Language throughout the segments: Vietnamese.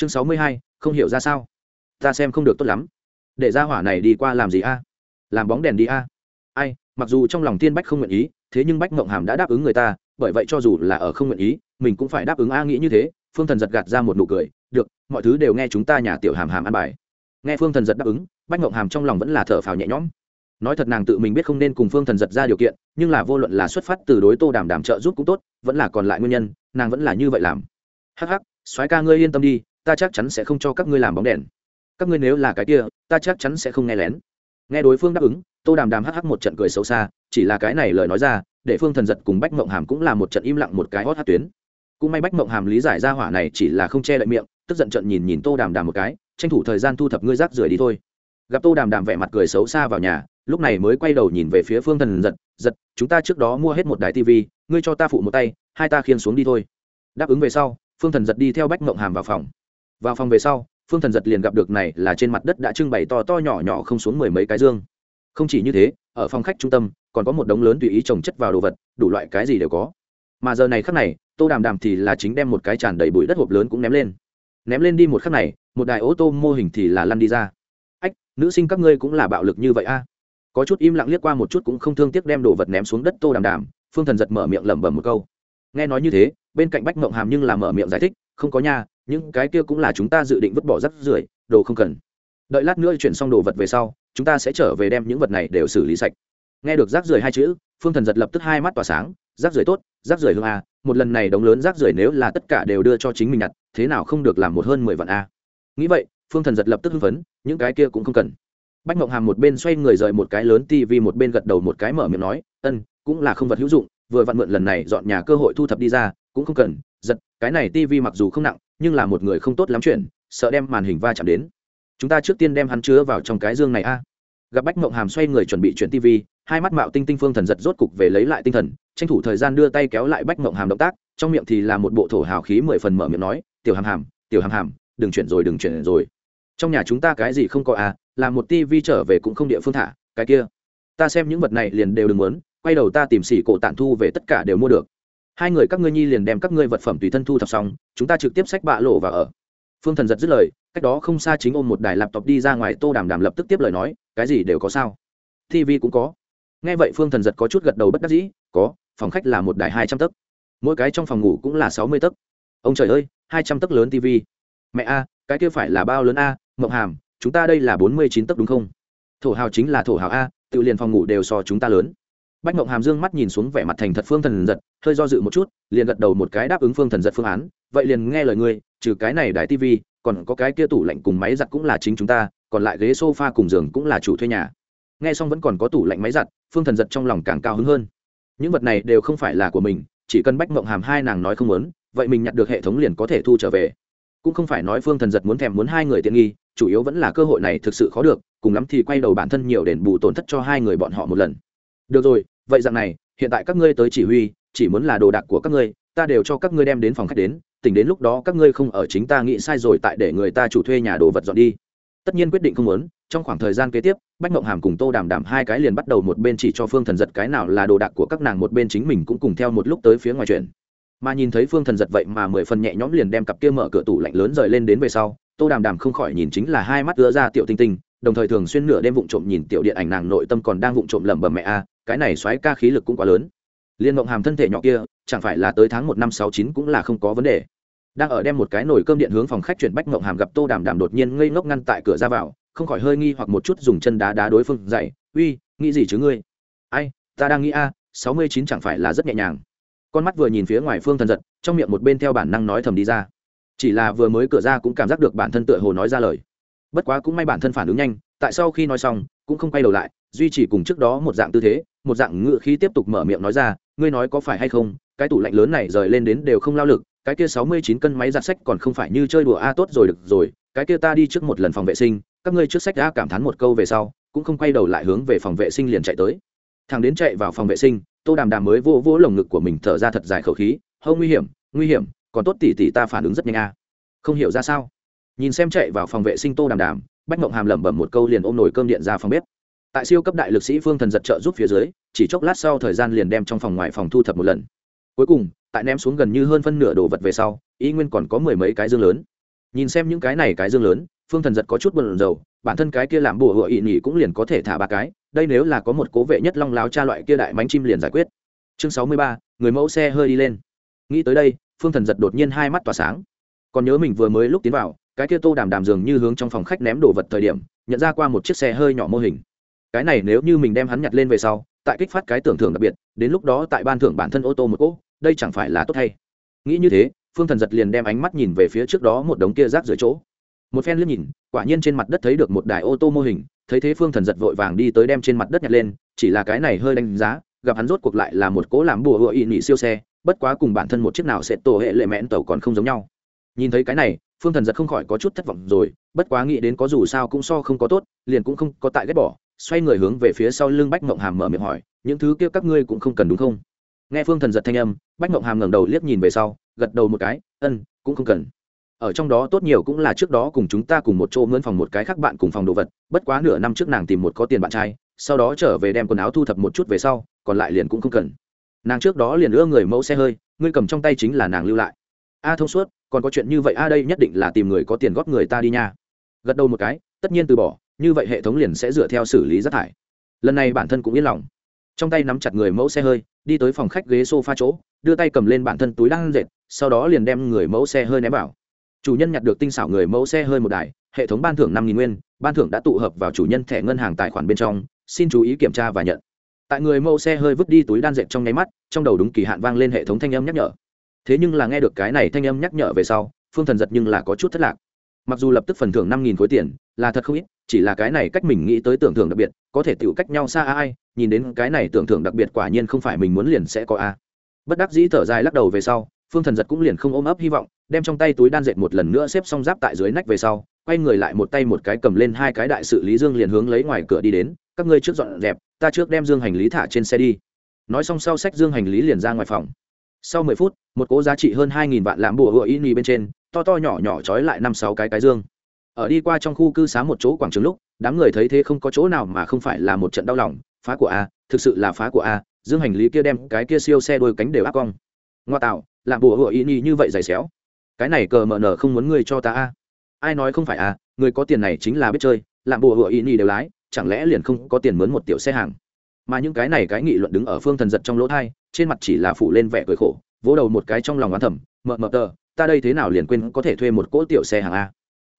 chương sáu mươi hai, không hiểu ra sao. Ta xem không được tốt lắm. Để ra hỏa này đi qua làm gì a? Làm bóng đèn đi a. Ai, mặc dù trong lòng tiên bách không nguyện ý, thế nhưng bách mộng hàm đã đáp ứng người ta, bởi vậy cho dù là ở không nguyện ý, mình cũng phải đáp ứng a nghĩ như thế. Phương thần giật gạt ra một nụ cười, được, mọi thứ đều nghe chúng ta nhà tiểu hàm hàm ăn bài. Nghe phương thần giật đáp ứng, bách mộng hàm trong lòng vẫn là thở phào nhẹ nhõm. Nói thật nàng tự mình biết không nên cùng phương thần giật ra điều kiện, nhưng là vô luận là xuất phát từ đối tô đàm đảm trợ giúp cũng tốt, vẫn là còn lại nguyên nhân, nàng vẫn là như vậy làm. Hắc hắc, soái ca ngươi yên tâm đi ta chắc chắn sẽ không cho các ngươi làm bóng đèn. Các ngươi nếu là cái kia, ta chắc chắn sẽ không nghe lén. Nghe đối phương đáp ứng, tô đàm đàm hắc hắc một trận cười xấu xa, chỉ là cái này lời nói ra, để phương thần giật cùng bách mộng hàm cũng là một trận im lặng một cái hót hát tuyến. Cũng may bách mộng hàm lý giải ra hỏa này chỉ là không che đậy miệng, tức giận trận nhìn nhìn tô đàm đàm một cái, tranh thủ thời gian thu thập ngươi rác rưởi đi thôi. Gặp tô đàm đàm vẻ mặt cười xấu xa vào nhà, lúc này mới quay đầu nhìn về phía phương thần giật giật, chúng ta trước đó mua hết một đài tv ngươi cho ta phụ một tay, hai ta khiên xuống đi thôi. Đáp ứng về sau, phương thần giật đi theo bách mộng hàm vào phòng vào phòng về sau, phương thần giật liền gặp được này là trên mặt đất đã trưng bày to to nhỏ nhỏ không xuống mười mấy cái dương. Không chỉ như thế, ở phòng khách trung tâm, còn có một đống lớn tùy ý trồng chất vào đồ vật, đủ loại cái gì đều có. Mà giờ này khắc này, tô đàm đàm thì là chính đem một cái tràn đầy bụi đất hộp lớn cũng ném lên. Ném lên đi một khắc này, một đài ô tô mô hình thì là lăn đi ra. Ách, nữ sinh các ngươi cũng là bạo lực như vậy a? Có chút im lặng liếc qua một chút cũng không thương tiếc đem đồ vật ném xuống đất tô đàm đàm, phương thần giật mở miệng lẩm bẩm một câu. Nghe nói như thế, bên cạnh bách mộng hàm nhưng là mở miệng giải thích, không có nha những cái kia cũng là chúng ta dự định vứt bỏ rác rưởi, đồ không cần. Đợi lát nữa chuyển xong đồ vật về sau, chúng ta sẽ trở về đem những vật này đều xử lý sạch. Nghe được rác rưởi hai chữ, phương thần giật lập tức hai mắt tỏa sáng, rác rưởi tốt, rác rưởi hương a, một lần này đống lớn rác rưởi nếu là tất cả đều đưa cho chính mình nhặt, thế nào không được làm một hơn mười vạn a. Nghĩ vậy, phương thần giật lập tức hưng phấn, những cái kia cũng không cần. Bách mộng hàm một bên xoay người rời một cái lớn tivi một bên gật đầu một cái mở miệng nói, ân, cũng là không vật hữu dụng, vừa vặn mượn lần này dọn nhà cơ hội thu thập đi ra, cũng không cần, giật, cái này tivi mặc dù không nặng nhưng là một người không tốt lắm chuyện, sợ đem màn hình va chạm đến. Chúng ta trước tiên đem hắn chứa vào trong cái dương này a. Gặp bách mộng hàm xoay người chuẩn bị chuyển tv hai mắt mạo tinh tinh phương thần giật rốt cục về lấy lại tinh thần, tranh thủ thời gian đưa tay kéo lại bách mộng hàm động tác, trong miệng thì là một bộ thổ hào khí mười phần mở miệng nói, tiểu hàm hàm, tiểu hàm hàm, đừng chuyển rồi, đừng chuyển rồi. Trong nhà chúng ta cái gì không có à làm một tivi trở về cũng không địa phương thả, cái kia. Ta xem những vật này liền đều đừng muốn, quay đầu ta tìm xỉ cổ tản thu về tất cả đều mua được hai người các ngươi nhi liền đem các ngươi vật phẩm tùy thân thu thập xong, chúng ta trực tiếp sách bạ lộ và ở. Phương thần giật dứt lời, cách đó không xa chính ôm một đài laptop đi ra ngoài, tô đàm đàm lập tức tiếp lời nói, cái gì đều có sao? Tv cũng có. Nghe vậy phương thần giật có chút gật đầu bất đắc dĩ, có, phòng khách là một đài hai trăm tấc, mỗi cái trong phòng ngủ cũng là sáu mươi tấc. Ông trời ơi, hai trăm tấc lớn tv mẹ a, cái kia phải là bao lớn a, mộng hàm, chúng ta đây là bốn mươi chín tấc đúng không? Thổ hào chính là thổ hào a, tự liền phòng ngủ đều so chúng ta lớn bách mộng hàm dương mắt nhìn xuống vẻ mặt thành thật phương thần giật, hơi do dự một chút, liền gật đầu một cái đáp ứng phương thần giật phương án. Vậy liền nghe lời ngươi, trừ cái này đài tv còn có cái kia tủ lạnh cùng máy giặt cũng là chính chúng ta, còn lại ghế sofa cùng giường cũng là chủ thuê nhà. Nghe xong vẫn còn có tủ lạnh máy giặt, phương thần giật trong lòng càng cao hứng hơn. Những vật này đều không phải là của mình, chỉ cần bách mộng hàm hai nàng nói không muốn, vậy mình nhặt được hệ thống liền có thể thu trở về. Cũng không phải nói phương thần giật muốn thèm muốn hai người tiện nghi, chủ yếu vẫn là cơ hội này thực sự khó được, cùng lắm thì quay đầu bản thân nhiều đền bù tổn thất cho hai người bọn họ một lần được rồi, vậy dạng này, hiện tại các ngươi tới chỉ huy, chỉ muốn là đồ đạc của các ngươi, ta đều cho các ngươi đem đến phòng khách đến, tỉnh đến lúc đó các ngươi không ở chính ta nghĩ sai rồi tại để người ta chủ thuê nhà đồ vật dọn đi. Tất nhiên quyết định không muốn, trong khoảng thời gian kế tiếp, bách mộng hàm cùng tô đàm đàm hai cái liền bắt đầu một bên chỉ cho phương thần giật cái nào là đồ đạc của các nàng một bên chính mình cũng cùng theo một lúc tới phía ngoài chuyện. Mà nhìn thấy phương thần giật vậy mà mười phần nhẹ nhõm liền đem cặp kia mở cửa tủ lạnh lớn rời lên đến về sau, tô đàm đàm không khỏi nhìn chính là hai mắt ứa ra tiểu tinh tinh đồng thời thường xuyên nửa đêm vụng trộm nhìn tiểu điện ảnh nàng nội tâm còn đang vụng trộm lẩm bẩm mẹ a, cái này xoáy ca khí lực cũng quá lớn. Liên mộng hàm thân thể nhỏ kia, chẳng phải là tới tháng một năm sáu chín cũng là không có vấn đề. Đang ở đem một cái nồi cơm điện hướng phòng khách chuyển bách mộng hàm gặp tô đàm đàm đột nhiên ngây ngốc ngăn tại cửa ra vào, không khỏi hơi nghi hoặc một chút dùng chân đá đá đối phương, dậy, uy, nghĩ gì chứ ngươi? Ai, ta đang nghĩ a, sáu mươi chín chẳng phải là rất nhẹ nhàng. Con mắt vừa nhìn phía ngoài phương thần giật, trong miệng một bên theo bản năng nói thầm đi ra. Chỉ là vừa mới cửa ra cũng cảm giác được bản thân tựa hồ nói ra lời bất quá cũng may bản thân phản ứng nhanh, tại sau khi nói xong, cũng không quay đầu lại, duy trì cùng trước đó một dạng tư thế, một dạng ngự khí tiếp tục mở miệng nói ra, ngươi nói có phải hay không, cái tủ lạnh lớn này rời lên đến đều không lao lực, cái kia sáu mươi chín cân máy giặt sách còn không phải như chơi đùa a, tốt rồi, được rồi, cái kia ta đi trước một lần phòng vệ sinh, các ngươi trước sách đã cảm thán một câu về sau, cũng không quay đầu lại hướng về phòng vệ sinh liền chạy tới. Thằng đến chạy vào phòng vệ sinh, tô đàm đàm mới vô vô lồng ngực của mình thở ra thật dài khẩu khí hâu nguy hiểm nguy hiểm, còn tốt tỉ tỉ ta phản ứng rất nhanh a. Không hiểu ra sao? Nhìn xem chạy vào phòng vệ sinh tô đàm đàm, bách mộng hàm lẩm bẩm một câu liền ôm nồi cơm điện ra phòng bếp. Tại siêu cấp đại lực sĩ phương thần giật trợ giúp phía dưới, chỉ chốc lát sau thời gian liền đem trong phòng ngoài phòng thu thập một lần. Cuối cùng, tại ném xuống gần như hơn phân nửa đồ vật về sau ý nguyên còn có mười mấy cái dương lớn. Nhìn xem những cái này cái dương lớn, phương thần giật có chút buồn rầu, bản thân cái kia làm bùa hựa ị nhỉ cũng liền có thể thả ba cái, đây nếu là có một cố vệ nhất long láo cha loại kia đại mánh chim liền giải quyết. Chương sáu mươi ba, người mẫu xe hơi đi lên. Nghĩ tới đây, phương thần giật đột nhiên hai mắt tỏa sáng còn nhớ mình vừa mới lúc tiến vào, cái kia tô đàm đàm dường như hướng trong phòng khách ném đồ vật thời điểm, nhận ra qua một chiếc xe hơi nhỏ mô hình. Cái này nếu như mình đem hắn nhặt lên về sau, tại kích phát cái tưởng thưởng đặc biệt, đến lúc đó tại ban thưởng bản thân ô tô một cỗ, đây chẳng phải là tốt hay? Nghĩ như thế, phương thần giật liền đem ánh mắt nhìn về phía trước đó một đống kia rác dưới chỗ. Một phen liếc nhìn, quả nhiên trên mặt đất thấy được một đài ô tô mô hình, thấy thế phương thần giật vội vàng đi tới đem trên mặt đất nhặt lên, chỉ là cái này hơi đánh giá, gặp hắn rốt cuộc lại là một cố làm bùa hựa ị nỉ siêu xe, bất quá cùng bản thân một chiếc nào sẽ tổ hệ lệ mẹn tàu còn không giống nhau nhìn thấy cái này, phương thần giật không khỏi có chút thất vọng rồi, bất quá nghĩ đến có dù sao cũng so không có tốt, liền cũng không có tại ghét bỏ, xoay người hướng về phía sau lưng bách mộng hàm mở miệng hỏi, những thứ kia các ngươi cũng không cần đúng không? Nghe phương thần giật thanh âm, bách mộng hàm ngẩng đầu liếc nhìn về sau, gật đầu một cái ân cũng không cần. Ở trong đó tốt nhiều cũng là trước đó cùng chúng ta cùng một chỗ mướn phòng một cái khác bạn cùng phòng đồ vật, bất quá nửa năm trước nàng tìm một có tiền bạn trai, sau đó trở về đem quần áo thu thập một chút về sau, còn lại liền cũng không cần. Nàng trước đó liền ưa người mẫu xe hơi, ngươi cầm trong tay chính là nàng lưu lại. A thông suốt còn có chuyện như vậy, a, đây nhất định là tìm người có tiền góp người ta đi nha. Gật đầu một cái, tất nhiên từ bỏ, như vậy hệ thống liền sẽ dựa theo xử lý rác thải. Lần này bản thân cũng yên lòng. Trong tay nắm chặt người mẫu xe hơi, đi tới phòng khách ghế s o f a chỗ, đưa tay cầm lên bản thân túi đang dệt, sau đó liền đem người mẫu xe hơi ném vào. Chủ nhân nhặt được tinh xảo người mẫu xe hơi một đài, hệ thống ban thưởng năm nghìn nguyên, ban thưởng đã tụ hợp vào chủ nhân thẻ ngân hàng tài khoản bên trong, xin chú ý kiểm tra và nhận. Tại người mẫu xe hơi vứt đi túi đan dệt trong nháy mắt, trong đầu đúng kỳ hạn vang lên hệ thống thanh âm nhắc nhở thế nhưng là nghe được cái này thanh âm nhắc nhở về sau, phương thần giật nhưng là có chút thất lạc. Mặc dù lập tức phần thưởng năm nghìn khối tiền, là thật không ít, chỉ là cái này cách mình nghĩ tới tưởng thưởng đặc biệt, có thể tự cách nhau xa ai, nhìn đến cái này tưởng thưởng đặc biệt quả nhiên không phải mình muốn liền sẽ có a. Bất đắc dĩ thở dài lắc đầu về sau, phương thần giật cũng liền không ôm ấp hy vọng, đem trong tay túi đan dệt một lần nữa xếp xong giáp tại dưới nách về sau, quay người lại một tay một cái cầm lên hai cái đại sự lý dương liền hướng lấy ngoài cửa đi đến, các ngươi trước dọn dẹp, ta trước đem dương hành lý thả trên xe đi. Nói xong sau sách dương hành lý liền ra ngoài phòng sau mười phút, một cố giá trị hơn hai nghìn vạn làm bùa hựa y bên trên, to to nhỏ nhỏ trói lại năm sáu cái cái dương. Ở đi qua trong khu cư xá một chỗ quảng trường lúc, đám người thấy thế không có chỗ nào mà không phải là một trận đau lòng, phá của a, thực sự là phá của a, dương hành lý kia đem cái kia siêu xe đôi cánh đều áp cong. Ngoa tạo làm bùa hựa y như vậy dày xéo. Cái này cờ mờ nở không muốn người cho ta a. Ai nói không phải a, người có tiền này chính là biết chơi làm bùa hựa y đều lái, chẳng lẽ liền không có tiền mướn một tiểu xe hàng? Mà những cái này cái nghị luận đứng ở phương thần giật trong lỗ thai trên mặt chỉ là phủ lên vẻ cười khổ, vỗ đầu một cái trong lòng oán thầm mờ mờ tờ, ta đây thế nào liền quên có thể thuê một cỗ tiểu xe hàng a?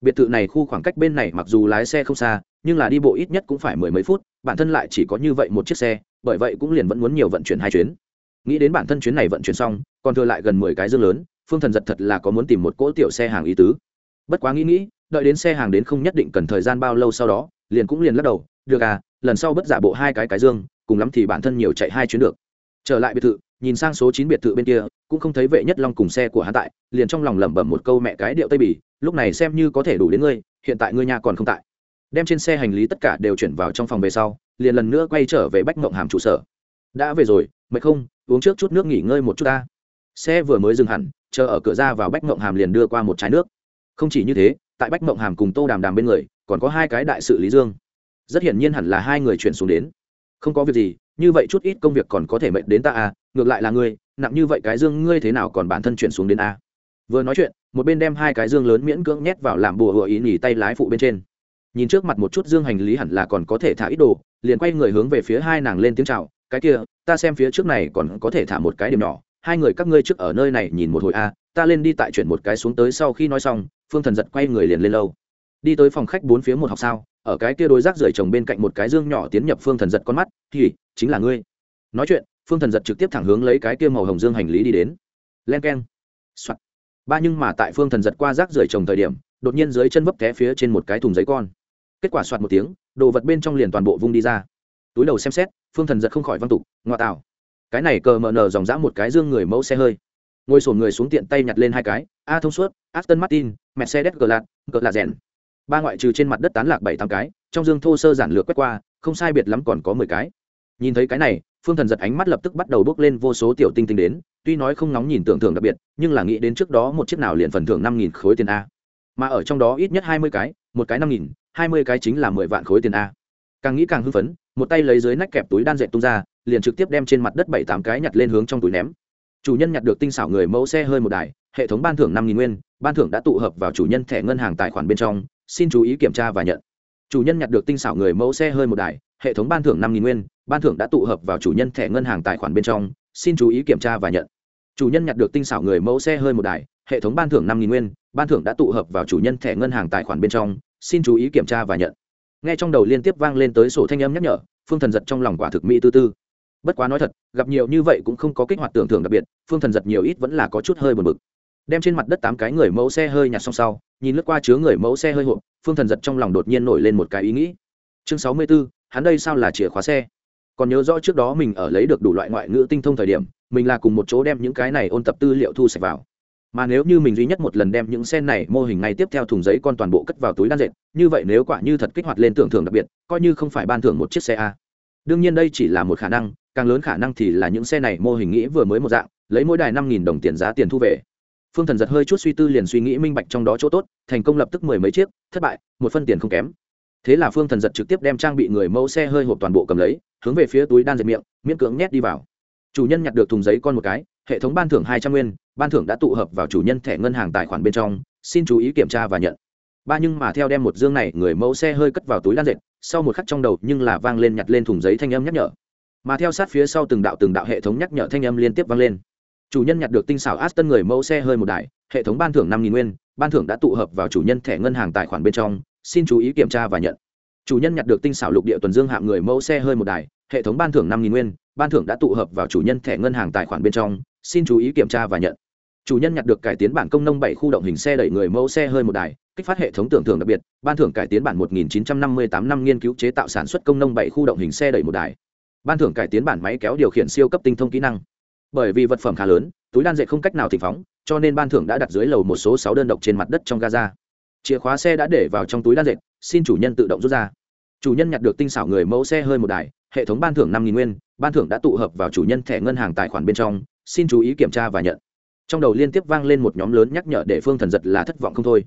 Biệt thự này khu khoảng cách bên này mặc dù lái xe không xa, nhưng là đi bộ ít nhất cũng phải mười mấy phút, bản thân lại chỉ có như vậy một chiếc xe, bởi vậy cũng liền vẫn muốn nhiều vận chuyển hai chuyến. Nghĩ đến bản thân chuyến này vận chuyển xong, còn thừa lại gần mười cái dương lớn, phương thần giật thật là có muốn tìm một cỗ tiểu xe hàng ý tứ. Bất quá nghĩ nghĩ, đợi đến xe hàng đến không nhất định cần thời gian bao lâu sau đó, liền cũng liền lắc đầu, được à lần sau bất giả bộ hai cái cái dương, cùng lắm thì bản thân nhiều chạy hai chuyến được trở lại biệt thự, nhìn sang số chín biệt thự bên kia, cũng không thấy vệ nhất long cùng xe của hắn tại, liền trong lòng lẩm bẩm một câu mẹ cái điệu tây bỉ lúc này xem như có thể đủ đến ngươi, hiện tại ngươi nhà còn không tại. Đem trên xe hành lý tất cả đều chuyển vào trong phòng về sau, liền lần nữa quay trở về bách mộng hàm trụ sở. Đã về rồi, mệt không? Uống trước chút nước nghỉ ngơi một chút ta. Xe vừa mới dừng hẳn, chờ ở cửa ra vào bách mộng hàm liền đưa qua một chai nước. Không chỉ như thế, tại bách mộng hàm cùng tô đàm đàm bên người, còn có hai cái đại sự lý dương. Rất hiển nhiên hẳn là hai người chuyển xuống đến. Không có việc gì như vậy chút ít công việc còn có thể mệnh đến ta à ngược lại là ngươi, nặng như vậy cái dương ngươi thế nào còn bản thân chuyển xuống đến a? Vừa nói chuyện, một bên đem hai cái dương lớn miễn cưỡng nhét vào làm bùa hựa ý nhỉ tay lái phụ bên trên. Nhìn trước mặt một chút dương hành lý hẳn là còn có thể thả ít đồ, liền quay người hướng về phía hai nàng lên tiếng chào, cái kia, ta xem phía trước này còn có thể thả một cái điểm nhỏ, hai người các ngươi trước ở nơi này nhìn một hồi a, ta lên đi tại chuyển một cái xuống tới sau khi nói xong, phương thần giật quay người liền lên lâu đi tới phòng khách bốn phía một học sao ở cái kia đối rác rưởi chồng bên cạnh một cái dương nhỏ tiến nhập phương thần giật con mắt thì chính là ngươi. Nói chuyện, phương thần giật trực tiếp thẳng hướng lấy cái kia màu hồng dương hành lý đi đến. Len keng. Soạt. Ba nhưng mà tại phương thần giật qua rác rưởi chồng thời điểm, đột nhiên dưới chân vấp té phía trên một cái thùng giấy con. Kết quả soạt một tiếng, đồ vật bên trong liền toàn bộ vung đi ra. Túi đầu xem xét, phương thần giật không khỏi văn tục ngoại tạo cái này cờ mờ nờ dòng dã một cái dương người mẫu xe hơi. Ngồi sổn người xuống tiện tay nhặt lên hai cái, a thông suốt, aston martin, mercedes g lạt g lạt rèn ba ngoại trừ trên mặt đất tán lạc bảy tám cái, trong dương thô sơ giản lược quét qua, không sai biệt lắm còn có mười cái. Nhìn thấy cái này, phương thần giật ánh mắt lập tức bắt đầu bước lên vô số tiểu tinh tinh đến, tuy nói không nóng nhìn tưởng thưởng đặc biệt, nhưng là nghĩ đến trước đó một chiếc nào liền phần thưởng năm nghìn khối tiền a. Mà ở trong đó ít nhất hai mươi cái, một cái năm nghìn, hai mươi cái chính là mười vạn khối tiền a. Càng nghĩ càng hưng phấn, một tay lấy dưới nách kẹp túi đan dệt tung ra, liền trực tiếp đem trên mặt đất bảy tám cái nhặt lên hướng trong túi ném. Chủ nhân nhặt được tinh xảo người mẫu xe hơi một đài, hệ thống ban thưởng năm nghìn nguyên, ban thưởng đã tụ hợp vào chủ nhân thẻ ngân hàng tài khoản bên trong xin chú ý kiểm tra và nhận. Chủ nhân nhặt được tinh xảo người mẫu xe hơi một đài, hệ thống ban thưởng năm nghìn nguyên, ban thưởng đã tụ hợp vào chủ nhân thẻ ngân hàng tài khoản bên trong, xin chú ý kiểm tra và nhận. Chủ nhân nhặt được tinh xảo người mẫu xe hơi một đài, hệ thống ban thưởng năm nghìn nguyên, ban thưởng đã tụ hợp vào chủ nhân thẻ ngân hàng tài khoản bên trong, xin chú ý kiểm tra và nhận. Nghe trong đầu liên tiếp vang lên tới sổ thanh âm nhắc nhở, phương thần giật trong lòng quả thực mỹ tư tư. Bất quá nói thật, gặp nhiều như vậy cũng không có kích hoạt tưởng thưởng đặc biệt, phương thần giật nhiều ít vẫn là có chút hơi buồn bực đem trên mặt đất tám cái người mẫu xe hơi nhặt xong sau, nhìn lướt qua chứa người mẫu xe hơi hộp, phương thần giật trong lòng đột nhiên nổi lên một cái ý nghĩ. Chương sáu mươi b ố hắn đây sao là chìa khóa xe? Còn nhớ rõ trước đó mình ở lấy được đủ loại ngoại ngữ tinh thông thời điểm, mình là cùng một chỗ đem những cái này ôn tập tư liệu thu sạch vào. Mà nếu như mình duy nhất một lần đem những sen này mô hình ngay tiếp theo thùng giấy con toàn bộ cất vào túi đan dệt, như vậy nếu quả như thật kích hoạt lên tưởng thưởng đặc biệt, coi như không phải ban thưởng một chiếc xe a. Đương nhiên đây chỉ là một khả năng, càng lớn khả năng thì là những xe này mô hình nghĩ vừa mới một dạng, lấy mỗi đài năm nghìn đồng tiền giá tiền thu về phương thần giật hơi chút suy tư liền suy nghĩ minh bạch trong đó chỗ tốt, thành công lập tức mười mấy chiếc, thất bại, một phân tiền không kém. Thế là phương thần giật trực tiếp đem trang bị người mẫu xe hơi hộp toàn bộ cầm lấy, hướng về phía túi đan dệt miệng, miễn cưỡng nhét đi vào. Chủ nhân nhặt được thùng giấy con một cái, hệ thống ban thưởng hai trăm nguyên, ban thưởng đã tụ hợp vào chủ nhân thẻ ngân hàng tài khoản bên trong, xin chú ý kiểm tra và nhận. Ba nhưng mà theo đem một dương này người mẫu xe hơi cất vào túi đan dệt, sau một khắc trong đầu nhưng là vang lên nhặt lên thùng giấy thanh âm nhắc nhở. Mà theo sát phía sau từng đạo từng đạo hệ thống nhắc nhở thanh âm liên tiếp vang lên chủ nhân nhặt được tinh xảo aston người mẫu xe hơi một đài, hệ thống ban thưởng năm nghìn nguyên, ban thưởng đã tụ hợp vào chủ nhân thẻ ngân hàng tài khoản bên trong, xin chú ý kiểm tra và nhận. Chủ nhân nhặt được tinh xảo lục địa tuần dương hạng người mẫu xe hơi một đài, hệ thống ban thưởng năm nghìn nguyên, ban thưởng đã tụ hợp vào chủ nhân thẻ ngân hàng tài khoản bên trong, xin chú ý kiểm tra và nhận. Chủ nhân nhặt được cải tiến bản công nông bảy khu động hình xe đẩy người mẫu xe hơi một đài, kích phát hệ thống tưởng thưởng đặc biệt, ban thưởng cải tiến bản 1958 năm nghiên cứu chế tạo sản xuất công nông bảy khu động hình xe đẩy một đài. Ban thưởng cải tiến bản máy kéo điều khiển siêu cấp tinh thông kỹ năng bởi vì vật phẩm khá lớn, túi đan dệt không cách nào thịnh phóng, cho nên ban thưởng đã đặt dưới lầu một số sáu đơn độc trên mặt đất trong gaza. Chìa khóa xe đã để vào trong túi đan dệt, xin chủ nhân tự động rút ra. Chủ nhân nhặt được tinh xảo người mẫu xe hơi một đài, hệ thống ban thưởng năm nghìn nguyên, ban thưởng đã tụ hợp vào chủ nhân thẻ ngân hàng tài khoản bên trong, xin chú ý kiểm tra và nhận. Trong đầu liên tiếp vang lên một nhóm lớn nhắc nhở để phương thần giật là thất vọng không thôi.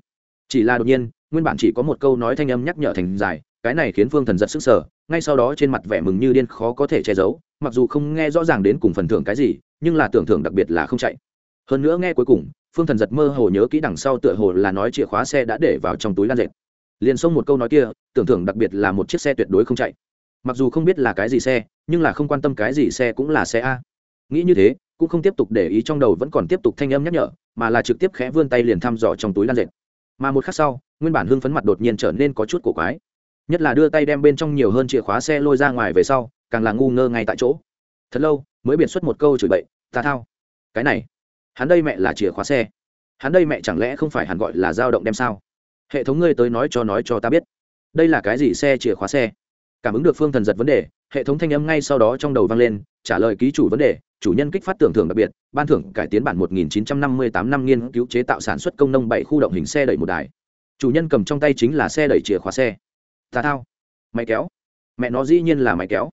Chỉ là đột nhiên, nguyên bản chỉ có một câu nói thanh âm nhắc nhở thành dài, cái này khiến phương thần giật sức sở ngay sau đó trên mặt vẻ mừng như điên khó có thể che giấu, mặc dù không nghe rõ ràng đến cùng phần thưởng cái gì nhưng là tưởng thưởng đặc biệt là không chạy. Hơn nữa nghe cuối cùng, phương thần giật mơ hồ nhớ kỹ đằng sau tựa hồ là nói chìa khóa xe đã để vào trong túi lan dệt. Liền xông một câu nói kia, tưởng thưởng đặc biệt là một chiếc xe tuyệt đối không chạy. Mặc dù không biết là cái gì xe, nhưng là không quan tâm cái gì xe cũng là xe a. Nghĩ như thế, cũng không tiếp tục để ý trong đầu vẫn còn tiếp tục thanh âm nhắc nhở, mà là trực tiếp khẽ vươn tay liền thăm dò trong túi lan dệt. Mà một khắc sau, nguyên bản hưng phấn mặt đột nhiên trở nên có chút cổ quái. Nhất là đưa tay đem bên trong nhiều hơn chìa khóa xe lôi ra ngoài về sau, càng là ngu ngơ ngay tại chỗ. Thật lâu mới biện xuất một câu chửi bậy, ta thao. Cái này, hắn đây mẹ là chìa khóa xe. Hắn đây mẹ chẳng lẽ không phải hắn gọi là dao động đem sao? Hệ thống ngươi tới nói cho nói cho ta biết. Đây là cái gì xe chìa khóa xe? Cảm ứng được phương thần giật vấn đề, hệ thống thanh âm ngay sau đó trong đầu vang lên, trả lời ký chủ vấn đề, chủ nhân kích phát tưởng thưởng đặc biệt, ban thưởng cải tiến bản 1958 năm nghiên cứu chế tạo sản xuất công nông bảy khu động hình xe đẩy một đài. Chủ nhân cầm trong tay chính là xe đẩy chìa khóa xe. Ta thao. Máy kéo. Mẹ nó dĩ nhiên là máy kéo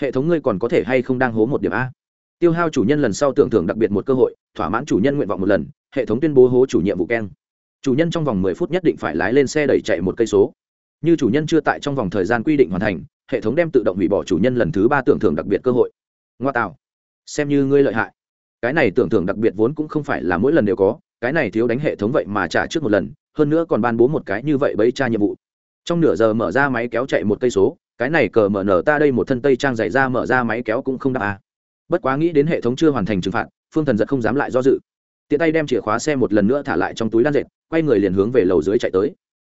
hệ thống ngươi còn có thể hay không đang hố một điểm a? Tiêu hao chủ nhân lần sau tưởng thưởng đặc biệt một cơ hội, thỏa mãn chủ nhân nguyện vọng một lần, hệ thống tuyên bố hố chủ nhiệm vụ keng. Chủ nhân trong vòng mười phút nhất định phải lái lên xe đẩy chạy một cây số. Như chủ nhân chưa tại trong vòng thời gian quy định hoàn thành, hệ thống đem tự động hủy bỏ chủ nhân lần thứ ba tưởng thưởng đặc biệt cơ hội. Ngoa tạo. Xem như ngươi lợi hại. Cái này tưởng thưởng đặc biệt vốn cũng không phải là mỗi lần đều có, cái này thiếu đánh hệ thống vậy mà trả trước một lần, hơn nữa còn ban bố một cái như vậy bấy tra nhiệm vụ. Trong nửa giờ mở ra máy kéo chạy một cây số cái này cờ mở nở ta đây một thân tây trang dày ra mở ra máy kéo cũng không đáp à. bất quá nghĩ đến hệ thống chưa hoàn thành trừng phạt, phương thần giật không dám lại do dự. Tiện tay đem chìa khóa xe một lần nữa thả lại trong túi đan dệt, quay người liền hướng về lầu dưới chạy tới.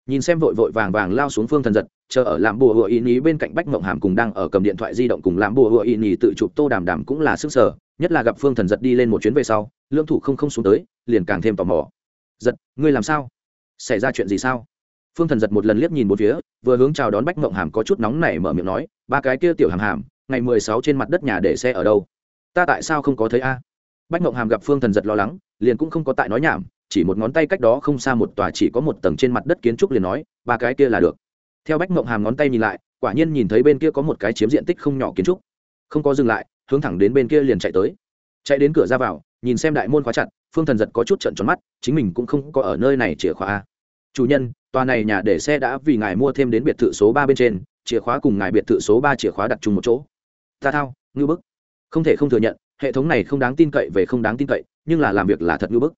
Nhìn xem vội vội vàng vàng lao xuống phương thần giật, chờ ở làm bùa hựa ý nhí bên cạnh bách mộng hàm cùng đang ở cầm điện thoại di động cùng làm bùa hựa ý nhí tự chụp tô đàm đàm cũng là sức sở, nhất là gặp phương thần giật đi lên một chuyến về sau lương thủ không không xuống tới, liền càng thêm tò mò. Giật, ngươi làm sao? Xảy ra chuyện gì sao? Phương thần giật một lần liếc nhìn một phía, vừa hướng chào đón bách mộng hàm có chút nóng nảy mở miệng nói, ba cái kia tiểu hàm hàm, ngày mười sáu trên mặt đất nhà để xe ở đâu? Ta tại sao không có thấy a? Bách mộng hàm gặp phương thần giật lo lắng, liền cũng không có tại nói nhảm, chỉ một ngón tay cách đó không xa một tòa chỉ có một tầng trên mặt đất kiến trúc liền nói, ba cái kia là được. Theo bách mộng hàm ngón tay nhìn lại, quả nhiên nhìn thấy bên kia có một cái chiếm diện tích không nhỏ kiến trúc. Không có dừng lại, hướng thẳng đến bên kia liền chạy tới. Chạy đến cửa ra vào, nhìn xem đại môn khóa chặt, phương thần giật có chút trận tròn mắt, chính mình cũng không có ở nơi này chìa khóa a chủ nhân, tòa này nhà để xe đã vì ngài mua thêm đến biệt thự số ba bên trên, chìa khóa cùng ngài biệt thự số ba chìa khóa đặt chung một chỗ. Ta thao, ngư bức. Không thể không thừa nhận, hệ thống này không đáng tin cậy về không đáng tin cậy, nhưng là làm việc là thật ngư bức.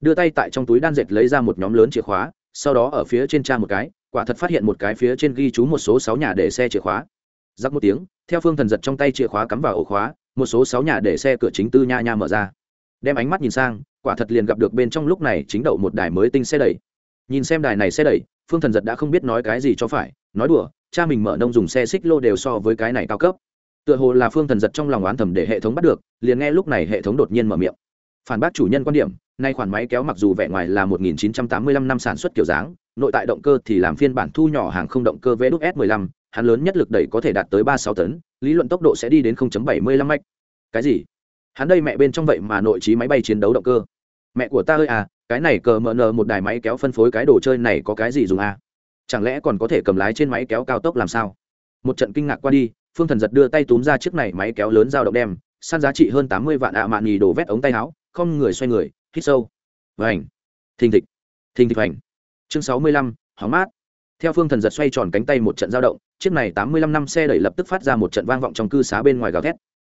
Đưa tay tại trong túi đan dệt lấy ra một nhóm lớn chìa khóa, sau đó ở phía trên tra một cái, quả thật phát hiện một cái phía trên ghi chú một số sáu nhà để xe chìa khóa. Giắc một tiếng, theo phương thần giật trong tay chìa khóa cắm vào ổ khóa, một số sáu nhà để xe cửa chính tư nha nha mở ra. Đem ánh mắt nhìn sang, quả thật liền gặp được bên trong lúc này chính đậu một đài mới tinh xe đẩy nhìn xem đài này xe đẩy, phương thần giật đã không biết nói cái gì cho phải, nói đùa, cha mình mở nông dùng xe xích lô đều so với cái này cao cấp. Tựa hồ là phương thần giật trong lòng oán thầm để hệ thống bắt được, liền nghe lúc này hệ thống đột nhiên mở miệng. Phản bác chủ nhân quan điểm, nay khoản máy kéo mặc dù vẻ ngoài là 1985 năm sản xuất kiểu dáng, nội tại động cơ thì làm phiên bản thu nhỏ hàng không động cơ vđs 15 hắn lớn nhất lực đẩy có thể đạt tới 36 tấn, lý luận tốc độ sẽ đi đến 0.75 mạch cái gì? Hắn đây mẹ bên trong vậy mà nội trí máy bay chiến đấu động cơ. Mẹ của ta ơi à cái này cờ mờ nờ một đài máy kéo phân phối cái đồ chơi này có cái gì dùng à? Chẳng lẽ còn có thể cầm lái trên máy kéo cao tốc làm sao? Một trận kinh ngạc qua đi phương thần giật đưa tay túm ra chiếc này máy kéo lớn dao động đem săn giá trị hơn tám mươi vạn ạ mạn nhì đổ vét ống tay áo không người xoay người hít sâu. Vảnh, thình thịch. Thình thịch vảnh. chương sáu mươi lăm hóng mát. Theo phương thần giật xoay tròn cánh tay một trận dao động chiếc này tám mươi lăm năm xe đẩy lập tức phát ra một trận vang vọng trong cư xá bên ngoài gào thét.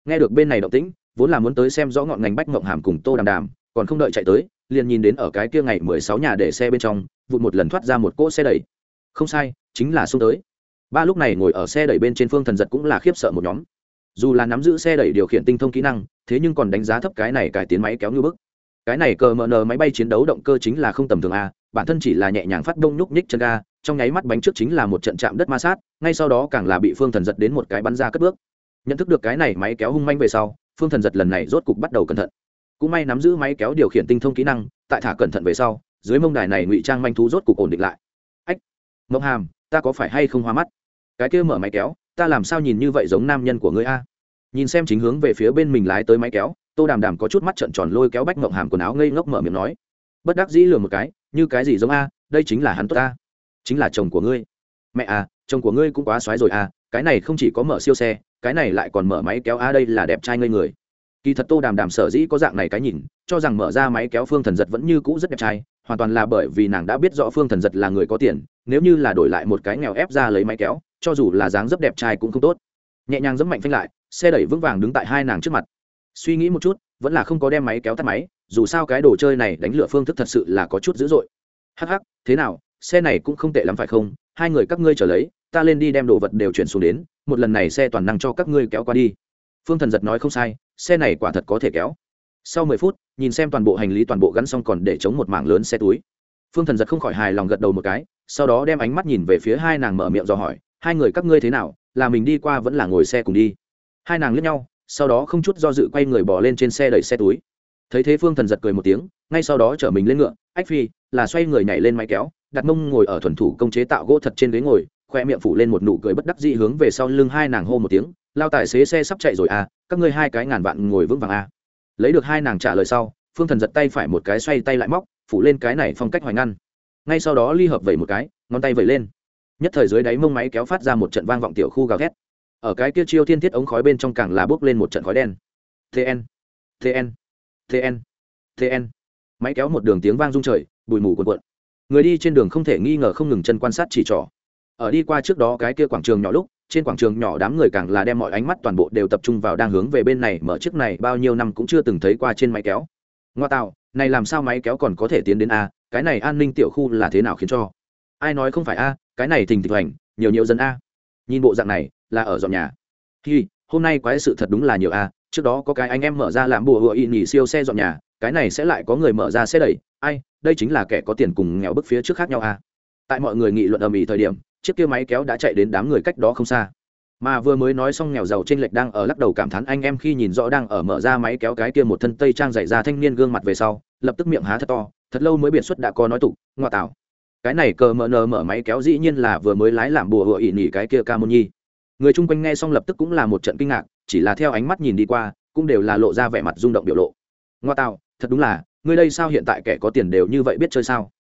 Nghe được bên này động tĩnh vốn là muốn tới xem rõ ngọn ngành bách mộng hàm cùng tô đàm đàm còn không đợi chạy tới liền nhìn đến ở cái kia ngày mười sáu nhà để xe bên trong, vụt một lần thoát ra một cỗ xe đẩy. Không sai, chính là xông tới. Ba lúc này ngồi ở xe đẩy bên trên phương thần giật cũng là khiếp sợ một nhóm. Dù là nắm giữ xe đẩy điều khiển tinh thông kỹ năng, thế nhưng còn đánh giá thấp cái này cải tiến máy kéo như bức. Cái này cờ mờ nờ máy bay chiến đấu động cơ chính là không tầm thường a, bản thân chỉ là nhẹ nhàng phát đông nhúc nhích chân ga, trong nháy mắt bánh trước chính là một trận chạm đất ma sát, ngay sau đó càng là bị phương thần giật đến một cái bắn ra cất bước. Nhận thức được cái này máy kéo hung manh về sau, phương thần giật lần này rốt cục bắt đầu cẩn thận cũng may nắm giữ máy kéo điều khiển tinh thông kỹ năng, tại thả cẩn thận về sau, dưới mông đài này ngụy trang manh thú rốt cục ổn định lại. Ách mông hàm, ta có phải hay không hoa mắt? Cái kia mở máy kéo, ta làm sao nhìn như vậy giống nam nhân của ngươi a? Nhìn xem chính hướng về phía bên mình lái tới máy kéo, tô đàm đàm có chút mắt trợn tròn lôi kéo bách mộng hàm quần áo ngây ngốc mở miệng nói. Bất đắc dĩ lừa một cái, như cái gì giống a, đây chính là hắn tốt ta chính là chồng của ngươi. Mẹ à chồng của ngươi cũng quá xoái rồi à cái này không chỉ có mở siêu xe, cái này lại còn mở máy kéo a, đây là đẹp trai ngây người kỳ thật tô đàm đàm sở dĩ có dạng này cái nhìn, cho rằng mở ra máy kéo phương thần giật vẫn như cũ rất đẹp trai, hoàn toàn là bởi vì nàng đã biết rõ phương thần giật là người có tiền, nếu như là đổi lại một cái nghèo ép ra lấy máy kéo, cho dù là dáng rất đẹp trai cũng không tốt. Nhẹ nhàng dẫm mạnh phanh lại, xe đẩy vững vàng đứng tại hai nàng trước mặt. Suy nghĩ một chút, vẫn là không có đem máy kéo tắt máy, dù sao cái đồ chơi này đánh lửa phương thức thật sự là có chút dữ dội. Hắc hắc, thế nào, xe này cũng không tệ lắm phải không? Hai người các ngươi trở lấy, ta lên đi đem đồ vật đều chuyển xuống đến, một lần này xe toàn năng cho các ngươi kéo qua đi phương thần giật nói không sai, xe này quả thật có thể kéo. Sau mười phút, nhìn xem toàn bộ hành lý toàn bộ gắn xong còn để chống một mảng lớn xe túi. Phương thần giật không khỏi hài lòng gật đầu một cái, sau đó đem ánh mắt nhìn về phía hai nàng mở miệng dò hỏi, hai người các ngươi thế nào? Là mình đi qua vẫn là ngồi xe cùng đi? Hai nàng lướt nhau, sau đó không chút do dự quay người bỏ lên trên xe đẩy xe túi. Thấy thế phương thần giật cười một tiếng, ngay sau đó chở mình lên ngựa, ách phi, là xoay người nhảy lên máy kéo, đặt mông ngồi ở thuần thủ công chế tạo gỗ thật trên ghế ngồi. Khoe miệng phủ lên một nụ cười bất đắc dĩ hướng về sau lưng hai nàng hô một tiếng lao tài xế xe sắp chạy rồi à các ngươi hai cái ngàn vạn ngồi vững vàng à. Lấy được hai nàng trả lời sau, phương thần giật tay phải một cái xoay tay lại móc, phủ lên cái này phong cách hoài ngăn. Ngay sau đó ly hợp vẩy một cái, ngón tay vẩy lên. Nhất thời dưới đáy mông máy kéo phát ra một trận vang vọng tiểu khu gào thét. Ở cái kia chiêu thiên thiết ống khói bên trong càng là bốc lên một trận khói đen. Tn tn tn tn máy kéo một đường tiếng vang rung trời, bụi mù cuộn cuộn. Người đi trên đường không thể nghi ngờ không ngừng chân quan sát chỉ trỏ. Ở đi qua trước đó cái kia quảng trường nhỏ lúc trên quảng trường nhỏ đám người càng là đem mọi ánh mắt toàn bộ đều tập trung vào đang hướng về bên này mở chiếc này bao nhiêu năm cũng chưa từng thấy qua trên máy kéo. Ngoa tạo, này làm sao máy kéo còn có thể tiến đến a? Cái này an ninh tiểu khu là thế nào khiến cho? Ai nói không phải a? Cái này thình thịch hoành, nhiều nhiều dân a. Nhìn bộ dạng này, là ở dọn nhà. Hi, hôm nay quái sự thật đúng là nhiều a. Trước đó có cái anh em mở ra làm bùa hựa y nhì siêu xe dọn nhà, cái này sẽ lại có người mở ra xe đẩy. Ai, đây chính là kẻ có tiền cùng nghèo bức phía trước khác nhau a. Tại mọi người nghị luận ầm ĩ thời điểm chiếc kia máy kéo đã chạy đến đám người cách đó không xa. Mà vừa mới nói xong nghèo giàu trên lệch đang ở lắc đầu cảm thán anh em khi nhìn rõ đang ở mở ra máy kéo cái kia một thân tây trang dày ra thanh niên gương mặt về sau, lập tức miệng há thật to, thật lâu mới biệt xuất đã có nói tục, ngoa tạo. Cái này cờ mờ nờ mở máy kéo dĩ nhiên là vừa mới lái làm bùa hựa ỉ nỉ cái kia ca môn nhi người chung quanh nghe xong lập tức cũng là một trận kinh ngạc, chỉ là theo ánh mắt nhìn đi qua, cũng đều là lộ ra vẻ mặt rung động biểu lộ. Ngoa tạo, thật đúng là, ngươi đây sao hiện tại kẻ có tiền đều như vậy biết chơi sao?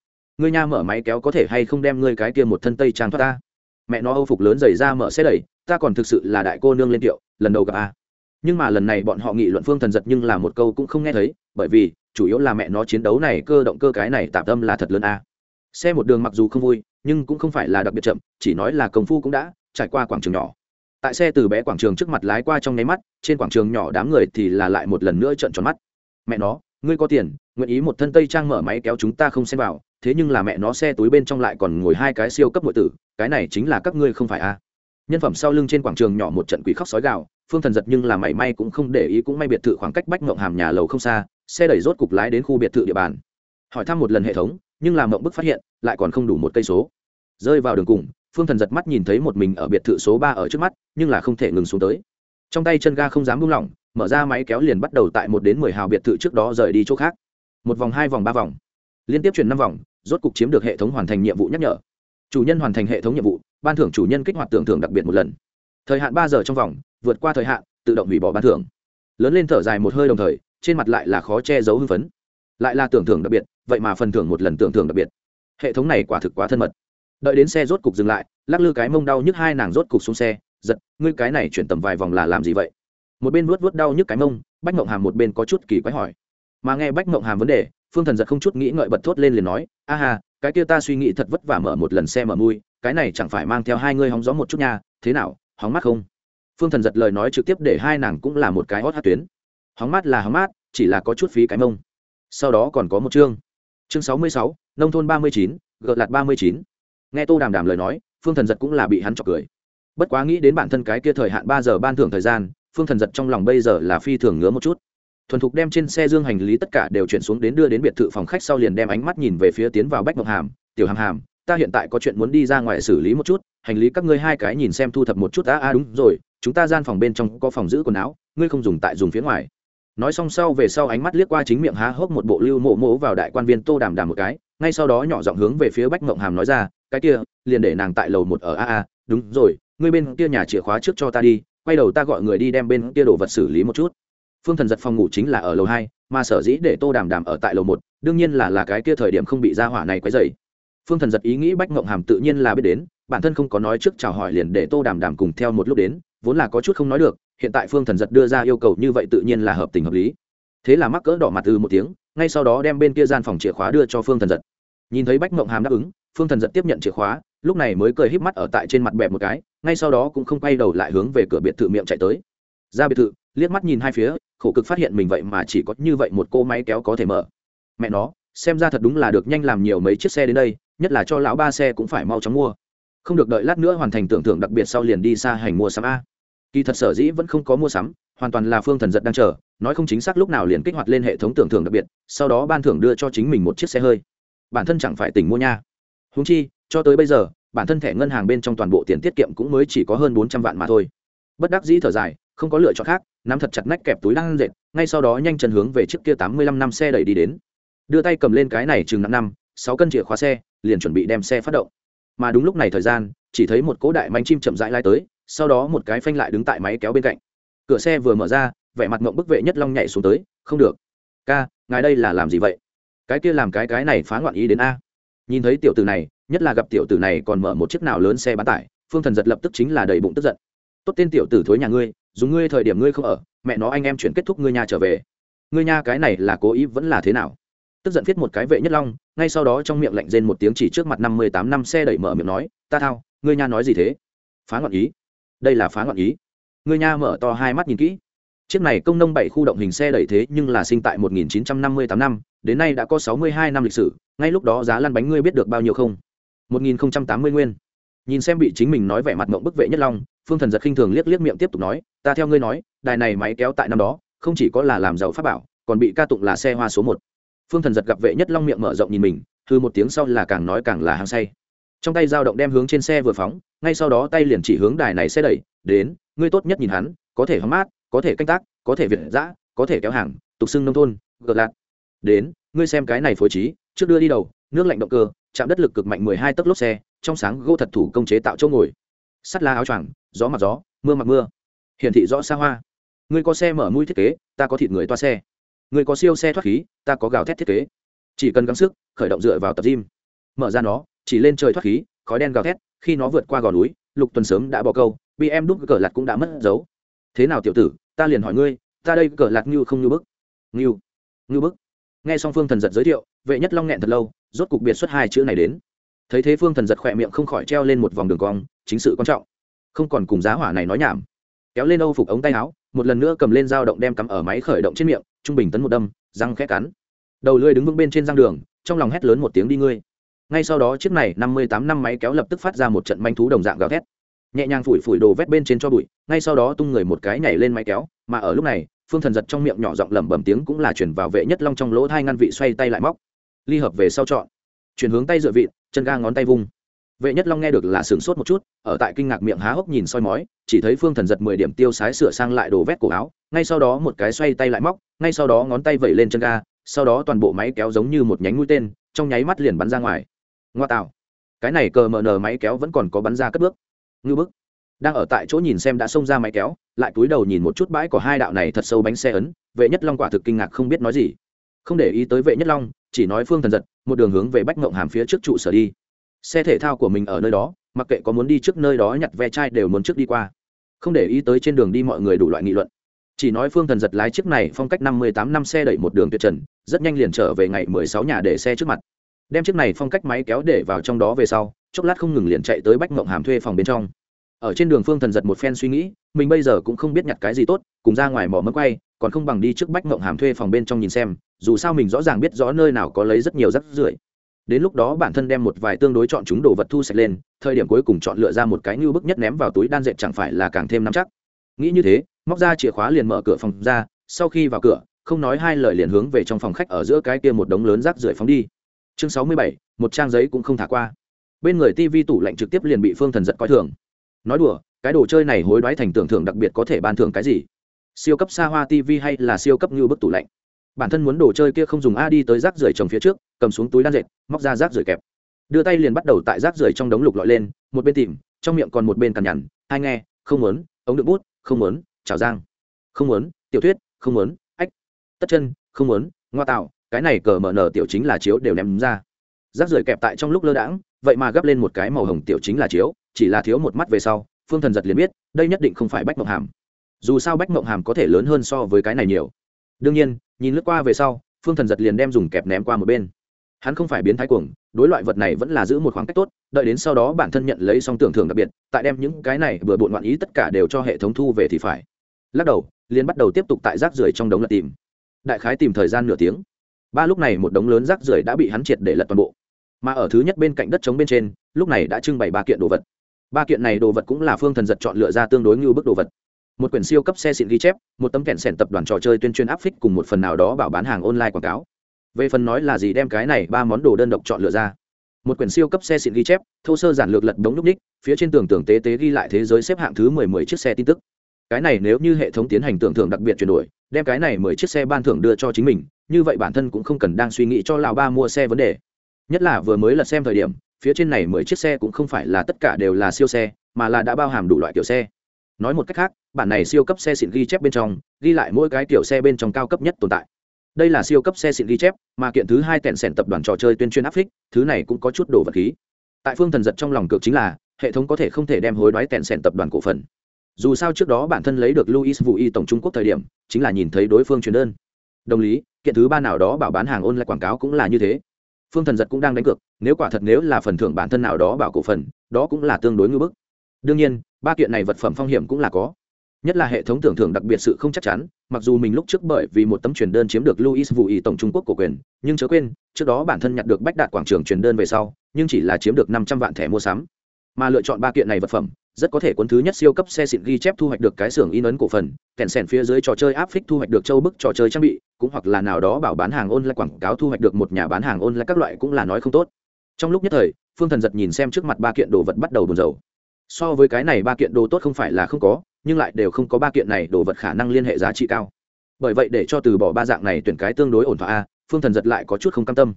Ngươi nha mở máy kéo có thể hay không đem ngươi cái kia một thân tây trang thoát ta? Mẹ nó âu phục lớn dày ra mở xe đẩy, ta còn thực sự là đại cô nương lên tiệu, lần đầu gặp a. Nhưng mà lần này bọn họ nghị luận phương thần giật nhưng là một câu cũng không nghe thấy, bởi vì, chủ yếu là mẹ nó chiến đấu này cơ động cơ cái này tạm tâm là thật lớn a. Xe một đường mặc dù không vui, nhưng cũng không phải là đặc biệt chậm, chỉ nói là công phu cũng đã, trải qua quảng trường nhỏ. Tại xe từ bé quảng trường trước mặt lái qua trong nháy mắt, trên quảng trường nhỏ đám người thì là lại một lần nữa trợn tròn mắt. Mẹ nó, ngươi có tiền, nguyện ý một thân tây trang mở máy kéo chúng ta không xem vào thế nhưng là mẹ nó xe túi bên trong lại còn ngồi hai cái siêu cấp nội tử, cái này chính là các ngươi không phải a à. nhân phẩm sau lưng trên quảng trường nhỏ một trận quỷ khóc sói gạo phương thần giật nhưng là mảy may cũng không để ý cũng may biệt thự khoảng cách bách mộng hàm nhà lầu không xa, xe đẩy rốt cục lái đến khu biệt thự địa bàn. Hỏi thăm một lần hệ thống, nhưng làm mộng bức phát hiện, lại còn không đủ một cây số. Rơi vào đường cùng, phương thần giật mắt nhìn thấy một mình ở biệt thự số ba ở trước mắt, nhưng là không thể ngừng xuống tới. Trong tay chân ga không dám buông lỏng, mở ra máy kéo liền bắt đầu tại một đến mười hào biệt thự trước đó rời đi chỗ khác. Một vòng, hai vòng, ba vòng. Liên tiếp chuyển năm vòng rốt cục chiếm được hệ thống hoàn thành nhiệm vụ nhắc nhở. Chủ nhân hoàn thành hệ thống nhiệm vụ, ban thưởng chủ nhân kích hoạt tưởng thưởng đặc biệt một lần. Thời hạn ba giờ trong vòng, vượt qua thời hạn, tự động hủy bỏ ban thưởng. Lớn lên thở dài một hơi đồng thời, trên mặt lại là khó che giấu hưng phấn. Lại là tưởng thưởng đặc biệt, vậy mà phần thưởng một lần tưởng thưởng đặc biệt. Hệ thống này quả thực quá thân mật. Đợi đến xe rốt cục dừng lại, lắc lư cái mông đau nhức hai nàng rốt cục xuống xe, giật, ngươi cái này chuyển tầm vài vòng là làm gì vậy? Một bên vuốt vuốt đau nhức cái mông, bách mộng hàm một bên có chút kỳ quái hỏi. Mà nghe bách mộng hàm vấn đề phương thần giật không chút nghĩ ngợi bật thốt lên liền nói, a hà cái kia ta suy nghĩ thật vất vả mở một lần xe mở mui, cái này chẳng phải mang theo hai ngươi hóng gió một chút nha, thế nào, hóng mát không? Phương thần giật lời nói trực tiếp để hai nàng cũng là một cái hót hát tuyến. Hóng mát là hóng mát, chỉ là có chút phí cái mông. Sau đó còn có một chương. Chương sáu mươi sáu, nông thôn ba mươi chín gợt lạt ba mươi chín. Nghe tô đàm đàm lời nói, phương thần giật cũng là bị hắn chọc cười. Bất quá nghĩ đến bản thân cái kia thời hạn ba giờ ban thưởng thời gian, phương thần giật trong lòng bây giờ là phi thường ngứa một chút thuần thục đem trên xe dương hành lý tất cả đều chuyển xuống đến đưa đến biệt thự phòng khách sau liền đem ánh mắt nhìn về phía tiến vào bách ngọc hàm. Tiểu hàm hàm, ta hiện tại có chuyện muốn đi ra ngoài xử lý một chút, hành lý các ngươi hai cái nhìn xem thu thập một chút. A a, đúng rồi, chúng ta gian phòng bên trong có phòng giữ quần áo, ngươi không dùng tại dùng phía ngoài. Nói xong sau về sau ánh mắt liếc qua chính miệng há hốc một bộ lưu mộ mộ vào đại quan viên tô đàm đàm một cái, ngay sau đó nhỏ giọng hướng về phía bách mộng hàm nói ra, cái kia, liền để nàng tại lầu một ở a a, đúng rồi, ngươi bên kia nhà chìa khóa trước cho ta đi, quay đầu ta gọi người đi đem bên kia đồ vật xử lý một chút phương thần giật phòng ngủ chính là ở lầu hai, mà sở dĩ để tô đàm đàm ở tại lầu một, đương nhiên là là cái kia thời điểm không bị ra hỏa này quấy dày phương thần giật ý nghĩ bách ngộng hàm tự nhiên là biết đến, bản thân không có nói trước chào hỏi liền để tô đàm đàm cùng theo một lúc đến, vốn là có chút không nói được, hiện tại phương thần giật đưa ra yêu cầu như vậy tự nhiên là hợp tình hợp lý. Thế là mắc cỡ đỏ mặt từ một tiếng, ngay sau đó đem bên kia gian phòng chìa khóa đưa cho phương thần giật. Nhìn thấy bách mộng hàm đáp ứng, phương thần giật tiếp nhận chìa khóa, lúc này mới cười híp mắt ở tại trên mặt bẹp một cái, ngay sau đó cũng không quay đầu lại hướng về cửa biệt thự miệng chạy tới. Ra biệt thự, liếc mắt nhìn hai phía khổ cực phát hiện mình vậy mà chỉ có như vậy một cô máy kéo có thể mở. Mẹ nó, xem ra thật đúng là được nhanh làm nhiều mấy chiếc xe đến đây, nhất là cho lão ba xe cũng phải mau chóng mua. Không được đợi lát nữa hoàn thành tưởng thưởng đặc biệt sau liền đi xa hành mua sắm a. Kỳ thật sở dĩ vẫn không có mua sắm, hoàn toàn là phương thần giật đang chờ, nói không chính xác lúc nào liền kích hoạt lên hệ thống tưởng thưởng đặc biệt, sau đó ban thưởng đưa cho chính mình một chiếc xe hơi. Bản thân chẳng phải tỉnh mua nha. Húng chi, cho tới bây giờ, bản thân thẻ ngân hàng bên trong toàn bộ tiền tiết kiệm cũng mới chỉ có hơn bốn trăm vạn mà thôi. Bất đắc dĩ thở dài không có lựa chọn khác, nắm thật chặt nách kẹp túi đang dệt, ngay sau đó nhanh chân hướng về chiếc kia tám mươi lăm năm xe đẩy đi đến. Đưa tay cầm lên cái này chừng năm năm, sáu cân chìa khóa xe, liền chuẩn bị đem xe phát động. Mà đúng lúc này thời gian, chỉ thấy một cỗ đại manh chim chậm rãi lai tới, sau đó một cái phanh lại đứng tại máy kéo bên cạnh. Cửa xe vừa mở ra, vẻ mặt mộng bức vệ nhất long nhảy xuống tới, không được. Ca, ngài đây là làm gì vậy? Cái kia làm cái cái này phá ngoạn ý đến a. Nhìn thấy tiểu tử này, nhất là gặp tiểu tử này còn mở một chiếc nào lớn xe bán tải, phương thần giật lập tức chính là đầy bụng tức giận tốt tên tiểu tử thối nhà ngươi dùng ngươi thời điểm ngươi không ở, mẹ nó anh em chuyển kết thúc ngươi nhà trở về. Ngươi nha cái này là cố ý vẫn là thế nào? Tức giận viết một cái vệ nhất long, ngay sau đó trong miệng lạnh rên một tiếng chỉ trước mặt năm mươi tám năm xe đẩy mở miệng nói, ta thao, ngươi nha nói gì thế? Phá ngọn ý. Đây là phá ngọn ý. Ngươi nha mở to hai mắt nhìn kỹ. Chiếc này công nông bảy khu động hình xe đẩy thế nhưng là sinh tại 1958 năm đến nay đã có 62 năm lịch sử, ngay lúc đó giá lăn bánh ngươi biết được bao nhiêu không? 1080 nguyên. Nhìn xem bị chính mình nói vẻ mặt mộng bức vệ nhất long phương thần giật khinh thường liếc liếc miệng tiếp tục nói, ta theo ngươi nói, đài này máy kéo tại năm đó, không chỉ có là làm giàu pháp bảo, còn bị ca tụng là xe hoa số một. Phương thần giật gặp vệ nhất long miệng mở rộng nhìn mình thư một tiếng sau là càng nói càng là hàng say. Trong tay dao động đem hướng trên xe vừa phóng, ngay sau đó tay liền chỉ hướng đài này xe đẩy, đến, ngươi tốt nhất nhìn hắn, có thể hóng mát, có thể canh tác, có thể việt giã có thể kéo hàng, tục xưng nông thôn, gợt lạc đến, ngươi xem cái này phối trí, trước đưa đi đầu, nước lạnh động cơ, chạm đất lực cực mạnh mười hai tấc lốp xe, trong sáng gỗ thật thủ công chế tạo chỗ ngồi sắt la áo choàng, gió mặc gió, mưa mặc mưa. Hiển thị rõ xa hoa. Ngươi có xe mở mũi thiết kế, ta có thịt người toa xe. Người có siêu xe thoát khí, ta có gào thét thiết kế. Chỉ cần gắng sức, khởi động dựa vào tập gym. Mở ra nó, chỉ lên trời thoát khí, khói đen gào thét, khi nó vượt qua gò núi, lục tuần sớm đã bỏ câu bị em đúc cờ lặt cũng đã mất dấu. Thế nào tiểu tử, ta liền hỏi ngươi, ta đây cờ lặt như không như bức. Như như bức. Nghe xong phương thần giật giới thiệu, vệ nhất long nghẹn thật lâu, rốt cục biệt xuất hai chữ này đến thấy thế phương thần giật khỏe miệng không khỏi treo lên một vòng đường cong, chính sự quan trọng. Không còn cùng giá hỏa này nói nhảm. Kéo lên âu phục ống tay áo, một lần nữa cầm lên dao động đem cắm ở máy khởi động trên miệng, trung bình tấn một đâm, răng khét cắn. Đầu lưới đứng vững bên trên răng đường, trong lòng hét lớn một tiếng đi ngươi. Ngay sau đó chiếc này năm mươi tám năm máy kéo lập tức phát ra một trận manh thú đồng dạng gào thét. Nhẹ nhàng phủi phủi đồ vét bên trên cho bụi, ngay sau đó tung người một cái nhảy lên máy kéo, mà ở lúc này, phương thần giật trong miệng nhỏ giọng lẩm bẩm tiếng cũng là chuyển vào vệ nhất long trong lỗ thai ngăn vị xoay tay lại móc. Ly hợp về sau chọn. Chuyển hướng tay dựa vị chân ga ngón tay vung. Vệ nhất long nghe được là sửng sốt một chút, ở tại kinh ngạc miệng há hốc nhìn soi mói, chỉ thấy phương thần giật mười điểm tiêu sái sửa sang lại đồ vét cổ áo, ngay sau đó một cái xoay tay lại móc, ngay sau đó ngón tay vẩy lên chân ga, sau đó toàn bộ máy kéo giống như một nhánh mũi tên, trong nháy mắt liền bắn ra ngoài. Ngoa tạo. Cái này cờ mờ nờ máy kéo vẫn còn có bắn ra cất bước. Ngư bức. Đang ở tại chỗ nhìn xem đã xông ra máy kéo, lại cúi đầu nhìn một chút bãi của hai đạo này thật sâu bánh xe ấn, vệ nhất long quả thực kinh ngạc không biết nói gì. Không để ý tới vệ nhất long chỉ nói phương thần giật, một đường hướng về bách ngộng hàm phía trước trụ sở đi. Xe thể thao của mình ở nơi đó, mặc kệ có muốn đi trước nơi đó nhặt ve chai đều muốn trước đi qua. Không để ý tới trên đường đi mọi người đủ loại nghị luận. Chỉ nói phương thần giật lái chiếc này phong cách năm mươi tám năm xe đẩy một đường tuyệt trần, rất nhanh liền trở về ngày mười sáu nhà để xe trước mặt. Đem chiếc này phong cách máy kéo để vào trong đó về sau, chốc lát không ngừng liền chạy tới bách ngộng hàm thuê phòng bên trong. Ở trên đường phương thần giật một phen suy nghĩ, mình bây giờ cũng không biết nhặt cái gì tốt, cùng ra ngoài mỏ mỡ quay còn không bằng đi trước bách mộng hàm thuê phòng bên trong nhìn xem, dù sao mình rõ ràng biết rõ nơi nào có lấy rất nhiều rắc rưởi. Đến lúc đó bản thân đem một vài tương đối chọn chúng đồ vật thu sạch lên, thời điểm cuối cùng chọn lựa ra một cái như bức nhất ném vào túi đan dệt chẳng phải là càng thêm nắm chắc. Nghĩ như thế, móc ra chìa khóa liền mở cửa phòng ra, sau khi vào cửa, không nói hai lời liền hướng về trong phòng khách ở giữa cái kia một đống lớn rác rưởi phóng đi. Chương sáu mươi bảy, một trang giấy cũng không thả qua. Bên người tivi tủ lạnh trực tiếp liền bị phương thần giật coi thường. Nói đùa, cái đồ chơi này hối đoái thành tưởng thưởng đặc biệt có thể ban thưởng cái gì? Siêu cấp xa hoa tv hay là siêu cấp như bức tủ lạnh? Bản thân muốn đồ chơi kia không dùng a đi tới rác rưởi trồng phía trước, cầm xuống túi đan dệt, móc ra rác rưởi kẹp. Đưa tay liền bắt đầu tại rác rưởi trong đống lục lọi lên, một bên tìm, trong miệng còn một bên cằn nhằn hai nghe, không muốn, ống đựng bút, không muốn, chảo giang, không muốn, tiểu thuyết, không muốn, ách, tất chân, không muốn, ngoa tạo, cái này cờ mở nở tiểu chính là chiếu đều ném ra. Rác rưởi kẹp tại trong lúc lơ đãng, vậy mà gấp lên một cái màu hồng tiểu chính là chiếu, chỉ là thiếu một mắt về sau, phương thần giật liền biết, đây nhất định không phải bách mộng hàm dù sao bách mộng hàm có thể lớn hơn so với cái này nhiều. Đương nhiên, nhìn lướt qua về sau, phương thần giật liền đem dùng kẹp ném qua một bên. Hắn không phải biến thái cuồng, đối loại vật này vẫn là giữ một khoảng cách tốt, đợi đến sau đó bản thân nhận lấy xong tưởng thưởng đặc biệt, tại đem những cái này vừa bộn loạn ý tất cả đều cho hệ thống thu về thì phải. Lắc đầu, liền bắt đầu tiếp tục tại rác rưởi trong đống lật tìm. Đại khái tìm thời gian nửa tiếng. Ba lúc này một đống lớn rác rưởi đã bị hắn triệt để lật toàn bộ. Mà ở thứ nhất bên cạnh đất trống bên trên, lúc này đã trưng bày ba kiện đồ vật. Ba kiện này đồ vật cũng là phương thần giật chọn lựa ra tương đối như bức đồ vật một quyển siêu cấp xe xịn ghi chép, một tấm kẹn sẻn tập đoàn trò chơi tuyên truyền áp phích cùng một phần nào đó bảo bán hàng online quảng cáo. Về phần nói là gì đem cái này ba món đồ đơn độc chọn lựa ra. Một quyển siêu cấp xe xịn ghi chép, thô sơ giản lược lật đống núc ních phía trên tường tưởng tế tế ghi lại thế giới xếp hạng thứ mười mười chiếc xe tin tức. Cái này nếu như hệ thống tiến hành tưởng thưởng đặc biệt chuyển đổi, đem cái này mười chiếc xe ban thưởng đưa cho chính mình, như vậy bản thân cũng không cần đang suy nghĩ cho lào ba mua xe vấn đề. Nhất là vừa mới lật xem thời điểm, phía trên này mười chiếc xe cũng không phải là tất cả đều là siêu xe, mà là đã bao hàm đủ loại kiểu xe nói một cách khác, bản này siêu cấp xe xịn ghi chép bên trong, ghi lại mỗi cái kiểu xe bên trong cao cấp nhất tồn tại. Đây là siêu cấp xe xịn ghi chép, mà kiện thứ hai tẹn sẻn tập đoàn trò chơi tuyên truyền áp phích, thứ này cũng có chút đồ vật khí. Tại phương thần giật trong lòng cược chính là, hệ thống có thể không thể đem hối đoái tẹn sẻn tập đoàn cổ phần. Dù sao trước đó bản thân lấy được luis vũ y tổng trung quốc thời điểm, chính là nhìn thấy đối phương truyền đơn. Đồng lý, kiện thứ ba nào đó bảo bán hàng ôn lại quảng cáo cũng là như thế. Phương thần giật cũng đang đánh cược, nếu quả thật nếu là phần thưởng bản thân nào đó bảo cổ phần, đó cũng là tương đối ngưỡng bức. Đương nhiên ba kiện này vật phẩm phong hiểm cũng là có. Nhất là hệ thống tưởng thưởng đặc biệt sự không chắc chắn, mặc dù mình lúc trước bởi vì một tấm truyền đơn chiếm được luis vũ ý tổng trung quốc của quyền, nhưng chớ quên, trước đó bản thân nhặt được bách đạt quảng trường truyền đơn về sau, nhưng chỉ là chiếm được năm trăm vạn thẻ mua sắm. Mà lựa chọn ba kiện này vật phẩm, rất có thể cuốn thứ nhất siêu cấp xe xịn ghi chép thu hoạch được cái xưởng in ấn cổ phần, kèn sèn phía dưới trò chơi áp phích thu hoạch được châu bức trò chơi trang bị, cũng hoặc là nào đó bảo bán hàng online quảng cáo thu hoạch được một nhà bán hàng online các loại cũng là nói không tốt. Trong lúc nhất thời, phương thần giật nhìn xem trước mặt ba kiện đồ vật bắt đầu buồn rầu so với cái này ba kiện đồ tốt không phải là không có, nhưng lại đều không có ba kiện này đồ vật khả năng liên hệ giá trị cao. Bởi vậy để cho từ bỏ ba dạng này tuyển cái tương đối ổn thỏa a, phương thần giật lại có chút không cam tâm.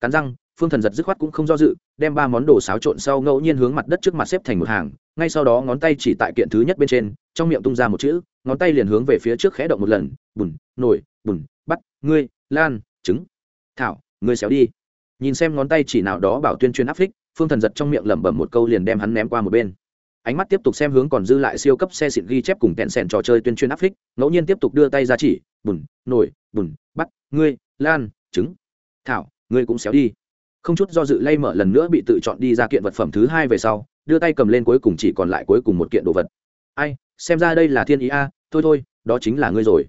Cắn răng, phương thần giật dứt khoát cũng không do dự, đem ba món đồ xáo trộn sau ngẫu nhiên hướng mặt đất trước mặt xếp thành một hàng, ngay sau đó ngón tay chỉ tại kiện thứ nhất bên trên, trong miệng tung ra một chữ, ngón tay liền hướng về phía trước khẽ động một lần, bùn nổi bùn, bắt, ngươi, lan, trứng, thảo, ngươi xéo đi. Nhìn xem ngón tay chỉ nào đó bảo tuyên truyền áp phích, phương thần giật trong miệng lẩm bẩm một câu liền đem hắn ném qua một bên ánh mắt tiếp tục xem hướng còn dư lại siêu cấp xe xịn ghi chép cùng kẹn sẻn trò chơi tuyên truyền áp phích ngẫu nhiên tiếp tục đưa tay ra chỉ, bùn nổi bùn, bắt, ngươi, lan, trứng, thảo, ngươi cũng xéo đi. Không chút do dự lay mở lần nữa bị tự chọn đi ra kiện vật phẩm thứ hai về sau, đưa tay cầm lên cuối cùng chỉ còn lại cuối cùng một kiện đồ vật. Ai, xem ra đây là thiên ý a, thôi thôi, đó chính là ngươi rồi.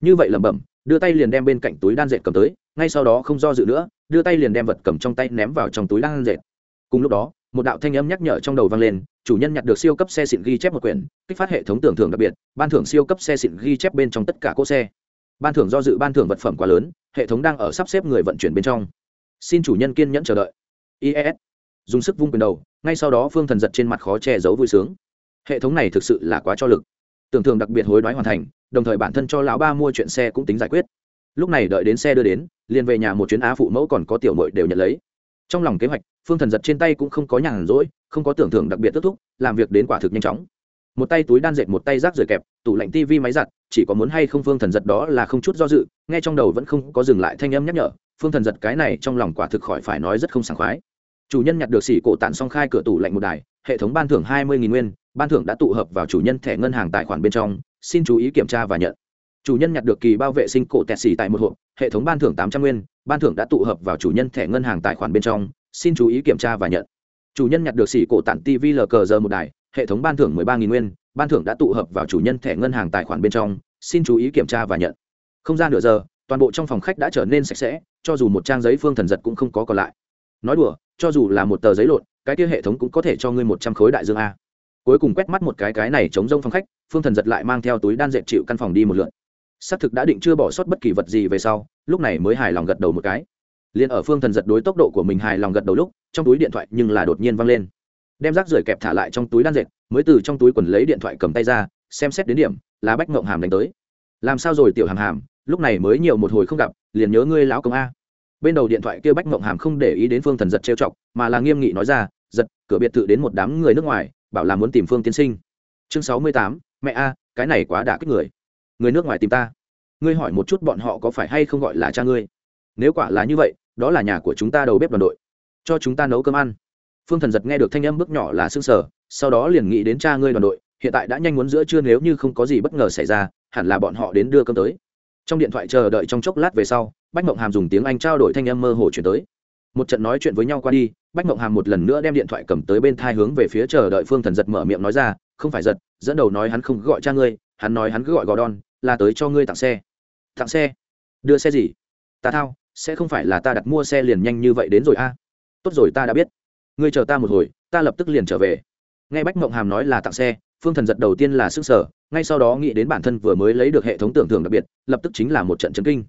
Như vậy lẩm bẩm, đưa tay liền đem bên cạnh túi đan dệt cầm tới, ngay sau đó không do dự nữa, đưa tay liền đem vật cầm trong tay ném vào trong túi đan dệt. Cùng lúc đó một đạo thanh âm nhắc nhở trong đầu vang lên, chủ nhân nhặt được siêu cấp xe xịn ghi chép một quyển, kích phát hệ thống tưởng thưởng đặc biệt, ban thưởng siêu cấp xe xịn ghi chép bên trong tất cả cỗ xe. Ban thưởng do dự ban thưởng vật phẩm quá lớn, hệ thống đang ở sắp xếp người vận chuyển bên trong. Xin chủ nhân kiên nhẫn chờ đợi. Ies dùng sức vung quyền đầu, ngay sau đó phương thần giật trên mặt khó che giấu vui sướng. Hệ thống này thực sự là quá cho lực. Tưởng thưởng đặc biệt hối đoái hoàn thành, đồng thời bản thân cho lão ba mua chuyện xe cũng tính giải quyết. Lúc này đợi đến xe đưa đến, liền về nhà một chuyến á phụ mẫu còn có tiểu mội đều nhận lấy trong lòng kế hoạch, phương thần giật trên tay cũng không có nhàn rỗi, không có tưởng thưởng đặc biệt tức thúc, làm việc đến quả thực nhanh chóng. Một tay túi đan dệt, một tay rác rời kẹp, tủ lạnh tivi máy giặt, chỉ có muốn hay không phương thần giật đó là không chút do dự, nghe trong đầu vẫn không có dừng lại thanh âm nhắc nhở, phương thần giật cái này trong lòng quả thực khỏi phải nói rất không sảng khoái. Chủ nhân nhặt được xỉ cổ tản song khai cửa tủ lạnh một đài, hệ thống ban thưởng hai mươi nguyên, ban thưởng đã tụ hợp vào chủ nhân thẻ ngân hàng tài khoản bên trong, xin chú ý kiểm tra và nhận. Chủ nhân nhặt được kỳ bao vệ sinh cổ tẹt xỉ tại một hộp, hệ thống ban thưởng tám trăm nguyên ban thưởng đã tụ hợp vào chủ nhân thẻ ngân hàng tài khoản bên trong, xin chú ý kiểm tra và nhận. Chủ nhân nhặt được xỉ cổ tặng tv lờ giờ một đài, hệ thống ban thưởng mười ba nguyên, ban thưởng đã tụ hợp vào chủ nhân thẻ ngân hàng tài khoản bên trong, xin chú ý kiểm tra và nhận. Không gian nửa giờ, toàn bộ trong phòng khách đã trở nên sạch sẽ, cho dù một trang giấy phương thần giật cũng không có còn lại. Nói đùa, cho dù là một tờ giấy lộn, cái kia hệ thống cũng có thể cho ngươi một trăm khối đại dương a. Cuối cùng quét mắt một cái cái này chống rông phòng khách, phương thần giật lại mang theo túi đan dệt chịu căn phòng đi một lượn xác thực đã định chưa bỏ sót bất kỳ vật gì về sau, lúc này mới hài lòng gật đầu một cái. Liền ở phương thần giật đối tốc độ của mình hài lòng gật đầu lúc, trong túi điện thoại nhưng là đột nhiên văng lên. Đem rác rưởi kẹp thả lại trong túi đan dệt, mới từ trong túi quần lấy điện thoại cầm tay ra, xem xét đến điểm, là bách mộng hàm đánh tới. Làm sao rồi, tiểu hàm hàm, lúc này mới nhiều một hồi không gặp, liền nhớ ngươi lão công a. Bên đầu điện thoại kia bách mộng hàm không để ý đến phương thần giật trêu chọc, mà là nghiêm nghị nói ra, giật, cửa biệt thự đến một đám người nước ngoài, bảo là muốn tìm phương tiên sinh. Chương sáu mươi tám, mẹ a, cái này quá đả kích người người nước ngoài tìm ta. Ngươi hỏi một chút bọn họ có phải hay không gọi là cha ngươi. Nếu quả là như vậy, đó là nhà của chúng ta đầu bếp đoàn đội. Cho chúng ta nấu cơm ăn. Phương thần giật nghe được thanh âm bước nhỏ là s ư ơ n g sở sau đó liền nghĩ đến cha ngươi đoàn đội, hiện tại đã nhanh muốn giữa trưa nếu như không có gì bất ngờ xảy ra, hẳn là bọn họ đến đưa cơm tới. Trong điện thoại chờ đợi trong chốc lát về sau, bách mộng hàm dùng tiếng anh trao đổi thanh âm mơ hồ chuyển tới. Một trận nói chuyện với nhau qua đi, bách mộng hàm một lần nữa đem điện thoại cầm tới bên thai hướng về phía chờ đợi phương thần giật mở miệng nói ra, không phải giật, dẫn đầu nói hắn không gọi cha ngươi, hắn nói hắn cứ gọi gò đon là tới cho ngươi tặng xe. Tặng xe? Đưa xe gì? Ta thao, sẽ không phải là ta đặt mua xe liền nhanh như vậy đến rồi a. À? tốt rồi, ta đã biết. Ngươi chờ ta một hồi, ta lập tức liền trở về. Nghe bách mộng hàm nói là tặng xe, phương thần giật đầu tiên là sức sở ngay sau đó nghĩ đến bản thân vừa mới lấy được hệ thống tưởng thưởng đặc biệt, lập tức chính là một trận chấn kinh.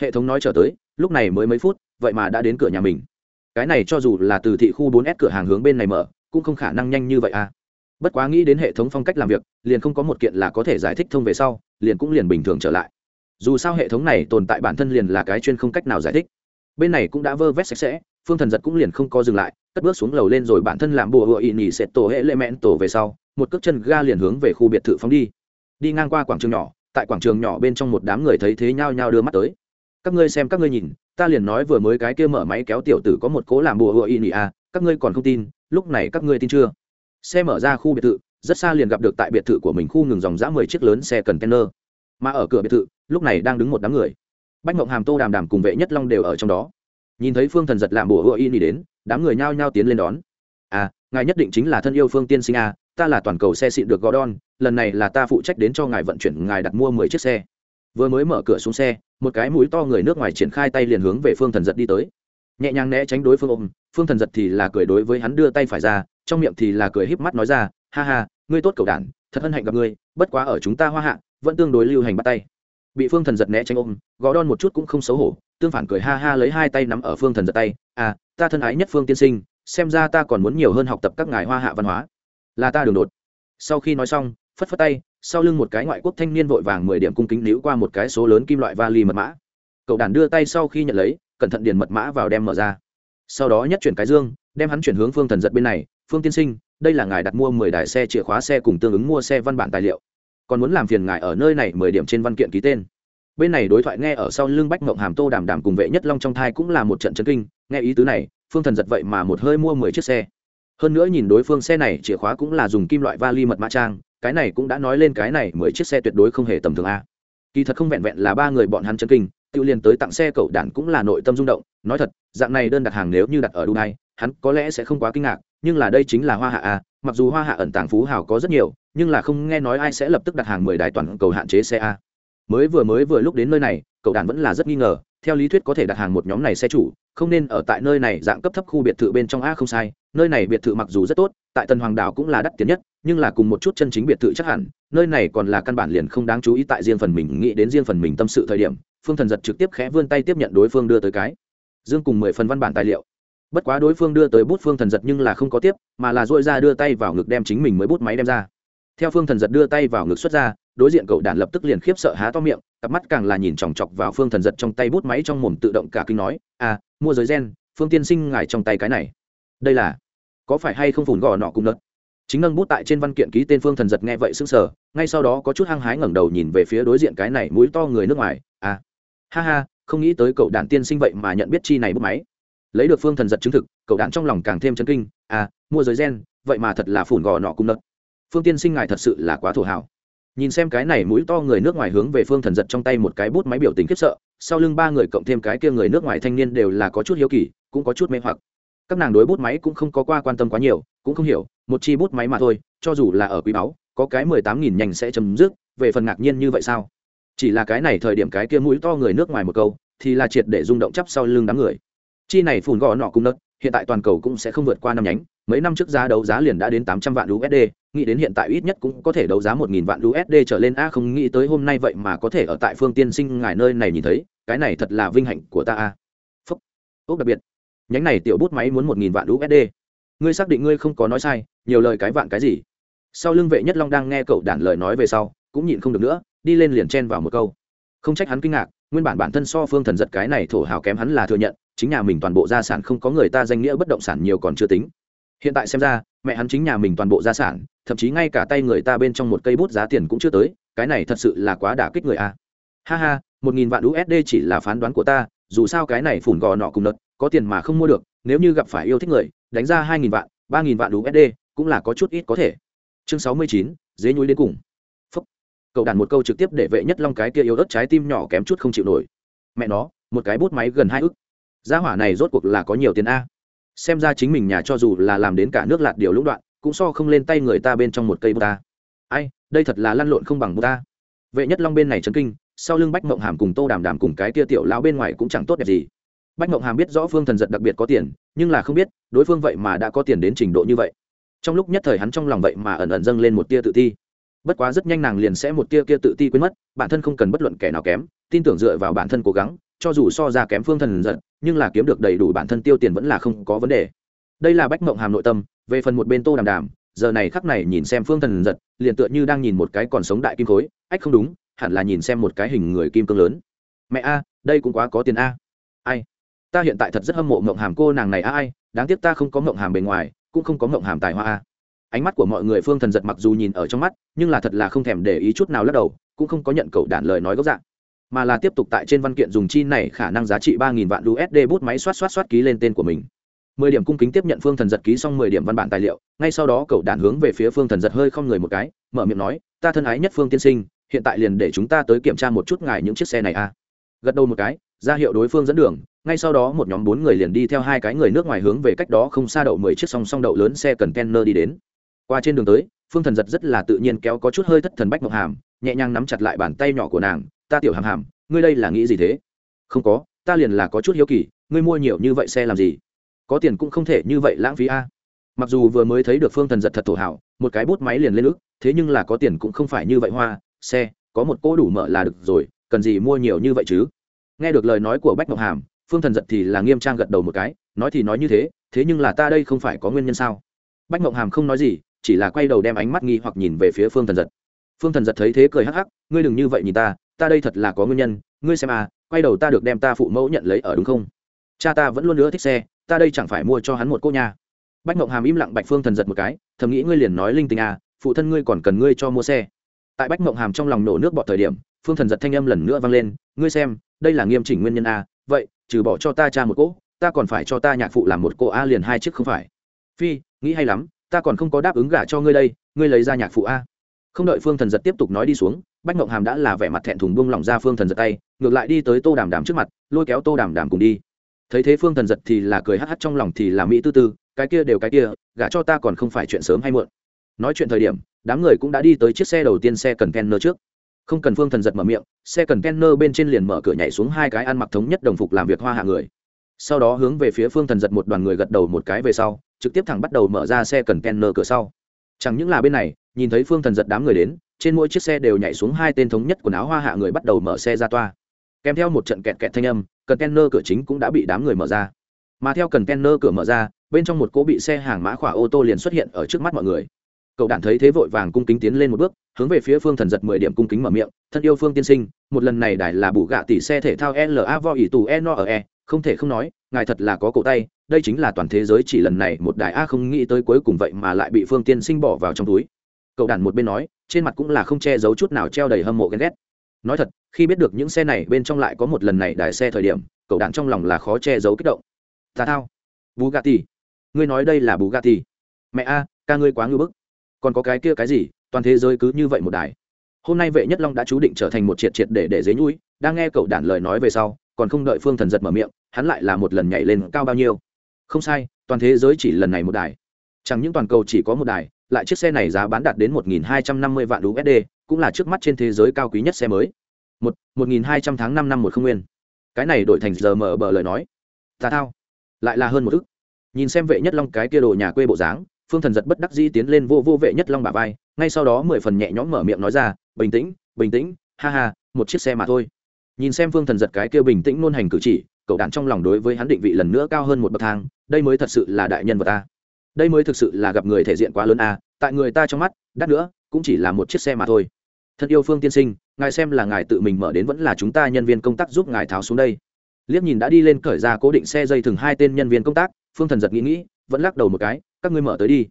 Hệ thống nói trở tới, lúc này mới mấy phút, vậy mà đã đến cửa nhà mình. Cái này cho dù là từ thị khu 4S cửa hàng hướng bên này mở, cũng không khả năng nhanh như vậy à bất quá nghĩ đến hệ thống phong cách làm việc, liền không có một kiện là có thể giải thích thông về sau, liền cũng liền bình thường trở lại. Dù sao hệ thống này tồn tại bản thân liền là cái chuyên không cách nào giải thích. Bên này cũng đã vơ vét sạch sẽ, phương thần giật cũng liền không có dừng lại, cất bước xuống lầu lên rồi bản thân làm bùa hựa ị nhì sệt tổ hệ lệ mẹn tổ về sau, một cước chân ga liền hướng về khu biệt thự phóng đi. Đi ngang qua quảng trường nhỏ, tại quảng trường nhỏ bên trong một đám người thấy thế nhau nhao đưa mắt tới. Các ngươi xem, các ngươi nhìn, ta liền nói vừa mới cái kia mở máy kéo tiểu tử có một cố làm bùa hựa ị nhì à các ngươi còn không tin, lúc này các ngươi tin chưa? Xe mở ra khu biệt thự, rất xa liền gặp được tại biệt thự của mình khu ngừng dòng dã mười chiếc lớn xe cần container. Mà ở cửa biệt thự, lúc này đang đứng một đám người. Bách mộng hàm, tô đàm đàm cùng vệ nhất long đều ở trong đó. Nhìn thấy phương thần giật làm bùa hựa y đi đến, đám người nhao nhao tiến lên đón. À ngài nhất định chính là thân yêu phương tiên sinh a ta là toàn cầu xe xịn được gordon, lần này là ta phụ trách đến cho ngài vận chuyển, ngài đặt mua mười chiếc xe. Vừa mới mở cửa xuống xe, một cái mũi to người nước ngoài triển khai tay liền hướng về phương thần giật đi tới. Nhẹ nhàng né tránh đối phương ôm, phương thần giật thì là cười đối với hắn đưa tay phải ra trong miệng thì là cười híp mắt nói ra, ha ha, ngươi tốt cầu đản, thật hân hạnh gặp ngươi, bất quá ở chúng ta hoa hạ, vẫn tương đối lưu hành bắt tay. Bị phương thần giật né tránh ôm, gò đon một chút cũng không xấu hổ, tương phản cười ha ha lấy hai tay nắm ở phương thần giật tay à ta thân ái nhất phương tiên sinh, xem ra ta còn muốn nhiều hơn học tập các ngài hoa hạ văn hóa. Là ta đường đột. Sau khi nói xong, phất phất tay, sau lưng một cái ngoại quốc thanh niên vội vàng mười điểm cung kính níu qua một cái số lớn kim loại vali mật mã. Cậu đàn đưa tay sau khi nhận lấy, cẩn thận điền mật mã vào đem mở ra. Sau đó nhất chuyển cái dương, đem hắn chuyển hướng phương thần giật bên này phương tiên sinh, đây là ngài đặt mua mười đài xe chìa khóa xe cùng tương ứng mua xe văn bản tài liệu. Còn muốn làm phiền ngài ở nơi này mười điểm trên văn kiện ký tên. Bên này đối thoại nghe ở sau lưng bách mộng hàm tô đàm đàm cùng vệ nhất long trong thai cũng là một trận chấn kinh, nghe ý tứ này, phương thần giật vậy mà một hơi mua mười chiếc xe. Hơn nữa nhìn đối phương xe này, chìa khóa cũng là dùng kim loại vali mật mã trang, cái này cũng đã nói lên cái này mười chiếc xe tuyệt đối không hề tầm thường a. Kỳ thật không vẹn vẹn là ba người bọn hắn chấn kinh tự liền tới tặng xe cậu đản cũng là nội tâm rung động, nói thật, dạng này đơn đặt hàng nếu như đặt ở dubai, hắn có lẽ sẽ không quá kinh ngạc nhưng là đây chính là hoa hạ a, mặc dù hoa hạ ẩn tàng phú hào có rất nhiều, nhưng là không nghe nói ai sẽ lập tức đặt hàng mười đài toàn cầu hạn chế xe a. Mới vừa mới vừa lúc đến nơi này, cậu đàn vẫn là rất nghi ngờ, theo lý thuyết có thể đặt hàng một nhóm này xe chủ, không nên ở tại nơi này dạng cấp thấp khu biệt thự bên trong a không sai, nơi này biệt thự mặc dù rất tốt, tại tân hoàng đảo cũng là đắt tiền nhất, nhưng là cùng một chút chân chính biệt thự chắc hẳn, nơi này còn là căn bản liền không đáng chú ý tại riêng phần mình nghĩ đến riêng phần mình tâm sự thời điểm, phương thần giật trực tiếp khẽ vươn tay tiếp nhận đối phương đưa tới cái. Dương cùng mười phần văn bản tài liệu bất quá đối phương đưa tới bút phương thần giật nhưng là không có tiếp, mà là dội ra đưa tay vào ngực đem chính mình mới bút máy đem ra. Theo phương thần giật đưa tay vào ngực xuất ra, đối diện cậu đàn lập tức liền khiếp sợ há to miệng, cặp mắt càng là nhìn chòng chọc vào phương thần giật trong tay bút máy trong mồm tự động cả kinh nói à mua giới gen, phương tiên sinh ngài trong tay cái này. Đây là, có phải hay không phủn gò nọ cùng nớt? Chính nâng bút tại trên văn kiện ký tên phương thần giật nghe vậy sững sờ, ngay sau đó có chút hăng hái ngẩng đầu nhìn về phía đối diện cái này mũi to người nước ngoài à ha ha, không nghĩ tới cậu đàn tiên sinh vậy mà nhận biết chi này bút máy lấy được phương thần giật chứng thực, cậu đạn trong lòng càng thêm chấn kinh à mua giới gen, vậy mà thật là phủn gò nọ cung nợ. Phương tiên sinh ngài thật sự là quá thổ hảo nhìn xem cái này mũi to người nước ngoài hướng về phương thần giật trong tay một cái bút máy biểu tình khiếp sợ, sau lưng ba người cộng thêm cái kia người nước ngoài thanh niên đều là có chút hiếu kỳ, cũng có chút mê hoặc. Các nàng đối bút máy cũng không có qua quan tâm quá nhiều, cũng không hiểu, một chi bút máy mà thôi, cho dù là ở quý báu, có cái mười tám nghìn nhanh sẽ chấm dứt, về phần ngạc nhiên như vậy sao? Chỉ là cái này thời điểm cái kia mũi to người nước ngoài một câu, thì là triệt để rung động chắp sau lưng đám người chi này phùn gò nọ cũng nớt hiện tại toàn cầu cũng sẽ không vượt qua năm nhánh mấy năm trước giá đấu giá liền đã đến tám trăm vạn USD, nghĩ đến hiện tại ít nhất cũng có thể đấu giá một nghìn vạn USD trở lên a không nghĩ tới hôm nay vậy mà có thể ở tại Phương Tiên Sinh ngài nơi này nhìn thấy, cái này thật là vinh hạnh của ta a. Phúc. Ốc đặc biệt. Nhánh này tiểu bút máy muốn một nghìn vạn USD. Ngươi xác định ngươi không có nói sai, nhiều lời cái vạn cái gì? Sau lưng vệ nhất long đang nghe cậu đản lời nói về sau, cũng nhịn không được nữa, đi lên liền chen vào một câu. Không trách hắn kinh ngạc, nguyên bản bản thân so Phương Thần giật cái này thổ hào kém hắn là thừa nhận, chính nhà mình toàn bộ gia sản không có người ta danh nghĩa bất động sản nhiều còn chưa tính. Hiện tại xem ra, mẹ hắn chính nhà mình toàn bộ gia sản, thậm chí ngay cả tay người ta bên trong một cây bút giá tiền cũng chưa tới, cái này thật sự là quá đả kích người a. Ha ha, một nghìn vạn usd chỉ là phán đoán của ta, dù sao cái này phủn gò nọ cùng nợt có tiền mà không mua được, nếu như gặp phải yêu thích người, đánh ra hai nghìn vạn, ba nghìn vạn usd cũng là có chút ít có thể. Chương sáu mươi chín, dế nhúi đến cùng. Phúc. Cậu đàn một câu trực tiếp để vệ nhất long cái kia yếu ớt trái tim nhỏ kém chút không chịu nổi. Mẹ nó, một cái bút máy gần hai ức gia hỏa này rốt cuộc là có nhiều tiền a. Xem ra chính mình nhà cho dù là làm đến cả nước lạt điều lũng đoạn, cũng so không lên tay người ta bên trong một cây bút ta ai, đây thật là lăn lộn không bằng bút ta vệ nhất long bên này chấn kinh, sau lưng bách mộng hàm cùng tô đàm đàm cùng cái tia tiểu lão bên ngoài cũng chẳng tốt đẹp gì. Bách mộng hàm biết rõ phương thần giật đặc biệt có tiền, nhưng là không biết, đối phương vậy mà đã có tiền đến trình độ như vậy. Trong lúc nhất thời hắn trong lòng vậy mà ẩn ẩn dâng lên một tia tự ti. Bất quá rất nhanh nàng liền sẽ một tia kia tự ti quên mất, bản thân không cần bất luận kẻ nào kém, tin tưởng dựa vào bản thân cố gắng, cho dù so ra kém phương thần giật nhưng là kiếm được đầy đủ bản thân tiêu tiền vẫn là không có vấn đề. Đây là bách mộng hàm nội tâm, về phần một bên tô đàm đàm, giờ này khắc này nhìn xem phương thần giật, liền tựa như đang nhìn một cái còn sống đại kim khối, ách không đúng, hẳn là nhìn xem một cái hình người kim cương lớn. Mẹ a, đây cũng quá có tiền a. Ai? Ta hiện tại thật rất hâm mộ mộng hàm cô nàng này a, ai, đáng tiếc ta không có mộng hàm bề ngoài, cũng không có mộng hàm tài hoa a. Ánh mắt của mọi người phương thần giật mặc dù nhìn ở trong mắt, nhưng là thật là không thèm để ý chút nào lắc đầu, cũng không có nhận cậu đản lời nói gốc dạng mà là tiếp tục tại trên văn kiện dùng chi này khả năng giá trị ba nghìn vạn USD bút máy soát soát soát ký lên tên của mình. mười điểm cung kính tiếp nhận Phương Thần giật ký xong mười điểm văn bản tài liệu, ngay sau đó cậu đàn hướng về phía Phương Thần giật hơi không người một cái, mở miệng nói, "Ta thân ái nhất Phương tiên sinh, hiện tại liền để chúng ta tới kiểm tra một chút ngài những chiếc xe này a." Gật đầu một cái, ra hiệu đối phương dẫn đường, ngay sau đó một nhóm bốn người liền đi theo hai cái người nước ngoài hướng về cách đó không xa đậu mười chiếc song song đậu lớn xe container đi đến. Qua trên đường tới, Phương Thần giật rất là tự nhiên kéo có chút hơi thất thần bách ngọc hàm, nhẹ nhàng nắm chặt lại bàn tay nhỏ của nàng, "Ta tiểu hàm hàm, ngươi đây là nghĩ gì thế? Không có ta liền là có chút hiếu kỳ ngươi mua nhiều như vậy xe làm gì? Có tiền cũng không thể như vậy lãng phí a. Mặc dù vừa mới thấy được phương thần giật thật thổ hảo một cái bút máy liền lên ức thế nhưng là có tiền cũng không phải như vậy hoa xe có một cỗ đủ mở là được rồi cần gì mua nhiều như vậy chứ? Nghe được lời nói của bách ngọc hàm phương thần giật thì là nghiêm trang gật đầu một cái nói thì nói như thế thế nhưng là ta đây không phải có nguyên nhân sao? Bách ngọc hàm không nói gì chỉ là quay đầu đem ánh mắt nghi hoặc nhìn về phía phương thần giật phương thần giật thấy thế cười hắc hắc, ngươi đừng như vậy nhìn ta ta đây thật là có nguyên nhân, ngươi xem à quay đầu ta được đem ta phụ mẫu nhận lấy ở đúng không? Cha ta vẫn luôn nữa thích xe, ta đây chẳng phải mua cho hắn một cô nha. Bách mộng hàm im lặng bạch phương thần giật một cái, thầm nghĩ ngươi liền nói linh tinh à phụ thân ngươi còn cần ngươi cho mua xe. Tại bách mộng hàm trong lòng nổ nước bọt thời điểm, phương thần giật thanh âm lần nữa vang lên, ngươi xem, đây là nghiêm chỉnh nguyên nhân à? vậy, trừ bỏ cho ta cha một cỗ ta còn phải cho ta nhạc phụ làm một cô a liền hai chiếc không phải. Phi, nghĩ hay lắm, ta còn không có đáp ứng gả cho ngươi đây, ngươi lấy ra nhạc phụ a không đợi phương thần giật tiếp tục nói đi xuống, bách mộng hàm đã là vẻ mặt thẹn thùng buông lỏng ra phương thần giật tay, ngược lại đi tới tô đàm đàm trước mặt, lôi kéo tô đàm đàm cùng đi. Thấy thế phương thần giật thì là cười hắc hắc trong lòng thì là mỹ tư tư, cái kia đều cái kia, gả cho ta còn không phải chuyện sớm hay muộn. Nói chuyện thời điểm, đám người cũng đã đi tới chiếc xe đầu tiên xe cần kenner trước. Không cần phương thần giật mở miệng, xe cần kenner bên trên liền mở cửa nhảy xuống hai cái ăn mặc thống nhất đồng phục làm việc hoa hạ người. Sau đó hướng về phía phương thần giật một đoàn người gật đầu một cái về sau, trực tiếp thẳng bắt đầu mở ra xe cần kenner cửa sau. Chẳng những là bên này nhìn thấy phương thần giật đám người đến, trên mỗi chiếc xe đều nhảy xuống hai tên thống nhất quần áo hoa hạ người bắt đầu mở xe ra toa. Kèm theo một trận kẹt kẹt thanh âm cần kenner cửa chính cũng đã bị đám người mở ra. Mà theo cần kenner cửa mở ra, bên trong một cỗ bị xe hàng mã khỏa ô tô liền xuất hiện ở trước mắt mọi người. Cậu đản thấy thế vội vàng cung kính tiến lên một bước, hướng về phía phương thần giật mười điểm cung kính mở miệng, thân yêu phương tiên sinh, một lần này đài là bù gạ tỷ xe thể thao la vo ỉ tù e no e không thể không nói, ngài thật là có cổ tay, đây chính là toàn thế giới chỉ lần này một đài a không nghĩ tới cuối cùng vậy mà lại bị phương tiên sinh bỏ vào trong túi cậu đàn một bên nói, trên mặt cũng là không che giấu chút nào treo đầy hâm mộ ghen ghét. Nói thật, khi biết được những xe này bên trong lại có một lần này đài xe thời điểm, cậu đàn trong lòng là khó che giấu kích động. Ta thao. Bù gà tỷ ngươi nói đây là bù gà tỷ mẹ a, ca ngươi quá ngư bức. Còn có cái kia cái gì, toàn thế giới cứ như vậy một đài. Hôm nay vệ nhất long đã chú định trở thành một triệt triệt để để dế nhũi, đang nghe cậu đản lời nói về sau, còn không đợi phương thần giật mở miệng, hắn lại là một lần nhảy lên cao bao nhiêu. Không sai, toàn thế giới chỉ lần này một đài. Chẳng những toàn cầu chỉ có một đài lại chiếc xe này giá bán đạt đến một nghìn hai trăm năm mươi vạn USD, cũng là trước mắt trên thế giới cao quý nhất xe mới. Một, một nghìn hai trăm tháng năm năm một không nguyên. Cái này đổi thành giờ mở bờ lời nói. Ta thao, lại là hơn một ức. Nhìn xem vệ nhất long cái kia đồ nhà quê bộ dáng, Phương Thần giật bất đắc dĩ tiến lên vô vô vệ nhất long bả vai, ngay sau đó mười phần nhẹ nhõm mở miệng nói ra, bình tĩnh, bình tĩnh, ha ha, một chiếc xe mà thôi. Nhìn xem Phương Thần giật cái kia bình tĩnh luôn hành cử chỉ, cậu đàn trong lòng đối với hắn định vị lần nữa cao hơn một bậc thang, đây mới thật sự là đại nhân vật ta đây mới thực sự là gặp người thể diện quá lớn à tại người ta trong mắt, đắt nữa, cũng chỉ là một chiếc xe mà thôi. Thân yêu phương tiên sinh, ngài xem là ngài tự mình mở đến vẫn là chúng ta nhân viên công tác giúp ngài tháo xuống đây. Liếc nhìn đã đi lên cởi ra cố định xe dây thừng hai tên nhân viên công tác, phương thần giật nghĩ nghĩ, vẫn lắc đầu một cái, các ngươi mở tới đi.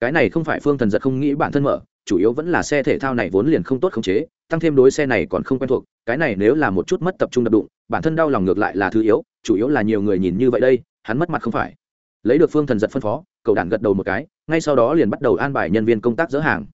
Cái này không phải phương thần giật không nghĩ bản thân mở, chủ yếu vẫn là xe thể thao này vốn liền không tốt khống chế, tăng thêm đối xe này còn không quen thuộc, cái này nếu là một chút mất tập trung đập đụng, bản thân đau lòng ngược lại là thứ yếu, chủ yếu là nhiều người nhìn như vậy đây, hắn mất mặt không phải. Lấy được phương thần giật phân phó cậu đàn gật đầu một cái, ngay sau đó liền bắt đầu an bài nhân viên công tác dỡ hàng.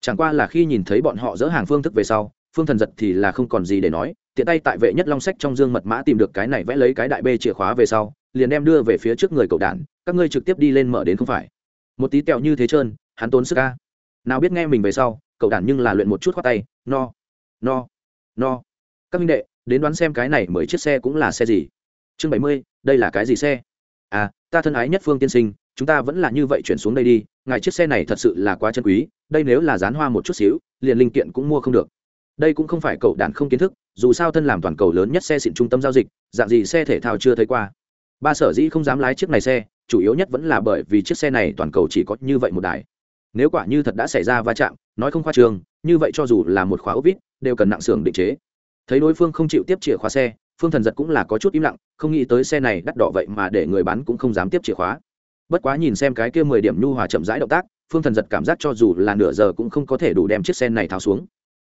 Chẳng qua là khi nhìn thấy bọn họ dỡ hàng phương thức về sau, phương thần giật thì là không còn gì để nói, tiện tay tại vệ nhất long sách trong dương mật mã tìm được cái này vẽ lấy cái đại bê chìa khóa về sau, liền đem đưa về phía trước người cậu đàn các ngươi trực tiếp đi lên mở đến không phải. Một tí tẹo như thế trơn, hắn tốn sức ca nào biết nghe mình về sau cậu đàn nhưng là luyện một chút khoác tay, no no no. Các minh đệ, đến đoán xem cái này mới chiếc xe cũng là xe gì? Chương bảy mươi, đây là cái gì xe? À ta thân ái nhất phương tiên sinh chúng ta vẫn là như vậy chuyển xuống đây đi, ngài chiếc xe này thật sự là quá chân quý, đây nếu là dán hoa một chút xíu, liền linh kiện cũng mua không được. Đây cũng không phải cậu đàn không kiến thức, dù sao thân làm toàn cầu lớn nhất xe xịn trung tâm giao dịch, dạng gì xe thể thao chưa thấy qua. Ba sở dĩ không dám lái chiếc này xe, chủ yếu nhất vẫn là bởi vì chiếc xe này toàn cầu chỉ có như vậy một đài. Nếu quả như thật đã xảy ra va chạm, nói không khoa trường, như vậy cho dù là một khóa ốc vít, đều cần nặng xưởng định chế. Thấy đối phương không chịu tiếp chìa khóa xe, phương thần giật cũng là có chút im lặng, không nghĩ tới xe này đắt đỏ vậy mà để người bán cũng không dám tiếp chìa khóa bất quá nhìn xem cái kia mười điểm nhu hòa chậm rãi động tác, phương thần giật cảm giác cho dù là nửa giờ cũng không có thể đủ đem chiếc xe này tháo xuống.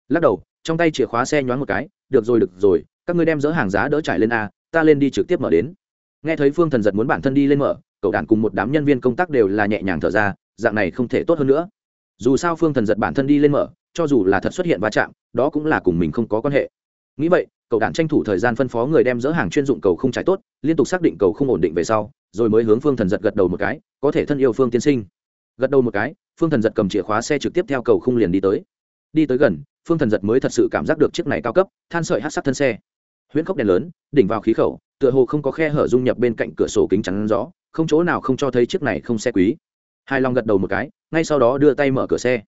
Lắc đầu, trong tay chìa khóa xe nhoáng một cái, được rồi được rồi, các ngươi đem dỡ hàng giá đỡ trải lên a, ta lên đi trực tiếp mở đến. Nghe thấy phương thần giật muốn bản thân đi lên mở, cậu đàn cùng một đám nhân viên công tác đều là nhẹ nhàng thở ra, dạng này không thể tốt hơn nữa. Dù sao phương thần giật bản thân đi lên mở, cho dù là thật xuất hiện va chạm, đó cũng là cùng mình không có quan hệ. Nghĩ vậy cậu đạn tranh thủ thời gian phân phó người đem dỡ hàng chuyên dụng cầu không trái tốt, liên tục xác định cầu không ổn định về sau, rồi mới hướng phương thần giật gật đầu một cái, có thể thân yêu phương tiên sinh. Gật đầu một cái, phương thần giật cầm chìa khóa xe trực tiếp theo cầu không liền đi tới. Đi tới gần, phương thần giật mới thật sự cảm giác được chiếc này cao cấp, than sợi hát sắc thân xe. Huyễn khốc đèn lớn, đỉnh vào khí khẩu, tựa hồ không có khe hở dung nhập bên cạnh cửa sổ kính chắn rõ, không chỗ nào không cho thấy chiếc này không xe quý. Hai long gật đầu một cái, ngay sau đó đưa tay mở cửa xe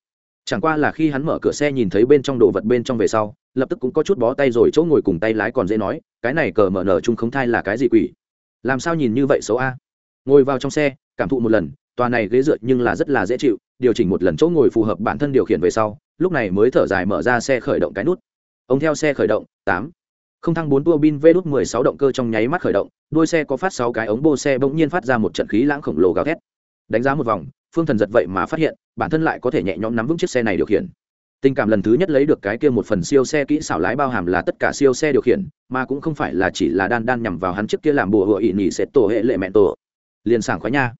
chẳng qua là khi hắn mở cửa xe nhìn thấy bên trong đồ vật bên trong về sau, lập tức cũng có chút bó tay rồi chỗ ngồi cùng tay lái còn dễ nói, cái này cờ mở nở chung không thai là cái gì quỷ? Làm sao nhìn như vậy xấu a? Ngồi vào trong xe, cảm thụ một lần, tòa này ghế dựa nhưng là rất là dễ chịu, điều chỉnh một lần chỗ ngồi phù hợp bản thân điều khiển về sau, lúc này mới thở dài mở ra xe khởi động cái nút. Ông theo xe khởi động, tám. Không thăng bốn tua bin vê đốt mười sáu động cơ trong nháy mắt khởi động, đuôi xe có phát sáu cái ống bô xe bỗng nhiên phát ra một trận khí lãng khổng lồ gào thét. Đánh giá một vòng phương thần giật vậy mà phát hiện, bản thân lại có thể nhẹ nhõm nắm vững chiếc xe này điều khiển. Tình cảm lần thứ nhất lấy được cái kia một phần siêu xe kỹ xảo lái bao hàm là tất cả siêu xe điều khiển, mà cũng không phải là chỉ là đan đan nhằm vào hắn trước kia làm bùa hựa ỵ nhị sẽ tổ hệ lệ mẹ tổ. Liền sảng khoái nha.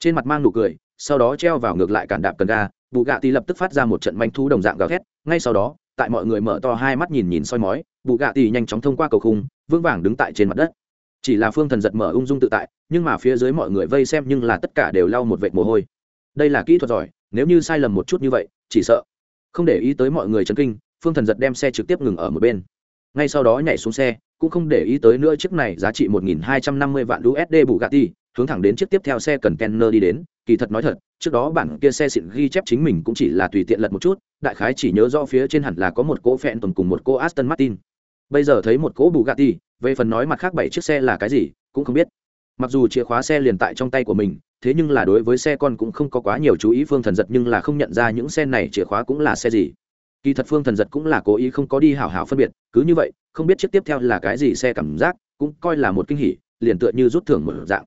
Trên mặt mang nụ cười, sau đó treo vào ngược lại cản đạp cần ga, bù gạ tì lập tức phát ra một trận manh thu đồng dạng gào thét, ngay sau đó, tại mọi người mở to hai mắt nhìn nhìn soi mói, bù gạ tì nhanh chóng thông qua cầu khung, vững vàng đứng tại trên mặt đất. Chỉ là phương thần giật mở ung dung tự tại, nhưng mà phía dưới mọi người vây xem nhưng là tất cả đều lau một vệt mồ hôi đây là kỹ thuật giỏi nếu như sai lầm một chút như vậy chỉ sợ không để ý tới mọi người chấn kinh phương thần giật đem xe trực tiếp ngừng ở một bên ngay sau đó nhảy xuống xe cũng không để ý tới nữa chiếc này giá trị 1.250 vạn USD Bugatti, hướng thẳng đến chiếc tiếp theo xe cần Kenner đi đến, kỳ thật nói thật, trước đó bản kia xe xịn ghi chép chính mình cũng chỉ là tùy tiện lật một chút, đại khái chỉ nhớ rõ phía trên hẳn là có một cỗ phẹn tuần cùng một cỗ Aston Martin. Bây giờ thấy một cỗ Bugatti, về phần nói mặt khác bảy chiếc xe là cái gì, cũng không biết. Mặc dù chìa khóa xe liền tại trong tay của mình, thế nhưng là đối với xe con cũng không có quá nhiều chú ý Phương Thần giật nhưng là không nhận ra những xe này chìa khóa cũng là xe gì. Kỳ thật phương thần giật cũng là cố ý không có đi hảo hảo phân biệt cứ như vậy không biết chiếc tiếp theo là cái gì xe cảm giác cũng coi là một kinh hỉ liền tựa như rút thưởng một dạng.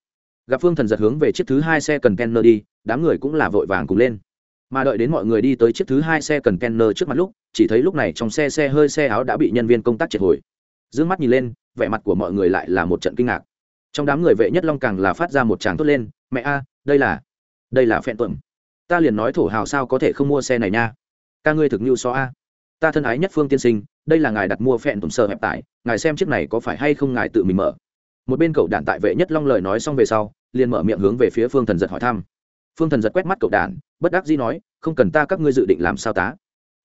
Gặp phương thần giật hướng về chiếc thứ hai xe cần kenner đi đám người cũng là vội vàng cùng lên. Mà đợi đến mọi người đi tới chiếc thứ hai xe cần kenner trước mặt lúc chỉ thấy lúc này trong xe xe hơi xe áo đã bị nhân viên công tác triệt hồi. D ư ơ n g mắt nhìn lên vẻ mặt của mọi người lại là một trận kinh ngạc trong đám người vệ nhất long càng là phát ra một tràng thốt lên, mẹ a, đây là đây là phẹn tuẩm. Ta liền nói thổ hào sao có thể không mua xe này nha. Ca ngươi thực như so a. Ta thân ái nhất phương tiên sinh, đây là ngài đặt mua phẹn tuẩm sơ hẹp tải, ngài xem chiếc này có phải hay không ngài tự mình mở. Một bên cậu đàn tại vệ nhất long lời nói xong về sau, liền mở miệng hướng về phía phương thần giật hỏi thăm. Phương thần giật quét mắt cậu đàn, bất đắc dĩ nói, không cần ta, các ngươi dự định làm sao tá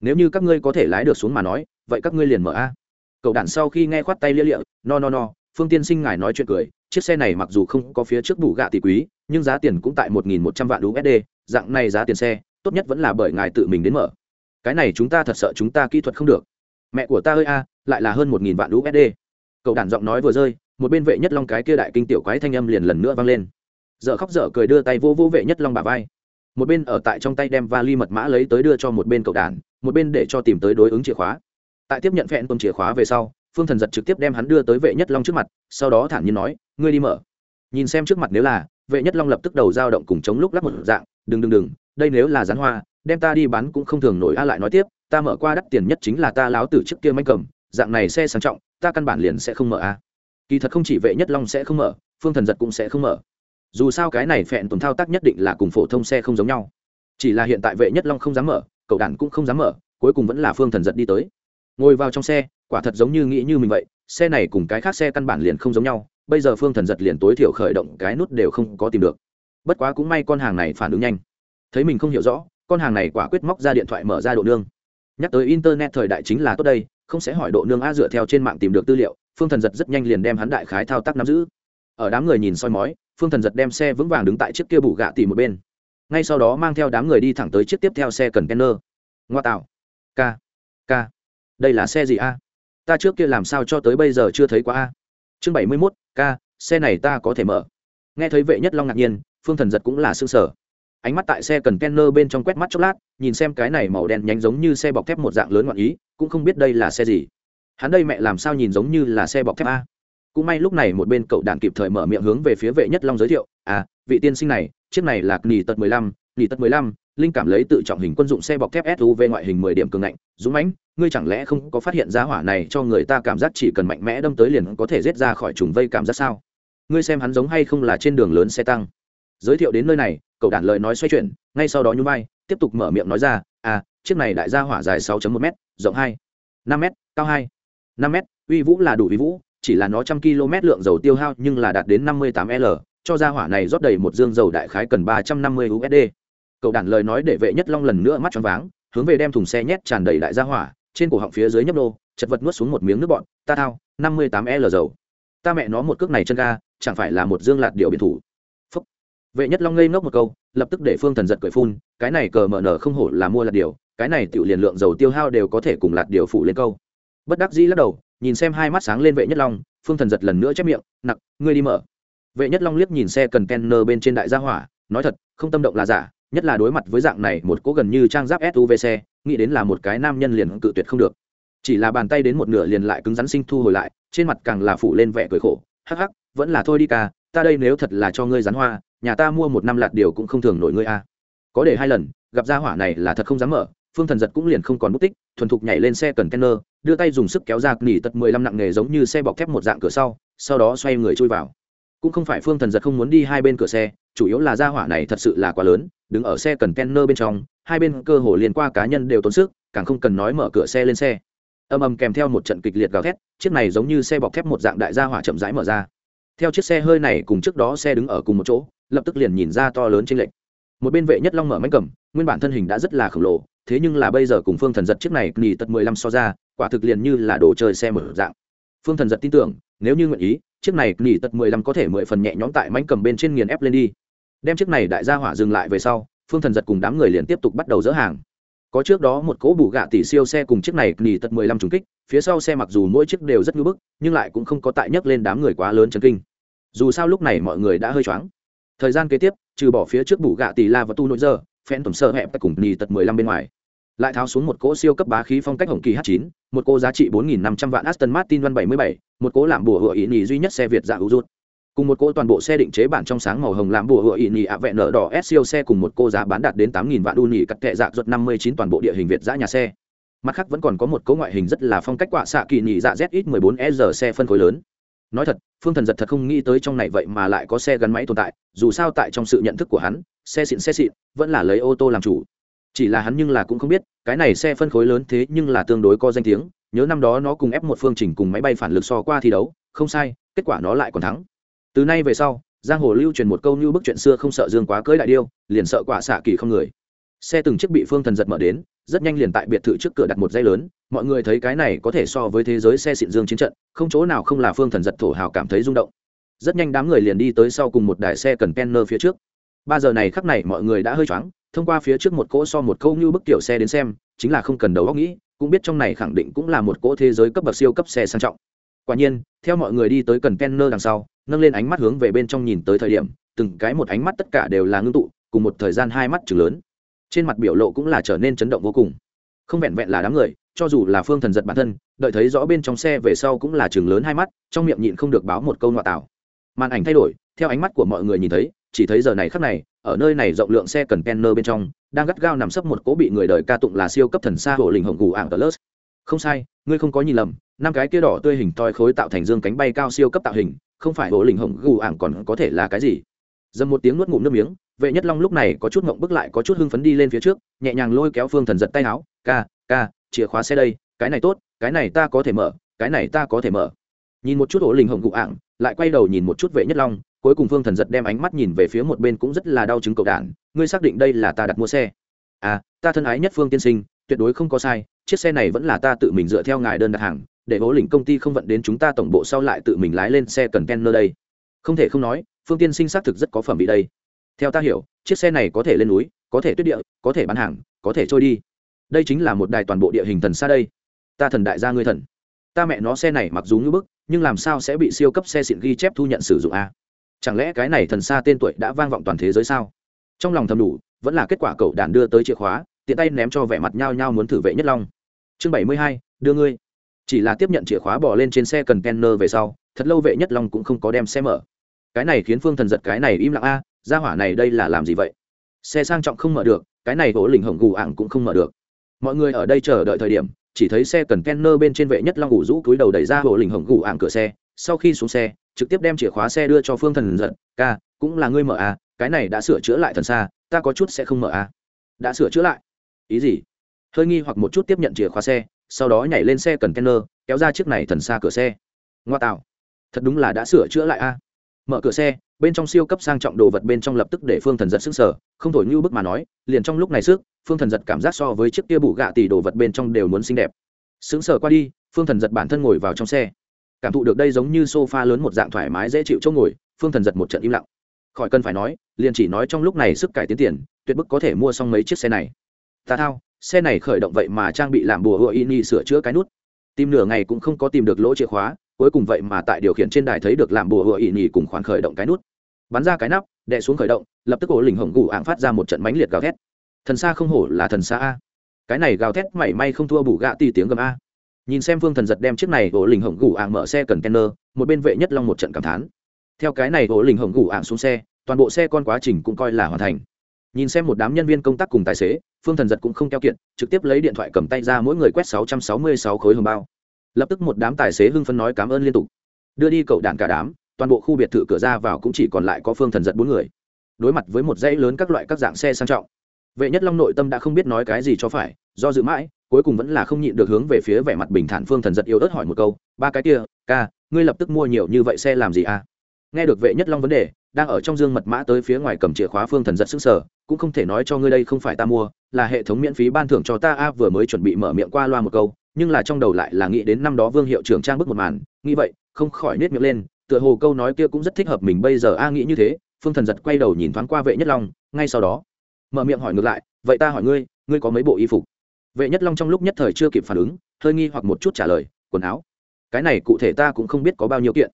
nếu như các ngươi có thể lái được xuống mà nói, vậy các ngươi liền mở a. Cậu đàn sau khi nghe khoát tay lia lịa, no no no, phương tiên sinh ngài nói chuyện cười chiếc xe này mặc dù không có phía trước đủ gạ tỷ quý, nhưng giá tiền cũng tại một nghìn một trăm vạn usd dạng này giá tiền xe, tốt nhất vẫn là bởi ngài tự mình đến mở. Cái này chúng ta thật sợ chúng ta kỹ thuật không được. Mẹ của ta ơi a, lại là hơn một nghìn vạn usd cậu đàn giọng nói vừa rơi, một bên vệ nhất long cái kia đại kinh tiểu quái thanh âm liền lần nữa vang lên. Dợ khóc dở cười đưa tay vô vô vệ nhất long bà vai. Một bên ở tại trong tay đem vali mật mã lấy tới đưa cho một bên cậu đàn một bên để cho tìm tới đối ứng chìa khóa. Tại tiếp nhận phẹn tuần chìa khóa về sau, phương thần giật trực tiếp đem hắn đưa tới vệ nhất long trước mặt, sau đó thản nhiên nói ngươi đi mở. Nhìn xem trước mặt nếu là, vệ nhất long lập tức đầu dao động cùng chống lúc lắc một dạng, đừng đừng đừng, đây nếu là rán hoa, đem ta đi bán cũng không thường nổi a lại nói tiếp, ta mở qua đắt tiền nhất chính là ta láo từ trước kia manh cầm, dạng này xe sang trọng, ta căn bản liền sẽ không mở a. Kỳ thật không chỉ vệ nhất long sẽ không mở, phương thần giật cũng sẽ không mở. Dù sao cái này phẹn tuần thao tác nhất định là cùng phổ thông xe không giống nhau. Chỉ là hiện tại vệ nhất long không dám mở, cậu đàn cũng không dám mở, cuối cùng vẫn là phương thần giật đi tới. Ngồi vào trong xe, quả thật giống như nghĩ như mình vậy, xe này cùng cái khác xe căn bản liền không giống nhau bây giờ phương thần giật liền tối thiểu khởi động cái nút đều không có tìm được. Bất quá cũng may con hàng này phản ứng nhanh. Thấy mình không hiểu rõ, con hàng này quả quyết móc ra điện thoại mở ra độ nương. Nhắc tới internet thời đại chính là tốt đây, không sẽ hỏi độ nương a dựa theo trên mạng tìm được tư liệu, phương thần giật rất nhanh liền đem hắn đại khái thao tác nắm giữ. Ở đám người nhìn soi mói, phương thần giật đem xe vững vàng đứng tại chiếc kia bù gạ tỉ một bên. Ngay sau đó mang theo đám người đi thẳng tới chiếc tiếp theo xe cần kenner ngoa tạo. K k đây là xe gì a? Ta trước kia làm sao cho tới bây giờ chưa thấy qua a? Chương bảy mươi mốt k xe này ta có thể mở. Nghe thấy vệ nhất long ngạc nhiên, phương thần giật cũng là xương sở ánh mắt tại xe cần kenner bên trong quét mắt chốc lát, nhìn xem cái này màu đen nhánh giống như xe bọc thép một dạng lớn ngoạn ý, cũng không biết đây là xe gì. Hắn đây mẹ làm sao nhìn giống như là xe bọc thép a. Cũng may lúc này một bên cậu đàn kịp thời mở miệng hướng về phía vệ nhất long giới thiệu à vị tiên sinh này, chiếc này là nỉ tật mười lăm nỉ tật mười lăm linh cảm lấy tự trọng hình quân dụng xe bọc thép suv ngoại hình mười điểm cường ngạnh, dũng mãnh, ngươi chẳng lẽ không có phát hiện ra hỏa này cho người ta cảm giác chỉ cần mạnh mẽ đâm tới liền có thể rết ra khỏi trùng vây cảm giác sao? Ngươi xem hắn giống hay không là trên đường lớn xe tăng. Giới thiệu đến nơi này, cậu đản lời nói xoay chuyển, ngay sau đó nhún vai, tiếp tục mở miệng nói ra à chiếc này đại gia hỏa dài 6 một m rộng hai, năm m cao hai, năm m uy vũ là đủ uy vũ, chỉ là nó trăm km lượng dầu tiêu hao nhưng là đạt đến năm mươi tám l, cho gia hỏa này rót đầy một dương dầu đại khái cần ba trăm năm mươi usd cậu đản lời nói để vệ nhất long lần nữa mắt tròn váng, hướng về đem thùng xe nhét tràn đầy đại gia hỏa, trên cổ họng phía dưới nhấp nô, chật vật nuốt xuống một miếng nước bọn ta thao, năm mươi tám l dầu. Ta mẹ nó một cước này chân ga, chẳng phải là một dương lạt điều biển thủ. Phúc. Vệ nhất long ngây ngốc một câu, lập tức để phương thần giật cười phun, cái này cờ mở nở không hổ là mua lạt điều cái này tự liền lượng dầu tiêu hao đều có thể cùng lạt điều phủ lên câu. Bất đắc dĩ lắc đầu, nhìn xem hai mắt sáng lên vệ nhất long, phương thần giật lần nữa chép miệng, nặc, ngươi đi mở. Vệ nhất long liếc nhìn xe cần kenner bên trên đại gia hỏa, nói thật, không tâm động là giả nhất là đối mặt với dạng này một cỗ gần như trang giáp suv xe, nghĩ đến là một cái nam nhân liền cự tuyệt không được. Chỉ là bàn tay đến một nửa liền lại cứng rắn sinh thu hồi lại, trên mặt càng là phủ lên vẻ cười khổ, hắc hắc, vẫn là thôi đi ca, ta đây nếu thật là cho ngươi rắn hoa, nhà ta mua một năm lạt điều cũng không thường nổi ngươi a. Có để hai lần, gặp gia hỏa này là thật không dám mở, phương thần giật cũng liền không còn mất tích, thuần thục nhảy lên xe cần kenner đưa tay dùng sức kéo ra nỉ tật mười lăm nặng nghề giống như xe bọc thép một dạng cửa sau sau đó xoay người chui vào. Cũng không phải phương thần giật không muốn đi hai bên cửa xe chủ yếu là gia hỏa này thật sự là quá lớn, đứng ở xe cần kenner bên trong, hai bên cơ hồ liền qua cá nhân đều tốn sức, càng không cần nói mở cửa xe lên xe. Âm ầm kèm theo một trận kịch liệt gào thét, chiếc này giống như xe bọc thép một dạng đại gia hỏa chậm rãi mở ra. Theo chiếc xe hơi này cùng trước đó xe đứng ở cùng một chỗ, lập tức liền nhìn ra to lớn trên lệch. một bên vệ nhất long mở mánh cầm, nguyên bản thân hình đã rất là khổng lồ, thế nhưng là bây giờ cùng phương thần giật chiếc này nghỉ tật mười lăm so ra, quả thực liền như là đồ chơi xe mở dạng. Phương thần giật tin tưởng, nếu như nguyện ý, chiếc này nghỉ tật mười lăm có thể mười phần nhẹ nhõm tại mánh cầm bên trên nghiền ép lên đi đem chiếc này đại gia hỏa dừng lại về sau phương thần giật cùng đám người liền tiếp tục bắt đầu dỡ hàng. Có trước đó một cỗ bù gạ tỷ siêu xe cùng chiếc này nghỉ tật mười lăm trùng kích phía sau xe mặc dù mỗi chiếc đều rất ngưỡng bức nhưng lại cũng không có tại nhấc lên đám người quá lớn chấn kinh. Dù sao lúc này mọi người đã hơi choáng. Thời gian kế tiếp trừ bỏ phía trước bù gạ tỷ la và tu nội giờ phen tổng sơ hẹp cùng nghỉ tật mười lăm bên ngoài lại tháo xuống một cỗ siêu cấp bá khí phong cách hồng kỳ h 9 một cỗ giá trị 4.500 vạn aston martin văn 77, một cỗ làm bùa hựa ý nhì duy nhất xe việt dạ hữu rút cùng một cỗ toàn bộ xe định chế bản trong sáng màu hồng làm bùa hựa ý nhì ạ vẹn nở đỏ s siêu xe cùng một cô giá bán đạt đến 8.000 vạn đu nhì cắt kệ dạng ruột 59 toàn bộ địa hình việt dã nhà xe. Mặt khác vẫn còn có một cấu ngoại hình rất là phong cách quạ xạ kỳ nhì dạ zx 14 s xe phân khối lớn. Nói thật, phương thần giật thật không nghĩ tới trong này vậy mà lại có xe gắn máy tồn tại, dù sao tại trong sự nhận thức của hắn, xe xịn xe xịn, vẫn là lấy ô tô làm chủ. Chỉ là hắn nhưng là cũng không biết, cái này xe phân khối lớn thế nhưng là tương đối có danh tiếng, nhớ năm đó nó cùng ép một phương trình cùng máy bay phản lực so qua thi đấu, không sai, kết quả nó lại còn thắng từ nay về sau, giang hồ lưu truyền một câu như bức chuyện xưa không sợ dương quá cưới đại điêu, liền sợ quả xạ kỳ không người. Xe từng chiếc bị phương thần giật mở đến, rất nhanh liền tại biệt thự trước cửa đặt một dây lớn, mọi người thấy cái này có thể so với thế giới xe xịn dương chiến trận, không chỗ nào không là phương thần giật thổ hào cảm thấy rung động. Rất nhanh đám người liền đi tới sau cùng một đài xe cần penner phía trước. Ba giờ này khắc này mọi người đã hơi choáng, thông qua phía trước một cỗ so một câu như bức tiểu xe đến xem, chính là không cần đầu óc nghĩ, cũng biết trong này khẳng định cũng là một cỗ thế giới cấp bậc siêu cấp xe sang trọng. Quả nhiên, theo mọi người đi tới cần penner đằng sau nâng lên ánh mắt hướng về bên trong nhìn tới thời điểm, từng cái một ánh mắt tất cả đều là ngưng tụ, cùng một thời gian hai mắt chừng lớn. Trên mặt biểu lộ cũng là trở nên chấn động vô cùng. Không vẹn vẹn là đám người, cho dù là phương thần giật bản thân, đợi thấy rõ bên trong xe về sau cũng là chừng lớn hai mắt, trong miệng nhịn không được báo một câu ngoại tạo màn ảnh thay đổi, theo ánh mắt của mọi người nhìn thấy, chỉ thấy giờ này khắc này, ở nơi này rộng lượng xe cần penner bên trong, đang gắt gao nằm sấp một cố bị người đời ca tụng là siêu cấp thần xa hộ lình hồng gù ảng tờ không sai, ngươi không có nhìn lầm, năm cái kia đỏ tươi hình toi khối tạo thành dương cánh bay cao siêu cấp tạo hình không phải hộ lình hồng gù ảng còn có thể là cái gì? Dầm một tiếng nuốt ngụm nước miếng, vệ nhất long lúc này có chút ngộng bước lại có chút hưng phấn đi lên phía trước, nhẹ nhàng lôi kéo phương thần giật tay áo, ca ca, chìa khóa xe đây, cái này tốt, cái này ta có thể mở, cái này ta có thể mở. Nhìn một chút ổ lình hồng gù ảng, lại quay đầu nhìn một chút vệ nhất long, cuối cùng phương thần giật đem ánh mắt nhìn về phía một bên cũng rất là đau chứng cầu đản, ngươi xác định đây là ta đặt mua xe? À ta thân ái nhất phương tiên sinh, tuyệt đối không có sai, chiếc xe này vẫn là ta tự mình dựa theo ngài đơn đặt hàng để bố lĩnh công ty không vận đến chúng ta tổng bộ sau lại tự mình lái lên xe cần ken nơi đây. Không thể không nói, phương tiên sinh xác thực rất có phẩm vị đây. Theo ta hiểu, chiếc xe này có thể lên núi, có thể tuyết địa, có thể bán hàng, có thể trôi đi. Đây chính là một đài toàn bộ địa hình thần xa đây. Ta thần đại gia ngươi thần. Ta mẹ nó xe này mặc dù như bức, nhưng làm sao sẽ bị siêu cấp xe xịn ghi chép thu nhận sử dụng a chẳng lẽ cái này thần xa tên tuổi đã vang vọng toàn thế giới sao? Trong lòng thầm đủ, vẫn là kết quả cậu đàn đưa tới chìa khóa, tiện tay ném cho vẻ mặt nhao nhao muốn thử vệ nhất long. Chương bảy mươi hai, đưa ngươi chỉ là tiếp nhận chìa khóa bỏ lên trên xe cần kenner về sau, thật lâu vệ nhất long cũng không có đem xe mở. Cái này khiến phương thần giật cái này im lặng a, ra hỏa này đây là làm gì vậy? Xe sang trọng không mở được, cái này gỗ lình hồng gù ảng cũng không mở được. Mọi người ở đây chờ đợi thời điểm, chỉ thấy xe cần kenner bên trên vệ nhất long ngủ rũ túi đầu đẩy ra gỗ lình hồng gù ảng cửa xe, sau khi xuống xe, trực tiếp đem chìa khóa xe đưa cho phương thần giật, ca, cũng là ngươi mở à cái này đã sửa chữa lại thần xa, ta có chút sẽ không mở à. Đã sửa chữa lại. Ý gì? Hơi nghi hoặc một chút tiếp nhận chìa khóa xe sau đó nhảy lên xe cần kenner kéo ra chiếc này thần xa cửa xe. Ngoa tạo. Thật đúng là đã sửa chữa lại a. À. mở cửa xe, bên trong siêu cấp sang trọng đồ vật bên trong lập tức để phương thần giật sức sở không thổi như bức mà nói, liền trong lúc này sức, phương thần giật cảm giác so với chiếc kia bụ gạ tỷ đồ vật bên trong đều muốn xinh đẹp. Sững sờ qua đi, phương thần giật bản thân ngồi vào trong xe. Cảm thụ được đây giống như sofa lớn một dạng thoải mái dễ chịu chỗ ngồi, phương thần giật một trận im lặng. Khỏi cần phải nói, liền chỉ nói trong lúc này sức cải tiến tiền, tuyệt bức có thể mua xong mấy chiếc xe này. Ta thao xe này khởi động vậy mà trang bị làm bùa hựa ini sửa chữa cái nút. Tìm nửa ngày cũng không có tìm được lỗ chìa khóa, cuối cùng vậy mà tại điều khiển trên đài thấy được làm bùa hựa ini cùng khoản khởi động cái nút. Bắn ra cái nắp, đè xuống khởi động, lập tức ổ lình hồng gù ạng phát ra một trận mánh liệt gào thét. Thần xa không hổ là thần xa a. Cái này gào thét mảy may không thua bù gạ ti tiếng gầm a. Nhìn xem phương thần giật đem chiếc này ổ lình hổng gù ạng mở xe cần kenner một bên vệ nhất long một trận cảm thán. Theo cái này ổ lình hổng gù ạng xuống xe, toàn bộ xe con quá trình cũng coi là hoàn thành. Nhìn xem một đám nhân viên công tác cùng tài xế phương thần giật cũng không keo kiện trực tiếp lấy điện thoại cầm tay ra mỗi người quét sáu trăm sáu mươi sáu khối hồng bao. Lập tức một đám tài xế hưng phân nói cảm ơn liên tục. Đưa đi cậu đạn cả đám, toàn bộ khu biệt thự cửa ra vào cũng chỉ còn lại có phương thần giật bốn người. Đối mặt với một dãy lớn các loại các dạng xe sang trọng, vệ nhất long nội tâm đã không biết nói cái gì cho phải, do dự mãi, cuối cùng vẫn là không nhịn được hướng về phía vẻ mặt bình thản phương thần giật yêu ớt hỏi một câu, ba cái kia, ca, ngươi lập tức mua nhiều như vậy xe làm gì à? Nghe được vệ nhất long vấn đề, đang ở trong dương mật mã tới phía ngoài cầm chìa khóa phương thần giật sức sở cũng không thể nói cho ngươi đây không phải ta mua là hệ thống miễn phí ban thưởng cho ta a, vừa mới chuẩn bị mở miệng qua loa một câu, nhưng là trong đầu lại là nghĩ đến năm đó vương hiệu trưởng trang bức một màn, nghĩ vậy, không khỏi nết miệng lên, tựa hồ câu nói kia cũng rất thích hợp mình bây giờ a, nghĩ như thế, phương thần giật quay đầu nhìn thoáng qua vệ nhất long, ngay sau đó, mở miệng hỏi ngược lại, vậy ta hỏi ngươi ngươi có mấy bộ y phục? Vệ nhất long trong lúc nhất thời chưa kịp phản ứng, hơi nghi hoặc một chút trả lời, quần áo. Cái này cụ thể ta cũng không biết có bao nhiêu kiện.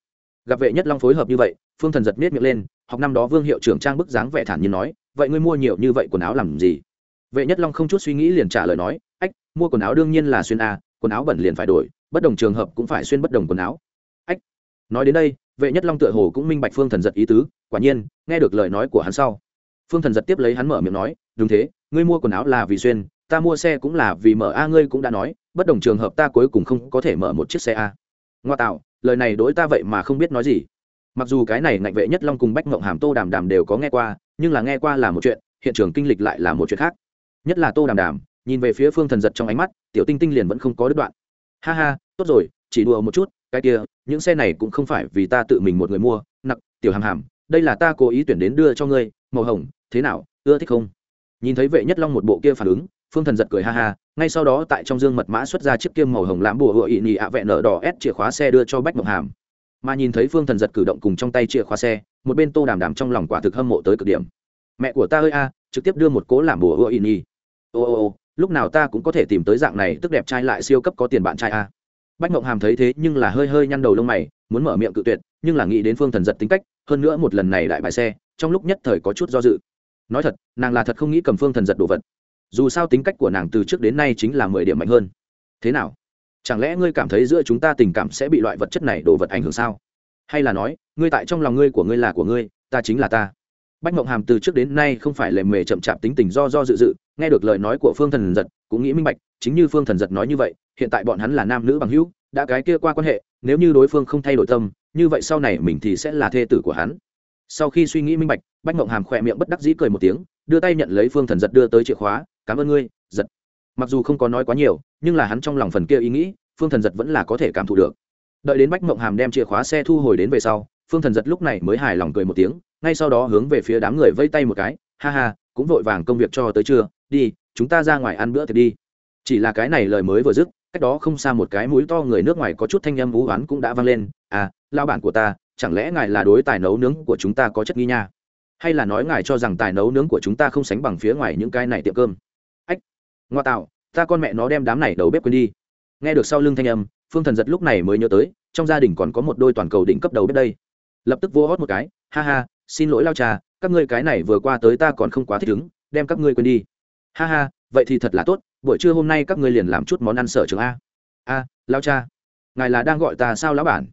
Gặp vệ nhất long phối hợp như vậy, phương thần giật miết miệng lên, học năm đó vương hiệu trưởng trang bức dáng vẻ thản nhiên nói, vậy ngươi mua nhiều như vậy quần áo làm gì? Vệ nhất long không chút suy nghĩ liền trả lời nói, ách, mua quần áo đương nhiên là xuyên a, quần áo bẩn liền phải đổi, bất đồng trường hợp cũng phải xuyên bất đồng quần áo. Ách. Nói đến đây, vệ nhất long tựa hồ cũng minh bạch phương thần giật ý tứ, quả nhiên, nghe được lời nói của hắn sau. Phương thần giật tiếp lấy hắn mở miệng nói, đúng thế, ngươi mua quần áo là vì xuyên, ta mua xe cũng là vì mở a, ngươi cũng đã nói, bất đồng trường hợp ta cuối cùng không có thể mở một chiếc xe a. Ngoa tạo, lời này đối ta vậy mà không biết nói gì. Mặc dù cái này ngạnh vệ nhất long cùng bách mộng hàm tô đàm đàm đều có nghe qua, nhưng là nghe qua là một chuyện, hiện trường kinh lịch lại là một chuyện khác nhất là tô đàm đàm, nhìn về phía phương thần giật trong ánh mắt, tiểu tinh tinh liền vẫn không có đứt đoạn. Ha ha, tốt rồi, chỉ đùa một chút, cái kia, những xe này cũng không phải vì ta tự mình một người mua nặc tiểu hàm hàm, đây là ta cố ý tuyển đến đưa cho ngươi, màu hồng, thế nào, ưa thích không? Nhìn thấy vệ nhất long một bộ kia phản ứng, phương thần giật cười ha ha, ngay sau đó tại trong dương mật mã xuất ra chiếc kia màu hồng lãm bùa hựa ị nhị ạ vẹn nở đỏ ép chìa khóa xe đưa cho bách mộng hàm. Mà nhìn thấy phương thần giật cử động cùng trong tay chìa khóa xe, một bên tô đàm đàm trong lòng quả thực hâm mộ tới cực điểm. Mẹ của ta ơi a, trực tiếp đưa một cố làm bùa hựa ị nhị ô ô ô, lúc nào ta cũng có thể tìm tới dạng này tức đẹp trai lại siêu cấp có tiền bạn trai a. Bách mộng hàm thấy thế nhưng là hơi hơi nhăn đầu lông mày, muốn mở miệng cự tuyệt, nhưng là nghĩ đến phương thần giật tính cách, hơn nữa một lần này đại bài xe, trong lúc nhất thời có chút do dự. Nói thật, nàng là thật không nghĩ cầm phương thần giật đồ vật. Dù sao tính cách của nàng từ trước đến nay chính là mười điểm mạnh hơn. Thế nào? Chẳng lẽ ngươi cảm thấy giữa chúng ta tình cảm sẽ bị loại vật chất này đồ vật ảnh hưởng sao? Hay là nói, ngươi tại trong lòng ngươi của ngươi là của ngươi, ta chính là ta. Bách mộng hàm từ trước đến nay không phải lề mề chậm chạp tính tình do do dự dự nghe được lời nói của phương thần giật, cũng nghĩ minh bạch, chính như phương thần giật nói như vậy, hiện tại bọn hắn là nam nữ bằng hữu, đã cái kia qua quan hệ, nếu như đối phương không thay đổi tâm, như vậy sau này mình thì sẽ là thê tử của hắn. Sau khi suy nghĩ minh bạch, bách mộng hàm khỏe miệng bất đắc dĩ cười một tiếng, đưa tay nhận lấy phương thần giật đưa tới chìa khóa, cảm ơn ngươi, giật. Mặc dù không có nói quá nhiều, nhưng là hắn trong lòng phần kia ý nghĩ, phương thần giật vẫn là có thể cảm thụ được. Đợi đến bách mộng hàm đem chìa khóa xe thu hồi đến về sau, phương thần giật lúc này mới hài lòng cười một tiếng, ngay sau đó hướng về phía đám người vây tay một cái, ha ha cũng vội vàng công việc cho tới trưa, đi, chúng ta ra ngoài ăn bữa thì đi. Chỉ là cái này lời mới vừa dứt, cách đó không xa một cái mũi to người nước ngoài có chút thanh âm vũ hoán cũng đã vang lên à lao bản của ta, chẳng lẽ ngài là đối tài nấu nướng của chúng ta có chất nghi nha? Hay là nói ngài cho rằng tài nấu nướng của chúng ta không sánh bằng phía ngoài những cái này tiệm cơm? Ách, ngoa tạo, ta con mẹ nó đem đám này đầu bếp quên đi. Nghe được sau lưng thanh âm, phương thần giật lúc này mới nhớ tới, trong gia đình còn có một đôi toàn cầu đỉnh cấp đầu bếp đây. Lập tức vô hót một cái, ha ha, xin lỗi lao trà các ngươi cái này vừa qua tới ta còn không quá thích ứng, đem các ngươi quên đi. Ha ha, vậy thì thật là tốt, buổi trưa hôm nay các ngươi liền làm chút món ăn sở trường a. A lao cha, ngài là đang gọi ta sao lão bản?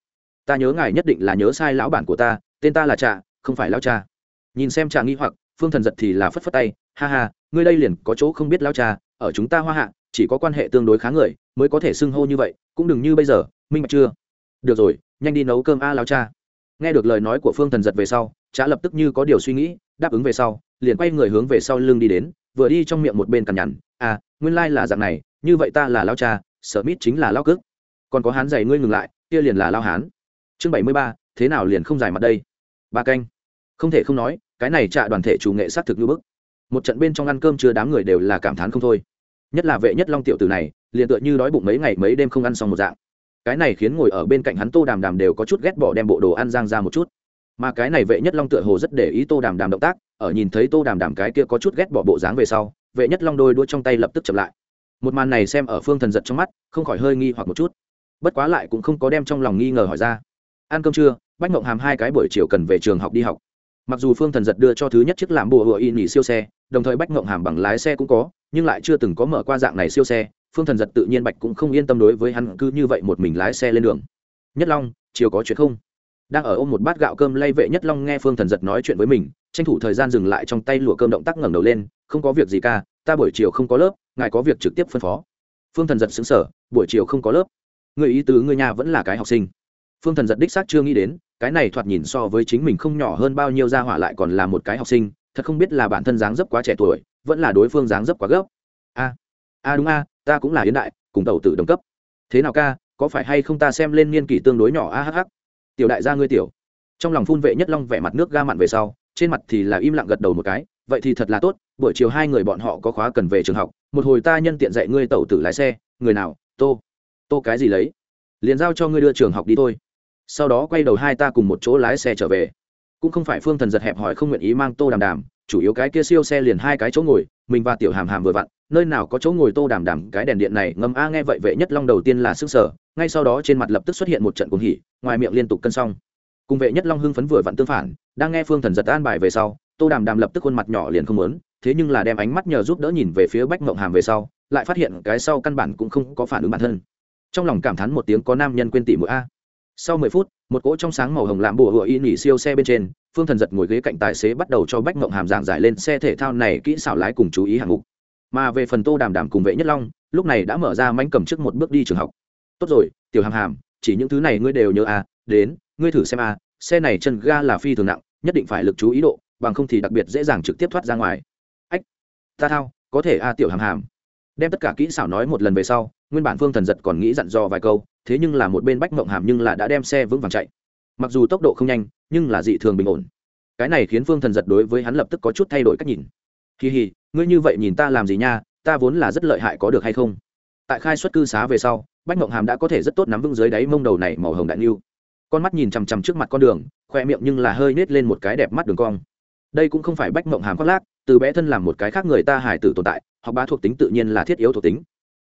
Ta nhớ ngài nhất định là nhớ sai lão bản của ta, tên ta là trà, không phải lao cha. Nhìn xem trà nghi hoặc, phương thần giật thì là phất phất tay, ha ha, ngươi đây liền có chỗ không biết lao cha, ở chúng ta hoa hạ, chỉ có quan hệ tương đối khá người, mới có thể xưng hô như vậy, cũng đừng như bây giờ, minh bạch chưa? Được rồi, nhanh đi nấu cơm a lao cha nghe được lời nói của phương thần giật về sau trà lập tức như có điều suy nghĩ, đáp ứng về sau, liền quay người hướng về sau lưng đi đến, vừa đi trong miệng một bên cằn nhằn à nguyên lai là dạng này, như vậy ta là lao cha, sở mít chính là lao cước. Còn có hán giày ngươi ngừng lại, kia liền là lao hán. Chương bảy mươi ba, thế nào liền không dài mặt đây? Ba canh. Không thể không nói, cái này trạ đoàn thể chủ nghệ s á t thực như bức. Một trận bên trong ăn cơm chưa đám người đều là cảm thán không thôi. Nhất là vệ nhất long tiểu tử này, liền tựa như đói bụng mấy ngày mấy đêm không ăn xong một dạng cái này khiến ngồi ở bên cạnh hắn tô đàm đàm đều có chút ghét bỏ đem bộ đồ ăn giang ra một chút. Mà cái này vệ nhất long tựa hồ rất để ý tô đàm đàm động tác, ở nhìn thấy tô đàm đàm cái kia có chút ghét bỏ bộ dáng về sau, vệ nhất long đôi đua trong tay lập tức chậm lại. Một màn này xem ở phương thần giật trong mắt, không khỏi hơi nghi hoặc một chút. Bất quá lại cũng không có đem trong lòng nghi ngờ hỏi ra. Ăn cơm trưa, bách mộng hàm hai cái buổi chiều cần về trường học đi học. Mặc dù phương thần giật đưa cho thứ nhất chiếc làm bùa hựa y nghỉ siêu xe, đồng thời bách mộng hàm bằng lái xe cũng có, nhưng lại chưa từng có mở qua dạng này siêu xe phương thần giật tự nhiên bạch cũng không yên tâm đối với hắn, cứ như vậy một mình lái xe lên đường. Nhất long, chiều có chuyện không? Đang ở ôm một bát gạo cơm lay vệ nhất long nghe phương thần giật nói chuyện với mình, tranh thủ thời gian dừng lại trong tay lụa cơm động tác ngẩng đầu lên, không có việc gì ca, ta buổi chiều không có lớp, ngài có việc trực tiếp phân phó. Phương thần giật xứng sở buổi chiều không có lớp? Người ý tứ người nhà vẫn là cái học sinh. Phương thần giật đích xác chưa nghĩ đến, cái này thoạt nhìn so với chính mình không nhỏ hơn bao nhiêu gia hỏa lại còn là một cái học sinh, thật không biết là bản thân dáng dấp quá trẻ tuổi, vẫn là đối phương dáng dấp quá gấp. A a đúng a, ta cũng là hiến đại, cùng tàu tử đồng cấp. Thế nào ca, có phải hay không ta xem lên niên kỷ tương đối nhỏ a hh tiểu đại gia ngươi tiểu. Trong lòng phun vệ nhất long vẻ mặt nước ga mặn về sau, trên mặt thì là im lặng gật đầu một cái, vậy thì thật là tốt, buổi chiều hai người bọn họ có khóa cần về trường học, một hồi ta nhân tiện dạy ngươi tẩu tử lái xe, người nào, tô tô cái gì lấy? Liền giao cho ngươi đưa trường học đi thôi. Sau đó quay đầu hai ta cùng một chỗ lái xe trở về. Cũng không phải phương thần giật hẹp hỏi không nguyện ý mang tô đàm đàm, chủ yếu cái kia siêu xe liền hai cái chỗ ngồi, mình và tiểu hàm hàm vừa vặn nơi nào có chỗ ngồi tô đàm đàm, cái đèn điện này, ngâm a nghe vậy, vệ nhất long đầu tiên là sức sở ngay sau đó trên mặt lập tức xuất hiện một trận cuồng hỉ, ngoài miệng liên tục cân xong cùng vệ nhất long hưng phấn vừa vặn tương phản, đang nghe phương thần giật an bài về sau, tô đàm đàm lập tức khuôn mặt nhỏ liền không lớn thế nhưng là đem ánh mắt nhờ giúp đỡ nhìn về phía bách mộng hàm về sau, lại phát hiện cái sau căn bản cũng không có phản ứng bản thân. Trong lòng cảm thán một tiếng có nam nhân quên tỷ mũi a. Sau mười phút, một cỗ trong sáng màu hồng làm bùa hựa y nỉ siêu xe bên trên, phương thần giật ngồi ghế cạnh tài xế bắt đầu cho bách mộng hàm giảng giải lên xe thể thao này kỹ xảo lái cùng chú ý hạng mục mà về phần tô đàm đàm cùng vệ nhất long, lúc này đã mở ra mánh cầm trước một bước đi trường học. Tốt rồi, tiểu hàm hàm, chỉ những thứ này ngươi đều nhớ à đến, ngươi thử xem à xe này chân ga là phi thường nặng, nhất định phải lực chú ý độ, bằng không thì đặc biệt dễ dàng trực tiếp thoát ra ngoài. Ách, ta thao, có thể a tiểu hàm hàm. Đem tất cả kỹ xảo nói một lần về sau, nguyên bản phương thần giật còn nghĩ dặn dò vài câu, thế nhưng là một bên bách mộng hàm nhưng là đã đem xe vững vàng chạy. Mặc dù tốc độ không nhanh, nhưng là dị thường bình ổn. Cái này khiến phương thần giật đối với hắn lập tức có chút thay đổi cách nhìn kỳ hì, ngươi như vậy nhìn ta làm gì nha, ta vốn là rất lợi hại có được hay không? Tại khai xuất cư xá về sau, bách mộng hàm đã có thể rất tốt nắm vững dưới đáy mông đầu này màu hồng đại niu con mắt nhìn chằm chằm trước mặt con đường, khoe miệng nhưng là hơi nết lên một cái đẹp mắt đường cong. Đây cũng không phải bách mộng hàm khoác lác, từ bé thân làm một cái khác người ta hài tử tồn tại, học bá thuộc tính tự nhiên là thiết yếu thuộc tính.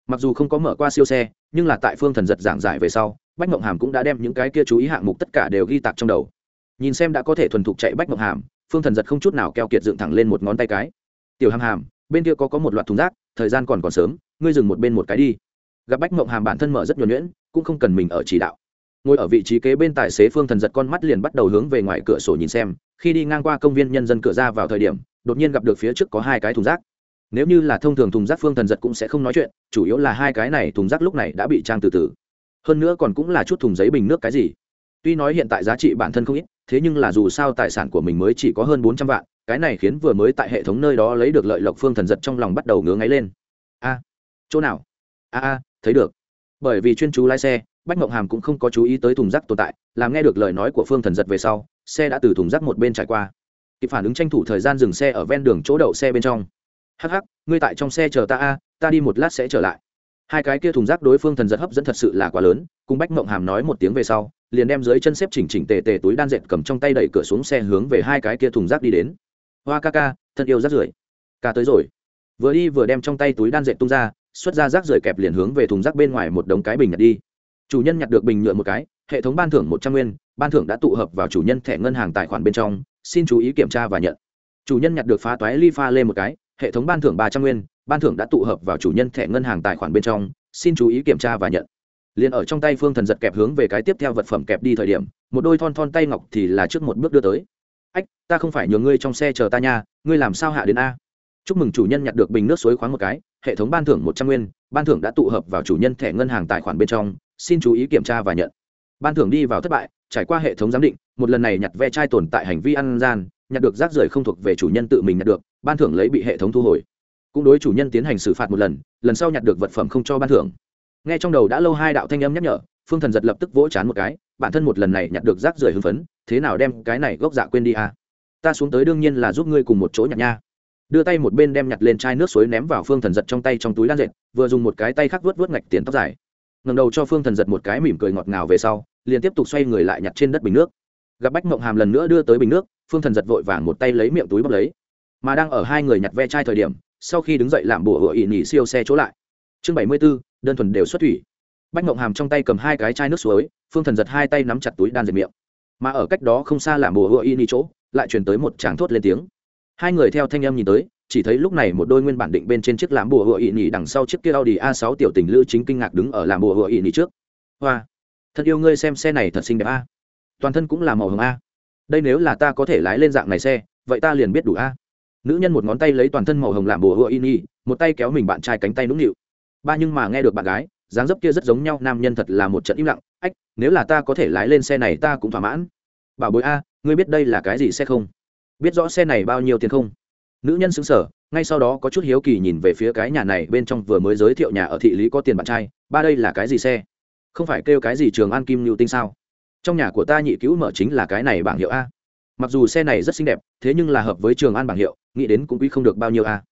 Mặc dù không có mở qua siêu xe, nhưng là tại phương thần giật giảng giải về sau, bách mộng hàm cũng đã đem những cái kia chú ý hạng mục tất cả đều ghi tạc trong đầu. Nhìn xem đã có thể thuần thục chạy bách mộng hàm, phương thần giật không chút nào keo kiệt dựng thẳng lên một ngón tay cái tiểu hàm hàm, bên kia có có một loạt thùng rác, thời gian còn còn sớm, ngươi dừng một bên một cái đi. Gặp bách mộng hàm bản thân mở rất nhuẩn nhuyễn, cũng không cần mình ở chỉ đạo. Ngồi ở vị trí kế bên tài xế phương thần giật con mắt liền bắt đầu hướng về ngoài cửa sổ nhìn xem, khi đi ngang qua công viên nhân dân cửa ra vào thời điểm, đột nhiên gặp được phía trước có hai cái thùng rác. Nếu như là thông thường thùng rác phương thần giật cũng sẽ không nói chuyện, chủ yếu là hai cái này thùng rác lúc này đã bị trang từ từ. Hơn nữa còn cũng là chút thùng giấy bình nước cái gì. Tuy nói hiện tại giá trị bản thân không ít, thế nhưng là dù sao tài sản của mình mới chỉ có hơn bốn trăm vạn cái này khiến vừa mới tại hệ thống nơi đó lấy được lợi lộc phương thần giật trong lòng bắt đầu ngứa ngáy lên. A, chỗ nào? A a, thấy được. Bởi vì chuyên chú lái xe, bách mộng hàm cũng không có chú ý tới thùng rác tồn tại, làm nghe được lời nói của phương thần giật về sau, xe đã từ thùng rác một bên trải qua. Kịp phản ứng tranh thủ thời gian dừng xe ở ven đường chỗ đậu xe bên trong. Hắc hắc, ngươi tại trong xe chờ ta a, ta đi một lát sẽ trở lại. Hai cái kia thùng rác đối phương thần giật hấp dẫn thật sự là quá lớn, cùng bách mộng hàm nói một tiếng về sau, liền đem dưới chân xếp chỉnh chỉnh tề tề túi đan dệt cầm trong tay đẩy cửa xuống xe hướng về hai cái kia thùng rác đi đến hoa ca ca, thân yêu rác rưởi. Ca tới rồi. Vừa đi vừa đem trong tay túi đan dệt tung ra, xuất ra rác rưởi kẹp liền hướng về thùng rác bên ngoài một đống cái bình nhặt đi. Chủ nhân nhặt được bình nhựa một cái, hệ thống ban thưởng một trăm nguyên, ban thưởng đã tụ hợp vào chủ nhân thẻ ngân hàng tài khoản bên trong, xin chú ý kiểm tra và nhận. Chủ nhân nhặt được phá toái ly pha lê một cái, hệ thống ban thưởng ba trăm nguyên, ban thưởng đã tụ hợp vào chủ nhân thẻ ngân hàng tài khoản bên trong, xin chú ý kiểm tra và nhận. Liền ở trong tay phương thần giật kẹp hướng về cái tiếp theo vật phẩm kẹp đi thời điểm, một đôi thon thon tay ngọc thì là trước một bước đưa tới ách, ta không phải nhường ngươi trong xe chờ ta nha, ngươi làm sao hạ đến a? Chúc mừng chủ nhân nhặt được bình nước suối khoáng một cái, hệ thống ban thưởng một trăm nguyên, ban thưởng đã tụ hợp vào chủ nhân thẻ ngân hàng tài khoản bên trong, xin chú ý kiểm tra và nhận. Ban thưởng đi vào thất bại, trải qua hệ thống giám định, một lần này nhặt ve chai tồn tại hành vi ăn gian, nhặt được rác rưởi không thuộc về chủ nhân tự mình nhặt được, ban thưởng lấy bị hệ thống thu hồi. Cũng đối chủ nhân tiến hành xử phạt một lần lần sau nhặt được vật phẩm không cho ban thưởng. Nghe trong đầu đã lâu hai đạo thanh âm nhắc nhở, phương thần giật lập tức vỗ chán một cái, bản thân một lần này nhặt được rác rưởi hưng phấn thế nào đem cái này gốc dạ quên đi à? Ta xuống tới đương nhiên là giúp ngươi cùng một chỗ nhặt nha. Đưa tay một bên đem nhặt lên chai nước suối ném vào phương thần giật trong tay trong túi đan dệt, vừa dùng một cái tay khác vớt vớt ngạch tiền tóc dài. Ngầm đầu cho phương thần giật một cái mỉm cười ngọt ngào về sau, liền tiếp tục xoay người lại nhặt trên đất bình nước. Gặp bách mộng hàm lần nữa đưa tới bình nước, phương thần giật vội vàng một tay lấy miệng túi bốc lấy. Mà đang ở hai người nhặt ve chai thời điểm, sau khi đứng dậy làm bùa hựa ỉ nhỉ siêu xe chỗ lại. Chương bảy mươi b ố đơn thuần đều xuất thủy. Bách mộng hàm trong tay cầm hai cái chai nước suối, phương thần giật hai tay nắm chặt túi đan dệt miệng mà ở cách đó không xa làm bùa hựa y ni chỗ, lại truyền tới một tràng thốt lên tiếng. Hai người theo thanh em nhìn tới, chỉ thấy lúc này một đôi nguyên bản định bên trên chiếc làm bùa hựa y ni đằng sau chiếc kia Audi a 6 tiểu tình lữ chính kinh ngạc đứng ở làm bùa hựa y ni trước. Hoa, thật yêu ngươi xem xe này thật xinh đẹp a. Toàn thân cũng là màu hồng a. Đây nếu là ta có thể lái lên dạng này xe, vậy ta liền biết đủ a. Nữ nhân một ngón tay lấy toàn thân màu hồng làm bùa hựa y ni, một tay kéo mình bạn trai cánh tay nũng nịu. Ba nhưng mà nghe được bạn gái, dáng dấp kia rất giống nhau, nam nhân thật là một trận im lặng. Ách, nếu là ta có thể lái lên xe này ta cũng thỏa mãn bảo bối a, ngươi biết đây là cái gì xe không? Biết rõ xe này bao nhiêu tiền không? Nữ nhân xứng sở ngay sau đó có chút hiếu kỳ nhìn về phía cái nhà này bên trong vừa mới giới thiệu nhà ở thị lý có tiền bạn trai, ba đây là cái gì xe? Không phải kêu cái gì trường an kim lưu tinh sao? Trong nhà của ta nhị cứu mở chính là cái này bảng hiệu a. Mặc dù xe này rất xinh đẹp, thế nhưng là hợp với trường an bảng hiệu, nghĩ đến cũng quý không được bao nhiêu a.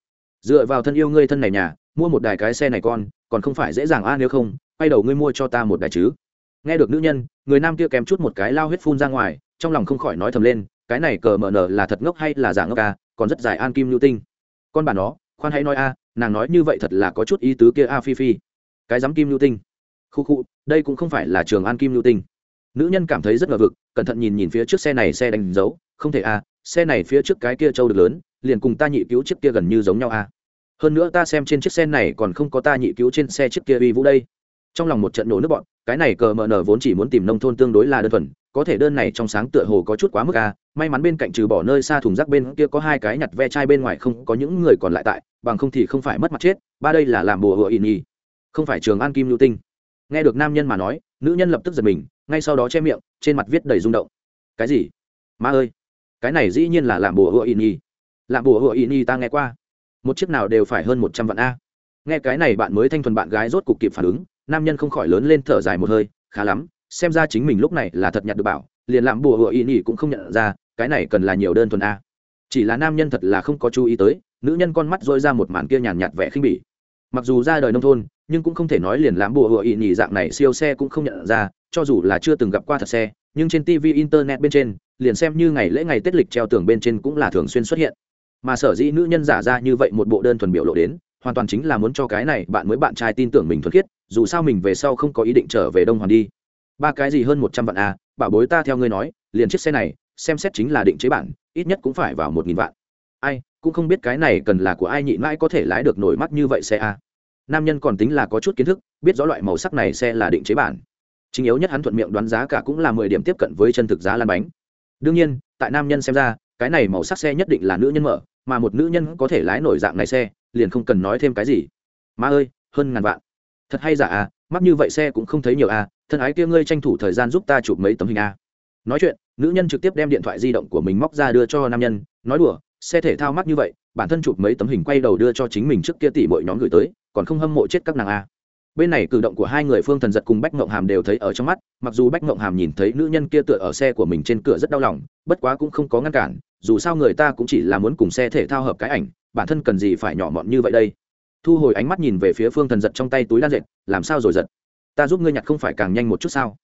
Dựa vào thân yêu ngươi thân này nhà, mua một đài cái xe này con, còn không phải dễ dàng a nếu không, quay đầu ngươi mua cho ta một đài chứ. Nghe được nữ nhân, người nam kia kém chút một cái lao huyết phun ra ngoài trong lòng không khỏi nói thầm lên, cái này cờ mờ nờ là thật ngốc hay là giả ngốc a còn rất dài an kim lưu tinh. Con bà nó, khoan hãy nói a nàng nói như vậy thật là có chút ý tứ kia a phi phi. Cái dám kim lưu tinh. Khu khu, đây cũng không phải là trường an kim lưu tinh. Nữ nhân cảm thấy rất ngờ vực, cẩn thận nhìn nhìn phía trước xe này xe đánh dấu, không thể a xe này phía trước cái kia trâu được lớn, liền cùng ta nhị cứu chiếc kia gần như giống nhau a hơn nữa ta xem trên chiếc xe này còn không có ta nhị cứu trên xe chiếc kia uy vũ đây. Trong lòng một trận nổ nước bọn cái này cờ mờ nở vốn chỉ muốn tìm nông thôn tương đối là đơn thuần, có thể đơn này trong sáng tựa hồ có chút quá mức a may mắn bên cạnh trừ bỏ nơi xa thùng rác bên kia có hai cái nhặt ve chai bên ngoài không có những người còn lại tại, bằng không thì không phải mất mặt chết, ba đây là làm bùa hựa ỉ nhi không phải trường an kim lưu tinh. Nghe được nam nhân mà nói, nữ nhân lập tức giật mình, ngay sau đó che miệng, trên mặt viết đầy rung động. Cái gì? Ma ơi, cái này dĩ nhiên là làm bùa hựa ỉ nhi làm bùa hựa ỉ nhi ta nghe qua. Một chiếc nào đều phải hơn một trăm vạn a. Nghe cái này bạn mới thanh thuần bạn gái rốt cục kịp phản ứng nam nhân không khỏi lớn lên thở dài một hơi, khá lắm, xem ra chính mình lúc này là thật nhặt được bảo, liền làm bùa hựa y nhỉ cũng không nhận ra, cái này cần là nhiều đơn thuần a. Chỉ là nam nhân thật là không có chú ý tới, nữ nhân con mắt dôi ra một màn kia nhàn nhạt vẻ khinh bỉ. Mặc dù ra đời nông thôn, nhưng cũng không thể nói liền làm bùa hựa y nhỉ dạng này siêu xe cũng không nhận ra, cho dù là chưa từng gặp qua thật xe, nhưng trên tv internet bên trên, liền xem như ngày lễ ngày tết lịch treo tường bên trên cũng là thường xuyên xuất hiện. Mà sở dĩ nữ nhân giả ra như vậy một bộ đơn thuần biểu lộ đến, hoàn toàn chính là muốn cho cái này bạn mới bạn trai tin tưởng mình thuần khiết dù sao mình về sau không có ý định trở về đông hoàn đi. Ba cái gì hơn một trăm vạn à bảo bối ta theo ngươi nói, liền chiếc xe này, xem xét chính là định chế bản, ít nhất cũng phải vào một nghìn vạn. Ai, cũng không biết cái này cần là của ai nhịn mãi có thể lái được nổi mắt như vậy xe a nam nhân còn tính là có chút kiến thức, biết rõ loại màu sắc này xe là định chế bản. Chính yếu nhất hắn thuận miệng đoán giá cả cũng là mười điểm tiếp cận với chân thực giá lan bánh. Đương nhiên, tại nam nhân xem ra, cái này màu sắc xe nhất định là nữ nhân mở, mà một nữ nhân có thể lái nổi dạng này xe, liền không cần nói thêm cái gì. Ma ơi, hơn ngàn vạn thật hay giả à mắc như vậy xe cũng không thấy nhiều à thân ái kia ngươi tranh thủ thời gian giúp ta chụp mấy tấm hình à. nói chuyện, nữ nhân trực tiếp đem điện thoại di động của mình móc ra đưa cho nam nhân, nói đùa, xe thể thao mắc như vậy, bản thân chụp mấy tấm hình quay đầu đưa cho chính mình trước kia tỷ bội nhóm gửi tới, còn không hâm mộ chết các nàng à. bên này cử động của hai người phương thần giật cùng bách ngộng hàm đều thấy ở trong mắt, mặc dù bách ngộng hàm nhìn thấy nữ nhân kia tựa ở xe của mình trên cửa rất đau lòng, bất quá cũng không có ngăn cản, dù sao người ta cũng chỉ là muốn cùng xe thể thao hợp cái ảnh, bản thân cần gì phải nhỏ mọn như vậy đây thu hồi ánh mắt nhìn về phía phương thần giật trong tay túi đan dệt, làm sao rồi giật? Ta giúp ngươi nhặt không phải càng nhanh một chút sao?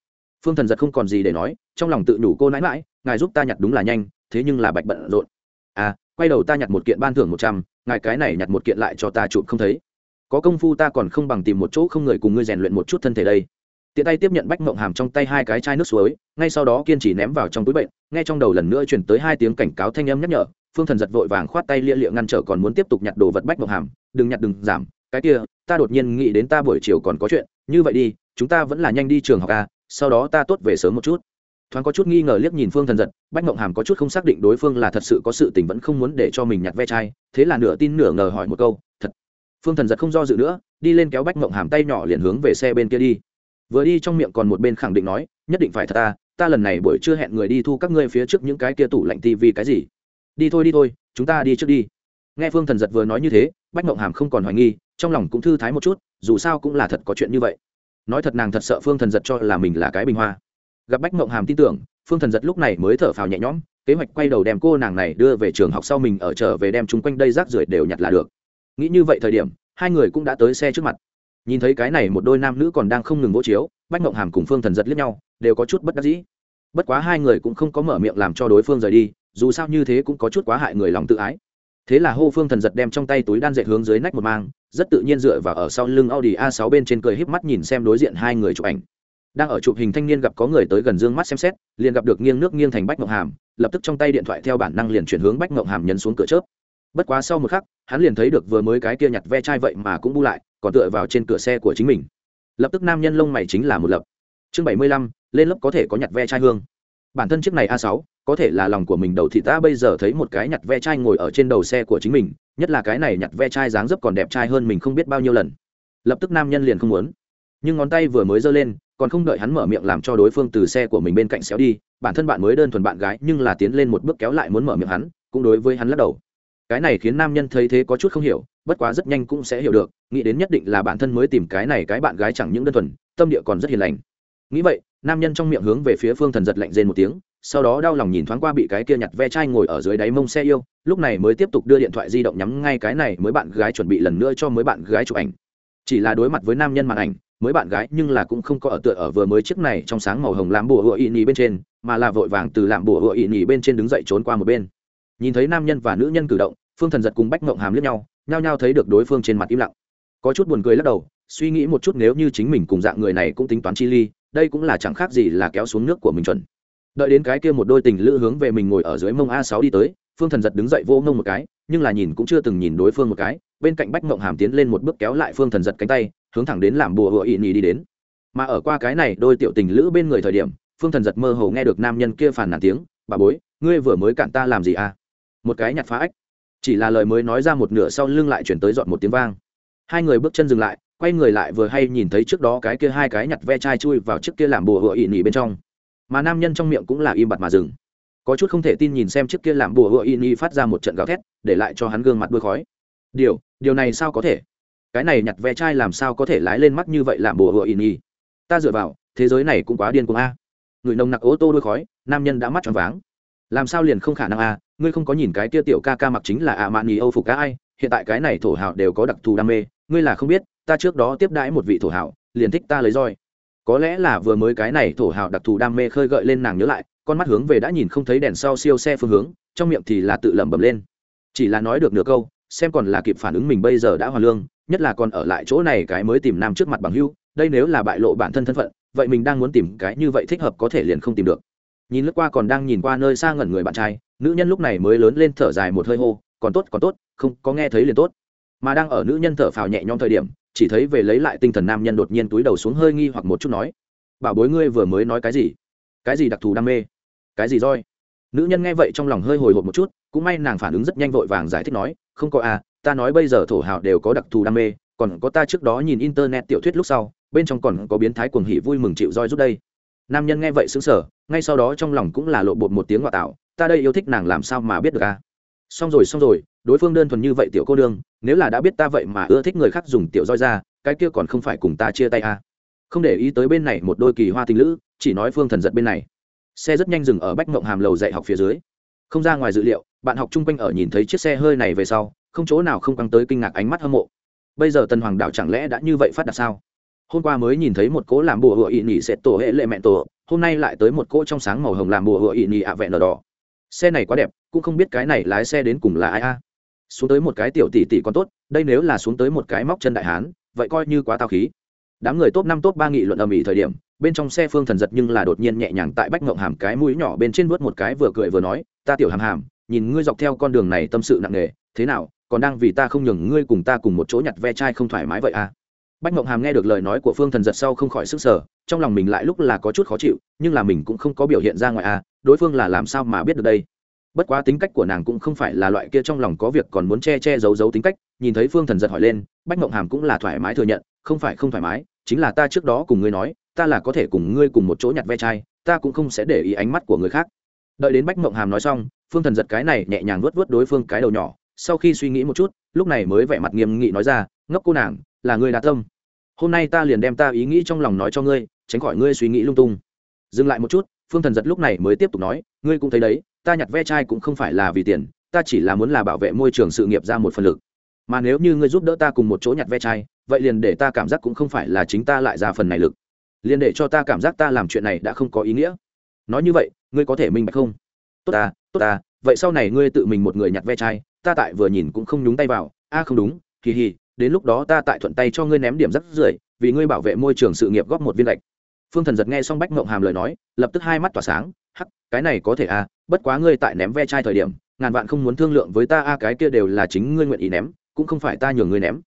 Phương thần giật không còn gì để nói, trong lòng tự đủ cô nãi mãi ngài giúp ta nhặt đúng là nhanh, thế nhưng là bạch bận rộn. À quay đầu ta nhặt một kiện ban thưởng một trăm, ngài cái này nhặt một kiện lại cho ta chụp không thấy. Có công phu ta còn không bằng tìm một chỗ không người cùng ngươi rèn luyện một chút thân thể đây. Tiện tay tiếp nhận bách mộng hàm trong tay hai cái chai nước suối, ngay sau đó kiên trì ném vào trong túi bệnh ngay trong đầu lần nữa chuyển tới hai tiếng cảnh cáo thanh âm nhắc nhở phương thần giật vội vàng khoát tay lia lịa ngăn trở còn muốn tiếp tục nhặt đồ vật bách mộng hàm, đừng nhặt, đừng, giảm, cái kia, ta đột nhiên nghĩ đến ta buổi chiều còn có chuyện, như vậy đi, chúng ta vẫn là nhanh đi trường học a sau đó ta tốt về sớm một chút. Thoáng có chút nghi ngờ liếc nhìn phương thần giật, bách mộng hàm có chút không xác định đối phương là thật sự có sự tình vẫn không muốn để cho mình nhặt ve chai, thế là nửa tin nửa ngờ hỏi một câu, thật? Phương thần giật không do dự nữa, đi lên kéo bách mộng hàm tay nhỏ liền hướng về xe bên kia đi. Vừa đi trong miệng còn một bên khẳng định nói, nhất định phải thật ta ta lần này buổi chưa hẹn người đi thu các ngươi phía trước những cái kia tủ lạnh tivi cái gì? Đi thôi đi thôi, chúng ta đi trước đi. Nghe phương thần giật vừa nói như thế, bách mộng hàm không còn hoài nghi, trong lòng cũng thư thái một chút, dù sao cũng là thật có chuyện như vậy. Nói thật nàng thật sợ phương thần giật cho là mình là cái bình hoa. Gặp bách mộng hàm tin tưởng, phương thần giật lúc này mới thở phào nhẹ nhõm, kế hoạch quay đầu đem cô nàng này đưa về trường học sau mình ở trở về đem chúng quanh đây rác rưởi đều nhặt là được. Nghĩ như vậy thời điểm, hai người cũng đã tới xe trước mặt. Nhìn thấy cái này một đôi nam nữ còn đang không ngừng vỗ chiếu, bách mộng hàm cùng phương thần giật liếc nhau, đều có chút bất đắc dĩ bất quá hai người cũng không có mở miệng làm cho đối phương rời đi, dù sao như thế cũng có chút quá hại người lòng tự ái. Thế là hô phương thần giật đem trong tay túi đan dệt hướng dưới nách một mang, rất tự nhiên dựa vào ở sau lưng audi a 6 bên trên cười híp mắt nhìn xem đối diện hai người chụp ảnh. Đang ở chụp hình thanh niên gặp có người tới gần dương mắt xem xét, liền gặp được nghiêng nước nghiêng thành bách ngọc hàm, lập tức trong tay điện thoại theo bản năng liền chuyển hướng bách ngọc hàm nhấn xuống cửa chớp. Bất quá sau một khắc, hắn liền thấy được vừa mới cái kia nhặt ve chai vậy mà cũng bu lại, còn tựa vào trên cửa xe của chính mình. Lập tức nam nhân lông mày chính là một lập. Chương bảy mươi lăm lên lớp có thể có nhặt ve chai hương. Bản thân chiếc này a sáu có thể là lòng của mình đầu thì ta bây giờ thấy một cái nhặt ve chai ngồi ở trên đầu xe của chính mình, nhất là cái này nhặt ve chai dáng dấp còn đẹp trai hơn mình không biết bao nhiêu lần. Lập tức nam nhân liền không muốn. Nhưng ngón tay vừa mới giơ lên, còn không đợi hắn mở miệng làm cho đối phương từ xe của mình bên cạnh xéo đi, bản thân bạn mới đơn thuần bạn gái nhưng là tiến lên một bước kéo lại muốn mở miệng hắn, cũng đối với hắn lắc đầu. Cái này khiến nam nhân thấy thế có chút không hiểu, bất quá rất nhanh cũng sẽ hiểu được, nghĩ đến nhất định là bản thân mới tìm cái này cái bạn gái chẳng những đơn thuần, tâm địa còn rất hiền lành. Nghĩ vậy nam nhân trong miệng hướng về phía phương thần giật lạnh rên một tiếng, sau đó đau lòng nhìn thoáng qua bị cái kia nhặt ve chai ngồi ở dưới đáy mông xe yêu, lúc này mới tiếp tục đưa điện thoại di động nhắm ngay cái này mới bạn gái chuẩn bị lần nữa cho mới bạn gái chụp ảnh. Chỉ là đối mặt với nam nhân màn ảnh, mới bạn gái nhưng là cũng không có ở tựa ở vừa mới chiếc này trong sáng màu hồng làm bùa hựa ị nhì bên trên, mà là vội vàng từ làm bùa hựa ị nhì bên trên đứng dậy trốn qua một bên. Nhìn thấy nam nhân và nữ nhân cử động, phương thần giật cùng bách mộng hàm lướt nhau, nhao nhao thấy được đối phương trên mặt im lặng. Có chút buồn cười lắc đầu, suy nghĩ một chút nếu như chính mình cùng dạng người này cũng tính toán chi ly đây cũng là chẳng khác gì là kéo xuống nước của mình chuẩn. Đợi đến cái kia một đôi tình lữ hướng về mình ngồi ở dưới mông a sáu đi tới, phương thần giật đứng dậy vô mông một cái, nhưng là nhìn cũng chưa từng nhìn đối phương một cái, bên cạnh bách mộng hàm tiến lên một bước kéo lại phương thần giật cánh tay, hướng thẳng đến làm bùa hựa ị nhì đi đến. Mà ở qua cái này đôi tiểu tình lữ bên người thời điểm, phương thần giật mơ hồ nghe được nam nhân kia phàn nàn tiếng, bà bối, ngươi vừa mới cản ta làm gì à? Một cái nhặt phá ách. Chỉ là lời mới nói ra một nửa sau lưng lại chuyển tới dọn một tiếng vang. Hai người bước chân dừng lại quay người lại vừa hay nhìn thấy trước đó cái kia hai cái nhặt ve chai chui vào trước kia làm bùa hựa ỉ nỉ bên trong. Mà nam nhân trong miệng cũng là im bặt mà dừng. Có chút không thể tin nhìn xem trước kia làm bùa hựa ỉ nỉ phát ra một trận gào thét, để lại cho hắn gương mặt đuôi khói. Điều điều này sao có thể? Cái này nhặt ve chai làm sao có thể lái lên mắt như vậy làm bùa hựa ỉ nỉ? Ta dựa vào, thế giới này cũng quá điên cuồng a. Người nồng nặc ô tô đuôi khói, nam nhân đã mắt tròn váng. Làm sao liền không khả năng a? Ngươi không có nhìn cái kia tiểu ca ca mặc chính là ạ mạn nhì âu phục cá ai? Hiện tại cái này thổ hào đều có đặc thù đam mê, ngươi là không biết ta trước đó tiếp đãi một vị thổ hào liền thích ta lấy roi. Có lẽ là vừa mới cái này thổ hào đặc thù đam mê khơi gợi lên nàng nhớ lại, con mắt hướng về đã nhìn không thấy đèn sau siêu xe phương hướng, trong miệng thì là tự lẩm bẩm lên. Chỉ là nói được nửa câu, xem còn là kịp phản ứng mình bây giờ đã hoàn lương, nhất là còn ở lại chỗ này cái mới tìm nam trước mặt bằng hưu, đây nếu là bại lộ bản thân thân phận, vậy mình đang muốn tìm cái như vậy thích hợp có thể liền không tìm được. Nhìn lướt qua còn đang nhìn qua nơi xa ngẩn người bạn trai, nữ nhân lúc này mới lớn lên thở dài một hơi hô, còn tốt còn tốt, không có nghe thấy liền tốt. Mà đang ở nữ nhân thở phào nhẹ nhõm thời điểm chỉ thấy về lấy lại tinh thần nam nhân đột nhiên túi đầu xuống hơi nghi hoặc một chút nói, bảo bối ngươi vừa mới nói cái gì? Cái gì đặc thù đam mê? Cái gì roi? Nữ nhân nghe vậy trong lòng hơi hồi hộp một chút, cũng may nàng phản ứng rất nhanh vội vàng giải thích nói, không có à ta nói bây giờ thổ hào đều có đặc thù đam mê, còn có ta trước đó nhìn internet tiểu thuyết lúc sau, bên trong còn có biến thái cuồng hỉ vui mừng chịu roi rút đây. Nam nhân nghe vậy xứng sở ngay sau đó trong lòng cũng là lộ bột một tiếng ngoại tạo, ta đây yêu thích nàng làm sao mà biết được à? Xong rồi xong rồi, đối phương đơn thuần như vậy tiểu cô đương nếu là đã biết ta vậy mà ưa thích người khác dùng tiểu roi ra, cái kia còn không phải cùng ta chia tay à? Không để ý tới bên này một đôi kỳ hoa tình lữ, chỉ nói phương thần giật bên này. Xe rất nhanh dừng ở bách mộng hàm lầu dạy học phía dưới. Không ra ngoài dự liệu, bạn học chung quanh ở nhìn thấy chiếc xe hơi này về sau, không chỗ nào không căng tới kinh ngạc ánh mắt hâm mộ. Bây giờ tần hoàng đạo chẳng lẽ đã như vậy phát đạt sao? Hôm qua mới nhìn thấy một cỗ làm bùa hựa ị nhị sẽ tổ hệ lệ mẹ tổ, hôm nay lại tới một cỗ trong sáng màu hồng làm bùa hựa ị nhị ạ vẹn đỏ. Xe này quá đẹp cũng không biết cái này lái xe đến cùng là ai a. À. Xuống tới một cái tiểu tỷ tỷ còn tốt, đây nếu là xuống tới một cái móc chân đại hán, vậy coi như quá tao khí. Đám người top năm top ba nghị luận ầm ĩ thời điểm, bên trong xe phương thần giật nhưng là đột nhiên nhẹ nhàng tại bách ngộng hàm cái mũi nhỏ bên trên vớt một cái vừa cười vừa nói, ta tiểu hàm hàm, nhìn ngươi dọc theo con đường này tâm sự nặng nề, thế nào, còn đang vì ta không nhường ngươi cùng ta cùng một chỗ nhặt ve chai không thoải mái vậy à? Bách ngộng hàm nghe được lời nói của phương thần giật sau không khỏi sức sở trong lòng mình lại lúc là có chút khó chịu, nhưng là mình cũng không có biểu hiện ra ngoài à đối phương là làm sao mà biết được đây? Bất quá tính cách của nàng cũng không phải là loại kia trong lòng có việc còn muốn che che giấu giấu tính cách, nhìn thấy phương thần giật hỏi lên, bách mộng hàm cũng là thoải mái thừa nhận, không phải không thoải mái, chính là ta trước đó cùng ngươi nói, ta là có thể cùng ngươi cùng một chỗ nhặt ve chai, ta cũng không sẽ để ý ánh mắt của người khác. Đợi đến bách mộng hàm nói xong, phương thần giật cái này nhẹ nhàng vuốt vuốt đối phương cái đầu nhỏ, sau khi suy nghĩ một chút, lúc này mới vẻ mặt nghiêm nghị nói ra, ngốc cô nàng, là ngươi đã tâm. Hôm nay ta liền đem ta ý nghĩ trong lòng nói cho ngươi, tránh khỏi ngươi suy nghĩ lung tung. Dừng lại một chút, phương thần giật lúc này mới tiếp tục nói, ngươi cũng thấy đấy ta nhặt ve chai cũng không phải là vì tiền, ta chỉ là muốn là bảo vệ môi trường sự nghiệp ra một phần lực. Mà nếu như ngươi giúp đỡ ta cùng một chỗ nhặt ve chai, vậy liền để ta cảm giác cũng không phải là chính ta lại ra phần này lực. Liền để cho ta cảm giác ta làm chuyện này đã không có ý nghĩa. Nói như vậy, ngươi có thể minh bạch không? Tốt ta tốt ta vậy sau này ngươi tự mình một người nhặt ve chai, ta tại vừa nhìn cũng không nhúng tay vào. A, không đúng, kỳ hì, đến lúc đó ta tại thuận tay cho ngươi ném điểm rắc rưởi, vì ngươi bảo vệ môi trường sự nghiệp góp một viên lệch phương thần giật nghe xong bách mộng hàm lời nói, lập tức hai mắt tỏa sáng, hắc, cái này có thể a bất quá ngươi tại ném ve chai thời điểm, ngàn vạn không muốn thương lượng với ta, a, cái kia đều là chính ngươi nguyện ý ném, cũng không phải ta nhường ngươi ném.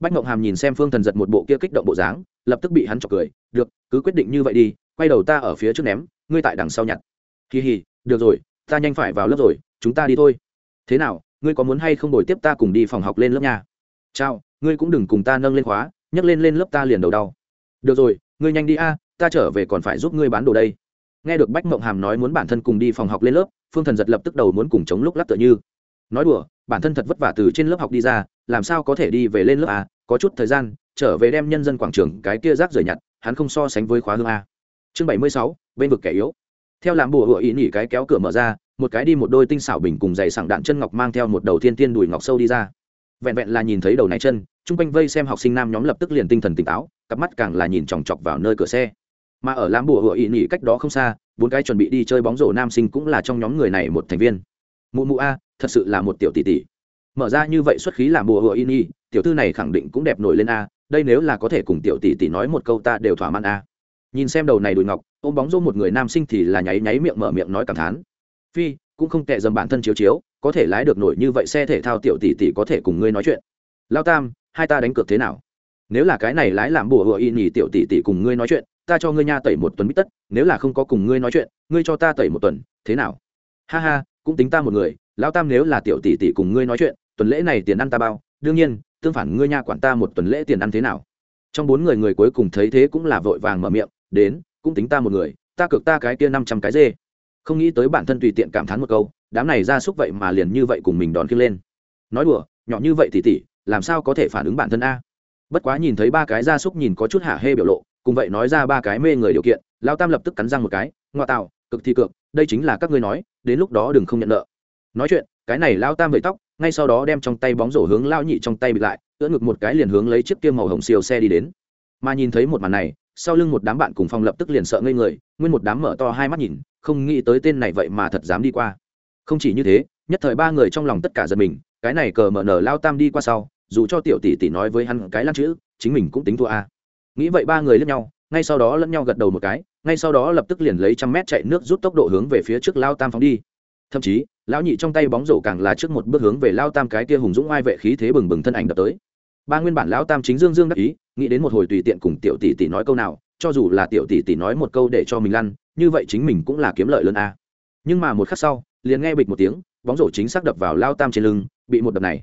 Bách mộng hàm nhìn xem phương thần giật một bộ kia kích động bộ dáng, lập tức bị hắn chọc cười, được, cứ quyết định như vậy đi, quay đầu ta ở phía trước ném, ngươi tại đằng sau nhặt. Kỳ hì, được rồi, ta nhanh phải vào lớp rồi, chúng ta đi thôi. Thế nào, ngươi có muốn hay không đổi tiếp ta cùng đi phòng học lên lớp nha? Chào, ngươi cũng đừng cùng ta nâng lên khóa, nhấc lên lên lớp ta liền đầu đau. Được rồi, ngươi nhanh đi a, ta trở về còn phải giúp ngươi bán đồ đây nghe được bách mộng hàm nói muốn bản thân cùng đi phòng học lên lớp, phương thần giật lập tức đầu muốn cùng chống lúc lắc tựa như. Nói đùa, bản thân thật vất vả từ trên lớp học đi ra, làm sao có thể đi về lên lớp à? có chút thời gian, trở về đem nhân dân quảng trường cái kia rác rời nhặt, hắn không so sánh với khóa hương a. Chương bảy mươi sáu, bên vực kẻ yếu. Theo làm bùa hựa ý nghỉ cái kéo cửa mở ra, một cái đi một đôi tinh xảo bình cùng giày sảng đạn chân ngọc mang theo một đầu thiên tiên đùi ngọc sâu đi ra. Vẹn vẹn là nhìn thấy đầu này chân, chung quanh vây xem học sinh nam nhóm lập tức liền tinh thần tỉnh táo, cặp mắt càng là nhìn chòng chọc vào nơi cửa xe mà ở lam bùa hựa ỵ nhỉ cách đó không xa, bốn cái chuẩn bị đi chơi bóng rổ nam sinh cũng là trong nhóm người này một thành viên. Mụ mụ a, thật sự là một tiểu tỷ tỷ. Mở ra như vậy xuất khí làm bùa hựa ỵ nhỉ tiểu thư này khẳng định cũng đẹp nổi lên a, đây nếu là có thể cùng tiểu tỷ tỷ nói một câu ta đều thỏa mãn a. Nhìn xem đầu này đùi ngọc, ôm bóng rổ một người nam sinh thì là nháy nháy miệng mở miệng nói cảm thán. Phi, cũng không tệ dầm bản thân chiếu chiếu, có thể lái được nổi như vậy xe thể thao tiểu tỷ tỷ có thể cùng ngươi nói chuyện. Lao tam, hai ta đánh cược thế nào? Nếu là cái này lái làm bùa hựa y nhì tiểu tỷ tỷ cùng ngươi nói chuyện ta cho ngươi nha tẩy một tuần bít tất, nếu là không có cùng ngươi nói chuyện, ngươi cho ta tẩy một tuần, thế nào? Ha ha, cũng tính ta một người, lão tam nếu là tiểu tỷ tỷ cùng ngươi nói chuyện, tuần lễ này tiền ăn ta bao, đương nhiên, tương phản ngươi nha quản ta một tuần lễ tiền ăn thế nào? Trong bốn người người cuối cùng thấy thế cũng là vội vàng mở miệng, đến, cũng tính ta một người, ta cược ta cái kia năm trăm cái dê. Không nghĩ tới bản thân tùy tiện cảm thán một câu, đám này ra súc vậy mà liền như vậy cùng mình đón kia lên. Nói đùa, nhỏ như vậy tỷ tỉ, làm sao có thể phản ứng bản thân a? Bất quá nhìn thấy ba cái gia súc nhìn có chút hả hê biểu lộ cùng vậy nói ra ba cái mê người điều kiện, lao tam lập tức cắn răng một cái, ngoa tạo, cực thì cực, đây chính là các ngươi nói, đến lúc đó đừng không nhận nợ. Nói chuyện, cái này lao tam vẫy tóc, ngay sau đó đem trong tay bóng rổ hướng lao nhị trong tay bịt lại, ưỡn ngực một cái liền hướng lấy chiếc kia màu hồng siêu xe đi đến. Mà nhìn thấy một màn này, sau lưng một đám bạn cùng phòng lập tức liền sợ ngây người, nguyên một đám mở to hai mắt nhìn, không nghĩ tới tên này vậy mà thật dám đi qua. Không chỉ như thế, nhất thời ba người trong lòng tất cả giật mình, cái này cờ mở nở lao tam đi qua sau, dù cho tiểu tỷ tỷ nói với hắn cái lăn chữ, chính mình cũng tính thua a nghĩ vậy ba người lẫn nhau, ngay sau đó lẫn nhau gật đầu một cái, ngay sau đó lập tức liền lấy trăm mét chạy nước rút tốc độ hướng về phía trước lao tam phóng đi. Thậm chí, lão nhị trong tay bóng rổ càng là trước một bước hướng về lao tam cái kia hùng dũng ai vệ khí thế bừng bừng thân ảnh đập tới. Ba nguyên bản lão tam chính dương dương đắc ý, nghĩ đến một hồi tùy tiện cùng tiểu tỷ tỷ nói câu nào, cho dù là tiểu tỷ tỷ nói một câu để cho mình lăn, như vậy chính mình cũng là kiếm lợi lớn a. Nhưng mà một khắc sau, liền nghe bịch một tiếng, bóng rổ chính xác đập vào lao tam trên lưng, bị một đập này.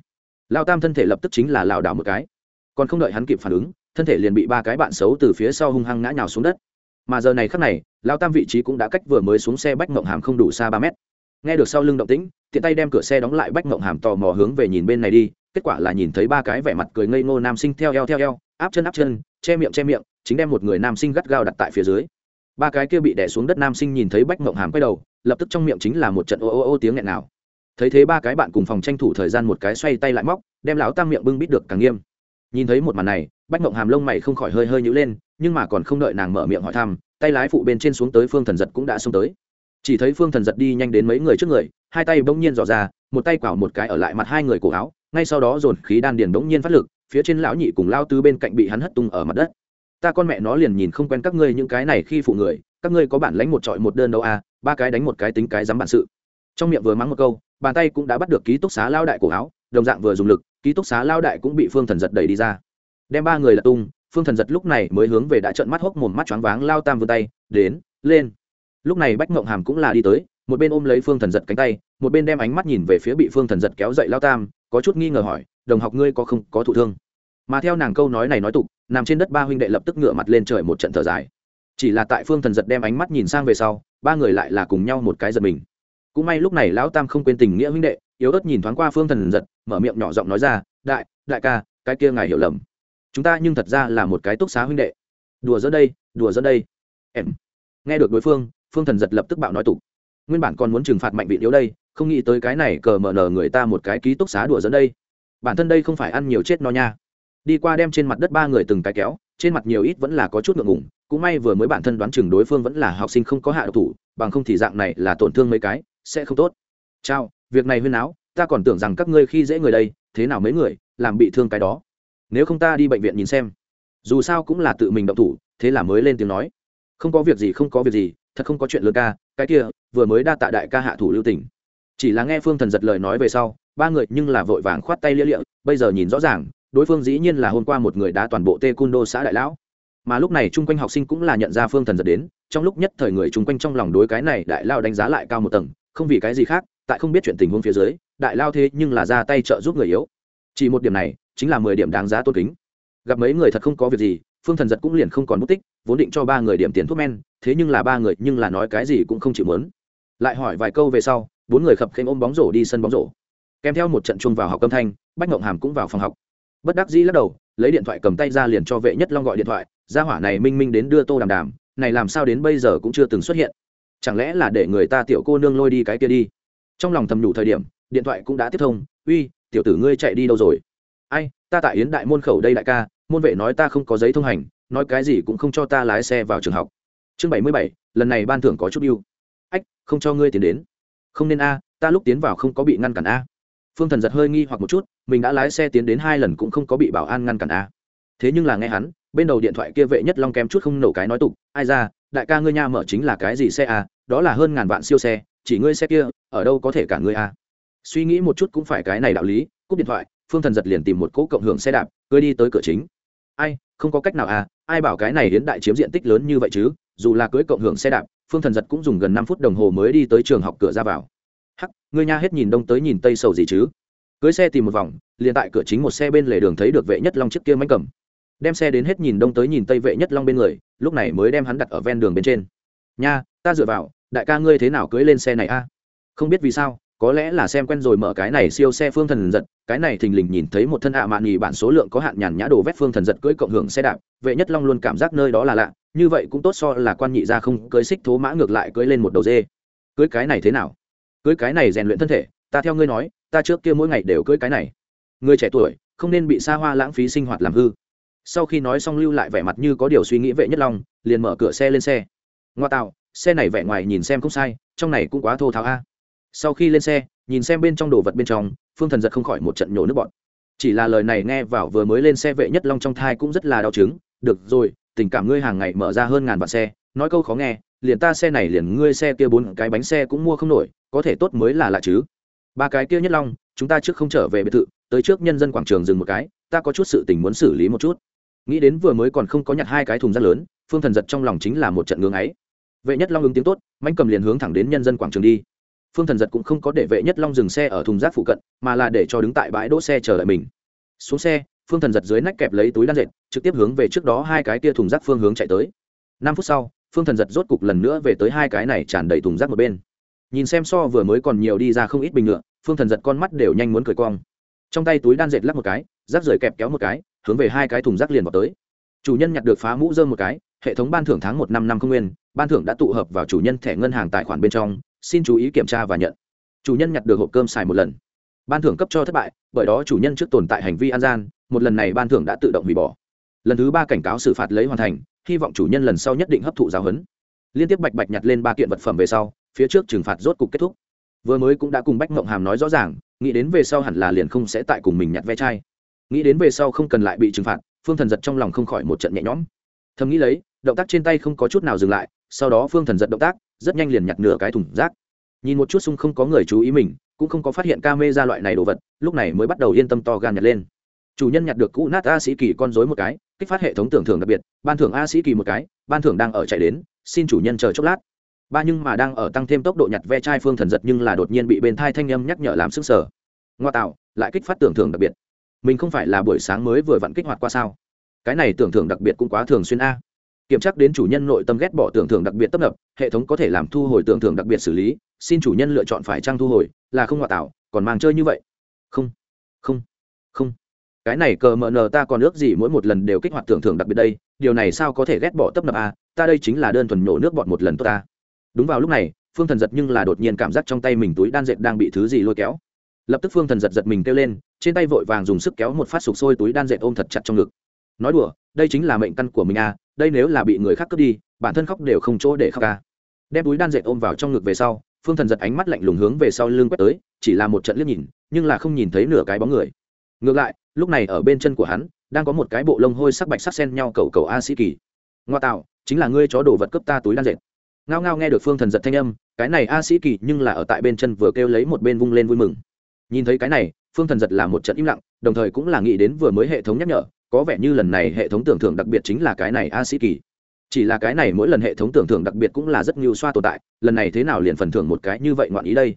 Lao tam thân thể lập tức chính là lảo đảo một cái. Còn không đợi hắn kịp phản ứng thân thể liền bị ba cái bạn xấu từ phía sau hung hăng ngã nhào xuống đất. Mà giờ này khắc này, lao tam vị trí cũng đã cách vừa mới xuống xe bách mộng hàm không đủ xa ba mét. Nghe được sau lưng động tĩnh, tiện tay đem cửa xe đóng lại, bách mộng hàm tò mò hướng về nhìn bên này đi, kết quả là nhìn thấy ba cái vẻ mặt cười ngây ngô nam sinh theo eo theo eo, áp chân áp chân, che miệng che miệng, chính đem một người nam sinh gắt gao đặt tại phía dưới. Ba cái kia bị đẻ xuống đất nam sinh nhìn thấy bách mộng hàm quay đầu, lập tức trong miệng chính là một trận ô ô ô tiếng nghẹn nào thấy thế ba cái bạn cùng phòng tranh thủ thời gian một cái xoay tay lại móc, đem lão tam miệng bưng bít được càng nghiêm nhìn thấy một màn này, bách mộng hàm lông mày không khỏi hơi hơi nhữ lên, nhưng mà còn không đợi nàng mở miệng hỏi thăm, tay lái phụ bên trên xuống tới phương thần giật cũng đã xông tới. Chỉ thấy phương thần giật đi nhanh đến mấy người trước người, hai tay bỗng nhiên dò ra, một tay quảo một cái ở lại mặt hai người cổ áo, ngay sau đó dồn khí đan điền bỗng nhiên phát lực, phía trên lão nhị cùng lao tứ bên cạnh bị hắn hất tung ở mặt đất. Ta con mẹ nó liền nhìn không quen các ngươi những cái này khi phụ người, các ngươi có bản lãnh một trọi một đơn đâu à ba cái đánh một cái tính cái dám bản sự. Trong miệng vừa mắng một câu, bàn tay cũng đã bắt được ký túc xá lao đại cổ áo, đồng dạng vừa dùng lực ký túc xá lao đại cũng bị phương thần giật đẩy đi ra. Đem ba người là tung, phương thần giật lúc này mới hướng về đã trận mắt hốc mồm mắt choáng váng lao tam vươn tay, đến, lên. Lúc này bách mộng hàm cũng là đi tới, một bên ôm lấy phương thần giật cánh tay, một bên đem ánh mắt nhìn về phía bị phương thần giật kéo dậy lao tam, có chút nghi ngờ hỏi, đồng học ngươi có không, có thụ thương? Mà theo nàng câu nói này nói tục, nằm trên đất ba huynh đệ lập tức ngửa mặt lên trời một trận thở dài. Chỉ là tại phương thần giật đem ánh mắt nhìn sang về sau, ba người lại là cùng nhau một cái giật mình. Cũng may lúc này lão tam không quên tình nghĩa huynh đệ, yếu ớt nhìn thoáng qua phương thần giật mở miệng nhỏ giọng nói ra, đại đại ca, cái kia ngài hiểu lầm. Chúng ta nhưng thật ra là một cái túc xá huynh đệ. Đùa giữa đây, đùa giữa đây. Em. Nghe được đối phương phương thần giật lập tức bạo nói tục. Nguyên bản còn muốn trừng phạt mạnh vị yếu đây, không nghĩ tới cái này cờ mở nờ người ta một cái ký túc xá đùa dẫn đây. Bản thân đây không phải ăn nhiều chết no nha. Đi qua đem trên mặt đất ba người từng cái kéo, trên mặt nhiều ít vẫn là có chút ngượng ngùng, cũng may vừa mới bản thân đoán chừng đối phương vẫn là học sinh không có hạ độc thủ, bằng không thì dạng này là tổn thương mấy cái, sẽ không tốt. Chao việc này huyên áo ta còn tưởng rằng các ngươi khi dễ người đây, thế nào mấy người, làm bị thương cái đó. Nếu không ta đi bệnh viện nhìn xem. Dù sao cũng là tự mình động thủ, thế là mới lên tiếng nói. Không có việc gì, không có việc gì, thật không có chuyện lớn ca, cái kia, vừa mới đa tạ đại ca hạ thủ lưu tỉnh chỉ là nghe phương thần giật lời nói về sau, ba người nhưng là vội vàng khoát tay lia lịa, bây giờ nhìn rõ ràng, đối phương dĩ nhiên là hôm qua một người đã toàn bộ tê cun đô xã đại lão. Mà lúc này chung quanh học sinh cũng là nhận ra phương thần giật đến, trong lúc nhất thời người chung quanh trong lòng đối cái này đại lao đánh giá lại cao một tầng, không vì cái gì khác, tại không biết chuyện tình huống phía dưới đại lao thế nhưng là ra tay trợ giúp người yếu. Chỉ một điểm này, chính là mười điểm đáng giá tôn kính. Gặp mấy người thật không có việc gì, phương thần giật cũng liền không còn mất tích, vốn định cho ba người điểm tiền thuốc men, thế nhưng là ba người nhưng là nói cái gì cũng không chịu mớn lại hỏi vài câu về sau, bốn người khập khênh ôm bóng rổ đi sân bóng rổ. Kèm theo một trận chung vào học âm thanh, bách ngộng hàm cũng vào phòng học. Bất đắc dĩ lắc đầu, lấy điện thoại cầm tay ra liền cho vệ nhất long gọi điện thoại, gia hỏa này minh minh đến đưa tô đàm đàm, này làm sao đến bây giờ cũng chưa từng xuất hiện. Chẳng lẽ là để người ta tiểu cô nương lôi đi cái kia đi? Trong lòng thầm nhủ thời điểm điện thoại cũng đã tiếp thông, uy, tiểu tử ngươi chạy đi đâu rồi? Ai, ta tại yến đại môn khẩu đây đại ca, môn vệ nói ta không có giấy thông hành, nói cái gì cũng không cho ta lái xe vào trường học. Chương bảy mươi bảy, lần này ban thưởng có chút yêu ách, không cho ngươi tiến đến. Không nên a, ta lúc tiến vào không có bị ngăn cản a. Phương thần giật hơi nghi hoặc một chút, mình đã lái xe tiến đến hai lần cũng không có bị bảo an ngăn cản a. Thế nhưng là nghe hắn, bên đầu điện thoại kia vệ nhất long kém chút không nổ cái nói tục, ai ra, đại ca ngươi nha mở chính là cái gì xe a? Đó là hơn ngàn vạn siêu xe, chỉ ngươi xe kia, ở đâu có thể cả ngươi a? Suy nghĩ một chút cũng phải cái này đạo lý, cúp điện thoại, phương thần giật liền tìm một cỗ cộng hưởng xe đạp, cưới đi tới cửa chính. Ai, không có cách nào à ai bảo cái này hiến đại chiếm diện tích lớn như vậy chứ, dù là cưới cộng hưởng xe đạp, phương thần giật cũng dùng gần năm phút đồng hồ mới đi tới trường học cửa ra vào. Hắc ngươi nha hết nhìn đông tới nhìn tây sầu gì chứ? Cưới xe tìm một vòng, liền tại cửa chính một xe bên lề đường thấy được vệ nhất long trước kia mánh cầm. Đem xe đến hết nhìn đông tới nhìn tây vệ nhất long bên người, lúc này mới đem hắn đặt ở ven đường bên trên. Nha, ta dựa vào, đại ca ngươi thế nào cưới lên xe này a? Không biết vì sao có lẽ là xem quen rồi mở cái này siêu xe phương thần giật, cái này thình lình nhìn thấy một thân ạ mạn nghỉ bản số lượng có hạn nhàn nhã đồ vét phương thần giật cưỡi cộng hưởng xe đạp, vệ nhất long luôn cảm giác nơi đó là lạ, như vậy cũng tốt so là quan nhị ra không cưới xích thố mã ngược lại cưới lên một đầu dê. Cưới cái này thế nào? Cưới cái này rèn luyện thân thể, ta theo ngươi nói, ta trước kia mỗi ngày đều cưới cái này. Người trẻ tuổi, không nên bị xa hoa lãng phí sinh hoạt làm hư. Sau khi nói xong lưu lại vẻ mặt như có điều suy nghĩ vệ nhất long, liền mở cửa xe lên xe. Ngoa tạo, xe này vẻ ngoài nhìn xem không sai, trong này cũng quá thô tháo a sau khi lên xe, nhìn xem bên trong đồ vật bên trong, phương thần giật không khỏi một trận nhổ nước bọn chỉ là lời này nghe vào vừa mới lên xe vệ nhất long trong thai cũng rất là đau chứng. Được rồi, tình cảm ngươi hàng ngày mở ra hơn ngàn vạn xe, nói câu khó nghe, liền ta xe này liền ngươi xe kia bốn cái bánh xe cũng mua không nổi, có thể tốt mới là lạ chứ. Ba cái kia nhất long, chúng ta trước không trở về biệt thự, tới trước nhân dân quảng trường dừng một cái, ta có chút sự tình muốn xử lý một chút. Nghĩ đến vừa mới còn không có nhặt hai cái thùng rác lớn, phương thần giật trong lòng chính là một trận ngưng ấy. Vệ nhất long ứng tiếng tốt manh cầm liền hướng thẳng đến nhân dân quảng trường đi phương thần giật cũng không có để vệ nhất long dừng xe ở thùng rác phụ cận, mà là để cho đứng tại bãi đỗ xe chờ đợi mình. Xuống xe, phương thần giật dưới nách kẹp lấy túi đan dệt, trực tiếp hướng về trước đó hai cái kia thùng rác phương hướng chạy tới. Năm phút sau, phương thần giật rốt cục lần nữa về tới hai cái này tràn đầy thùng rác một bên. Nhìn xem so vừa mới còn nhiều đi ra không ít bình ngựa, phương thần giật con mắt đều nhanh muốn cười cong. Trong tay túi đan dệt lắp một cái, rác rời kẹp kéo một cái, hướng về hai cái thùng rác liền vào tới. Chủ nhân nhặt được phá mũ dơm một cái, hệ thống ban thưởng tháng một năm năm không nguyên, ban thưởng đã tụ hợp vào chủ nhân thẻ ngân hàng tài khoản bên trong xin chú ý kiểm tra và nhận. Chủ nhân nhặt được hộp cơm xài một lần. Ban thưởng cấp cho thất bại, bởi đó chủ nhân trước tồn tại hành vi an gian, một lần này ban thưởng đã tự động hủy bỏ. Lần thứ ba cảnh cáo xử phạt lấy hoàn thành, hy vọng chủ nhân lần sau nhất định hấp thụ giáo huấn. Liên tiếp bạch bạch nhặt lên ba kiện vật phẩm về sau, phía trước trừng phạt rốt cục kết thúc. Vừa mới cũng đã cùng bách mộng hàm nói rõ ràng, nghĩ đến về sau hẳn là liền không sẽ tại cùng mình nhặt ve chai. Nghĩ đến về sau không cần lại bị trừng phạt, phương thần giật trong lòng không khỏi một trận nhẹ nhõm. Thầm nghĩ lấy, động tác trên tay không có chút nào dừng lại, sau đó phương thần giật động tác rất nhanh liền nhặt nửa cái thùng rác. Nhìn một chút xung không có người chú ý mình, cũng không có phát hiện ca mê ra loại này đồ vật, lúc này mới bắt đầu yên tâm to gan nhặt lên. Chủ nhân nhặt được cũ nát a sĩ kỳ con dối một cái, kích phát hệ thống tưởng thưởng đặc biệt, ban thưởng a sĩ kỳ một cái, ban thưởng đang ở chạy đến, xin chủ nhân chờ chốc lát. Ba nhưng mà đang ở tăng thêm tốc độ nhặt ve chai phương thần giật nhưng là đột nhiên bị bên thai thanh âm nhắc nhở làm sức sở ngoa tạo, lại kích phát tưởng thưởng đặc biệt. Mình không phải là buổi sáng mới vừa vặn kích hoạt qua sao? Cái này tưởng thưởng đặc biệt cũng quá thường xuyên a kiểm tra đến chủ nhân nội tâm ghét bỏ tưởng thưởng đặc biệt tấp nập, hệ thống có thể làm thu hồi tưởng thưởng đặc biệt xử lý, xin chủ nhân lựa chọn phải trang thu hồi, là không ngoại tạo, còn mang chơi như vậy. Không không không. Cái này cờ mờ nờ ta còn ước gì mỗi một lần đều kích hoạt tưởng thưởng đặc biệt đây, điều này sao có thể ghét bỏ tấp nập a ta đây chính là đơn thuần nhổ nước bọt một lần tốt ta. Đúng vào lúc này, phương thần giật nhưng là đột nhiên cảm giác trong tay mình túi đan dệt đang bị thứ gì lôi kéo. Lập tức phương thần giật giật mình kêu lên, trên tay vội vàng dùng sức kéo một phát sụp sôi túi đan dệt ôm thật chặt trong ngực nói đùa, đây chính là mệnh căn của mình à đây nếu là bị người khác cướp đi, bản thân khóc đều không chỗ để khóc à. Đem túi đan dệt ôm vào trong ngực về sau, phương thần giật ánh mắt lạnh lùng hướng về sau lưng quét tới, chỉ là một trận liếc nhìn, nhưng là không nhìn thấy nửa cái bóng người. Ngược lại, lúc này ở bên chân của hắn, đang có một cái bộ lông hôi sắc bạch sắc sen nhau cầu cầu a sĩ kỳ. Ngoa tạo, chính là ngươi chó đồ vật cướp ta túi đan dệt. Ngao ngao nghe được phương thần giật thanh âm, cái này a sĩ kỳ nhưng là ở tại bên chân vừa kêu lấy một bên vung lên vui mừng. Nhìn thấy cái này, phương thần giật là một trận im lặng, đồng thời cũng là nghĩ đến vừa mới hệ thống nhắc nhở có vẻ như lần này hệ thống tưởng thưởng đặc biệt chính là cái này a sĩ kỳ. Chỉ là cái này mỗi lần hệ thống tưởng thưởng đặc biệt cũng là rất nhiều xoa tồn tại, lần này thế nào liền phần thưởng một cái như vậy ngoạn ý đây?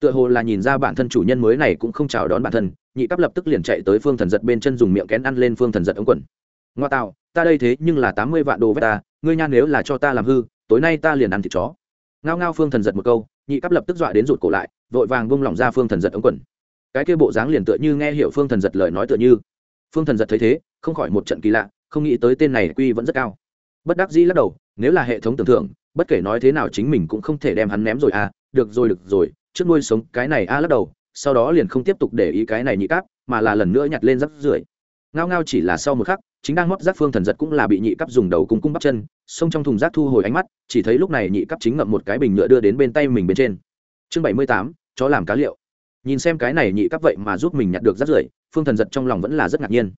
Tựa hồ là nhìn ra bản thân chủ nhân mới này cũng không chào đón bản thân, nhị cấp lập tức liền chạy tới phương thần giật bên chân dùng miệng kén ăn lên phương thần giật ống quần. Ngoa tạo, ta đây thế nhưng là tám mươi vạn đồ vét ta, ngươi nhan nếu là cho ta làm hư, tối nay ta liền ăn thịt chó. Ngao ngao phương thần giật một câu, nhị cấp lập tức dọa đến rụt cổ lại, vội vàng bung lỏng ra phương thần giật ống quần. Cái kia bộ dáng liền tựa như nghe hiểu phương thần giật lời nói tựa như. Phương thần giật thấy thế không khỏi một trận kỳ lạ, không nghĩ tới tên này quy vẫn rất cao. Bất đắc dĩ lắc đầu, nếu là hệ thống tưởng thưởng bất kể nói thế nào chính mình cũng không thể đem hắn ném rồi à được rồi được rồi, trước nuôi sống cái này a lắc đầu, sau đó liền không tiếp tục để ý cái này nhị cáp, mà là lần nữa nhặt lên rắc rưởi. Ngao ngao chỉ là sau một khắc, chính đang mót rác phương thần giật cũng là bị nhị cắp dùng đầu cung cung bắp chân, xông trong thùng rác thu hồi ánh mắt, chỉ thấy lúc này nhị cắp chính ngậm một cái bình nhựa đưa đến bên tay mình bên trên. Chương bảy mươi tám, chó làm cá liệu. Nhìn xem cái này nhị cắp vậy mà giúp mình nhặt được rác rưởi, phương thần giật trong lòng vẫn là rất ngạc nhiên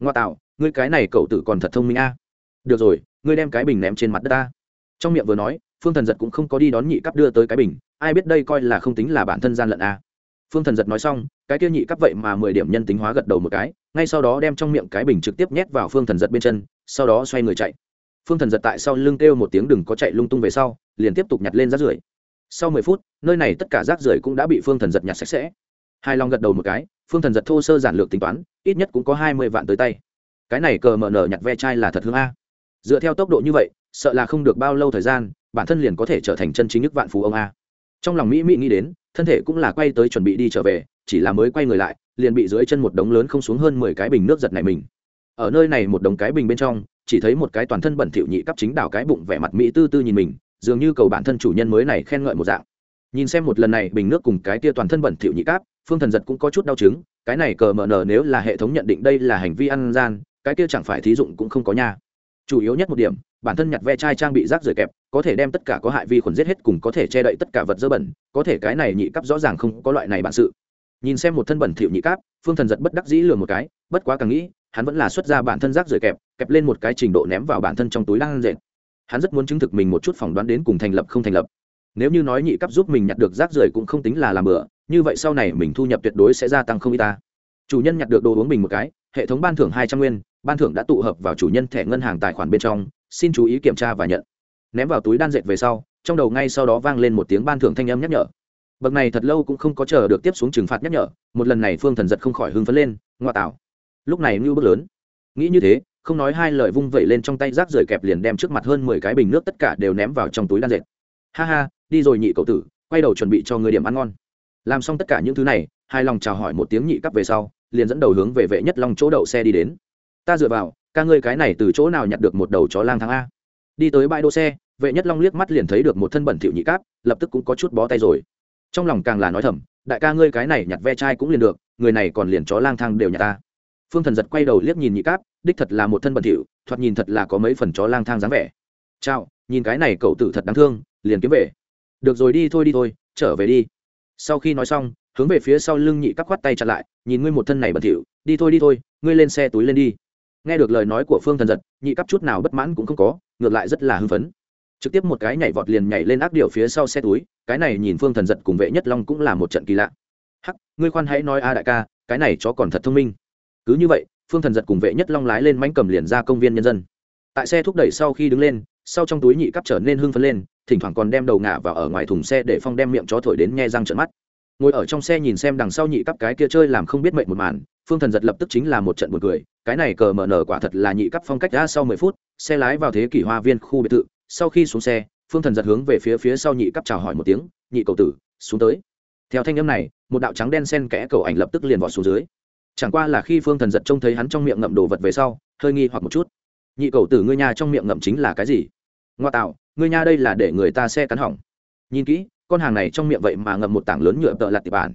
ngoa tạo, ngươi cái này cậu tử còn thật thông minh a. Được rồi, ngươi đem cái bình ném trên mặt đất ta. Trong miệng vừa nói, phương thần giật cũng không có đi đón nhị cắp đưa tới cái bình, ai biết đây coi là không tính là bản thân gian lận a. Phương thần giật nói xong, cái kia nhị cắp vậy mà mười điểm nhân tính hóa gật đầu một cái, ngay sau đó đem trong miệng cái bình trực tiếp nhét vào phương thần giật bên chân, sau đó xoay người chạy. Phương thần giật tại sau lưng kêu một tiếng đừng có chạy lung tung về sau, liền tiếp tục nhặt lên rác rưởi. Sau mười phút, nơi này tất cả rác rưởi cũng đã bị phương thần giật nhặt sạch sẽ hai lòng gật đầu một cái, phương thần giật thô sơ giản lược tính toán, ít nhất cũng có hai mươi vạn tới tay. Cái này cờ mở nở nhặt ve chai là thật hương a. Dựa theo tốc độ như vậy, sợ là không được bao lâu thời gian, bản thân liền có thể trở thành chân chính nước vạn phú ông a. Trong lòng mỹ mỹ nghĩ đến, thân thể cũng là quay tới chuẩn bị đi trở về, chỉ là mới quay người lại, liền bị dưới chân một đống lớn không xuống hơn mười cái bình nước giật này mình. Ở nơi này một đống cái bình bên trong, chỉ thấy một cái toàn thân bẩn thỉu nhị cấp chính đảo cái bụng vẻ mặt mỹ tư tư nhìn mình, dường như cầu bản thân chủ nhân mới này khen ngợi một dạng. Nhìn xem một lần này bình nước cùng cái tia toàn thân bẩn thỉu nhị cáp phương thần giật cũng có chút đau chứng, cái này cờ mờ nờ nếu là hệ thống nhận định đây là hành vi ăn gian, cái kia chẳng phải thí dụng cũng không có nha. Chủ yếu nhất một điểm, bản thân nhặt ve chai trang bị rác rời kẹp, có thể đem tất cả có hại vi khuẩn giết hết cùng có thể che đậy tất cả vật dơ bẩn, có thể cái này nhị cắp rõ ràng không có loại này bản sự. Nhìn xem một thân bẩn thỉu nhị cáp phương thần giật bất đắc dĩ lừa một cái, bất quá càng nghĩ, hắn vẫn là xuất ra bản thân rác rời kẹp kẹp lên một cái trình độ ném vào bản thân trong túi đang dệt. Hắn rất muốn chứng thực mình một chút phỏng đoán đến cùng thành lập không thành lập. Nếu như nói nhị cấp giúp mình nhặt được rác rưởi cũng không tính là làm bừa như vậy sau này mình thu nhập tuyệt đối sẽ gia tăng không y ta. Chủ nhân nhặt được đồ uống bình một cái, hệ thống ban thưởng hai trăm nguyên, ban thưởng đã tụ hợp vào chủ nhân thẻ ngân hàng tài khoản bên trong, xin chú ý kiểm tra và nhận. Ném vào túi đan dệt về sau, trong đầu ngay sau đó vang lên một tiếng ban thưởng thanh âm nhắc nhở. Bậc này thật lâu cũng không có chờ được tiếp xuống trừng phạt nhắc nhở, một lần này phương thần giật không khỏi hưng phấn lên, ngoa tạo. Lúc này ngưu bước lớn. Nghĩ như thế, không nói hai lời vung vẩy lên trong tay rác rời kẹp liền đem trước mặt hơn mười cái bình nước tất cả đều ném vào trong túi đan dệt. Ha ha, đi rồi nhị cậu tử, quay đầu chuẩn bị cho người điểm ăn ngon làm xong tất cả những thứ này, hai lòng chào hỏi một tiếng nhị cắp về sau, liền dẫn đầu hướng về vệ nhất long chỗ đậu xe đi đến. Ta dựa vào, ca ngươi cái này từ chỗ nào nhặt được một đầu chó lang thang a? Đi tới bãi đỗ xe, vệ nhất long liếc mắt liền thấy được một thân bẩn thỉu nhị cáp, lập tức cũng có chút bó tay rồi. Trong lòng càng là nói thầm, đại ca ngươi cái này nhặt ve chai cũng liền được, người này còn liền chó lang thang đều nhặt ta. Phương thần giật quay đầu liếc nhìn nhị cáp, đích thật là một thân bẩn thỉu, thoạt nhìn thật là có mấy phần chó lang thang dáng vẻ. Chào, nhìn cái này cậu tử thật đáng thương, liền kiếm về. Được rồi, đi thôi đi thôi, trở về đi sau khi nói xong, hướng về phía sau lưng nhị cắp khoắt tay chặn lại, nhìn ngươi một thân này bẩn thỉu, đi thôi đi thôi, ngươi lên xe túi lên đi. Nghe được lời nói của phương thần giật, nhị cắp chút nào bất mãn cũng không có, ngược lại rất là hưng phấn. Trực tiếp một cái nhảy vọt liền nhảy lên ác điệu phía sau xe túi, cái này nhìn phương thần giật cùng vệ nhất long cũng là một trận kỳ lạ. Hắc, ngươi khoan hãy nói a đại ca, cái này chó còn thật thông minh. Cứ như vậy, phương thần giật cùng vệ nhất long lái lên mánh cầm liền ra công viên nhân dân. Tại xe thúc đẩy sau khi đứng lên, sau trong túi nhị cắp trở nên hưng phấn lên thỉnh thoảng còn đem đầu ngả vào ở ngoài thùng xe để phong đem miệng chó thổi đến nghe răng trợn mắt. Ngồi ở trong xe nhìn xem đằng sau nhị cắp cái kia chơi làm không biết mệnh một màn, phương thần giật lập tức chính là một trận buồn cười, cái này cờ mở nở quả thật là nhị cấp phong cách đã sau mười phút, xe lái vào thế kỷ hoa viên khu biệt thự, sau khi xuống xe, phương thần giật hướng về phía phía sau nhị cấp chào hỏi một tiếng, nhị cầu tử, xuống tới. Theo thanh âm này, một đạo trắng đen sen kẽ cầu ảnh lập tức liền vọt xuống dưới. Chẳng qua là khi phương thần giật trông thấy hắn trong miệng ngậm đồ vật về sau, hơi nghi hoặc một chút. Nhị cầu tử, ngươi nhà trong miệng ngậm chính là cái gì? Ngoa tạo, ngươi nha đây là để người ta xe cắn hỏng. Nhìn kỹ, con hàng này trong miệng vậy mà ngậm một tảng lớn nhựa tợ lặt tiệp bản.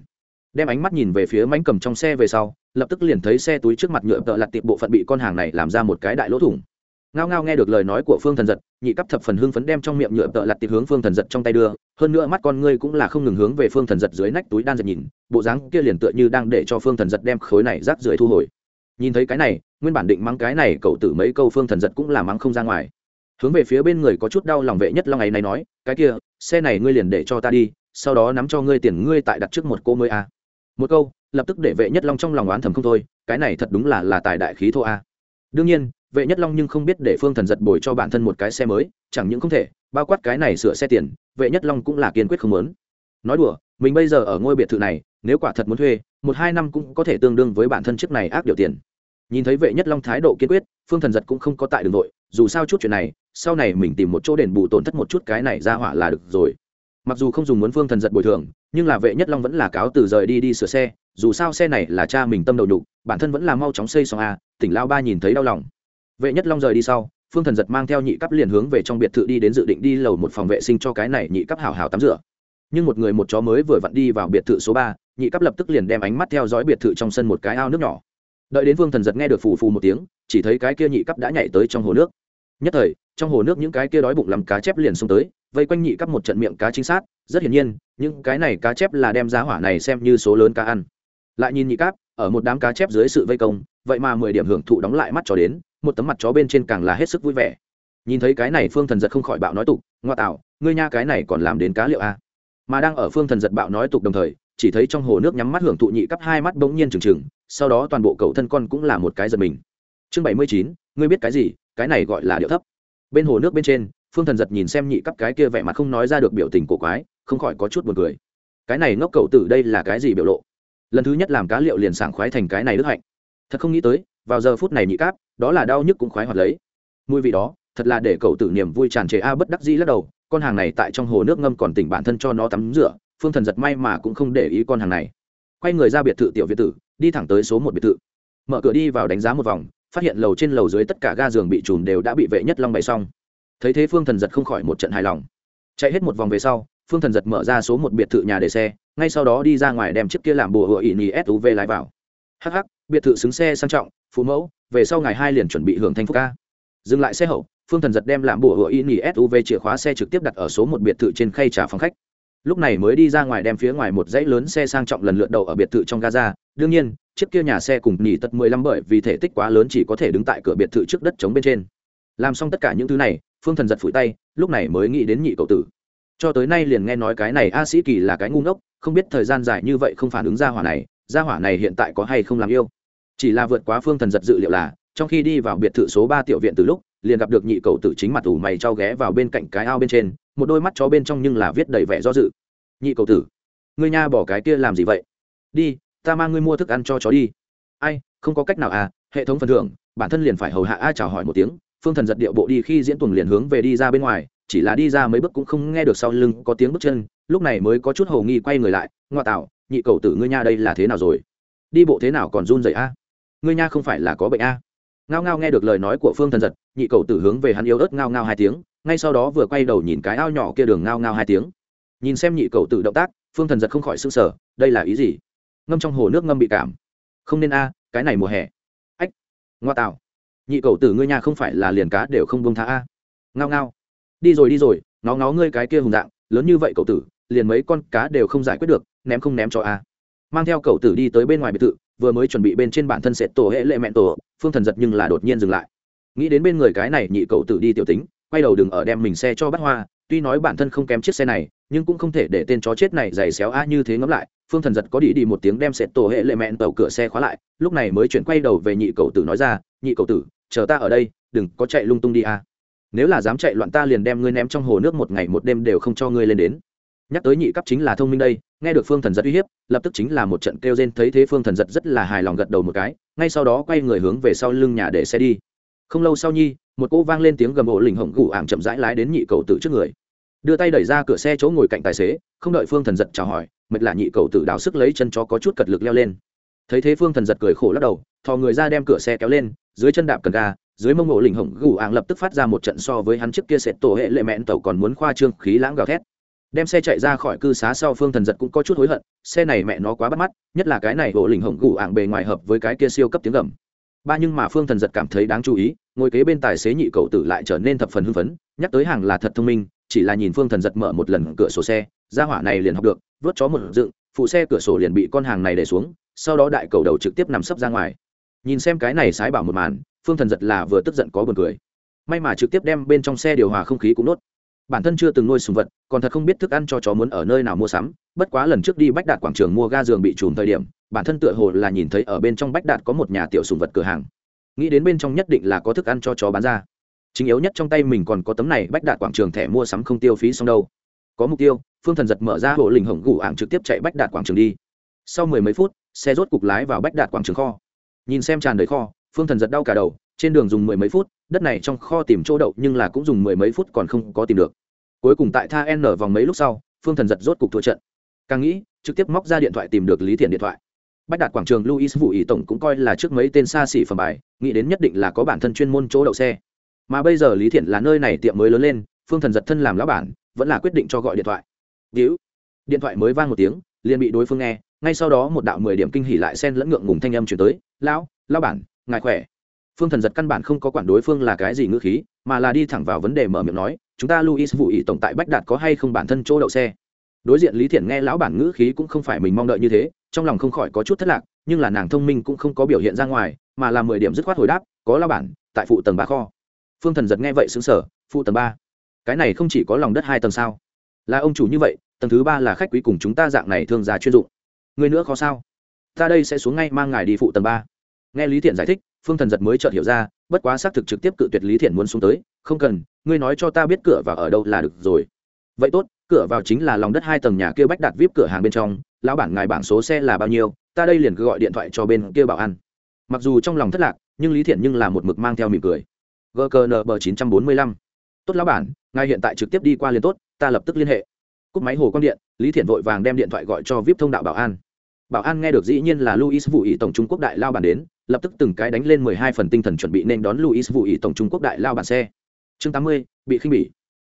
Đem ánh mắt nhìn về phía mánh cầm trong xe về sau, lập tức liền thấy xe túi trước mặt nhựa tợ lặt tiệp bộ phận bị con hàng này làm ra một cái đại lỗ thủng. Ngao ngao nghe được lời nói của phương thần giật, nhị cấp thập phần hưng phấn đem trong miệng nhựa tợ lặt tiệp hướng phương thần giật trong tay đưa. Hơn nữa mắt con ngươi cũng là không ngừng hướng về phương thần giật dưới nách túi đan giật nhìn, bộ dáng kia liền tựa như đang để cho phương thần giật đem khối này rác rưởi thu hồi. Nhìn thấy cái này, nguyên bản định mắng cái này cậu tử mấy câu phương thần giật cũng là mắng không ra ngoài hướng về phía bên người có chút đau lòng vệ nhất long ấy này nói, cái kia, xe này ngươi liền để cho ta đi, sau đó nắm cho ngươi tiền ngươi tại đặt trước một cô mới a. Một câu, lập tức để vệ nhất long trong lòng oán thầm không thôi, cái này thật đúng là là tài đại khí thô a. Đương nhiên, vệ nhất long nhưng không biết để phương thần giật bồi cho bản thân một cái xe mới, chẳng những không thể, bao quát cái này sửa xe tiền, vệ nhất long cũng là kiên quyết không muốn. Nói đùa, mình bây giờ ở ngôi biệt thự này, nếu quả thật muốn thuê, một hai năm cũng có thể tương đương với bản thân chiếc này áp điều tiền. Nhìn thấy vệ nhất long thái độ kiên quyết, phương thần giật cũng không có tại đường nội dù sao chút chuyện này sau này mình tìm một chỗ đền bù tổn thất một chút cái này ra hỏa là được rồi. Mặc dù không dùng muốn phương thần giật bồi thường, nhưng là vệ nhất long vẫn là cáo từ rời đi đi sửa xe, dù sao xe này là cha mình tâm đầu đục bản thân vẫn là mau chóng xây xong a, tỉnh lao ba nhìn thấy đau lòng. Vệ nhất long rời đi sau, phương thần giật mang theo nhị cấp liền hướng về trong biệt thự đi đến dự định đi lầu một phòng vệ sinh cho cái này nhị cấp hào hào tắm rửa. Nhưng một người một chó mới vừa vặn đi vào biệt thự số ba, nhị cấp lập tức liền đem ánh mắt theo dõi biệt thự trong sân một cái ao nước nhỏ. Đợi đến phương thần giật nghe được phù phù một tiếng, chỉ thấy cái kia nhị cấp đã nhảy tới trong hồ nước nhất thời, trong hồ nước những cái kia đói bụng làm cá chép liền xông tới, vây quanh nhị cấp một trận miệng cá chính xác, rất hiển nhiên, những cái này cá chép là đem giá hỏa này xem như số lớn cá ăn. Lại nhìn nhị cáp ở một đám cá chép dưới sự vây công, vậy mà mười điểm hưởng thụ đóng lại mắt chó đến, một tấm mặt chó bên trên càng là hết sức vui vẻ. Nhìn thấy cái này phương thần giật không khỏi bạo nói tục, ngoa tạo, ngươi nha cái này còn làm đến cá liệu a à? mà đang ở phương thần giật bạo nói tục đồng thời, chỉ thấy trong hồ nước nhắm mắt hưởng thụ nhị cấp hai mắt bỗng nhiên trừng trừng, sau đó toàn bộ cậu thân con cũng là một cái giật mình. Chương bảy mươi chín, ngươi biết cái gì? Cái này gọi là điệu thấp. Bên hồ nước bên trên, phương thần giật nhìn xem nhị cấp cái kia vẻ mặt không nói ra được biểu tình cổ quái, không khỏi có chút buồn cười. Cái này ngốc cậu tử đây là cái gì biểu lộ? Lần thứ nhất làm cá liệu liền sảng khoái thành cái này đức hạnh. Thật không nghĩ tới, vào giờ phút này nhị cáp đó là đau nhức cũng khoái hoạt lấy. Mùi vị đó, thật là để cậu tử niềm vui tràn trề a bất đắc dĩ lắc đầu, con hàng này tại trong hồ nước ngâm còn tỉnh bản thân cho nó tắm rửa, phương thần giật may mà cũng không để ý con hàng này. Quay người ra biệt thự tiểu việt tử, đi thẳng tới số một biệt thự. Mở cửa đi vào đánh giá một vòng phát hiện lầu trên lầu dưới tất cả ga giường bị trùm đều đã bị vệ nhất long bày xong. Thấy thế phương thần giật không khỏi một trận hài lòng. Chạy hết một vòng về sau, phương thần giật mở ra số một biệt thự nhà để xe, ngay sau đó đi ra ngoài đem chiếc kia làm bùa hựa ỉ nỉ suv lái vào. Hh biệt thự xứng xe sang trọng phú mẫu, về sau ngày hai liền chuẩn bị hưởng thanh phúc ca. Dừng lại xe hậu, phương thần giật đem làm bùa hựa ỉ nỉ suv chìa khóa xe trực tiếp đặt ở số một biệt thự trên khay trả phòng khách. Lúc này mới đi ra ngoài đem phía ngoài một dãy lớn xe sang trọng lần lượt đầu ở biệt thự trong gaza đương nhiên chiếc kia nhà xe cùng nỉ tật mười lăm bởi vì thể tích quá lớn chỉ có thể đứng tại cửa biệt thự trước đất chống bên trên. Làm xong tất cả những thứ này, phương thần giật phủi tay, lúc này mới nghĩ đến nhị cậu tử. Cho tới nay liền nghe nói cái này a sĩ kỳ là cái ngu ngốc, không biết thời gian dài như vậy không phản ứng ra hỏa này, ra hỏa này hiện tại có hay không làm yêu. Chỉ là vượt quá phương thần giật dự liệu là, trong khi đi vào biệt thự số ba tiểu viện từ lúc, liền gặp được nhị cậu tử chính mặt ủ mày trao ghé vào bên cạnh cái ao bên trên, một đôi mắt chó bên trong nhưng là viết đầy vẻ do dự. Nhị cậu tử, ngươi nha bỏ cái kia làm gì vậy? Đi ta mang ngươi mua thức ăn cho chó đi. Ai, không có cách nào à hệ thống phần thưởng, bản thân liền phải hầu hạ ai chào hỏi một tiếng, phương thần giật điệu bộ đi khi diễn tuồng liền hướng về đi ra bên ngoài, chỉ là đi ra mấy bước cũng không nghe được sau lưng có tiếng bước chân, lúc này mới có chút hầu nghi quay người lại, ngoa tạo, nhị cầu tử ngươi nha đây là thế nào rồi? Đi bộ thế nào còn run dậy a? Ngươi nha không phải là có bệnh a? Ngao ngao nghe được lời nói của phương thần giật, nhị cầu tử hướng về hắn yếu ớt ngao ngao hai tiếng, ngay sau đó vừa quay đầu nhìn cái ao nhỏ kia đường ngao ngao hai tiếng. Nhìn xem nhị cầu tử động tác, phương thần giật không khỏi s ư n g sở đây là ý gì? Ngâm trong hồ nước ngâm bị cảm. Không nên a, cái này mùa hè. Ách, ngoa tạo. Nhị cầu tử ngươi nhà không phải là liền cá đều không bông tha a. Ngao ngao. Đi rồi đi rồi nó ngó ngươi cái kia hùng dạng, lớn như vậy cậu tử, liền mấy con cá đều không giải quyết được, ném không ném cho a. Mang theo cậu tử đi tới bên ngoài biệt thự, vừa mới chuẩn bị bên trên bản thân sẽ tổ hệ lệ mẹn tổ, phương thần giật nhưng là đột nhiên dừng lại. Nghĩ đến bên người cái này nhị cậu tử đi tiểu tính, quay đầu đừng ở đem mình xe cho bắt hoa, tuy nói bản thân không kém chiếc xe này, nhưng cũng không thể để tên chó chết này giày xéo a như thế ngẫm lại phương thần giật có đi đi một tiếng đem sẽ tổ hệ lệ mẹn tàu cửa xe khóa lại, lúc này mới chuyển quay đầu về nhị cậu tử nói ra, nhị cậu tử, chờ ta ở đây, đừng có chạy lung tung đi à. nếu là dám chạy loạn ta liền đem ngươi ném trong hồ nước một ngày một đêm đều không cho ngươi lên đến. Nhắc tới nhị cấp chính là thông minh đây, nghe được phương thần giật uy hiếp, lập tức chính là một trận kêu rên, thấy thế phương thần giật rất là hài lòng gật đầu một cái, ngay sau đó quay người hướng về sau lưng nhà để xe đi. Không lâu sau nhi, một cô vang lên tiếng gầm ổ lình hổng gù ảng chậm rãi lái đến nhị cầu tử trước người đưa tay đẩy ra cửa xe chỗ ngồi cạnh tài xế, không đợi phương thần giật chào hỏi, mệt là nhị cầu tử đào sức lấy chân chó có chút cật lực leo lên. Thấy thế phương thần giật cười khổ lắc đầu, thò người ra đem cửa xe kéo lên, dưới chân đạp cần ga, dưới mông ngộ lình hổng gù ạng lập tức phát ra một trận so với hắn trước kia sệt tổ hệ lệ mẹn tàu còn muốn khoa trương khí lãng gào thét. Đem xe chạy ra khỏi cư xá sau phương thần giật cũng có chút hối hận, xe này mẹ nó quá bắt mắt, nhất là cái này ổ lình hổng gù ạng bề ngoài hợp với cái kia siêu cấp tiếng gầm. Ba nhưng mà phương thần giật cảm thấy đáng chú ý, ngồi kế bên tài xế nhị cậu tử lại trở nên thập phần hưng phấn, nhắc tới hàng là thật thông minh chỉ là nhìn phương thần giật mở một lần cửa sổ xe ra hỏa này liền học được, vớt chó một dựng, phụ xe cửa sổ liền bị con hàng này để xuống, sau đó đại cầu đầu trực tiếp nằm sấp ra ngoài. Nhìn xem cái này sái bảo một màn, phương thần giật là vừa tức giận có buồn cười. May mà trực tiếp đem bên trong xe điều hòa không khí cũng nốt. Bản thân chưa từng nuôi sùng vật, còn thật không biết thức ăn cho chó muốn ở nơi nào mua sắm, bất quá lần trước đi bách đạt quảng trường mua ga giường bị trùm thời điểm, bản thân tựa hồ là nhìn thấy ở bên trong bách đạt có một nhà tiểu sùng vật cửa hàng. Nghĩ đến bên trong nhất định là có thức ăn cho chó bán ra chính yếu nhất trong tay mình còn có tấm này bách đạt quảng trường thẻ mua sắm không tiêu phí xong đâu. Có mục tiêu, phương thần giật mở ra hộ lình hổng gủ ảng trực tiếp chạy bách đạt quảng trường đi. Sau mười mấy phút, xe rốt cục lái vào bách đạt quảng trường kho. Nhìn xem tràn đầy kho, phương thần giật đau cả đầu, trên đường dùng mười mấy phút, đất này trong kho tìm chỗ đậu nhưng là cũng dùng mười mấy phút còn không có tìm được. Cuối cùng tại tha n vòng mấy lúc sau, phương thần giật rốt cục thua trận. Càng nghĩ, trực tiếp móc ra điện thoại tìm được lý thiện điện thoại. Bách đạt quảng trường luis vũ ý tổng cũng coi là trước mấy tên xa xỉ phẩm bài, nghĩ đến nhất định là có bản thân chuyên môn chỗ đậu xe mà bây giờ lý thiện là nơi này tiệm mới lớn lên, phương thần giật thân làm lão bản, vẫn là quyết định cho gọi điện thoại. Víu điện thoại mới vang một tiếng, liền bị đối phương nghe, ngay sau đó một đạo mười điểm kinh hỉ lại xen lẫn ngượng ngùng thanh âm chuyển tới, lão lão bản, ngài khỏe? Phương thần giật căn bản không có quản đối phương là cái gì ngữ khí, mà là đi thẳng vào vấn đề mở miệng nói, chúng ta luis vụ ý tổng tại bách đạt có hay không bản thân chỗ đậu xe? Đối diện lý thiện nghe lão bản ngữ khí cũng không phải mình mong đợi như thế, trong lòng không khỏi có chút thất lạc, nhưng là nàng thông minh cũng không có biểu hiện ra ngoài, mà là mười điểm dứt khoát hồi đáp, có lão bản, tại phụ tầng ba kho phương thần giật nghe vậy xứng sở phụ tầng ba. Cái này không chỉ có lòng đất hai tầng sao? Là ông chủ như vậy, tầng thứ ba là khách quý cùng chúng ta dạng này thương gia chuyên dụng. Người nữa khó sao? Ta đây sẽ xuống ngay mang ngài đi phụ tầng ba. Nghe lý thiện giải thích, phương thần giật mới chợt hiểu ra, bất quá xác thực trực tiếp cự tuyệt lý thiện muốn xuống tới. Không cần, ngươi nói cho ta biết cửa vào ở đâu là được rồi. Vậy tốt, cửa vào chính là lòng đất hai tầng nhà kia bách đặt vip cửa hàng bên trong. Lão bản ngài bảng số xe là bao nhiêu, ta đây liền cứ gọi điện thoại cho bên kia bảo ăn mặc dù trong lòng thất lạc, nhưng lý thiện nhưng là một mực mang theo mỉm cười gknb chín trăm bốn mươi lăm. Tốt lão bản, ngài hiện tại trực tiếp đi qua liền tốt, ta lập tức liên hệ. Cúp máy hồ quang điện, lý thiện vội vàng đem điện thoại gọi cho vip thông đạo bảo an. Bảo an nghe được dĩ nhiên là luis vụ ý tổng trung quốc đại lao bản đến, lập tức từng cái đánh lên mười hai phần tinh thần chuẩn bị nên đón luis vụ ý tổng trung quốc đại lao bản xe. Chương tám mươi, bị khinh bỉ.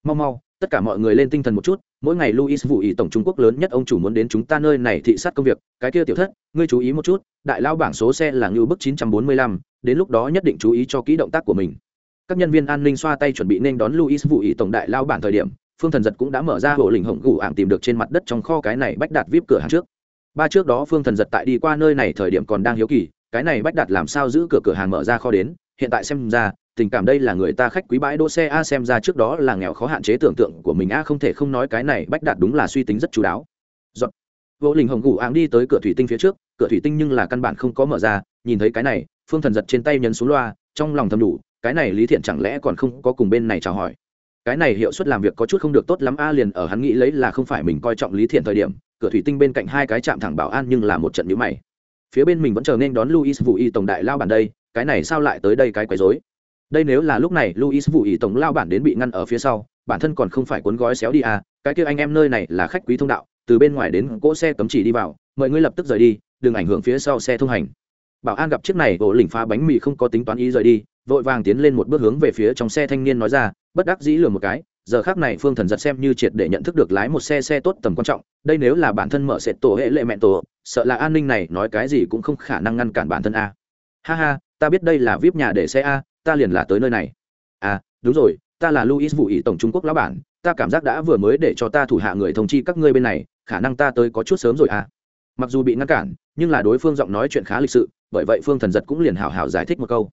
Mau mau, tất cả mọi người lên tinh thần một chút, mỗi ngày luis vụ ý tổng trung quốc lớn nhất ông chủ muốn đến chúng ta nơi này thị sát công việc, cái kia tiểu thất, ngươi chú ý một chút, đại lao bảng số xe là ngưu bức chín trăm bốn mươi lăm, đến lúc đó nhất định chú ý cho kỹ động tác của mình các nhân viên an ninh xoa tay chuẩn bị nên đón luis vụ ý tổng đại lao bản thời điểm, phương thần giật cũng đã mở ra hộ lình hổng gù ảng tìm được trên mặt đất trong kho cái này bách đạt vip cửa hàng trước ba trước đó phương thần giật tại đi qua nơi này thời điểm còn đang hiếu kỳ, cái này bách đạt làm sao giữ cửa cửa hàng mở ra kho đến, hiện tại xem ra, tình cảm đây là người ta khách quý bãi đỗ xe a xem ra trước đó là nghèo khó hạn chế tưởng tượng của mình a không thể không nói cái này bách đạt đúng là suy tính rất chú đáo Giọt. vô lình hồng gù áng đi tới cửa thủy tinh phía trước, cửa thủy tinh nhưng là căn bản không có mở ra, nhìn thấy cái này, phương thần giật trên tay nhấn xuống loa, trong lòng thầm đủ cái này lý thiện chẳng lẽ còn không có cùng bên này chào hỏi? Cái này hiệu suất làm việc có chút không được tốt lắm a, liền ở hắn nghĩ lấy là không phải mình coi trọng lý thiện thời điểm, cửa thủy tinh bên cạnh hai cái chạm thẳng bảo an nhưng là một trận nhữ mày. Phía bên mình vẫn chờ nên đón luis vũ y tổng đại lao bản đây, cái này sao lại tới đây cái quấy rối? Đây nếu là lúc này luis vũ y tổng lao bản đến bị ngăn ở phía sau, bản thân còn không phải cuốn gói xéo đi à cái kia anh em nơi này là khách quý thông đạo, từ bên ngoài đến cỗ xe cấm chỉ đi vào mọi người lập tức rời đi, đừng ảnh hưởng phía sau xe thông hành. Bảo an gặp chiếc này, ổ lỉnh phá bánh mì không có tính toán ý rời đi vội vàng tiến lên một bước hướng về phía trong xe thanh niên nói ra, bất đắc dĩ lừa một cái, giờ khác này phương thần giật xem như triệt để nhận thức được lái một xe xe tốt tầm quan trọng, đây nếu là bản thân mở sệt tổ hệ lệ mẹ tổ, sợ là an ninh này nói cái gì cũng không khả năng ngăn cản bản thân a. Ha ha, ta biết đây là vip nhà để xe a, ta liền là tới nơi này. À đúng rồi, ta là luis vụ ý, tổng trung quốc lão bản, ta cảm giác đã vừa mới để cho ta thủ hạ người thông chi các ngươi bên này, khả năng ta tới có chút sớm rồi à mặc dù bị ngăn cản, nhưng là đối phương giọng nói chuyện khá lịch sự, bởi vậy phương thần giật cũng liền hào hào giải thích một câu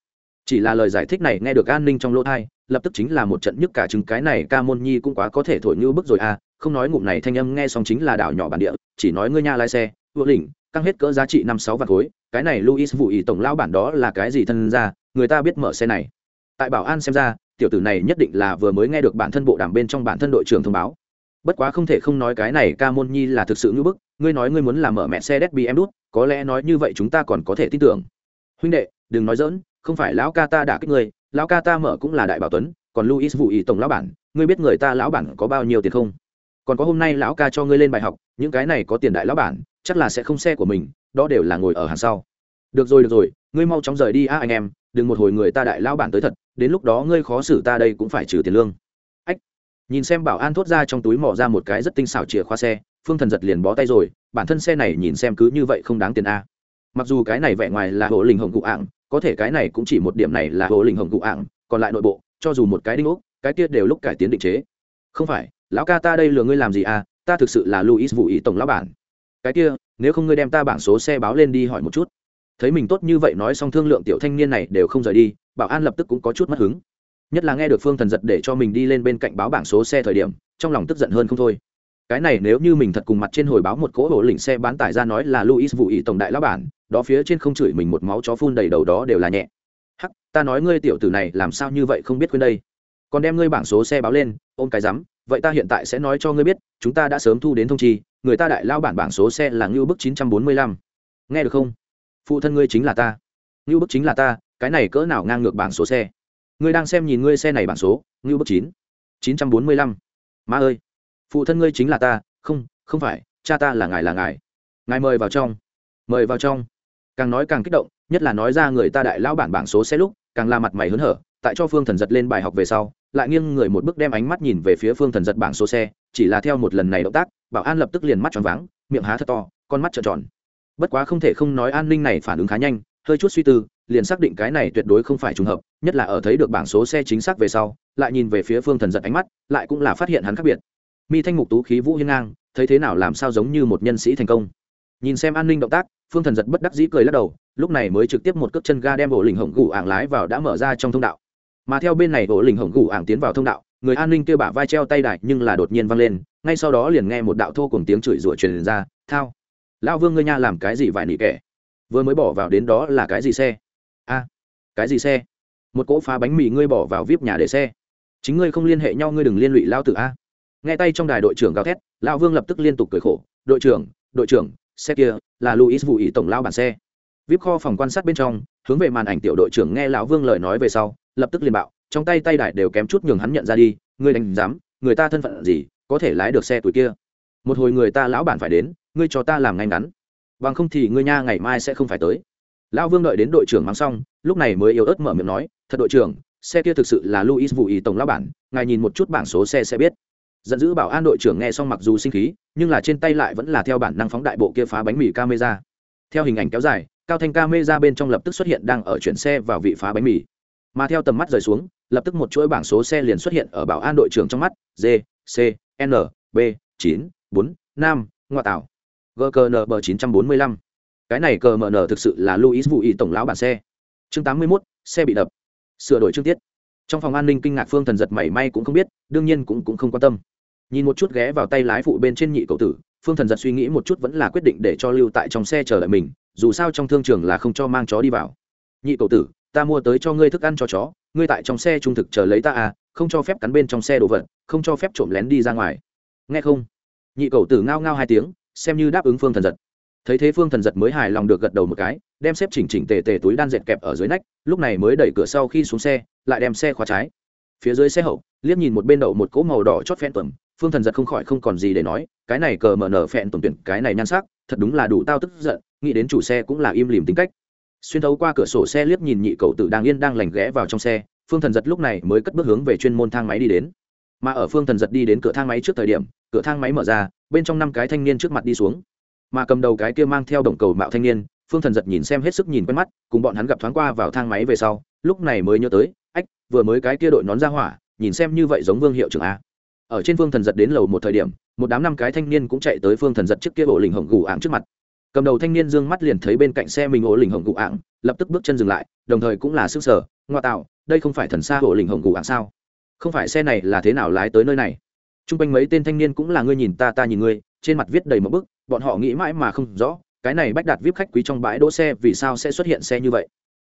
chỉ là lời giải thích này nghe được an ninh trong lỗ thai lập tức chính là một trận nhức cả chứng cái này ca môn nhi cũng quá có thể thổi như bức rồi à không nói ngụm này thanh âm nghe xong chính là đảo nhỏ bản địa, chỉ nói ngươi nha lái xe vô đỉnh căng hết cỡ giá trị năm sáu vạn khối, cái này luis vụ ý tổng lao bản đó là cái gì thân ra, người ta biết mở xe này. Tại bảo an xem ra, tiểu tử này nhất định là vừa mới nghe được bản thân bộ đàm bên trong bản thân đội trưởng thông báo. Bất quá không thể không nói cái này ca môn nhi là thực sự như bức, ngươi nói ngươi muốn làm mở mẹ xe đét bị em đút, có lẽ nói như vậy chúng ta còn có thể tin tưởng. Huynh đệ, đừng nói dỡn không phải lão ca ta đã kích ngươi, lão ca ta mở cũng là đại bảo tuấn, còn luis vụ ý tổng lão bản, ngươi biết người ta lão bản có bao nhiêu tiền không? Còn có hôm nay lão ca cho ngươi lên bài học, những cái này có tiền đại lão bản, chắc là sẽ không xe của mình, đó đều là ngồi ở hàng sau. Được rồi được rồi, ngươi mau chóng rời đi a anh em, đừng một hồi người ta đại lão bản tới thật, đến lúc đó ngươi khó xử ta đây cũng phải trừ tiền lương. Ách. Nhìn xem bảo an thốt ra trong túi mỏ ra một cái rất tinh xảo chìa khóa xe, phương thần giật liền bó tay rồi, bản thân xe này nhìn xem cứ như vậy không đáng tiền a. Mặc dù cái này vẻ ngoài là hộ lình hồng cụ ạng có thể cái này cũng chỉ một điểm này là hồ linh hồng cụ ạng còn lại nội bộ, cho dù một cái đinh ốc, cái kia đều lúc cải tiến định chế. Không phải, lão ca ta đây lừa ngươi làm gì à ta thực sự là luis vụ ý tổng lão bản. Cái kia, nếu không ngươi đem ta bảng số xe báo lên đi hỏi một chút. Thấy mình tốt như vậy nói xong thương lượng tiểu thanh niên này đều không rời đi, bảo an lập tức cũng có chút mất hứng. Nhất là nghe được phương thần giật để cho mình đi lên bên cạnh báo bảng số xe thời điểm, trong lòng tức giận hơn không thôi cái này nếu như mình thật cùng mặt trên hồi báo một cỗ hộ lỉnh xe bán tải ra nói là luis vụ ý tổng đại lão bản, đó phía trên không chửi mình một máu chó phun đầy đầu đó đều là nhẹ. Hắc, ta nói ngươi tiểu tử này làm sao như vậy không biết quên đây. Còn đem ngươi bảng số xe báo lên, ôm cái rắm, vậy ta hiện tại sẽ nói cho ngươi biết, chúng ta đã sớm thu đến thông chi, người ta đại lao bản bảng số xe là ngưu bức chín trăm bốn mươi lăm. Nghe được không? Phụ thân ngươi chính là ta. Ngưu bức chính là ta, cái này cỡ nào ngang ngược bảng số xe. Ngươi đang xem nhìn ngươi xe này bảng số, ngưu bức chín chín trăm bốn mươi lăm. Má ơi! Phụ thân ngươi chính là ta, không không phải, cha ta là ngài là ngài. Ngài mời vào trong, mời vào trong. Càng nói càng kích động, nhất là nói ra người ta đại lão bản bảng số xe lúc, càng la mặt mày hớn hở, tại cho phương thần giật lên bài học về sau, lại nghiêng người một bước đem ánh mắt nhìn về phía phương thần giật bảng số xe, chỉ là theo một lần này động tác, bảo an lập tức liền mắt tròn váng, miệng há thật to, con mắt trợn tròn. Bất quá không thể không nói an ninh này phản ứng khá nhanh, hơi chút suy tư, liền xác định cái này tuyệt đối không phải trùng hợp, nhất là ở thấy được bảng số xe chính xác về sau, lại nhìn về phía phương thần giật ánh mắt, lại cũng là phát hiện hắn khác biệt mi thanh mục tú khí vũ hiên ngang, thấy thế nào làm sao giống như một nhân sĩ thành công. Nhìn xem an ninh động tác, phương thần giật bất đắc dĩ cười lắc đầu, lúc này mới trực tiếp một cước chân ga đem ổ lình hổng gù ảng lái vào đã mở ra trong thông đạo. Mà theo bên này ổ lình hổng gù ảng tiến vào thông đạo, người an ninh kêu bả vai treo tay đại nhưng là đột nhiên văng lên, ngay sau đó liền nghe một đạo thô cùng tiếng chửi rủa truyền ra, thao, lão vương ngươi nha làm cái gì vải nỉ kẻ? Vừa mới bỏ vào đến đó là cái gì xe? A, cái gì xe? Một cỗ phá bánh mì ngươi bỏ vào vip nhà để xe. Chính ngươi không liên hệ nhau ngươi đừng liên lụy lao tử a nghe tay trong đài đội trưởng gào thét, lão vương lập tức liên tục cười khổ, đội trưởng đội trưởng, xe kia là luis vụ ý tổng lao bản xe. Vip kho phòng quan sát bên trong, hướng về màn ảnh tiểu đội trưởng nghe lão vương lời nói về sau, lập tức liền bạo trong tay tay đài đều kém chút nhường hắn nhận ra đi, ngươi đánh giám, người ta thân phận gì, có thể lái được xe tuổi kia? Một hồi người ta lão bản phải đến, ngươi cho ta làm ngay ngắn. Bằng không thì ngươi nha ngày mai sẽ không phải tới. Lão vương đợi đến đội trưởng mang xong, lúc này mới yếu ớt mở miệng nói, thật đội trưởng, xe kia thực sự là luis vụ ý tổng lão bản, ngài nhìn một chút bảng số xe sẽ biết giận dữ bảo an đội trưởng nghe xong mặc dù sinh khí nhưng là trên tay lại vẫn là theo bản năng phóng đại bộ kia phá bánh mì camera. Theo hình ảnh kéo dài cao thanh camera bên trong lập tức xuất hiện đang ở chuyển xe vào vị phá bánh mì. Mà theo tầm mắt rời xuống lập tức một chuỗi bảng số xe liền xuất hiện ở bảo an đội trưởng trong mắt g c n b chín bốn năm ngoại tảo gknb chín trăm bốn mươi lăm. Cái này cờ thực sự là luis vụ y tổng lão bản xe. Chương tám mươi mốt xe bị đập. Sửa đổi chương tiết. Trong phòng an ninh kinh ngạc phương thần giật mảy may cũng không biết đương nhiên cũng, cũng không quan tâm nhìn một chút ghé vào tay lái phụ bên trên nhị cậu tử, phương thần giật suy nghĩ một chút vẫn là quyết định để cho lưu tại trong xe chờ đợi mình, dù sao trong thương trường là không cho mang chó đi vào. Nhị cậu tử, ta mua tới cho ngươi thức ăn cho chó, ngươi tại trong xe trung thực chờ lấy ta à không cho phép cắn bên trong xe đồ vật, không cho phép trộm lén đi ra ngoài. Nghe không? Nhị cậu tử ngao ngao hai tiếng, xem như đáp ứng phương thần giật. Thấy thế phương thần giật mới hài lòng được gật đầu một cái, đem xếp chỉnh chỉnh tề tề túi đan dệt kẹp ở dưới nách, lúc này mới đẩy cửa sau khi xuống xe, lại đem xe khóa trái. Phía dưới xe hậu, liếc nhìn một bên đậu một cỗ màu đỏ chót phen tuẩm phương thần giật không khỏi không còn gì để nói, cái này cờ mở nở phẹn tổn tuyển cái này nhan sắc, thật đúng là đủ tao tức giận, nghĩ đến chủ xe cũng là im lìm tính cách. Xuyên thấu qua cửa sổ xe liếc nhìn nhị cậu tử đang yên đang lành ghé vào trong xe, phương thần giật lúc này mới cất bước hướng về chuyên môn thang máy đi đến. Mà ở phương thần giật đi đến cửa thang máy trước thời điểm, cửa thang máy mở ra, bên trong năm cái thanh niên trước mặt đi xuống. Mà cầm đầu cái kia mang theo động cầu mạo thanh niên, phương thần giật nhìn xem hết sức nhìn quen mắt, cùng bọn hắn gặp thoáng qua vào thang máy về sau, lúc này mới nhớ tới, ách, vừa mới cái kia đội nón ra hỏa, nhìn xem như vậy giống vương hiệu trưởng a ở trên phương thần giật đến lầu một thời điểm một đám năm cái thanh niên cũng chạy tới phương thần giật trước kia ổ lình hồng gù ảng trước mặt. Cầm đầu thanh niên dương mắt liền thấy bên cạnh xe mình ổ lình hồng gù ảng, lập tức bước chân dừng lại đồng thời cũng là sức sở ngoa tạo đây không phải thần xa ổ lình hồng gù ảng sao? Không phải xe này là thế nào lái tới nơi này? T r u n g quanh mấy tên thanh niên cũng là ngươi nhìn ta ta nhìn ngươi trên mặt viết đầy một bức bọn họ nghĩ mãi mà không rõ cái này bách đạt vip khách quý trong bãi đỗ xe vì sao sẽ xuất hiện xe như vậy?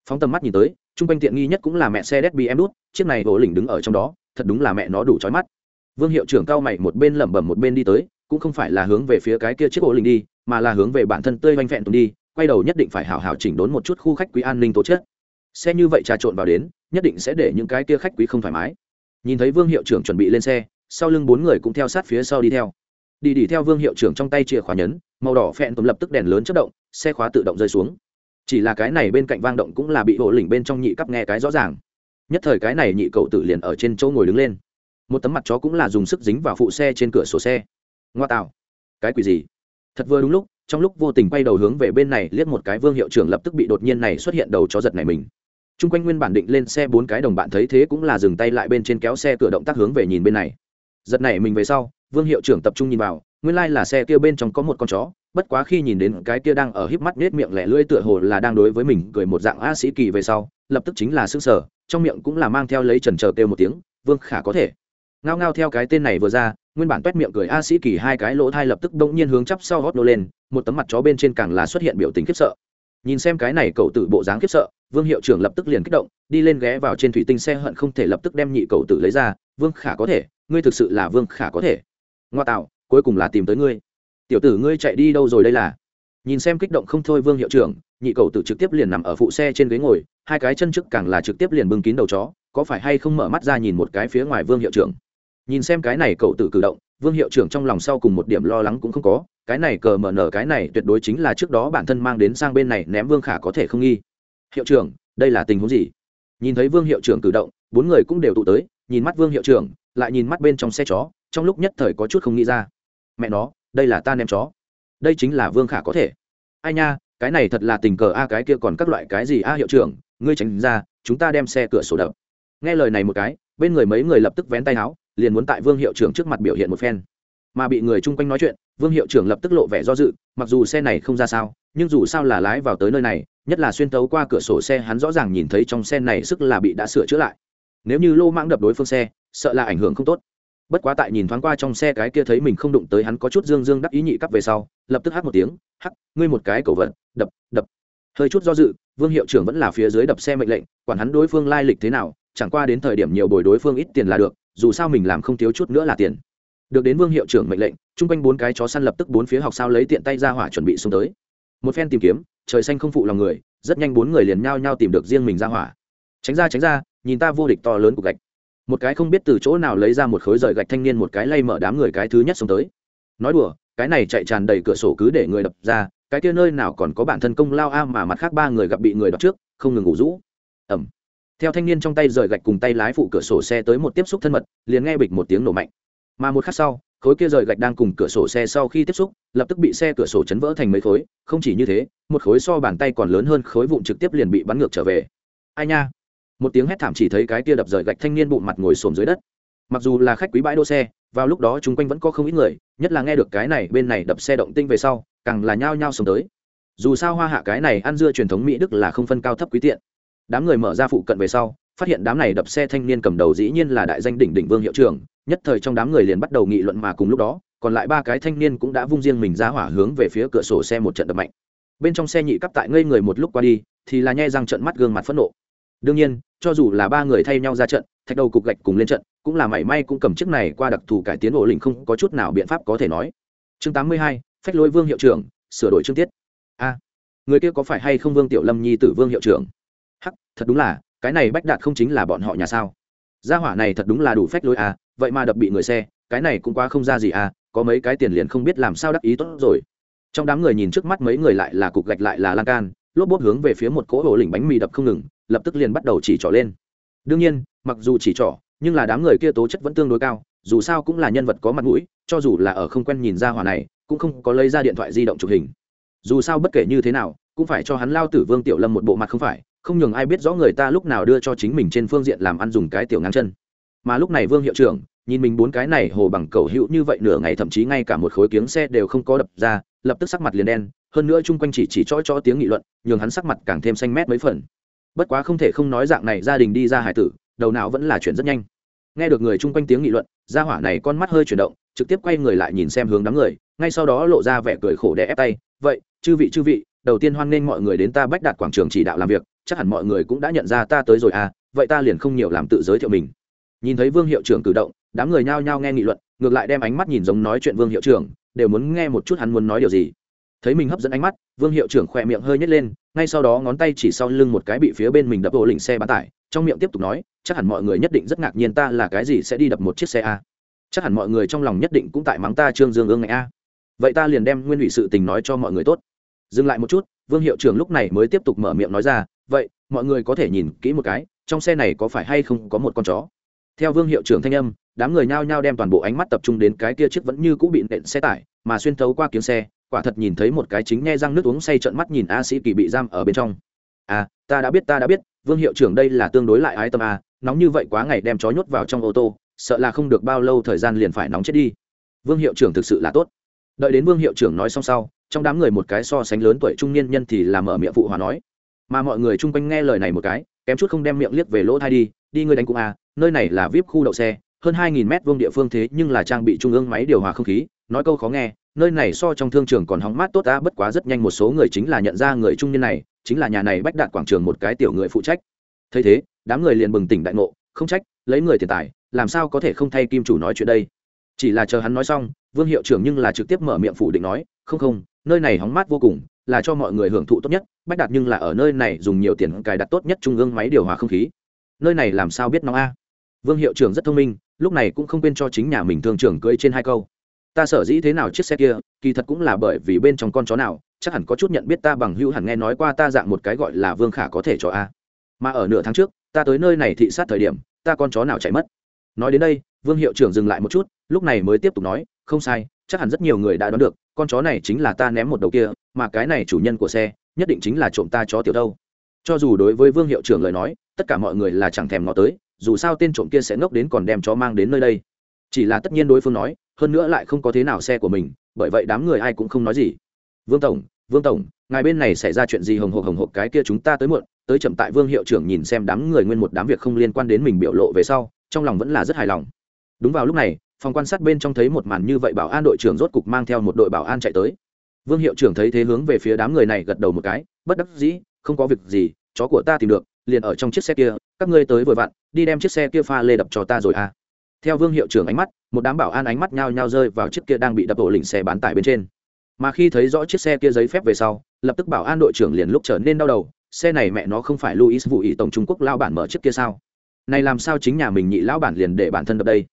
Phóng tầm mắt nhìn tới t r u n g quanh tiện nghi nhất cũng là mẹ xe đét bị em đút chiếc này ổ lình đứng ở trong đó thật đúng là mẹ nó đủ trói mắt vương hiệu trưởng cao mày một bên lẩm bẩm một bên đi tới, cũng không phải là hướng về phía cái kia chiếc ổ lình đi, mà là hướng về bản thân tươi oanh vẹn tùng đi, quay đầu nhất định phải hào hào chỉnh đốn một chút khu khách quý an ninh tố chất. Xe như vậy trà trộn vào đến, nhất định sẽ để những cái kia khách quý không thoải mái. Nhìn thấy vương hiệu trưởng chuẩn bị lên xe, sau lưng bốn người cũng theo sát phía sau đi theo. Đi đi theo vương hiệu trưởng trong tay chìa khóa nhấn, màu đỏ phẹn tùng lập tức đèn lớn chất động, xe khóa tự động rơi xuống. Chỉ là cái này bên cạnh vang động cũng là bị hộ lỉnh bên trong nhị cắp nghe cái rõ ràng. Nhất thời cái này nhị cậu tử liền ở trên chỗ ngồi đứng lên một tấm mặt chó cũng là dùng sức dính vào phụ xe trên cửa sổ xe. Ngoa tạo. Cái quỷ gì? Thật vừa đúng lúc, trong lúc vô tình quay đầu hướng về bên này, liếc một cái vương hiệu trưởng lập tức bị đột nhiên này xuất hiện đầu chó giật này mình. Chung quanh nguyên bản định lên xe bốn cái đồng bạn thấy thế cũng là dừng tay lại bên trên kéo xe cửa động tác hướng về nhìn bên này. Giật này mình về sau, vương hiệu trưởng tập trung nhìn vào, nguyên lai、like、là xe kia bên trong có một con chó, bất quá khi nhìn đến cái kia đang ở híp mắt nết miệng lẻ lưỡi tựa hồ là đang đối với mình cười một dạng a sĩ kỳ về sau, lập tức chính là s ư ơ n g sở trong miệng cũng là mang theo lấy trần trờ kêu một tiếng, vương khả có thể ngao ngao theo cái tên này vừa ra, nguyên bản t u é t miệng cười a sĩ kỳ hai cái lỗ thai lập tức đông nhiên hướng chắp sau hót nô lên, một tấm mặt chó bên trên càng là xuất hiện biểu tình khiếp sợ. Nhìn xem cái này cậu tử bộ dáng khiếp sợ, vương hiệu trưởng lập tức liền kích động, đi lên ghé vào trên thủy tinh xe hận không thể lập tức đem nhị cậu tử lấy ra, vương khả có thể, ngươi thực sự là vương khả có thể. Ngoa tạo, cuối cùng là tìm tới ngươi. Tiểu tử ngươi chạy đi đâu rồi đây là? Nhìn xem kích động không thôi vương hiệu trưởng, nhị cầu tử trực tiếp liền nằm ở phụ xe trên ghế ngồi, hai cái chân trước càng là trực tiếp liền bưng kín đầu chó, có phải hay không mở mắt ra nhìn một cái phía ngoài vương hiệu trưởng? Nhìn xem cái này cậu tự cử động, vương hiệu trưởng trong lòng sau cùng một điểm lo lắng cũng không có, cái này cờ mở nở cái này tuyệt đối chính là trước đó bản thân mang đến sang bên này ném vương khả có thể không nghi. Hiệu trưởng, đây là tình huống gì? Nhìn thấy vương hiệu trưởng cử động, bốn người cũng đều tụ tới, nhìn mắt vương hiệu trưởng, lại nhìn mắt bên trong xe chó, trong lúc nhất thời có chút không nghĩ ra. Mẹ nó, đây là ta ném chó. Đây chính là vương khả có thể. Ai nha, cái này thật là tình cờ a, cái kia còn các loại cái gì a, hiệu trưởng, ngươi tránh ra, chúng ta đem xe cửa sổ đập. Nghe lời này một cái, bên người mấy người lập tức vén tay áo liền muốn tại vương hiệu trưởng trước mặt biểu hiện một phen. Mà bị người chung quanh nói chuyện, vương hiệu trưởng lập tức lộ vẻ do dự, mặc dù xe này không ra sao, nhưng dù sao là lái vào tới nơi này, nhất là xuyên tấu qua cửa sổ xe hắn rõ ràng nhìn thấy trong xe này sức là bị đã sửa chữa lại. Nếu như lô mãng đập đối phương xe, sợ là ảnh hưởng không tốt. Bất quá tại nhìn thoáng qua trong xe cái kia thấy mình không đụng tới hắn có chút dương dương đắc ý nhị cắp về sau, lập tức hắt một tiếng, hắc, ngươi một cái cầu vật, đập đập. Hơi chút do dự, vương hiệu trưởng vẫn là phía dưới đập xe mệnh lệnh, quản hắn đối phương lai lịch thế nào, chẳng qua đến thời điểm nhiều bồi đối phương ít tiền là được dù sao mình làm không thiếu chút nữa là tiền. Được đến vương hiệu trưởng mệnh lệnh, chung quanh bốn cái chó săn lập tức bốn phía học sao lấy tiện tay ra hỏa chuẩn bị xuống tới. Một phen tìm kiếm, trời xanh không phụ lòng người, rất nhanh bốn người liền nhao nhao tìm được riêng mình ra hỏa. Tránh ra tránh ra, nhìn ta vô địch to lớn của gạch. Một cái không biết từ chỗ nào lấy ra một khối rời gạch thanh niên một cái lay mở đám người cái thứ nhất xuống tới. Nói đùa, cái này chạy tràn đầy cửa sổ cứ để người đập ra, cái kia nơi nào còn có bản thân công lao a mà mặt khác ba người gặp bị người đập trước, không ngừng ngủ rũ. Ẩm theo thanh niên trong tay rời gạch cùng tay lái phụ cửa sổ xe tới một tiếp xúc thân mật, liền nghe bịch một tiếng nổ mạnh. Mà một khắc sau, khối kia rời gạch đang cùng cửa sổ xe sau khi tiếp xúc, lập tức bị xe cửa sổ chấn vỡ thành mấy khối, không chỉ như thế, một khối so bàn tay còn lớn hơn khối vụn trực tiếp liền bị bắn ngược trở về. Ai nha? Một tiếng hét thảm chỉ thấy cái kia đập rời gạch thanh niên bụng mặt ngồi xổm dưới đất. Mặc dù là khách quý bãi đỗ xe, vào lúc đó chung quanh vẫn có không ít người, nhất là nghe được cái này, bên này đập xe động tinh về sau, càng là nhao nhao sống tới. Dù sao hoa hạ cái này ăn dưa truyền thống mỹ đức là không phân cao thấp quý tiện đám người mở ra phụ cận về sau, phát hiện đám này đập xe thanh niên cầm đầu dĩ nhiên là đại danh đỉnh đỉnh vương hiệu trưởng, nhất thời trong đám người liền bắt đầu nghị luận mà cùng lúc đó, còn lại ba cái thanh niên cũng đã vung riêng mình ra hỏa hướng về phía cửa sổ xe một trận đập mạnh. Bên trong xe nhị cắp tại ngây người một lúc qua đi, thì là nhai răng trận mắt gương mặt phẫn nộ. Đương nhiên, cho dù là ba người thay nhau ra trận, thạch đầu cục gạch cùng lên trận, cũng là mảy may cũng cầm chiếc này qua đặc thù cải tiến ổ lình không có chút nào biện pháp có thể nói. Chương tám mươi hai, phách lôi vương hiệu trưởng, sửa đổi chương tiết. A, người kia có phải hay không vương tiểu lâm nhi tử vương hiệu trưởng? Thật đúng là, cái này bách đạt không chính là bọn họ nhà sao? Gia hỏa này thật đúng là đủ phách lối à vậy mà đập bị người xe, cái này cũng quá không ra gì à có mấy cái tiền liền không biết làm sao đắc ý tốt rồi. Trong đám người nhìn trước mắt mấy người lại là cục gạch lại là lan can, lốp bốp hướng về phía một cỗ ổ lỉnh bánh mì đập không ngừng, lập tức liền bắt đầu chỉ trỏ lên. Đương nhiên, mặc dù chỉ trỏ, nhưng là đám người kia tố chất vẫn tương đối cao, dù sao cũng là nhân vật có mặt mũi, cho dù là ở không quen nhìn ra hỏa này, cũng không có lấy ra điện thoại di động chụp hình. Dù sao bất kể như thế nào, cũng phải cho hắn lao tử vương tiểu lâm một bộ mặt không phải không nhường ai biết rõ người ta lúc nào đưa cho chính mình trên phương diện làm ăn dùng cái tiểu ngang chân. Mà lúc này vương hiệu trưởng, nhìn mình bốn cái này hồ bằng cầu hữu như vậy nửa ngày thậm chí ngay cả một khối kiếng xe đều không có đập ra, lập tức sắc mặt liền đen, hơn nữa chung quanh chỉ chỉ cho cho tiếng nghị luận, nhường hắn sắc mặt càng thêm xanh mét mấy phần. Bất quá không thể không nói dạng này gia đình đi ra hải tử, đầu não vẫn là chuyện rất nhanh. Nghe được người chung quanh tiếng nghị luận, gia hỏa này con mắt hơi chuyển động, trực tiếp quay người lại nhìn xem hướng đám người, ngay sau đó lộ ra vẻ cười khổ đè ép tay, vậy, chư vị chư vị, đầu tiên hoan nghênh mọi người đến ta bách đạt quảng trường chỉ đạo làm việc chắc hẳn mọi người cũng đã nhận ra ta tới rồi à vậy ta liền không nhiều làm tự giới thiệu mình. Nhìn thấy vương hiệu trưởng cử động, đám người nhao nhao nghe nghị luận, ngược lại đem ánh mắt nhìn giống nói chuyện vương hiệu trưởng, đều muốn nghe một chút hắn muốn nói điều gì. Thấy mình hấp dẫn ánh mắt, vương hiệu trưởng khỏe miệng hơi nhét lên, ngay sau đó ngón tay chỉ sau lưng một cái bị phía bên mình đập ổ lỉnh xe bán tải, trong miệng tiếp tục nói, chắc hẳn mọi người nhất định rất ngạc nhiên ta là cái gì sẽ đi đập một chiếc xe a. Chắc hẳn mọi người trong lòng nhất định cũng tại mắng ta trương dương ương ngày a. Vậy ta liền đem nguyên ủy sự tình nói cho mọi người tốt. Dừng lại một chút vương hiệu trưởng lúc này mới tiếp tục mở miệng nói ra, vậy, mọi người có thể nhìn kỹ một cái, trong xe này có phải hay không có một con chó? Theo vương hiệu trưởng thanh âm, đám người nhao nhao đem toàn bộ ánh mắt tập trung đến cái kia chiếc vẫn như cũ bị nện xe tải, mà xuyên thấu qua kiếm xe, quả thật nhìn thấy một cái chính nghe răng nước uống say trận mắt nhìn a sĩ kỳ bị giam ở bên trong. À ta đã biết, ta đã biết, vương hiệu trưởng đây là tương đối lại ái tâm a, nóng như vậy quá ngày đem chó nhốt vào trong ô tô, sợ là không được bao lâu thời gian liền phải nóng chết đi. Vương hiệu trưởng thực sự là tốt đợi đến vương hiệu trưởng nói xong sau, trong đám người một cái so sánh lớn tuổi trung niên nhân thì làm mở miệng phụ hòa nói, mà mọi người chung quanh nghe lời này một cái, kém chút không đem miệng liếc về lỗ thai đi đi ngươi đánh cũng à nơi này là vip khu đậu xe, hơn hai nghìn mét vuông địa phương thế nhưng là trang bị trung ương máy điều hòa không khí, nói câu khó nghe, nơi này so trong thương trường còn hóng mát tốt ta, bất quá rất nhanh một số người chính là nhận ra người trung niên này, chính là nhà này bách đạt quảng trường một cái tiểu người phụ trách. Thấy thế, đám người liền bừng tỉnh đại ngộ, không trách, lấy người tiền tài, làm sao có thể không thay kim chủ nói chuyện đây? Chỉ là chờ hắn nói xong, vương hiệu trưởng nhưng là trực tiếp mở miệng phủ định nói, không không, nơi này hóng mát vô cùng, là cho mọi người hưởng thụ tốt nhất, bách đạt nhưng là ở nơi này dùng nhiều tiền cài đặt tốt nhất trung ương máy điều hòa không khí. Nơi này làm sao biết nó a? Vương hiệu trưởng rất thông minh, lúc này cũng không quên cho chính nhà mình thương trưởng cưỡi trên hai câu. Ta sở dĩ thế nào chiếc xe kia, kỳ thật cũng là bởi vì bên trong con chó nào, chắc hẳn có chút nhận biết ta bằng hữu hẳn nghe nói qua ta dạng một cái gọi là vương khả có thể cho a. Mà ở nửa tháng trước, ta tới nơi này thị sát thời điểm, ta con chó nào chạy mất nói đến đây, vương hiệu trưởng dừng lại một chút, lúc này mới tiếp tục nói, không sai, chắc hẳn rất nhiều người đã đoán được, con chó này chính là ta ném một đầu kia, mà cái này chủ nhân của xe, nhất định chính là trộm ta chó tiểu đâu. Cho dù đối với vương hiệu trưởng lời nói, tất cả mọi người là chẳng thèm ngó tới, dù sao tên trộm kia sẽ ngốc đến còn đem chó mang đến nơi đây. Chỉ là tất nhiên đối phương nói, hơn nữa lại không có thế nào xe của mình, bởi vậy đám người ai cũng không nói gì. Vương tổng vương tổng, ngài bên này xảy ra chuyện gì hồng hộc hồng hộc cái kia chúng ta tới muộn, tới chậm tại vương hiệu trưởng nhìn xem đám người nguyên một đám việc không liên quan đến mình biểu lộ về sau trong lòng vẫn là rất hài lòng. Đúng vào lúc này, phòng quan sát bên trong thấy một màn như vậy bảo an đội trưởng rốt cục mang theo một đội bảo an chạy tới. Vương hiệu trưởng thấy thế hướng về phía đám người này gật đầu một cái, bất đắc dĩ, không có việc gì, chó của ta tìm được, liền ở trong chiếc xe kia, các ngươi tới vội vặn, đi đem chiếc xe kia pha lê đập cho ta rồi à. Theo vương hiệu trưởng ánh mắt, một đám bảo an ánh mắt nhao nhao rơi vào chiếc kia đang bị đập ổ lỉnh xe bán tải bên trên. Mà khi thấy rõ chiếc xe kia giấy phép về sau, lập tức bảo an đội trưởng liền lúc trở nên đau đầu, xe này mẹ nó không phải luis vụ ý tổng trung quốc lao bản mở chiếc kia sao? Này làm sao chính nhà mình nhị lão bản liền để bản thân đập đây?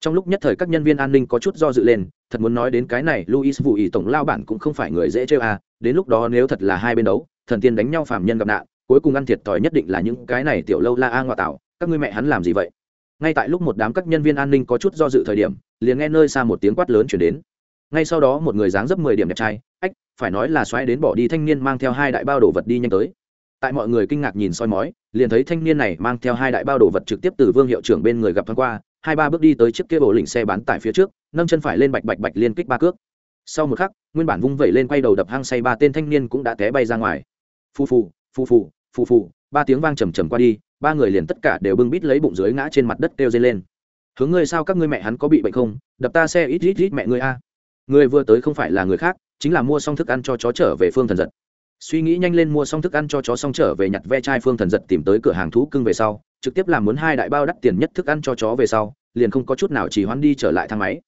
Trong lúc nhất thời các nhân viên an ninh có chút do dự lên, thật muốn nói đến cái này luis vụ ý tổng lao bản cũng không phải người dễ chơi à đến lúc đó nếu thật là hai bên đấu, thần tiên đánh nhau phạm nhân gặp nạn, cuối cùng ăn thiệt thòi nhất định là những cái này tiểu lâu la a ngoại tạo, các ngươi mẹ hắn làm gì vậy? Ngay tại lúc một đám các nhân viên an ninh có chút do dự thời điểm, liền nghe nơi xa một tiếng quát lớn chuyển đến. Ngay sau đó một người dáng dấp mười điểm đẹp trai, ách, phải nói là xoáy đến bỏ đi thanh niên mang theo hai đại bao đồ vật đi nhanh tới. Tại mọi người kinh ngạc nhìn soi mói liền thấy thanh niên này mang theo hai đại bao đồ vật trực tiếp từ vương hiệu trưởng bên người gặp thoáng qua, hai ba bước đi tới chiếc kia bộ lỉnh xe bán tải phía trước, nâng chân phải lên bạch bạch bạch liên kích ba cước. Sau một khắc, nguyên bản vung vẩy lên quay đầu đập hang say ba tên thanh niên cũng đã té bay ra ngoài. Phù phù phù phù phù phù, ba tiếng vang trầm trầm qua đi, ba người liền tất cả đều bưng bít lấy bụng dưới ngã trên mặt đất kêu dây lên. Hướng ngươi sao các ngươi mẹ hắn có bị bệnh không? Đập ta xe ít ít ít mẹ ngươi a. Người vừa tới không phải là người khác, chính là mua xong thức ăn cho chó trở về phương thần giật suy nghĩ nhanh lên mua xong thức ăn cho chó xong trở về nhặt ve chai phương thần giật tìm tới cửa hàng thú cưng về sau, trực tiếp làm muốn hai đại bao đắt tiền nhất thức ăn cho chó về sau, liền không có chút nào chỉ hoan đi trở lại thang máy.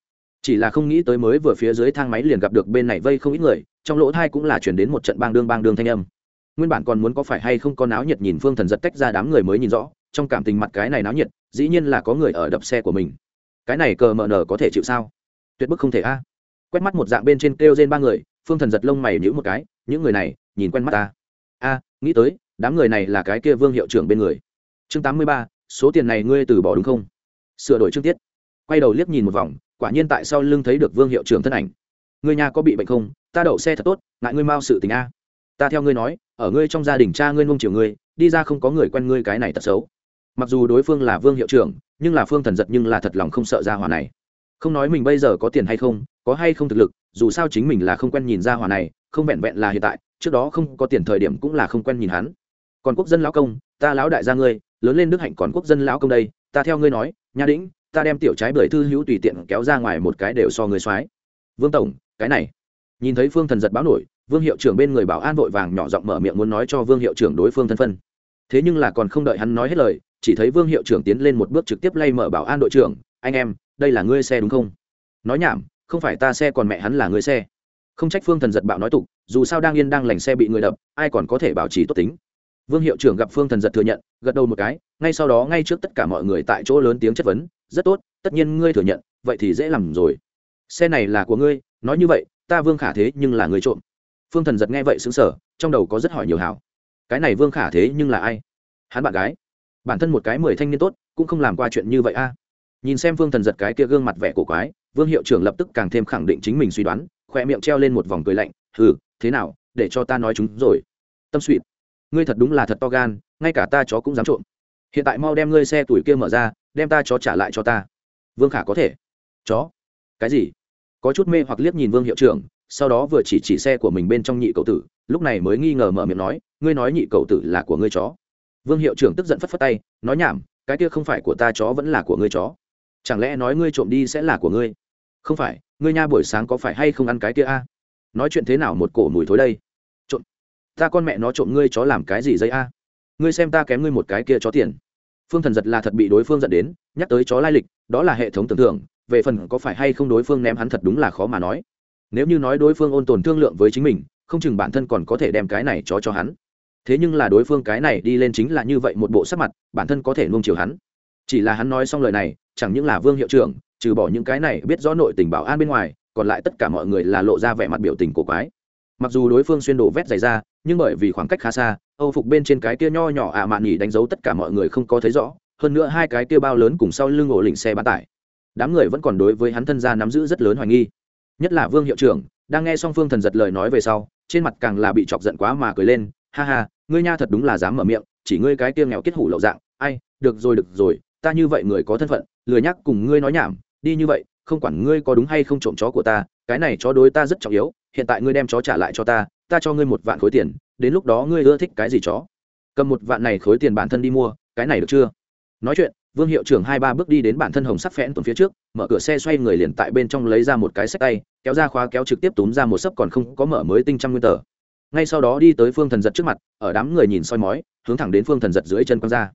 Chỉ là không nghĩ tới mới vừa phía dưới thang máy liền gặp được bên này vây không ít người, trong lỗ thai cũng là chuyển đến một trận bang đương bang đương thanh âm. Nguyên bản còn muốn có phải hay không có náo nhiệt nhìn phương thần giật tách ra đám người mới nhìn rõ, trong cảm tình mặt cái này náo nhiệt, dĩ nhiên là có người ở đập xe của mình. Cái này cờ mờ nở có thể chịu sao? Tuyệt bức không thể a. Quét mắt một dạng bên trên kêu trên ba người, phương thần giật lông mày nhữ một cái, những người này nhìn quen mắt ta. A, nghĩ tới, đám người này là cái kia vương hiệu trưởng bên người. Chương tám mươi ba, số tiền này ngươi từ bỏ đúng không? Sửa đổi chương tiết. Quay đầu liếc nhìn một vòng, quả nhiên tại sau lưng thấy được vương hiệu trưởng thân ảnh. Ngươi nhà có bị bệnh không? Ta đậu xe thật tốt, ngại ngươi mau sự tình a. Ta theo ngươi nói, ở ngươi trong gia đình cha ngươi nông chiều ngươi, đi ra không có người quen ngươi cái này tật xấu. Mặc dù đối phương là vương hiệu trưởng, nhưng là phương thần giật nhưng là thật lòng không sợ ra hỏa này. Không nói mình bây giờ có tiền hay không, có hay không thực lực, dù sao chính mình là không quen nhìn ra hỏa này, không vẹn vẹn là hiện tại trước đó không có tiền thời điểm cũng là không quen nhìn hắn. Còn quốc dân lão công, ta lão đại gia ngươi, lớn lên đức hạnh còn quốc dân lão công đây, ta theo ngươi nói nhà đĩnh, ta đem tiểu trái bưởi thư hữu tùy tiện kéo ra ngoài một cái đều so người soái. Vương tổng, cái này. Nhìn thấy phương thần giật báo nổi, vương hiệu trưởng bên người bảo an vội vàng nhỏ giọng mở miệng muốn nói cho vương hiệu trưởng đối phương thân phân. Thế nhưng là còn không đợi hắn nói hết lời, chỉ thấy vương hiệu trưởng tiến lên một bước trực tiếp lay mở bảo an đội trưởng, anh em, đây là ngươi xe đúng không? Nói nhảm, không phải ta xe còn mẹ hắn là ngươi xe không trách phương thần giật bạo nói tục, dù sao đang yên đang lành xe bị người đập, ai còn có thể bảo trì tốt tính. Vương hiệu trưởng gặp phương thần giật thừa nhận, gật đầu một cái, ngay sau đó ngay trước tất cả mọi người tại chỗ lớn tiếng chất vấn, rất tốt, tất nhiên ngươi thừa nhận, vậy thì dễ làm rồi. Xe này là của ngươi, nói như vậy, ta vương khả thế nhưng là người trộm. Phương thần giật nghe vậy xứng sở trong đầu có rất hỏi nhiều hảo. Cái này vương khả thế nhưng là ai? Hắn bạn gái. Bản thân một cái mười thanh niên tốt, cũng không làm qua chuyện như vậy a. Nhìn xem phương thần giật cái kia gương mặt vẻ cổ quái, vương hiệu trưởng lập tức càng thêm khẳng định chính mình suy đoán khỏe miệng treo lên một vòng cười lạnh, hừ, thế nào, để cho ta nói chúng rồi. Tâm suỵt ngươi thật đúng là thật to gan, ngay cả ta chó cũng dám trộm. Hiện tại mau đem ngươi xe tuổi kia mở ra, đem ta chó trả lại cho ta. Vương khả có thể. Chó? Cái gì? Có chút mê hoặc liếc nhìn vương hiệu trưởng, sau đó vừa chỉ chỉ xe của mình bên trong nhị cậu tử, lúc này mới nghi ngờ mở miệng nói, ngươi nói nhị cậu tử là của ngươi chó. Vương hiệu trưởng tức giận phất phất tay, nói, nhảm, cái kia không phải của ta chó vẫn là của ngươi chó. Chẳng lẽ nói ngươi trộm đi sẽ là của ngươi? Không phải ngươi nha buổi sáng có phải hay không ăn cái kia a? Nói chuyện thế nào một cổ mùi thối đây? Trộm, ta con mẹ nó trộm ngươi chó làm cái gì dây a? Ngươi xem ta kém ngươi một cái kia chó tiền. Phương thần giật là thật bị đối phương dẫn đến, nhắc tới chó lai lịch, đó là hệ thống tưởng tượng, về phần có phải hay không đối phương ném hắn thật đúng là khó mà nói. Nếu như nói đối phương ôn tồn thương lượng với chính mình, không chừng bản thân còn có thể đem cái này chó cho hắn. Thế nhưng là đối phương cái này đi lên chính là như vậy một bộ sắc mặt, bản thân có thể nuông chiều hắn. Chỉ là hắn nói xong lời này, chẳng những là vương hiệu trưởng trừ bỏ những cái này biết rõ nội tình bảo an bên ngoài, còn lại tất cả mọi người là lộ ra vẻ mặt biểu tình cổ quái. Mặc dù đối phương xuyên đổ vét dày ra, nhưng bởi vì khoảng cách khá xa, âu phục bên trên cái kia nho nhỏ ạ à mạn nhỉ đánh dấu tất cả mọi người không có thấy rõ, hơn nữa hai cái kia bao lớn cùng sau lưng ổ lỉnh xe bán tải. Đám người vẫn còn đối với hắn thân gia nắm giữ rất lớn hoài nghi. Nhất là vương hiệu trưởng, đang nghe song phương thần giật lời nói về sau, trên mặt càng là bị chọc giận quá mà cười lên, ha ha, ngươi nha thật đúng là dám mở miệng, chỉ ngươi cái kia nghèo kết hủ lậu dạng, ai, được rồi được rồi, ta như vậy người có thân phận, lười nhắc cùng ngươi nói nhảm đi như vậy, không quản ngươi có đúng hay không trộm chó của ta, cái này chó đối ta rất trọng yếu, hiện tại ngươi đem chó trả lại cho ta ta cho ngươi một vạn khối tiền, đến lúc đó ngươi ưa thích cái gì chó? Cầm một vạn này khối tiền bản thân đi mua, cái này được chưa? Nói chuyện, vương hiệu trưởng hai ba bước đi đến bản thân hồng sắc phẽn tuần phía trước, mở cửa xe xoay người liền tại bên trong lấy ra một cái sách tay, kéo ra khóa kéo trực tiếp túm ra một sấp còn không có mở mới tinh trăm nguyên tờ. Ngay sau đó đi tới phương thần giật trước mặt, ở đám người nhìn soi mói, hướng thẳng đến phương thần giật dưới chân quăng ra.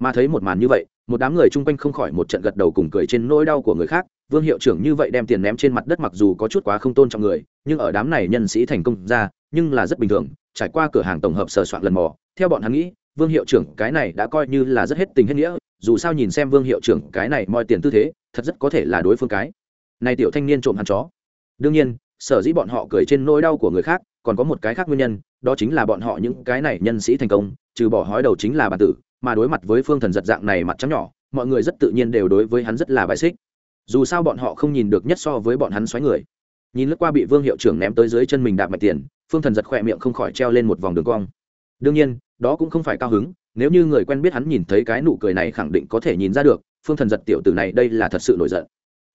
Mà thấy một màn như vậy một đám người chung quanh không khỏi một trận gật đầu cùng cười trên nỗi đau của người khác. Vương hiệu trưởng như vậy đem tiền ném trên mặt đất mặc dù có chút quá không tôn trọng người, nhưng ở đám này nhân sĩ thành công ra, nhưng là rất bình thường, trải qua cửa hàng tổng hợp sờ soạn lần mò, theo bọn hắn nghĩ, vương hiệu trưởng cái này đã coi như là rất hết tình hết nghĩa, dù sao nhìn xem vương hiệu trưởng cái này moi tiền tư thế, thật rất có thể là đối phương cái. Này tiểu thanh niên trộm hắn chó. Đương nhiên, sở dĩ bọn họ cười trên nỗi đau của người khác, còn có một cái khác nguyên nhân đó chính là bọn họ những cái này nhân sĩ thành công, trừ bỏ hói đầu chính là bản tử, mà đối mặt với phương thần giật dạng này mặt trắng nhỏ, mọi người rất tự nhiên đều đối với hắn rất là bài xích. Dù sao bọn họ không nhìn được nhất so với bọn hắn xoáy người. Nhìn lướt qua bị vương hiệu trưởng ném tới dưới chân mình đạp mạch tiền, phương thần giật khỏe miệng không khỏi treo lên một vòng đường cong. Đương nhiên, đó cũng không phải cao hứng, nếu như người quen biết hắn nhìn thấy cái nụ cười này khẳng định có thể nhìn ra được, phương thần giật tiểu tử này đây là thật sự nổi giận.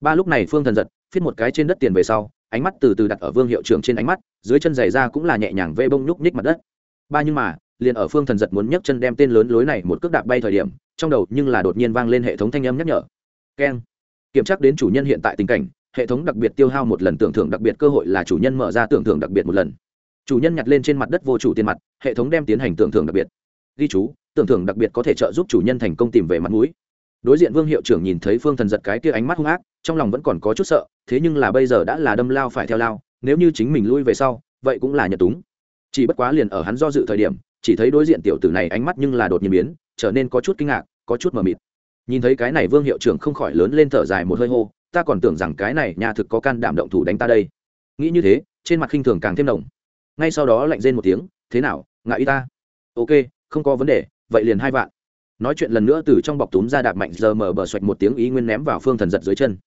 Ba lúc này phương thần giật viết một cái trên đất tiền về sau ánh mắt từ từ đặt ở vương hiệu trưởng trên ánh mắt, dưới chân giày ra cũng là nhẹ nhàng vê bông nhúc nhích mặt đất. Ba nhưng mà, liền ở phương thần giật muốn nhấc chân đem tên lớn lối này một cước đạp bay thời điểm, trong đầu nhưng là đột nhiên vang lên hệ thống thanh âm nhắc nhở. Keng. Kiểm tra đến chủ nhân hiện tại tình cảnh, hệ thống đặc biệt tiêu hao một lần tưởng thưởng đặc biệt cơ hội là chủ nhân mở ra tưởng thưởng đặc biệt một lần. Chủ nhân nhặt lên trên mặt đất vô chủ tiền mặt, hệ thống đem tiến hành tưởng thưởng đặc biệt. Ghi chú, tưởng thưởng đặc biệt có thể trợ giúp chủ nhân thành công tìm về mặt mũi đối diện vương hiệu trưởng nhìn thấy phương thần giật cái kia ánh mắt hung ác, trong lòng vẫn còn có chút sợ, thế nhưng là bây giờ đã là đâm lao phải theo lao, nếu như chính mình lui về sau, vậy cũng là nhật túng. Chỉ bất quá liền ở hắn do dự thời điểm, chỉ thấy đối diện tiểu tử này ánh mắt nhưng là đột nhiên biến, trở nên có chút kinh ngạc, có chút mờ mịt. Nhìn thấy cái này vương hiệu trưởng không khỏi lớn lên thở dài một hơi hô, ta còn tưởng rằng cái này nhà thực có can đảm động thủ đánh ta đây. Nghĩ như thế, trên mặt khinh thường càng thêm đồng ngay sau đó lạnh rên một tiếng, thế nào, ngại y ta? Ok, không có vấn đề, vậy liền hai vạn nói chuyện lần nữa từ trong bọc túm ra đạp mạnh giờ mở bờ xoạch một tiếng ý nguyên ném vào phương thần giật dưới chân.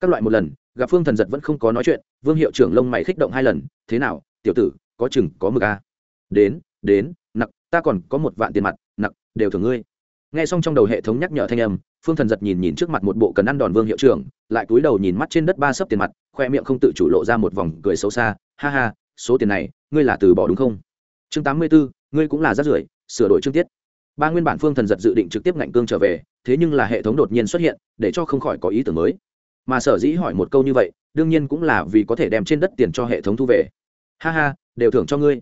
Các loại một lần, gặp phương thần giật vẫn không có nói chuyện, vương hiệu trưởng lông mày khích động hai lần, thế nào, tiểu tử, có chừng, có mực a à? đến đến, nặc, ta còn có một vạn tiền mặt, nặc, đều thưởng ngươi. Nghe xong trong đầu hệ thống nhắc nhở thanh âm, phương thần giật nhìn nhìn trước mặt một bộ cần ăn đòn vương hiệu trưởng, lại cúi đầu nhìn mắt trên đất ba sấp tiền mặt, khoe miệng không tự chủ lộ ra một vòng cười xấu xa, ha ha, số tiền này, ngươi là từ bỏ đúng không? Chương tám mươi bốn ngươi cũng là rát rưởi, sửa đổi chương tiết ba nguyên bản phương thần giật dự định trực tiếp ngạnh cương trở về, thế nhưng là hệ thống đột nhiên xuất hiện, để cho không khỏi có ý tưởng mới. Mà sở dĩ hỏi một câu như vậy, đương nhiên cũng là vì có thể đem trên đất tiền cho hệ thống thu về. Ha ha, đều thưởng cho ngươi.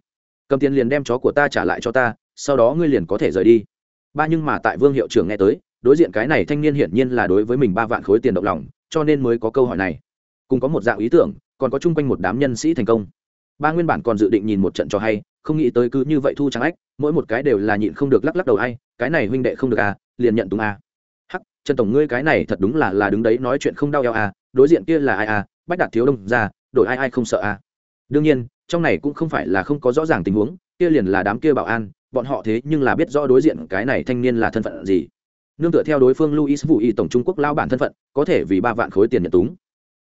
Cầm tiền liền đem chó của ta trả lại cho ta, sau đó ngươi liền có thể rời đi. Ba nhưng mà tại vương hiệu trưởng nghe tới, đối diện cái này thanh niên hiển nhiên là đối với mình ba vạn khối tiền động lòng, cho nên mới có câu hỏi này. Cùng có một dạng ý tưởng, còn có chung quanh một đám nhân sĩ thành công. Ba nguyên bản còn dự định nhìn một trận cho hay không nghĩ tới cứ như vậy thu trắng ách, mỗi một cái đều là nhịn không được lắc lắc đầu ai, cái này huynh đệ không được à liền nhận túng à. hắc, trần tổng ngươi cái này thật đúng là là đứng đấy nói chuyện không đau eo à đối diện kia là ai à bách đạt thiếu đông ra, đổi ai ai không sợ à. Đương nhiên, trong này cũng không phải là không có rõ ràng tình huống, kia liền là đám kia bảo an, bọn họ thế nhưng là biết rõ đối diện cái này thanh niên là thân phận gì. Nương tựa theo đối phương luis vũ y tổng trung quốc lao bản thân phận, có thể vì ba vạn khối tiền nhận túng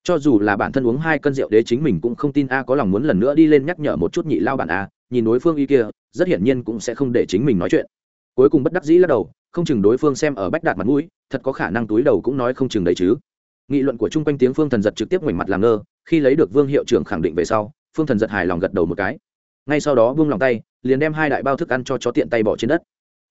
cho dù là bản thân uống hai cân rượu đế chính mình cũng không tin a có lòng muốn lần nữa đi lên nhắc nhở một chút nhị lao bản a, nhìn đối phương y kia, rất hiển nhiên cũng sẽ không để chính mình nói chuyện. Cuối cùng bất đắc dĩ lắc đầu, không chừng đối phương xem ở bách đạt mặt mũi, thật có khả năng túi đầu cũng nói không chừng đấy chứ. Nghị luận của chung quanh tiếng phương thần giật trực tiếp ngoảnh mặt làm ngơ, khi lấy được vương hiệu trưởng khẳng định về sau, phương thần giật hài lòng gật đầu một cái. Ngay sau đó buông lòng tay, liền đem hai đại bao thức ăn cho chó tiện tay bỏ trên đất.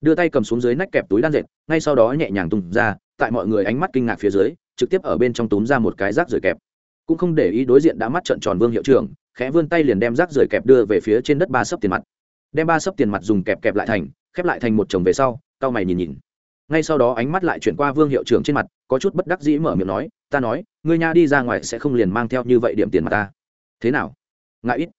Đưa tay cầm xuống dưới nách kẹp túi đan dệt, ngay sau đó nhẹ nhàng tung ra, tại mọi người ánh mắt kinh ngạc phía dưới, trực tiếp ở bên trong túm ra một cái rác rời kẹp cũng không để ý đối diện đã mắt trận tròn vương hiệu trưởng, khẽ vươn tay liền đem rác rời kẹp đưa về phía trên đất ba sấp tiền mặt. Đem ba sấp tiền mặt dùng kẹp kẹp lại thành, khép lại thành một chồng về sau, cau mày nhìn nhìn. Ngay sau đó ánh mắt lại chuyển qua vương hiệu trưởng trên mặt, có chút bất đắc dĩ mở miệng nói, ta nói, ngươi nha đi ra ngoài sẽ không liền mang theo như vậy điểm tiền mà ta. Thế nào? Ngại ít.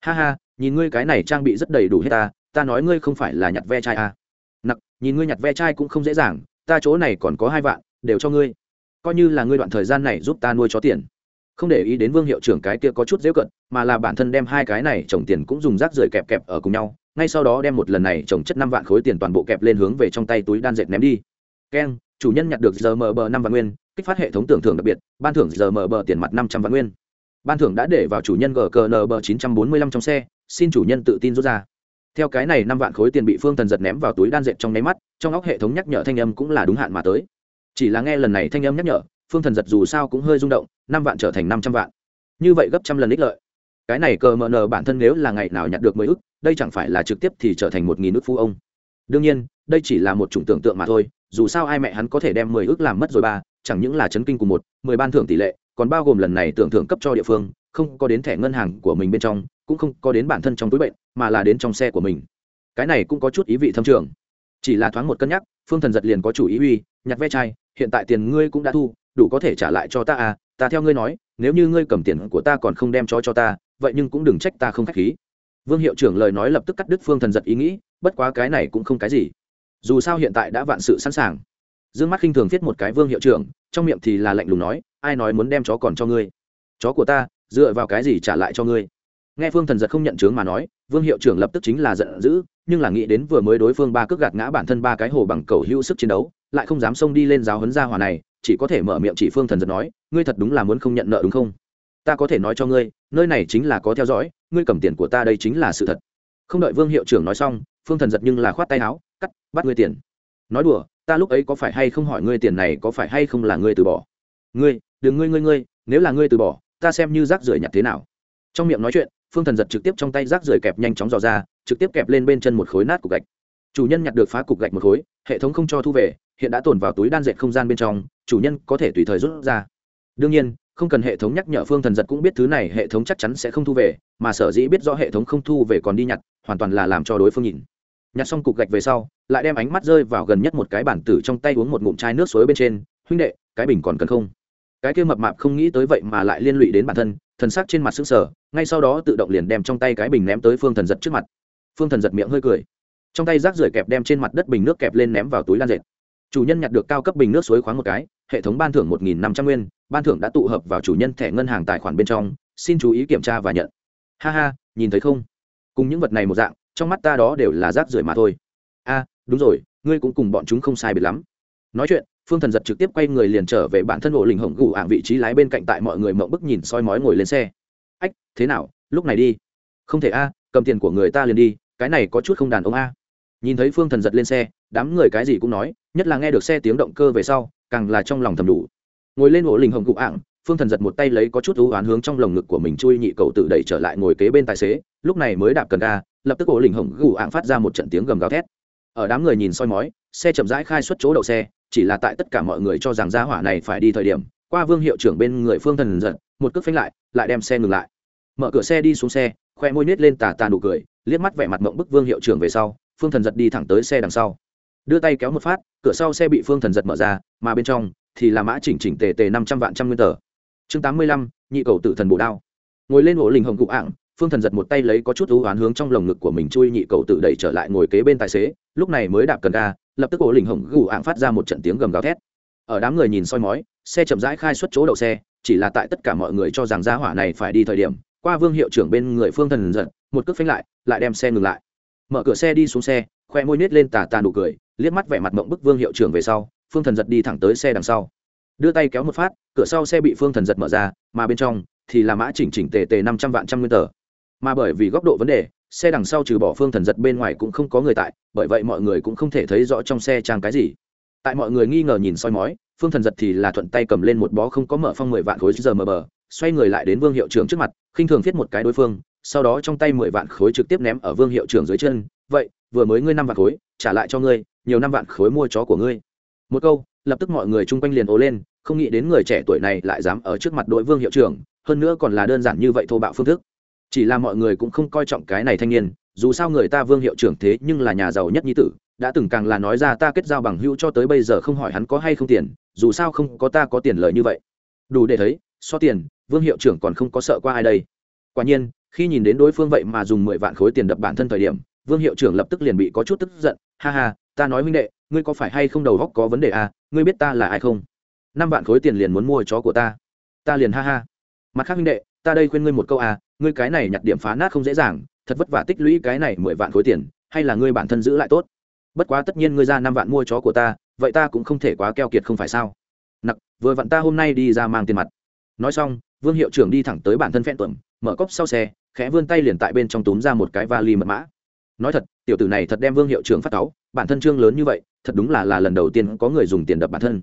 Ha ha, nhìn ngươi cái này trang bị rất đầy đủ hết ta ta nói ngươi không phải là nhặt ve chai à. nặc, nhìn ngươi nhặt ve chai cũng không dễ dàng, ta chỗ này còn có hai vạn, đều cho ngươi. Coi như là ngươi đoạn thời gian này giúp ta nuôi chó tiền không để ý đến vương hiệu trưởng cái kia có chút dễ cận, mà là bản thân đem hai cái này trồng tiền cũng dùng rác rưởi kẹp kẹp ở cùng nhau, ngay sau đó đem một lần này trồng chất năm vạn khối tiền toàn bộ kẹp lên hướng về trong tay túi đan dệt ném đi. Keng, chủ nhân nhặt được giờ mờ bờ năm vạn nguyên, kích phát hệ thống tưởng thưởng đặc biệt, ban thưởng giờ mờ bờ tiền mặt năm trăm vạn nguyên. Ban thưởng đã để vào chủ nhân gqn bờ chín trăm bốn mươi lăm trong xe, xin chủ nhân tự tin rút ra. Theo cái này năm vạn khối tiền bị phương thần giật ném vào túi đan dệt trong nháy mắt, trong óc hệ thống nhắc nhở thanh âm cũng là đúng hạn mà tới. Chỉ là nghe lần này thanh âm nhắc nhở phương thần giật dù sao cũng hơi rung động, năm vạn trở thành năm trăm vạn. Như vậy gấp trăm lần ích lợi. Cái này cờ mờ nờ bản thân nếu là ngày nào nhặt được mười ức, đây chẳng phải là trực tiếp thì trở thành một nghìn ức phú ông. Đương nhiên, đây chỉ là một chủng tưởng tượng mà thôi, dù sao ai mẹ hắn có thể đem mười ước làm mất rồi ba, chẳng những là chấn kinh cùng một, mười ban thưởng tỷ lệ, còn bao gồm lần này tưởng thưởng cấp cho địa phương, không có đến thẻ ngân hàng của mình bên trong, cũng không có đến bản thân trong túi bệnh, mà là đến trong xe của mình. Cái này cũng có chút ý vị thâm trường. Chỉ là thoáng một cân nhắc, phương thần giật liền có chủ ý uy, nhặt ve chai, hiện tại tiền ngươi cũng đã thu đủ có thể trả lại cho ta à ta theo ngươi nói, nếu như ngươi cầm tiền của ta còn không đem cho cho ta, vậy nhưng cũng đừng trách ta không k h á c h khí. Vương hiệu trưởng lời nói lập tức cắt đứt phương thần giật ý nghĩ, bất quá cái này cũng không cái gì. Dù sao hiện tại đã vạn sự sẵn sàng. D ư ơ n g mắt khinh thường viết một cái vương hiệu trưởng, trong miệng thì là lạnh lùng nói, ai nói muốn đem chó còn cho ngươi? Chó của ta, dựa vào cái gì trả lại cho ngươi? Nghe phương thần giật không nhận chướng mà nói, vương hiệu trưởng lập tức chính là giận dữ, nhưng là nghĩ đến vừa mới đối phương ba cước gạt ngã bản thân ba cái hồ bằng cầu hữu sức chiến đấu, lại không dám xông đi lên giáo hấn gia hòa này chỉ có thể mở miệng chỉ phương thần giật nói, ngươi thật đúng là muốn không nhận nợ đúng không? Ta có thể nói cho ngươi, nơi này chính là có theo dõi, ngươi cầm tiền của ta đây chính là sự thật. Không đợi vương hiệu trưởng nói xong, phương thần giật nhưng là khoát tay áo, cắt, bắt ngươi tiền. Nói đùa, ta lúc ấy có phải hay không hỏi ngươi tiền này có phải hay không là ngươi từ bỏ? Ngươi, đừng ngươi ngươi ngươi, nếu là ngươi từ bỏ, ta xem như rác rưởi nhặt thế nào. Trong miệng nói chuyện, phương thần giật trực tiếp trong tay rác rưởi kẹp nhanh chóng dò ra, trực tiếp kẹp lên bên chân một khối nát cục gạch. Chủ nhân nhặt được phá cục gạch một khối, hệ thống không cho thu về hiện đã tồn vào túi đan dệt không gian bên trong, chủ nhân có thể tùy thời rút ra. Đương nhiên, không cần hệ thống nhắc nhở, phương thần giật cũng biết thứ này, hệ thống chắc chắn sẽ không thu về, mà sở dĩ biết rõ hệ thống không thu về còn đi nhặt, hoàn toàn là làm cho đối phương nhìn. Nhặt xong cục gạch về sau, lại đem ánh mắt rơi vào gần nhất một cái bản tử trong tay uống một ngụm chai nước suối bên trên, huynh đệ, cái bình còn cần không? Cái kia mập mạp không nghĩ tới vậy mà lại liên lụy đến bản thân, thần sắc trên mặt xứng sở ngay sau đó tự động liền đem trong tay cái bình ném tới phương thần giật trước mặt. Phương thần giật miệng hơi cười. Trong tay rác rưởi kẹp đem trên mặt đất bình nước kẹp lên ném vào túi lan dệt chủ nhân nhặt được cao cấp bình nước suối khoáng một cái, hệ thống ban thưởng một nghìn năm trăm nguyên, ban thưởng đã tụ hợp vào chủ nhân thẻ ngân hàng tài khoản bên trong, xin chú ý kiểm tra và nhận. Ha ha, nhìn thấy không? Cùng những vật này một dạng, trong mắt ta đó đều là rác rưởi mà thôi. A, đúng rồi, ngươi cũng cùng bọn chúng không sai biệt lắm. Nói chuyện, phương thần giật trực tiếp quay người liền trở về bản thân ổ lình hổng gủ ảng vị trí lái bên cạnh tại mọi người mộng bức nhìn soi mói ngồi lên xe. Ách, thế nào? Lúc này đi. Không thể a, cầm tiền của người ta liền đi, cái này có chút không đàn ông a. Nhìn thấy phương thần giật lên xe đám người cái gì cũng nói, nhất là nghe được xe tiếng động cơ về sau, càng là trong lòng thầm đủ. Ngồi lên ổ lình hồng cụ ạng phương thần giật một tay lấy có chút ưu oán hướng trong lồng ngực của mình chui nhị cầu tự đẩy trở lại ngồi kế bên tài xế, lúc này mới đạp cần ga, lập tức ổ lình hồng cụ ạng phát ra một trận tiếng gầm gào thét. Ở đám người nhìn soi mói, xe chậm rãi khai xuất chỗ đậu xe, chỉ là tại tất cả mọi người cho rằng gia hỏa này phải đi thời điểm, qua vương hiệu trưởng bên người phương thần giật, một cước phanh lại lại đem xe ngừng lại. Mở cửa xe đi xuống xe, khoe môi nết lên tà tà nụ cười, liếc mắt vẻ mặt mộng bức vương hiệu trưởng về sau, phương thần giật đi thẳng tới xe đằng sau đưa tay kéo một phát, cửa sau xe bị phương thần giật mở ra, mà bên trong thì là mã chỉnh chỉnh tề tề năm trăm vạn trăm nguyên tờ. Chương tám mươi lăm, nhị cầu tự thần bổ đao. Ngồi lên ổ lình hồng cụ ạng phương thần giật một tay lấy có chút ưu oán hướng trong lồng ngực của mình chui nhị cầu tự đẩy trở lại ngồi kế bên tài xế, lúc này mới đạp cần ga, lập tức ổ lình hồng cụ ạng phát ra một trận tiếng gầm gào thét. Ở đám người nhìn soi mói, xe chậm rãi khai xuất chỗ đậu xe, chỉ là tại tất cả mọi người cho rằng gia hỏa này phải đi thời điểm, qua vương hiệu trưởng bên người phương thần giật, một cước phanh lại lại đem xe ngừng lại. Mở cửa xe đi xuống xe, khoe môi nết lên tà tà nụ cười liếc mắt vẻ mặt mộng bức vương hiệu trưởng về sau, phương thần giật đi thẳng tới xe đằng sau. Đưa tay kéo một phát, cửa sau xe bị phương thần giật mở ra, mà bên trong thì là mã chỉnh chỉnh tề tề năm trăm vạn trăm nguyên tờ. Mà bởi vì góc độ vấn đề, xe đằng sau trừ bỏ phương thần giật bên ngoài cũng không có người tại, bởi vậy mọi người cũng không thể thấy rõ trong xe trang cái gì. Tại mọi người nghi ngờ nhìn soi mói, phương thần giật thì là thuận tay cầm lên một bó không có mở phong mười vạn khối giờ mờ bờ, xoay người lại đến vương hiệu trưởng trước mặt, khinh thường viết một cái đối phương, sau đó trong tay mười vạn khối trực tiếp ném ở vương hiệu trưởng dưới chân. Vậy, vừa mới ngươi năm vạn khối, trả lại cho ngươi nhiều năm vạn khối mua chó của ngươi. Một câu, lập tức mọi người chung quanh liền ố lên, không nghĩ đến người trẻ tuổi này lại dám ở trước mặt đội vương hiệu trưởng, hơn nữa còn là đơn giản như vậy thô bạo phương thức. Chỉ là mọi người cũng không coi trọng cái này thanh niên, dù sao người ta vương hiệu trưởng thế nhưng là nhà giàu nhất nhi tử, đã từng càng là nói ra ta kết giao bằng hữu cho tới bây giờ không hỏi hắn có hay không tiền, dù sao không có ta có tiền lời như vậy. Đủ để thấy, so tiền, vương hiệu trưởng còn không có sợ qua ai đây. Quả nhiên, khi nhìn đến đối phương vậy mà dùng mười vạn khối tiền đập bản thân thời điểm, vương hiệu trưởng lập tức liền bị có chút tức giận, ha ha ta nói huynh đệ, ngươi có phải hay không đầu góc có vấn đề à ngươi biết ta là ai không? Năm vạn khối tiền liền muốn mua chó của ta. Ta liền ha ha. Mặt khác huynh đệ, ta đây khuyên ngươi một câu à ngươi cái này nhặt điểm phá nát không dễ dàng, thật vất vả tích lũy cái này mười vạn khối tiền, hay là ngươi bản thân giữ lại tốt? Bất quá tất nhiên ngươi ra năm vạn mua chó của ta, vậy ta cũng không thể quá keo kiệt không phải sao? Nặc, vừa vặn ta hôm nay đi ra mang tiền mặt. Nói xong, vương hiệu trưởng đi thẳng tới bản thân phen tuẩm, mở cốc sau xe, khẽ vươn tay liền tại bên trong túm ra một cái vali mật mã. Nói thật, tiểu tử này thật đem vương hiệu trưởng phát táo bản thân trương lớn như vậy, thật đúng là là lần đầu tiên có người dùng tiền đập bản thân.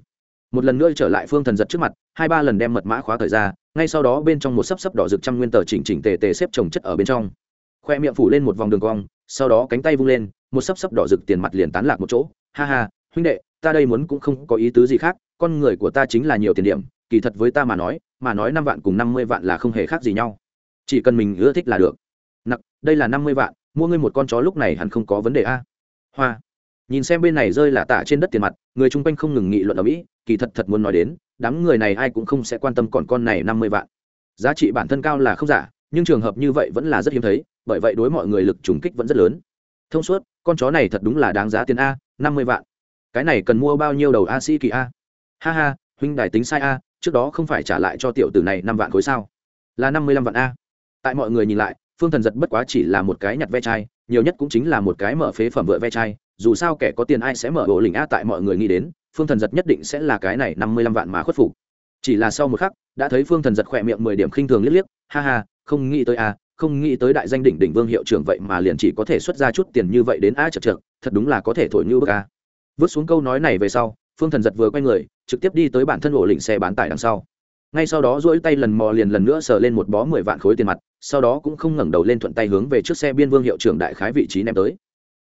Một lần nữa trở lại phương thần giật trước mặt, hai ba lần đem mật mã khóa thời ra, ngay sau đó bên trong một sấp sấp đỏ rực trăm nguyên tờ chỉnh chỉnh tề tề xếp trồng chất ở bên trong. Khoe miệng phủ lên một vòng đường cong, sau đó cánh tay vung lên, một sấp sấp đỏ rực tiền mặt liền tán lạc một chỗ. Ha ha, huynh đệ, ta đây muốn cũng không có ý tứ gì khác, con người của ta chính là nhiều tiền điểm, kỳ thật với ta mà nói mà nói năm vạn cùng năm mươi vạn là không hề khác gì nhau. Chỉ cần mình ưa thích là được. Nặc, đây là năm mươi vạn, mua ngươi một con chó lúc này hẳn không có vấn đề a. Hoa nhìn xem bên này rơi là tả trên đất tiền mặt, người chung quanh không ngừng nghị luận ở mỹ, kỳ thật thật muốn nói đến, đám người này ai cũng không sẽ quan tâm còn con này năm mươi vạn. Giá trị bản thân cao là không giả, nhưng trường hợp như vậy vẫn là rất hiếm thấy, bởi vậy đối mọi người lực trùng kích vẫn rất lớn. Thông suốt, con chó này thật đúng là đáng giá tiền a, năm mươi vạn. Cái này cần mua bao nhiêu đầu a sĩ kỳ a? Ha ha, huynh đài tính sai a, trước đó không phải trả lại cho tiểu tử này năm vạn khối sao? Là năm mươi lăm vạn a. Tại mọi người nhìn lại, phương thần giật bất quá chỉ là một cái nhặt ve chai, nhiều nhất cũng chính là một cái mở phế phẩm vựa ve chai dù sao kẻ có tiền ai sẽ mở ổ lỉnh a tại mọi người nghĩ đến, phương thần giật nhất định sẽ là cái này năm mươi lăm vạn mà khuất phục. Chỉ là sau một khắc, đã thấy phương thần giật khỏe miệng mười điểm khinh thường liếc liếc, ha ha, không nghĩ tới a, không nghĩ tới đại danh đỉnh đỉnh vương hiệu trưởng vậy mà liền chỉ có thể xuất ra chút tiền như vậy đến a chật chật thật đúng là có thể thổi như bức a. Vứt xuống câu nói này về sau, phương thần giật vừa quay người, trực tiếp đi tới bản thân ổ lĩnh xe bán tải đằng sau. Ngay sau đó duỗi tay lần mò liền lần nữa sờ lên một bó mười vạn khối tiền mặt, sau đó cũng không ngẩng đầu lên thuận tay hướng về trước xe biên vương hiệu trưởng đại khái vị trí ném tới.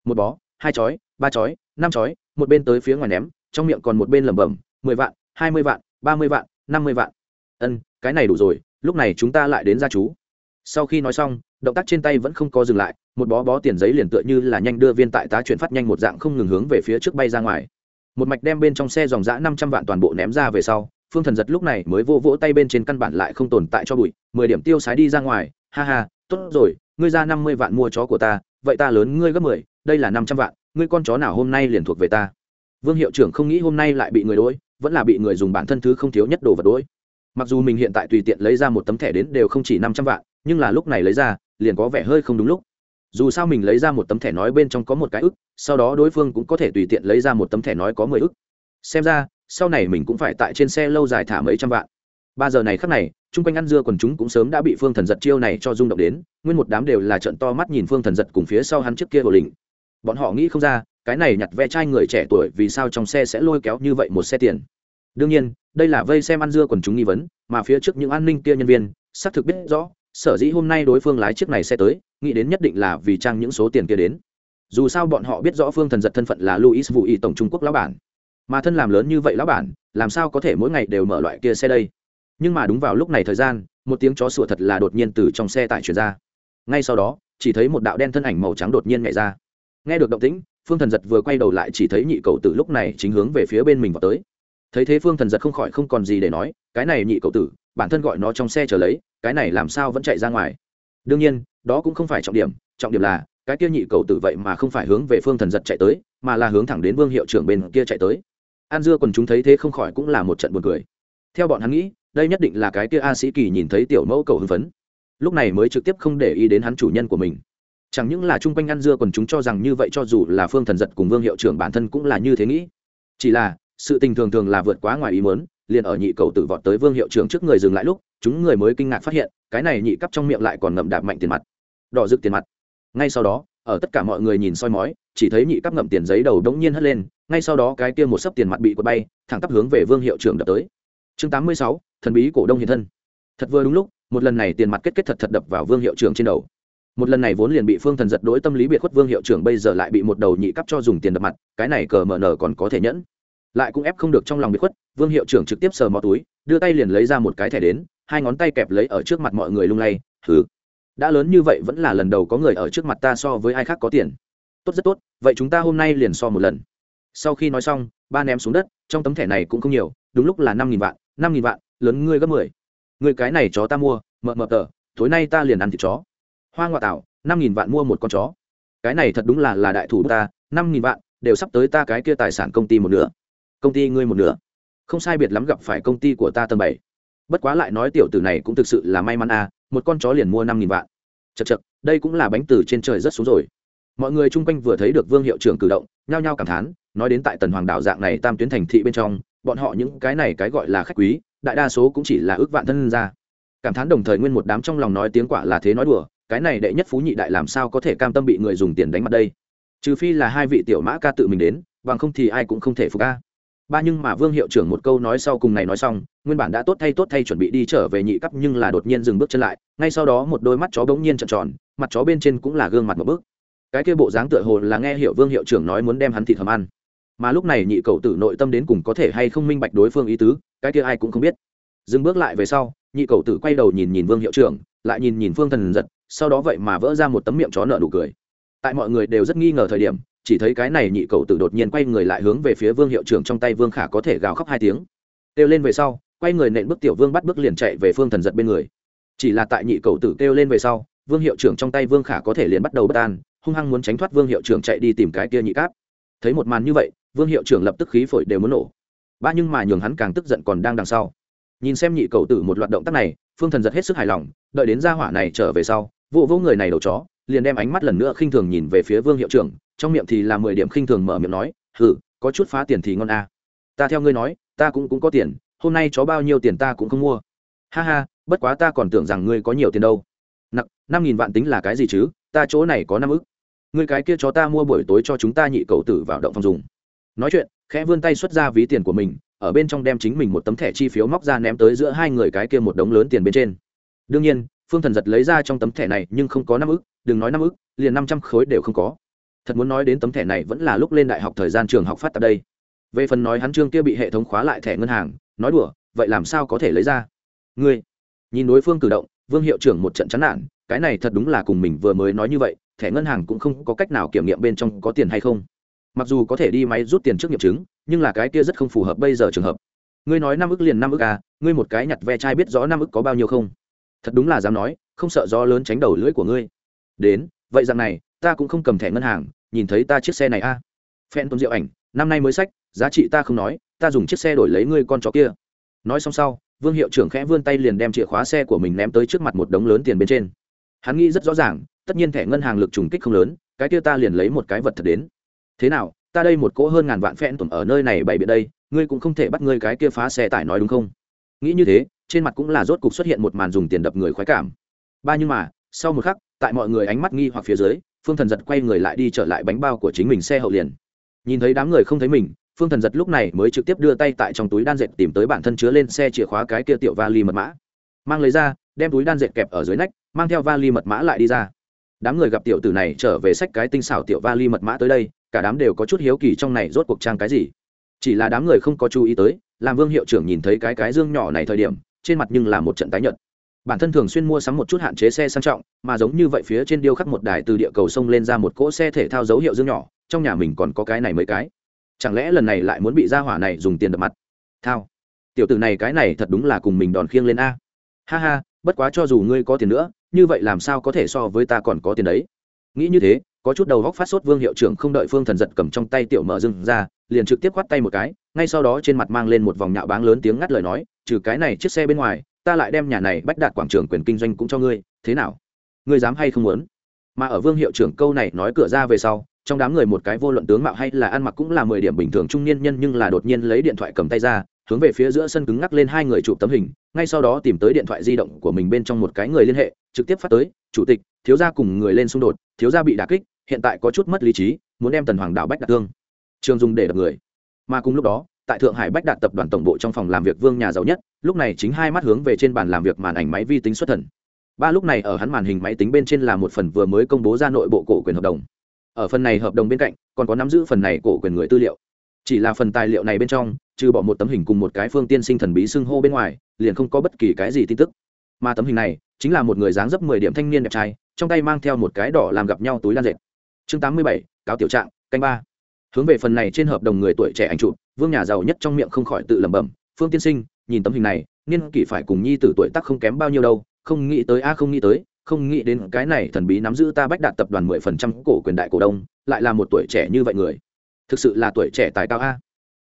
Một bó hai chói, ba chói, năm chói, một bên tới phía ngoài ném, trong miệng còn một bên lẩm bẩm, mười vạn, hai mươi vạn, ba mươi vạn, năm mươi vạn. Ân, cái này đủ rồi, lúc này chúng ta lại đến gia chú. Sau khi nói xong, động tác trên tay vẫn không có dừng lại, một bó bó tiền giấy liền tựa như là nhanh đưa viên tại tá chuyển phát nhanh một dạng không ngừng hướng về phía trước bay ra ngoài. Một mạch đem bên trong xe dòng giã năm trăm vạn toàn bộ ném ra về sau, phương thần giật lúc này mới vô vỗ tay bên trên căn bản lại không tồn tại cho bụi, mười điểm tiêu sái đi ra ngoài, ha ha, tốt rồi, ngươi ra năm mươi vạn mua chó của ta, vậy ta lớn ngươi gấp mười đây là năm trăm vạn, ngươi con chó nào hôm nay liền thuộc về ta? Vương hiệu trưởng không nghĩ hôm nay lại bị người đ ố i vẫn là bị người dùng bản thân thứ không thiếu nhất đồ vật đ ố i mặc dù mình hiện tại tùy tiện lấy ra một tấm thẻ đến đều không chỉ năm trăm vạn, nhưng là lúc này lấy ra, liền có vẻ hơi không đúng lúc. Dù sao mình lấy ra một tấm thẻ nói bên trong có một cái ức, sau đó đối phương cũng có thể tùy tiện lấy ra một tấm thẻ nói có mười ức. Xem ra, sau này mình cũng phải tại trên xe lâu dài thả mấy trăm vạn. Ba giờ này khắc này, chung quanh ăn dưa quần chúng cũng sớm đã bị phương thần giật chiêu này cho rung động đến, nguyên một đám đều là trận to mắt nhìn phương thần giật cùng phía sau hắn trước kia hồ lĩnh bọn họ nghĩ không ra, cái này nhặt ve chai người trẻ tuổi vì sao trong xe sẽ lôi kéo như vậy một xe tiền. Đương nhiên, đây là vây xem ăn dưa quần chúng nghi vấn, mà phía trước những an ninh kia nhân viên, xác thực biết rõ, sở dĩ hôm nay đối phương lái chiếc này xe tới, nghĩ đến nhất định là vì trang những số tiền kia đến. Dù sao bọn họ biết rõ phương thần giật thân phận là luis vũ ý tổng trung quốc lão bản. Mà thân làm lớn như vậy lão bản, làm sao có thể mỗi ngày đều mở loại kia xe đây? Nhưng mà đúng vào lúc này thời gian, một tiếng chó sủa thật là đột nhiên từ trong xe tải chuyển ra. Ngay sau đó, chỉ thấy một đạo đen thân ảnh màu trắng đột nhiên nhảy ra nghe được động tĩnh, phương thần giật vừa quay đầu lại chỉ thấy nhị cầu tử lúc này chính hướng về phía bên mình vào tới. Thấy thế phương thần giật không khỏi không còn gì để nói, cái này nhị cầu tử, bản thân gọi nó trong xe chờ lấy, cái này làm sao vẫn chạy ra ngoài? Đương nhiên, đó cũng không phải trọng điểm trọng điểm là, cái kia nhị cầu tử vậy mà không phải hướng về phương thần giật chạy tới, mà là hướng thẳng đến vương hiệu trưởng bên kia chạy tới. An dưa còn chúng thấy thế không khỏi cũng là một trận buồn cười. Theo bọn hắn nghĩ, đây nhất định là cái kia a sĩ kỳ nhìn thấy tiểu mẫu cầu hưng phấn. Lúc này mới trực tiếp không để ý đến hắn chủ nhân của mình chẳng những là chung quanh ăn dưa, còn chúng cho rằng như vậy cho dù là phương thần giật cùng vương hiệu trưởng bản thân cũng là như thế nghĩ. Chỉ là, sự tình thường thường là vượt quá ngoài ý mớn liền ở nhị cầu tử vọt tới vương hiệu trưởng trước người dừng lại lúc, chúng người mới kinh ngạc phát hiện, cái này nhị cắp trong miệng lại còn ngậm đạp mạnh tiền mặt. Đỏ rực tiền mặt. Ngay sau đó, ở tất cả mọi người nhìn soi mói, chỉ thấy nhị cắp ngậm tiền giấy đầu đống nhiên hất lên, ngay sau đó cái kia một sấp tiền mặt bị quật bay, thẳng tắp hướng về vương hiệu trưởng đập tới. Chương tám mươi sáu, thần bí cổ đông hiện thân. Thật vừa đúng lúc, một lần này tiền mặt kết kết thật thật đập vào vương hiệu trưởng trên đầu một lần này vốn liền bị phương thần giật đối tâm lý biệt khuất vương hiệu trưởng bây giờ lại bị một đầu nhị cấp cho dùng tiền đập mặt, cái này cờ mờ nở còn có thể nhẫn. Lại cũng ép không được trong lòng biệt khuất, vương hiệu trưởng trực tiếp sờ mò túi, đưa tay liền lấy ra một cái thẻ đến, hai ngón tay kẹp lấy ở trước mặt mọi người lung lay thứ đã lớn như vậy vẫn là lần đầu có người ở trước mặt ta so với ai khác có tiền. Tốt, rất tốt, vậy chúng ta hôm nay liền so một lần. Sau khi nói xong, ba ném xuống đất, trong tấm thẻ này cũng không nhiều, đúng lúc là năm nghìn vạn, năm nghìn vạn, lớn ngươi gấp mười. Người cái này chó ta mua, mợ mợ tờ, tối nay ta liền ăn thịt chó hoa ngoại tạo năm nghìn vạn mua một con chó. Cái này thật đúng là là đại thủ ta, năm nghìn vạn, đều sắp tới ta cái kia tài sản công ty một nửa. Công ty ngươi một nửa. Không sai biệt lắm gặp phải công ty của ta tầm bảy. Bất quá lại nói tiểu tử này cũng thực sự là may mắn à một con chó liền mua năm nghìn vạn. Chật chật đây cũng là bánh từ trên trời rất xuống rồi. Mọi người chung quanh vừa thấy được vương hiệu trưởng cử động, nhao nhao cảm thán, nói đến tại tần hoàng đảo dạng này tam tuyến thành thị bên trong, bọn họ những cái này cái gọi là khách quý, đại đa số cũng chỉ là ước vạn thân ra. Cảm thán đồng thời nguyên một đám trong lòng nói tiếng quả là thế nói đùa cái này đệ nhất phú nhị đại làm sao có thể cam tâm bị người dùng tiền đánh mặt đây? Trừ phi là hai vị tiểu mã ca tự mình đến, bằng không thì ai cũng không thể phục ca ba nhưng mà vương hiệu trưởng một câu nói sau cùng này nói xong, nguyên bản đã tốt thay tốt thay chuẩn bị đi trở về nhị cấp nhưng là đột nhiên dừng bước chân lại, ngay sau đó một đôi mắt chó bỗng nhiên trợn tròn, mặt chó bên trên cũng là gương mặt một bước. Cái kia bộ dáng tựa hồ là nghe hiệu vương hiệu trưởng nói muốn đem hắn thịt hầm ăn. Mà lúc này nhị cầu tử nội tâm đến cùng có thể hay không minh bạch đối phương ý tứ, cái kia ai cũng không biết. Dừng bước lại về sau, nhị cầu tử quay đầu nhìn nhìn vương hiệu trưởng, lại nhìn nhìn phương thần giật sau đó vậy mà vỡ ra một tấm miệng chó nợ nụ cười. Tại mọi người đều rất nghi ngờ thời điểm, chỉ thấy cái này nhị cầu tử đột nhiên quay người lại hướng về phía vương hiệu trưởng trong tay vương khả có thể gào khóc hai tiếng. Kêu lên về sau, quay người nện bước tiểu vương bắt bước liền chạy về phương thần giật bên người. Chỉ là tại nhị cầu tử kêu lên về sau, vương hiệu trưởng trong tay vương khả có thể liền bắt đầu bất an, hung hăng muốn tránh thoát vương hiệu trưởng chạy đi tìm cái kia nhị cáp. Thấy một màn như vậy, vương hiệu trưởng lập tức khí phổi đều muốn nổ. Ba nhưng mà nhường hắn càng tức giận còn đang đằng sau. Nhìn xem nhị cầu tử một loạt động tác này, phương thần giật hết sức hài lòng, đợi đến gia hỏa này trở về sau vụ vô người này đầu chó, liền đem ánh mắt lần nữa khinh thường nhìn về phía vương hiệu trưởng, trong miệng thì là mười điểm khinh thường mở miệng nói hử có chút phá tiền thì ngon à. ta theo ngươi nói, ta cũng cũng có tiền, hôm nay chó bao nhiêu tiền ta cũng không mua. Ha ha, bất quá ta còn tưởng rằng ngươi có nhiều tiền đâu. Nặng năm nghìn vạn tính là cái gì chứ? Ta chỗ này có năm ức. Ngươi cái kia chó ta mua buổi tối cho chúng ta nhị cầu tử vào động phòng dùng. Nói chuyện, khẽ vươn tay xuất ra ví tiền của mình, ở bên trong đem chính mình một tấm thẻ chi phiếu móc ra ném tới giữa hai người cái kia một đống lớn tiền bên trên. Đương nhiên phương thần giật lấy ra trong tấm thẻ này, nhưng không có năm ức, đừng nói năm ức, liền năm trăm khối đều không có. Thật muốn nói đến tấm thẻ này vẫn là lúc lên đại học thời gian trường học phát tại đây. Về phần nói hắn trương kia bị hệ thống khóa lại thẻ ngân hàng, nói đùa, vậy làm sao có thể lấy ra? Ngươi, nhìn đối phương cử động, vương hiệu trưởng một trận chán nản, cái này thật đúng là cùng mình vừa mới nói như vậy, thẻ ngân hàng cũng không có cách nào kiểm nghiệm bên trong có tiền hay không. Mặc dù có thể đi máy rút tiền trước nghiệm chứng, nhưng là cái kia rất không phù hợp bây giờ trường hợp. Ngươi nói năm ức liền năm ức à ngươi một cái nhặt ve chai biết rõ năm ức có bao nhiêu không? Thật đúng là dám nói, không sợ gió lớn tránh đầu lưỡi của ngươi. Đến, vậy rằng này, ta cũng không cầm thẻ ngân hàng, nhìn thấy ta chiếc xe này a. À. phen tôn diệu ảnh, năm nay mới sách, giá trị ta không nói, ta dùng chiếc xe đổi lấy ngươi con chó kia. Nói xong sau, vương hiệu trưởng khẽ vươn tay liền đem chìa khóa xe của mình ném tới trước mặt một đống lớn tiền bên trên. Hắn nghĩ rất rõ ràng, tất nhiên thẻ ngân hàng lực trùng kích không lớn, cái kia ta liền lấy một cái vật thật đến. Thế nào, ta đây một cỗ hơn ngàn vạn phen tổn ở nơi này bày biện đây, ngươi cũng không thể bắt ngươi cái kia phá xe tải nói đúng không? Nghĩ như thế trên mặt cũng là rốt cục xuất hiện một màn dùng tiền đập người khoái cảm. Ba nhưng mà, sau một khắc, tại mọi người ánh mắt nghi hoặc phía dưới, phương thần giật quay người lại đi trở lại bánh bao của chính mình xe hậu liền. Nhìn thấy đám người không thấy mình, phương thần giật lúc này mới trực tiếp đưa tay tại trong túi đan dệt tìm tới bản thân chứa lên xe chìa khóa cái kia tiểu vali mật mã. Mang lấy ra, đem túi đan dệt kẹp ở dưới nách, mang theo vali mật mã lại đi ra. Đám người gặp tiểu tử này trở về sách cái tinh xảo tiểu vali mật mã tới đây, cả đám đều có chút hiếu kỳ trong này rốt cuộc trang cái gì. Chỉ là đám người không có chú ý tới, làm vương hiệu trưởng nhìn thấy cái cái dương nhỏ này thời điểm trên mặt nhưng là một trận tái nhợt. Bản thân thường xuyên mua sắm một chút hạn chế xe sang trọng, mà giống như vậy phía trên điêu khắc một đài từ địa cầu sông lên ra một cỗ xe thể thao dấu hiệu dương nhỏ, trong nhà mình còn có cái này mấy cái. Chẳng lẽ lần này lại muốn bị gia hỏa này dùng tiền đập mặt? Thao. Tiểu tử này cái này thật đúng là cùng mình đòn khiêng lên a. Ha ha, bất quá cho dù ngươi có tiền nữa, như vậy làm sao có thể so với ta còn có tiền đấy? Nghĩ như thế, có chút đầu góc phát sốt vương hiệu trưởng không đợi phương thần giật cầm trong tay tiểu mở dưng ra, liền trực tiếp khoắt tay một cái, ngay sau đó trên mặt mang lên một vòng nhạo báng lớn tiếng ngắt lời nói trừ cái này chiếc xe bên ngoài, ta lại đem nhà này bách đạt quảng trường quyền kinh doanh cũng cho ngươi, thế nào? Ngươi dám hay không muốn? Mà ở vương hiệu trưởng câu này nói cửa ra về sau, trong đám người một cái vô luận tướng mạo hay là ăn mặc cũng là mười điểm bình thường trung niên nhân nhưng là đột nhiên lấy điện thoại cầm tay ra, hướng về phía giữa sân cứng ngắc lên hai người chụp tấm hình, ngay sau đó tìm tới điện thoại di động của mình bên trong một cái người liên hệ, trực tiếp phát tới, chủ tịch, thiếu gia cùng người lên xung đột, thiếu gia bị đà kích, hiện tại có chút mất lý trí, muốn đem tần hoàng đạo bách đạt thương. Trường dùng để đập người. Mà cùng lúc đó tại thượng hải bách đạt tập đoàn tổng bộ trong phòng làm việc vương nhà giàu nhất, lúc này chính hai mắt hướng về trên bàn làm việc màn ảnh máy vi tính xuất thần. Ba lúc này ở hắn màn hình máy tính bên trên là một phần vừa mới công bố ra nội bộ cổ quyền hợp đồng. Ở phần này hợp đồng bên cạnh, còn có nắm giữ phần này cổ quyền người tư liệu. Chỉ là phần tài liệu này bên trong, trừ bỏ một tấm hình cùng một cái phương tiên sinh thần bí xưng hô bên ngoài, liền không có bất kỳ cái gì tin tức. Mà tấm hình này, chính là một người dáng dấp mười điểm thanh niên đẹp trai, trong tay mang theo một cái đỏ làm gặp nhau túi lan dệt. Chương tám mươi bảy, cáo tiểu trạng, canh ba. Hướng về phần này trên hợp đồng người tuổi trẻ ảnh chụp vương nhà giàu nhất trong miệng không khỏi tự lẩm bẩm, phương tiên sinh, nhìn tấm hình này, niên kỷ phải cùng nhi tử tuổi tác không kém bao nhiêu đâu, không nghĩ tới a, không nghĩ tới, không nghĩ đến cái này thần bí nắm giữ ta bách đạt tập đoàn mười phần trăm cổ quyền đại cổ đông, lại là một tuổi trẻ như vậy người. Thực sự là tuổi trẻ tài cao a.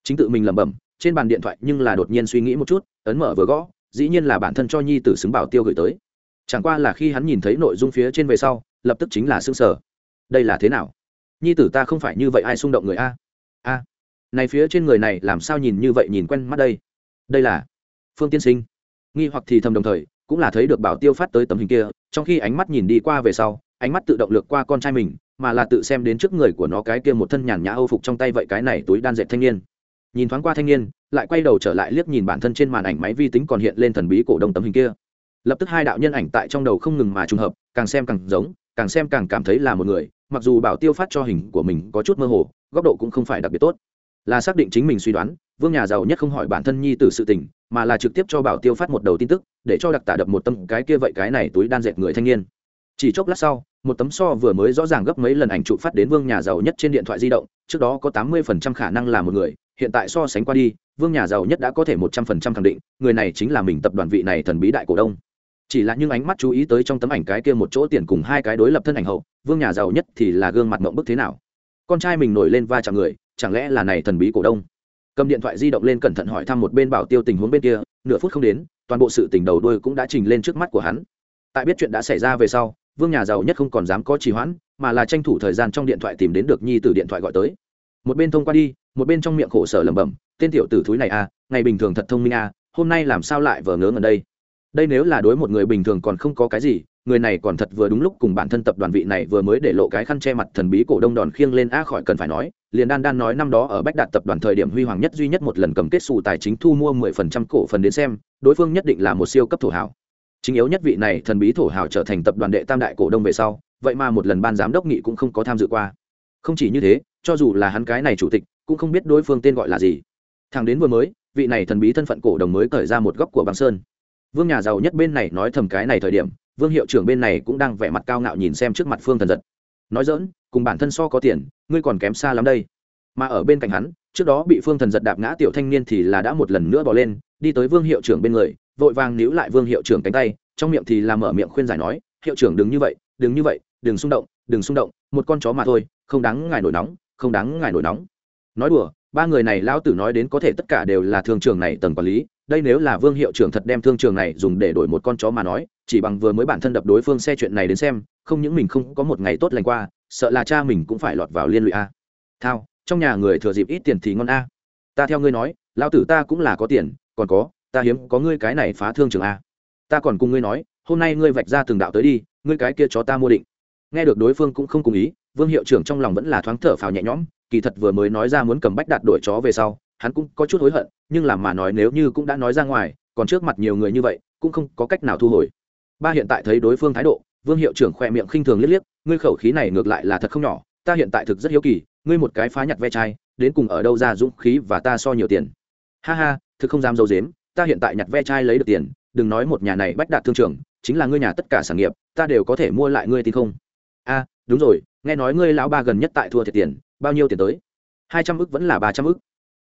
Chính tự mình lẩm bẩm, trên bàn điện thoại nhưng là đột nhiên suy nghĩ một chút, ấn mở vừa gõ, dĩ nhiên là bản thân cho nhi tử xứng bảo tiêu gửi tới. Chẳng qua là khi hắn nhìn thấy nội dung phía trên về sau, lập tức chính là xương sở đây là thế nào? Nhi tử ta không phải như vậy ai xung động người a? A này phía trên người này làm sao nhìn như vậy nhìn quen mắt đây? Đây là phương tiên sinh. Nghi hoặc thì thầm đồng thời, cũng là thấy được bảo tiêu phát tới tấm hình kia, trong khi ánh mắt nhìn đi qua về sau, ánh mắt tự động lược qua con trai mình, mà là tự xem đến trước người của nó cái kia một thân nhàn nhã âu phục trong tay vậy cái này túi đan dệt thanh niên. Nhìn thoáng qua thanh niên, lại quay đầu trở lại liếc nhìn bản thân trên màn ảnh máy vi tính còn hiện lên thần bí cổ đông tấm hình kia. Lập tức hai đạo nhân ảnh tại trong đầu không ngừng mà trùng hợp, càng xem càng giống, càng xem càng cảm thấy là một người, mặc dù bảo tiêu phát cho hình của mình có chút mơ hồ, góc độ cũng không phải đặc biệt tốt là xác định chính mình suy đoán, vương nhà giàu nhất không hỏi bản thân nhi t sự tình, mà là trực tiếp cho bảo tiêu phát một đầu tin tức, để cho đặc tả đập một tâm cái kia vậy cái này túi đan dệt người thanh niên. Chỉ chốc lát sau, một tấm so vừa mới rõ ràng gấp mấy lần ảnh chụp phát đến vương nhà giàu nhất trên điện thoại di động, trước đó có tám mươi phần trăm khả năng là một người, hiện tại so sánh qua đi, vương nhà giàu nhất đã có thể một trăm phần trăm khẳng định, người này chính là mình tập đoàn vị này thần bí đại cổ đông. Chỉ là những ánh mắt chú ý tới trong tấm ảnh cái kia một chỗ tiền cùng hai cái đối lập thân ảnh hậu, vương nhà giàu nhất thì là gương mặt mộng bức thế nào. Con trai mình nổi lên va chạm người chẳng lẽ là này thần bí cổ đông? Cầm điện thoại di động lên cẩn thận hỏi thăm một bên bảo tiêu tình huống bên kia nửa phút không đến toàn bộ sự tình đầu đuôi cũng đã trình lên trước mắt của hắn. Tại biết chuyện đã xảy ra về sau vương nhà giàu nhất không còn dám có trì hoãn mà là tranh thủ thời gian trong điện thoại tìm đến được nhi từ điện thoại gọi tới. Một bên thông qua đi một bên trong miệng khổ sở lẩm bẩm tên tiểu tử thúi này a à, ngày bình thường thật thông minh a à, hôm nay làm sao lại vờ ngớ ngẩn đây? Đây nếu là đối một người bình thường còn không có cái gì người này còn thật vừa đúng lúc cùng bản thân tập đoàn vị này vừa mới để lộ cái khăn che mặt thần bí cổ đông đòn khiêng lên a khỏi cần phải nói liền đan đan nói năm đó ở bách đạt tập đoàn thời điểm huy hoàng nhất duy nhất một lần cầm kết xù tài chính thu mua mười phần trăm cổ phần đến xem, đối phương nhất định là một siêu cấp thổ hảo chính yếu nhất vị này thần bí thổ hảo trở thành tập đoàn đệ tam đại cổ đông về sau, vậy mà một lần ban giám đốc nghị cũng không có tham dự qua. Không chỉ như thế, cho dù là hắn cái này chủ tịch, cũng không biết đối phương tên gọi là gì. Thằng đến vừa mới, vị này thần bí thân phận cổ đồng mới cởi ra một góc của băng sơn. Vương nhà giàu nhất bên này nói thầm cái này thời điểm, vương hiệu trưởng bên này cũng đang vẻ mặt cao ngạo nhìn xem trước mặt phương thần giật. Nói dỡn cùng bản thân so có tiền, ngươi còn kém xa lắm đây. Mà ở bên cạnh hắn, trước đó bị phương thần giật đạp ngã tiểu thanh niên thì là đã một lần nữa bỏ lên, đi tới vương hiệu trưởng bên người, vội vàng níu lại vương hiệu trưởng cánh tay, trong miệng thì làm mở miệng khuyên giải nói, hiệu trưởng đừng như vậy, đừng như vậy, đừng xung động, đừng xung động, một con chó mà thôi, không đáng ngài nổi nóng, không đáng ngài nổi nóng. Nói đùa, ba người này lão tử nói đến có thể tất cả đều là thương trường này tầng quản lý, đây nếu là vương hiệu trưởng thật đem thương trường này dùng để đổi một con chó mà nói, chỉ bằng vừa mới bản thân đập đối phương xe chuyện này đến xem, không những mình không có một ngày tốt lành qua sợ là cha mình cũng phải lọt vào liên lụy a. Thao, trong nhà người thừa dịp ít tiền thì ngon a. Ta theo ngươi nói, lão tử ta cũng là có tiền, còn có, ta hiếm, có ngươi cái này phá thương trường a. Ta còn cùng ngươi nói, hôm nay ngươi vạch ra từng đạo tới đi, ngươi cái kia chó ta mua định. Nghe được đối phương cũng không cùng ý, vương hiệu trưởng trong lòng vẫn là thoáng thở phào nhẹ nhõm, kỳ thật vừa mới nói ra muốn cầm bách đạt đổi chó về sau, hắn cũng có chút hối hận, nhưng làm mà nói nếu như cũng đã nói ra ngoài, còn trước mặt nhiều người như vậy, cũng không có cách nào thu hồi. Ba hiện tại thấy đối phương thái độ vương hiệu trưởng khoe miệng khinh thường liếc liếc, ngươi khẩu khí này ngược lại là thật không nhỏ, ta hiện tại thực rất hiếu kỳ, ngươi một cái phá nhặt ve chai, đến cùng ở đâu ra dũng khí và ta so nhiều tiền? Ha ha, thực không dám dâu dếm ta hiện tại nhặt ve chai lấy được tiền, đừng nói một nhà này bách đạt thương trường, chính là ngươi nhà tất cả sản nghiệp, ta đều có thể mua lại ngươi tin không? A, đúng rồi, nghe nói ngươi lão ba gần nhất tại thua thiệt tiền, bao nhiêu tiền tới? Hai trăm ức vẫn là ba trăm ức.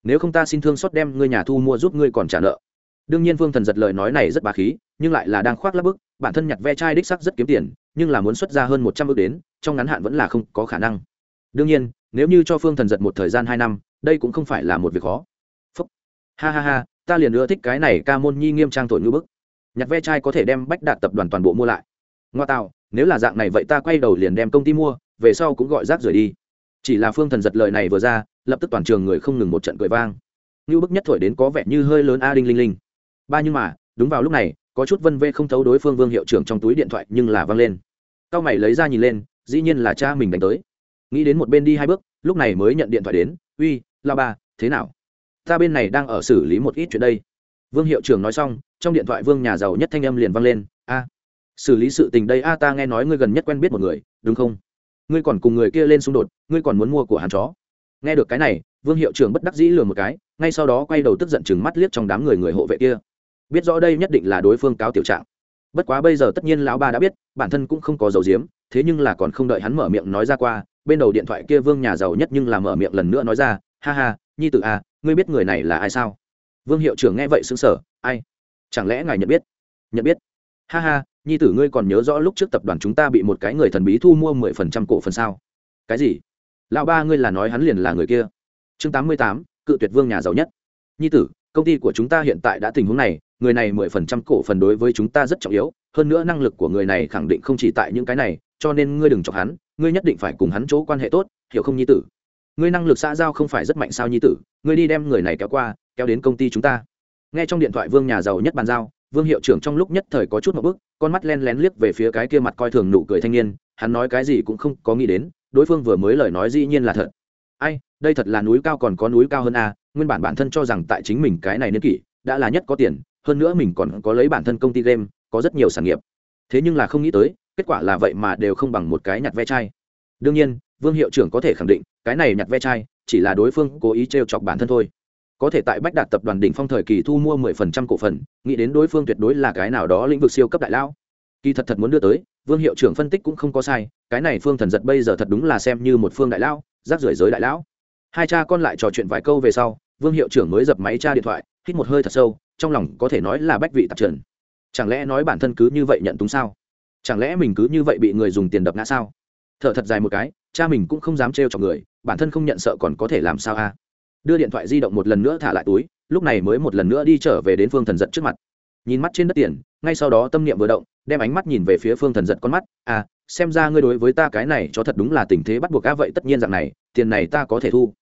Nếu không ta xin thương xót đem ngươi nhà thu mua giúp ngươi còn trả nợ đương nhiên vương thần giật lời nói này rất bà khí, nhưng lại là đang khoác lắp bức, bản thân nhặt ve chai đích sắc rất kiếm tiền, nhưng là muốn xuất ra hơn một trăm ước đến, trong ngắn hạn vẫn là không có khả năng. Đương nhiên, nếu như cho phương thần giật một thời gian hai năm, đây cũng không phải là một việc khó. Phúc. ha ha ha, ta liền ưa thích cái này ca môn nhi nghiêm trang thổi như bức. Nhặt ve chai có thể đem bách đạt tập đoàn toàn bộ mua lại. Ngoa tạo, nếu là dạng này vậy ta quay đầu liền đem công ty mua, về sau cũng gọi rác rời đi. Chỉ là phương thần giật lời này vừa ra, lập tức toàn trường người không ngừng một trận cười vang. Như bức nhất thổi đến có vẻ như hơi lớn a đinh linh linh ba nhưng mà, đúng vào lúc này, có chút vân vê không thấu đối phương vương hiệu trưởng trong túi điện thoại nhưng là văng lên. Cao mày lấy ra nhìn lên, dĩ nhiên là cha mình đánh tới. Nghĩ đến một bên đi hai bước, lúc này mới nhận điện thoại đến, uy la ba thế nào? Ta bên này đang ở xử lý một ít chuyện đây. Vương hiệu trưởng nói xong, trong điện thoại vương nhà giàu nhất thanh âm liền văng lên, a, xử lý sự tình đây, a, ta nghe nói ngươi gần nhất quen biết một người, đúng không? Ngươi còn cùng người kia lên xung đột, ngươi còn muốn mua của hắn chó. Nghe được cái này, vương hiệu trưởng bất đắc dĩ lừa một cái, ngay sau đó quay đầu tức giận chừng mắt liếc trong đám người người hộ vệ kia biết rõ đây nhất định là đối phương cáo tiểu trạng. Bất quá bây giờ tất nhiên lão ba đã biết, bản thân cũng không có dầu diếm thế nhưng là còn không đợi hắn mở miệng nói ra qua, bên đầu điện thoại kia vương nhà giàu nhất nhưng là mở miệng lần nữa nói ra, ha ha, nhi tử à ngươi biết người này là ai sao? Vương hiệu trưởng nghe vậy xứng sở ai? Chẳng lẽ ngài nhận biết? Nhận biết. Ha ha, nhi tử ngươi còn nhớ rõ lúc trước tập đoàn chúng ta bị một cái người thần bí thu mua mười phần trăm cổ phần sao? Cái gì? Lão ba ngươi là nói hắn liền là người kia? Chương tám mươi tám, cự tuyệt vương nhà giàu nhất. Nhi tử, công ty của chúng ta hiện tại đã tình huống này người này mười phần trăm cổ phần đối với chúng ta rất trọng yếu, hơn nữa năng lực của người này khẳng định không chỉ tại những cái này, cho nên ngươi đừng chọc hắn, ngươi nhất định phải cùng hắn chỗ quan hệ tốt, hiểu không nhi tử? Ngươi năng lực xã giao không phải rất mạnh sao nhi tử? Ngươi đi đem người này kéo qua, kéo đến công ty chúng ta. Nghe trong điện thoại vương nhà giàu nhất bàn giao, vương hiệu trưởng trong lúc nhất thời có chút một bức, con mắt len lén liếc về phía cái kia mặt coi thường nụ cười thanh niên, hắn nói cái gì cũng không có nghĩ đến, đối phương vừa mới lời nói dĩ nhiên là thật. Ai, đây thật là núi cao còn có núi cao hơn a, nguyên bản bản thân cho rằng tại chính mình cái này niên kỷ, đã là nhất có tiền hơn nữa mình còn có lấy bản thân công ty game, có rất nhiều sản nghiệp. Thế nhưng là không nghĩ tới, kết quả là vậy mà đều không bằng một cái nhặt ve chai. Đương nhiên, vương hiệu trưởng có thể khẳng định, cái này nhặt ve chai, chỉ là đối phương cố ý t r e o chọc bản thân thôi. Có thể tại bách đạt tập đoàn đỉnh phong thời kỳ thu mua mười phần trăm cổ phần, nghĩ đến đối phương tuyệt đối là cái nào đó lĩnh vực siêu cấp đại lão. Kỳ thật thật muốn đưa tới, vương hiệu trưởng phân tích cũng không có sai, cái này phương thần giật bây giờ thật đúng là xem như một phương đại lão, rác rưởi giới đại lão. Hai cha con lại trò chuyện vài câu về sau, vương hiệu trưởng mới dập máy cha điện thoại, hít một hơi thật sâu trong lòng có thể nói là bách vị tạp trần. Chẳng lẽ nói bản thân cứ như vậy nhận túng sao? Chẳng lẽ mình cứ như vậy bị người dùng tiền đập ngã sao? Thở thật dài một cái, cha mình cũng không dám trêu chọc người, bản thân không nhận sợ còn có thể làm sao a? Đưa điện thoại di động một lần nữa thả lại túi, lúc này mới một lần nữa đi trở về đến phương thần giật trước mặt. Nhìn mắt trên đất tiền, ngay sau đó tâm niệm vừa động, đem ánh mắt nhìn về phía phương thần giật con mắt à xem ra ngươi đối với ta cái này cho thật đúng là tình thế bắt buộc á vậy tất nhiên rằng này, tiền này ta có thể thu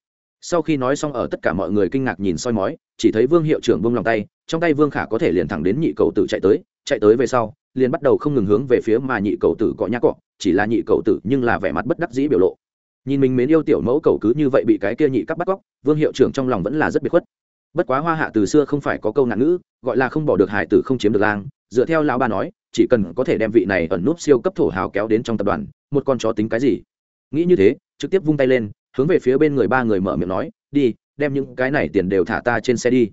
sau khi nói xong ở tất cả mọi người kinh ngạc nhìn soi mói, chỉ thấy vương hiệu trưởng bông lòng tay, trong tay vương khả có thể liền thẳng đến nhị cầu tử chạy tới chạy tới về sau, liền bắt đầu không ngừng hướng về phía mà nhị cầu tử cọ nhã cọ, chỉ là nhị cầu tử nhưng là vẻ mặt bất đắc dĩ biểu lộ. Nhìn mình mến yêu tiểu mẫu cầu cứ như vậy bị cái kia nhị cắp bắt cóc, vương hiệu trưởng trong lòng vẫn là rất biệt khuất. Bất quá hoa hạ từ xưa không phải có câu nạn ngữ, gọi là không bỏ được hải tử không chiếm được lang, dựa theo lão ba nói, chỉ cần có thể đem vị này ẩn núp siêu cấp thổ hào kéo đến trong tập đoàn, một con chó tính cái gì? Nghĩ như thế, trực tiếp vung tay lên hướng về phía bên người ba người mở miệng nói, đi, đem những cái này tiền đều thả ta trên xe đi.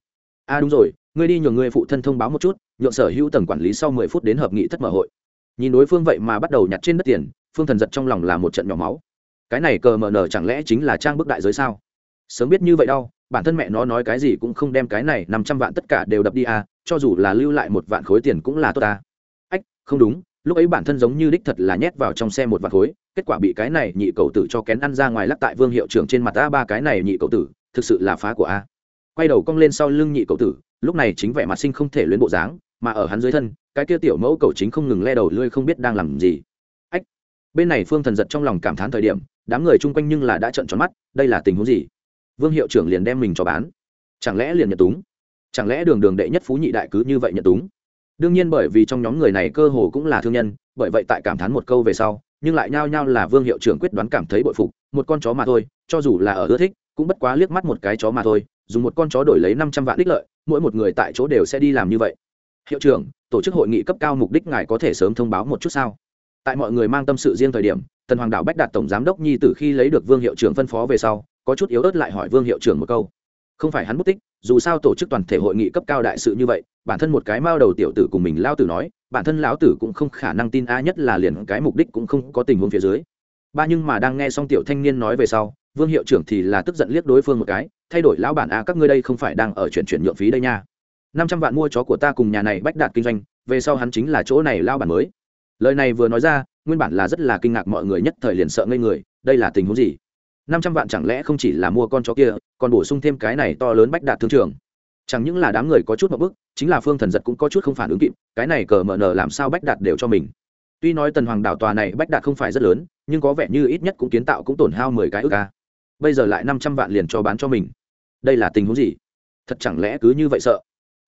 A à đúng rồi, ngươi đi nhường ngươi phụ thân thông báo một chút, nhượng sở hữu tầng quản lý sau mười phút đến hợp nghị thất mở hội. Nhìn đối phương vậy mà bắt đầu nhặt trên đất tiền, phương thần giật trong lòng là một trận nhỏ máu. Cái này cờ mờ nở chẳng lẽ chính là trang bức đại giới sao? Sớm biết như vậy đâu bản thân mẹ nó nói cái gì cũng không đem cái này năm trăm vạn tất cả đều đập đi à cho dù là lưu lại một vạn khối tiền cũng là tốt ta ách, không đúng lúc ấy bản thân giống như đích thật là nhét vào trong xe một vạt khối, kết quả bị cái này nhị cầu tử cho kén ăn ra ngoài lắc tại vương hiệu trưởng trên mặt a ba cái này nhị cầu tử, thực sự là phá của a. Quay đầu cong lên sau lưng nhị cầu tử, lúc này chính vẻ mặt sinh không thể luyến bộ dáng, mà ở hắn dưới thân, cái kia tiểu mẫu cầu chính không ngừng le đầu lươi không biết đang làm gì. Ách! Bên này phương thần giật trong lòng cảm thán thời điểm, đám người chung quanh nhưng là đã trợn tròn mắt, đây là tình huống gì? Vương hiệu trưởng liền đem mình cho bán. Chẳng lẽ liền nhận túng? Chẳng lẽ đường đường đệ nhất phú nhị đại cứ như vậy nhận túng? Đương nhiên bởi vì trong nhóm người này cơ hồ cũng là thương nhân, bởi vậy tại cảm thán một câu về sau, nhưng lại nhao nhao là vương hiệu trưởng quyết đoán cảm thấy bội phục, một con chó mà thôi, cho dù là ở ưa thích, cũng bất quá liếc mắt một cái chó mà thôi, dùng một con chó đổi lấy năm trăm vạn đích lợi, mỗi một người tại chỗ đều sẽ đi làm như vậy. Hiệu trưởng, tổ chức hội nghị cấp cao mục đích ngài có thể sớm thông báo một chút sao? Tại mọi người mang tâm sự riêng thời điểm, tần hoàng đạo bách đạt tổng giám đốc nhi tử khi lấy được vương hiệu trưởng phân phó về sau, có chút yếu ớt lại hỏi vương hiệu trưởng một câu không phải hắn mất tích, dù sao tổ chức toàn thể hội nghị cấp cao đại sự như vậy, bản thân một cái mao đầu tiểu tử cùng mình lao tử nói, bản thân lão tử cũng không khả năng tin a nhất là liền cái mục đích cũng không có tình huống phía dưới. Ba nhưng mà đang nghe xong tiểu thanh niên nói về sau, vương hiệu trưởng thì là tức giận liếc đối phương một cái, thay đổi lão bản a, các ngươi đây không phải đang ở chuyển chuyển nhượng phí đây nha. Năm trăm vạn mua chó của ta cùng nhà này bách đạt kinh doanh, về sau hắn chính là chỗ này lao bản mới. Lời này vừa nói ra, nguyên bản là rất là kinh ngạc mọi người nhất thời liền sợ ngây người, đây là tình huống gì? Năm trăm vạn chẳng lẽ không chỉ là mua con chó kia, còn bổ sung thêm cái này to lớn bách đạt thương trường? Chẳng những là đám người có chút một bức, chính là phương thần giật cũng có chút không phản ứng kịp, cái này cờ mở nở làm sao bách đạt đều cho mình. Tuy nói tần hoàng đảo tòa này bách đạt không phải rất lớn, nhưng có vẻ như ít nhất cũng kiến tạo cũng tổn hao mười cái ước ca bây giờ lại năm trăm vạn liền cho bán cho mình. Đây là tình huống gì? Thật chẳng lẽ cứ như vậy sợ?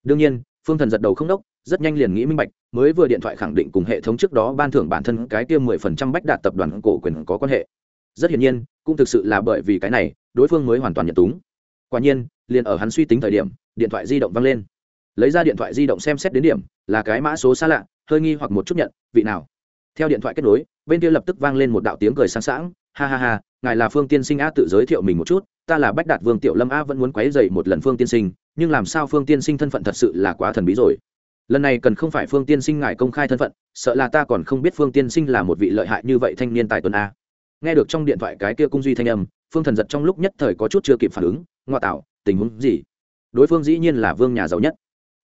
Đương nhiên, phương thần giật đầu không đốc, rất nhanh liền nghĩ minh bạch, mới vừa điện thoại khẳng định cùng hệ thống trước đó ban thưởng bản thân cái kia mười phần trăm bách đạt tập đoàn cổ quyền có quan hệ rất hiển nhiên, cũng thực sự là bởi vì cái này, đối phương mới hoàn toàn nhận túng. Quả nhiên, liền ở hắn suy tính thời điểm, điện thoại di động văng lên. Lấy ra điện thoại di động xem xét đến điểm, là cái mã số xa lạ, hơi nghi hoặc một chút nhận, vị nào? Theo điện thoại kết nối, bên kia lập tức vang lên một đạo tiếng cười sáng sảng, ha ha ha, ngài là phương tiên sinh a tự giới thiệu mình một chút, ta là bách đạt vương tiểu lâm a vẫn muốn quấy dậy một lần phương tiên sinh, nhưng làm sao phương tiên sinh thân phận thật sự là quá thần bí rồi. Lần này cần không phải phương tiên sinh ngài công khai thân phận, sợ là ta còn không biết phương tiên sinh là một vị lợi hại như vậy thanh niên tài tuần a nghe được trong điện thoại cái kia cung duy thanh âm, phương thần giật trong lúc nhất thời có chút chưa kịp phản ứng, ngoa tạo, tình huống gì? Đối phương dĩ nhiên là vương nhà giàu nhất.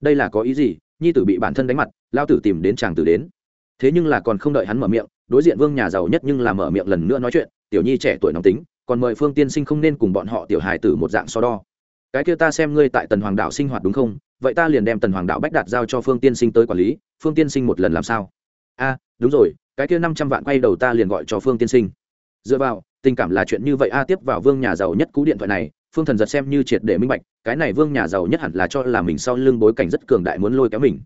Đây là có ý gì? Nhi tử bị bản thân đánh mặt, lao tử tìm đến chàng tử đến. Thế nhưng là còn không đợi hắn mở miệng, đối diện vương nhà giàu nhất nhưng là mở miệng lần nữa nói chuyện, tiểu nhi trẻ tuổi nóng tính, còn mời phương tiên sinh không nên cùng bọn họ tiểu hài tử một dạng so đo. Cái kia ta xem ngươi tại tần hoàng đạo sinh hoạt đúng không? Vậy ta liền đem tần hoàng đạo bách đạt giao cho phương tiên sinh tới quản lý, phương tiên sinh một lần làm sao? A, đúng rồi, cái kia năm trăm vạn quay đầu ta liền gọi cho phương tiên sinh dựa vào, tình cảm là chuyện như vậy, a tiếp vào vương nhà giàu nhất cú điện thoại này, phương thần giật xem như triệt để minh bạch, cái này vương nhà giàu nhất hẳn là cho là mình sau lưng bối cảnh rất cường đại muốn lôi kéo mình.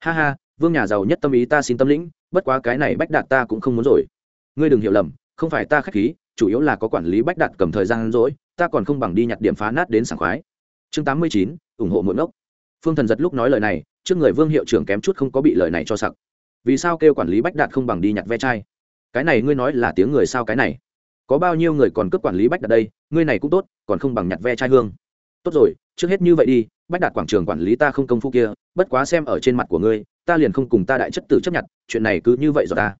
Ha ha, vương nhà giàu nhất tâm ý ta xin tâm lĩnh, bất quá cái này bách đạt ta cũng không muốn rồi. Ngươi đừng hiểu lầm, không phải ta k h á c h khí, chủ yếu là có quản lý bách đạt cầm thời gian rỗi, ta còn không bằng đi nhặt điểm phá nát đến sảng khoái. Chương tám mươi chín, ủng hộ mỗi ngốc. Phương thần giật lúc nói lời này, trước người vương hiệu trưởng kém chút không có bị lời này cho sặc. Vì sao kêu quản lý bách đạt không bằng đi nhặt ve chai? Cái này ngươi nói là tiếng người sao cái này? Có bao nhiêu người còn cướp quản lý bách đạt đây? Ngươi này cũng tốt, còn không bằng nhặt ve chai hương. Tốt rồi, trước hết như vậy đi, bách đạt quảng trường quản lý ta không công phu kia, bất quá xem ở trên mặt của ngươi, ta liền không cùng ta đại chất tử chấp nhận, chuyện này cứ như vậy rồi ta.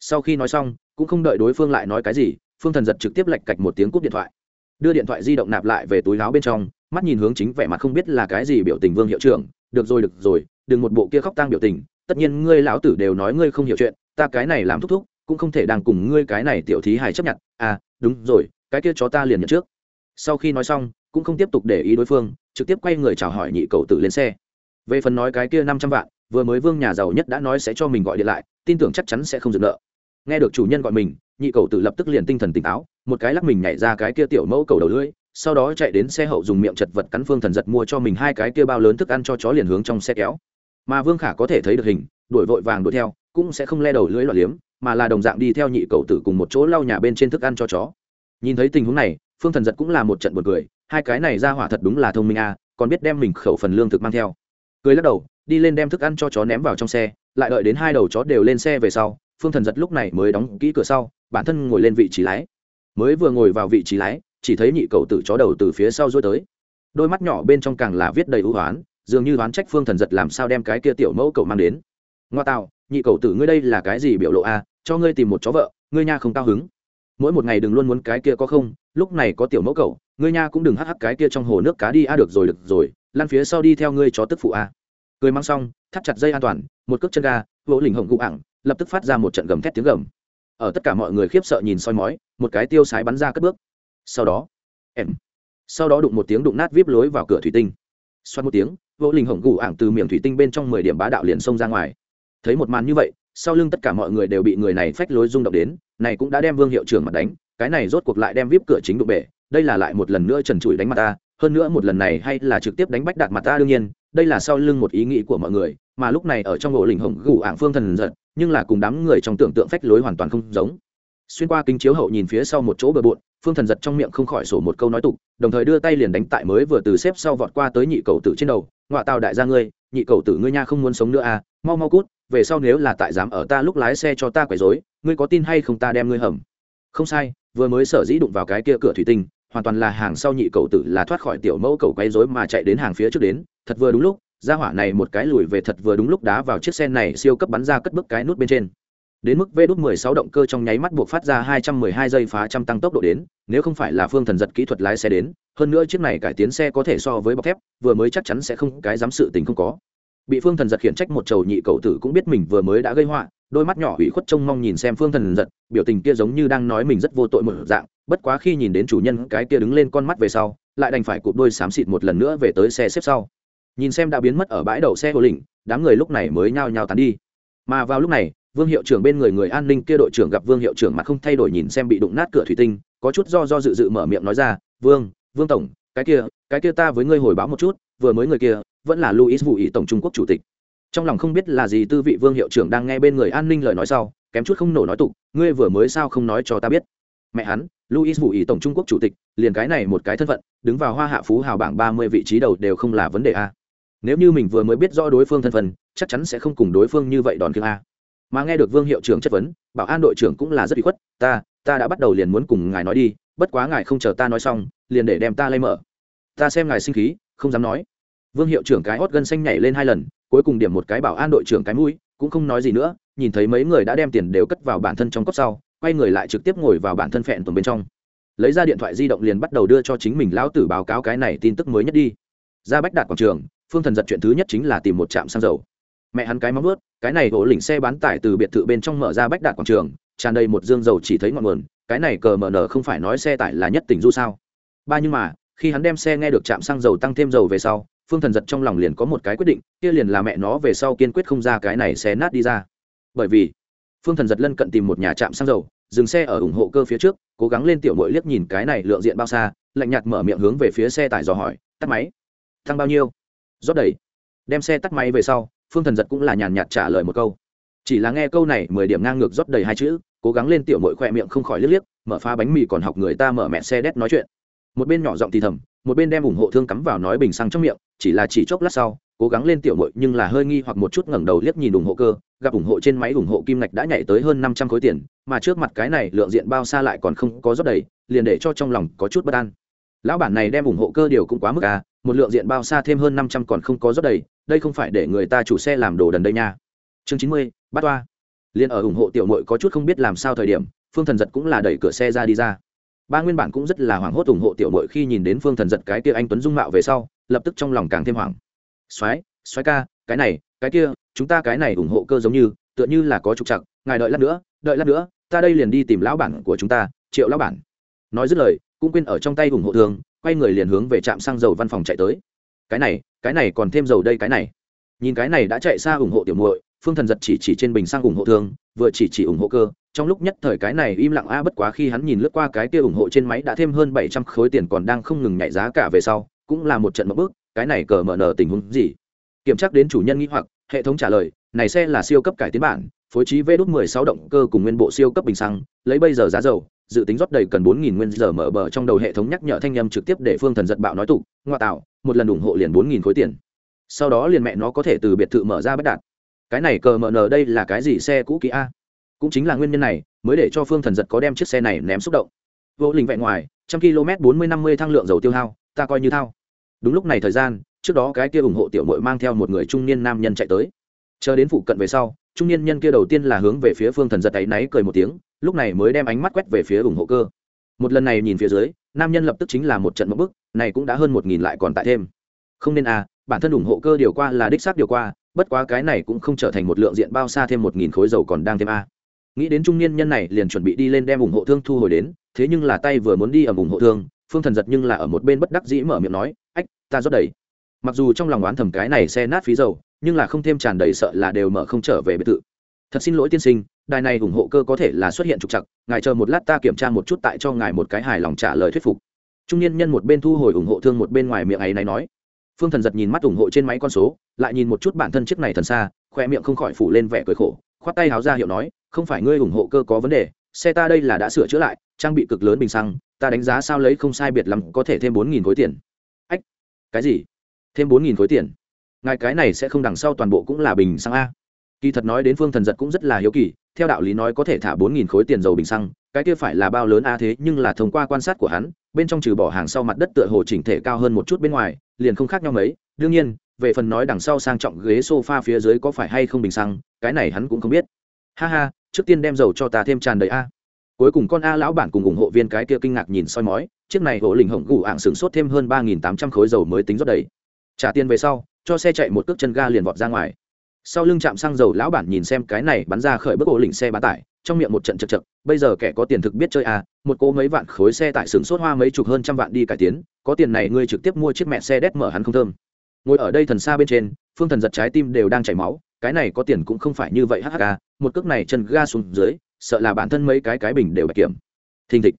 Sau khi nói xong, cũng không đợi đối phương lại nói cái gì, phương thần giật trực tiếp lạch cạch một tiếng cúp điện thoại. Đưa điện thoại di động nạp lại về túi láo bên trong, mắt nhìn hướng chính vẻ mặt không biết là cái gì biểu tình vương hiệu trưởng, được rồi được rồi, đừng một bộ kia khóc tang biểu tình, tất nhiên ngươi lão tử đều nói ngươi không hiểu chuyện, ta cái này làm thúc thúc cũng không thể đang cùng ngươi cái này tiểu thí hài chấp nhận. À đúng rồi, cái kia chó ta liền nhận trước. Sau khi nói xong, cũng không tiếp tục để ý đối phương, trực tiếp quay người chào hỏi nhị cậu tử lên xe. Về phần nói cái kia năm trăm vạn, vừa mới vương nhà giàu nhất đã nói sẽ cho mình gọi điện lại, tin tưởng chắc chắn sẽ không dừng nợ. Nghe được chủ nhân gọi mình, nhị cậu tử lập tức liền tinh thần tỉnh táo, một cái lắc mình nhảy ra cái kia tiểu mẫu cầu đầu lưỡi, sau đó chạy đến xe hậu dùng miệng chật vật cắn phương thần giật mua cho mình hai cái kia bao lớn thức ăn cho chó liền hướng trong xe kéo. Mà vương khả có thể thấy được hình, đuổi vội vàng đuổi theo, cũng sẽ không le đầu lưỡi loạn liếm mà là đồng dạng đi theo nhị cậu tử cùng một chỗ lau nhà bên trên thức ăn cho chó. Nhìn thấy tình huống này, phương thần giật cũng là một trận buồn cười, hai cái này ra hỏa thật đúng là thông minh a, còn biết đem mình khẩu phần lương thực mang theo. Cười lắc đầu, đi lên đem thức ăn cho chó ném vào trong xe, lại đợi đến hai đầu chó đều lên xe về sau, phương thần giật lúc này mới đóng kỹ cửa sau, bản thân ngồi lên vị trí lái. Mới vừa ngồi vào vị trí lái, chỉ thấy nhị cậu tử chó đầu từ phía sau dối tới. Đôi mắt nhỏ bên trong càng là viết đầy ưu hoán, dường như đoán trách phương thần giật làm sao đem cái kia tiểu mẫu cậu mang đến. Ngoa tạo nhị cầu tử ngươi đây là cái gì biểu lộ a cho ngươi tìm một chó vợ, ngươi nha không cao hứng. Mỗi một ngày đừng luôn muốn cái kia có không, lúc này có tiểu mẫu cầu ngươi nha cũng đừng hắc hắc cái kia trong hồ nước cá đi a được rồi được rồi, lăn phía sau đi theo ngươi chó tức phụ a cười mang xong, thắt chặt dây an toàn, một cước chân ga, vỗ lình hồng gụ ẳng, lập tức phát ra một trận gầm thét tiếng gầm. Ở tất cả mọi người khiếp sợ nhìn soi mói, một cái tiêu sái bắn ra cất bước. Sau đó, em, sau đó đụng một tiếng đụng nát vip lối vào cửa thủy tinh. Xoát một tiếng, vỗ lình hồng gù ảng từ miệng thủy tinh bên trong mười điểm bá đạo liền xông ra ngoài thấy một màn như vậy, sau lưng tất cả mọi người đều bị người này phách lối rung động đến, này cũng đã đem vương hiệu trưởng mặt đánh, cái này rốt cuộc lại đem vip cửa chính đụng bể, đây là lại một lần nữa trần trụi đánh mặt ta, hơn nữa một lần này hay là trực tiếp đánh bách đạt mặt ta đương nhiên, đây là sau lưng một ý nghĩ của mọi người, mà lúc này ở trong ổ lình hồng gù ảng phương thần giật nhưng là cùng đám người trong tưởng tượng phách lối hoàn toàn không giống. Xuyên qua kính chiếu hậu nhìn phía sau một chỗ bờ bộn, phương thần giật trong miệng không khỏi sổ một câu nói tục, đồng thời đưa tay liền đánh tại mới vừa từ xếp sau vọt qua tới nhị cầu tử trên đầu ngoại tàu đại gia ngươi nhị cầu tử ngươi nha không muốn sống nữa à mau mau cút, về sau nếu là tại dám ở ta lúc lái xe cho ta quấy rối, ngươi có tin hay không ta đem ngươi hầm. Không sai, vừa mới sở dĩ đụng vào cái kia cửa thủy tinh, hoàn toàn là hàng sau nhị cầu tử là thoát khỏi tiểu mẫu cầu quấy rối mà chạy đến hàng phía trước đến, thật vừa đúng lúc ra hỏa này một cái lùi về thật vừa đúng lúc đá vào chiếc xe này siêu cấp bắn ra cất bước cái nút bên trên. Đến mức v đút 16 động cơ trong nháy mắt buộc phát ra 212 giây phá trăm tăng tốc độ đến, nếu không phải là phương thần giật kỹ thuật lái xe đến hơn nữa chiếc này cải tiến xe có thể so với bọc thép, vừa mới chắc chắn sẽ không, cái dám sự tình không có. Bị phương thần giật khiển trách một chầu nhị cậu tử cũng biết mình vừa mới đã gây họa, đôi mắt nhỏ hủy khuất trông mong nhìn xem phương thần giật, biểu tình kia giống như đang nói mình rất vô tội một dạng, bất quá khi nhìn đến chủ nhân cái kia đứng lên con mắt về sau, lại đành phải cụp đôi xám xịt một lần nữa về tới xe xếp sau. Nhìn xem đã biến mất ở bãi đậu xe hồ lĩnh, đám người lúc này mới nhao nhao tán đi. Mà vào lúc này, vương hiệu trưởng bên người người an ninh kia đội trưởng gặp vương hiệu trưởng mặt không thay đổi nhìn xem bị đụng nát cửa thủy tinh, có chút do do dự dự mở miệng nói ra, vương vương tổng, cái kia cái kia ta với ngươi hồi báo một chút, vừa mới người kia vẫn là luis vũ ý tổng trung quốc chủ tịch. Trong lòng không biết là gì tư vị vương hiệu trưởng đang nghe bên người an ninh lời nói sau, kém chút không nổ nói tục, ngươi vừa mới sao không nói cho ta biết. Mẹ hắn luis vũ ý tổng trung quốc chủ tịch, liền cái này một cái thân phận, đứng vào hoa hạ phú hào bảng ba mươi vị trí đầu đều không là vấn đề a. Nếu như mình vừa mới biết rõ đối phương thân phận, chắc chắn sẽ không cùng đối phương như vậy đòn kiêng a. Mà nghe được vương hiệu trưởng chất vấn, bảo an đội trưởng cũng là rất bị khuất, ta ta đã bắt đầu liền muốn cùng ngài nói đi bất quá ngài không chờ ta nói xong liền để đem ta lay mở. Ta xem ngài sinh khí không dám nói. Vương hiệu trưởng cái hót gân xanh nhảy lên hai lần cuối cùng điểm một cái bảo an đội trưởng cái mũi cũng không nói gì nữa nhìn thấy mấy người đã đem tiền đều cất vào bản thân trong cốc sau quay người lại trực tiếp ngồi vào bản thân phẹn tuần bên trong. Lấy ra điện thoại di động liền bắt đầu đưa cho chính mình lão tử báo cáo cái này tin tức mới nhất đi. Ra bách đạt quảng trường phương thần giật chuyện thứ nhất chính là tìm một trạm xăng dầu. Mẹ hắn cái móng ướt, cái này gỗ lỉnh xe bán tải từ biệt thự bên trong mở ra bách đạt quảng trường tràn đầy một dương dầu chỉ thấy ngọn nguồn cái này cờ mờ nở không phải nói xe tải là nhất tỉnh du sao? Ba nhưng mà, khi hắn đem xe nghe được trạm xăng dầu tăng thêm dầu về sau, phương thần giật trong lòng liền có một cái quyết định, kia liền là mẹ nó về sau kiên quyết không ra cái này xe nát đi ra. Bởi vì, phương thần giật lân cận tìm một nhà trạm xăng dầu, dừng xe ở ủng hộ cơ phía trước, cố gắng lên tiểu mội liếc nhìn cái này lượng diện bao xa, lạnh nhạt mở miệng hướng về phía xe tải dò hỏi, tắt máy, tăng bao nhiêu? Rót đầy. Đem xe tắt máy về sau, phương thần giật cũng là nhàn nhạt trả lời một câu chỉ là nghe câu này, mười điểm ngang ngược rót đầy hai chữ, cố gắng lên tiểu mội khoe miệng không khỏi liếc liếc, mở pha bánh mì còn học người ta mở mẹ xe đét nói chuyện. Một bên nhỏ giọng thì thầm, một bên đem ủng hộ thương cắm vào nói bình xăng trong miệng, chỉ là chỉ chốc lát sau, cố gắng lên tiểu mội nhưng là hơi nghi hoặc một chút ngẩng đầu liếc nhìn ủng hộ cơ, gặp ủng hộ trên máy ủng hộ kim ngạch đã nhảy tới hơn năm trăm khối tiền, mà trước mặt cái này lượng diện bao xa lại còn không có rót đầy, liền để cho trong lòng có chút bất an. Lão bản này đem ủng hộ cơ điều cũng quá mức à một lượng diện bao xa thêm hơn năm trăm còn không có rót đầy, đây không phải để người ta chủ xe làm đồ đần đây nha chương chín mươi, bắt toa. Liền ở ủng hộ tiểu mội có chút không biết làm sao thời điểm, phương thần giật cũng là đẩy cửa xe ra đi ra. Ba nguyên bản cũng rất là hoảng hốt ủng hộ tiểu mội khi nhìn đến phương thần giật cái kia anh tuấn dung mạo về sau, lập tức trong lòng càng thêm hoảng. Soái soái ca, cái này, cái kia, chúng ta cái này ủng hộ cơ giống như, tựa như là có trục chặt ngài đợi lát nữa, đợi lát nữa, ta đây liền đi tìm lão bản của chúng ta, triệu lão bản. Nói dứt lời, cũng quên ở trong tay ủng hộ thường quay người liền hướng về trạm xăng dầu văn phòng chạy tới. Cái này cái này còn thêm dầu đây cái này. Nhìn cái này đã chạy xa ủng hộ tiểu muội phương thần giật chỉ chỉ trên bình xăng ủng hộ thương, vừa chỉ chỉ ủng hộ cơ. Trong lúc nhất thời cái này im lặng a bất quá khi hắn nhìn lướt qua cái kia ủng hộ trên máy đã thêm hơn bảy trăm khối tiền còn đang không ngừng nhảy giá cả về sau, cũng là một trận mất bước cái này cờ mở nở tình huống gì? Kiểm tra đến chủ nhân nghĩ hoặc, hệ thống trả lời, này xe là siêu cấp cải tiến bản, phối trí vê đốt 16 động cơ cùng nguyên bộ siêu cấp bình xăng, lấy bây giờ giá dầu, dự tính rót đầy cần 4.000 nguyên giờ mở bờ trong đầu hệ thống nhắc nhở thanh nhâm trực tiếp để phương thần giật bạo nói tụ, ngoa tạo, một lần ủng hộ liền 4.000 khối tiền. Sau đó liền mẹ nó có thể từ biệt thự mở ra bất đạt cái này cờ mờ nờ đây là cái gì xe cũ kỹ a? Cũng chính là nguyên nhân này, mới để cho phương thần giật có đem chiếc xe này ném xúc động. Vô linh vẹn ngoài, trăm km 40-50 thăng lượng dầu tiêu hao, ta coi như thao. Đúng lúc này thời gian, trước đó cái kia ủng hộ tiểu mội mang theo một người trung niên nam nhân chạy tới. Chờ đến phụ cận về sau, trung niên nhân kia đầu tiên là hướng về phía phương thần giật áy náy cười một tiếng, lúc này mới đem ánh mắt quét về phía ủng hộ cơ. Một lần này nhìn phía dưới, nam nhân lập tức chính là một trận mẫu bức, này cũng đã hơn một nghìn lại còn tại thêm. Không nên à bản thân ủng hộ cơ điều qua là đích xác điều qua bất quá cái này cũng không trở thành một lượng diện bao xa thêm một nghìn khối dầu còn đang thêm a. Nghĩ đến trung niên nhân này liền chuẩn bị đi lên đem ủng hộ thương thu hồi đến, thế nhưng là tay vừa muốn đi ở ủng hộ thương, phương thần giật nhưng là ở một bên bất đắc dĩ mở miệng nói, ách, ta rót đầy. Mặc dù trong lòng oán thầm cái này xe nát phí dầu, nhưng là không thêm tràn đầy sợ là đều mở không trở về biệt thự. Thật xin lỗi tiên sinh, đài này ủng hộ cơ có thể là xuất hiện trục chặt ngài chờ một lát ta kiểm tra một chút tại cho ngài một cái hài lòng trả lời thuyết phục. Trung niên nhân một bên thu hồi ủng hộ thương một bên ngoài miệng ấy này nói phương thần giật nhìn mắt ủng hộ trên máy con số, lại nhìn một chút bản thân chiếc này thần xa khoe miệng không khỏi phủ lên vẻ cười khổ, khoát tay háo ra hiệu nói, không phải ngươi ủng hộ cơ có vấn đề, xe ta đây là đã sửa chữa lại, trang bị cực lớn bình xăng, ta đánh giá sao lấy không sai biệt lắm, có thể thêm bốn nghìn khối tiền. Ách, cái gì? Thêm bốn nghìn khối tiền? Ngài cái này sẽ không đằng sau toàn bộ cũng là bình xăng a? Kỳ thật nói đến phương thần giật cũng rất là hiếu kỳ, theo đạo lý nói có thể thả bốn nghìn khối tiền dầu bình xăng, cái kia phải là bao lớn a thế nhưng là thông qua quan sát của hắn, bên trong trừ bỏ hàng sau mặt đất tựa hồ chỉnh thể cao hơn một chút bên ngoài liền không khác nhau mấy. Đương nhiên, về phần nói đằng sau sang trọng ghế sofa phía dưới có phải hay không bình xăng, cái này hắn cũng không biết. Ha ha, trước tiên đem dầu cho ta thêm tràn đầy a. Cuối cùng con a lão bản cùng ủng hộ viên cái kia kinh ngạc nhìn soi mói, chiếc này hộ lình hổng gù ạng sửng sốt thêm hơn ba nghìn tám trăm khối dầu mới tính rót đầy. Trả tiền về sau, cho xe chạy một cước chân ga liền vọt ra ngoài. Sau lưng chạm xăng dầu lão bản nhìn xem cái này bắn ra khởi bức ổ lỉnh xe bán tải trong miệng một trận chật chật, bây giờ kẻ có tiền thực biết chơi à một cô mấy vạn khối xe tại xưởng sốt hoa mấy chục hơn trăm vạn đi cải tiến, có tiền này ngươi trực tiếp mua chiếc mẹ xe đét mở hắn không thơm. Ngồi ở đây thần xa bên trên, phương thần giật trái tim đều đang chảy máu, cái này có tiền cũng không phải như vậy hk một cước này chân ga xuống dưới, sợ là bản thân mấy cái cái bình đều bạch kiểm. Thình thịch.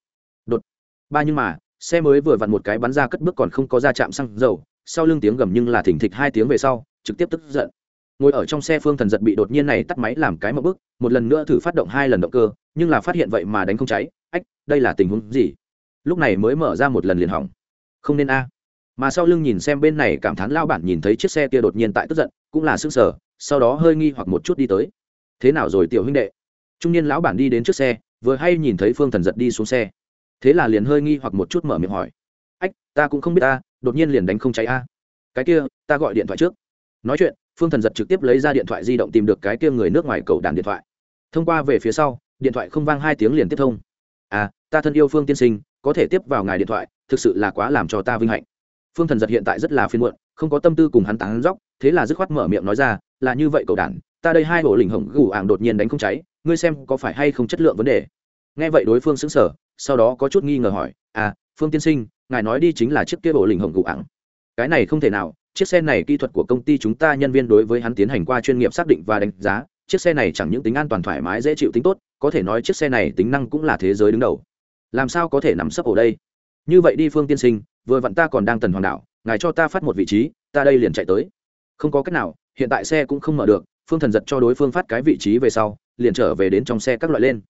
Đột. Ba nhưng mà, xe mới vừa vặn một cái bắn ra cất bước còn không có ra chạm xăng dầu, sau lưng tiếng gầm nhưng là thình thịch hai tiếng về sau, trực tiếp tức giận ngồi ở trong xe phương thần giật bị đột nhiên này tắt máy làm cái mậu bước một lần nữa thử phát động hai lần động cơ, nhưng là phát hiện vậy mà đánh không cháy. Ách, đây là tình huống gì? Lúc này mới mở ra một lần liền hỏng. Không nên a. Mà sau lưng nhìn xem bên này cảm thán lao bản nhìn thấy chiếc xe kia đột nhiên tại tức giận, cũng là sức sở sau đó hơi nghi hoặc một chút đi tới. Thế nào rồi tiểu huynh đệ? Trung niên lão bản đi đến trước xe, vừa hay nhìn thấy phương thần giật đi xuống xe. Thế là liền hơi nghi hoặc một chút mở miệng hỏi. Ách, ta cũng không biết ta, đột nhiên liền đánh không cháy a. Cái kia, ta gọi điện thoại trước. Nói chuyện phương thần giật trực tiếp lấy ra điện thoại di động tìm được cái kia người nước ngoài cầu đàn điện thoại. Thông qua về phía sau, điện thoại không vang hai tiếng liền tiếp thông. À ta thân yêu phương tiên sinh, có thể tiếp vào ngài điện thoại, thực sự là quá làm cho ta vinh hạnh. Phương thần giật hiện tại rất là phiên muộn, không có tâm tư cùng hắn tán dóc, thế là dứt khoát mở miệng nói ra, là như vậy cầu đàn, ta đây hai bộ lình hồng gù ảng đột nhiên đánh không cháy, ngươi xem có phải hay không chất lượng vấn đề? Nghe vậy đối phương xứng sở sau đó có chút nghi ngờ hỏi à phương tiên sinh, ngài nói đi chính là chiếc kia bộ lình hồng gù ảng. Cái này không thể nào chiếc xe này kỹ thuật của công ty chúng ta nhân viên đối với hắn tiến hành qua chuyên nghiệp xác định và đánh giá. Chiếc xe này chẳng những tính an toàn thoải mái, dễ chịu tính tốt, có thể nói chiếc xe này tính năng cũng là thế giới đứng đầu. Làm sao có thể nằm sấp ở đây? Như vậy đi phương tiên sinh, vừa vặn ta còn đang tần hoàng đảo ngài cho ta phát một vị trí, ta đây liền chạy tới. Không có cách nào, hiện tại xe cũng không mở được, phương thần giật cho đối phương phát cái vị trí về sau, liền trở về đến trong xe các loại lên.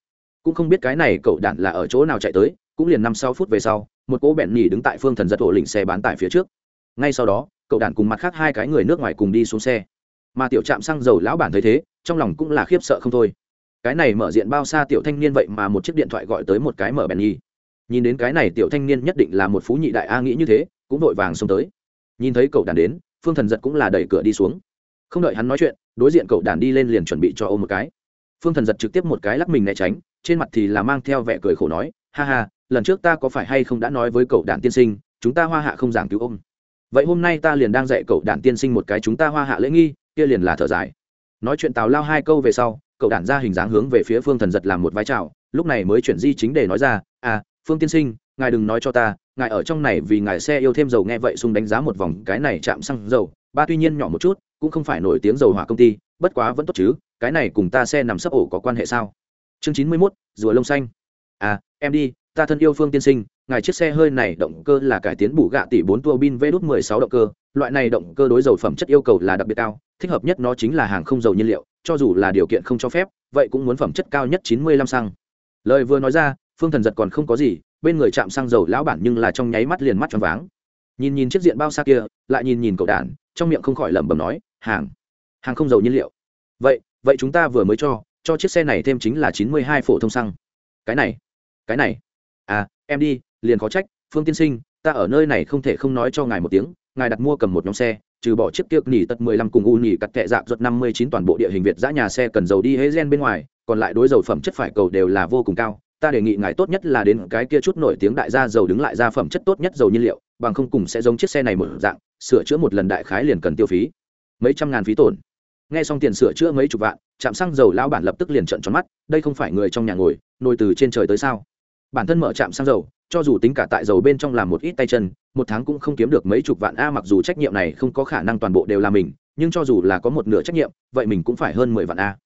Cũng không biết cái này cậu đạn là ở chỗ nào chạy tới, cũng liền năm sáu phút về sau, một cỗ bẹn nhì đứng tại phương thần giật ổ lỉnh xe bán tải phía trước. Ngay sau đó cậu đàn cùng mặt khác hai cái người nước ngoài cùng đi xuống xe. Mà tiểu trạm xăng dầu lão bản thấy thế, trong lòng cũng là khiếp sợ không thôi. Cái này mở diện bao xa tiểu thanh niên vậy mà một chiếc điện thoại gọi tới một cái mở bèn nhi nhìn đến cái này tiểu thanh niên nhất định là một phú nhị đại a nghĩ như thế, cũng vội vàng xông tới. Nhìn thấy cậu đàn đến, phương thần giật cũng là đẩy cửa đi xuống. Không đợi hắn nói chuyện, đối diện cậu đàn đi lên liền chuẩn bị cho ôm một cái. Phương thần giật trực tiếp một cái lắc mình né tránh, trên mặt thì là mang theo vẻ cười khổ nói, ha ha, lần trước ta có phải hay không đã nói với cậu đàn tiên sinh, chúng ta hoa hạ không giảng cứu ôm vậy hôm nay ta liền đang dạy cậu đàn tiên sinh một cái chúng ta hoa hạ lễ nghi, kia liền là thở dài. Nói chuyện tào lao hai câu về sau, cậu đàn ra hình dáng hướng về phía phương thần giật làm một vai trào lúc này mới chuyển di chính để nói ra à phương tiên sinh, ngài đừng nói cho ta, ngài ở trong này vì ngài xe yêu thêm dầu nghe vậy xung đánh giá một vòng cái này chạm xăng dầu, ba tuy nhiên nhỏ một chút, cũng không phải nổi tiếng dầu hỏa công ty, bất quá vẫn tốt chứ, cái này cùng ta xe nằm sấp ổ có quan hệ sao? Chương chín mươi mốt, rùa lông xanh. À em đi ta thân yêu phương tiên sinh, ngài chiếc xe hơi này động cơ là cải tiến bù gạ tỷ bốn tua bin v đút mười sáu động cơ. Loại này động cơ đối dầu phẩm chất yêu cầu là đặc biệt cao, thích hợp nhất nó chính là hàng không dầu nhiên liệu, cho dù là điều kiện không cho phép, vậy cũng muốn phẩm chất cao nhất chín mươi lăm xăng. Lời vừa nói ra, phương thần giật còn không có gì, bên người chạm xăng dầu lão bản nhưng là trong nháy mắt liền mắt choáng váng. Nhìn nhìn chiếc diện bao xa kia, lại nhìn nhìn cậu đàn, trong miệng không khỏi lẩm bẩm nói, hàng hàng không dầu nhiên liệu. Vậy vậy chúng ta vừa mới cho cho chiếc xe này thêm chính là chín mươi hai phổ thông xăng. Cái này cái này em đi, liền khó trách, phương tiên sinh, ta ở nơi này không thể không nói cho ngài một tiếng, ngài đặt mua cầm một nhóm xe, trừ bỏ chiếc kiệu nỉ tật mười lăm cùng u nỉ cắt kệ dạp ruột năm mươi chín toàn bộ địa hình việt giã nhà xe cần dầu đi hế gen bên ngoài, còn lại đối dầu phẩm chất phải cầu đều là vô cùng cao. Ta đề nghị ngài tốt nhất là đến cái kia chút nổi tiếng đại gia dầu đứng lại ra phẩm chất tốt nhất dầu nhiên liệu, bằng không cùng sẽ giống chiếc xe này một dạng, sửa chữa một lần đại khái liền cần tiêu phí. Mấy trăm ngàn phí tổn. Nghe xong tiền sửa chữa mấy chục vạn trạm xăng dầu lão bản lập tức liền trợn tròn mắt, đây không phải người trong nhà ngồi, nồi từ trên trời tới sao? Bản thân mở trạm xăng dầu, cho dù tính cả tại dầu bên trong làm một ít tay chân, một tháng cũng không kiếm được mấy chục vạn a, mặc dù trách nhiệm này không có khả năng toàn bộ đều là mình, nhưng cho dù là có một nửa trách nhiệm, vậy mình cũng phải hơn mười vạn a.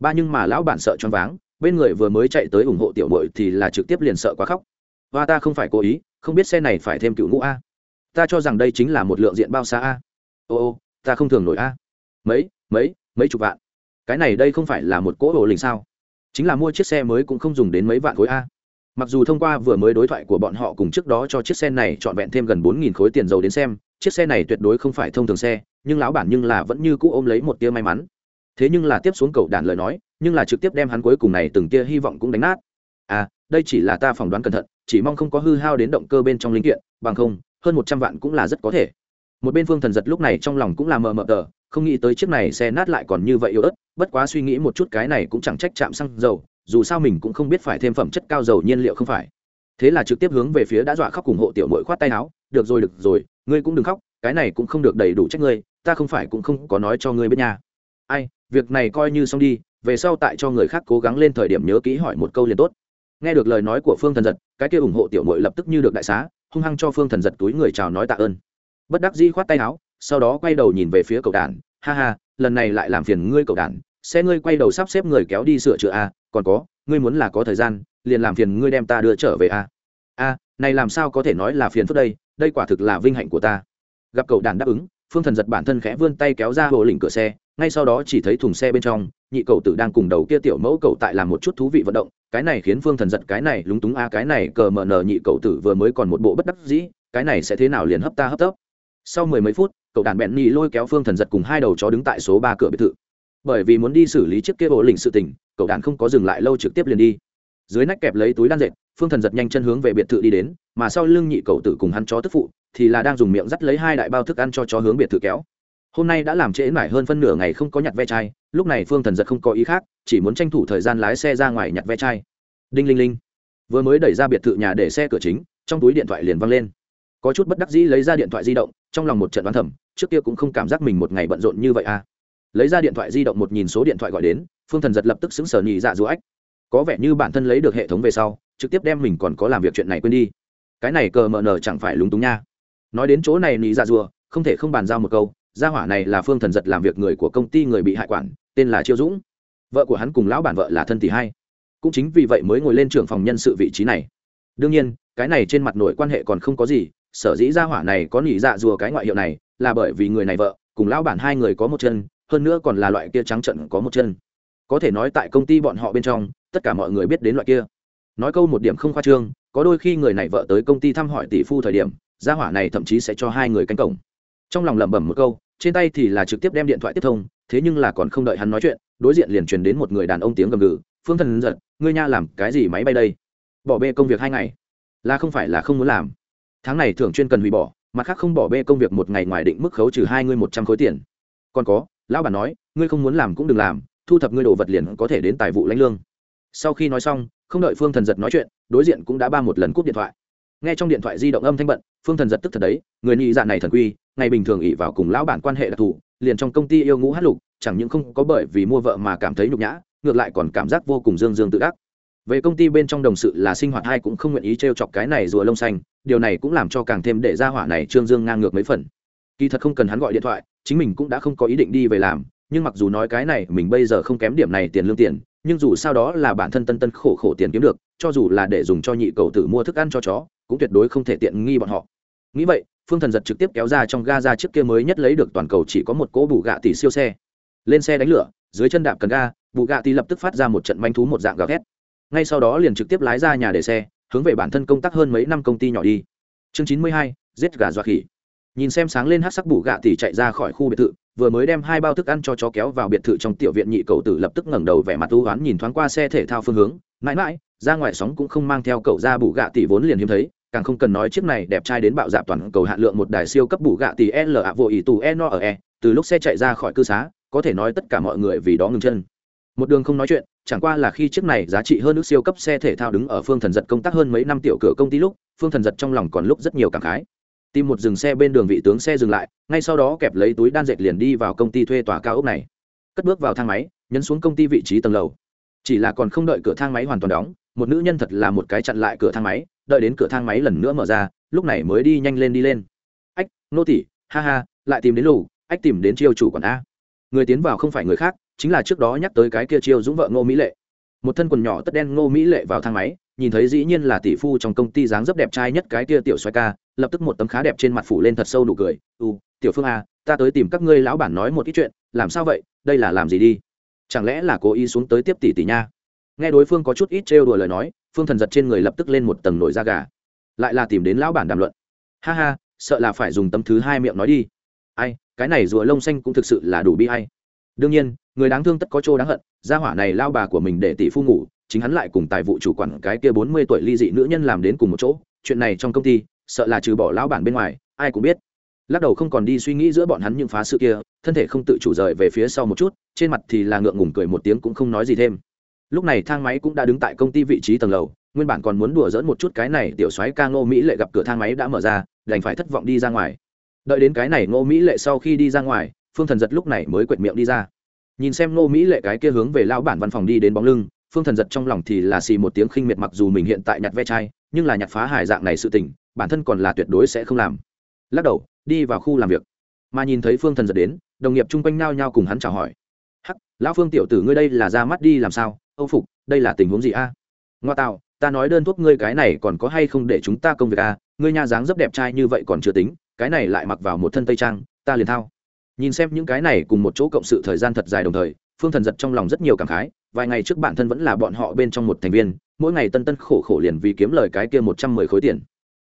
Ba nhưng mà lão bản sợ choáng váng, bên người vừa mới chạy tới ủng hộ tiểu mội thì là trực tiếp liền sợ quá khóc. Và ta không phải cố ý, không biết xe này phải thêm cựu ngũ a. Ta cho rằng đây chính là một lượng diện bao xa a. Ô ô, ta không thường nổi a. Mấy mấy mấy chục vạn. Cái này đây không phải là một cỗ ổ lình sao? Chính là mua chiếc xe mới cũng không dùng đến mấy vạn khối a mặc dù thông qua vừa mới đối thoại của bọn họ cùng trước đó cho chiếc xe này trọn vẹn thêm gần bốn nghìn khối tiền dầu đến xem, chiếc xe này tuyệt đối không phải thông thường xe, nhưng lão bản nhưng là vẫn như cũ ôm lấy một tia may mắn. Thế nhưng là tiếp xuống cầu đàn lời nói, nhưng là trực tiếp đem hắn cuối cùng này từng tia hy vọng cũng đánh nát. À đây chỉ là ta phỏng đoán cẩn thận, chỉ mong không có hư hao đến động cơ bên trong linh kiện, bằng không, hơn một trăm vạn cũng là rất có thể. Một bên phương thần giật lúc này trong lòng cũng là mờ mờ tờ, không nghĩ tới chiếc này xe nát lại còn như vậy yếu ớt, bất quá suy nghĩ một chút cái này cũng chẳng trách chạm xăng dầu dù sao mình cũng không biết phải thêm phẩm chất cao dầu nhiên liệu không phải. Thế là trực tiếp hướng về phía đã dọa khóc cùng hộ tiểu mội khoát tay áo, được rồi được rồi, ngươi cũng đừng khóc, cái này cũng không được đầy đủ trách ngươi, ta không phải cũng không có nói cho ngươi biết nha. Ai, việc này coi như xong đi, về sau tại cho người khác cố gắng lên thời điểm nhớ kỹ hỏi một câu liền tốt. Nghe được lời nói của phương thần giật, cái kia ủng hộ tiểu mội lập tức như được đại xá, hung hăng cho phương thần giật túi người chào nói tạ ơn. Bất đắc dĩ khoát tay áo, sau đó quay đầu nhìn về phía cậu đàn ha ha, lần này lại làm phiền ngươi cậu đàn xe ngươi quay đầu sắp xếp người kéo đi sửa chữa a còn có, ngươi muốn là có thời gian, liền làm phiền ngươi đem ta đưa trở về a. A, này làm sao có thể nói là phiền phức đây đây quả thực là vinh hạnh của ta. Gặp cậu đàn đáp ứng, phương thần giật bản thân khẽ vươn tay kéo ra hồ lỉnh cửa xe, ngay sau đó chỉ thấy thùng xe bên trong, nhị cậu tử đang cùng đầu kia tiểu mẫu cậu tại làm một chút thú vị vận động, cái này khiến phương thần giật cái này lúng túng a, cái này cờ mờ nờ nhị cậu tử vừa mới còn một bộ bất đắc dĩ, cái này sẽ thế nào liền hấp ta hấp tấp. Sau mười mấy phút, cậu đàn bẹn nhị lôi kéo phương thần giật cùng hai đầu chó đứng tại số ba cửa biệt thự. Bởi vì muốn đi xử lý chiếc kia bộ lỉnh sự tình cậu đàn không có dừng lại lâu trực tiếp liền đi. Dưới nách kẹp lấy túi đan dệt, phương thần giật nhanh chân hướng về biệt thự đi đến, mà sau lưng nhị cậu tử cùng hắn chó tức phụ thì là đang dùng miệng dắt lấy hai đại bao thức ăn cho chó hướng biệt thự kéo. Hôm nay đã làm trễ mải hơn phân nửa ngày không có nhặt ve chai, lúc này phương thần giật không có ý khác, chỉ muốn tranh thủ thời gian lái xe ra ngoài nhặt ve chai. Đinh linh linh. Vừa mới đẩy ra biệt thự nhà để xe cửa chính, trong túi điện thoại liền văng lên. Có chút bất đắc dĩ lấy ra điện thoại di động, trong lòng một trận đoán thẩm trước kia cũng không cảm giác mình một ngày bận rộn như vậy à. Lấy ra điện thoại di động một nhìn số điện thoại gọi đến phương thần giật lập tức xứng sở nhị dạ dù ách. Có vẻ như bản thân lấy được hệ thống về sau, trực tiếp đem mình còn có làm việc chuyện này quên đi. Cái này cờ mờ nờ chẳng phải lúng túng nha. Nói đến chỗ này nhị dạ rùa không thể không bàn giao một câu, gia hỏa này là phương thần giật làm việc người của công ty người bị hại quản, tên là chiêu dũng. Vợ của hắn cùng lão bản vợ là thân tỷ hai. Cũng chính vì vậy mới ngồi lên trưởng phòng nhân sự vị trí này. Đương nhiên, cái này trên mặt nổi quan hệ còn không có gì, sở dĩ gia hỏa này có nhị dạ rùa cái ngoại hiệu này, là bởi vì người này vợ, cùng lão bản hai người có một chân, hơn nữa còn là loại kia trắng trận có một chân có thể nói tại công ty bọn họ bên trong, tất cả mọi người biết đến loại kia. Nói câu một điểm không khoa trương, có đôi khi người này vợ tới công ty thăm hỏi tỷ phu thời điểm, gia hỏa này thậm chí sẽ cho hai người canh cổng. Trong lòng lẩm bẩm một câu, trên tay thì là trực tiếp đem điện thoại tiếp thông, thế nhưng là còn không đợi hắn nói chuyện, đối diện liền truyền đến một người đàn ông tiếng gầm gừ, phương thần giật, ngươi nha làm cái gì máy bay đây? Bỏ bê công việc hai ngày. Là không phải là không muốn làm. Tháng này thường chuyên cần hủy bỏ, mặt khác không bỏ bê công việc một ngày ngoài định mức khấu trừ hai ngươi một trăm khối tiền. Còn có, lão bản nói, ngươi không muốn làm cũng đừng làm thu thập ngươi đồ vật liền có thể đến tài vụ lãnh lương. Sau khi nói xong, không đợi phương thần giật nói chuyện, đối diện cũng đã ba một lần cúp điện thoại. Nghe trong điện thoại di động âm thanh bận, phương thần giật tức thật đấy, người nhị dạ này thần quy, ngày bình thường ỉ vào cùng lão bản quan hệ đặc thù, liền trong công ty yêu ngũ hát lục, chẳng những không có bởi vì mua vợ mà cảm thấy nhục nhã, ngược lại còn cảm giác vô cùng dương dương tự đắc. Về công ty bên trong đồng sự là sinh hoạt hai cũng không nguyện ý t r e o chọc cái này rùa lông xanh, điều này cũng làm cho càng thêm để ra hỏa này trương dương ngang ngược mấy phần. Kỳ thật không cần hắn gọi điện thoại, chính mình cũng đã không có ý định đi về làm nhưng mặc dù nói cái này mình bây giờ không kém điểm này tiền lương tiền, nhưng dù sao đó là bản thân tân tân khổ khổ tiền kiếm được, cho dù là để dùng cho nhị cầu tử mua thức ăn cho chó, cũng tuyệt đối không thể tiện nghi bọn họ. Nghĩ vậy, phương thần giật trực tiếp kéo ra trong ga ra chiếc kia mới nhất lấy được toàn cầu chỉ có một cỗ bù gạ tỷ siêu xe. Lên xe đánh lửa, dưới chân đạp cần ga, bù gạ tỷ lập tức phát ra một trận manh thú một dạng gào ghét ngay sau đó liền trực tiếp lái ra nhà để xe, hướng về bản thân công tác hơn mấy năm công ty nhỏ đi. Chương chín mươi hai, giết gà dọa khỉ. Nhìn xem sáng lên hát sắc bù gạ tỷ chạy ra khỏi khu biệt thự vừa mới đem hai bao thức ăn cho chó kéo vào biệt thự trong tiểu viện nhị cậu tử lập tức ngẩng đầu vẻ mặt u oán nhìn thoáng qua xe thể thao phương hướng. Mãi mãi, ra ngoài sóng cũng không mang theo cậu ra bù gạ tỷ vốn liền hiếm thấy, càng không cần nói chiếc này đẹp trai đến bạo dạp toàn cầu hạn lượng một đài siêu cấp bù gạ tỷ l ạ vô ý tù e no ở e từ lúc xe chạy ra khỏi cư xá, có thể nói tất cả mọi người vì đó ngừng chân. Một đường không nói chuyện, chẳng qua là khi chiếc này giá trị hơn nước siêu cấp xe thể thao đứng ở phương thần giật công tác hơn mấy năm tiểu cửa công ty lúc, phương thần giật trong lòng còn lúc rất nhiều cảm khái tìm một dừng xe bên đường vị tướng xe dừng lại, ngay sau đó kẹp lấy túi đan dệt liền đi vào công ty thuê tòa cao ốc này. Cất bước vào thang máy, nhấn xuống công ty vị trí tầng lầu. Chỉ là còn không đợi cửa thang máy hoàn toàn đóng, một nữ nhân thật là một cái chặn lại cửa thang máy, đợi đến cửa thang máy lần nữa mở ra, lúc này mới đi nhanh lên đi lên. Ách, nô tỷ ha ha, lại tìm đến lù, ách tìm đến chiêu chủ quản a. Người tiến vào không phải người khác, chính là trước đó nhắc tới cái kia chiêu dũng vợ ngô mỹ lệ. Một thân quần nhỏ tất đen ngô mỹ lệ vào thang máy nhìn thấy dĩ nhiên là tỷ phu trong công ty dáng dấp đẹp trai nhất cái kia tiểu xoay ca, lập tức một tấm khá đẹp trên mặt phủ lên thật sâu nụ cười. U tiểu phương a ta tới tìm các ngươi lão bản nói một ít chuyện, làm sao vậy, đây là làm gì đi? Chẳng lẽ là cố ý xuống tới tiếp tỷ tỷ nha? Nghe đối phương có chút ít trêu đùa lời nói, phương thần giật trên người lập tức lên một tầng nổi da gà. Lại là tìm đến lão bản đàm luận. Ha ha, sợ là phải dùng tấm thứ hai miệng nói đi. Ai, cái này rùa lông xanh cũng thực sự là đủ bi hay. Đương nhiên, người đáng thương tất có chỗ đáng hận, gia hỏa này lao bà của mình để tỷ phu ngủ chính hắn lại cùng tài vụ chủ quản cái kia bốn mươi tuổi ly dị nữ nhân làm đến cùng một chỗ, chuyện này trong công ty, sợ là trừ bỏ lão bản bên ngoài, ai cũng biết. Lắc đầu không còn đi suy nghĩ giữa bọn hắn những phá sự kia, thân thể không tự chủ rời về phía sau một chút, trên mặt thì là ngượng ngùng cười một tiếng cũng không nói gì thêm. Lúc này thang máy cũng đã đứng tại công ty vị trí tầng lầu, nguyên bản còn muốn đùa dỡn một chút cái này tiểu soái ca ngô mỹ lệ gặp cửa thang máy đã mở ra, đành phải thất vọng đi ra ngoài. Đợi đến cái này ngô mỹ lệ sau khi đi ra ngoài, phương thần giật lúc này mới quệt miệng đi ra. Nhìn xem ngô mỹ lệ cái kia hướng về lão bản văn phòng đi đến bóng lưng phương thần giật trong lòng thì là xì một tiếng khinh miệt mặc dù mình hiện tại nhặt ve chai, nhưng là nhặt phá hài dạng này sự tình, bản thân còn là tuyệt đối sẽ không làm. Lắc đầu, đi vào khu làm việc. Mà nhìn thấy phương thần giật đến, đồng nghiệp chung quanh nao nhao cùng hắn chào hỏi. Hắc, lão phương tiểu tử ngươi đây là ra mắt đi làm sao? Âu phục, đây là tình huống gì a? Ngoa tạo ta nói đơn thuốc ngươi cái này còn có hay không để chúng ta công việc a? Ngươi nha dáng rất đẹp trai như vậy còn chưa tính, cái này lại mặc vào một thân tây trang, ta liền thao. Nhìn xem những cái này cùng một chỗ cộng sự thời gian thật dài đồng thời, phương thần giật trong lòng rất nhiều cảm khái vài ngày trước bản thân vẫn là bọn họ bên trong một thành viên, mỗi ngày tân tân khổ khổ liền vì kiếm lời cái kia một trăm mười khối tiền.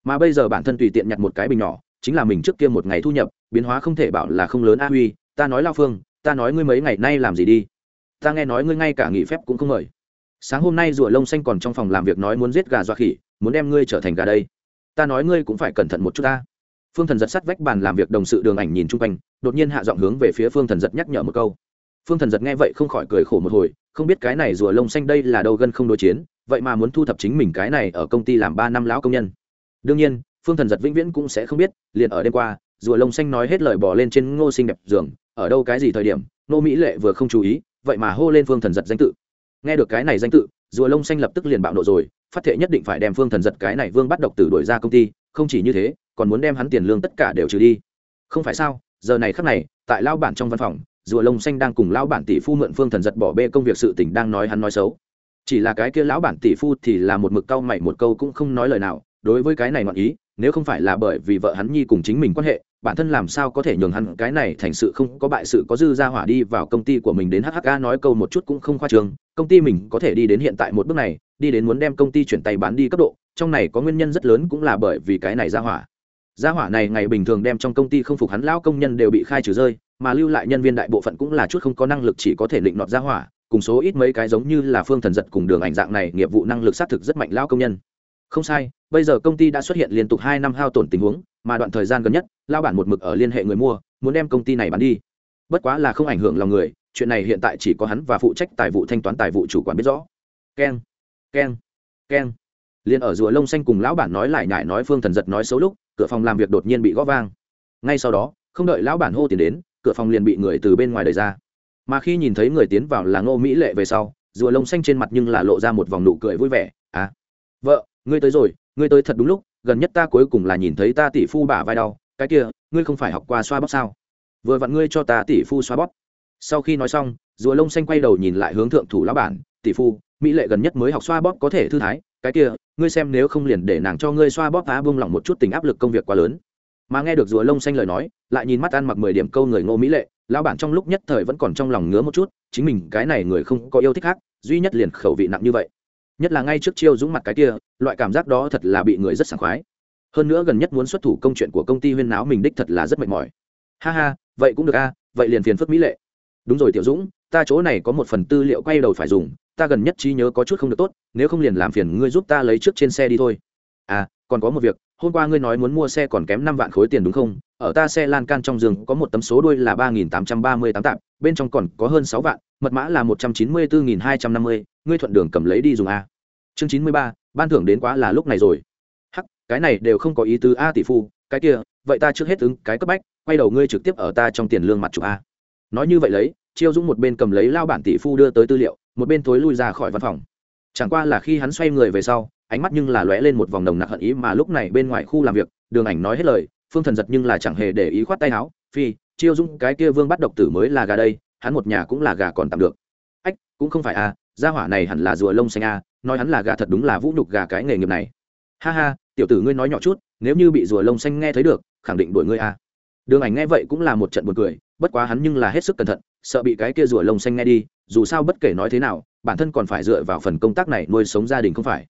Mà bây giờ bản thân tùy tiện nhặt một cái bình nhỏ, chính là mình trước kia một ngày thu nhập, biến hóa không thể bảo là không lớn a huy, ta nói lao phương, ta nói ngươi mấy ngày nay làm gì đi? Ta nghe nói ngươi ngay cả nghỉ phép cũng không mời. Sáng hôm nay rùa lông xanh còn trong phòng làm việc nói muốn giết gà dọa khỉ, muốn đem ngươi trở thành gà đây. Ta nói ngươi cũng phải cẩn thận một chút ta. Phương thần giật sắt vách bàn làm việc đồng sự đường ảnh nhìn chung quanh, đột nhiên hạ giọng hướng về phía phương thần giật nhắc nhở một câu. Phương thần giật nghe vậy không khỏi cười khổ một hồi không biết cái này rùa lông xanh đây là đâu gân không đối chiến, vậy mà muốn thu thập chính mình cái này ở công ty làm ba năm lão công nhân. Đương nhiên, phương thần giật vĩnh viễn cũng sẽ không biết, liền ở đêm qua, rùa lông xanh nói hết lời bỏ lên trên ngô sinh đẹp giường, ở đâu cái gì thời điểm, ngô mỹ lệ vừa không chú ý, vậy mà hô lên phương thần giật danh tự. Nghe được cái này danh tự, rùa lông xanh lập tức liền bạo nộ rồi, phát thệ nhất định phải đem phương thần giật cái này vương bắt độc tử đổi ra công ty, không chỉ như thế, còn muốn đem hắn tiền lương tất cả đều trừ đi. Không phải sao, giờ này khắc này, tại lao bản trong văn phòng rùa lông xanh đang cùng lão bản tỷ phu mượn phương thần giật bỏ bê công việc sự tình đang nói hắn nói xấu. Chỉ là cái kia lão bản tỷ phu thì là một mực cau mày một câu cũng không nói lời nào, đối với cái này ngọn ý, nếu không phải là bởi vì vợ hắn nhi cùng chính mình quan hệ, bản thân làm sao có thể nhường hắn cái này thành sự không có bại sự có dư ra hỏa đi vào công ty của mình đến hhk nói câu một chút cũng không khoa trương công ty mình có thể đi đến hiện tại một bước này, đi đến muốn đem công ty chuyển tay bán đi cấp độ, trong này có nguyên nhân rất lớn cũng là bởi vì cái này ra hỏa. Ra hỏa này ngày bình thường đem trong công ty không phục hắn, lão công nhân đều bị khai trừ rơi mà lưu lại nhân viên đại bộ phận cũng là chút không có năng lực chỉ có thể định nọt gia hỏa, cùng số ít mấy cái giống như là phương thần giật cùng đường ảnh dạng này, nghiệp vụ năng lực xác thực rất mạnh lão công nhân. Không sai, bây giờ công ty đã xuất hiện liên tục hai năm hao tổn tình huống, mà đoạn thời gian gần nhất, lao bản một mực ở liên hệ người mua, muốn đem công ty này bán đi. Bất quá là không ảnh hưởng lòng người, chuyện này hiện tại chỉ có hắn và phụ trách tài vụ thanh toán tài vụ chủ quản biết rõ. Keng keng keng. Liền ở rùa lông xanh cùng lão bản nói lại nhải nói phương thần giật nói xấu lúc, cửa phòng làm việc đột nhiên bị gõ vang. Ngay sau đó, không đợi lão bản hô tiền đến cửa phòng liền bị người từ bên ngoài đẩy ra. Mà khi nhìn thấy người tiến vào là ngô mỹ lệ về sau, rùa lông xanh trên mặt nhưng là lộ ra một vòng nụ cười vui vẻ à vợ, ngươi tới rồi, ngươi tới thật đúng lúc, gần nhất ta cuối cùng là nhìn thấy ta tỷ phu bả vai đau, cái kia, ngươi không phải học qua xoa bóp sao? Vừa vặn ngươi cho ta tỷ phu xoa bóp. Sau khi nói xong, rùa lông xanh quay đầu nhìn lại hướng thượng thủ lão bản, tỷ phu, mỹ lệ gần nhất mới học xoa bóp có thể thư thái, cái kia, ngươi xem nếu không liền để nàng cho ngươi xoa bóp phá buông lỏng một chút tình áp lực công việc quá lớn mà nghe được rùa lông xanh lời nói, lại nhìn mắt ăn mặc mười điểm câu người ngô mỹ lệ, lão bản trong lúc nhất thời vẫn còn trong lòng ngứa một chút, chính mình cái này người không có yêu thích khác, duy nhất liền khẩu vị nặng như vậy. Nhất là ngay trước chiêu dũng mặt cái kia, loại cảm giác đó thật là bị người rất sảng khoái. Hơn nữa gần nhất muốn xuất thủ công chuyện của công ty huyên náo mình đích thật là rất mệt mỏi. Ha ha, vậy cũng được a, vậy liền phiền phức mỹ lệ. Đúng rồi tiểu dũng, ta chỗ này có một phần tư liệu quay đầu phải dùng, ta gần nhất trí nhớ có chút không được tốt, nếu không liền làm phiền ngươi giúp ta lấy trước trên xe đi thôi. À còn có một việc, hôm qua ngươi nói muốn mua xe còn kém năm vạn khối tiền đúng không? Ở ta xe lan can trong giường có một tấm số đuôi là ba nghìn tám trăm ba mươi tám tạm bên trong còn có hơn sáu vạn, mật mã là một trăm chín mươi bốn nghìn hai trăm năm mươi, ngươi thuận đường cầm lấy đi dùng a. Chương chín mươi ba, ban thưởng đến quá là lúc này rồi. Hắc, cái này đều không có ý tứ a tỷ phu, cái kia, vậy ta trước hết ứng cái cấp bách, quay đầu ngươi trực tiếp ở ta trong tiền lương mặt chụp a. Nói như vậy lấy, chiêu dũng một bên cầm lấy lao bản tỷ phu đưa tới tư liệu, một bên thối lui ra khỏi văn phòng. Chẳng qua là khi hắn xoay người về sau ánh mắt nhưng là lóe lên một vòng nồng nặc hận ý mà lúc này bên ngoài khu làm việc, đường ảnh nói hết lời, phương thần giật nhưng là chẳng hề để ý khoát tay áo, phi, chiêu dung cái kia vương bắt độc tử mới là gà đây, hắn một nhà cũng là gà còn tạm được. Ách, cũng không phải a gia hỏa này hẳn là rùa lông xanh a nói hắn là gà thật đúng là vũ nhục gà cái nghề nghiệp này. Ha ha, tiểu tử ngươi nói nhỏ chút, nếu như bị rùa lông xanh nghe thấy được, khẳng định đuổi ngươi a đường ảnh nghe vậy cũng là một trận buồn cười, bất quá hắn nhưng là hết sức cẩn thận, sợ bị cái kia rùa lông xanh nghe đi, dù sao bất kể nói thế nào, bản thân còn phải dựa vào phần công tác này nuôi sống gia đình không phải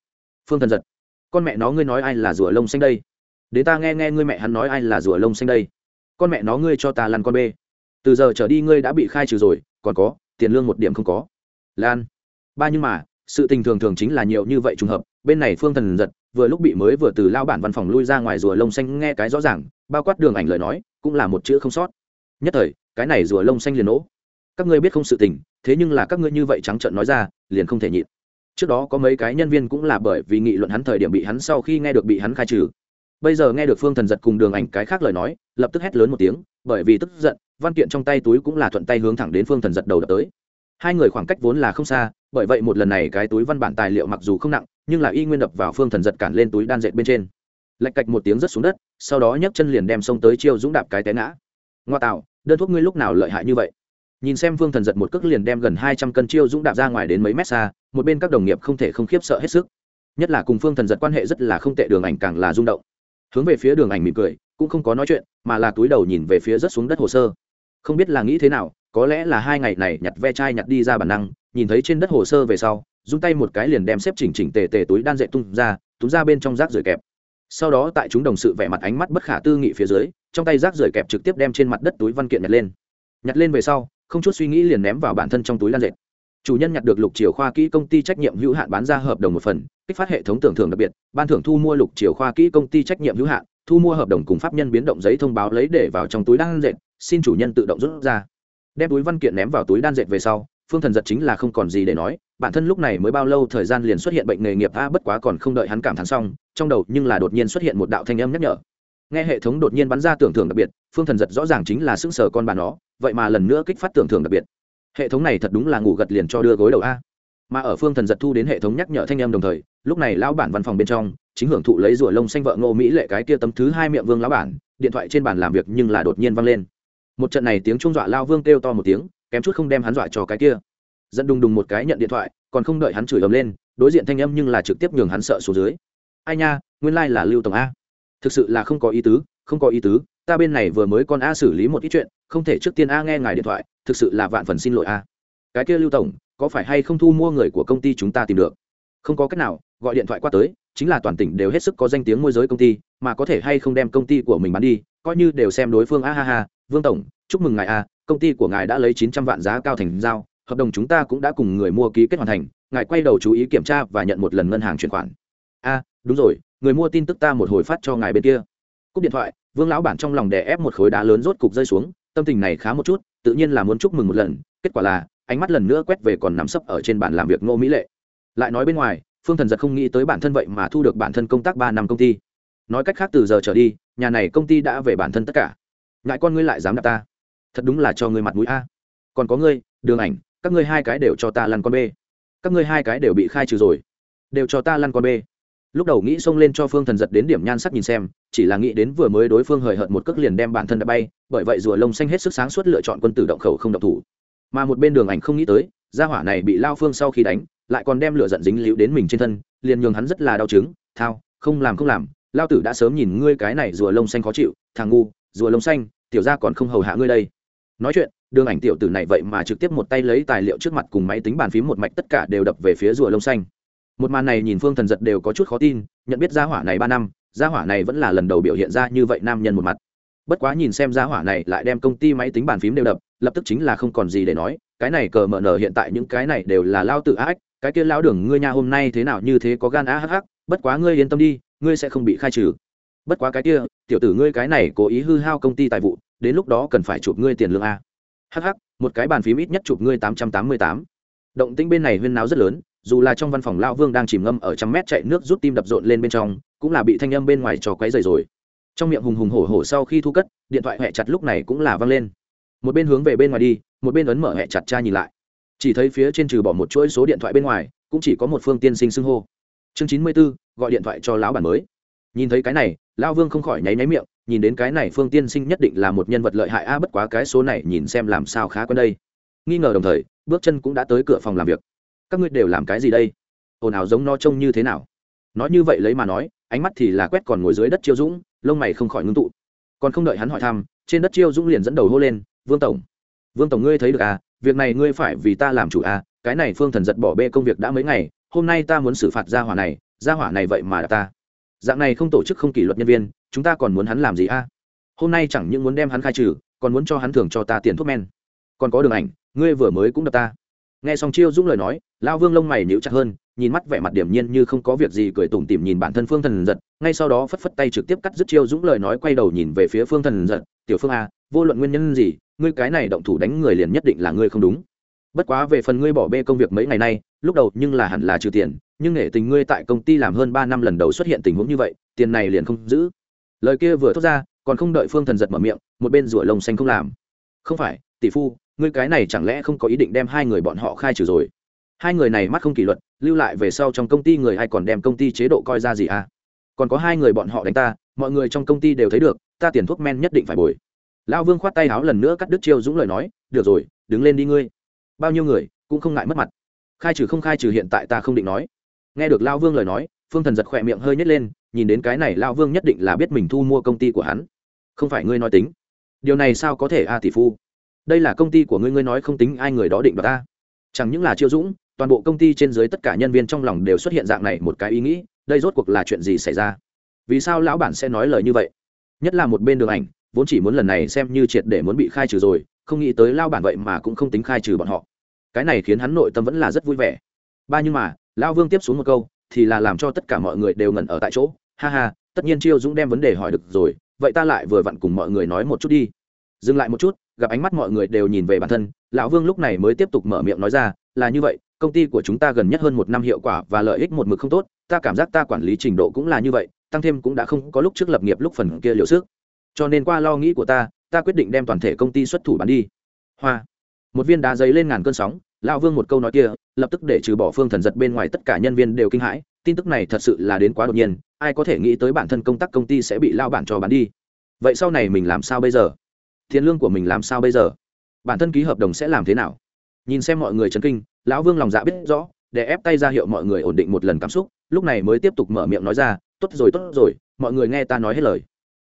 phương thần giật. Con mẹ nó ngươi nói ai là rùa lông xanh đây? Đến ta nghe nghe ngươi mẹ hắn nói ai là rùa lông xanh đây. Con mẹ nó ngươi cho ta lăn con bê. Từ giờ trở đi ngươi đã bị khai trừ rồi, còn có, tiền lương một điểm không có. Lan. Ba nhưng mà, sự tình thường thường chính là nhiều như vậy trùng hợp, bên này phương thần giật, vừa lúc bị mới vừa từ lao bản văn phòng lui ra ngoài rùa lông xanh nghe cái rõ ràng, bao quát đường ảnh lời nói, cũng là một chữ không sót. Nhất thời, cái này rùa lông xanh liền nổ. Các ngươi biết không sự tình, thế nhưng là các ngươi như vậy trắng trợn nói ra, liền không thể nhịn trước đó có mấy cái nhân viên cũng là bởi vì nghị luận hắn thời điểm bị hắn sau khi nghe được bị hắn khai trừ. Bây giờ nghe được phương thần giật cùng đường ảnh cái khác lời nói, lập tức hét lớn một tiếng, bởi vì tức giận, văn kiện trong tay túi cũng là thuận tay hướng thẳng đến phương thần giật đầu đập tới. Hai người khoảng cách vốn là không xa, bởi vậy một lần này cái túi văn bản tài liệu mặc dù không nặng, nhưng là y nguyên đập vào phương thần giật cản lên túi đan dệt bên trên. Lạch cạch một tiếng rất xuống đất, sau đó nhấc chân liền đem xông tới chiêu dũng đạp cái té ngã. Ngoa tạo, đơn thuốc ngươi lúc nào lợi hại như vậy? Nhìn xem phương thần giật một cước liền đem gần hai trăm cân chiêu dũng đạp ra ngoài đến mấy mét xa, một bên các đồng nghiệp không thể không khiếp sợ hết sức. Nhất là cùng phương thần giật quan hệ rất là không tệ, đường ảnh càng là rung động. Hướng về phía đường ảnh mỉm cười, cũng không có nói chuyện, mà là túi đầu nhìn về phía rất xuống đất hồ sơ. Không biết là nghĩ thế nào, có lẽ là hai ngày này nhặt ve chai nhặt đi ra bản năng, nhìn thấy trên đất hồ sơ về sau, rung tay một cái liền đem xếp chỉnh chỉnh tề tề túi đan dậy tung ra, túm ra bên trong rác rưởi kẹp. Sau đó tại chúng đồng sự vẻ mặt ánh mắt bất khả tư nghị phía dưới, trong tay rác rưởi kẹp trực tiếp đem trên mặt đất túi văn kiện nhặt lên. Nhặt lên về sau không chút suy nghĩ liền ném vào bản thân trong túi lan dệt. Chủ nhân nhặt được lục chiều khoa kỹ công ty trách nhiệm hữu hạn bán ra hợp đồng một phần, kích phát hệ thống tưởng thưởng đặc biệt, ban thưởng thu mua lục chiều khoa kỹ công ty trách nhiệm hữu hạn, thu mua hợp đồng cùng pháp nhân biến động giấy thông báo lấy để vào trong túi đan dệt, xin chủ nhân tự động rút ra. Đem túi văn kiện ném vào túi đan dệt về sau, phương thần giật chính là không còn gì để nói, bản thân lúc này mới bao lâu thời gian liền xuất hiện bệnh nghề nghiệp, a, bất quá còn không đợi hắn cảm thán xong, trong đầu nhưng là đột nhiên xuất hiện một đạo thanh âm nhắc nhở nghe hệ thống đột nhiên bắn ra tưởng thưởng đặc biệt, phương thần giật rõ ràng chính là xứng sở con bà nó, vậy mà lần nữa kích phát tưởng thưởng đặc biệt. Hệ thống này thật đúng là ngủ gật liền cho đưa gối đầu a. Mà ở phương thần giật thu đến hệ thống nhắc nhở thanh em đồng thời, lúc này lão bản văn phòng bên trong, chính hưởng thụ lấy rùa lông xanh vợ ngô mỹ lệ cái kia tấm thứ hai miệng vương lão bản, điện thoại trên bàn làm việc nhưng là đột nhiên văng lên. Một trận này tiếng trung dọa lao vương kêu to một tiếng, kém chút không đem hắn dọa cho cái kia. Dẫn đùng đùng một cái nhận điện thoại, còn không đợi hắn chửi ầm lên, đối diện thanh âm nhưng là trực tiếp nhường hắn sợ xuống dưới. Ai nha, nguyên lai、like、là lưu tổng a thực sự là không có ý tứ, không có ý tứ, ta bên này vừa mới con a xử lý một ít chuyện, không thể trước tiên a nghe ngài điện thoại, thực sự là vạn phần xin lỗi a. Cái kia lưu tổng, có phải hay không thu mua người của công ty chúng ta tìm được? Không có cách nào, gọi điện thoại qua tới, chính là toàn tỉnh đều hết sức có danh tiếng môi giới công ty, mà có thể hay không đem công ty của mình bán đi, coi như đều xem đối phương a ha ha, vương tổng, chúc mừng ngài a, công ty của ngài đã lấy chín trăm vạn giá cao thành giao, hợp đồng chúng ta cũng đã cùng người mua ký kết hoàn thành, ngài quay đầu chú ý kiểm tra và nhận một lần ngân hàng chuyển khoản. A, đúng rồi người mua tin tức ta một hồi phát cho ngài bên kia. Cúp điện thoại, vương lão bản trong lòng đè ép một khối đá lớn rốt cục rơi xuống, tâm tình này khá một chút, tự nhiên là muốn chúc mừng một lần, kết quả là, ánh mắt lần nữa quét về còn nằm sấp ở trên bàn làm việc ngô mỹ lệ. Lại nói bên ngoài, phương thần giật không nghĩ tới bản thân vậy mà thu được bản thân công tác ba năm công ty. Nói cách khác từ giờ trở đi, nhà này công ty đã về bản thân tất cả. Ngại con ngươi lại dám đạp ta. Thật đúng là cho ngươi mặt mũi a. Còn có ngươi, đường ảnh, các ngươi hai cái đều cho ta lăn con b các ngươi hai cái đều bị khai trừ rồi. Đều cho ta lăn con b lúc đầu nghĩ xông lên cho phương thần giật đến điểm nhan sắc nhìn xem, chỉ là nghĩ đến vừa mới đối phương hời hợt một cước liền đem bản thân đã bay, bởi vậy rùa lông xanh hết sức sáng suốt lựa chọn quân tử động khẩu không động thủ. Mà một bên đường ảnh không nghĩ tới, gia hỏa này bị lao phương sau khi đánh, lại còn đem lửa giận dính liễu đến mình trên thân, liền nhường hắn rất là đau chứng, thao, không làm không làm, lao tử đã sớm nhìn ngươi cái này rùa lông xanh khó chịu, thằng ngu, rùa lông xanh, tiểu ra còn không hầu hạ ngươi đây. Nói chuyện, đường ảnh tiểu tử này vậy mà trực tiếp một tay lấy tài liệu trước mặt cùng máy tính bàn phím một mạch tất cả đều đập về phía rùa lông xanh một màn này nhìn phương thần giật đều có chút khó tin, nhận biết gia hỏa này ba năm, gia hỏa này vẫn là lần đầu biểu hiện ra như vậy nam nhân một mặt. Bất quá nhìn xem gia hỏa này lại đem công ty máy tính bàn phím đều đập, lập tức chính là không còn gì để nói, cái này cờ mở nở hiện tại những cái này đều là lao tự ác cái kia lao đường ngươi nhà hôm nay thế nào như thế có gan á hắc hắc, bất quá ngươi yên tâm đi, ngươi sẽ không bị khai trừ. Bất quá cái kia, tiểu tử ngươi cái này cố ý hư hao công ty tài vụ, đến lúc đó cần phải chụp ngươi tiền lương a. Hh một cái bàn phím ít nhất chụp ngươi tám trăm tám mươi tám. Động tĩnh bên này huyên náo rất lớn dù là trong văn phòng lao vương đang chìm ngâm ở trăm mét chạy nước rút tim đập rộn lên bên trong, cũng là bị thanh âm bên ngoài trò quấy dày rồi. Trong miệng hùng hùng hổ hổ sau khi thu cất, điện thoại hẹ chặt lúc này cũng là văng lên. Một bên hướng về bên ngoài đi, một bên ấn mở hẹ chặt cha nhìn lại. Chỉ thấy phía trên trừ bỏ một chuỗi số điện thoại bên ngoài, cũng chỉ có một phương tiên sinh xưng hô. Chương chín mươi b ố gọi điện thoại cho lão bản mới. Nhìn thấy cái này lao vương không khỏi nháy nháy miệng, nhìn đến cái này phương tiên sinh nhất định là một nhân vật lợi hại a, bất quá cái số này nhìn xem làm sao khá quen đây. Nghi ngờ đồng thời, bước chân cũng đã tới cửa phòng làm việc các ngươi đều làm cái gì đây? Ồn ào giống no trông như thế nào? Nói như vậy lấy mà nói, ánh mắt thì là quét còn ngồi dưới đất chiêu dũng, lông mày không khỏi ngưng tụ. Còn không đợi hắn hỏi thăm, trên đất chiêu dũng liền dẫn đầu hô lên, vương tổng vương tổng ngươi thấy được à? Việc này ngươi phải vì ta làm chủ à? Cái này phương thần giật bỏ bê công việc đã mấy ngày, hôm nay ta muốn xử phạt gia hỏa này, gia hỏa này vậy mà đã ta. Dạng này không tổ chức không kỷ luật nhân viên, chúng ta còn muốn hắn làm gì a hôm nay chẳng những muốn đem hắn khai trừ, còn muốn cho hắn thưởng cho ta tiền thuốc men. Còn có đường ảnh, ngươi vừa mới cũng đập ta nghe xong chiêu dũng lời nói, lao vương lông mày níu chặt hơn, nhìn mắt vẻ mặt điểm nhiên như không có việc gì cười tủm tỉm nhìn bản thân phương thần giật. Ngay sau đó phất phất tay trực tiếp cắt dứt chiêu dũng lời nói quay đầu nhìn về phía phương thần giật. Tiểu phương a vô luận nguyên nhân gì, ngươi cái này động thủ đánh người liền nhất định là ngươi không đúng. Bất quá về phần ngươi bỏ bê công việc mấy ngày nay, lúc đầu nhưng là hẳn là trừ tiền, nhưng nể tình ngươi tại công ty làm hơn ba năm lần đầu xuất hiện tình huống như vậy, tiền này liền không giữ. Lời kia vừa thốt ra, còn không đợi phương thần giật mở miệng, một bên rủa lồng xanh không làm. Không phải, tỷ phu ngươi cái này chẳng lẽ không có ý định đem hai người bọn họ khai trừ rồi? Hai người này mắt không kỷ luật, lưu lại về sau trong công ty người hay còn đem công ty chế độ coi ra gì à? Còn có hai người bọn họ đánh ta, mọi người trong công ty đều thấy được, ta tiền thuốc men nhất định phải bồi. Lão vương khoát tay áo lần nữa cắt đứt chiêu dũng lời nói, được rồi, đứng lên đi ngươi. Bao nhiêu người, cũng không ngại mất mặt. Khai trừ không khai trừ hiện tại ta không định nói. Nghe được lao vương lời nói, phương thần giật khỏe miệng hơi nhét lên, nhìn đến cái này lao vương nhất định là biết mình thu mua công ty của hắn. Không phải ngươi nói tính. Điều này sao có thể a tỷ phu? Đây là công ty của ngươi ngươi nói không tính ai người đó định đoạt ta. Chẳng những là chiêu dũng, toàn bộ công ty trên dưới tất cả nhân viên trong lòng đều xuất hiện dạng này một cái ý nghĩ, đây rốt cuộc là chuyện gì xảy ra? Vì sao lão bản sẽ nói lời như vậy? Nhất là một bên đường ảnh, vốn chỉ muốn lần này xem như triệt để muốn bị khai trừ rồi, không nghĩ tới lao bản vậy mà cũng không tính khai trừ bọn họ. Cái này khiến hắn nội tâm vẫn là rất vui vẻ. Ba nhưng mà lao vương tiếp xuống một câu, thì là làm cho tất cả mọi người đều ngẩn ở tại chỗ. Ha ha, tất nhiên chiêu dũng đem vấn đề hỏi được rồi, vậy ta lại vừa vặn cùng mọi người nói một chút đi. Dừng lại một chút gặp ánh mắt mọi người đều nhìn về bản thân, lão vương lúc này mới tiếp tục mở miệng nói ra, là như vậy, công ty của chúng ta gần nhất hơn một năm hiệu quả và lợi ích một mực không tốt, ta cảm giác ta quản lý trình độ cũng là như vậy, tăng thêm cũng đã không có lúc trước lập nghiệp lúc phần kia liệu sức. Cho nên qua lo nghĩ của ta ta quyết định đem toàn thể công ty xuất thủ bán đi. Hoa. Một viên đá giấy lên ngàn cơn sóng, lão vương một câu nói kia, lập tức để trừ bỏ phương thần giật bên ngoài tất cả nhân viên đều kinh hãi, tin tức này thật sự là đến quá đột nhiên, ai có thể nghĩ tới bản thân công tác công ty sẽ bị lao bản cho bán đi. Vậy sau này mình làm sao bây giờ? Tiền lương của mình làm sao bây giờ? Bản thân ký hợp đồng sẽ làm thế nào? Nhìn xem mọi người chấn kinh, lão vương lòng dạ biết rõ, để ép tay ra hiệu mọi người ổn định một lần cảm xúc, lúc này mới tiếp tục mở miệng nói ra, tốt rồi tốt rồi, mọi người nghe ta nói hết lời.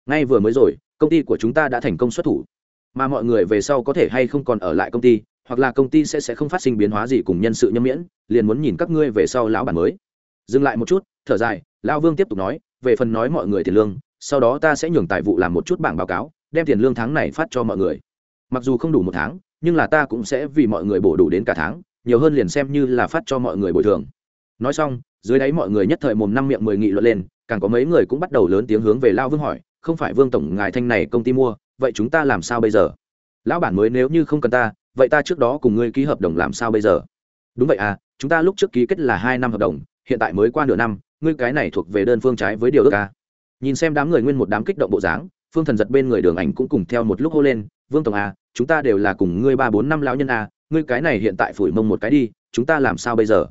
Ngay vừa mới rồi, công ty của chúng ta đã thành công xuất thủ. Mà mọi người về sau có thể hay không còn ở lại công ty, hoặc là công ty sẽ sẽ không phát sinh biến hóa gì cùng nhân sự nhâm miễn, liền muốn nhìn các ngươi về sau lão bản mới. Dừng lại một chút, thở dài, lão vương tiếp tục nói, về phần nói mọi người tiền lương, sau đó ta sẽ nhường tài vụ làm một chút bảng báo cáo đem tiền lương tháng này phát cho mọi người. Mặc dù không đủ một tháng, nhưng là ta cũng sẽ vì mọi người bổ đủ đến cả tháng, nhiều hơn liền xem như là phát cho mọi người bồi thường. Nói xong, dưới đáy mọi người nhất thời mồm năm miệng mười nghị luận lên, càng có mấy người cũng bắt đầu lớn tiếng hướng về lao vương hỏi, không phải vương tổng ngài thanh này công ty mua, vậy chúng ta làm sao bây giờ? Lão bản mới nếu như không cần ta, vậy ta trước đó cùng ngươi ký hợp đồng làm sao bây giờ? Đúng vậy à chúng ta lúc trước ký kết là hai năm hợp đồng, hiện tại mới qua nửa năm, ngươi cái này thuộc về đơn phương trái với điều ước à. nhìn xem đám người nguyên một đám kích động bộ dáng phương thần giật bên người đường ảnh cũng cùng theo một lúc hô lên, vương tổng à chúng ta đều là cùng ngươi ba bốn năm lão nhân à ngươi cái này hiện tại phủi mông một cái đi, chúng ta làm sao bây giờ?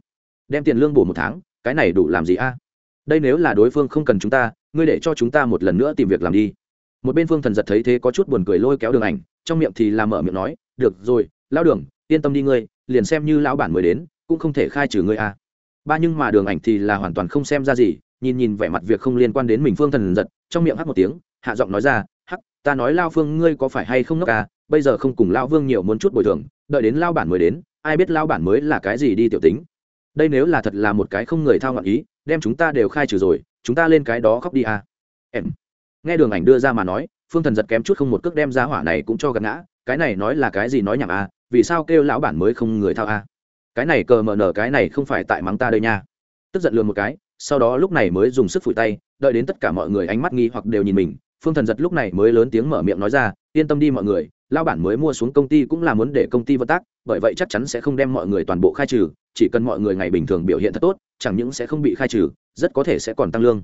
Đem tiền lương bổ một tháng, cái này đủ làm gì a đây nếu là đối phương không cần chúng ta, ngươi để cho chúng ta một lần nữa tìm việc làm đi. Một bên phương thần giật thấy thế có chút buồn cười lôi kéo đường ảnh, trong miệng thì làm mở miệng nói, được rồi, lão đường, yên tâm đi ngươi, liền xem như lão bản mới đến, cũng không thể khai trừ ngươi a ba nhưng mà đường ảnh thì là hoàn toàn không xem ra gì, nhìn nhìn vẻ mặt việc không liên quan đến mình phương thần giật, trong miệng hắt một tiếng hạ giọng nói ra, hắc, ta nói lao phương ngươi có phải hay không ngốc à? Bây giờ không cùng lao vương nhiều muốn chút bồi thường, đợi đến lao bản mới đến, ai biết lao bản mới là cái gì đi tiểu tính. Đây nếu là thật là một cái không người thao ngọn ý, đem chúng ta đều khai trừ rồi, chúng ta lên cái đó khóc đi à. Em. Nghe đường ảnh đưa ra mà nói, phương thần giật kém chút không một cước đem ra hỏa này cũng cho gật ngã, cái này nói là cái gì nói nhảm à? Vì sao kêu lão bản mới không người thao à? Cái này cờ mờ nở, cái này không phải tại mắng ta đây nha. Tức giận lừa một cái, sau đó lúc này mới dùng sức phủi tay, đợi đến tất cả mọi người ánh mắt nghi hoặc đều nhìn mình phương thần giật lúc này mới lớn tiếng mở miệng nói ra, yên tâm đi mọi người lao bản mới mua xuống công ty cũng là muốn để công ty vận tác, bởi vậy chắc chắn sẽ không đem mọi người toàn bộ khai trừ, chỉ cần mọi người ngày bình thường biểu hiện thật tốt, chẳng những sẽ không bị khai trừ, rất có thể sẽ còn tăng lương.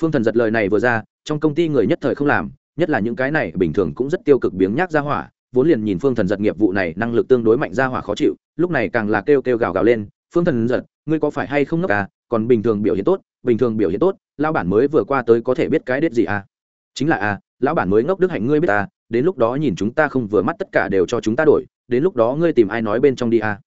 Phương thần giật lời này vừa ra, trong công ty người nhất thời không làm, nhất là những cái này bình thường cũng rất tiêu cực biếng nhác ra hỏa, vốn liền nhìn phương thần giật nghiệp vụ này năng lực tương đối mạnh ra hỏa khó chịu, lúc này càng là kêu kêu gào gào lên, phương thần giật, ngươi có phải hay không ngốc à? Còn bình thường biểu hiện tốt, bình thường biểu hiện tốt lao bản mới vừa qua tới có thể biết cái đết gì à? Chính là à lão bản mới ngốc đức hạnh ngươi biết ta, đến lúc đó nhìn chúng ta không vừa mắt tất cả đều cho chúng ta đổi, đến lúc đó ngươi tìm ai nói bên trong đi à.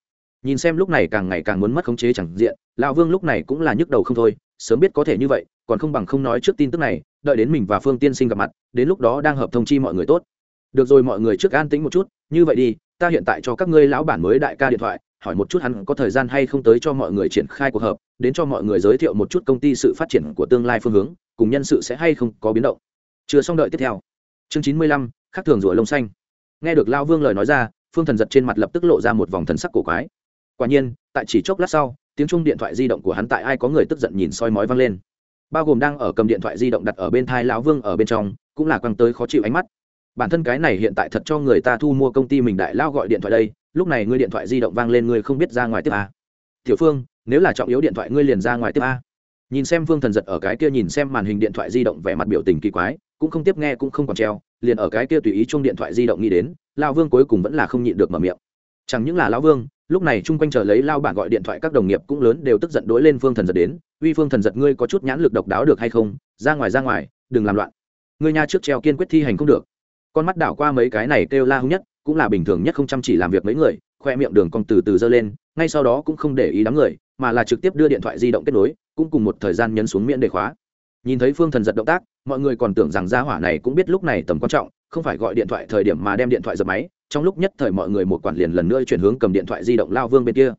Nhìn xem lúc này càng ngày càng muốn mất khống chế chẳng diện, lão vương lúc này cũng là nhức đầu không thôi, sớm biết có thể như vậy, còn không bằng không nói trước tin tức này, đợi đến mình và phương tiên sinh gặp mặt, đến lúc đó đang hợp thông chi mọi người tốt. Được rồi mọi người trước an tĩnh một chút, như vậy đi, ta hiện tại cho các ngươi lão bản mới đại ca điện thoại, hỏi một chút hắn có thời gian hay không tới cho mọi người triển khai cuộc họp, đến cho mọi người giới thiệu một chút công ty sự phát triển của tương lai phương hướng, cùng nhân sự sẽ hay không có biến động chưa xong đợi tiếp theo. Chương chín mươi lăm, khắc thường rủa lông xanh. Nghe được lao vương lời nói ra, phương thần giật trên mặt lập tức lộ ra một vòng thần sắc cổ quái. Quả nhiên, tại chỉ chốc lát sau, tiếng chung điện thoại di động của hắn tại ai có người tức giận nhìn soi mói văng lên. Bao gồm đang ở cầm điện thoại di động đặt ở bên thai lão vương ở bên trong, cũng là quăng tới khó chịu ánh mắt. Bản thân cái này hiện tại thật cho người ta thu mua công ty mình đại lao gọi điện thoại đây, lúc này ngươi điện thoại di động vang lên ngươi không biết ra ngoài tiếp a tiểu phương, nếu là trọng yếu điện thoại ngươi liền ra ngoài tiếp a nhìn xem vương thần giật ở cái kia nhìn xem màn hình điện thoại di động vẻ mặt biểu tình kỳ quái, cũng không tiếp nghe cũng không còn treo, liền ở cái kia tùy ý chung điện thoại di động nghĩ đến, lao vương cuối cùng vẫn là không nhịn được mở miệng. Chẳng những là lao vương, lúc này chung quanh chờ lấy lao bản gọi điện thoại các đồng nghiệp cũng lớn đều tức giận đối lên phương thần giật đến, uy phương thần giật, ngươi có chút nhãn lực độc đáo được hay không? Ra ngoài ra ngoài, đừng làm loạn. Ngươi nha trước treo kiên quyết thi hành không được. Con mắt đảo qua mấy cái này kêu la hung nhất, cũng là bình thường nhất không chăm chỉ làm việc mấy người, khoe miệng đường cong từ từ dơ lên, ngay sau đó cũng không để ý đám người mà là trực tiếp đưa điện thoại di động kết nối, cũng cùng một thời gian nhấn xuống miễn đề khóa. Nhìn thấy phương thần giật động tác, mọi người còn tưởng rằng gia hỏa này cũng biết lúc này tầm quan trọng, không phải gọi điện thoại thời điểm mà đem điện thoại dập máy, trong lúc nhất thời mọi người một quản liền lần nữa chuyển hướng cầm điện thoại di động lao vương bên kia.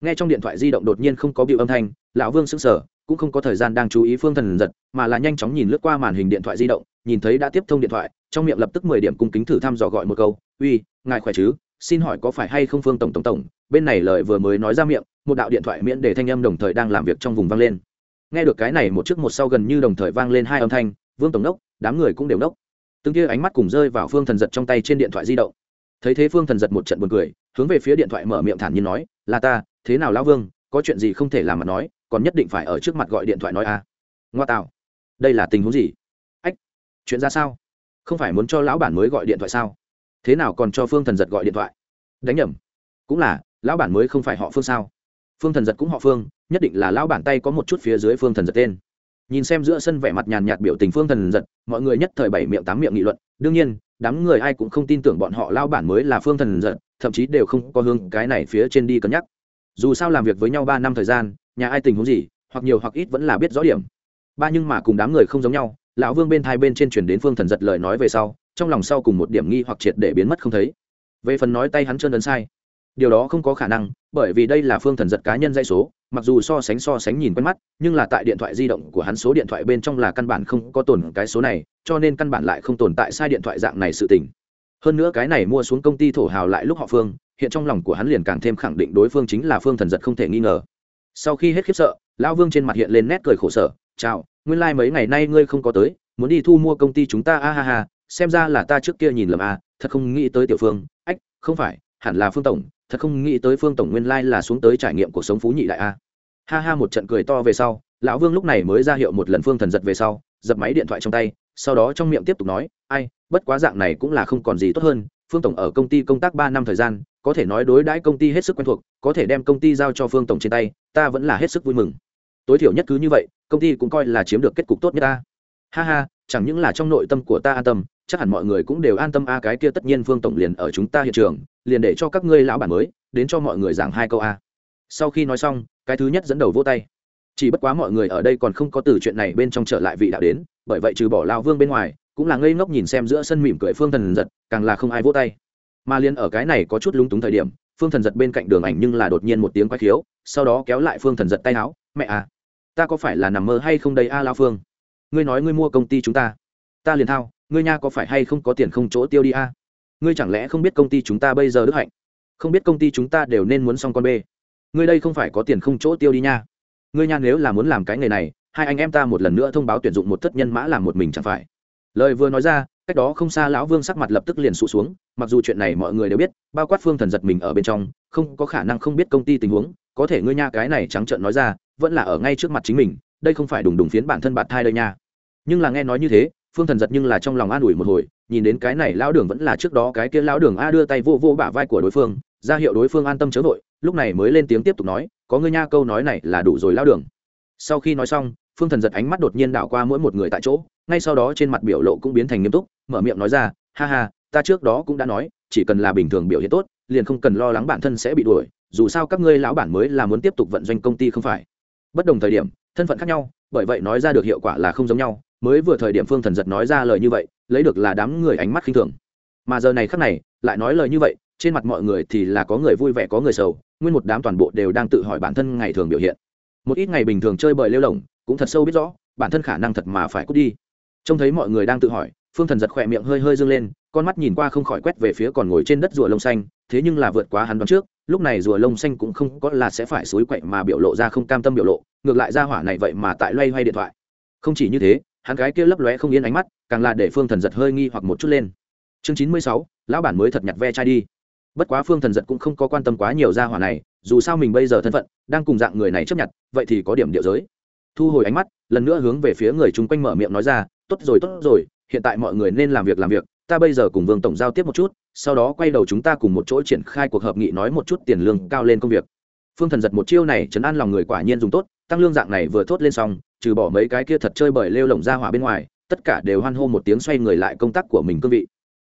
Nghe trong điện thoại di động đột nhiên không có biểu âm thanh, lão vương sững sờ, cũng không có thời gian đang chú ý phương thần giật, mà là nhanh chóng nhìn lướt qua màn hình điện thoại di động, nhìn thấy đã tiếp thông điện thoại, trong miệng lập tức mười điểm cung kính thử thăm dò gọi một câu, uy, ngài khỏe chứ? Xin hỏi có phải hay không phương tổng tổng tổng bên này lời vừa mới nói ra miệng, một đạo điện thoại miễn để thanh âm đồng thời đang làm việc trong vùng vang lên. Nghe được cái này một trước một sau gần như đồng thời vang lên hai âm thanh, vương tổng đốc, đám người cũng đều đốc. Từng kia ánh mắt cùng rơi vào phương thần giật trong tay trên điện thoại di động. Thấy thế phương thần giật một trận buồn cười, hướng về phía điện thoại mở miệng thản nhiên nói, là ta, thế nào lão vương, có chuyện gì không thể làm mà nói, còn nhất định phải ở trước mặt gọi điện thoại nói a à. ngoa tạo. Đây là tình huống gì? Ách, chuyện ra sao? Không phải muốn cho lão bản mới gọi điện thoại sao? Thế nào còn cho phương thần giật gọi điện thoại? Đánh nhầm. Cũng là lão bản mới không phải họ phương sao? Phương thần giật cũng họ phương, nhất định là lão bản tay có một chút phía dưới phương thần giật tên. Nhìn xem giữa sân vẻ mặt nhàn nhạt biểu tình phương thần giật, mọi người nhất thời bảy miệng tám miệng nghị luận. Đương nhiên, đám người ai cũng không tin tưởng bọn họ lao bản mới là phương thần giật, thậm chí đều không có hướng cái này phía trên đi cân nhắc. Dù sao làm việc với nhau ba năm thời gian, nhà ai tình huống gì, hoặc nhiều hoặc ít vẫn là biết rõ điểm. Ba nhưng mà cùng đám người không giống nhau, lão vương bên thai bên trên chuyển đến phương thần giật lời nói về sau, trong lòng sau cùng một điểm nghi hoặc triệt để biến mất không thấy. Về phần nói tay hắn trơn ấn sai điều đó không có khả năng, bởi vì đây là phương thần giật cá nhân dây số, mặc dù so sánh so sánh nhìn quen mắt, nhưng là tại điện thoại di động của hắn số điện thoại bên trong là căn bản không có tồn cái số này, cho nên căn bản lại không tồn tại sai điện thoại dạng này sự tình. Hơn nữa cái này mua xuống công ty thổ hào lại lúc họ phương, hiện trong lòng của hắn liền càng thêm khẳng định đối phương chính là phương thần giật không thể nghi ngờ. Sau khi hết khiếp sợ, lão vương trên mặt hiện lên nét cười khổ sở, chào, nguyên lai、like、mấy ngày nay ngươi không có tới, muốn đi thu mua công ty chúng ta, a ha ha, xem ra là ta trước kia nhìn lầm a, thật không nghĩ tới tiểu phương. Ách, không phải hẳn là phương tổng, thật không nghĩ tới phương tổng nguyên lai là xuống tới trải nghiệm cuộc sống phú nhị đại a. Ha ha, một trận cười to về sau, lão vương lúc này mới ra hiệu một lần phương thần giật về sau, dập máy điện thoại trong tay, sau đó trong miệng tiếp tục nói, ai, bất quá dạng này cũng là không còn gì tốt hơn, phương tổng ở công ty công tác ba năm thời gian, có thể nói đối đãi công ty hết sức quen thuộc, có thể đem công ty giao cho phương tổng trên tay, ta vẫn là hết sức vui mừng. Tối thiểu nhất cứ như vậy, công ty cũng coi là chiếm được kết cục tốt nhất ta ha ha, chẳng những là trong nội tâm của ta an tâm, chắc hẳn mọi người cũng đều an tâm a, cái kia tất nhiên phương tổng liền ở chúng ta hiện trường liền để cho các ngươi lão bản mới đến cho mọi người giảng hai câu a. Sau khi nói xong, cái thứ nhất dẫn đầu vô tay. Chỉ bất quá mọi người ở đây còn không có từ chuyện này bên trong trở lại vị đạo đến, bởi vậy trừ bỏ lao vương bên ngoài, cũng là ngây ngốc nhìn xem giữa sân mỉm cười phương thần giật, càng là không ai vỗ tay. Mà liền ở cái này có chút lúng túng thời điểm, phương thần giật bên cạnh đường ảnh nhưng là đột nhiên một tiếng quay khiếu, sau đó kéo lại phương thần giật tay áo, mẹ à ta có phải là nằm mơ hay không đây a lao phương? Ngươi nói ngươi mua công ty chúng ta ta liền thao, ngươi nha có phải hay không có tiền không chỗ tiêu đi a? Ngươi chẳng lẽ không biết công ty chúng ta bây giờ đức hạnh? Không biết công ty chúng ta đều nên muốn xong con bê ngươi đây không phải có tiền không chỗ tiêu đi nha. Ngươi nha, nếu là muốn làm cái nghề này, hai anh em ta một lần nữa thông báo tuyển dụng một thất nhân mã làm một mình chẳng phải. Lời vừa nói ra, cách đó không xa lão vương sắc mặt lập tức liền sụt xuống, mặc dù chuyện này mọi người đều biết, bao quát phương thần giật mình ở bên trong, không có khả năng không biết công ty tình huống, có thể ngươi nha, cái này trắng trợn nói ra, vẫn là ở ngay trước mặt chính mình, đây không phải đùng đùng phiến bản thân bạn thai đây nha. Nhưng là nghe nói như thế, phương thần giật nhưng là trong lòng an ủi một hồi nhìn đến cái này lão đường vẫn là trước đó cái kia lão đường a đưa tay vô vô bả vai của đối phương, ra hiệu đối phương an tâm chớ vội, lúc này mới lên tiếng tiếp tục nói, có ngươi nha, câu nói này là đủ rồi lão đường. Sau khi nói xong, phương thần giật ánh mắt đột nhiên đảo qua mỗi một người tại chỗ, ngay sau đó trên mặt biểu lộ cũng biến thành nghiêm túc, mở miệng nói ra, ha ha, ta trước đó cũng đã nói, chỉ cần là bình thường biểu hiện tốt, liền không cần lo lắng bản thân sẽ bị đuổi, dù sao các ngươi lão bản mới là muốn tiếp tục vận doanh công ty không phải. Bất đồng thời điểm, thân phận khác nhau, bởi vậy nói ra được hiệu quả là không giống nhau mới vừa thời điểm phương thần giật nói ra lời như vậy, lấy được là đám người ánh mắt khinh thường. Mà giờ này khác này, lại nói lời như vậy, trên mặt mọi người thì là có người vui vẻ có người sầu, nguyên một đám toàn bộ đều đang tự hỏi bản thân ngày thường biểu hiện. Một ít ngày bình thường chơi bời lêu lỏng, cũng thật sâu biết rõ, bản thân khả năng thật mà phải cút đi. Trông thấy mọi người đang tự hỏi, phương thần giật khỏe miệng hơi hơi dâng lên, con mắt nhìn qua không khỏi quét về phía còn ngồi trên đất rùa lông xanh, thế nhưng là vượt quá hắn đoán trước, lúc này rùa lông xanh cũng không có là sẽ phải xối quậy mà biểu lộ ra không cam tâm biểu lộ, ngược lại ra hỏa này vậy mà tại loay hoay điện thoại. Không chỉ như thế hắn gái kia lấp lóe không yên ánh mắt, càng là để phương thần giật hơi nghi hoặc một chút lên. Chương chín mươi sáu, lão bản mới thật nhặt ve chai đi. Bất quá phương thần giật cũng không có quan tâm quá nhiều ra hỏa này, dù sao mình bây giờ thân phận, đang cùng dạng người này chấp nhận, vậy thì có điểm điệu giới. Thu hồi ánh mắt, lần nữa hướng về phía người chung quanh mở miệng nói ra, tốt rồi tốt rồi, hiện tại mọi người nên làm việc làm việc, ta bây giờ cùng vương tổng giao tiếp một chút, sau đó quay đầu chúng ta cùng một chỗ triển khai cuộc hợp nghị nói một chút tiền lương cao lên công việc. Phương thần giật một chiêu này chấn an lòng người quả nhiên dùng tốt, tăng lương dạng này vừa thốt lên xong trừ bỏ mấy cái kia thật chơi bởi lêu lồng ra hỏa bên ngoài, tất cả đều hoan hô một tiếng xoay người lại công tác của mình cương vị.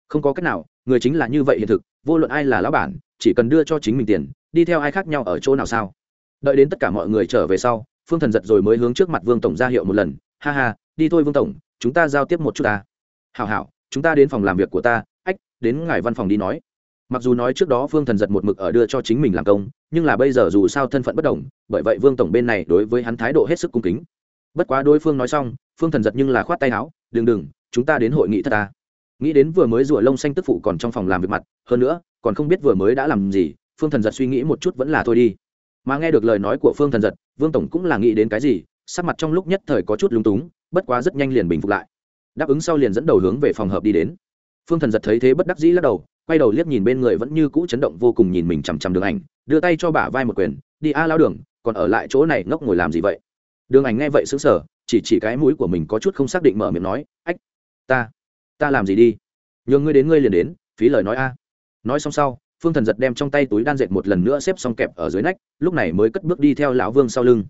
Không có cách nào, người chính là như vậy hiện thực, vô luận ai là lão bản, chỉ cần đưa cho chính mình tiền, đi theo ai khác nhau ở chỗ nào sao? Đợi đến tất cả mọi người trở về sau, phương thần giật rồi mới hướng trước mặt vương tổng ra hiệu một lần, ha ha, đi thôi vương tổng, chúng ta giao tiếp một chút ta. Hảo hảo, chúng ta đến phòng làm việc của ta. Ách, đến ngài văn phòng đi nói. Mặc dù nói trước đó phương thần giật một mực ở đưa cho chính mình làm công, nhưng là bây giờ dù sao thân phận bất đồng, bởi vậy vương tổng bên này đối với hắn thái độ hết sức cung kính bất quá đối phương nói xong, phương thần giật nhưng là khoát tay áo, đừng đừng, chúng ta đến hội nghị thất ta à? nghĩ đến vừa mới rủa lông xanh tức phụ còn trong phòng làm việc mặt, hơn nữa, còn không biết vừa mới đã làm gì, phương thần giật suy nghĩ một chút vẫn là thôi đi. Mà nghe được lời nói của phương thần giật, vương tổng cũng là nghĩ đến cái gì, sắc mặt trong lúc nhất thời có chút lúng túng, bất quá rất nhanh liền bình phục lại. Đáp ứng sau liền dẫn đầu hướng về phòng hợp đi đến. Phương thần giật thấy thế bất đắc dĩ lắc đầu, quay đầu liếc nhìn bên người vẫn như cũ chấn động vô cùng nhìn mình chằm chằm đường ảnh, đưa tay cho bả vai một quyền, đi a, lao đường, còn ở lại chỗ này ngốc ngồi làm gì vậy? Đường ảnh nghe vậy xứng sở chỉ chỉ cái mũi của mình có chút không xác định mở miệng nói, ách, ta ta làm gì đi? Nhường ngươi đến, ngươi liền đến, phí lời nói a. Nói xong sau, phương thần giật đem trong tay túi đan dệt một lần nữa xếp xong kẹp ở dưới nách, lúc này mới cất bước đi theo lão vương sau lưng.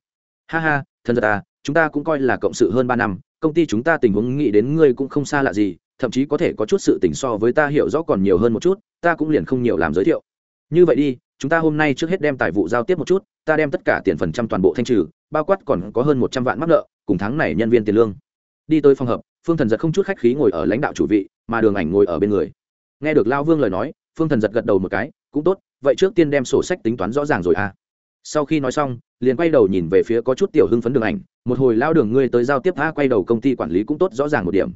Ha ha, thần giật à chúng ta cũng coi là cộng sự hơn ba năm, công ty chúng ta tình huống nghĩ đến ngươi cũng không xa lạ gì, thậm chí có thể có chút sự tình so với ta hiểu rõ còn nhiều hơn một chút, ta cũng liền không nhiều làm giới thiệu. Như vậy đi chúng ta hôm nay trước hết đem tài vụ giao tiếp một chút, ta đem tất cả tiền phần trăm toàn bộ thanh trừ, bao quát còn có hơn một trăm vạn mắc nợ, cùng tháng này nhân viên tiền lương. Đi tới phòng hợp phương thần giật không chút khách khí ngồi ở lãnh đạo chủ vị, mà đường ảnh ngồi ở bên người. Nghe được lao vương lời nói, phương thần giật gật đầu một cái, cũng tốt, vậy trước tiên đem sổ sách tính toán rõ ràng rồi à. Sau khi nói xong, liền quay đầu nhìn về phía có chút tiểu hưng phấn đường ảnh, một hồi lao đường ngươi tới giao tiếp tha quay đầu công ty quản lý cũng tốt, rõ ràng một điểm.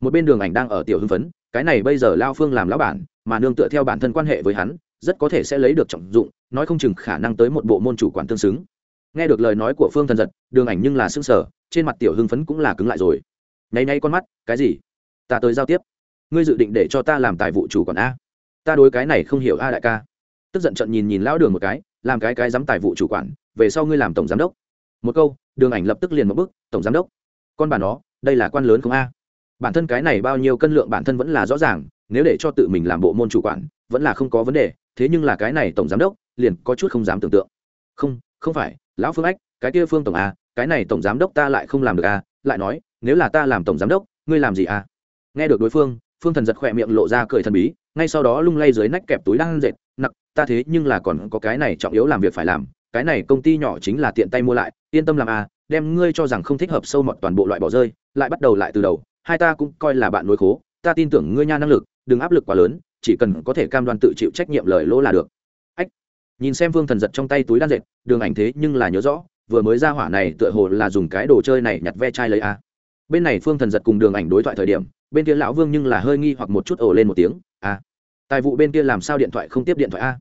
Một bên đường ảnh đang ở tiểu hưng phấn, cái này bây giờ lao phương làm lão bản, mà nương tựa theo bản thân quan hệ với hắn rất có thể sẽ lấy được trọng dụng, nói không chừng khả năng tới một bộ môn chủ quản tương xứng. Nghe được lời nói của phương thần giật, đường ảnh nhưng là xương sở trên mặt tiểu hưng phấn cũng là cứng lại rồi. Nháy nháy con mắt, cái gì? Ta tới giao tiếp. Ngươi dự định để cho ta làm tài vụ chủ quản a. Ta đối cái này không hiểu a đại ca. Tức giận trận nhìn nhìn lão đường một cái, làm cái cái dám tài vụ chủ quản, về sau ngươi làm tổng giám đốc. Một câu, đường ảnh lập tức liền một bức tổng giám đốc. Con bà nó, đây là quan lớn không a? Bản thân cái này bao nhiêu cân lượng bản thân vẫn là rõ ràng, nếu để cho tự mình làm bộ môn chủ quản, vẫn là không có vấn đề thế nhưng là cái này tổng giám đốc liền có chút không dám tưởng tượng. Không không phải, lão phương ách, cái kia phương tổng a cái này tổng giám đốc ta lại không làm được a lại nói, nếu là ta làm tổng giám đốc, ngươi làm gì a nghe được đối phương phương thần giật khỏe miệng lộ ra cười thần bí, ngay sau đó lung lay dưới nách kẹp túi đang dệt nặng ta thế nhưng là còn có cái này trọng yếu làm việc phải làm, cái này công ty nhỏ chính là tiện tay mua lại, yên tâm làm a đem ngươi cho rằng không thích hợp sâu mọt toàn bộ loại bỏ rơi, lại bắt đầu lại từ đầu, hai ta cũng coi là bạn nối khố, ta tin tưởng ngươi nha năng lực, đừng áp lực quá lớn chỉ cần có thể cam đoan tự chịu trách nhiệm lời lỗ là được. Ách, nhìn xem vương thần giật trong tay túi đan dệt, đường ảnh thế nhưng là nhớ rõ, vừa mới ra hỏa này tựa hồ là dùng cái đồ chơi này nhặt ve chai lấy a. Bên này phương thần giật cùng đường ảnh đối thoại thời điểm, bên kia lão vương nhưng là hơi nghi hoặc một chút ồ lên một tiếng, a, tài vụ bên kia làm sao điện thoại không tiếp điện thoại a?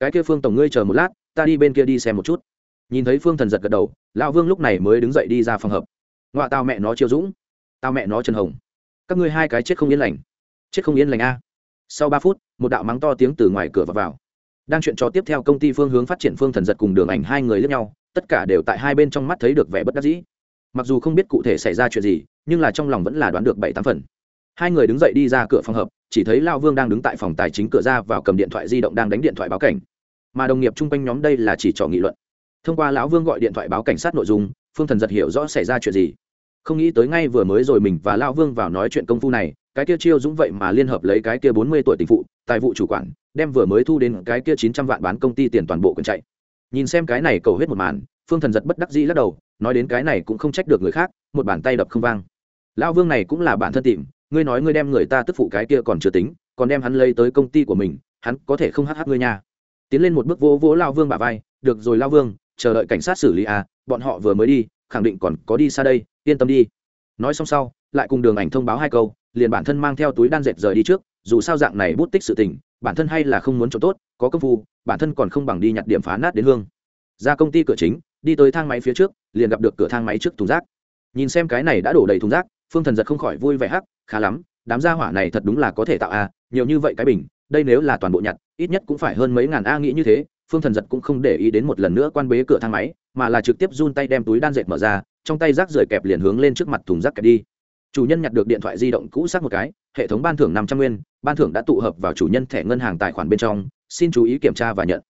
Cái kia phương tổng ngươi chờ một lát, ta đi bên kia đi xem một chút. Nhìn thấy phương thần giật gật đầu, lão vương lúc này mới đứng dậy đi ra phòng hợp ngoại tao mẹ nó chiêu dũng, tao mẹ nó trần hồng, các ngươi hai cái chết không yên lành, chết không yên lành a sau ba phút một đạo mắng to tiếng từ ngoài cửa vào, vào. đang chuyện trò tiếp theo công ty phương hướng phát triển phương thần giật cùng đường ảnh hai người lẫn nhau tất cả đều tại hai bên trong mắt thấy được vẻ bất đắc dĩ. Mặc dù không biết cụ thể xảy ra chuyện gì nhưng là trong lòng vẫn là đoán được bảy tám phần. Hai người đứng dậy đi ra cửa phòng hợp chỉ thấy lao vương đang đứng tại phòng tài chính cửa ra vào cầm điện thoại di động đang đánh điện thoại báo cảnh. Mà đồng nghiệp chung quanh nhóm đây là chỉ trò nghị luận. Thông qua lão vương gọi điện thoại báo cảnh sát nội dung phương thần giật hiểu rõ xảy ra chuyện gì. Không nghĩ tới ngay vừa mới rồi mình và lao vương vào nói chuyện công phu này cái kia chiêu dũng vậy mà liên hợp lấy cái kia bốn mươi tuổi tình phụ, tài vụ chủ quản, đem vừa mới thu đến cái kia chín trăm vạn bán công ty tiền toàn bộ quyền chạy. Nhìn xem cái này cầu hết một màn, phương thần giật bất đắc dĩ lắc đầu, nói đến cái này cũng không trách được người khác, một bàn tay đập không vang. Lão vương này cũng là bản thân tìm, ngươi nói ngươi đem người ta tức phụ cái kia còn chưa tính, còn đem hắn lấy tới công ty của mình, hắn có thể không hắc hắc ngươi nha. Tiến lên một bước vỗ vỗ lao vương bà vai, được rồi lao vương, chờ đợi cảnh sát xử lý à bọn họ vừa mới đi, khẳng định còn có đi xa đây, yên tâm đi. Nói xong sau, lại cùng đường ảnh thông báo hai câu liền bản thân mang theo túi đan dệt rời đi trước, dù sao dạng này bút tích sự tình, bản thân hay là không muốn chỗ tốt, có công phu, bản thân còn không bằng đi nhặt điểm phá nát đến hương. Ra công ty cửa chính, đi tới thang máy phía trước, liền gặp được cửa thang máy trước thùng rác. Nhìn xem cái này đã đổ đầy thùng rác, phương thần giật không khỏi vui vẻ hắc, khá lắm, đám gia hỏa này thật đúng là có thể tạo a, nhiều như vậy cái bình, đây nếu là toàn bộ nhặt, ít nhất cũng phải hơn mấy ngàn a nghĩ như thế, phương thần giật cũng không để ý đến một lần nữa quan bế cửa thang máy, mà là trực tiếp run tay đem túi đan dệt mở ra, trong tay rác rời kẹp liền hướng lên trước mặt thùng rác kẹp đi chủ nhân nhặt được điện thoại di động cũ xác một cái, hệ thống ban thưởng năm trăm nguyên, ban thưởng đã tụ hợp vào chủ nhân thẻ ngân hàng tài khoản bên trong, xin chú ý kiểm tra và nhận.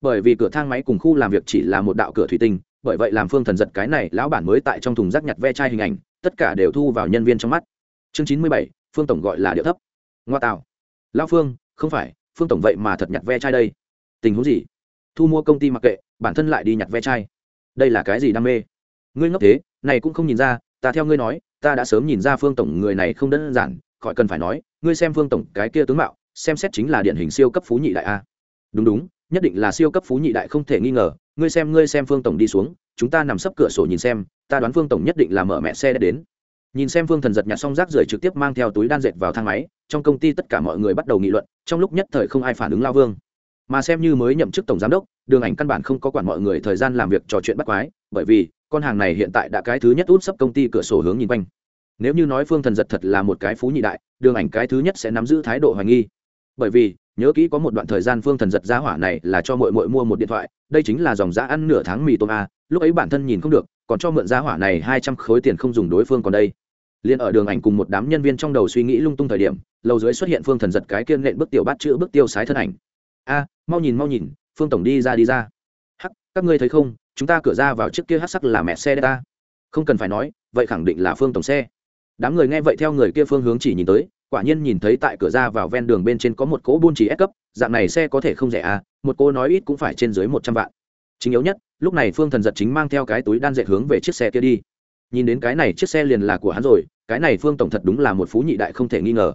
Bởi vì cửa thang máy cùng khu làm việc chỉ là một đạo cửa thủy tinh, bởi vậy làm phương thần giật cái này, lão bản mới tại trong thùng rác nhặt ve chai hình ảnh, tất cả đều thu vào nhân viên trong mắt. Chương chín mươi bảy, phương tổng gọi là điệu thấp. Ngoa tạo. Lão phương, không phải, phương tổng vậy mà thật nhặt ve chai đây. Tình huống gì? Thu mua công ty mặc kệ, bản thân lại đi nhặt ve chai. Đây là cái gì đam mê? Ngươi ngốc thế, này cũng không nhìn ra, ta theo ngươi nói ta đã sớm nhìn ra phương tổng người này không đơn giản, khỏi cần phải nói, ngươi xem phương tổng cái kia tướng mạo, xem xét chính là điển hình siêu cấp phú nhị đại a. Đúng đúng, nhất định là siêu cấp phú nhị đại không thể nghi ngờ, ngươi xem ngươi xem phương tổng đi xuống, chúng ta nằm sấp cửa sổ nhìn xem, ta đoán phương tổng nhất định là mở mẹ xe đã đến. Nhìn xem phương thần giật nhặt xong rác rưởi trực tiếp mang theo túi đan dệt vào thang máy, trong công ty tất cả mọi người bắt đầu nghị luận, trong lúc nhất thời không ai phản ứng lao vương. Mà xem như mới nhậm chức tổng giám đốc, đường ảnh căn bản không có quản mọi người thời gian làm việc trò chuyện bắt quái, bởi vì con hàng này hiện tại đã cái thứ nhất út sấp công ty cửa sổ hướng nhìn quanh. Nếu như nói phương thần giật thật là một cái phú nhị đại, đường ảnh cái thứ nhất sẽ nắm giữ thái độ hoài nghi. Bởi vì, nhớ kỹ có một đoạn thời gian phương thần giật giá hỏa này là cho mội mội mua một điện thoại, đây chính là dòng giá ăn nửa tháng mì tôm a, lúc ấy bản thân nhìn không được, còn cho mượn giá hỏa này hai trăm khối tiền không dùng đối phương còn đây. Liền ở đường ảnh cùng một đám nhân viên trong đầu suy nghĩ lung tung thời điểm, lầu dưới xuất hiện phương thần giật cái kiên nện bức tiểu bát chữ bức tiêu sái thân ảnh. A, mau nhìn mau nhìn, phương tổng đi ra đi ra. Hắc, các ngươi thấy không chúng ta cửa ra vào trước kia hát sắc là mẹ xe ta. Không cần phải nói, vậy khẳng định là phương tổng xe. Đám người nghe vậy theo người kia phương hướng chỉ nhìn tới, quả nhiên nhìn thấy tại cửa ra vào ven đường bên trên có một cỗ buôn chỉ ép cấp, dạng này xe có thể không rẻ à một cô nói ít cũng phải trên dưới một trăm vạn. Chính yếu nhất, lúc này phương thần giật chính mang theo cái túi đan dệt hướng về chiếc xe kia đi. Nhìn đến cái này chiếc xe liền là của hắn rồi, cái này phương tổng thật đúng là một phú nhị đại không thể nghi ngờ.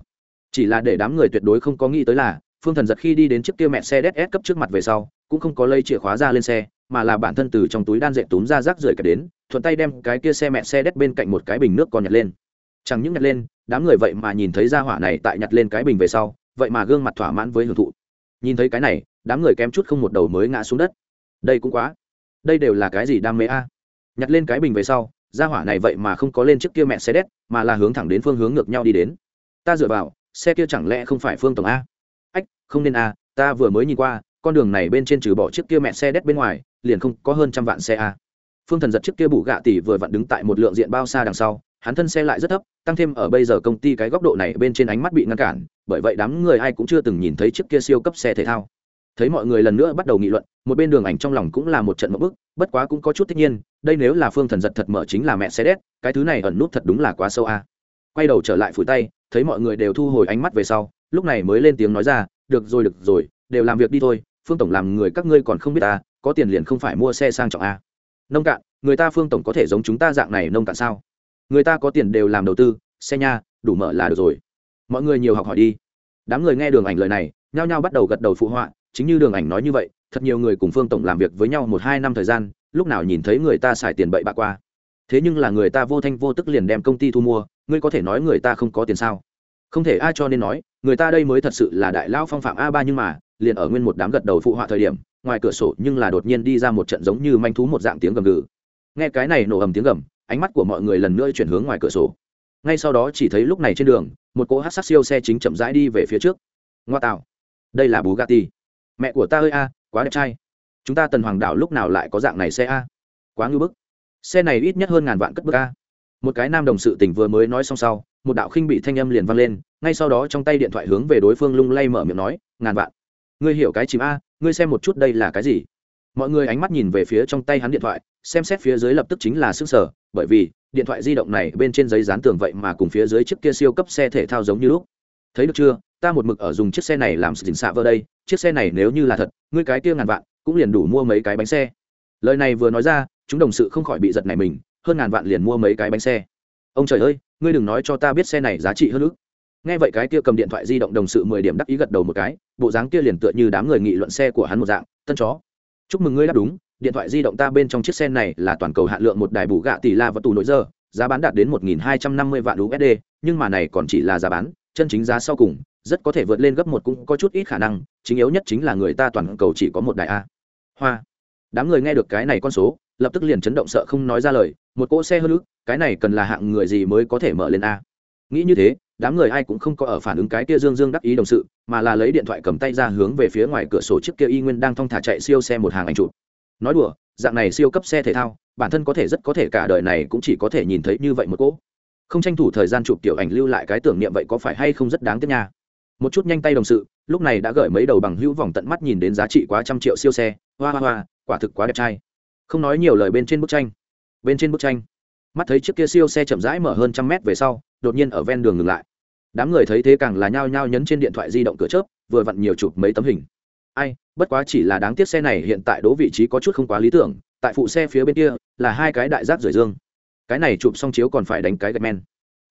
Chỉ là để đám người tuyệt đối không có nghĩ tới là, phương thần giật khi đi đến chiếc kia mẹ xe ds cấp trước mặt về sau, cũng không có lây chìa khóa ra lên xe mà là bản thân từ trong túi đan dệt túm ra rác rưởi cả đến, thuận tay đem cái kia xe mẹ xe đét bên cạnh một cái bình nước còn nhặt lên. Chẳng những nhặt lên, đám người vậy mà nhìn thấy ra hỏa này tại nhặt lên cái bình về sau, vậy mà gương mặt thỏa mãn với hưởng thụ. Nhìn thấy cái này, đám người kém chút không một đầu mới ngã xuống đất. Đây cũng quá. Đây đều là cái gì đam mê a? Nhặt lên cái bình về sau, ra hỏa này vậy mà không có lên trước kia mẹ xe đét, mà là hướng thẳng đến phương hướng ngược nhau đi đến. Ta dựa vào, xe kia chẳng lẽ không phải phương tổng a? Ách, không nên a, ta vừa mới nhìn qua, con đường này bên trên trừ bỏ chiếc kia mẹ xe đét bên ngoài liền không có hơn trăm vạn xe a. Phương thần giật chiếc kia bù gạ tỷ vừa vặn đứng tại một lượng diện bao xa đằng sau, hắn thân xe lại rất thấp, tăng thêm ở bây giờ công ty cái góc độ này bên trên ánh mắt bị ngăn cản, bởi vậy đám người ai cũng chưa từng nhìn thấy chiếc kia siêu cấp xe thể thao. Thấy mọi người lần nữa bắt đầu nghị luận, một bên đường ảnh trong lòng cũng là một trận mẫu bức, bất quá cũng có chút thích nhiên, đây nếu là phương thần giật thật mở chính là mẹ xe đét, cái thứ này ẩn nút thật đúng là quá sâu a. Quay đầu trở lại phủi tay, thấy mọi người đều thu hồi ánh mắt về sau, lúc này mới lên tiếng nói ra, được rồi được rồi, đều làm việc đi thôi, phương tổng làm người các ngươi còn không biết ta có tiền liền không phải mua xe sang trọng a. Nông cạn, người ta phương tổng có thể giống chúng ta dạng này nông cạn sao? Người ta có tiền đều làm đầu tư, xe nha, đủ mở là được rồi. Mọi người nhiều học hỏi đi. Đám người nghe đường ảnh lời này, nhao nhao bắt đầu gật đầu phụ họa, chính như đường ảnh nói như vậy, thật nhiều người cùng phương tổng làm việc với nhau một hai năm thời gian, lúc nào nhìn thấy người ta xài tiền bậy bạ qua. Thế nhưng là người ta vô thanh vô tức liền đem công ty thu mua, ngươi có thể nói người ta không có tiền sao? Không thể ai cho nên nói, người ta đây mới thật sự là đại lao phong phạm a ba nhưng mà liền ở nguyên một đám gật đầu phụ họa thời điểm, ngoài cửa sổ nhưng là đột nhiên đi ra một trận giống như manh thú một dạng tiếng gầm gừ. Nghe cái này nổ ầm tiếng gầm, ánh mắt của mọi người lần nữa chuyển hướng ngoài cửa sổ. Ngay sau đó chỉ thấy lúc này trên đường, một cỗ hát sắc siêu xe chính chậm rãi đi về phía trước. Ngoa tạo. Đây là bú gati mẹ của ta ơi a, quá đẹp trai. Chúng ta tần hoàng đảo lúc nào lại có dạng này xe a? Quá ngư bức. Xe này ít nhất hơn ngàn vạn cất bức a. Một cái nam đồng sự tỉnh vừa mới nói xong sau, một đạo khinh bị thanh âm liền vang lên, ngay sau đó trong tay điện thoại hướng về đối phương lung lay mở miệng nói, ngàn vạn ngươi hiểu cái chìm a, ngươi xem một chút đây là cái gì. Mọi người ánh mắt nhìn về phía trong tay hắn điện thoại, xem xét phía dưới lập tức chính là sức sở, bởi vì, điện thoại di động này bên trên giấy dán tường vậy mà cùng phía dưới chiếc kia siêu cấp xe thể thao giống như lúc. Thấy được chưa, ta một mực ở dùng chiếc xe này làm sự xạ vào đây, chiếc xe này nếu như là thật, ngươi cái kia ngàn vạn, cũng liền đủ mua mấy cái bánh xe. Lời này vừa nói ra, chúng đồng sự không khỏi bị giật này mình, hơn ngàn vạn liền mua mấy cái bánh xe. Ông trời ơi, ngươi đừng nói cho ta biết xe này giá trị hơn ước nghe vậy cái kia cầm điện thoại di động đồng sự mười điểm đắc ý gật đầu một cái, bộ dáng kia liền tựa như đám người nghị luận xe của hắn một dạng, tân chó, chúc mừng ngươi đáp đúng, điện thoại di động ta bên trong chiếc xe này là toàn cầu hạn lượng một đài bù gạ tỷ la và tù nội giờ, giá bán đạt đến một nghìn hai trăm năm mươi vạn usd nhưng mà này còn chỉ là giá bán, chân chính giá sau cùng, rất có thể vượt lên gấp một cũng có chút ít khả năng, chính yếu nhất chính là người ta toàn cầu chỉ có một đài a. Hoa. Đám người nghe được cái này con số, lập tức liền chấn động sợ không nói ra lời, một cỗ xe hơn ức, cái này cần là hạng người gì mới có thể mở lên a? Nghĩ như thế đám người ai cũng không có ở phản ứng cái kia dương dương đắc ý đồng sự, mà là lấy điện thoại cầm tay ra hướng về phía ngoài cửa sổ chiếc kia y nguyên đang thong thả chạy siêu xe một hàng ảnh chụp. Nói đùa, dạng này siêu cấp xe thể thao, bản thân có thể rất có thể cả đời này cũng chỉ có thể nhìn thấy như vậy một cỗ. Không tranh thủ thời gian chụp tiểu ảnh lưu lại cái tưởng niệm vậy có phải hay không rất đáng tiếc nha. Một chút nhanh tay đồng sự, lúc này đã gửi mấy đầu bằng hữu vòng tận mắt nhìn đến giá trị quá trăm triệu siêu xe, hoa hoa hoa, quả thực quá đẹp trai. Không nói nhiều lời bên trên bức tranh. Bên trên bức tranh, mắt thấy chiếc kia siêu xe chậm rãi mở hơn trăm mét về sau, đột nhiên ở ven đường ngừng lại đám người thấy thế càng là nhao nhao nhấn trên điện thoại di động cửa chớp, vừa vặn nhiều chụp mấy tấm hình. Ai, bất quá chỉ là đáng tiếc xe này hiện tại đỗ vị trí có chút không quá lý tưởng, tại phụ xe phía bên kia, là hai cái đại giác rời dương. Cái này chụp xong chiếu còn phải đánh cái gạch men.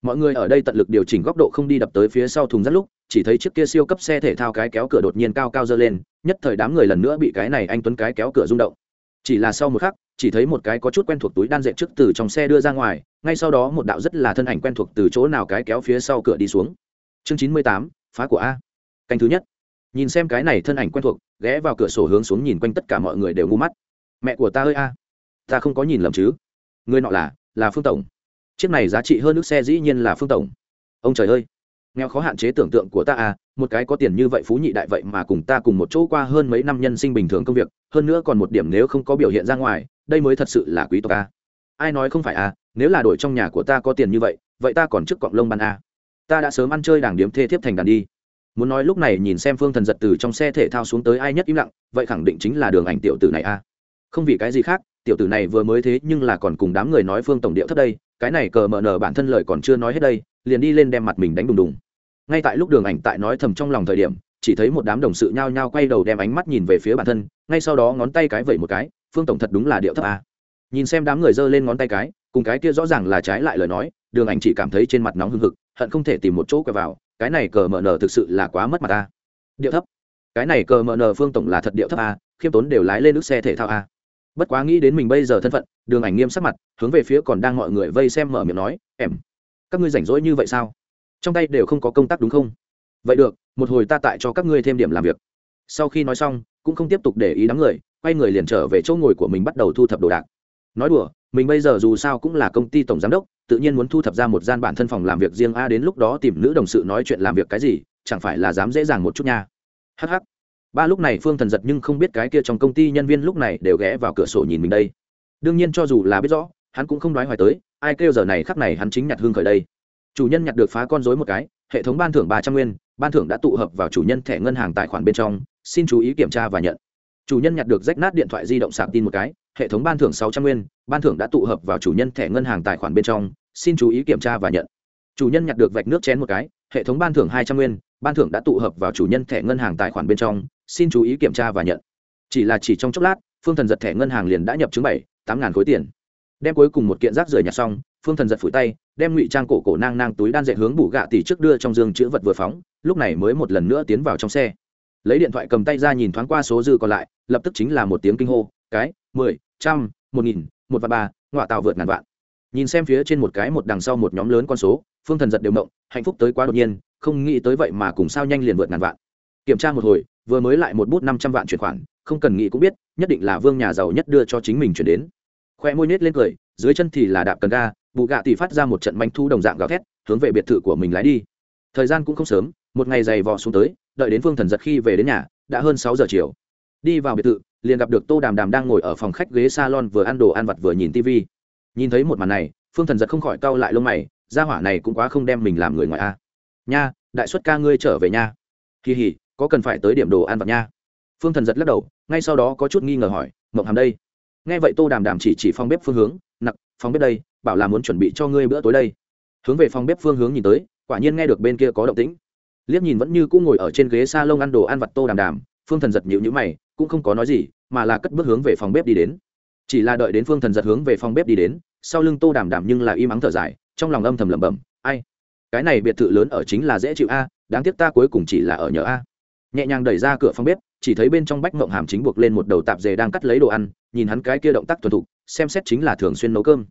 Mọi người ở đây tận lực điều chỉnh góc độ không đi đập tới phía sau thùng rất lúc, chỉ thấy chiếc kia siêu cấp xe thể thao cái kéo cửa đột nhiên cao cao dơ lên, nhất thời đám người lần nữa bị cái này anh tuấn cái kéo cửa rung động. Chỉ là sau một khắc chỉ thấy một cái có chút quen thuộc túi đan dệt trước từ trong xe đưa ra ngoài, ngay sau đó một đạo rất là thân ảnh quen thuộc từ chỗ nào cái kéo phía sau cửa đi xuống. Chương chín mươi tám, phá của a. Canh thứ nhất. Nhìn xem cái này thân ảnh quen thuộc, ghé vào cửa sổ hướng xuống nhìn quanh tất cả mọi người đều ngu mắt. Mẹ của ta ơi a. Ta không có nhìn lầm chứ. Người nọ là là phương tổng. Chiếc này giá trị hơn nước xe dĩ nhiên là phương tổng. Ông trời ơi nghèo khó hạn chế tưởng tượng của ta à một cái có tiền như vậy phú nhị đại vậy mà cùng ta cùng một chỗ qua hơn mấy năm nhân sinh bình thường công việc, hơn nữa còn một điểm nếu không có biểu hiện ra ngoài, đây mới thật sự là quý tộc à. ai nói không phải à? nếu là đổi trong nhà của ta có tiền như vậy vậy ta còn trước cọng lông ban à? ta đã sớm ăn chơi đảng điếm thê thiếp thành đàn đi muốn nói lúc này nhìn xem phương thần giật từ trong xe thể thao xuống tới ai nhất im lặng, vậy khẳng định chính là đường ảnh tiểu tử này à? không vì cái gì khác, tiểu tử này vừa mới thế nhưng là còn cùng đám người nói phương tổng điệu thất đây, cái này cờ mờ nờ bản thân lời còn chưa nói hết đây, liền đi lên đem mặt mình đánh đùng đùng ngay tại lúc đường ảnh tại nói thầm trong lòng thời điểm, chỉ thấy một đám đồng sự nhao nhao quay đầu đem ánh mắt nhìn về phía bản thân, ngay sau đó ngón tay cái vẩy một cái, phương tổng thật đúng là điệu thấp a nhìn xem đám người giơ lên ngón tay cái, cùng cái kia rõ ràng là trái lại lời nói, đường ảnh chỉ cảm thấy trên mặt nóng hưng hực, hận không thể tìm một chỗ quẹo vào, cái này cờ mờ nờ thực sự là quá mất mặt ta. Điệu thấp? Cái này cờ mờ nờ phương tổng là thật điệu thấp a khiêm tốn đều lái lên nước xe thể thao a bất quá nghĩ đến mình bây giờ thân phận, đường ảnh nghiêm sắc mặt, hướng về phía còn đang mọi người vây xem mở miệng nói, em, các ngươi rảnh rỗi như vậy sao? Trong tay đều không có công tác đúng không? Vậy được, một hồi ta tại cho các ngươi thêm điểm làm việc. Sau khi nói xong, cũng không tiếp tục để ý đám người, quay người liền trở về chỗ ngồi của mình bắt đầu thu thập đồ đạc. Nói đùa, mình bây giờ dù sao cũng là công ty tổng giám đốc, tự nhiên muốn thu thập ra một gian bản thân phòng làm việc riêng a đến lúc đó tìm nữ đồng sự nói chuyện làm việc cái gì, chẳng phải là dám dễ dàng một chút nha. Hh ba lúc này phương thần giật nhưng không biết cái kia trong công ty nhân viên lúc này đều ghé vào cửa sổ nhìn mình đây. Đương nhiên cho dù là biết rõ, hắn cũng không nói hoài tới, ai kêu giờ này khắc này hắn chính nhặt hương khởi đây chủ nhân nhặt được phá con dối một cái, hệ thống ban thưởng ba trăm nguyên, ban thưởng đã tụ hợp vào chủ nhân thẻ ngân hàng tài khoản bên trong, xin chú ý kiểm tra và nhận. Chủ nhân nhặt được rách nát điện thoại di động sạc tin một cái, hệ thống ban thưởng sáu trăm nguyên, ban thưởng đã tụ hợp vào chủ nhân thẻ ngân hàng tài khoản bên trong, xin chú ý kiểm tra và nhận. Chủ nhân nhặt được vạch nước chén một cái, hệ thống ban thưởng hai trăm nguyên, ban thưởng đã tụ hợp vào chủ nhân thẻ ngân hàng tài khoản bên trong, xin chú ý kiểm tra và nhận. Chỉ là chỉ trong chốc lát, phương thần giật thẻ ngân hàng liền đã nhập chứng bảy, tám ngàn khối tiền. Đem cuối cùng một kiện rác rưởi nhặt xong phương thần giật phủi tay, đem ngụy trang cổ cổ nang nang túi đan dệt hướng bù gạ tỷ trước đưa trong giường chữ vật vừa phóng, lúc này mới một lần nữa tiến vào trong xe. Lấy điện thoại cầm tay ra nhìn thoáng qua số dư còn lại, lập tức chính là một tiếng kinh hô, cái, mười, trăm, một nghìn, một và ba ngoại tạo vượt ngàn vạn. Nhìn xem phía trên một cái một đằng sau một nhóm lớn con số, phương thần giật đều động, hạnh phúc tới quá đột nhiên, không nghĩ tới vậy mà cùng sao nhanh liền vượt ngàn vạn. Kiểm tra một hồi, vừa mới lại một bút năm trăm vạn chuyển khoản, không cần nghĩ cũng biết, nhất định là vương nhà giàu nhất đưa cho chính mình chuyển đến. Khoe môi nết lên cười dưới chân thì là đạp cần ga bụ gạ thì phát ra một trận manh thu đồng dạng gào thét, hướng về biệt thự của mình lái đi. Thời gian cũng không sớm, một ngày dày vò xuống tới, đợi đến phương thần giật khi về đến nhà, đã hơn sáu giờ chiều. Đi vào biệt thự, liền gặp được tô đàm đàm đang ngồi ở phòng khách ghế salon vừa ăn đồ ăn vặt vừa nhìn tv nhìn thấy một màn này, phương thần giật không khỏi cau lại lông mày, gia hỏa này cũng quá không đem mình làm người ngoài a. Nha, đại xuất ca ngươi trở về nha. Kỳ hỉ, có cần phải tới điểm đồ ăn vặt nha? Phương thần giật lắc đầu, ngay sau đó có chút nghi ngờ hỏi mộng hàm đây? Nghe vậy tô đàm đàm chỉ chỉ phòng bếp phương hướng phòng bếp đây, bảo là muốn chuẩn bị cho ngươi bữa tối đây. Hướng về phòng bếp phương hướng nhìn tới, quả nhiên nghe được bên kia có động tĩnh. Liếc nhìn vẫn như cũng ngồi ở trên ghế s a lông ăn đồ ăn vặt tô đàm đàm, phương thần giật nhịu nhữ mày, cũng không có nói gì, mà là cất bước hướng về phòng bếp đi đến. Chỉ là đợi đến phương thần giật hướng về phòng bếp đi đến, sau lưng tô đàm đàm nhưng là im ắng thở dài, trong lòng âm thầm lẩm bẩm, ai? Cái này biệt thự lớn ở chính là dễ chịu a, đáng tiếc ta cuối cùng chỉ là ở nhờ a. Nhẹ nhàng đẩy ra cửa phòng bếp, chỉ thấy bên trong bách mộng hàm chính buộc lên một đầu tạp dề đang cắt lấy đồ ăn, nhìn hắn cái kia động tác thuần thục xem xét chính là thường xuyên nấu cơm.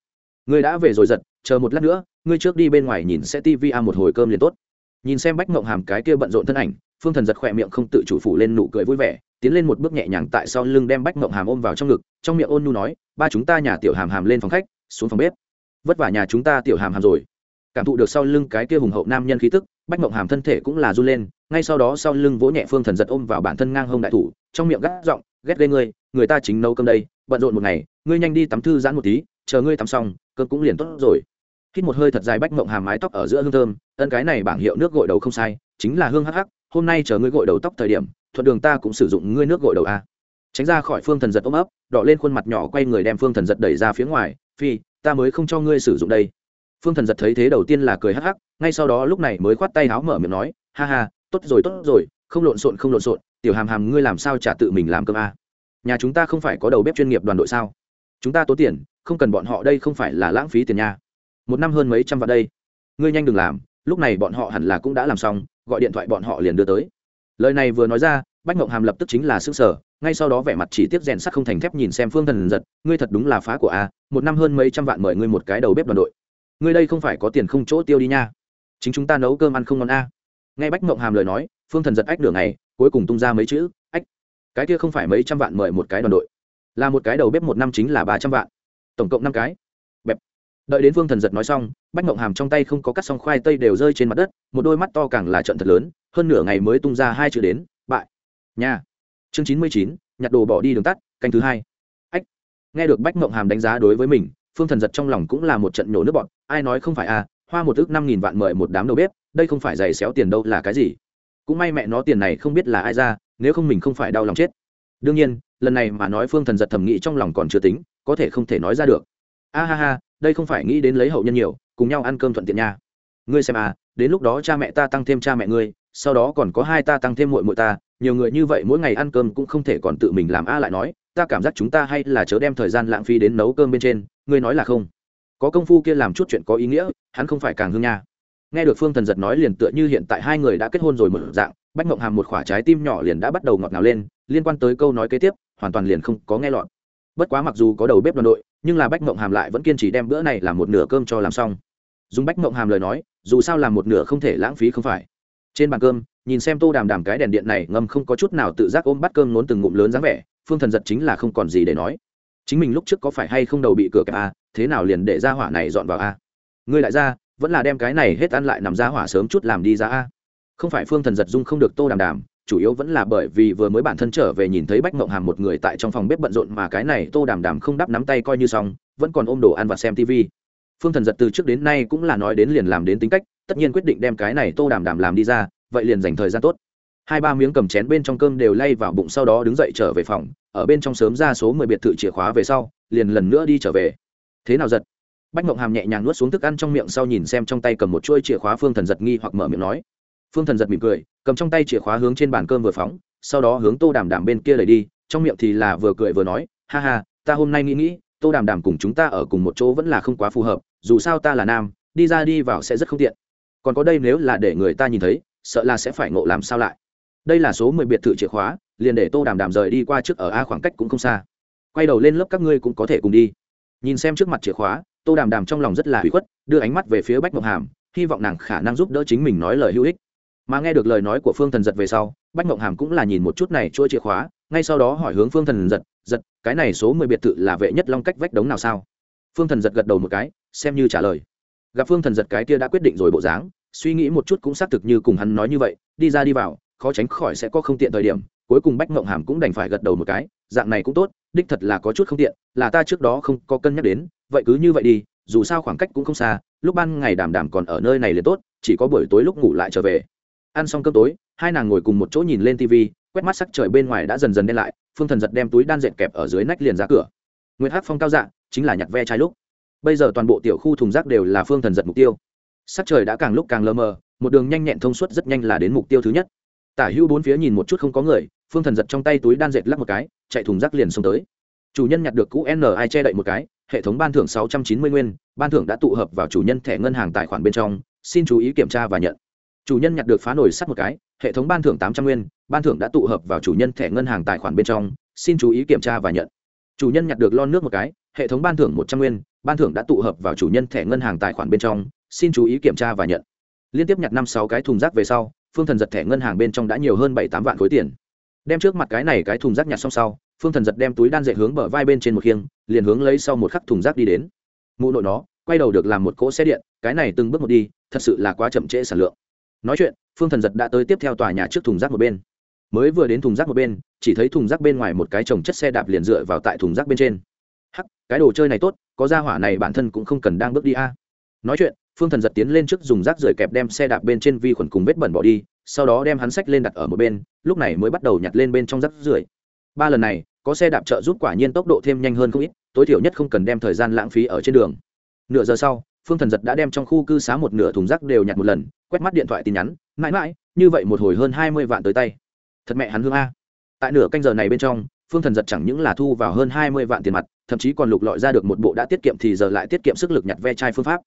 Ngươi đã về rồi giật, chờ một lát nữa, ngươi trước đi bên ngoài nhìn sẽ tivi a một hồi cơm liền tốt. Nhìn xem bách mộng hàm cái kia bận rộn thân ảnh, phương thần giật khỏe miệng không tự chủ phủ lên nụ cười vui vẻ, tiến lên một bước nhẹ nhàng tại sau lưng đem bách mộng hàm ôm vào trong ngực, trong miệng ôn nu nói, ba chúng ta nhà tiểu hàm hàm lên phòng khách, xuống phòng bếp. Vất vả nhà chúng ta tiểu hàm hàm rồi. Cảm thụ được sau lưng cái kia hùng hậu nam nhân khí tức, bách mộng hàm thân thể cũng là run lên, ngay sau đó sau lưng vỗ nhẹ phương thần giật ôm vào bản thân ngang hông đại thủ, trong miệng gắt giọng ghét ghê ngươi, người ta chính nấu cơm đây, bận rộn một ngày, ngươi nhanh đi tắm thư giãn một tí, chờ ngươi tắm xong, cơm cũng liền tốt rồi. Hít một hơi thật dài bách mộng hàm mái tóc ở giữa hương thơm, ân cái này bảng hiệu nước gội đầu không sai, chính là hương hắc hắc, hôm nay chờ ngươi gội đầu tóc thời điểm, thuận đường ta cũng sử dụng ngươi nước gội đầu a. Tránh ra khỏi phương thần giật ôm ấp đọ lên khuôn mặt nhỏ quay người đem phương thần giật đẩy ra phía ngoài, phi, ta mới không cho ngươi sử dụng đây. Phương thần giật thấy thế đầu tiên là cười hắc hắc, ngay sau đó lúc này mới khoát tay áo mở miệng nói, ha ha, tốt rồi tốt rồi, không lộn xộn, không lộn xộn tiểu hàm hàm, ngươi làm sao trả tự mình làm cơm a nhà chúng ta không phải có đầu bếp chuyên nghiệp đoàn đội sao? Chúng ta tốn tiền, không cần bọn họ đây không phải là lãng phí tiền nha. Một năm hơn mấy trăm vạn đây. Ngươi nhanh đừng làm, lúc này bọn họ hẳn là cũng đã làm xong, gọi điện thoại bọn họ liền đưa tới. Lời này vừa nói ra, bách mộng hàm lập tức chính là s ư ơ n g sở ngay sau đó vẻ mặt chỉ tiếp rèn sắc không thành thép nhìn xem phương thần giật, ngươi thật đúng là phá của a, một năm hơn mấy trăm vạn mời ngươi một cái đầu bếp đoàn đội. Ngươi đây không phải có tiền không chỗ tiêu đi nha. Chính chúng ta nấu cơm ăn không ngon a. Nghe bách mộng hàm lời nói, phương thần giật ách đường này cuối cùng tung ra mấy chữ, ách, cái kia không phải mấy trăm vạn mời một cái đoàn đội, là một cái đầu bếp một năm chính là ba trăm vạn, tổng cộng năm cái. Bẹp. Đợi đến vương thần giật nói xong, bách mộng hàm trong tay không có cắt xong khoai tây đều rơi trên mặt đất, một đôi mắt to càng là trận thật lớn, hơn nửa ngày mới tung ra hai chữ đến, bại. Nhà chương chín mươi chín, nhặt đồ bỏ đi đường tắt, canh thứ hai. Ách. Nghe được bách mộng hàm đánh giá đối với mình, phương thần giật trong lòng cũng là một trận nhổ nước bọn ai nói không phải à hoa một ước năm nghìn vạn mời một đám đầu bếp, đây không phải giày xéo tiền đâu là cái gì? Cũng may mẹ nó tiền này không biết là ai ra, nếu không mình không phải đau lòng chết. Đương nhiên, lần này mà nói phương thần giật thầm nghĩ trong lòng còn chưa tính, có thể không thể nói ra được. A ha ha, đây không phải nghĩ đến lấy hậu nhân nhiều, cùng nhau ăn cơm thuận tiện nha. Ngươi xem à đến lúc đó cha mẹ ta tăng thêm cha mẹ ngươi, sau đó còn có hai ta tăng thêm muội muội ta, nhiều người như vậy mỗi ngày ăn cơm cũng không thể còn tự mình làm a lại nói, ta cảm giác chúng ta hay là chớ đem thời gian lãng phí đến nấu cơm bên trên, ngươi nói là không. Có công phu kia làm chút chuyện có ý nghĩa, hắn không phải càng hương nha nghe được phương thần giật nói liền tựa như hiện tại hai người đã kết hôn rồi một dạng, bách mộng hàm một khoả trái tim nhỏ liền đã bắt đầu ngọt ngào lên, liên quan tới câu nói kế tiếp, hoàn toàn liền không có nghe lọt. Bất quá mặc dù có đầu bếp đoàn đội, nhưng là bách mộng hàm lại vẫn kiên trì đem bữa này làm một nửa cơm cho làm xong. Dùng bách mộng hàm lời nói, dù sao làm một nửa không thể lãng phí không phải. Trên bàn cơm, nhìn xem tô đàm đàm cái đèn điện này ngâm không có chút nào tự giác ôm bắt cơm nốn từng ngụm lớn dáng vẻ, phương thần giật chính là không còn gì để nói. Chính mình lúc trước có phải hay không đầu bị cửa kẹp a thế nào liền để ra hỏa này dọn vào a ngươi lại ra vẫn là đem cái này hết ăn lại nằm ra hỏa sớm chút làm đi ra a. Không phải phương thần giật dung không được tô đàm đàm, chủ yếu vẫn là bởi vì vừa mới bản thân trở về nhìn thấy bách mộng hàm một người tại trong phòng bếp bận rộn mà cái này tô đàm đàm không đắp nắm tay coi như xong, vẫn còn ôm đồ ăn và xem tv phương thần giật từ trước đến nay cũng là nói đến liền làm đến tính cách, tất nhiên quyết định đem cái này tô đàm đàm làm đi ra, vậy liền dành thời gian tốt. Hai ba miếng cầm chén bên trong cơm đều lay vào bụng sau đó đứng dậy trở về phòng, ở bên trong sớm ra số mười biệt thự chìa khóa về sau, liền lần nữa đi trở về. Thế nào giật? Bách mộng hàm nhẹ nhàng nuốt xuống thức ăn trong miệng sau nhìn xem trong tay cầm một chuôi chìa khóa phương thần giật nghi hoặc mở miệng nói. Phương thần giật mỉm cười, cầm trong tay chìa khóa hướng trên bàn cơm vừa phóng, sau đó hướng tô đàm đàm bên kia lời đi, trong miệng thì là vừa cười vừa nói, ha ha, ta hôm nay nghĩ nghĩ, tô đàm đàm cùng chúng ta ở cùng một chỗ vẫn là không quá phù hợp, dù sao ta là nam, đi ra đi vào sẽ rất không tiện. Còn có đây nếu là để người ta nhìn thấy, sợ là sẽ phải ngộ làm sao lại. Đây là số mười biệt thự chìa khóa, liền để tô đàm đàm rời đi qua trước ở a khoảng cách cũng không xa. Quay đầu lên lớp các ngươi cũng có thể cùng đi. Nhìn xem trước mặt chìa khóa tô đàm đàm trong lòng rất là hủy khuất, đưa ánh mắt về phía bách mộng hàm, hy vọng nàng khả năng giúp đỡ chính mình nói lời hữu ích. Mà nghe được lời nói của phương thần giật về sau, bách mộng hàm cũng là nhìn một chút này chuỗi chìa khóa, ngay sau đó hỏi hướng phương thần giật giật, cái này số mười biệt thự là vệ nhất long cách vách đống nào sao? Phương thần giật gật đầu một cái, xem như trả lời. Gặp phương thần giật cái kia đã quyết định rồi bộ dáng, suy nghĩ một chút cũng xác thực như cùng hắn nói như vậy, đi ra đi vào, khó tránh khỏi sẽ có không tiện thời điểm, cuối cùng bách mộng hàm cũng đành phải gật đầu một cái, dạng này cũng tốt, đích thật là có chút không tiện, là ta trước đó không có cân nhắc đến vậy cứ như vậy đi, dù sao khoảng cách cũng không xa, lúc ban ngày đàm đàm còn ở nơi này liền tốt, chỉ có buổi tối lúc ngủ lại trở về. Ăn xong cơm tối, hai nàng ngồi cùng một chỗ nhìn lên tv quét mắt sắc trời bên ngoài đã dần dần đen lại, phương thần giật đem túi đan dệt kẹp ở dưới nách liền ra cửa. Nguyễn hát phong cao dạng chính là nhặt ve chai lúc. Bây giờ toàn bộ tiểu khu thùng rác đều là phương thần giật mục tiêu. Sắc trời đã càng lúc càng lơ mờ, một đường nhanh nhẹn thông suốt rất nhanh là đến mục tiêu thứ nhất. Tả hữu bốn phía nhìn một chút không có người, phương thần giật trong tay túi đan dệt lắc một cái, chạy thùng rác liền xông tới. Chủ nhân nhặt được cũ n ai che đậy một cái hệ thống ban thưởng sáu trăm chín mươi nguyên, ban thưởng đã tụ hợp vào chủ nhân thẻ ngân hàng tài khoản bên trong, xin chú ý kiểm tra và nhận. Chủ nhân nhặt được phá nổi sắt một cái, hệ thống ban thưởng tám trăm nguyên, ban thưởng đã tụ hợp vào chủ nhân thẻ ngân hàng tài khoản bên trong, xin chú ý kiểm tra và nhận. Chủ nhân nhặt được lon nước một cái, hệ thống ban thưởng một trăm nguyên, ban thưởng đã tụ hợp vào chủ nhân thẻ ngân hàng tài khoản bên trong, xin chú ý kiểm tra và nhận. Liên tiếp nhặt năm sáu cái thùng rác về sau, phương thần giật thẻ ngân hàng bên trong đã nhiều hơn bảy tám vạn khối tiền. Đem trước mặt cái này cái thùng rác nhặt xong sau phương thần giật đem túi đan dệ hướng bờ vai bên trên một khiêng, liền hướng lấy sau một khắc thùng rác đi đến. Mụ nội nó, quay đầu được làm một cỗ xe điện, cái này từng bước một đi, thật sự là quá chậm trễ sản lượng. Nói chuyện, phương thần giật đã tới tiếp theo tòa nhà trước thùng rác một bên. Mới vừa đến thùng rác một bên, chỉ thấy thùng rác bên ngoài một cái trồng chất xe đạp liền dựa vào tại thùng rác bên trên. Hắc, cái đồ chơi này tốt, có ra hỏa này bản thân cũng không cần đang bước đi a. Nói chuyện, phương thần giật tiến lên trước dùng rác rời kẹp đem xe đạp bên trên vi khuẩn cùng vết bẩn bỏ đi, sau đó đem hắn sách lên đặt ở một bên, lúc này mới bắt đầu nhặt lên bên trong rác rưởi ba lần này, có xe đạp trợ giúp quả nhiên tốc độ thêm nhanh hơn không ít, tối thiểu nhất không cần đem thời gian lãng phí ở trên đường. Nửa giờ sau, phương thần giật đã đem trong khu cư xá một nửa thùng rác đều nhặt một lần, quét mắt điện thoại tin nhắn, mãi mãi, như vậy một hồi hơn hai mươi vạn tới tay. Thật mẹ hắn hương a. Tại nửa canh giờ này bên trong, phương thần giật chẳng những là thu vào hơn hai mươi vạn tiền mặt, thậm chí còn lục lọi ra được một bộ đã tiết kiệm thì giờ lại tiết kiệm sức lực nhặt ve chai phương pháp.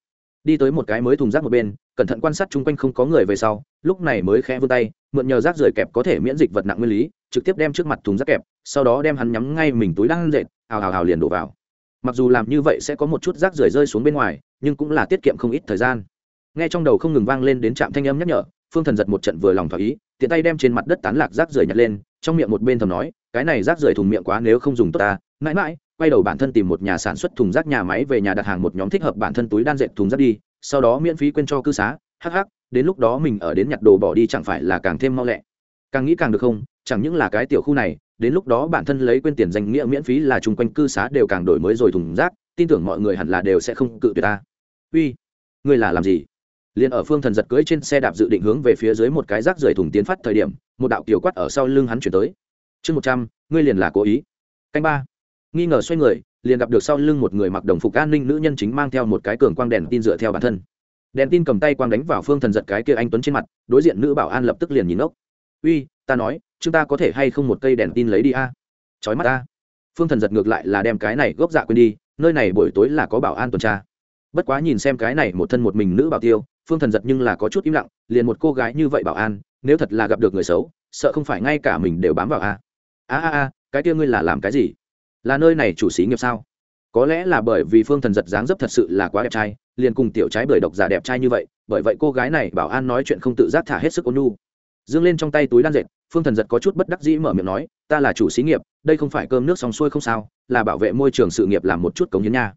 Đi tới một cái mới thùng rác một bên, cẩn thận quan sát chung quanh không có người về sau, lúc này mới khẽ vươn tay, mượn nhờ rác rời kẹp có thể miễn dịch vật nặng nguyên lý, trực tiếp đem trước mặt thùng rác kẹp sau đó đem hắn nhắm ngay mình túi đang dệt hào hào hào liền đổ vào. Mặc dù làm như vậy sẽ có một chút rác rưởi rơi xuống bên ngoài nhưng cũng là tiết kiệm không ít thời gian. Nghe trong đầu không ngừng vang lên đến trạm thanh âm nhắc nhở phương thần giật một trận vừa lòng thỏa ý tiện tay đem trên mặt đất tán lạc rác rưởi nhặt lên trong miệng một bên thầm nói cái này rác rưởi thùng miệng quá nếu không dùng tốt ta. Mãi mãi quay đầu bản thân tìm một nhà sản xuất thùng rác nhà máy về nhà đặt hàng một nhóm thích hợp bản thân túi đan dệt thùng rác đi sau đó miễn phí quên cho cư xá. Hắc hắc, đến lúc đó mình ở đến nhặt đồ bỏ đi chẳng phải là càng thêm mau lẹ. Càng nghĩ càng được không chẳng những là cái tiểu khu này đến lúc đó bản thân lấy quên tiền danh nghĩa miễn phí là chung quanh cư xá đều càng đổi mới rồi thùng rác, tin tưởng mọi người hẳn là đều sẽ không cự tuyệt ta. Uy, ngươi là làm gì? Liền ở phương thần giật cưỡi trên xe đạp dự định hướng về phía dưới một cái rác rời thùng tiến phát thời điểm, một đạo kiều quát ở sau lưng hắn chuyển tới. Chương một trăm, ngươi liền là cố ý. Canh ba. Nghi ngờ xoay người, liền gặp được sau lưng một người mặc đồng phục an ninh nữ nhân chính mang theo một cái cường quang đèn tin dựa theo bản thân. Đèn tin cầm tay quang đánh vào phương thần giật cái kia anh tuấn trên mặt, đối diện nữ bảo an lập tức liền nhìn ốc uy, ta nói chúng ta có thể hay không một cây đèn tin lấy đi a? À? mắt ta. Phương thần giật ngược lại là đem cái này gốc dạ quên đi, nơi này buổi tối là có bảo an tuần tra. Bất quá nhìn xem cái này một thân một mình nữ bảo tiêu, phương thần giật nhưng là có chút im lặng, liền một cô gái như vậy bảo an, nếu thật là gặp được người xấu, sợ không phải ngay cả mình đều bám vào a. A a a, cái kia ngươi là làm cái gì? Là nơi này chủ sĩ nghiệp sao? Có lẽ là bởi vì phương thần giật dáng dấp thật sự là quá đẹp trai, liền cùng tiểu trái bởi độc giả đẹp trai như vậy, bởi vậy cô gái này bảo an nói chuyện không tự giác thả hết sức ôn nhu. Dương lên trong tay túi đan dệt phương thần giật có chút bất đắc dĩ mở miệng nói, ta là chủ xí nghiệp, đây không phải cơm nước xong xuôi không sao, là bảo vệ môi trường sự nghiệp làm một chút cống hiến nha.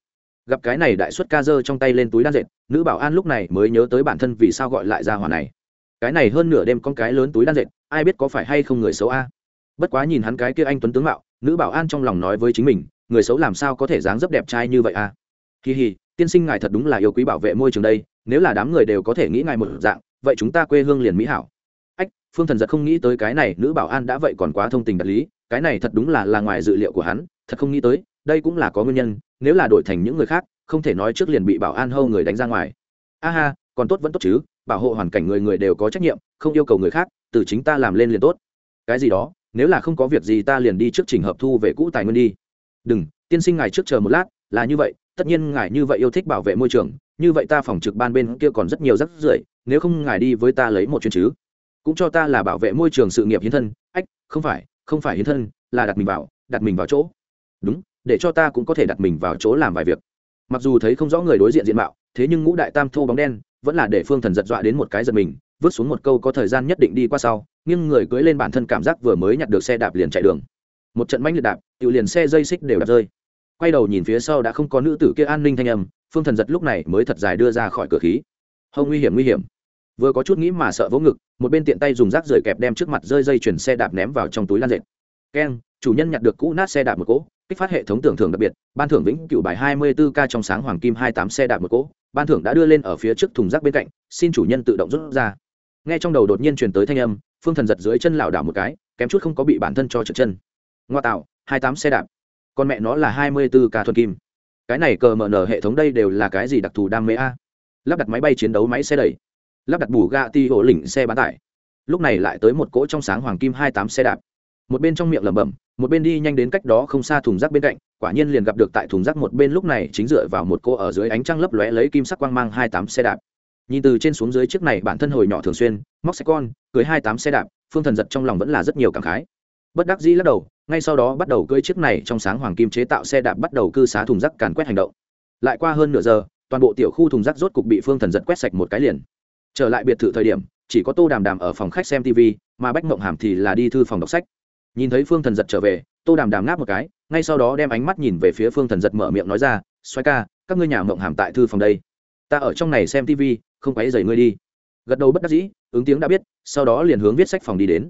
Gặp cái này đại xuất ca dơ trong tay lên túi đan dệt, nữ bảo an lúc này mới nhớ tới bản thân vì sao gọi lại ra hỏa này. Cái này hơn nửa đêm con cái lớn túi đan dệt, ai biết có phải hay không người xấu a. Bất quá nhìn hắn cái kia anh tuấn tướng mạo, nữ bảo an trong lòng nói với chính mình, người xấu làm sao có thể dáng dấp đẹp trai như vậy a? Kỳ hì tiên sinh ngài thật đúng là yêu quý bảo vệ môi trường đây, nếu là đám người đều có thể nghĩ ngài một dạng, vậy chúng ta quê hương liền mỹ hảo phương thần giật không nghĩ tới cái này nữ bảo an đã vậy còn quá thông tình đạt lý, cái này thật đúng là là ngoài dự liệu của hắn, thật không nghĩ tới, đây cũng là có nguyên nhân, nếu là đổi thành những người khác, không thể nói trước liền bị bảo an hâu người đánh ra ngoài. A ha, còn tốt vẫn tốt chứ, bảo hộ hoàn cảnh người người đều có trách nhiệm, không yêu cầu người khác, từ chính ta làm lên liền tốt. Cái gì đó, nếu là không có việc gì ta liền đi trước trình hợp thu về cũ tài nguyên đi. Đừng, tiên sinh ngài trước chờ một lát, là như vậy, tất nhiên ngài như vậy yêu thích bảo vệ môi trường, như vậy ta phòng trực ban bên kia còn rất nhiều rắc rưởi, nếu không ngài đi với ta lấy một chuyến chứ cũng cho ta là bảo vệ môi trường sự nghiệp hiến thân. Ách, không phải không phải hiến thân, là đặt mình vào, đặt mình vào chỗ. Đúng, để cho ta cũng có thể đặt mình vào chỗ làm vài việc. Mặc dù thấy không rõ người đối diện diện mạo, thế nhưng ngũ đại tam thô bóng đen vẫn là để phương thần giật dọa đến một cái giật mình, vứt xuống một câu có thời gian nhất định đi qua sau nhưng người cưới lên bản thân cảm giác vừa mới nhặt được xe đạp liền chạy đường. Một trận manh liệt đạp tự liền xe dây xích đều đạp rơi. Quay đầu nhìn phía sau đã không có nữ tử kia an ninh thanh âm, phương thần giật lúc này mới thật dài đưa ra khỏi cửa khí. Hông nguy hiểm nguy hiểm vừa có chút nghĩ mà sợ vỗ ngực, một bên tiện tay dùng rác rời kẹp đem trước mặt rơi dây chuyển xe đạp ném vào trong túi lan dệt. Keng chủ nhân nhặt được cũ nát xe đạp một cỗ, kích phát hệ thống tưởng thưởng đặc biệt, ban thưởng vĩnh cựu bài hai mươi 24 k trong sáng hoàng kim hai tám xe đạp một cỗ, ban thưởng đã đưa lên ở phía trước thùng rác bên cạnh, xin chủ nhân tự động rút ra. Nghe trong đầu đột nhiên truyền tới thanh âm, phương thần giật dưới chân lảo đảo một cái, kém chút không có bị bản thân cho trượt chân. Ngoa tạo, hai tám xe đạp. Con mẹ nó là hai mươi 24 k thuần kim. Cái này cờ mở nở hệ thống đây đều là cái gì đặc thù đam mê a? Lắp đặt máy bay chiến đấu máy xe đẩy lắp đặt bù ga ti hộ lỉnh xe bán tải. Lúc này lại tới một cỗ trong sáng hoàng kim hai tám xe đạp. Một bên trong miệng lẩm bẩm, một bên đi nhanh đến cách đó không xa thùng rác bên cạnh, quả nhiên liền gặp được tại thùng rác một bên lúc này chính dựa vào một cô ở dưới ánh trăng lấp lóe lấy kim sắc quang mang hai tám xe đạp. Nhìn từ trên xuống dưới chiếc này bản thân hồi nhỏ thường xuyên, móc xe con, cưới hai tám xe đạp, phương thần giật trong lòng vẫn là rất nhiều cảm khái. Bất đắc dĩ lắc đầu, ngay sau đó bắt đầu cưới chiếc này trong sáng hoàng kim chế tạo xe đạp bắt đầu cư xá thùng rác càn quét hành động. Lại qua hơn nửa giờ, toàn bộ tiểu khu thùng rác rốt cục bị phương thần giật quét sạch một cái liền trở lại biệt thự thời điểm, chỉ có tô đàm đàm ở phòng khách xem tv mà bách mộng hàm thì là đi thư phòng đọc sách. Nhìn thấy phương thần giật trở về, tô đàm đàm ngáp một cái, ngay sau đó đem ánh mắt nhìn về phía phương thần giật mở miệng nói ra xoay ca, các ngươi nhà mộng hàm tại thư phòng đây. Ta ở trong này xem tv không quấy dày ngươi đi. Gật đầu bất đắc dĩ, ứng tiếng đã biết, sau đó liền hướng viết sách phòng đi đến.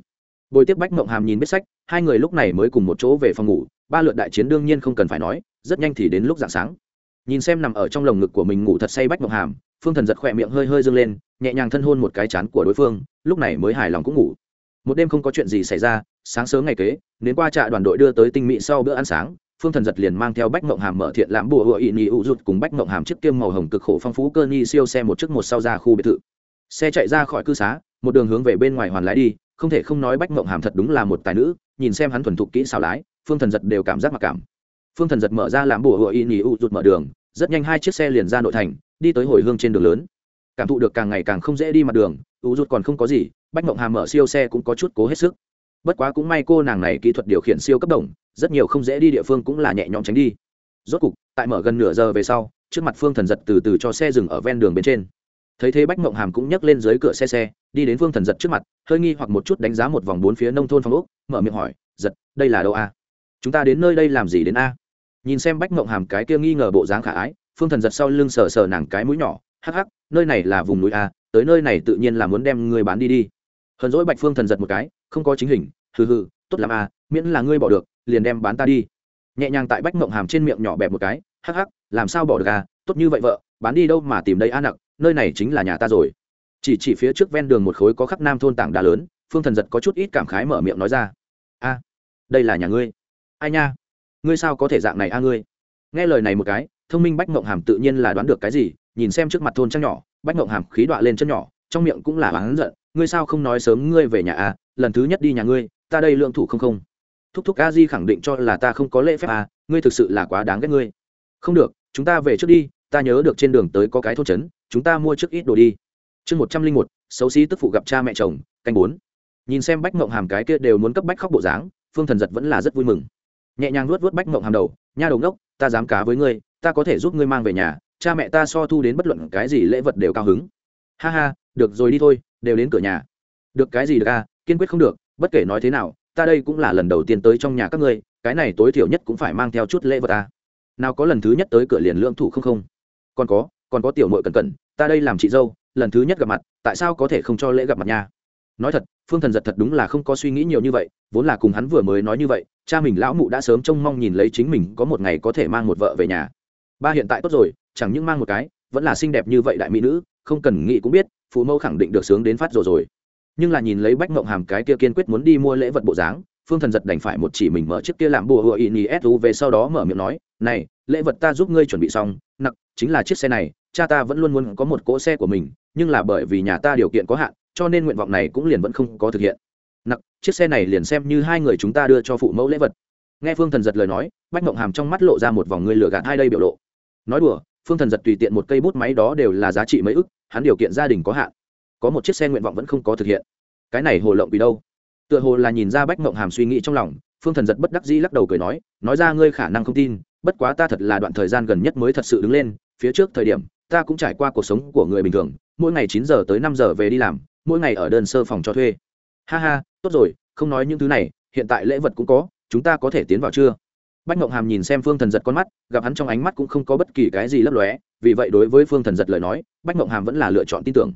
Bồi tiếp bách mộng hàm nhìn viết sách, hai người lúc này mới cùng một chỗ về phòng ngủ. Ba lượt đại chiến đương nhiên không cần phải nói, rất nhanh thì đến lúc dạng sáng nhìn xem nằm ở trong lồng ngực của mình ngủ thật say bách mộng hàm, phương thần giật khỏe miệng hơi hơi dâng lên, nhẹ nhàng thân hôn một cái chán của đối phương, lúc này mới hài lòng cũng ngủ. Một đêm không có chuyện gì xảy ra, sáng sớm ngày kế, đến qua trại đoàn đội đưa tới tinh mỹ sau bữa ăn sáng, phương thần giật liền mang theo bách mộng hàm mở thiện lãm bùa hựa ị nhị ụ rụt cùng bách mộng hàm chiếc kiêm màu hồng cực khổ phong phú cơ nhi siêu xe một chiếc một sau ra khu biệt thự. Xe chạy ra khỏi cư xá, một đường hướng về bên ngoài hoàn lái đi, không thể không nói bách mộng hàm thật đúng là một tài nữ, nhìn xem hắn thuần thục kỹ xào lái, phương thần giật đều cảm giác mặc cảm phương thần giật mở ra làm bùa hựa y nhì u rụt mở đường, rất nhanh hai chiếc xe liền ra nội thành, đi tới hồi hương trên đường lớn. Cảm thụ được càng ngày càng không dễ đi mặt đường, U rụt còn không có gì, bách mộng hàm mở siêu xe cũng có chút cố hết sức. Bất quá cũng may cô nàng này kỹ thuật điều khiển siêu cấp đồng, rất nhiều không dễ đi địa phương cũng là nhẹ nhõm tránh đi. Rốt cục, tại mở gần nửa giờ về sau, trước mặt phương thần giật từ từ cho xe dừng ở ven đường bên trên. Thấy thế bách mộng hàm cũng nhấc lên dưới cửa xe xe, đi đến phương thần giật trước mặt, hơi nghi hoặc một chút đánh giá một vòng bốn phía nông thôn phong úc mở miệng hỏi, giật, đây là đâu a? Chúng ta đến nơi đây làm gì đến a? Nhìn xem bách mộng hàm cái kia nghi ngờ bộ dáng khả ái, phương thần giật sau lưng sờ sờ nàng cái mũi nhỏ, hắc hắc, nơi này là vùng núi a, tới nơi này tự nhiên là muốn đem ngươi bán đi đi. Hờn dỗi bạch phương thần giật một cái, không có chính hình, hừ hừ, tốt làm a, miễn là ngươi bỏ được, liền đem bán ta đi. Nhẹ nhàng tại bách mộng hàm trên miệng nhỏ bẹp một cái, hắc hắc, làm sao bỏ được à tốt như vậy vợ, bán đi đâu mà tìm đây a nặng nơi này chính là nhà ta rồi. Chỉ chỉ phía trước ven đường một khối có khắc nam thôn tảng đá lớn, phương thần giật có chút ít cảm khái mở miệng nói ra, a, đây là nhà ngươi. Ai nha ngươi sao có thể dạng này a ngươi? Nghe lời này một cái, thông minh bách mộng hàm tự nhiên là đoán được cái gì, nhìn xem trước mặt thôn trăng nhỏ, bách ngộng hàm khí đọa lên chân nhỏ, trong miệng cũng là oán giận, ngươi sao không nói sớm ngươi về nhà à lần thứ nhất đi nhà ngươi, ta đây lượng thủ không không. Thúc thúc a di khẳng định cho là ta không có lễ phép à ngươi thực sự là quá đáng ghét ngươi. Không được, chúng ta về trước đi, ta nhớ được trên đường tới có cái thôn trấn, chúng ta mua trước ít đồ đi. Chương một trăm linh một, xấu xí tức phụ gặp cha mẹ chồng, canh bốn. Nhìn xem bách mộng hàm cái kia đều muốn cấp bách khóc bộ dáng, phương thần giật vẫn là rất vui mừng nhẹ nhàng nuốt vớt bách mộng hàng đầu, nha đầu ngốc, ta dám cá với ngươi, ta có thể giúp ngươi mang về nhà, cha mẹ ta so thu đến bất luận cái gì lễ vật đều cao hứng. Ha ha, được rồi đi thôi, đều đến cửa nhà. Được cái gì được à kiên quyết không được, bất kể nói thế nào, ta đây cũng là lần đầu tiên tới trong nhà các ngươi, cái này tối thiểu nhất cũng phải mang theo chút lễ vật ta nào có lần thứ nhất tới cửa liền lưỡng thủ không không? Còn có còn có tiểu mội cẩn cẩn, ta đây làm chị dâu, lần thứ nhất gặp mặt, tại sao có thể không cho lễ gặp mặt nha? Nói thật, phương thần giật thật đúng là không có suy nghĩ nhiều như vậy, vốn là cùng hắn vừa mới nói như vậy cha mình lão mụ đã sớm trông mong nhìn lấy chính mình có một ngày có thể mang một vợ về nhà. Ba hiện tại tốt rồi, chẳng những mang một cái, vẫn là xinh đẹp như vậy đại mỹ nữ, không cần nghĩ cũng biết, phụ mẫu khẳng định được sướng đến phát rồi rồi. Nhưng là nhìn lấy bách mộng hàm cái kia kiên quyết muốn đi mua lễ vật bộ dáng, phương thần giật đành phải một chỉ mình mở chiếc kia làm bùa hựa ý nhì về sau đó mở miệng nói, này, lễ vật ta giúp ngươi chuẩn bị xong, nặc, chính là chiếc xe này, cha ta vẫn luôn muốn có một cỗ xe của mình, nhưng là bởi vì nhà ta điều kiện có hạn, cho nên nguyện vọng này cũng liền vẫn không có thực hiện chiếc xe này liền xem như hai người chúng ta đưa cho phụ mẫu lễ vật. Nghe phương thần giật lời nói, bách mộng hàm trong mắt lộ ra một vòng người lừa gạt hai đây biểu lộ. Nói đùa, phương thần giật tùy tiện một cây bút máy đó đều là giá trị mấy ức, hắn điều kiện gia đình có hạn. Có một chiếc xe nguyện vọng vẫn không có thực hiện. Cái này hồ lộng vì đâu? Tựa hồ là nhìn ra bách mộng hàm suy nghĩ trong lòng, phương thần giật bất đắc dĩ lắc đầu cười nói nói ra ngươi khả năng không tin, bất quá ta thật là đoạn thời gian gần nhất mới thật sự đứng lên, phía trước thời điểm, ta cũng trải qua cuộc sống của người bình thường, mỗi ngày chín giờ tới năm giờ về đi làm, mỗi ngày ở đơn sơ phòng cho thuê ha ha, tốt rồi, không nói những thứ này, hiện tại lễ vật cũng có, chúng ta có thể tiến vào chưa? Bách ngộng hàm nhìn xem phương thần giật con mắt, gặp hắn trong ánh mắt cũng không có bất kỳ cái gì lấp lóe, vì vậy đối với phương thần giật lời nói, bách ngộng hàm vẫn là lựa chọn tin tưởng.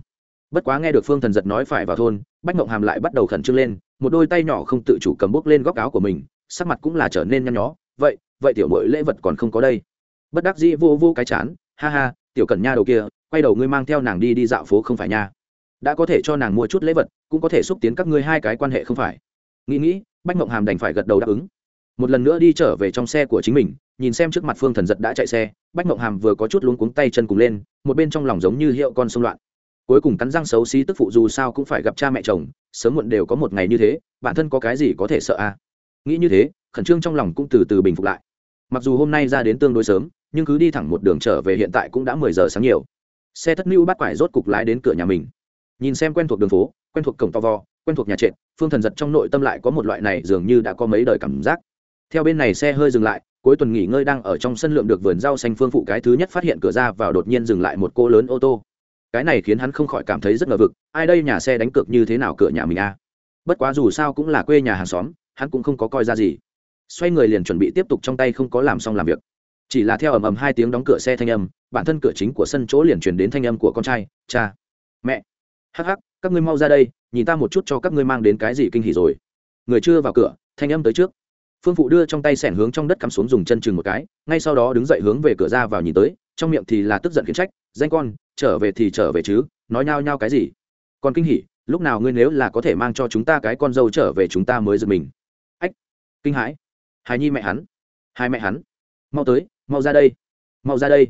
Bất quá nghe được phương thần giật nói phải vào thôn, bách ngộng hàm lại bắt đầu khẩn trương lên, một đôi tay nhỏ không tự chủ cầm bốc lên góc áo của mình, sắc mặt cũng là trở nên nhăn nhó, vậy vậy tiểu mội lễ vật còn không có đây? Bất đắc dĩ vô vô cái chán, ha ha, tiểu cần nha đầu kia, quay đầu ngươi mang theo nàng đi đi dạo phố không phải nha đã có thể cho nàng mua chút lễ vật, cũng có thể xúc tiến các ngươi hai cái quan hệ không phải. Nghĩ nghĩ, bách mộng hàm đành phải gật đầu đáp ứng. Một lần nữa đi trở về trong xe của chính mình, nhìn xem trước mặt phương thần giật đã chạy xe, bách mộng hàm vừa có chút luống cuống tay chân cùng lên, một bên trong lòng giống như hiệu con sông loạn. Cuối cùng cắn răng xấu xí tức phụ dù sao cũng phải gặp cha mẹ chồng, sớm muộn đều có một ngày như thế, bản thân có cái gì có thể sợ à? Nghĩ như thế, khẩn trương trong lòng cũng từ từ bình phục lại. Mặc dù hôm nay ra đến tương đối sớm, nhưng cứ đi thẳng một đường trở về hiện tại cũng đã mười giờ sáng nhiều. Xe thất mưu bắt quải rốt cục lái đến cửa nhà mình nhìn xem quen thuộc đường phố, quen thuộc cổng to vò quen thuộc nhà trệt, phương thần giật trong nội tâm lại có một loại này dường như đã có mấy đời cảm giác. Theo bên này xe hơi dừng lại, cuối tuần nghỉ ngơi đang ở trong sân lượm được vườn rau xanh phương phụ cái thứ nhất phát hiện cửa ra vào đột nhiên dừng lại một cô lớn ô tô. Cái này khiến hắn không khỏi cảm thấy rất ngờ vực, ai đây nhà xe đánh cược như thế nào cửa nhà mình a? Bất quá dù sao cũng là quê nhà hàng xóm, hắn cũng không có coi ra gì. Xoay người liền chuẩn bị tiếp tục trong tay không có làm xong làm việc. Chỉ là theo ầm ầm hai tiếng đóng cửa xe thanh âm, bản thân cửa chính của sân chỗ liền truyền đến thanh âm của con trai, cha. Mẹ hắc hắc, các ngươi mau ra đây, nhìn ta một chút cho các ngươi mang đến cái gì kinh hỉ rồi. Người chưa vào cửa, thanh âm tới trước. Phương phụ đưa trong tay sẻn hướng trong đất cắm xuống dùng chân chừng một cái, ngay sau đó đứng dậy hướng về cửa ra vào nhìn tới, trong miệng thì là tức giận khiển trách, danh con, trở về thì trở về chứ, nói nhao nhao cái gì? Còn kinh hỉ, lúc nào ngươi nếu là có thể mang cho chúng ta cái con dâu trở về chúng ta mới giật mình. Ách, kinh hãi. Hài nhi mẹ hắn. Hai mẹ hắn. Mau tới, mau ra đây, mau ra đây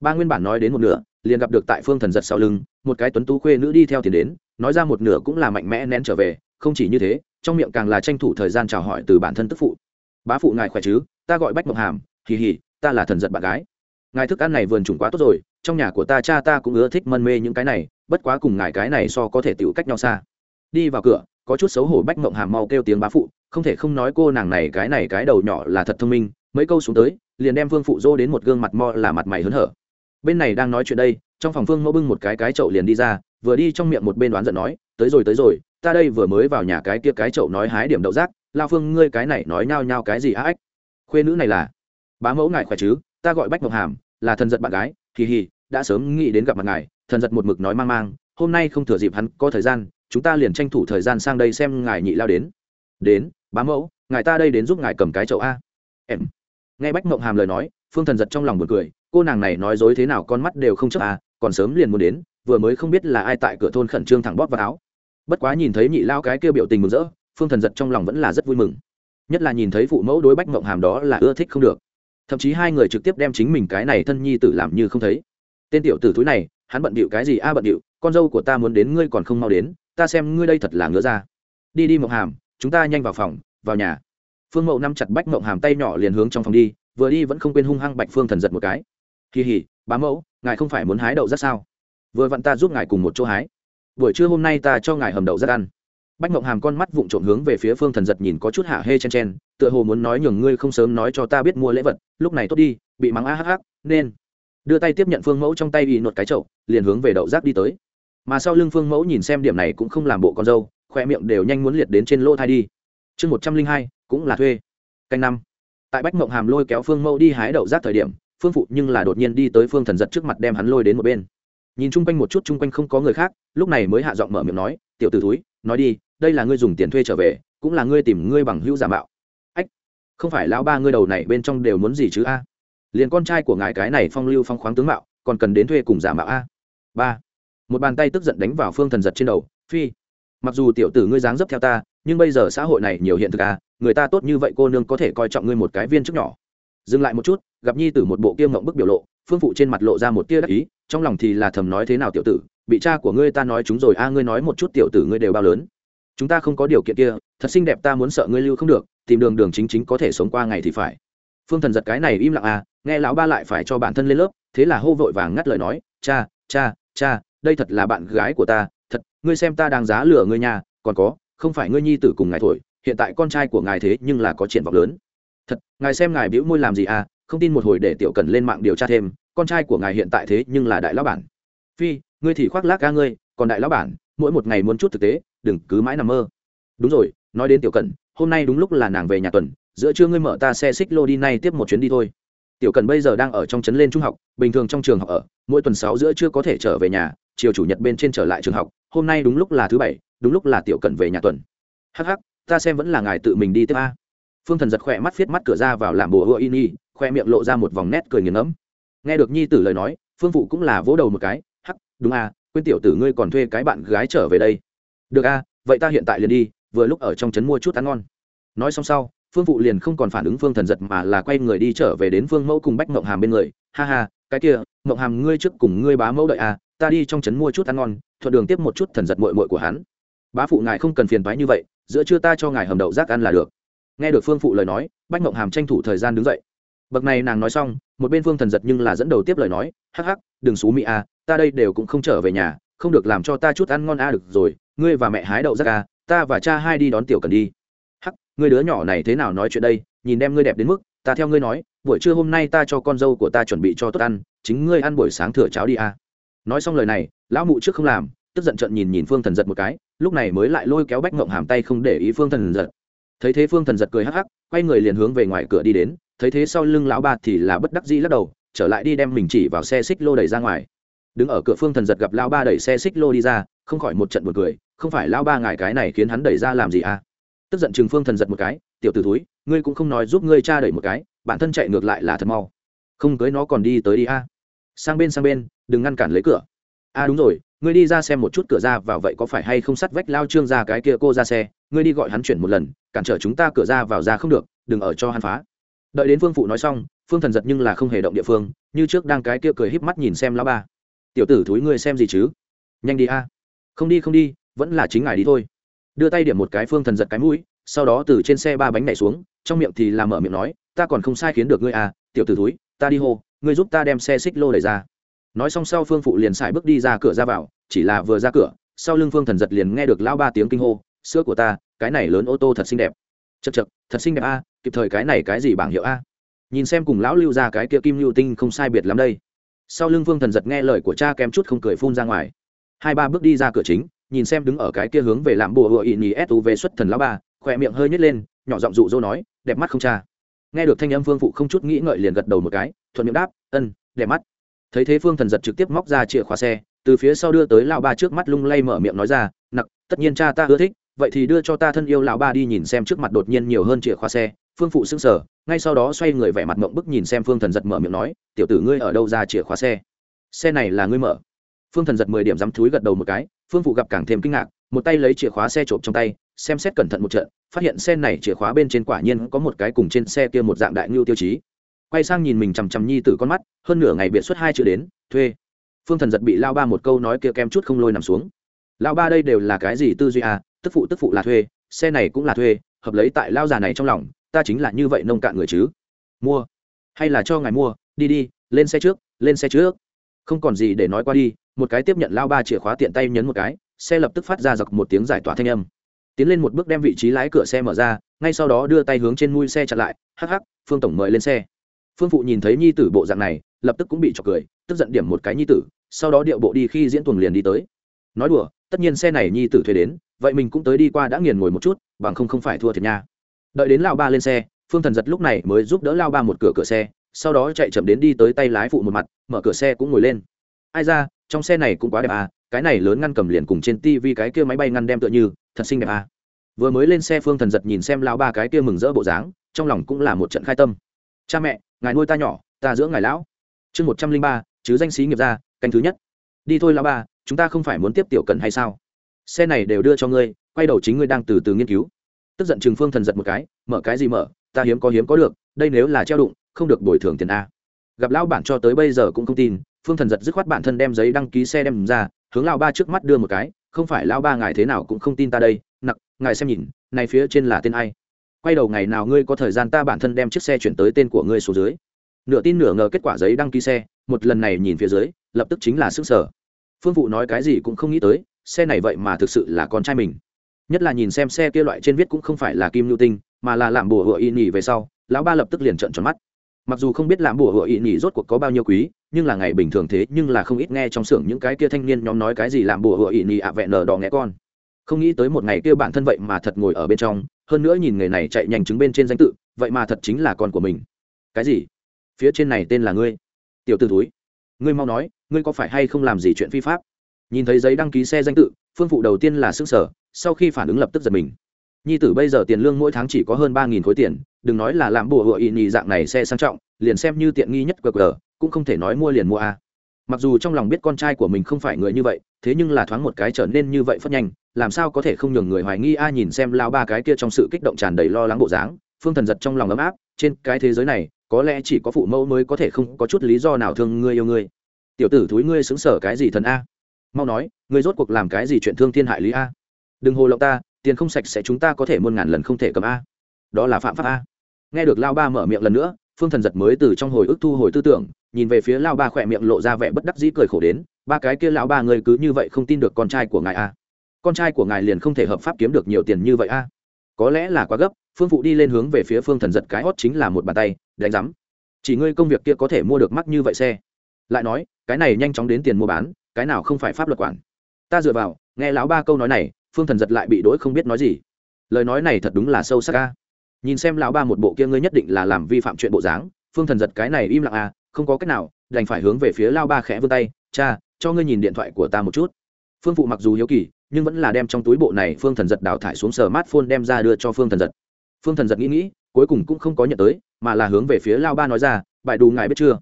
ba nguyên bản nói đến một nửa, liền gặp được tại phương thần giật sau lưng, một cái tuấn tú khuê nữ đi theo tiền đến, nói ra một nửa cũng là mạnh mẽ nén trở về, không chỉ như thế, trong miệng càng là tranh thủ thời gian chào hỏi từ bản thân tức phụ. Bá phụ ngài khỏe chứ? Ta gọi bách mộng hàm, hì hì, ta là thần giật bạn gái. Ngài thức ăn này vườn trùng quá tốt rồi, trong nhà của ta cha ta cũng ưa thích mân mê những cái này, bất quá cùng ngài cái này so có thể tựu cách nhau xa. Đi vào cửa, có chút xấu hổ bách mộng hàm mau kêu tiếng bá phụ, không thể không nói cô nàng này cái này cái đầu nhỏ là thật thông minh, mấy câu xuống tới, liền đem vương phụ dô đến một gương mặt mo là mặt mày hớn hở bên này đang nói chuyện đây, trong phòng phương mẫu bưng một cái cái chậu liền đi ra, vừa đi trong miệng một bên đoán giận nói, tới rồi tới rồi, ta đây vừa mới vào nhà cái kia cái chậu nói hái điểm đậu rác, lao phương, ngươi cái này nói nhao nhao cái gì á ếch khuê nữ này là, bá mẫu ngài khỏe chứ? Ta gọi bách ngọc hàm, là thần giật bạn gái kỳ hì, đã sớm nghĩ đến gặp mặt ngài, thần giật một mực nói mang mang, hôm nay không thừa dịp hắn có thời gian, chúng ta liền tranh thủ thời gian sang đây xem ngài nhị lao đến. Đến, bá mẫu, ngài ta đây đến giúp ngài cầm cái chậu a. Em. Nghe bách mộng hàm lời nói, phương thần giật trong lòng một cười cô nàng này nói dối thế nào con mắt đều không chấp à còn sớm liền muốn đến, vừa mới không biết là ai tại cửa thôn khẩn trương thẳng bóp vào áo. Bất quá nhìn thấy nhị lao cái kêu biểu tình mừng rỡ, phương thần giật trong lòng vẫn là rất vui mừng. Nhất là nhìn thấy phụ mẫu đối bách mộng hàm đó là ưa thích không được. Thậm chí hai người trực tiếp đem chính mình cái này thân nhi tử làm như không thấy. Tên tiểu tử thúi này, hắn bận bịu cái gì a à bận bịu con dâu của ta muốn đến ngươi còn không mau đến, ta xem ngươi đây thật là ngứa ra đi đi mộng hàm, chúng ta nhanh vào phòng, vào nhà. Phương mậu nắm chặt bách mộng hàm tay nhỏ liền hướng trong phòng đi, vừa đi vẫn không quên hung hăng bạch phương thần giật một cái kỳ hỉ, bá mẫu, ngài không phải muốn hái đậu rất sao? Vừa vặn ta giúp ngài cùng một chỗ hái. Buổi trưa hôm nay ta cho ngài hầm đậu rất ăn. Bách mộng hàm con mắt vụng trộm hướng về phía phương thần giật nhìn có chút hạ hê chen chen, tựa hồ muốn nói nhường ngươi không sớm nói cho ta biết mua lễ vật, lúc này tốt đi, bị mắng a hắc hắc, nên. Đưa tay tiếp nhận phương mẫu trong tay y nột cái chậu, liền hướng về đậu rác đi tới. Mà sau lưng phương mẫu nhìn xem điểm này cũng không làm bộ con dâu, khoe miệng đều nhanh muốn liệt đến trên lỗ thai đi. Chương một trăm linh hai, cũng là thuê. Canh năm. Tại bách mộng hàm lôi kéo phương mẫu đi hái đậu rác thời điểm phương phụ nhưng là đột nhiên đi tới phương thần giật trước mặt đem hắn lôi đến một bên. Nhìn chung quanh một chút, chung quanh không có người khác, lúc này mới hạ giọng mở miệng nói, tiểu t ử túi nói đi, đây là ngươi dùng tiền thuê trở về, cũng là ngươi tìm ngươi bằng hữu giả mạo. Ách, không phải lão ba ngươi đầu này bên trong đều muốn gì chứ a? Liền con trai của ngài cái này phong lưu phong khoáng tướng mạo, còn cần đến thuê cùng giả mạo a? Ba. Một bàn tay tức giận đánh vào phương thần giật trên đầu, phi, mặc dù tiểu tử ngươi dáng dấp theo ta, nhưng bây giờ xã hội này nhiều hiện thực a, người ta tốt như vậy cô nương có thể coi trọng ngươi một cái viên chức nhỏ dừng lại một chút, gặp nhi tử một bộ kia ngộng bức biểu lộ, phương phụ trên mặt lộ ra một tia đắc ý, trong lòng thì là thầm nói thế nào tiểu tử, bị cha của ngươi ta nói chúng rồi, a, ngươi nói một chút tiểu tử ngươi đều bao lớn. Chúng ta không có điều kiện kia, thật xinh đẹp ta muốn sợ ngươi lưu không được, tìm đường đường chính chính có thể sống qua ngày thì phải. Phương thần giật cái này im lặng à nghe lão ba lại phải cho bản thân lên lớp, thế là hô vội vàng ngắt lời nói, cha cha cha, đây thật là bạn gái của ta, thật, ngươi xem ta đang giá lửa ngươi nhà còn có, không phải ngươi nhi tử cùng ngài thổi, hiện tại con trai của ngài thế nhưng là có triển vọng lớn thật, ngài xem ngài bĩu môi làm gì à không tin một hồi để tiểu cần lên mạng điều tra thêm, con trai của ngài hiện tại thế nhưng là đại lão bản. Phi, ngươi thì khoác lác ca ngươi, còn đại lão bản, mỗi một ngày muốn chút thực tế, đừng cứ mãi nằm mơ. Đúng rồi, nói đến tiểu cần, hôm nay đúng lúc là nàng về nhà tuần, giữa trưa ngươi mở ta xe xích lô đi nay tiếp một chuyến đi thôi. Tiểu cần bây giờ đang ở trong trấn lên trung học, bình thường trong trường học ở, mỗi tuần sáu giữa chưa có thể trở về nhà, chiều chủ nhật bên trên trở lại trường học, hôm nay đúng lúc là thứ bảy, đúng lúc là tiểu cần về nhà tuần. Hh ta xem vẫn là ngài tự mình đi tiếp a phương thần giật khỏe mắt viết mắt cửa ra vào làm bùa hựa in y khoe miệng lộ ra một vòng nét cười nghiền ngẫm. Nghe được nhi tử lời nói phương phụ cũng là vỗ đầu một cái hắc đúng à, quên tiểu tử ngươi còn thuê cái bạn gái trở về đây. Được a vậy ta hiện tại liền đi vừa lúc ở trong trấn mua chút ăn ngon. Nói xong sau phương phụ liền không còn phản ứng phương thần giật mà là quay người đi trở về đến phương mẫu cùng bách mộng hàm bên người. Ha ha cái kia mộng hàm ngươi trước cùng ngươi bá mẫu đợi a ta đi trong trấn mua chút ăn ngon thuận đường tiếp một chút thần giật mội mội của hắn. Bá phụ ngài không cần phiền thoái như vậy giữa trưa ta cho ngài hầm đậu rác ăn là được nghe được phương phụ lời nói, bách mộng hàm tranh thủ thời gian đứng dậy. Bậc này nàng nói xong, một bên phương thần giật nhưng là dẫn đầu tiếp lời nói, hắc hắc, đừng xú mỹ a, ta đây đều cũng không trở về nhà, không được làm cho ta chút ăn ngon a được rồi, ngươi và mẹ hái đậu rác a, ta và cha hai đi đón tiểu cần đi. Hắc, ngươi đứa nhỏ này thế nào nói chuyện đây, nhìn đem ngươi đẹp đến mức, ta theo ngươi nói, buổi trưa hôm nay ta cho con dâu của ta chuẩn bị cho tốt ăn, chính ngươi ăn buổi sáng thừa cháo đi a. Nói xong lời này, lão mụ trước không làm, tức giận trận nhìn nhìn phương thần giật một cái, lúc này mới lại lôi kéo bách ngộng hàm tay không để ý phương thần giật thấy thế phương thần giật cười hắc hắc, quay người liền hướng về ngoài cửa đi đến, thấy thế sau lưng lão ba thì là bất đắc dĩ lắc đầu, trở lại đi đem mình chỉ vào xe xích lô đẩy ra ngoài. Đứng ở cửa phương thần giật gặp lão ba đẩy xe xích lô đi ra, không khỏi một trận buồn cười, không phải lão ba ngài cái này khiến hắn đẩy ra làm gì à? Tức giận chừng phương thần giật một cái, tiểu t ử túi ngươi cũng không nói giúp ngươi cha đẩy một cái, bản thân chạy ngược lại là thật mau. Không cưới nó còn đi tới đi a. Sang bên sang bên, đừng ngăn cản lấy cửa. A, đúng rồi, ngươi đi ra xem một chút cửa ra vào vậy có phải hay không sắt vách lao trương ra cái kia cô ra xe, ngươi đi gọi hắn chuyển một lần cản trở chúng ta cửa ra vào ra không được, đừng ở cho hắn phá. Đợi đến phương phụ nói xong, phương thần giật nhưng là không hề động địa phương, như trước đang cái kia cười híp mắt nhìn xem lão ba. Tiểu tử thúi ngươi xem gì chứ? Nhanh đi a. Không đi không đi, vẫn là chính ngài đi thôi. Đưa tay điểm một cái phương thần giật cái mũi, sau đó từ trên xe ba bánh nhảy xuống, trong miệng thì làm mở miệng nói, ta còn không sai khiến được ngươi à tiểu tử thúi, ta đi hô, ngươi giúp ta đem xe xích lô đẩy ra. Nói xong sau phương phụ liền xài bước đi ra cửa ra vào, chỉ là vừa ra cửa, sau lưng phương thần giật liền nghe được lao ba tiếng kinh hô, sữa của ta cái này lớn ô tô thật xinh đẹp. Chật chật thật xinh đẹp a, kịp thời cái này cái gì bảng hiệu a? Nhìn xem cùng lão lưu ra cái kia kim lưu tinh không sai biệt lắm đây. Sau lưng vương thần giật nghe lời của cha kém chút không cười phun ra ngoài. Hai ba bước đi ra cửa chính, nhìn xem đứng ở cái kia hướng về làm bùa hựa ỵ nhì suv xuất thần lão ba, khỏe miệng hơi nhét lên, nhỏ giọng dụ dỗ nói, đẹp mắt không cha? Nghe được thanh âm phương phụ không chút nghĩ ngợi liền gật đầu một cái, thuận miệng đáp, ân, đẹp mắt. Thấy thế phương thần giật trực tiếp móc ra chìa khóa xe, từ phía sau đưa tới lão ba trước mắt lung lay mở miệng nói ra, nặc, tất nhiên cha ta ưa thích vậy thì đưa cho ta thân yêu lão ba đi nhìn xem trước mặt đột nhiên nhiều hơn chìa khóa xe. Phương phụ xưng sở ngay sau đó xoay người vẻ mặt mộng bức nhìn xem phương thần giật mở miệng nói, tiểu tử ngươi ở đâu ra chìa khóa xe? Xe này là ngươi mở. Phương thần giật mười điểm dám thúi gật đầu một cái, phương phụ gặp càng thêm kinh ngạc, một tay lấy chìa khóa xe trộm trong tay, xem xét cẩn thận một trận, phát hiện xe này chìa khóa bên trên quả nhiên có một cái cùng trên xe kia một dạng đại ngưu tiêu chí. Quay sang nhìn mình chằm chằm nhi từ con mắt, hơn nửa ngày biệt xuất hai chữ đến, thuê. Phương thần giật bị lao ba một câu nói kia kem chút không lôi nằm xuống. Lão ba đây đều là cái gì tư duy à? Tức phụ tức phụ là thuê, xe này cũng là thuê, hợp lấy tại lao già này trong lòng, ta chính là như vậy nông cạn người chứ. Mua. Hay là cho ngài mua, đi đi, lên xe trước, lên xe trước. Không còn gì để nói qua đi, một cái tiếp nhận lao ba chìa khóa tiện tay nhấn một cái, xe lập tức phát ra giặc một tiếng giải tỏa thanh âm. Tiến lên một bước đem vị trí lái cửa xe mở ra, ngay sau đó đưa tay hướng trên mui xe chặn lại, hắc hắc, phương tổng mời lên xe. Phương phụ nhìn thấy nhi tử bộ dạng này, lập tức cũng bị trọc cười, tức giận điểm một cái nhi tử, sau đó điệu bộ đi khi diễn tuồng liền đi tới. Nói đùa tất nhiên xe này nhi tử thuê đến, vậy mình cũng tới đi qua đã nghiền ngồi một chút, bằng không không phải thua thiệt nha. Đợi đến lao ba lên xe, phương thần giật lúc này mới giúp đỡ lao ba một cửa cửa xe, sau đó chạy chậm đến đi tới tay lái phụ một mặt, mở cửa xe cũng ngồi lên. Ai ra, trong xe này cũng quá đẹp à cái này lớn ngăn cầm liền cùng trên tivi cái kia máy bay ngăn đem tựa như, thật xinh đẹp à. Vừa mới lên xe phương thần giật nhìn xem lao ba cái kia mừng rỡ bộ dáng, trong lòng cũng là một trận khai tâm. Cha mẹ, ngài nuôi ta nhỏ, ta giữa ngài lão. Chương một trăm linh ba, chứ danh sĩ nghiệp ra canh thứ nhất. Đi thôi lao ba chúng ta không phải muốn tiếp tiểu cần hay sao? Xe này đều đưa cho ngươi, quay đầu chính ngươi đang từ từ nghiên cứu. Tức giận trừng phương thần giật một cái, mở cái gì mở, ta hiếm có hiếm có được, đây nếu là treo đụng, không được bồi thường tiền a. Gặp lão bản cho tới bây giờ cũng không tin, phương thần giật dứt khoát bản thân đem giấy đăng ký xe đem ra, hướng lao ba trước mắt đưa một cái, không phải lao ba ngài thế nào cũng không tin ta đây, nặc, ngài xem nhìn, này phía trên là tên ai? Quay đầu ngày nào ngươi có thời gian ta bản thân đem chiếc xe chuyển tới tên của ngươi số dưới. Nửa tin nửa ngờ kết quả giấy đăng ký xe, một lần này nhìn phía dưới, lập tức chính là sức sở phương phụ nói cái gì cũng không nghĩ tới, xe này vậy mà thực sự là con trai mình. Nhất là nhìn xem xe kia loại trên viết cũng không phải là kim Nhu tinh, mà là làm bùa hựa y nhì về sau, lão ba lập tức liền trợn tròn mắt. Mặc dù không biết làm bùa hựa y nhì rốt cuộc có bao nhiêu quý, nhưng là ngày bình thường thế, nhưng là không ít nghe trong xưởng những cái kia thanh niên nhóm nói cái gì làm bùa hựa y nhì ạ vẹn nở đỏ nghe con. Không nghĩ tới một ngày kia bản thân vậy mà thật ngồi ở bên trong, hơn nữa nhìn người này chạy nhanh chứng bên trên danh tự, vậy mà thật chính là con của mình. Cái gì? Phía trên này tên là ngươi. Tiểu t ử túi ngươi mau nói ngươi có phải hay không làm gì chuyện phi pháp? Nhìn thấy giấy đăng ký xe danh tự, phương phụ đầu tiên là xương sở sau khi phản ứng lập tức giật mình. Nhi tử bây giờ tiền lương mỗi tháng chỉ có hơn ba nghìn khối tiền, đừng nói là làm bùa hựa ị nhì dạng này xe sang trọng, liền xem như tiện nghi nhất qr cũng không thể nói mua liền mua a. Mặc dù trong lòng biết con trai của mình không phải người như vậy, thế nhưng là thoáng một cái trở nên như vậy phất nhanh, làm sao có thể không nhường người hoài nghi a nhìn xem lao ba cái kia trong sự kích động tràn đầy lo lắng bộ dáng, phương thần giật trong lòng ấm áp, trên cái thế giới này, có lẽ chỉ có phụ mẫu mới có thể không có chút lý do nào thương ngươi yêu ngươi tiểu tử thúi ngươi xứng sở cái gì thần a? Mau nói, ngươi rốt cuộc làm cái gì chuyện thương thiên hại lý a? Đừng hồ lộng ta, tiền không sạch sẽ chúng ta có thể muôn ngàn lần không thể cầm a. Đó là phạm pháp a. Nghe được lao ba mở miệng lần nữa, phương thần giật mới từ trong hồi ức thu hồi tư tưởng, nhìn về phía lao ba khỏe miệng lộ ra vẻ bất đắc dĩ cười khổ đến, ba cái kia lão ba người cứ như vậy không tin được con trai của ngài a. Con trai của ngài liền không thể hợp pháp kiếm được nhiều tiền như vậy a. Có lẽ là quá gấp, phương phụ đi lên hướng về phía phương thần giật cái hót chính là một bàn tay, đánh rắm chỉ ngươi công việc kia có thể mua được mắc như vậy xe lại nói, cái này nhanh chóng đến tiền mua bán, cái nào không phải pháp luật quản. Ta dựa vào, nghe lão ba câu nói này, phương thần giật lại bị đỗi không biết nói gì. Lời nói này thật đúng là sâu sắc ca nhìn xem lão ba một bộ kia ngươi nhất định là làm vi phạm chuyện bộ dáng, phương thần giật cái này im lặng à không có cách nào, đành phải hướng về phía lao ba khẽ vươn tay, cha, cho ngươi nhìn điện thoại của ta một chút. Phương phụ mặc dù hiếu kỳ, nhưng vẫn là đem trong túi bộ này phương thần giật đào thải xuống sờ mát phôn đem ra đưa cho phương thần giật. Phương thần giật nghĩ nghĩ, cuối cùng cũng không có nhận tới, mà là hướng về phía lao ba nói ra, bài đủ ngài biết chưa?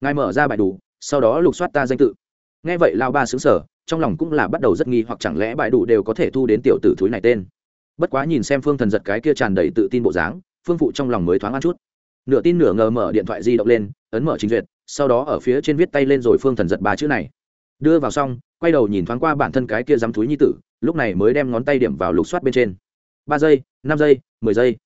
Ngài mở ra bài đủ sau đó lục soát ta danh tự. Nghe vậy lao ba xứng sở trong lòng cũng là bắt đầu rất nghi hoặc chẳng lẽ bãi đủ đều có thể thu đến tiểu tử thúi này tên. Bất quá nhìn xem phương thần giật cái kia tràn đầy tự tin bộ dáng, phương phụ trong lòng mới thoáng ăn chút. Nửa tin nửa ngờ mở điện thoại di động lên, ấn mở trình duyệt, sau đó ở phía trên viết tay lên rồi phương thần giật ba chữ này. Đưa vào xong, quay đầu nhìn thoáng qua bản thân cái kia dám túi nhi tử, lúc này mới đem ngón tay điểm vào lục soát bên trên. Ba giây, năm giây, mười giây.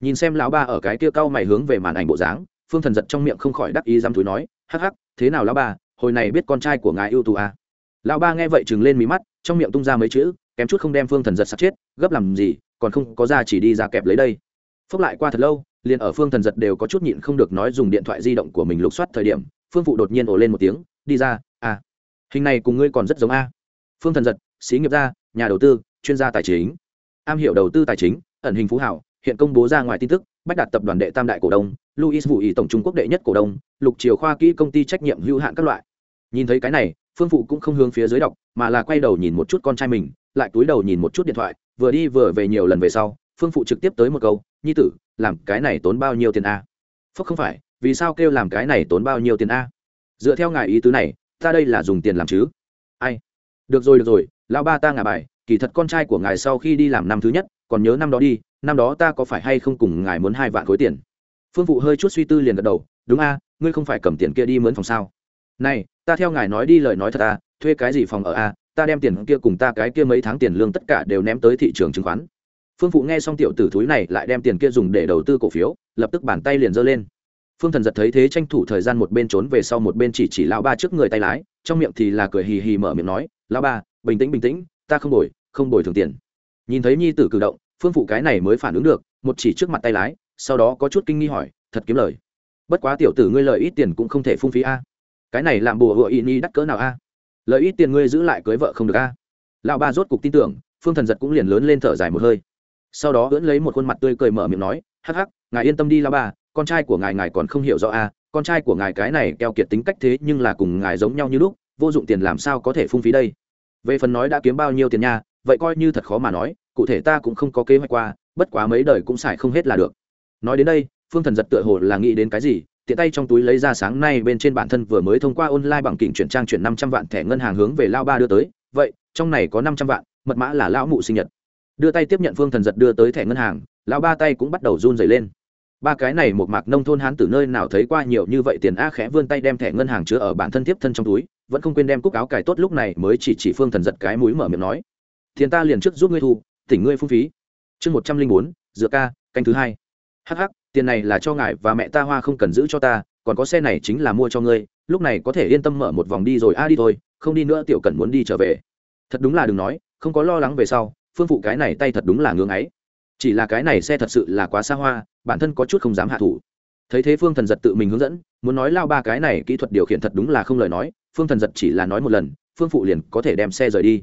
Nhìn xem lão ba ở cái kia cau mày hướng về màn ảnh bộ dáng, phương thần giật trong miệng không khỏi đắc ý dám túi nói, hắc hắc thế nào lão ba, hồi này biết con trai của ngài ưu tú à? lão ba nghe vậy chừng lên mí mắt, trong miệng tung ra mấy chữ, kém chút không đem phương thần giật sắp chết, gấp làm gì, còn không có ra chỉ đi ra kẹp lấy đây. Phúc lại qua thật lâu, liền ở phương thần giật đều có chút nhịn không được nói dùng điện thoại di động của mình lục soát thời điểm, phương phụ đột nhiên ổ lên một tiếng, đi ra à hình này cùng ngươi còn rất giống a. Phương thần giật, xí nghiệp gia, nhà đầu tư, chuyên gia tài chính. Am hiểu đầu tư tài chính, ẩn hình phú hảo, hiện công bố ra ngoài tin tức bách đạt tập đoàn đệ tam đại cổ đông luis vũ ý tổng trung quốc đệ nhất cổ đông, lục triều khoa kỹ công ty trách nhiệm hữu hạn các loại. Nhìn thấy cái này, phương phụ cũng không hướng phía dưới đọc, mà là quay đầu nhìn một chút con trai mình, lại túi đầu nhìn một chút điện thoại, vừa đi vừa về nhiều lần về sau, phương phụ trực tiếp tới một câu, nhi tử, làm cái này tốn bao nhiêu tiền a? Phúc không phải, vì sao kêu làm cái này tốn bao nhiêu tiền a? Dựa theo ngài ý tứ này, ta đây là dùng tiền làm chứ. Ai? Được rồi được rồi, lão ba ta ngả bài, kỳ thật con trai của ngài sau khi đi làm năm thứ nhất còn nhớ năm đó đi, năm đó ta có phải hay không cùng ngài muốn hai vạn khối tiền? Phương phụ hơi chút suy tư liền gật đầu, đúng a, ngươi không phải cầm tiền kia đi mướn phòng sao? Này, ta theo ngài nói đi lời nói thật à thuê cái gì phòng ở a, ta đem tiền kia cùng ta cái kia mấy tháng tiền lương tất cả đều ném tới thị trường chứng khoán. Phương phụ nghe xong tiểu tử thúi này lại đem tiền kia dùng để đầu tư cổ phiếu, lập tức bàn tay liền giơ lên. Phương thần giật thấy thế tranh thủ thời gian một bên trốn về sau một bên chỉ chỉ lao ba trước người tay lái, trong miệng thì là cười hì hì mở miệng nói lao ba, bình tĩnh bình tĩnh, ta không đổi không đổi thường tiền. Nhìn thấy nhi tử cử động phương phụ cái này mới phản ứng được, một chỉ trước mặt tay lái, sau đó có chút kinh nghi hỏi, thật kiếm lời. Bất quá tiểu tử ngươi lợi ít tiền cũng không thể phung phí a. Cái này làm bùa hựa y ni đắt cỡ nào a? Lợi ít tiền ngươi giữ lại cưới vợ không được a? Lão ba rốt cục tin tưởng, phương thần giật cũng liền lớn lên thở dài một hơi. Sau đó ưỡn lấy một khuôn mặt tươi cười mở miệng nói, hắc hắc, ngài yên tâm đi lão ba con trai của ngài ngài còn không hiểu rõ a, con trai của ngài cái này keo kiệt tính cách thế nhưng là cùng ngài giống nhau như lúc, vô dụng tiền làm sao có thể phung phí đây? Về phần nói đã kiếm bao nhiêu tiền nha, vậy coi như thật khó mà nói cụ thể ta cũng không có kế hoạch qua, bất quá mấy đời cũng xài không hết là được. Nói đến đây, phương thần giật tựa hồ là nghĩ đến cái gì, tiện tay trong túi lấy ra sáng nay bên trên bản thân vừa mới thông qua online bằng kỉnh chuyển trang chuyển năm trăm vạn thẻ ngân hàng hướng về lao ba đưa tới. Vậy, trong này có năm trăm vạn, mật mã là lão mụ sinh nhật. Đưa tay tiếp nhận phương thần giật đưa tới thẻ ngân hàng, lão ba tay cũng bắt đầu run dày lên. Ba cái này một mạc nông thôn hán từ nơi nào thấy qua nhiều như vậy tiền a khẽ vươn tay đem thẻ ngân hàng chứa ở bản thân tiếp thân trong túi, vẫn không quên đem cúc áo cài tốt lúc này mới chỉ chỉ phương thần giật cái mũi mở miệng nói, tiền ta liền trước giúp ngươi thu tỉnh ngươi phung phí. Chương một trăm linh bốn, dựa ca, canh thứ hai. Hh tiền này là cho ngài và mẹ ta hoa không cần giữ cho ta, còn có xe này chính là mua cho ngươi, lúc này có thể yên tâm mở một vòng đi rồi, a, đi thôi, không đi nữa tiểu cần muốn đi trở về. Thật đúng là đừng nói, không có lo lắng về sau, phương phụ cái này tay thật đúng là ngưỡng ấy. Chỉ là cái này xe thật sự là quá xa hoa, bản thân có chút không dám hạ thủ. Thấy thế phương thần giật tự mình hướng dẫn, muốn nói lao ba cái này kỹ thuật điều khiển thật đúng là không lời nói, phương thần giật chỉ là nói một lần, phương phụ liền có thể đem xe rời đi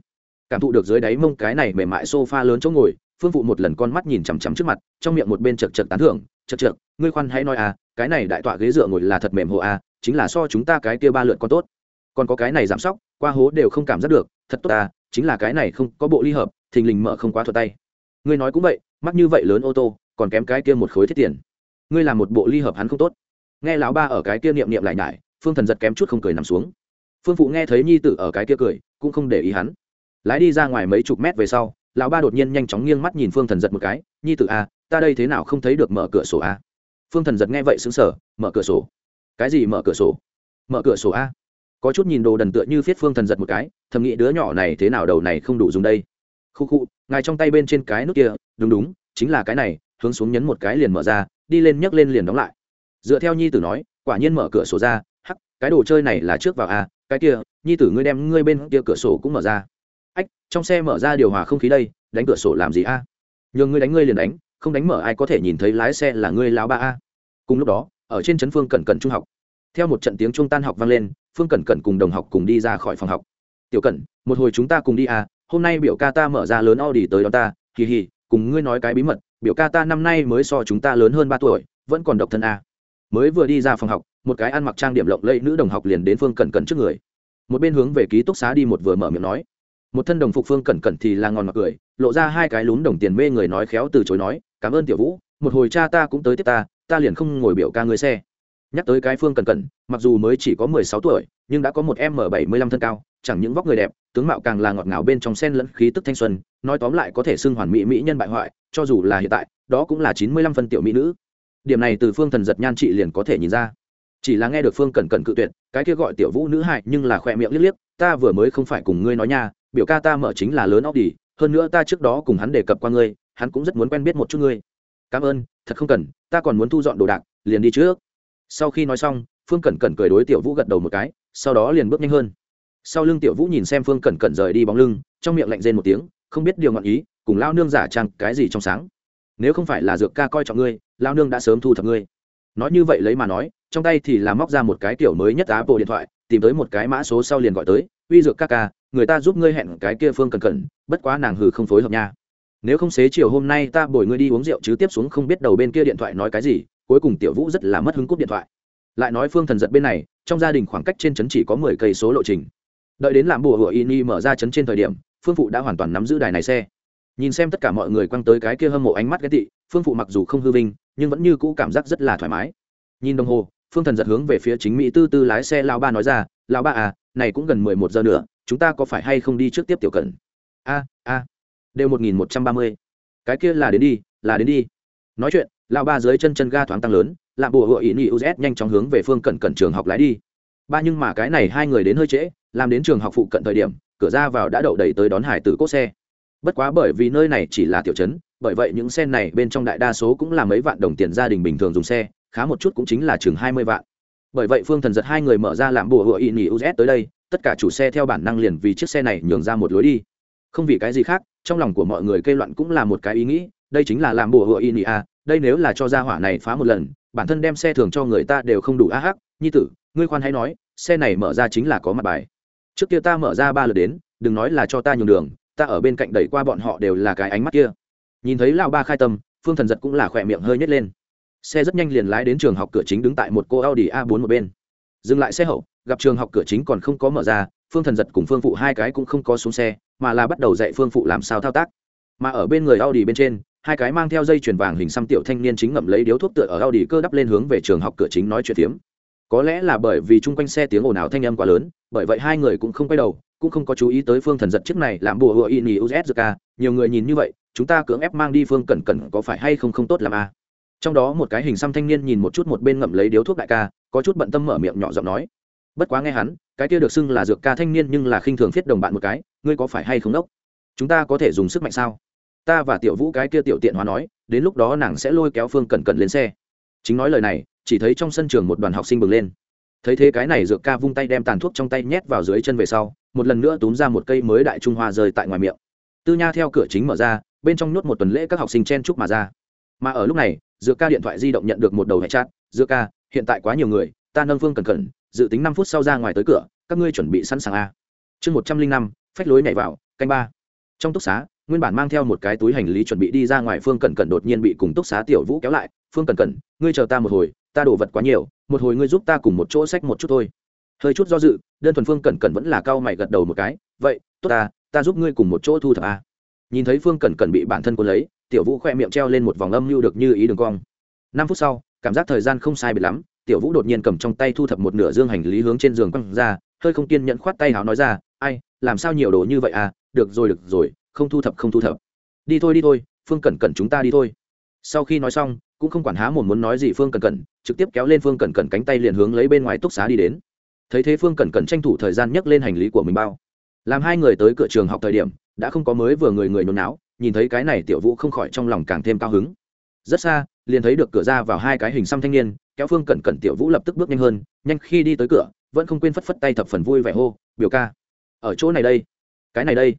cảm thụ được dưới đáy mông cái này mềm mại sofa lớn chỗ ngồi, phương phụ một lần con mắt nhìn chằm chằm trước mặt, trong miệng một bên chật chật tán thưởng chật chật ngươi khoan hãy nói à cái này đại tọa ghế dựa ngồi là thật mềm hồ à chính là so chúng ta cái kia ba lượt con tốt. Còn có cái này giảm sóc, qua hố đều không cảm giác được, thật tốt à chính là cái này không có bộ ly hợp, thình lình mở không quá thuật tay. Ngươi nói cũng vậy, mắc như vậy lớn ô tô, còn kém cái kia một khối thiết tiền. Ngươi làm một bộ ly hợp hắn không tốt. Nghe lão ba ở cái kia niệm niệm lại nhải, phương thần giật kém chút không cười nằm xuống. Phương phụ nghe thấy nhi tử ở cái kia cười, cũng không để ý hắn lái đi ra ngoài mấy chục mét về sau lão ba đột nhiên nhanh chóng nghiêng mắt nhìn phương thần giật một cái nhi tử a à, ta đây thế nào không thấy được mở cửa sổ a phương thần giật nghe vậy xứng sở mở cửa sổ? Cái gì mở cửa sổ? Mở cửa sổ a? Có chút nhìn đồ đần tựa như phiết phương thần giật một cái thầm nghĩ đứa nhỏ này thế nào đầu này không đủ dùng đây. Khu khu ngài trong tay bên trên cái nút kia đúng đúng chính là cái này hướng xuống nhấn một cái liền mở ra đi lên nhấc lên liền đóng lại. Dựa theo nhi tử nói quả nhiên mở cửa sổ ra hắc cái đồ chơi này là trước vào a cái kia nhi tử ngươi đem ngươi bên kia cửa sổ cũng mở ra ách, trong xe mở ra điều hòa không khí đây, đánh cửa sổ làm gì a? Nhường ngươi đánh ngươi liền đánh, không đánh mở ai có thể nhìn thấy lái xe là ngươi lão ba a. Cùng lúc đó, ở trên trấn phương cẩn cẩn trung học, theo một trận tiếng trung tan học vang lên, phương cẩn cẩn cùng đồng học cùng đi ra khỏi phòng học. Tiểu cẩn, một hồi chúng ta cùng đi à hôm nay biểu ca ta mở ra lớn Audi tới đó ta hì hì, cùng ngươi nói cái bí mật, biểu ca ta năm nay mới so chúng ta lớn hơn ba tuổi, vẫn còn độc thân à. mới vừa đi ra phòng học, một cái ăn mặc trang điểm lộng lẫy nữ đồng học liền đến phương cẩn cẩn trước người. Một bên hướng về ký túc xá đi một vừa mở miệng nói một thân đồng phục phương cẩn cẩn thì là ngon mặc cười, lộ ra hai cái lún đồng tiền mê người nói khéo từ chối nói, cảm ơn tiểu vũ, một hồi cha ta cũng tới tiếp ta ta liền không ngồi biểu ca người xe. Nhắc tới cái phương cẩn cẩn, mặc dù mới chỉ có mười sáu tuổi, nhưng đã có một m bảy mươi lăm thân cao, chẳng những vóc người đẹp, tướng mạo càng là ngọt ngào bên trong sen lẫn khí tức thanh xuân, nói tóm lại có thể xưng hoàn mỹ mỹ nhân bại hoại, cho dù là hiện tại, đó cũng là chín mươi lăm phân tiểu mỹ nữ. Điểm này từ phương thần giật nhan chị liền có thể nhìn ra. Chỉ là nghe được phương cẩn cẩn cự tuyệt, cái kia gọi tiểu vũ nữ hại nhưng là khoe miệng liếc liếc, ta vừa mới không phải cùng ngươi nói nha biểu ca ta mở chính là lớn óc đi hơn nữa ta trước đó cùng hắn đề cập qua ngươi, hắn cũng rất muốn quen biết một chút ngươi. Cảm ơn, thật không cần, ta còn muốn thu dọn đồ đạc, liền đi trước. Sau khi nói xong, phương cẩn cẩn cười đối tiểu vũ gật đầu một cái, sau đó liền bước nhanh hơn. Sau lưng tiểu vũ nhìn xem phương cẩn cẩn rời đi bóng lưng, trong miệng lạnh rên một tiếng, không biết điều ngọn ý, cùng lao nương giả trang cái gì trong sáng. Nếu không phải là dược ca coi trọng ngươi, lao nương đã sớm thu thập ngươi. Nói như vậy lấy mà nói, trong tay thì là móc ra một cái kiểu mới nhất á bộ điện thoại, tìm tới một cái mã số sau liền gọi tới, uy dược ca ca người ta giúp ngươi hẹn cái kia phương cần cẩn, bất quá nàng hừ không phối hợp nha. Nếu không xế chiều hôm nay ta bồi ngươi đi uống rượu chứ tiếp xuống không biết đầu bên kia điện thoại nói cái gì, cuối cùng tiểu vũ rất là mất hứng cúp điện thoại. Lại nói phương thần giật bên này, trong gia đình khoảng cách trên trấn chỉ có mười cây số lộ trình. Đợi đến làm bùa hựa y mở ra trấn trên thời điểm, phương phụ đã hoàn toàn nắm giữ đài này xe. Nhìn xem tất cả mọi người quăng tới cái kia hâm mộ ánh mắt ghét tị, phương phụ mặc dù không hư vinh, nhưng vẫn như cũ cảm giác rất là thoải mái. Nhìn đồng hồ, phương thần giật hướng về phía chính mỹ tư tư lái xe lao ba nói ra lao ba à này cũng gần mười một giờ nữa chúng ta có phải hay không đi trước tiếp tiểu cần a a, đều một nghìn một trăm ba mươi. Cái kia là đến đi, là đến đi. Nói chuyện lao ba dưới chân chân ga thoáng tăng lớn làm bùa hội ý ni uz nhanh chóng hướng về phương cận cận trường học lái đi. Ba nhưng mà cái này hai người đến hơi trễ, làm đến trường học phụ cận thời điểm, cửa ra vào đã đậu đầy tới đón hải tử cốt xe. Bất quá bởi vì nơi này chỉ là tiểu trấn, bởi vậy những xe này bên trong đại đa số cũng là mấy vạn đồng tiền gia đình bình thường dùng xe, khá một chút cũng chính là chừng hai mươi vạn bởi vậy phương thần giật hai người mở ra làm bùa hựa y nhì uz tới đây, tất cả chủ xe theo bản năng liền vì chiếc xe này nhường ra một lối đi. Không vì cái gì khác, trong lòng của mọi người kêu loạn cũng là một cái ý nghĩ, đây chính là làm bùa hựa y a, đây nếu là cho ra hỏa này phá một lần, bản thân đem xe thường cho người ta đều không đủ a hắc, nhi tử, ngươi khoan hãy nói, xe này mở ra chính là có mặt bài. Trước kia ta mở ra ba lượt đến, đừng nói là cho ta nhường đường, ta ở bên cạnh đẩy qua bọn họ đều là cái ánh mắt kia. Nhìn thấy lão ba khai tâm, phương thần giật cũng là khỏe miệng hơi nhét lên xe rất nhanh liền lái đến trường học cửa chính đứng tại một cô audi a 4 một bên. Dừng lại xe hậu, gặp trường học cửa chính còn không có mở ra, phương thần giật cùng phương phụ hai cái cũng không có xuống xe, mà là bắt đầu dạy phương phụ làm sao thao tác. Mà ở bên người audi bên trên, hai cái mang theo dây chuyền vàng hình xăm tiểu thanh niên chính ngậm lấy điếu thuốc tựa ở audi cơ đắp lên hướng về trường học cửa chính nói chuyện tiếm có lẽ là bởi vì chung quanh xe tiếng ồn ào thanh âm quá lớn, bởi vậy hai người cũng không quay đầu, cũng không có chú ý tới phương thần giật chiếc này làm bùa hựa in uzk nhiều người nhìn như vậy, chúng ta cưỡng ép mang đi phương cẩn cẩn có phải hay không không tốt làm a? à? Trong đó một cái hình xăm thanh niên nhìn một chút một bên ngậm lấy điếu thuốc đại ca, có chút bận tâm mở miệng nhỏ giọng nói, bất quá nghe hắn, cái kia được xưng là dược ca thanh niên nhưng là khinh thường thiết đồng bạn một cái, ngươi có phải hay không đốc? Chúng ta có thể dùng sức mạnh sao? Ta và tiểu vũ cái kia tiểu tiện hóa nói, đến lúc đó nàng sẽ lôi kéo phương cẩn cẩn lên xe. Chính nói lời này, chỉ thấy trong sân trường một đoàn học sinh bừng lên. Thấy thế cái này dược ca vung tay đem tàn thuốc trong tay nhét vào dưới chân về sau, một lần nữa túm ra một cây mới đại trung hoa rơi tại ngoài miệng. Tư nha theo cửa chính mở ra, bên trong nhốt một tuần lễ các học sinh chen chúc mà ra mà ở lúc này dựa ca điện thoại di động nhận được một đầu hệ chat dựa ca, hiện tại quá nhiều người, ta nâng phương cẩn cẩn, dự tính năm phút sau ra ngoài tới cửa, các ngươi chuẩn bị sẵn sàng a. Chương một trăm linh năm, phách lối nhảy vào, canh ba. Trong túc xá, nguyên bản mang theo một cái túi hành lý chuẩn bị đi ra ngoài, phương cẩn cẩn đột nhiên bị cùng túc xá tiểu vũ kéo lại, phương cẩn cẩn, ngươi chờ ta một hồi, ta đổ vật quá nhiều, một hồi ngươi giúp ta cùng một chỗ sách một chút thôi. Hơi chút do dự, đơn thuần phương cẩn cẩn vẫn là cao mày gật đầu một cái, vậy, tốt ta ta giúp ngươi cùng một chỗ thu thập a. Nhìn thấy phương cẩn cẩn bị bản thân cuốn lấy tiểu vũ khoe miệng treo lên một vòng âm mưu được như ý đường cong. Năm phút sau, cảm giác thời gian không sai biệt lắm, tiểu vũ đột nhiên cầm trong tay thu thập một nửa dương hành lý hướng trên giường quăng ra, hơi không kiên nhận khoát tay háo nói ra, ai, làm sao nhiều đồ như vậy à? Được rồi được rồi, không thu thập, không thu thập. Đi thôi đi thôi, phương cẩn cẩn chúng ta đi thôi. Sau khi nói xong, cũng không quản há một muốn nói gì, phương cẩn cẩn trực tiếp kéo lên phương cẩn cẩn cánh tay liền hướng lấy bên ngoài túc xá đi đến. Thấy thế phương cẩn cẩn tranh thủ thời gian nhấc lên hành lý của mình bao. Làm hai người tới cửa trường học thời điểm đã không có mới vừa người người nôn náo, nhìn thấy cái này tiểu vũ không khỏi trong lòng càng thêm cao hứng. Rất xa, liền thấy được cửa ra vào hai cái hình xăm thanh niên, kéo phương cẩn cẩn tiểu vũ lập tức bước nhanh hơn, nhanh khi đi tới cửa, vẫn không quên phất phất tay thập phần vui vẻ hô, biểu ca, ở chỗ này đây, cái này đây.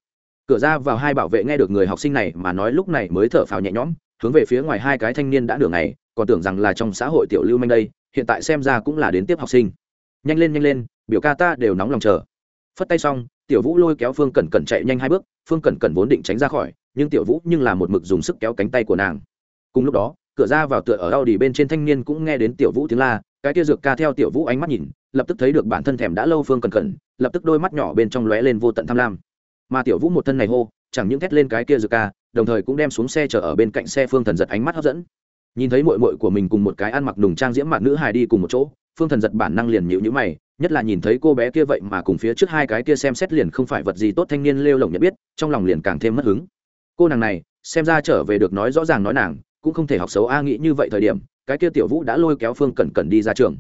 Cửa ra vào hai bảo vệ nghe được người học sinh này mà nói lúc này mới thở phào nhẹ nhõm, hướng về phía ngoài hai cái thanh niên đã đường này còn tưởng rằng là trong xã hội tiểu lưu manh đây, hiện tại xem ra cũng là đến tiếp học sinh. Nhanh lên nhanh lên, biểu ca ta đều nóng lòng chờ. Phất tay xong, tiểu vũ lôi kéo phương cẩn cẩn chạy nhanh hai bước phương cẩn cẩn vốn định tránh ra khỏi, nhưng tiểu vũ nhưng là một mực dùng sức kéo cánh tay của nàng. Cùng lúc đó, cửa ra vào tựa ở đau đi bên trên thanh niên cũng nghe đến tiểu vũ tiếng la, cái kia dược ca theo tiểu vũ ánh mắt nhìn, lập tức thấy được bản thân thèm đã lâu phương cẩn cẩn, lập tức đôi mắt nhỏ bên trong lóe lên vô tận tham lam. Mà tiểu vũ một thân này hô, chẳng những thét lên cái kia dược ca, đồng thời cũng đem xuống xe chở ở bên cạnh xe phương thần giật ánh mắt hấp dẫn. Nhìn thấy mội mội của mình cùng một cái ăn mặc nùng trang diễm mặt nữ hài đi cùng một chỗ, phương thần giật bản năng liền nhịu nhữ mày nhất là nhìn thấy cô bé kia vậy mà cùng phía trước hai cái kia xem xét liền không phải vật gì tốt thanh niên lêu lồng nhận biết, trong lòng liền càng thêm mất hứng. Cô nàng này, xem ra trở về được nói rõ ràng nói nàng, cũng không thể học xấu a nghĩ như vậy thời điểm, cái kia tiểu vũ đã lôi kéo phương cẩn cẩn đi ra trường.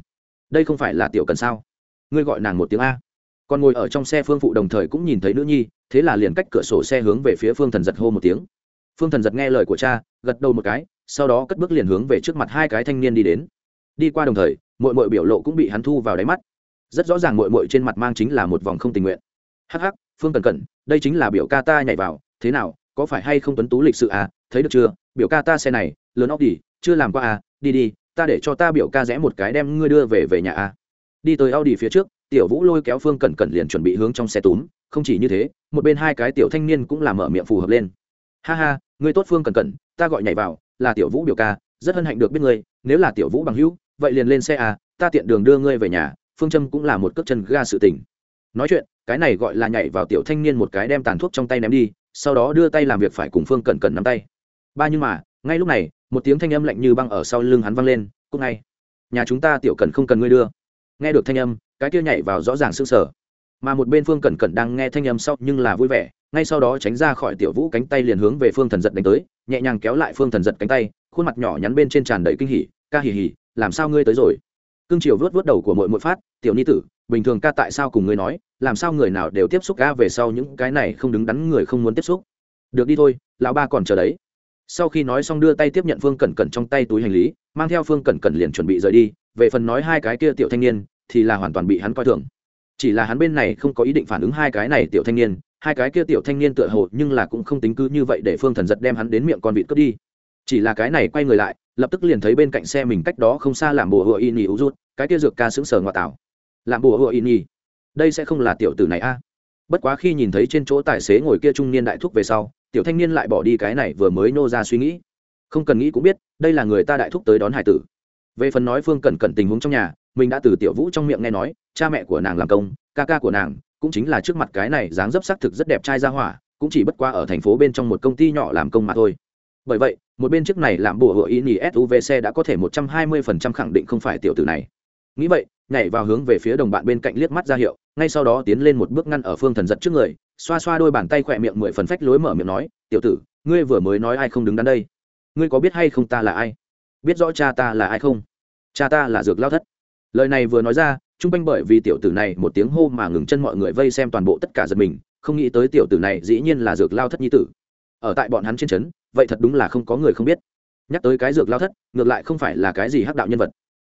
Đây không phải là tiểu cần sao? Ngươi gọi nàng một tiếng a. Còn ngồi ở trong xe phương phụ đồng thời cũng nhìn thấy nữ nhi, thế là liền cách cửa sổ xe hướng về phía phương thần giật hô một tiếng. Phương thần giật nghe lời của cha, gật đầu một cái, sau đó cất bước liền hướng về trước mặt hai cái thanh niên đi đến. Đi qua đồng thời mọi mọi biểu lộ cũng bị hắn thu vào đáy mắt rất rõ ràng mội mội trên mặt mang chính là một vòng không tình nguyện. Hh phương cần cẩn, đây chính là biểu ca ta nhảy vào, thế nào, có phải hay không tuấn tú lịch sự à thấy được chưa, biểu ca ta xe này, lớn óc đi, chưa làm qua à đi đi, ta để cho ta biểu ca rẽ một cái đem ngươi đưa về về nhà à. Đi tới Audi phía trước, tiểu vũ lôi kéo phương cẩn cẩn liền chuẩn bị hướng trong xe túm, không chỉ như thế, một bên hai cái tiểu thanh niên cũng làm mở miệng phù hợp lên. Ha ha, ngươi tốt phương cẩn cẩn, ta gọi nhảy vào, là tiểu vũ biểu ca, rất hân hạnh được biết ngươi, nếu là tiểu vũ bằng hữu, vậy liền lên xe à ta tiện đường đưa ngươi về nhà phương châm cũng là một cước chân ga sự tình. Nói chuyện, cái này gọi là nhảy vào tiểu thanh niên một cái đem tàn thuốc trong tay ném đi, sau đó đưa tay làm việc phải cùng phương cẩn cẩn nắm tay. Ba nhưng mà, ngay lúc này, một tiếng thanh âm lạnh như băng ở sau lưng hắn văng lên cúc ngay. Nhà chúng ta tiểu cần không cần ngươi đưa. Nghe được thanh âm, cái kia nhảy vào rõ ràng s ư sở mà một bên phương cẩn cẩn đang nghe thanh âm sau nhưng là vui vẻ, ngay sau đó tránh ra khỏi tiểu vũ cánh tay liền hướng về phương thần giật đánh tới, nhẹ nhàng kéo lại phương thần giật cánh tay, khuôn mặt nhỏ nhắn bên trên tràn đầy kinh hỉ, ca hỉ hỉ, làm sao ngươi tới rồi? Cương triều vớt vớt đầu của mội mội phát, tiểu ni tử, bình thường ca tại sao cùng ngươi nói, làm sao người nào đều tiếp xúc ca về sau những cái này không đứng đắn người không muốn tiếp xúc? Được đi thôi, lão ba còn chờ đấy. Sau khi nói xong đưa tay tiếp nhận phương cẩn cẩn trong tay túi hành lý, mang theo phương cẩn cẩn liền chuẩn bị rời đi, về phần nói hai cái kia tiểu thanh niên, thì là hoàn toàn bị hắn coi thường. Chỉ là hắn bên này không có ý định phản ứng hai cái này tiểu thanh niên, hai cái kia tiểu thanh niên tựa hồ nhưng là cũng không tính cứ như vậy để phương thần giật đem hắn đến miệng con vịt cướp đi. Chỉ là cái này quay người lại lập tức liền thấy bên cạnh xe mình cách đó không xa làm bùa hựa in nhì u rút, cái kia dược ca sững sờ ngoại tảo. Làm bùa hựa in nhì đây sẽ không là tiểu tử này a? Bất quá khi nhìn thấy trên chỗ tài xế ngồi kia trung niên đại thúc về sau, tiểu thanh niên lại bỏ đi cái này vừa mới nô ra suy nghĩ. Không cần nghĩ cũng biết, đây là người ta đại thúc tới đón hải tử. Về phần nói phương cẩn cẩn tình huống trong nhà, mình đã từ tiểu vũ trong miệng nghe nói, cha mẹ của nàng làm công, ca ca của nàng cũng chính là trước mặt cái này dáng dấp sắc thực rất đẹp trai ra hỏa, cũng chỉ bất qua ở thành phố bên trong một công ty nhỏ làm công mà thôi bởi vậy, một bên chiếc này làm bùa hựa ý nhì suvc đã có thể một trăm hai mươi phần trăm khẳng định không phải tiểu tử này. Nghĩ vậy, nhảy vào hướng về phía đồng bạn bên cạnh liếc mắt ra hiệu, ngay sau đó tiến lên một bước ngăn ở phương thần giật trước người, xoa xoa đôi bàn tay khỏe miệng mười phần phách lối mở miệng nói, tiểu tử, ngươi vừa mới nói ai không đứng đắn đây? Ngươi có biết hay không ta là ai? Biết rõ cha ta là ai không? Cha ta là dược lao thất. Lời này vừa nói ra chung quanh bởi vì tiểu tử này một tiếng hô mà ngừng chân mọi người vây xem toàn bộ tất cả giật mình, không nghĩ tới tiểu tử này dĩ nhiên là dược lao thất nhi tử ở tại bọn hắn trên trấn, vậy thật đúng là không có người không biết. Nhắc tới cái dược lao thất, ngược lại không phải là cái gì hắc đạo nhân vật.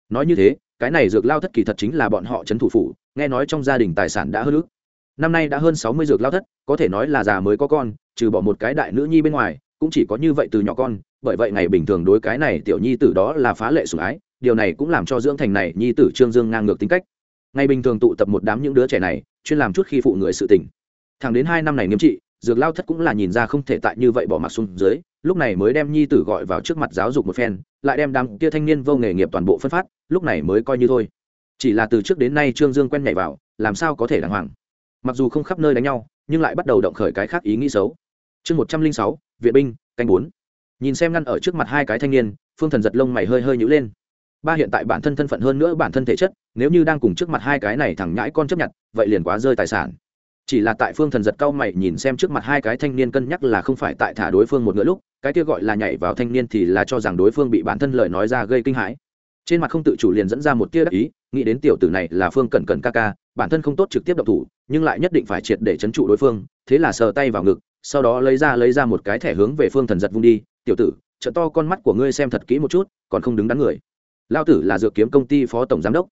Nói như thế, cái này dược lao thất kỳ thật chính là bọn họ trấn thủ phủ, nghe nói trong gia đình tài sản đã hơn ước năm nay đã hơn sáu mươi dược lao thất, có thể nói là già mới có con, trừ bỏ một cái đại nữ nhi bên ngoài, cũng chỉ có như vậy từ nhỏ con, bởi vậy ngày bình thường đối cái này tiểu nhi tử đó là phá lệ sủng ái, điều này cũng làm cho dưỡng thành này nhi tử trương dương ngang ngược tính cách. Ngày bình thường tụ tập một đám những đứa trẻ này, chuyên làm chút khi phụ người sự tình. Thẳng đến hai năm này nghiêm trị dược lao thất cũng là nhìn ra không thể tại như vậy bỏ mặt xuống dưới, lúc này mới đem nhi tử gọi vào trước mặt giáo dục một phen, lại đem đám kia thanh niên vô nghề nghiệp toàn bộ phân phát, lúc này mới coi như thôi. Chỉ là từ trước đến nay trương dương quen nhảy vào, làm sao có thể đàng hoàng? Mặc dù không khắp nơi đánh nhau, nhưng lại bắt đầu động khởi cái khác ý nghĩ xấu. Chương một trăm linh sáu, viện binh, canh bốn. Nhìn xem ngăn ở trước mặt hai cái thanh niên, phương thần giật lông mày hơi hơi nhữ lên. Ba hiện tại bản thân thân phận hơn nữa bản thân thể chất, nếu như đang cùng trước mặt hai cái này thẳng nhãi con chấp nhận, vậy liền quá rơi tài sản chỉ là tại phương thần giật cao mày nhìn xem trước mặt hai cái thanh niên cân nhắc là không phải tại thả đối phương một ngựa lúc, cái kia gọi là nhảy vào thanh niên thì là cho rằng đối phương bị bản thân lời nói ra gây kinh hãi. Trên mặt không tự chủ liền dẫn ra một tia đắc ý, nghĩ đến tiểu tử này là phương cẩn cẩn ca ca, bản thân không tốt trực tiếp độc thủ, nhưng lại nhất định phải triệt để chấn trụ đối phương, thế là sờ tay vào ngực, sau đó lấy ra lấy ra một cái thẻ hướng về phương thần giật vung đi, tiểu tử, trợ to con mắt của ngươi xem thật kỹ một chút, còn không đứng đắn người. Lao tử là dự kiếm công ty phó tổng giám đốc.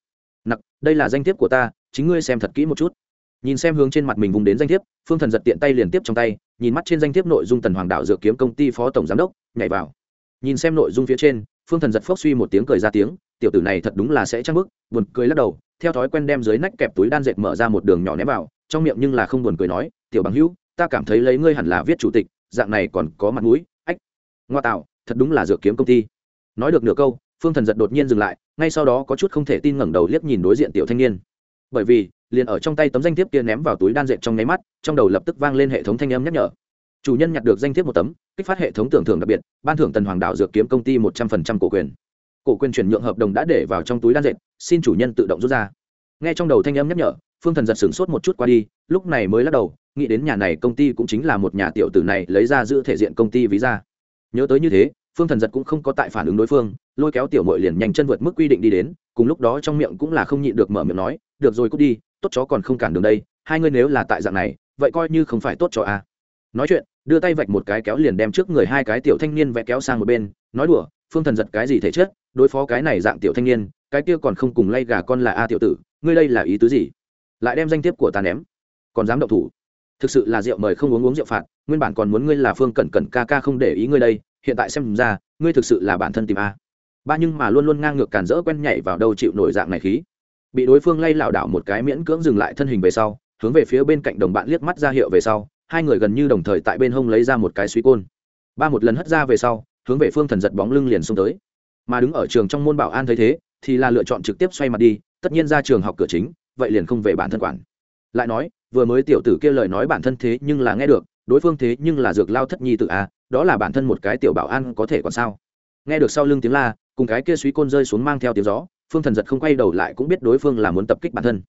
Nặc, đây là danh thiếp của ta, chính ngươi xem thật kỹ một chút nhìn xem hướng trên mặt mình vùng đến danh thiếp, phương thần giật tiện tay liền tiếp trong tay, nhìn mắt trên danh thiếp nội dung tần hoàng đạo dược kiếm công ty phó tổng giám đốc, nhảy vào. Nhìn xem nội dung phía trên, phương thần giật phốc suy một tiếng cười ra tiếng, tiểu tử này thật đúng là sẽ trăng bức buồn cười lắc đầu, theo thói quen đem dưới nách kẹp túi đan dệt mở ra một đường nhỏ ném vào, trong miệng nhưng là không buồn cười nói, tiểu bằng hữu, ta cảm thấy lấy ngươi hẳn là viết chủ tịch, dạng này còn có mặt mũi, ách, ngoa tạo, thật đúng là dược kiếm công ty. Nói được nửa câu, phương thần giật đột nhiên dừng lại, ngay sau đó có chút không thể tin ngẩng đầu liếc nhìn đối diện tiểu thanh niên. Bởi vì liền ở trong tay tấm danh thiếp kia ném vào túi đan dệt trong nháy mắt, trong đầu lập tức vang lên hệ thống thanh âm nhắc nhở. Chủ nhân nhặt được danh thiếp một tấm, kích phát hệ thống tưởng thưởng đặc biệt, ban thưởng tần hoàng đạo dược kiếm công ty một trăm phần trăm cổ quyền. Cổ quyền chuyển nhượng hợp đồng đã để vào trong túi đan dệt, xin chủ nhân tự động rút ra. Nghe trong đầu thanh âm nhắc nhở, phương thần giật sửng sốt một chút qua đi, lúc này mới lắc đầu, nghĩ đến nhà này công ty cũng chính là một nhà tiểu tử này lấy ra giữ thể diện công ty ví ra. Nhớ tới như thế, phương thần giật cũng không có tại phản ứng đối phương, lôi kéo tiểu mội liền nhanh chân vượt mức quy định đi đến, cùng lúc đó trong miệng cũng là không nhịn được mở miệng nói, được rồi, cút đi tốt chó còn không cản đường đây, hai ngươi nếu là tại dạng này, vậy coi như không phải tốt cho a à. nói chuyện, đưa tay vạch một cái kéo liền đem trước người hai cái tiểu thanh niên vẽ kéo sang một bên, nói đùa, phương thần giật cái gì thể chết đối phó cái này dạng tiểu thanh niên, cái kia còn không cùng lay gà con là a tiểu tử, ngươi đây là ý tứ gì? Lại đem danh thiếp của ta ném. Còn dám động thủ? Thực sự là rượu mời không uống uống rượu phạt, nguyên bản còn muốn ngươi là phương cẩn cẩn ca ca không để ý ngươi đây, hiện tại xem ra, ngươi thực sự là bản thân tìm a. Ba nhưng mà luôn luôn ngang ngược cản rỡ quen nhảy vào đâu chịu nổi dạng này khí bị đối phương lay lảo đảo một cái miễn cưỡng dừng lại thân hình về sau, hướng về phía bên cạnh đồng bạn liếc mắt ra hiệu về sau, hai người gần như đồng thời tại bên hông lấy ra một cái suy côn. Ba một lần hất ra về sau, hướng về phương thần giật bóng lưng liền xông tới. Mà đứng ở trường trong môn bảo an thấy thế, thì là lựa chọn trực tiếp xoay mặt đi, tất nhiên ra trường học cửa chính, vậy liền không về bản thân quản. Lại nói, vừa mới tiểu tử kia lời nói bản thân thế nhưng là nghe được, đối phương thế nhưng là dược lao thất nhi tự a, đó là bản thân một cái tiểu bảo an có thể còn sao? Nghe được sau lưng tiếng la, cùng cái kia suy côn rơi xuống mang theo tiếng gió phương thần giật không quay đầu lại cũng biết đối phương là muốn tập kích bản thân.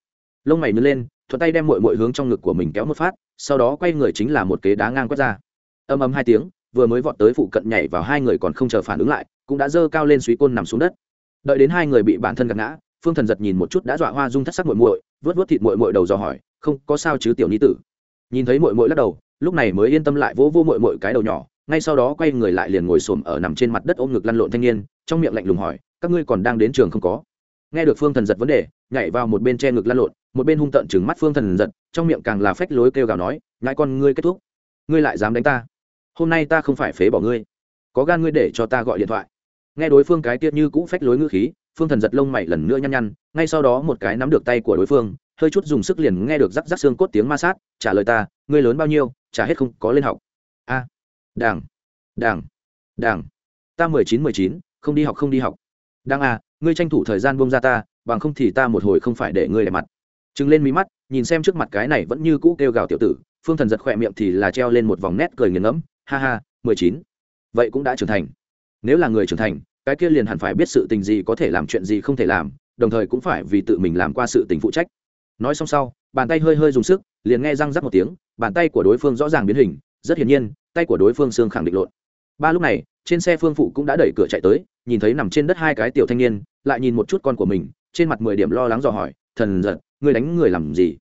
Lông mày nứt lên, thuận tay đem mội mội hướng trong ngực của mình kéo một phát, sau đó quay người chính là một kế đá ngang quét ra. Âm âm hai tiếng, vừa mới vọt tới phụ cận nhảy vào hai người còn không chờ phản ứng lại, cũng đã dơ cao lên suý côn nằm xuống đất. Đợi đến hai người bị bản thân gạt ngã, phương thần giật nhìn một chút đã dọa hoa dung thất sắc muội muội vớt vớt thịt muội muội đầu dò hỏi, không, có sao chứ, tiểu ni tử? Nhìn thấy muội muội lắc đầu, lúc này mới yên tâm lại vỗ vỗ muội muội cái đầu nhỏ, ngay sau đó quay người lại liền ngồi xổm ở nằm trên mặt đất ôm ngực lăn lộn thanh niên, trong miệng lạnh lùng hỏi, các ngươi còn đang đến trường không có? Nghe được phương thần giật vấn đề, nhảy vào một bên che ngực lăn lộn, một bên hung tợn chừng mắt phương thần giật, trong miệng càng là phách lối kêu gào nói, ngại con ngươi kết thúc. Ngươi lại dám đánh ta. Hôm nay ta không phải phế bỏ ngươi. Có gan ngươi để cho ta gọi điện thoại. Nghe đối phương cái tiết như cũ phách lối ngữ khí, phương thần giật lông mày lần nữa nhăn nhăn, ngay sau đó một cái nắm được tay của đối phương, hơi chút dùng sức liền nghe được rắc rắc xương cốt tiếng ma sát, trả lời ta, ngươi lớn bao nhiêu, trả hết không có lên học. A đảng đảng đảng ta mười chín mười chín, không đi học, không đi học. Đang à ngươi tranh thủ thời gian buông ra ta, bằng không thì ta một hồi không phải để ngươi đẹp mặt. Trừng lên mí mắt, nhìn xem trước mặt cái này vẫn như cũ kêu gào tiểu tử, phương thần giật khỏe miệng thì là treo lên một vòng nét cười nghiền ngẫm, ha ha, mười chín. Vậy cũng đã trưởng thành. Nếu là người trưởng thành, cái kia liền hẳn phải biết sự tình gì có thể làm chuyện gì không thể làm, đồng thời cũng phải vì tự mình làm qua sự tình phụ trách. Nói xong sau, bàn tay hơi hơi dùng sức, liền nghe răng rắc một tiếng, bàn tay của đối phương rõ ràng biến hình, rất hiển nhiên, tay của đối phương xương khẳng định lộn. Ba lúc này, trên xe phương phụ cũng đã đẩy cửa chạy tới nhìn thấy nằm trên đất hai cái tiểu thanh niên, lại nhìn một chút con của mình, trên mặt mười điểm lo lắng dò hỏi, thần giật, ngươi đánh người làm gì?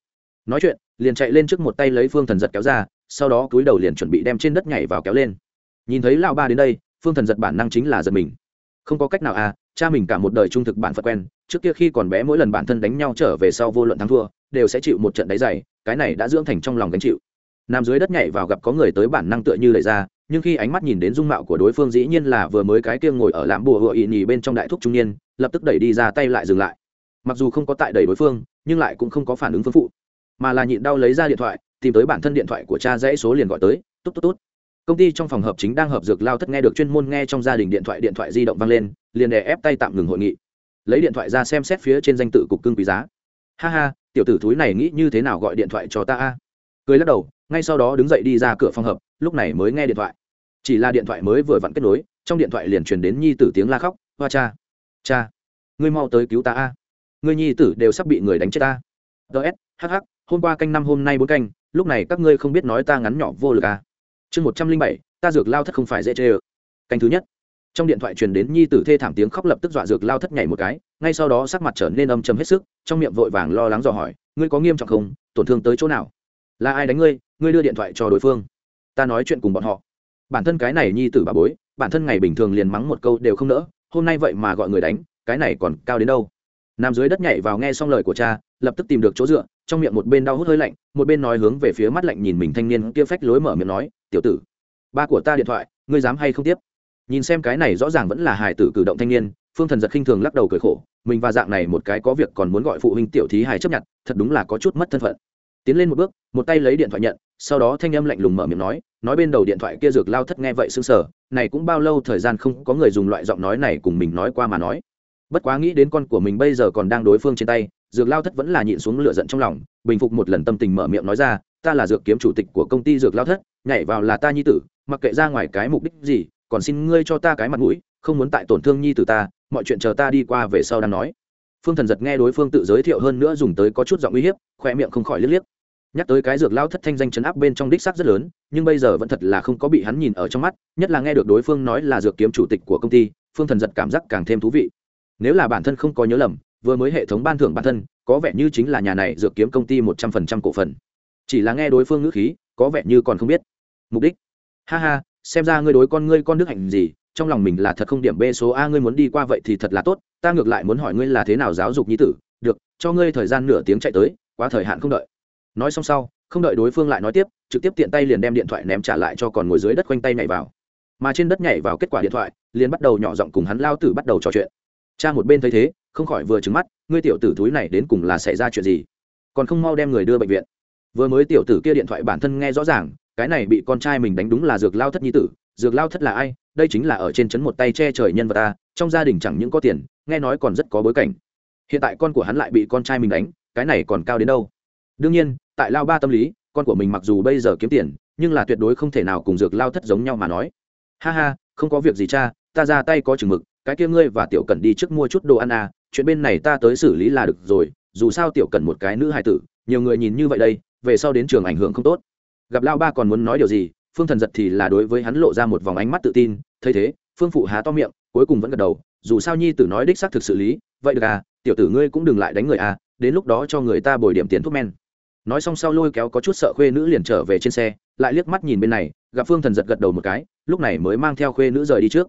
Nói chuyện, liền chạy lên trước một tay lấy phương thần giật kéo ra, sau đó cúi đầu liền chuẩn bị đem trên đất nhảy vào kéo lên. Nhìn thấy lão ba đến đây, phương thần giật bản năng chính là giật mình. Không có cách nào à cha mình cả một đời trung thực bản phật quen, trước kia khi còn bé mỗi lần bản thân đánh nhau trở về sau vô luận thắng thua, đều sẽ chịu một trận đáy dày cái này đã dưỡng thành trong lòng gánh chịu. Nằm dưới đất nhảy vào gặp có người tới bản năng tựa như lệ ra nhưng khi ánh mắt nhìn đến dung mạo của đối phương dĩ nhiên là vừa mới cái kia ngồi ở làm bùa hựa ị nhì bên trong đại thúc trung niên, lập tức đẩy đi ra tay lại dừng lại. Mặc dù không có tại đẩy đối phương, nhưng lại cũng không có phản ứng phương phụ, mà là nhịn đau lấy ra điện thoại, tìm tới bản thân điện thoại của cha dãy số liền gọi tới, tốt tốt tốt. Công ty trong phòng hợp chính đang hợp dược lao thất nghe được chuyên môn nghe trong gia đình điện thoại điện thoại di động vang lên, liền đè ép tay tạm ngừng hội nghị. Lấy điện thoại ra xem xét phía trên danh tự cục cưng quý giá. Ha ha, tiểu tử thúi này nghĩ như thế nào gọi điện thoại cho ta a? Cười lắc đầu, ngay sau đó đứng dậy đi ra cửa phòng hợp lúc này mới nghe điện thoại. Chỉ là điện thoại mới vừa vặn kết nối, trong điện thoại liền truyền đến nhi tử tiếng la khóc, hoa cha cha, ngươi mau tới cứu ta a. Ngươi nhi tử đều sắp bị người đánh chết ta ts hh hôm qua canh năm, hôm nay bốn canh, lúc này các ngươi không biết nói ta ngắn nhỏ vô lực a. Chương một trăm linh bảy, ta dược lao thất không phải dễ chê ờ canh thứ nhất. Trong điện thoại truyền đến nhi tử thê thảm tiếng khóc lập tức dọa dược lao thất nhảy một cái, ngay sau đó sắc mặt trở nên âm chầm hết sức, trong miệng vội vàng lo lắng dò hỏi, ngươi có nghiêm trọng không? Tổn thương tới chỗ nào? Là ai đánh ngươi? Ngươi đưa điện thoại cho đối phương. Ta nói chuyện cùng bọn họ. Bản thân cái này nhi tử bà bối, bản thân ngày bình thường liền mắng một câu đều không nỡ, hôm nay vậy mà gọi người đánh, cái này còn cao đến đâu? Nằm dưới đất nhảy vào nghe xong lời của cha, lập tức tìm được chỗ dựa, trong miệng một bên đau hút hơi lạnh, một bên nói hướng về phía mắt lạnh nhìn mình thanh niên kia phách lối mở miệng nói, tiểu tử, ba của ta điện thoại, ngươi dám hay không tiếp? Nhìn xem cái này rõ ràng vẫn là hài tử cử động thanh niên, phương thần giật khinh thường lắc đầu cười khổ, mình và dạng này một cái có việc còn muốn gọi phụ huynh tiểu thí hài chấp nhận, thật đúng là có chút mất thân phận tiến lên một bước, một tay lấy điện thoại nhận, sau đó thanh âm lạnh lùng mở miệng nói nói bên đầu điện thoại kia dược lao thất nghe vậy xứng sờ, này cũng bao lâu thời gian không có người dùng loại giọng nói này cùng mình nói qua mà nói. Bất quá nghĩ đến con của mình bây giờ còn đang đối phương trên tay, dược lao thất vẫn là nhịn xuống lửa giận trong lòng, bình phục một lần tâm tình mở miệng nói ra, ta là dược kiếm chủ tịch của công ty dược lao thất, nhảy vào là ta nhi tử, mặc kệ ra ngoài cái mục đích gì, còn xin ngươi cho ta cái mặt mũi, không muốn tại tổn thương nhi tử ta, mọi chuyện chờ ta đi qua về sau đang nói. Phương thần giật nghe đối phương tự giới thiệu hơn nữa dùng tới có chút giọng uy hiếp khoe miệng không khỏi liếc liếc nhắc tới cái dược lao thất thanh danh chấn áp bên trong đích sắc rất lớn, nhưng bây giờ vẫn thật là không có bị hắn nhìn ở trong mắt, nhất là nghe được đối phương nói là dược kiếm chủ tịch của công ty, phương thần giật cảm giác càng thêm thú vị. Nếu là bản thân không có nhớ lầm, vừa mới hệ thống ban thưởng bản thân, có vẻ như chính là nhà này dược kiếm công ty một trăm phần trăm cổ phần. Chỉ là nghe đối phương ngữ khí, có vẻ như còn không biết. Mục đích? Ha ha, xem ra ngươi đối con ngươi con đức hạnh gì, trong lòng mình là thật không điểm b số a, ngươi muốn đi qua vậy thì thật là tốt, ta ngược lại muốn hỏi ngươi là thế nào giáo dục nhi tử? Được, cho ngươi thời gian nửa tiếng chạy tới, quá thời hạn không đợi nói xong sau, không đợi đối phương lại nói tiếp, trực tiếp tiện tay liền đem điện thoại ném trả lại cho còn ngồi dưới đất quanh tay nhảy vào. Mà trên đất nhảy vào kết quả điện thoại, liền bắt đầu nhỏ giọng cùng hắn lao tử bắt đầu trò chuyện. Cha một bên thấy thế, không khỏi vừa trứng mắt, ngươi tiểu tử túi này đến cùng là xảy ra chuyện gì? Còn không mau đem người đưa bệnh viện. Vừa mới tiểu tử kia điện thoại bản thân nghe rõ ràng, cái này bị con trai mình đánh đúng là dược lao thất nhi tử, dược lao thất là ai? Đây chính là ở trên trấn một tay che trời nhân vật ta, trong gia đình chẳng những có tiền, nghe nói còn rất có bối cảnh. Hiện tại con của hắn lại bị con trai mình đánh, cái này còn cao đến đâu? Đương nhiên tại lao ba tâm lý, con của mình mặc dù bây giờ kiếm tiền, nhưng là tuyệt đối không thể nào cùng dược lao thất giống nhau mà nói. Ha ha, không có việc gì cha, ta ra tay có chừng mực, cái kia ngươi và tiểu cần đi trước mua chút đồ ăn à chuyện bên này ta tới xử lý là được rồi, dù sao tiểu cần một cái nữ hài tử, nhiều người nhìn như vậy đây, về sau đến trường ảnh hưởng không tốt. Gặp lao ba còn muốn nói điều gì, phương thần giật thì là đối với hắn lộ ra một vòng ánh mắt tự tin, thấy thế, phương phụ há to miệng, cuối cùng vẫn gật đầu, dù sao nhi tử nói đích xác thực xử lý, vậy được à tiểu tử ngươi cũng đừng lại đánh người à đến lúc đó cho người ta bồi điểm tiền thuốc men nói xong sau lôi kéo có chút sợ khuê nữ liền trở về trên xe, lại liếc mắt nhìn bên này, gặp phương thần giật gật đầu một cái, lúc này mới mang theo khuê nữ rời đi trước.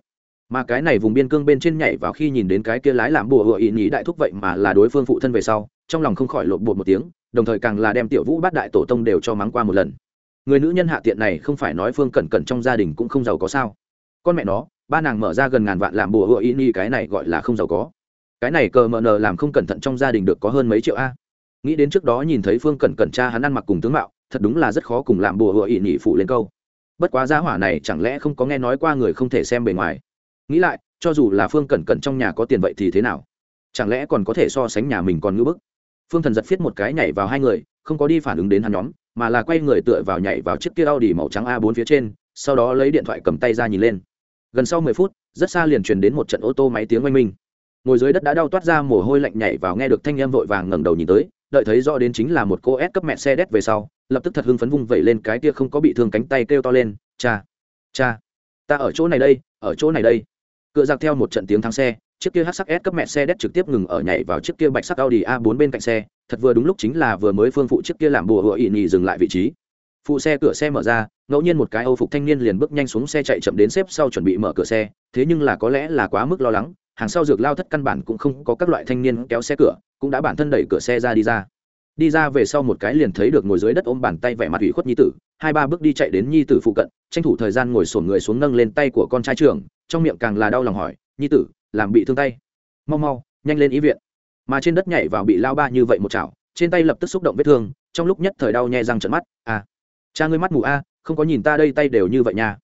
Mà cái này vùng biên cương bên trên nhảy vào khi nhìn đến cái kia lái làm bùa hựa ý nhí đại thúc vậy mà là đối phương phụ thân về sau, trong lòng không khỏi lộn bột một tiếng, đồng thời càng là đem tiểu vũ bát đại tổ tông đều cho mắng qua một lần. Người nữ nhân hạ tiện này không phải nói phương cẩn cẩn trong gia đình cũng không giàu có sao? Con mẹ nó, ba nàng mở ra gần ngàn vạn làm bùa hựa ý nhí cái này gọi là không giàu có. Cái này cờ mờ nờ làm không cẩn thận trong gia đình được có hơn mấy triệu a? Nghĩ đến trước đó nhìn thấy phương cẩn cẩn cha hắn ăn mặc cùng tướng mạo, thật đúng là rất khó cùng làm bùa hựa ỵ nhị phụ lên câu. Bất quá gia hỏa này chẳng lẽ không có nghe nói qua người không thể xem bề ngoài? Nghĩ lại, cho dù là phương cẩn cẩn trong nhà có tiền vậy thì thế nào? Chẳng lẽ còn có thể so sánh nhà mình còn ngưỡng bức? Phương thần giật viết một cái nhảy vào hai người, không có đi phản ứng đến hắn nhóm, mà là quay người tựa vào nhảy vào chiếc kia a u màu trắng a 4 phía trên, sau đó lấy điện thoại cầm tay ra nhìn lên. Gần sau mười phút, rất xa liền truyền đến một trận ô tô máy tiếng oanh minh. Ngồi dưới đất đã đau toát ra mồ hôi lạnh nhảy vào, nghe được thanh em vội vàng ngẩng đầu nhìn tới đợi thấy rõ đến chính là một cô S cấp mẹ xe đét về sau lập tức thật hưng phấn vung vẩy lên cái kia không có bị thương cánh tay kêu to lên cha cha ta ở chỗ này đây ở chỗ này đây cựa giặc theo một trận tiếng thắng xe chiếc kia hắc sắc S cấp mẹ xe đét trực tiếp ngừng ở nhảy vào chiếc kia bạch sắc Audi A4 bên cạnh xe, thật vừa đúng lúc chính là vừa mới phương phụ chiếc kia làm bùa hựa ỉ dừng lại vị trí. Phụ xe cửa xe mở ra, ngẫu nhiên một cái Âu phục thanh niên liền bước nhanh xuống xe chạy chậm đến xếp sau chuẩn bị mở cửa xe, thế nhưng là có lẽ là quá mức lo lắng, hàng sau dược lao thất căn bản cũng không có các loại thanh niên kéo xe cửa, cũng đã bản thân đẩy cửa xe ra đi ra. Đi ra về sau một cái liền thấy được ngồi dưới đất ôm bàn tay vẻ mặt ủy khuất nhi tử, hai ba bước đi chạy đến nhi tử phụ cận, tranh thủ thời gian ngồi sổn người xuống nâng lên tay của con trai trưởng, trong miệng càng là đau lòng hỏi, nhi tử, làm bị thương tay? Mau mau nhanh lên ý viện. Mà trên đất nhảy vào bị lao ba như vậy một chảo trên tay lập tức xúc động vết thương trong lúc nhất thời đau nhè răng trận mắt à cha ngươi mắt mù a không có nhìn ta đây tay đều như vậy nha.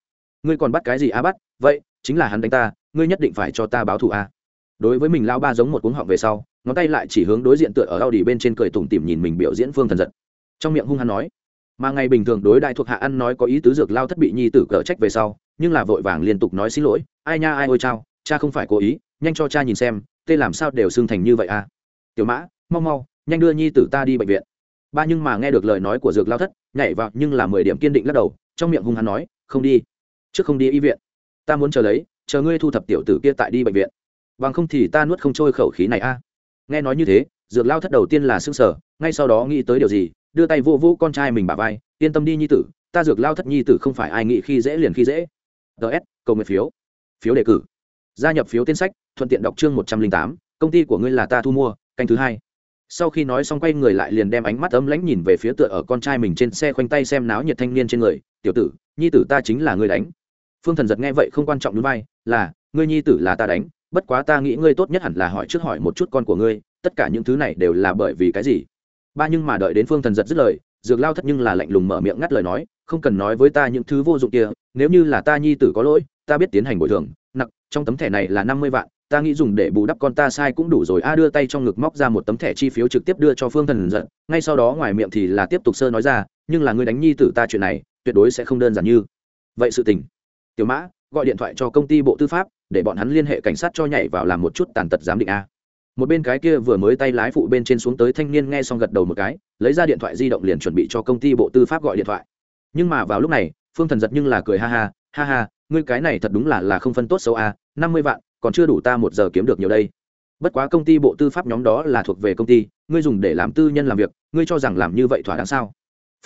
Ngươi còn bắt cái gì a bắt? Vậy chính là hắn đánh ta ngươi nhất định phải cho ta báo thù a. Đối với mình lao ba giống một cuống họng về sau, ngón tay lại chỉ hướng đối diện tựa ở đau đi bên trên cười tủm tỉm nhìn mình biểu diễn phương thần giật. Trong miệng hung hắn nói, mà ngày bình thường đối đại thuộc hạ ăn nói có ý tứ dược lao thất bị nhi tử cờ trách về sau, nhưng là vội vàng liên tục nói xin lỗi, ai nha ai ôi chao, cha không phải cố ý, nhanh cho cha nhìn xem, tê làm sao đều xương thành như vậy à tiểu mã, mau mau, nhanh đưa nhi tử ta đi bệnh viện. Ba nhưng mà nghe được lời nói của dược lao thất, nhảy vào nhưng là mười điểm kiên định lắc đầu, trong miệng hung hắn nói, không đi, trước không đi y viện, ta muốn chờ lấy chờ ngươi thu thập tiểu tử kia tại đi bệnh viện. Bằng không thì ta nuốt không trôi khẩu khí này a. À. nghe nói như thế, dược lao thất đầu tiên là s ư n g sở ngay sau đó nghĩ tới điều gì, đưa tay vô vô con trai mình bà vai, yên tâm đi nhi tử, ta dược lao thất nhi tử không phải ai nghĩ khi dễ liền khi dễ. Ts cầu nguyện phiếu. Phiếu đề cử. Gia nhập phiếu tên sách, thuận tiện đọc chương một trăm linh tám, công ty của ngươi là ta thu mua, canh thứ hai. Sau khi nói xong quay người lại liền đem ánh mắt ấm lãnh nhìn về phía tựa ở con trai mình trên xe khoanh tay xem náo nhiệt thanh niên trên người, tiểu tử, nhi tử ta chính là ngươi đánh. Phương thần giật nghe vậy không quan trọng núi vai là, ngươi nhi tử là ta đánh, bất quá ta nghĩ ngươi tốt nhất hẳn là hỏi trước hỏi một chút con của ngươi, tất cả những thứ này đều là bởi vì cái gì? Ba nhưng mà đợi đến phương thần giật dứt lời, dược lao thất nhưng là lạnh lùng mở miệng ngắt lời nói, không cần nói với ta những thứ vô dụng kia, nếu như là ta nhi tử có lỗi, ta biết tiến hành bồi thường nặng trong tấm thẻ này là năm mươi vạn, ta nghĩ dùng để bù đắp con ta sai cũng đủ rồi. A đưa tay trong ngực móc ra một tấm thẻ chi phiếu trực tiếp đưa cho phương thần giận ngay sau đó ngoài miệng thì là tiếp tục sơ nói ra, nhưng là ngươi đánh nhi tử ta chuyện này, tuyệt đối sẽ không đơn giản như vậy sự tình. Tiểu mã gọi điện thoại cho công ty bộ tư pháp, để bọn hắn liên hệ cảnh sát cho nhảy vào làm một chút tàn tật giám định a. Một bên cái kia vừa mới tay lái phụ bên trên xuống tới thanh niên nghe xong gật đầu một cái, lấy ra điện thoại di động liền chuẩn bị cho công ty bộ tư pháp gọi điện thoại. Nhưng mà vào lúc này, phương thần giật nhưng là cười ha ha ha ha, ngươi cái này thật đúng là là không phân tốt xấu a, năm mươi vạn, còn chưa đủ ta một giờ kiếm được nhiều đây. Bất quá công ty bộ tư pháp nhóm đó là thuộc về công ty, ngươi dùng để làm tư nhân làm việc, ngươi cho rằng làm như vậy thỏa đáng sao?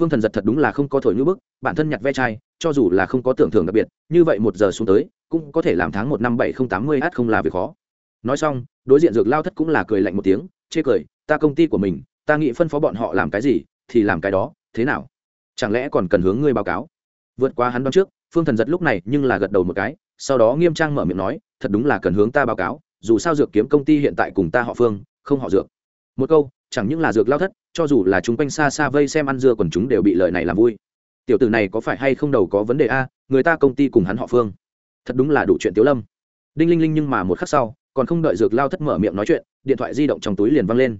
Phương thần giật thật đúng là không có thổi ngữ bức, bản thân nhặt ve chai cho dù là không có tưởng thưởng đặc biệt, như vậy một giờ xuống tới, cũng có thể làm tháng một năm bảy không tám mươi h không là việc khó. Nói xong, đối diện dược lao thất cũng là cười lạnh một tiếng, chê cười, ta công ty của mình, ta nghĩ phân phó bọn họ làm cái gì, thì làm cái đó, thế nào? Chẳng lẽ còn cần hướng ngươi báo cáo? Vượt qua hắn đoán trước, phương thần giật lúc này nhưng là gật đầu một cái, sau đó nghiêm trang mở miệng nói, thật đúng là cần hướng ta báo cáo, dù sao dược kiếm công ty hiện tại cùng ta họ phương, không họ dược. Một câu, chẳng những là dược lao thất, cho dù là chúng quanh xa xa vây xem ăn dưa còn chúng đều bị lời này làm vui tiểu tử này có phải hay không đầu có vấn đề a, người ta công ty cùng hắn họ phương. Thật đúng là đủ chuyện tiếu lâm. Đinh linh linh nhưng mà một khắc sau, còn không đợi dược lao thất mở miệng nói chuyện, điện thoại di động trong túi liền văng lên.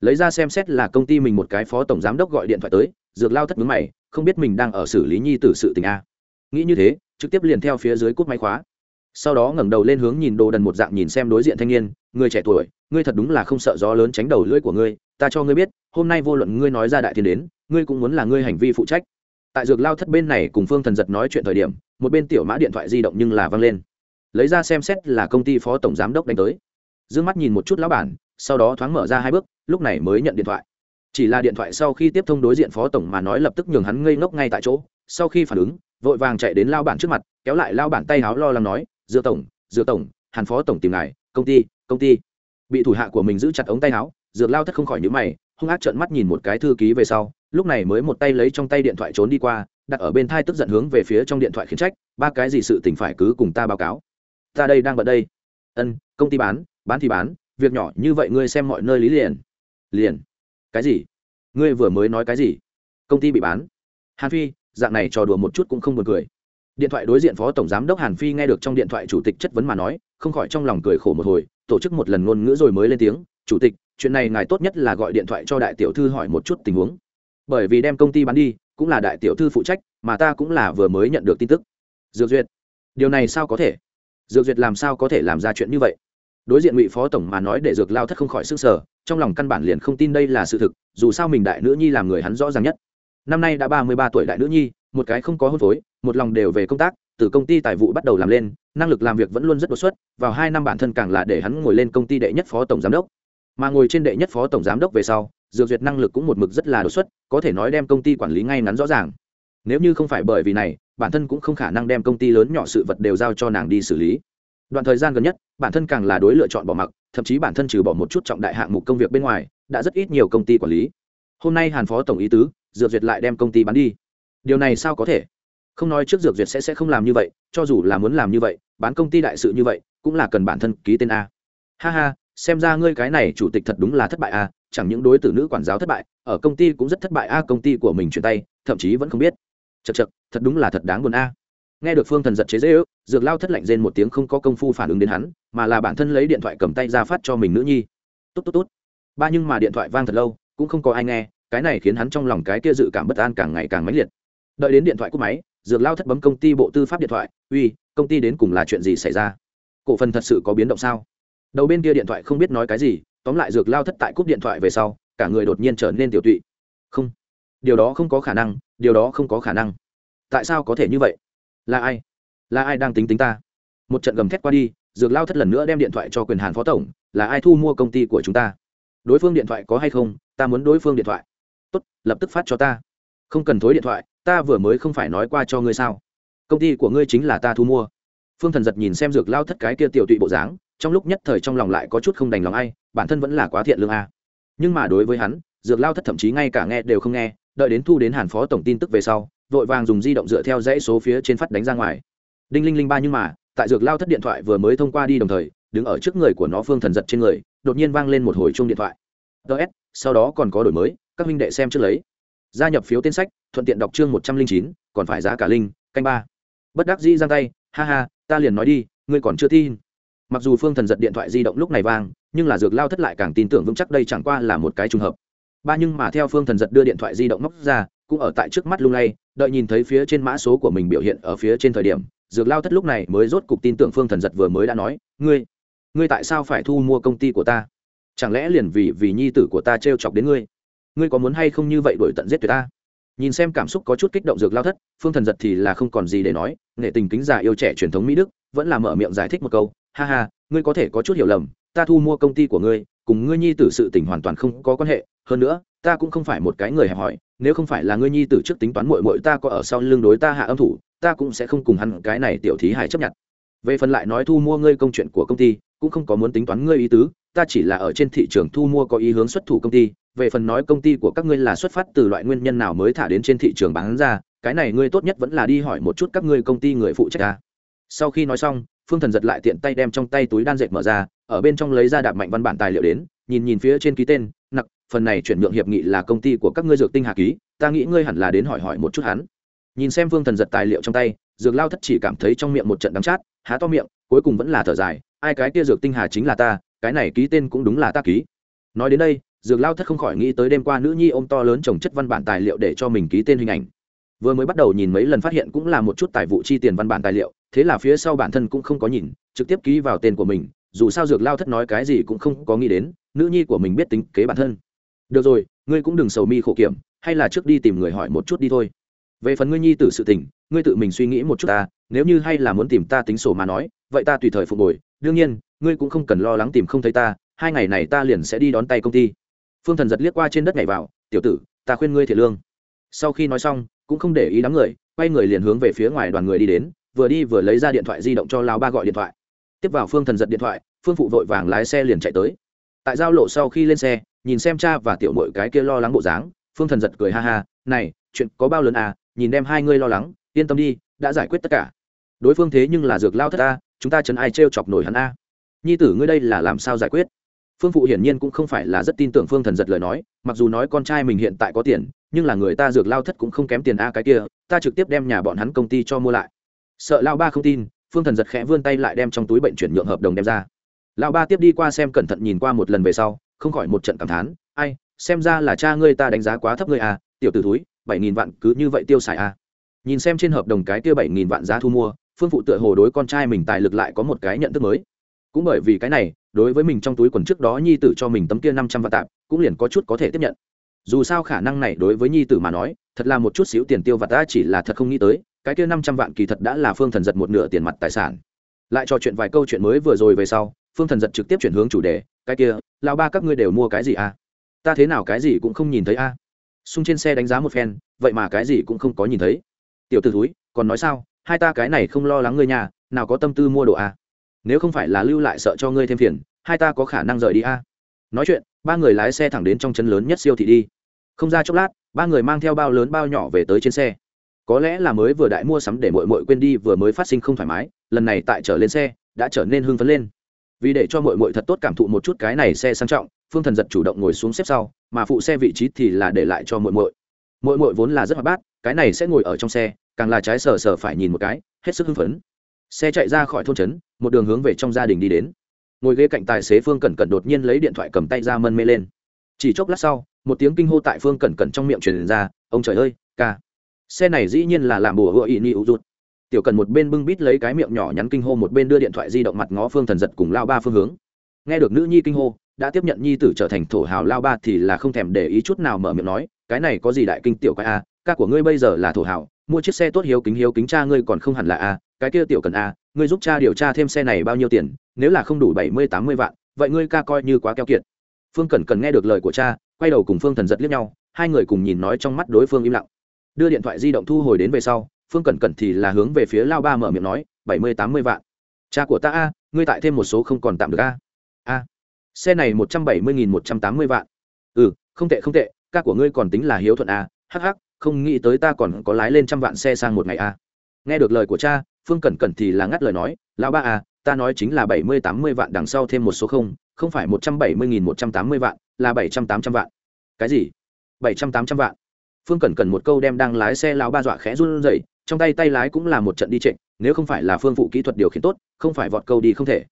Lấy ra xem xét là công ty mình một cái phó tổng giám đốc gọi điện thoại tới, dược lao thất mướn mày, không biết mình đang ở xử lý nhi tử sự tình a. Nghĩ như thế, trực tiếp liền theo phía dưới cút máy khóa. Sau đó ngẩng đầu lên hướng nhìn đồ đần một dạng nhìn xem đối diện thanh niên, người trẻ tuổi, ngươi thật đúng là không sợ gió lớn tránh đầu lưỡi của ngươi, ta cho ngươi biết, hôm nay vô luận ngươi nói ra đại thiên đến, ngươi cũng muốn là ngươi hành vi phụ trách tại dược lao thất bên này cùng phương thần giật nói chuyện thời điểm, một bên tiểu mã điện thoại di động nhưng là văng lên. Lấy ra xem xét là công ty phó tổng giám đốc đánh tới. D ư ơ n g mắt nhìn một chút lão bản, sau đó thoáng mở ra hai bước, lúc này mới nhận điện thoại. Chỉ là điện thoại sau khi tiếp thông đối diện phó tổng mà nói lập tức nhường hắn ngây ngốc ngay tại chỗ, sau khi phản ứng, vội vàng chạy đến lao bản trước mặt, kéo lại lao bản tay háo lo lắng nói dựa tổng dựa tổng, hàn phó tổng tìm ngài, công ty công ty. Bị thủ hạ của mình giữ chặt ống tay áo dược lao thất không khỏi nhữ mày hung ác trợn mắt nhìn một cái thư ký về sau, lúc này mới một tay lấy trong tay điện thoại trốn đi qua, đặt ở bên thai tức giận hướng về phía trong điện thoại khiến trách, ba cái gì sự tình phải cứ cùng ta báo cáo. Ta đây đang bận đây. Ân, công ty bán bán thì bán, việc nhỏ như vậy ngươi xem mọi nơi lý liền. Liền. Cái gì? Ngươi vừa mới nói cái gì? Công ty bị bán. Hàn phi, dạng này trò đùa một chút cũng không buồn cười. Điện thoại đối diện phó tổng giám đốc hàn phi nghe được trong điện thoại chủ tịch chất vấn mà nói, không khỏi trong lòng cười khổ một hồi, tổ chức một lần ngôn ngữ rồi mới lên tiếng, chủ tịch chuyện này ngài tốt nhất là gọi điện thoại cho đại tiểu thư hỏi một chút tình huống. Bởi vì đem công ty bán đi, cũng là đại tiểu thư phụ trách, mà ta cũng là vừa mới nhận được tin tức. Dược duyệt, điều này sao có thể? Dược duyệt làm sao có thể làm ra chuyện như vậy? Đối diện ngụy phó tổng mà nói để dược lao thất không khỏi s ư n g sở trong lòng căn bản liền không tin đây là sự thực, dù sao mình đại nữ nhi làm người hắn rõ ràng nhất. Năm nay đã ba mươi ba tuổi đại nữ nhi, một cái không có hôn phối, một lòng đều về công tác, từ công ty tài vụ bắt đầu làm lên, năng lực làm việc vẫn luôn rất đột xuất, vào hai năm bản thân càng là để hắn ngồi lên công ty đệ nhất phó tổng giám đốc mà ngồi trên đệ nhất phó tổng giám đốc về sau, dược duyệt năng lực cũng một mực rất là đột xuất, có thể nói đem công ty quản lý ngay ngắn rõ ràng. Nếu như không phải bởi vì này, bản thân cũng không khả năng đem công ty lớn nhỏ sự vật đều giao cho nàng đi xử lý. Đoạn thời gian gần nhất, bản thân càng là đối lựa chọn bỏ mặc, thậm chí bản thân trừ bỏ một chút trọng đại hạng mục công việc bên ngoài, đã rất ít nhiều công ty quản lý. Hôm nay hàn phó tổng ý tứ, dược duyệt lại đem công ty bán đi. Điều này sao có thể? Không nói trước dược duyệt sẽ sẽ không làm như vậy, cho dù là muốn làm như vậy, bán công ty đại sự như vậy, cũng là cần bản thân ký tên a. Ha ha xem ra ngươi cái này chủ tịch thật đúng là thất bại a chẳng những đối tử nữ quản giáo thất bại, ở công ty cũng rất thất bại a công ty của mình chuyển tay, thậm chí vẫn không biết. Chật chật thật đúng là thật đáng buồn a nghe được phương thần giật chế dễ ước dược lao thất lạnh rên một tiếng không có công phu phản ứng đến hắn, mà là bản thân lấy điện thoại cầm tay ra phát cho mình nữ nhi. Tốt tốt tốt. Ba nhưng mà điện thoại vang thật lâu, cũng không có ai nghe, cái này khiến hắn trong lòng cái kia dự cảm bất an càng ngày càng mãnh liệt. Đợi đến điện thoại cúp máy, dược lao thất bấm công ty bộ tư pháp điện thoại, uy, công ty đến cùng là chuyện gì xảy ra? Cổ phần thật sự có biến động sao? Đầu bên kia điện thoại không biết nói cái gì, tóm lại dược lao thất tại cúp điện thoại về sau, cả người đột nhiên trở nên tiểu tụy. Không, điều đó không có khả năng, điều đó không có khả năng. Tại sao có thể như vậy? Là ai? Là ai đang tính tính ta? Một trận gầm thét qua đi, dược lao thất lần nữa đem điện thoại cho quyền hàn phó tổng, là ai thu mua công ty của chúng ta? Đối phương điện thoại có hay không? Ta muốn đối phương điện thoại. Tốt, lập tức phát cho ta. Không cần thối điện thoại, ta vừa mới không phải nói qua cho ngươi sao? Công ty của ngươi chính là ta thu mua. Phương thần giật nhìn xem dược lao thất cái kia tiểu tụy bộ dáng trong lúc nhất thời trong lòng lại có chút không đành lòng ai, bản thân vẫn là quá thiện lương a. Nhưng mà đối với hắn, dược lao thất thậm chí ngay cả nghe đều không nghe, đợi đến thu đến hàn phó tổng tin tức về sau, vội vàng dùng di động dựa theo dãy số phía trên phát đánh ra ngoài. Đinh linh linh ba nhưng mà, tại dược lao thất điện thoại vừa mới thông qua đi đồng thời, đứng ở trước người của nó phương thần giật trên người, đột nhiên vang lên một hồi chung điện thoại. Ts sau đó còn có đổi mới, các huynh đệ xem trước lấy. Gia nhập phiếu tên sách, thuận tiện đọc chương một trăm linh chín, còn phải giá cả linh, canh ba. Bất đắc dĩ giang tay, ha ha, ta liền nói đi, ngươi còn chưa tin mặc dù phương thần giật điện thoại di động lúc này vang, nhưng là dược lao thất lại càng tin tưởng vững chắc đây chẳng qua là một cái trùng hợp. Ba nhưng mà theo phương thần giật đưa điện thoại di động móc ra, cũng ở tại trước mắt lung lay, đợi nhìn thấy phía trên mã số của mình biểu hiện ở phía trên thời điểm, dược lao thất lúc này mới rốt cục tin tưởng phương thần giật vừa mới đã nói, ngươi ngươi tại sao phải thu mua công ty của ta? Chẳng lẽ liền vì vì nhi tử của ta t r e o chọc đến ngươi? Ngươi có muốn hay không như vậy đổi tận giết tuyệt ta? Nhìn xem cảm xúc có chút kích động dược lao thất, phương thần giật thì là không còn gì để nói, nghệ tình kính già yêu trẻ truyền thống mỹ đức, vẫn là mở miệng giải thích một câu ha ha, ngươi có thể có chút hiểu lầm, ta thu mua công ty của ngươi, cùng ngươi nhi tử sự tình hoàn toàn không có quan hệ. Hơn nữa, ta cũng không phải một cái người hẹp hòi, nếu không phải là ngươi nhi tử trước tính toán mội mội ta có ở sau lưng đối ta hạ âm thủ, ta cũng sẽ không cùng hắn cái này tiểu thí hải chấp nhận. Về phần lại nói thu mua ngươi công chuyện của công ty, cũng không có muốn tính toán ngươi ý tứ, ta chỉ là ở trên thị trường thu mua có ý hướng xuất thủ công ty. Về phần nói công ty của các ngươi là xuất phát từ loại nguyên nhân nào mới thả đến trên thị trường bán ra, cái này ngươi tốt nhất vẫn là đi hỏi một chút các ngươi công ty người phụ trách ta. Sau khi nói xong phương thần giật lại tiện tay đem trong tay túi đan dệt mở ra, ở bên trong lấy ra đạp mạnh văn bản tài liệu đến, nhìn nhìn phía trên ký tên, nặc, phần này chuyển nhượng hiệp nghị là công ty của các ngươi dược tinh hà ký, ta nghĩ ngươi hẳn là đến hỏi hỏi một chút hắn. Nhìn xem phương thần giật tài liệu trong tay, dược lao thất chỉ cảm thấy trong miệng một trận đắng chát, há to miệng, cuối cùng vẫn là thở dài, ai cái kia dược tinh hà chính là ta, cái này ký tên cũng đúng là ta ký. Nói đến đây, dược lao thất không khỏi nghĩ tới đêm qua nữ nhi ô m to lớn trồng chất văn bản tài liệu để cho mình ký tên hình ảnh vừa mới bắt đầu nhìn mấy lần phát hiện cũng là một chút tài vụ chi tiền văn bản tài liệu, thế là phía sau bản thân cũng không có nhìn, trực tiếp ký vào tên của mình, dù sao dược lao thất nói cái gì cũng không có nghĩ đến, nữ nhi của mình biết tính kế bản thân. Được rồi, ngươi cũng đừng sầu mi khổ kiểm, hay là trước đi tìm người hỏi một chút đi thôi. Về phần ngươi nhi tử sự tình, ngươi tự mình suy nghĩ một chút ta, nếu như hay là muốn tìm ta tính sổ mà nói, vậy ta tùy thời phục hồi. Đương nhiên, ngươi cũng không cần lo lắng tìm không thấy ta, hai ngày này ta liền sẽ đi đón tay công ty. Phương thần giật liếc qua trên đất nhảy vào, tiểu tử, ta khuyên ngươi thiệt lương. Sau khi nói xong cũng không để ý đám người, quay người liền hướng về phía ngoài đoàn người đi đến, vừa đi vừa lấy ra điện thoại di động cho lao ba gọi điện thoại. Tiếp vào phương thần giật điện thoại, phương phụ vội vàng lái xe liền chạy tới. Tại giao lộ sau khi lên xe, nhìn xem cha và tiểu mội cái kia lo lắng bộ dáng, phương thần giật cười ha ha, này, chuyện có bao lớn à nhìn đem hai ngươi lo lắng, yên tâm đi, đã giải quyết tất cả. Đối phương thế nhưng là dược lao thất ta, chúng ta chấn ai t r e o chọc nổi hắn a? Nhi tử ngươi đây là làm sao giải quyết? Phương phụ hiển nhiên cũng không phải là rất tin tưởng phương thần giật lời nói, mặc dù nói con trai mình hiện tại có tiền, nhưng là người ta dược lao thất cũng không kém tiền a cái kia, ta trực tiếp đem nhà bọn hắn công ty cho mua lại. Sợ lao ba không tin, phương thần giật khẽ vươn tay lại đem trong túi bệnh chuyển nhượng hợp đồng đem ra. Lao ba tiếp đi qua xem cẩn thận nhìn qua một lần về sau, không khỏi một trận cảm thán, ai, xem ra là cha ngươi ta đánh giá quá thấp ngươi à tiểu t ử túi bảy nghìn vạn cứ như vậy tiêu xài à. Nhìn xem trên hợp đồng cái tiêu bảy nghìn vạn giá thu mua, phương phụ tựa hồ đối con trai mình tài lực lại có một cái nhận thức mới cũng bởi vì cái này, đối với mình trong túi quần trước đó nhi tử cho mình tấm kia năm trăm vạn tạm cũng liền có chút có thể tiếp nhận. Dù sao khả năng này đối với nhi tử mà nói, thật là một chút xíu tiền tiêu vặt ta chỉ là thật không nghĩ tới, cái kia năm trăm vạn kỳ thật đã là phương thần giật một nửa tiền mặt tài sản. Lại trò chuyện vài câu chuyện mới vừa rồi về sau, phương thần giật trực tiếp chuyển hướng chủ đề, cái kia lao ba các ngươi đều mua cái gì à? Ta thế nào cái gì cũng không nhìn thấy a à? xung trên xe đánh giá một phen, vậy mà cái gì cũng không có nhìn thấy. Tiểu t ử túi còn nói sao? Hai ta cái này không lo lắng ngươi nhà, nào có tâm tư mua đồ a à? Nếu không phải là lưu lại sợ cho ngươi thêm phiền, hai ta có khả năng rời đi a. À? nói chuyện, ba người lái xe thẳng đến trong chân lớn nhất siêu thị đi. Không ra chốc lát, ba người mang theo bao lớn bao nhỏ về tới trên xe. Có lẽ là mới vừa đại mua sắm để mội mội quên đi vừa mới phát sinh không thoải mái, lần này tại trở lên xe, đã trở nên hưng phấn lên. Vì để cho mội mội thật tốt cảm thụ một chút cái này xe sang trọng, phương thần giật chủ động ngồi xuống xếp sau, mà phụ xe vị trí thì là để lại cho mội mội mội mội vốn là rất hoạt bát, cái này sẽ ngồi ở trong xe, càng là trái sờ sờ phải nhìn một cái, hết sức hưng phấn xe chạy ra khỏi thôn trấn, một đường hướng về trong gia đình đi đến. Ngồi ghế cạnh tài xế phương cẩn cẩn đột nhiên lấy điện thoại cầm tay ra mân mê lên. Chỉ chốc lát sau, một tiếng kinh hô tại phương cẩn cẩn trong miệng truyền ra, ông trời ơi, ca. Xe này dĩ nhiên là làm bùa hựa ị ni ụ rụt. Tiểu cần một bên bưng bít lấy cái miệng nhỏ nhắn kinh hô, một bên đưa điện thoại di động mặt ngó phương thần giật cùng lao ba phương hướng. Nghe được nữ nhi kinh hô, đã tiếp nhận nhi tử trở thành thổ hào lao ba thì là không thèm để ý chút nào mở miệng nói, cái này có gì đại kinh tiểu quái a ca của ngươi bây giờ là thổ hào mua chiếc xe tốt hiếu kính hiếu kính cha ngươi còn không hẳn là a, cái kia tiểu cần a, ngươi giúp cha điều tra thêm xe này bao nhiêu tiền, nếu là không đủ bảy mươi, tám mươi vạn, vậy ngươi ca coi như quá keo kiệt. Phương cần cần nghe được lời của cha, quay đầu cùng phương thần giật liếc nhau, hai người cùng nhìn nói trong mắt đối phương im lặng. Đưa điện thoại di động thu hồi đến về sau, phương cẩn cẩn thì là hướng về phía lao ba mở miệng nói, bảy mươi, tám mươi vạn. Cha của ta a, ngươi tại thêm một số không còn tạm được a. A. Xe này một trăm bảy mươi nghìn một trăm tám mươi vạn. Ừ không tệ không tệ, ca của ngươi còn tính là hiếu thuận a hh không nghĩ tới ta còn có lái lên trăm vạn xe sang một ngày a nghe được lời của cha phương cẩn cẩn thì là ngắt lời nói lão ba à, ta nói chính là bảy mươi tám mươi vạn đằng sau thêm một số không không phải một trăm bảy mươi nghìn một trăm tám mươi vạn là bảy trăm tám trăm vạn. Cái gì? Bảy trăm tám trăm vạn. Phương cẩn cẩn một câu đem đang lái xe lão ba dọa khẽ run rẩy trong tay tay lái cũng là một trận đi trịnh nếu không phải là phương phụ kỹ thuật điều khiển tốt không phải vọt câu đi không thể.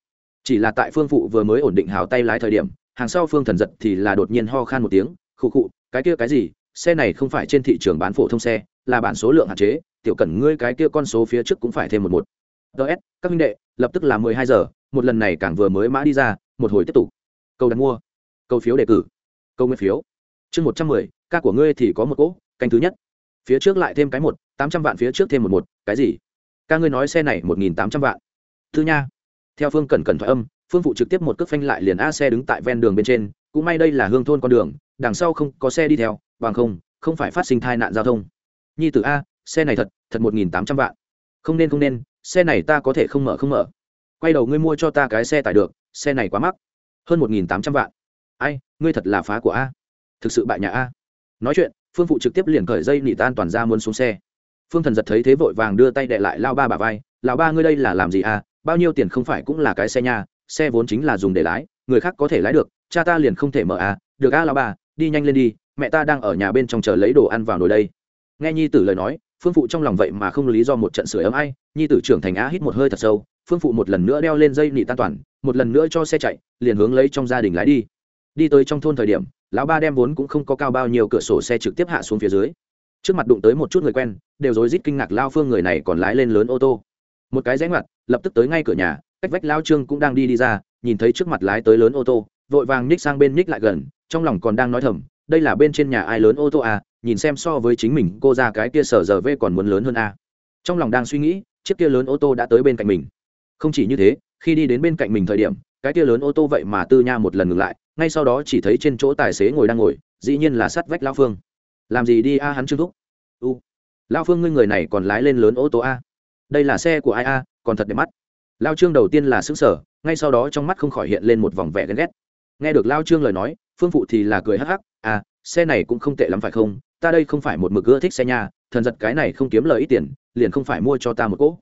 Chỉ là tại phương phụ vừa mới ổn định hào tay lái thời điểm hàng sau phương thần giật thì là đột nhiên ho khan một tiếng khụ khụ cái kia cái gì xe này không phải trên thị trường bán phổ thông xe, là bản số lượng hạn chế, tiểu cần ngươi cái kia con số phía trước cũng phải thêm một một. Ts các minh đệ, lập tức là mười hai giờ, một lần này càng vừa mới mã đi ra, một hồi tiếp tục. Câu đặt mua, câu phiếu đề cử, câu nguyên phiếu. Chương một trăm mười, ca của ngươi thì có một cỗ, canh thứ nhất. Phía trước lại thêm cái một, tám trăm vạn phía trước thêm một một, cái gì? Ca ngươi nói xe này một nghìn tám trăm vạn. Thư nha. Theo phương cần cần thoại âm, phương phụ trực tiếp một cước phanh lại liền a xe đứng tại ven đường bên trên, cũng may đây là hương thôn con đường, đằng sau không có xe đi theo bằng không không phải phát sinh tai nạn giao thông. Nhi tử a xe này thật thật một nghìn tám trăm vạn. Không nên không nên xe này ta có thể không mở không mở. Quay đầu ngươi mua cho ta cái xe tải được xe này quá mắc. Hơn một nghìn tám trăm vạn. Ai ngươi thật là phá của a. Thực sự bại nhà a. Nói chuyện phương phụ trực tiếp liền cởi dây nỉ tan toàn ra muốn xuống xe. Phương thần giật thấy thế vội vàng đưa tay đệ lại lao ba bà vai. Lão ba ngươi đây là làm gì à bao nhiêu tiền không phải cũng là cái xe nhà xe vốn chính là dùng để lái người khác có thể lái được cha ta liền không thể mở à được a à, lão ba đi nhanh lên đi mẹ ta đang ở nhà bên trong chờ lấy đồ ăn vào nồi đây. Nghe nhi tử lời nói, phương phụ trong lòng vậy mà không lý do một trận sửa ấm ai. Nhi tử trưởng thành á hít một hơi thật sâu, phương phụ một lần nữa đeo lên dây nị tan toàn, một lần nữa cho xe chạy, liền hướng lấy trong gia đình lái đi. Đi tới trong thôn thời điểm, lão ba đem vốn cũng không có cao bao nhiêu cửa sổ xe trực tiếp hạ xuống phía dưới. Trước mặt đụng tới một chút người quen, đều rối rít kinh ngạc lao phương người này còn lái lên lớn ô tô. Một cái rẽ ngoặt, lập tức tới ngay cửa nhà, cách vách lao trương cũng đang đi đi ra, nhìn thấy trước mặt lái tới lớn ô tô, vội vàng nhích sang bên nhích lại gần, trong lòng còn đang nói thầm đây là bên trên nhà ai lớn ô tô à nhìn xem so với chính mình, cô ra cái kia sở giờ v còn muốn lớn hơn à. trong lòng đang suy nghĩ, chiếc kia lớn ô tô đã tới bên cạnh mình. Không chỉ như thế, khi đi đến bên cạnh mình thời điểm, cái kia lớn ô tô vậy mà tư nha một lần ngừng lại, ngay sau đó chỉ thấy trên chỗ tài xế ngồi đang ngồi, dĩ nhiên là sắt vách lao phương. Làm gì đi a, hắn trương thúc. U. Lao phương ngươi người này còn lái lên lớn ô tô a. Đây là xe của ai a, còn thật đẹp mắt. Lao trương đầu tiên là xứng sở ngay sau đó trong mắt không khỏi hiện lên một vòng vẻ ghen ghét. Nghe được lao trương lời nói, phương phụ thì là cười hắc hắc à xe này cũng không tệ lắm phải không? Ta đây không phải một mực ưa thích xe nhà thần giật cái này không kiếm lời ít tiền, liền không phải mua cho ta một cỗ.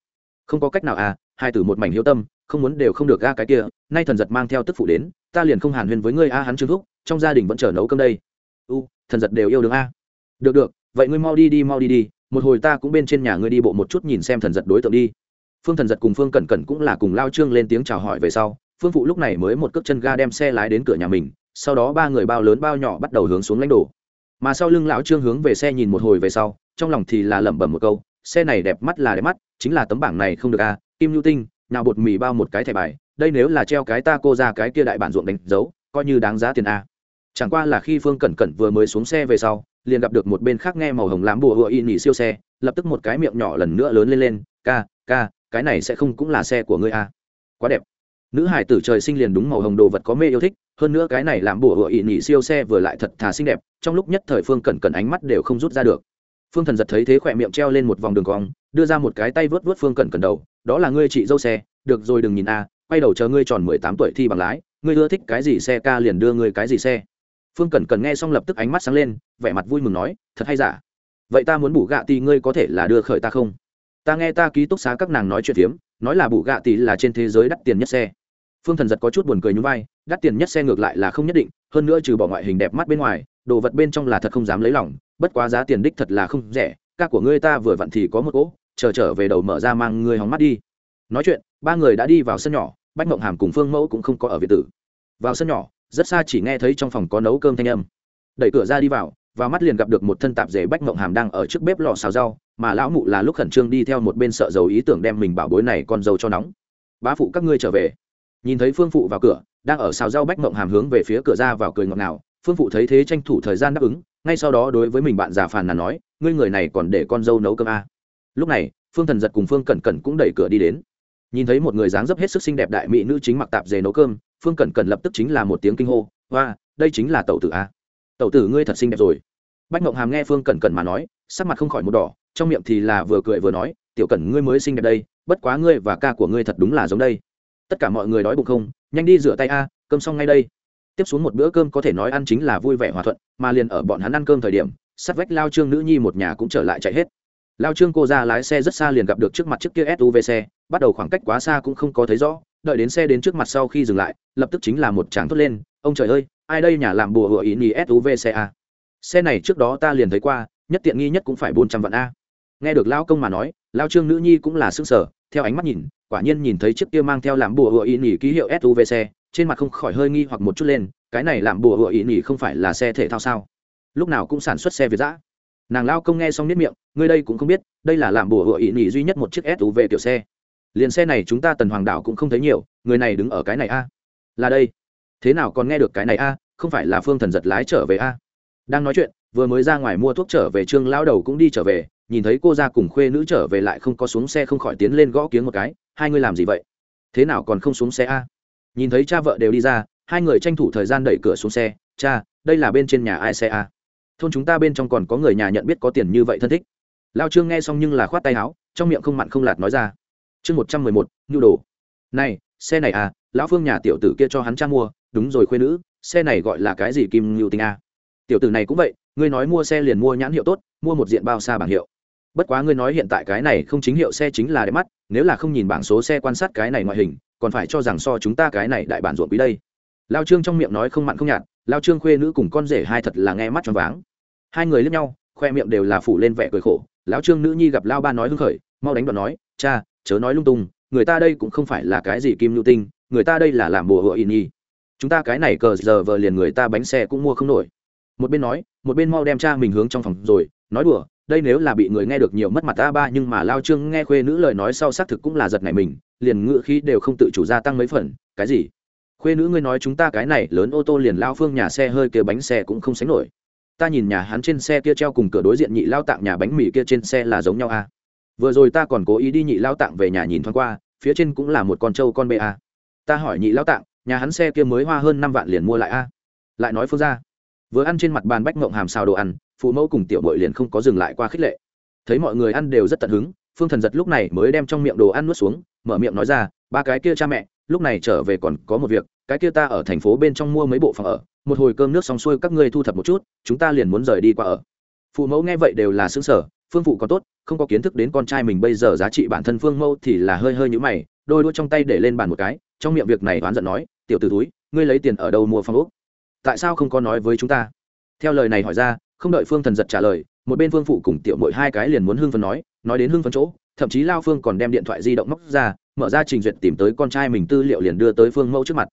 Không có cách nào à hai tử một mảnh hiếu tâm, không muốn đều không được ga cái kia, nay thần giật mang theo tức phụ đến, ta liền không hàn huyên với ngươi a, hắn trương thúc, trong gia đình vẫn chờ nấu cơm đây. U, thần giật đều yêu đương a. Được được, vậy ngươi mau đi đi, mau đi đi, một hồi ta cũng bên trên nhà ngươi đi bộ một chút nhìn xem thần giật đối tượng đi. Phương thần giật cùng phương cẩn cẩn cũng là cùng lao trương lên tiếng chào hỏi về sau, phương phụ lúc này mới một cước chân ga đem xe lái đến cửa nhà mình sau đó ba người bao lớn bao nhỏ bắt đầu hướng xuống lãnh đổ mà sau lưng lão trương hướng về xe nhìn một hồi về sau, trong lòng thì là lẩm bẩm một câu, xe này đẹp mắt là đẹp mắt, chính là tấm bảng này không được à? kim lưu tinh, nào bột mì bao một cái thẻ bài, đây nếu là treo cái ta cô ra cái kia đại bản ruộng đánh dấu, coi như đáng giá tiền a. Chẳng qua là khi phương cẩn cẩn vừa mới xuống xe về sau, liền gặp được một bên khác nghe màu hồng lám bùa hựa y nhỉ siêu xe, lập tức một cái miệng nhỏ lần nữa lớn lên lên, ca ca, cái này sẽ không cũng là xe của ngươi a. Quá đẹp nữ hải tử trời sinh liền đúng màu hồng đồ vật có mê yêu thích, hơn nữa cái này làm bùa hựa ỵ nhị siêu xe vừa lại thật thà xinh đẹp, trong lúc nhất thời phương cẩn cẩn ánh mắt đều không rút ra được. Phương thần giật thấy thế khỏe miệng treo lên một vòng đường cong, đưa ra một cái tay vớt vớt phương cẩn cẩn đầu, đó là ngươi chị dâu xe, được rồi đừng nhìn a, quay đầu chờ ngươi tròn mười tám tuổi thi bằng lái, ngươi ưa thích cái gì xe ca liền đưa ngươi cái gì xe. Phương cẩn cẩn nghe xong lập tức ánh mắt sáng lên, vẻ mặt vui mừng nói, thật hay giả? Vậy ta muốn bù gạ thì ngươi có thể là đưa khởi ta không? Ta nghe ta ký túc xá các nàng nói chuyện phiếm, nói là bù gạ tỷ là trên thế giới đắt tiền nhất xe phương thần giật có chút buồn cười nhún vai, đắt tiền nhất xe ngược lại là không nhất định, hơn nữa trừ bỏ ngoại hình đẹp mắt bên ngoài, đồ vật bên trong là thật không dám lấy lòng, bất quá giá tiền đích thật là không rẻ, ca của ngươi ta vừa vặn thì có một cỗ, chờ trở về đầu mở ra mang ngươi hóng mắt đi. Nói chuyện, ba người đã đi vào sân nhỏ, bách mộng hàm cùng phương mẫu cũng không có ở việt tử. Vào sân nhỏ, rất xa chỉ nghe thấy trong phòng có nấu cơm thanh âm. Đẩy cửa ra đi vào và mắt liền gặp được một thân tạp dề bách mộng hàm đang ở trước bếp lò xào rau, mà lão mụ là lúc khẩn trương đi theo một bên sợ dầu ý tưởng đem mình bảo bối này con dầu cho nóng. Bá phụ, các ngươi trở về nhìn thấy phương phụ vào cửa, đang ở xào rau bách mộng hàm hướng về phía cửa ra vào cười ngọt ngào, phương phụ thấy thế tranh thủ thời gian đáp ứng, ngay sau đó đối với mình bạn già phàn nàn nói, ngươi người này còn để con dâu nấu cơm à. lúc này, phương thần giật cùng phương cẩn cẩn cũng đẩy cửa đi đến nhìn thấy một người dáng dấp hết sức xinh đẹp đại mỹ nữ chính mặc tạp dề nấu cơm, phương cẩn cẩn lập tức chính là một tiếng kinh hô hoa đây chính là tẩu tử a à? tẩu tử ngươi thật xinh đẹp rồi bách mộng hàm nghe phương cẩn cẩn mà nói, sắc mặt không khỏi một đỏ, trong miệng thì là vừa cười vừa nói, tiểu cẩn ngươi mới xinh đẹp đây, bất quá ngươi và ca của ngươi thật đúng là giống đây tất cả mọi người đói bụng không? Nhanh đi rửa tay a, cơm xong ngay đây. Tiếp xuống một bữa cơm có thể nói ăn chính là vui vẻ hòa thuận, mà liền ở bọn hắn ăn cơm thời điểm sắt vách lao trương nữ nhi một nhà cũng trở lại chạy hết. Lao trương cô ra lái xe rất xa liền gặp được trước mặt chiếc kia suv xe, bắt đầu khoảng cách quá xa cũng không có thấy rõ, đợi đến xe đến trước mặt sau khi dừng lại, lập tức chính là một tràng thốt lên, ông trời ơi, ai đây nhà làm bùa hựa ý nhì suv xe a? Xe này trước đó ta liền thấy qua, nhất tiện nghi nhất cũng phải bốn trăm vạn a. Nghe được lao công mà nói, lao trương nữ nhi cũng là xương sở theo ánh mắt nhìn, quả nhiên nhìn thấy chiếc kia mang theo làm bùa hựa ý nghỉ ký hiệu suv xe, trên mặt không khỏi hơi nghi hoặc một chút lên, cái này làm bùa hựa ý nghỉ không phải là xe thể thao sao? Lúc nào cũng sản xuất xe việt giã nàng lao công nghe xong nếp miệng, ngươi đây cũng không biết, đây là làm bùa hựa ý nghỉ duy nhất một chiếc suv kiểu xe. Liền xe này chúng ta tần hoàng đảo cũng không thấy nhiều, người này đứng ở cái này a. Là đây. Thế nào còn nghe được cái này a, không phải là phương thần giật lái trở về a? Đang nói chuyện, vừa mới ra ngoài mua thuốc trở về, trương lao đầu cũng đi trở về nhìn thấy cô ra cùng khuê nữ trở về lại không có xuống xe không khỏi tiến lên gõ kiếng một cái, hai người làm gì vậy? Thế nào còn không xuống xe a? Nhìn thấy cha vợ đều đi ra, hai người tranh thủ thời gian đẩy cửa xuống xe, cha, đây là bên trên nhà ai xe a? Thôn chúng ta bên trong còn có người nhà nhận biết có tiền như vậy thân thích. Lao trương nghe xong nhưng là khoát tay áo, trong miệng không mặn không lạt nói ra, chương một trăm mười một, nhu đồ. Này, xe này à lão phương nhà tiểu tử kia cho hắn cha mua, đúng rồi khuê nữ, xe này gọi là cái gì kim ngưu tinh a? Tiểu tử này cũng vậy, ngươi nói mua xe liền mua nhãn hiệu tốt, mua một diện bao xa bảng hiệu bất quá ngươi nói hiện tại cái này không chính hiệu xe chính là đẹp mắt, nếu là không nhìn bảng số xe quan sát cái này ngoại hình, còn phải cho rằng so chúng ta cái này đại bản ruộng quý đây. Lao trương trong miệng nói không mặn không nhạt, lao trương khuê nữ cùng con rể hai thật là nghe mắt cho váng. Hai người lướt nhau, khoe miệng đều là phủ lên vẻ cười khổ. Lão trương nữ nhi gặp lao ba nói hưng khởi, mau đánh đoạn nói, cha, chớ nói lung tung, người ta đây cũng không phải là cái gì kim nhu tinh, người ta đây là làm bùa hựa in nhi chúng ta cái này cờ giờ vờ liền người ta bánh xe cũng mua không nổi. Một bên nói, một bên mau đem cha mình hướng trong phòng rồi, nói đùa đây nếu là bị người nghe được nhiều mất mặt ta ba nhưng mà lao trương nghe khuê nữ lời nói sau xác thực cũng là giật này mình, liền ngựa khí đều không tự chủ gia tăng mấy phần, cái gì? Khuê nữ ngươi nói chúng ta cái này lớn ô tô liền lao phương nhà xe hơi kia bánh xe cũng không sánh nổi. Ta nhìn nhà hắn trên xe kia treo cùng cửa đối diện nhị lao tạng nhà bánh mì kia trên xe là giống nhau à. vừa rồi ta còn cố ý đi nhị lao tạng về nhà nhìn thoáng qua, phía trên cũng là một con trâu con bê à ta hỏi nhị lao tạng, nhà hắn xe kia mới hoa hơn năm vạn liền mua lại a. Lại nói phương ra. Vừa ăn trên mặt bàn bách mộng hàm xào đồ ăn phụ mẫu cùng tiểu bội liền không có dừng lại qua khích lệ. Thấy mọi người ăn đều rất tận hứng, phương thần giật lúc này mới đem trong miệng đồ ăn nuốt xuống, mở miệng nói ra, ba cái kia cha mẹ, lúc này trở về còn có một việc, cái kia ta ở thành phố bên trong mua mấy bộ phòng ở, một hồi cơm nước xong xuôi các ngươi thu thập một chút, chúng ta liền muốn rời đi qua ở. Phụ mẫu nghe vậy đều là xứng sở phương phụ có tốt, không có kiến thức đến con trai mình bây giờ giá trị bản thân phương mẫu thì là hơi hơi nhũ mày, đôi đũa trong tay để lên bàn một cái, trong miệng việc này oán giận nói, tiểu t ử túi ngươi lấy tiền ở đâu mua phòng úc tại sao không có nói với chúng ta? Theo lời này hỏi ra không đợi phương thần giật trả lời, một bên phương phụ cùng tiểu mội hai cái liền muốn hưng phấn nói nói đến hưng phấn chỗ, thậm chí lao phương còn đem điện thoại di động móc ra, mở ra trình duyệt tìm tới con trai mình tư liệu liền đưa tới phương mẫu trước mặt.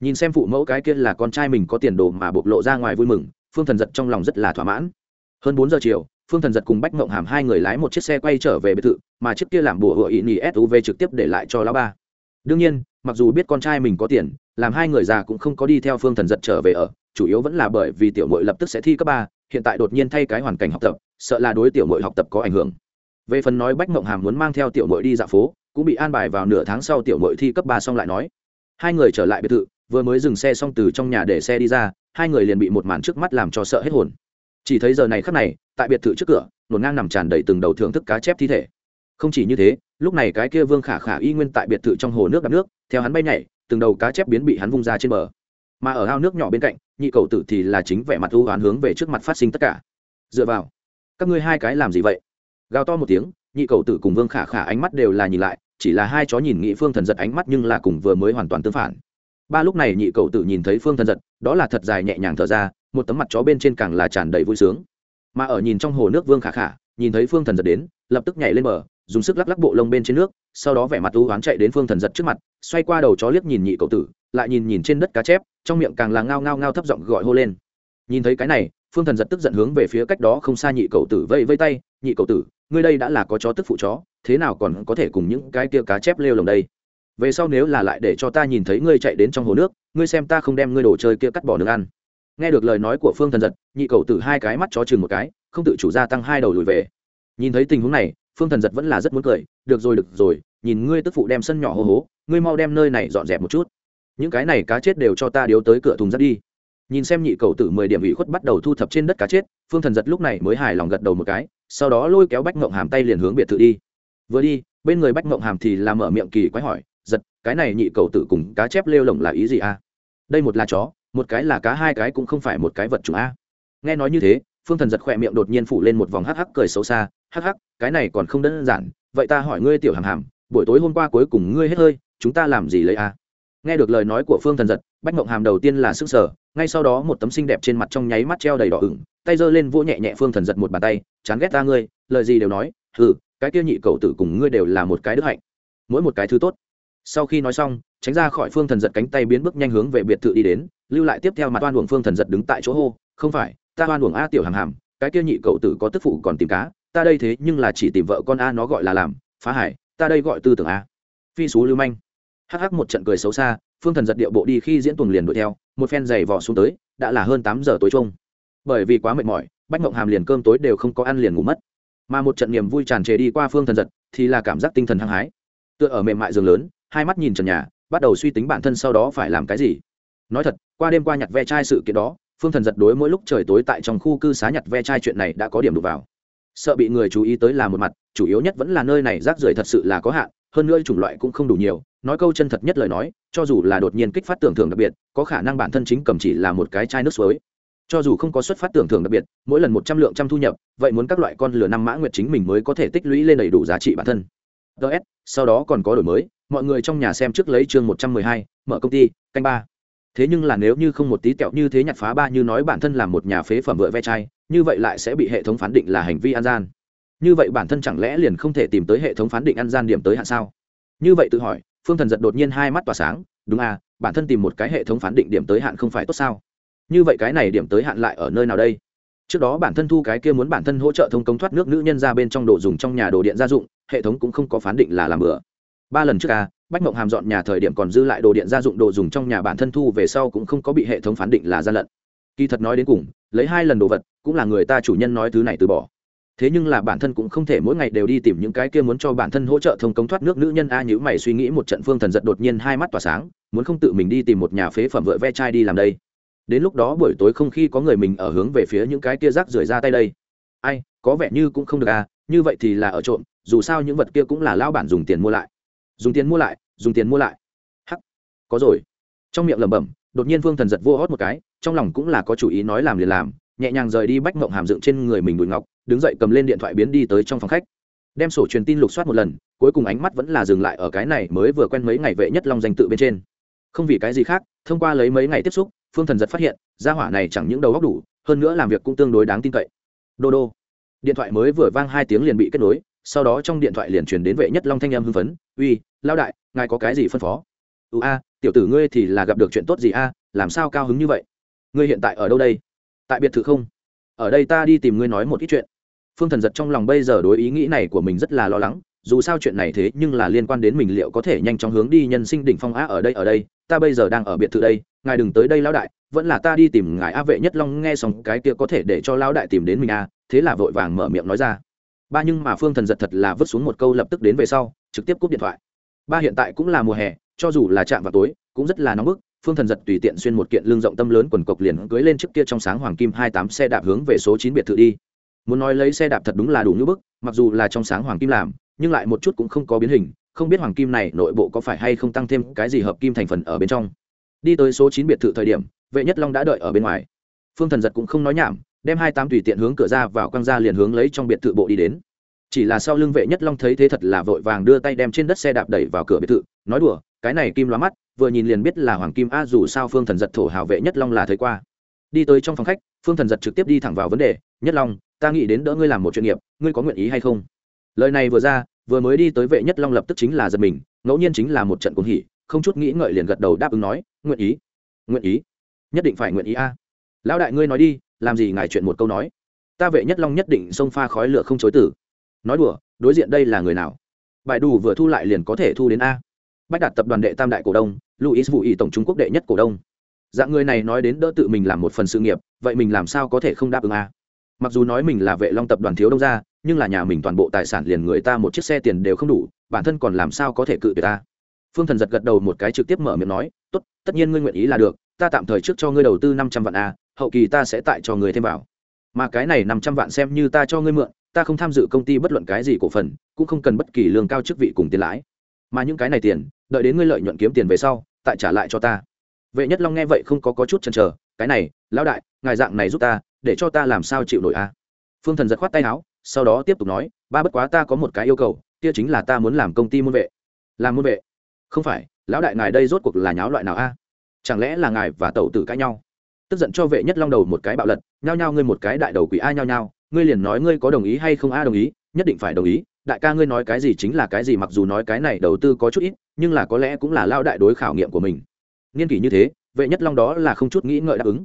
Nhìn xem phụ mẫu cái kia là con trai mình có tiền đồ mà bộc lộ ra ngoài vui mừng, phương thần giật trong lòng rất là thỏa mãn. Hơn bốn giờ chiều, phương thần giật cùng bách mộng hàm hai người lái một chiếc xe quay trở về biệt thự, mà chiếc kia làm bùa hựa ý nhì suv trực tiếp để lại cho lão ba. Đương nhiên, mặc dù biết con trai mình có tiền, làm hai người già cũng không có đi theo phương thần giật trở về ở, chủ yếu vẫn là bởi vì tiểu mội lập tức sẽ thi cấp ba hiện tại đột nhiên thay cái hoàn cảnh học tập, sợ là đối tiểu mội học tập có ảnh hưởng. Về phần nói bách mộng hàm muốn mang theo tiểu mội đi dạo phố, cũng bị an bài vào nửa tháng sau tiểu mội thi cấp ba xong lại nói. Hai người trở lại biệt thự, vừa mới dừng xe xong từ trong nhà để xe đi ra, hai người liền bị một màn trước mắt làm cho sợ hết hồn. Chỉ thấy giờ này khắc này, tại biệt thự trước cửa, nổn ngang nằm tràn đầy từng đầu thưởng thức cá chép thi thể. Không chỉ như thế, lúc này cái kia vương khả khả y nguyên tại biệt thự trong hồ nước đắp nước, theo hắn bay nhảy, từng đầu cá chép biến bị hắn vung ra trên bờ mà ở ao nước nhỏ bên cạnh, nhị cầu tử thì là chính vẻ mặt ưu oán hướng về trước mặt phát sinh tất cả. Dựa vào, các ngươi hai cái làm gì vậy? Gào to một tiếng, nhị cầu tử cùng vương khả khả ánh mắt đều là nhìn lại, chỉ là hai chó nhìn nghị phương thần giật ánh mắt nhưng là cùng vừa mới hoàn toàn tương phản. Ba lúc này nhị cầu tử nhìn thấy phương thần giật, đó là thật dài nhẹ nhàng thở ra, một tấm mặt chó bên trên càng là tràn đầy vui sướng. Mà ở nhìn trong hồ nước vương khả khả, nhìn thấy phương thần giật đến, lập tức nhảy lên bờ, dùng sức lắc lắc bộ lông bên trên nước, sau đó vẻ mặt u oán chạy đến phương thần giật trước mặt xoay qua đầu chó liếc nhìn nhị cậu tử, lại nhìn nhìn trên đất cá chép, trong miệng càng là ngao ngao ngao thấp giọng gọi hô lên. Nhìn thấy cái này, phương thần giật tức giận hướng về phía cách đó không xa nhị cậu tử vây vây tay, nhị cậu tử, ngươi đây đã là có chó tức phụ chó, thế nào còn có thể cùng những cái kia cá chép lêu lồng đây? Về sau nếu là lại để cho ta nhìn thấy ngươi chạy đến trong hồ nước, ngươi xem ta không đem ngươi đồ chơi kia cắt bỏ nước ăn. Nghe được lời nói của phương thần giật, nhị cầu tử hai cái mắt chó chừng một cái, không tự chủ gia tăng hai đầu lùi về. Nhìn thấy tình huống này, phương thần giật vẫn là rất muốn cười, được rồi được rồi, nhìn ngươi tức phụ đem sân nhỏ hô hố ngươi mau đem nơi này dọn dẹp một chút. Những cái này cá chết đều cho ta điếu tới cửa thùng rác đi. Nhìn xem nhị cầu tử mười điểm ủy khuất bắt đầu thu thập trên đất cá chết, phương thần giật lúc này mới hài lòng gật đầu một cái, sau đó lôi kéo bách ngộng hàm tay liền hướng biệt thự đi. Vừa đi, bên người bách ngộng hàm thì làm mở miệng kỳ quái hỏi, giật, cái này nhị cầu tử cùng cá chép lêu lồng là ý gì a? Đây một là chó, một cái là cá, hai cái cũng không phải một cái vật chủ a. Nghe nói như thế, phương thần giật khỏe miệng đột nhiên phủ lên một vòng hắc hắc cười xấu xa, hắc hắc, cái này còn không đơn giản, vậy ta hỏi ngươi tiểu hàm hàm, buổi tối hôm qua cuối cùng ngươi hết hơi chúng ta làm gì lấy a? Nghe được lời nói của phương thần giật, bách mộng hàm đầu tiên là sức sở ngay sau đó một tấm xinh đẹp trên mặt trong nháy mắt treo đầy đỏ ửng, tay giơ lên vỗ nhẹ nhẹ phương thần giật một bàn tay, chán ghét ta ngươi, lời gì đều nói ừ cái kia nhị cầu tử cùng ngươi đều là một cái đức hạnh. Mỗi một cái thứ tốt. Sau khi nói xong, tránh ra khỏi phương thần giật cánh tay biến bước nhanh hướng về biệt thự đi đến, lưu lại tiếp theo mặt oan uổng phương thần giật đứng tại chỗ hô, không phải, ta oan uổng a tiểu hàm hàm, cái kia nhị cậu tử có tức phụ còn tìm cá, ta đây thế nhưng là chỉ tìm vợ con a nó gọi là làm, phá hải ta đây gọi tư tưởng a. Phi xú lưu manh hắc hắc một trận cười xấu xa, phương thần giật điệu bộ đi khi diễn tuồng liền đuổi theo, một phen giày vò xuống tới, đã là hơn tám giờ tối trung bởi vì quá mệt mỏi, bách mộng hàm liền cơm tối đều không có ăn liền ngủ mất. Mà một trận niềm vui tràn trề đi qua phương thần giật, thì là cảm giác tinh thần hăng hái. Tựa ở mềm mại giường lớn, hai mắt nhìn trần nhà, bắt đầu suy tính bản thân sau đó phải làm cái gì. Nói thật, qua đêm qua nhặt ve chai sự kiện đó, phương thần giật đối mỗi lúc trời tối tại trong khu cư xá nhặt ve chai chuyện này đã có điểm đụng vào sợ bị người chú ý tới là một mặt, chủ yếu nhất vẫn là nơi này rác rưởi thật sự là có hạn, hơn nữa chủng loại cũng không đủ nhiều, nói câu chân thật nhất lời nói, cho dù là đột nhiên kích phát tưởng thưởng đặc biệt, có khả năng bản thân chính cầm chỉ là một cái chai nước suối. Cho dù không có xuất phát tưởng thưởng đặc biệt, mỗi lần một trăm lượng trăm thu nhập, vậy muốn các loại con lửa năm mã nguyệt chính mình mới có thể tích lũy lên đầy đủ giá trị bản thân. Ts sau đó còn có đổi mới, mọi người trong nhà xem trước lấy chương một trăm mười hai, mở công ty, canh ba. Thế nhưng là nếu như không một tí kẹo như thế nhặt phá ba như nói bản thân là một nhà phế phẩm vựa ve chai như vậy lại sẽ bị hệ thống phán định là hành vi ăn gian. Như vậy bản thân chẳng lẽ liền không thể tìm tới hệ thống phán định ăn gian điểm tới hạn sao? Như vậy tự hỏi, phương thần giật đột nhiên hai mắt tỏa sáng, đúng à bản thân tìm một cái hệ thống phán định điểm tới hạn không phải tốt sao? Như vậy cái này điểm tới hạn lại ở nơi nào đây? Trước đó bản thân thu cái kia muốn bản thân hỗ trợ thông công thoát nước nữ nhân ra bên trong đồ dùng trong nhà đồ điện gia dụng, hệ thống cũng không có phán định là làm bừa. Ba lần trước à bách mộng hàm dọn nhà thời điểm còn dư lại đồ điện gia dụng đồ dùng trong nhà bản thân thu về sau cũng không có bị hệ thống phán định là gian lận kỳ thật nói đến cùng, lấy hai lần đồ vật, cũng là người ta chủ nhân nói thứ này từ bỏ. Thế nhưng là bản thân cũng không thể mỗi ngày đều đi tìm những cái kia muốn cho bản thân hỗ trợ thông công thoát nước nữ nhân a nhữ mày suy nghĩ một trận phương thần giật đột nhiên hai mắt tỏa sáng, muốn không tự mình đi tìm một nhà phế phẩm vợ ve chai đi làm đây. Đến lúc đó buổi tối không khi có người mình ở hướng về phía những cái kia rác rưởi ra tay đây. Ai, có vẻ như cũng không được à như vậy thì là ở trộm, dù sao những vật kia cũng là lao bản dùng tiền mua lại. Dùng tiền mua lại, dùng tiền mua lại. Hắc, có rồi. Trong miệng lẩm bẩm đột nhiên vương thần giật vô hót một cái, trong lòng cũng là có chủ ý nói làm liền làm, nhẹ nhàng rời đi bách mộng hàm dựng trên người mình bụi ngọc, đứng dậy cầm lên điện thoại biến đi tới trong phòng khách. Đem sổ truyền tin lục soát một lần, cuối cùng ánh mắt vẫn là dừng lại ở cái này mới vừa quen mấy ngày vệ nhất long danh tự bên trên. Không vì cái gì khác, thông qua lấy mấy ngày tiếp xúc, phương thần giật phát hiện, gia hỏa này chẳng những đầu góc đủ, hơn nữa làm việc cũng tương đối đáng tin cậy. Đô đô. Điện thoại mới vừa vang hai tiếng liền bị kết nối, sau đó trong điện thoại liền truyền đến vệ nhất long thanh em hưng phấn, uy lao đại, ngài có cái gì phân phó? Ưu a tiểu tử ngươi thì là gặp được chuyện tốt gì a, làm sao cao hứng như vậy? Ngươi hiện tại ở đâu đây? Tại biệt thự không? Ở đây ta đi tìm ngươi nói một ít chuyện. Phương thần giật trong lòng bây giờ đối ý nghĩ này của mình rất là lo lắng, dù sao chuyện này thế nhưng là liên quan đến mình liệu có thể nhanh chóng hướng đi nhân sinh đỉnh phong á ở đây ở đây, ta bây giờ đang ở biệt thự đây, ngài đừng tới đây lão đại, vẫn là ta đi tìm ngài a vệ nhất long nghe xong cái kia có thể để cho lão đại tìm đến mình a, thế là vội vàng mở miệng nói ra. Ba nhưng mà phương thần giật thật là vứt xuống một câu lập tức đến về sau, trực tiếp cúp điện thoại. Ba hiện tại cũng là mùa hè cho dù là chạm vào tối, cũng rất là nóng bức. Phương thần giật tùy tiện xuyên một kiện lương rộng tâm lớn quần cộc liền cưới lên trước kia trong sáng hoàng kim hai tám xe đạp hướng về số chín biệt thự đi. Muốn nói lấy xe đạp thật đúng là đủ như bức, mặc dù là trong sáng hoàng kim làm, nhưng lại một chút cũng không có biến hình, không biết hoàng kim này nội bộ có phải hay không tăng thêm cái gì hợp kim thành phần ở bên trong. Đi tới số chín biệt thự thời điểm, vệ nhất long đã đợi ở bên ngoài. Phương thần giật cũng không nói nhảm, đem hai tám tùy tiện hướng cửa ra vào quăng ra liền hướng lấy trong biệt thự bộ đi đến. Chỉ là sau lưng vệ nhất long thấy thế thật là vội vàng đưa tay đem trên đất xe đạp đẩy vào cửa biệt thự, nói đùa cái này kim lóa mắt, vừa nhìn liền biết là hoàng kim a, dù sao phương thần giật thổ hào vệ nhất long là thấy qua. Đi tới trong phòng khách, phương thần giật trực tiếp đi thẳng vào vấn đề, nhất long, ta nghĩ đến đỡ ngươi làm một chuyện nghiệp, ngươi có nguyện ý hay không? Lời này vừa ra, vừa mới đi tới vệ nhất long lập tức chính là giật mình, ngẫu nhiên chính là một trận cuồng hỉ, không chút nghĩ ngợi liền gật đầu đáp ứng nói, nguyện ý nguyện ý, nhất định phải nguyện ý a. Lão đại ngươi nói đi, làm gì ngài chuyện một câu nói. Ta vệ nhất long nhất định xông pha khói lửa không chối tử. Nói đùa, đối diện đây là người nào? Bài đủ vừa thu lại liền có thể thu đến a bách đạt tập đoàn đệ tam đại cổ đông luis vũ ý tổng trung quốc đệ nhất cổ đông. Dạng người này nói đến đỡ tự mình làm một phần sự nghiệp, vậy mình làm sao có thể không đáp ứng a mặc dù nói mình là vệ long tập đoàn thiếu đông gia, nhưng là nhà mình toàn bộ tài sản liền người ta một chiếc xe tiền đều không đủ, bản thân còn làm sao có thể cự tuyệt ta phương thần giật gật đầu một cái trực tiếp mở miệng nói, tốt, tất nhiên ngươi nguyện ý là được, ta tạm thời trước cho ngươi đầu tư năm trăm vạn a hậu kỳ ta sẽ tại cho người thêm vào. Mà cái này năm trăm vạn xem như ta cho ngươi mượn, ta không tham dự công ty bất luận cái gì cổ phần, cũng không cần bất kỳ lương cao chức vị cùng tiền lãi. Mà những cái này tiền đợi đến ngươi lợi nhuận kiếm tiền về sau tại trả lại cho ta. Vệ nhất long nghe vậy không có, có chút chần chờ cái này lão đại ngài dạng này giúp ta để cho ta làm sao chịu nổi a phương thần giật khoát tay áo sau đó tiếp tục nói ba bất quá ta có một cái yêu cầu kia chính là ta muốn làm công ty môn vệ. Làm môn vệ? Không phải lão đại ngài đây rốt cuộc là nháo loại nào a? Chẳng lẽ là ngài và tẩu tử cãi nhau? Tức giận cho vệ nhất long đầu một cái bạo lật nhao nhao ngươi một cái đại đầu quỷ a nhao nhao ngươi liền nói ngươi có đồng ý hay không a đồng ý nhất định phải đồng ý đại ca ngươi nói cái gì chính là cái gì mặc dù nói cái này đầu tư có chút ít, nhưng là có lẽ cũng là lao đại đối khảo nghiệm của mình. Nghiên kỷ như thế, vệ nhất long đó là không chút nghĩ ngợi đáp ứng.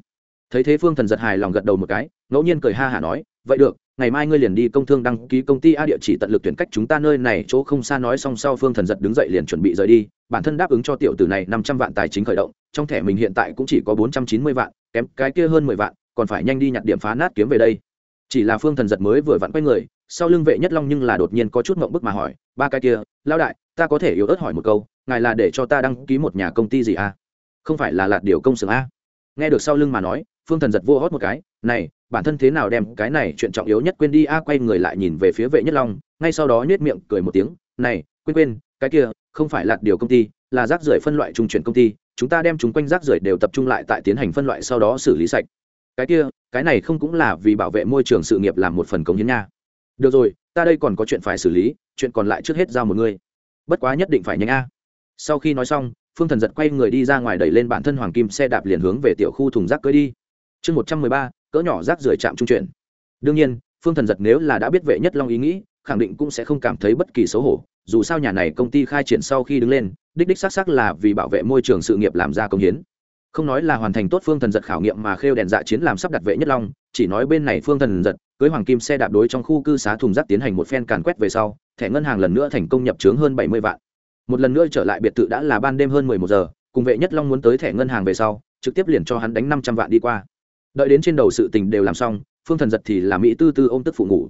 Thấy thế phương thần giật hài lòng gật đầu một cái, ngẫu nhiên cười ha hả nói, vậy được, ngày mai ngươi liền đi công thương đăng ký công ty a địa chỉ tận lực tuyển cách chúng ta nơi này, chỗ không xa nói xong sau phương thần giật đứng dậy liền chuẩn bị rời đi. Bản thân đáp ứng cho tiểu tử này năm trăm vạn tài chính khởi động, trong thẻ mình hiện tại cũng chỉ có bốn trăm chín mươi vạn, kém cái kia hơn mười vạn, còn phải nhanh đi nhặt điểm phá nát kiếm về đây. Chỉ là phương thần giật mới vừa vặn quay người sau lưng vệ nhất long nhưng là đột nhiên có chút mộng bức mà hỏi, ba cái kia lao đại, ta có thể yếu ớt hỏi một câu, ngài là để cho ta đăng ký một nhà công ty gì a không phải là lạt điều công xưởng a. Nghe được sau lưng mà nói, phương thần giật vô hót một cái, này, bản thân thế nào đem cái này chuyện trọng yếu nhất quên đi a? quay người lại nhìn về phía vệ nhất long, ngay sau đó nhét miệng cười một tiếng, này, quên quên, cái kia, không phải lạt điều công ty, là rác rưởi phân loại trung chuyển công ty, chúng ta đem chúng quanh rác rưởi đều tập trung lại tại tiến hành phân loại sau đó xử lý sạch. Cái kia, cái này không cũng là vì bảo vệ môi trường sự nghiệp làm một phần công hiến nha được rồi, ta đây còn có chuyện phải xử lý, chuyện còn lại trước hết giao một ngươi bất quá nhất định phải nhanh a. Sau khi nói xong, phương thần giật quay người đi ra ngoài đẩy lên bản thân hoàng kim xe đạp liền hướng về tiểu khu thùng rác cưới đi. Chương một trăm mười ba, cỡ nhỏ rác rưởi trạm trung chuyển. Đương nhiên, phương thần giật nếu là đã biết vệ nhất long ý nghĩ, khẳng định cũng sẽ không cảm thấy bất kỳ xấu hổ, dù sao nhà này công ty khai triển sau khi đứng lên, đích đích xác xác là vì bảo vệ môi trường sự nghiệp làm ra công hiến. Không nói là hoàn thành tốt phương thần giật khảo nghiệm mà khêu đèn dạ chiến làm sắp đặt vệ nhất long, chỉ nói bên này phương thần giật cưới hoàng kim xe đạp đối trong khu cư xá thùng rác tiến hành một phen càn quét về sau, thẻ ngân hàng lần nữa thành công nhập trướng hơn bảy mươi vạn. Một lần nữa trở lại biệt thự đã là ban đêm hơn mười một giờ, cùng vệ nhất long muốn tới thẻ ngân hàng về sau, trực tiếp liền cho hắn đánh năm trăm vạn đi qua. Đợi đến trên đầu sự tình đều làm xong, phương thần giật thì là mỹ tư tư ôm tức phụ ngủ.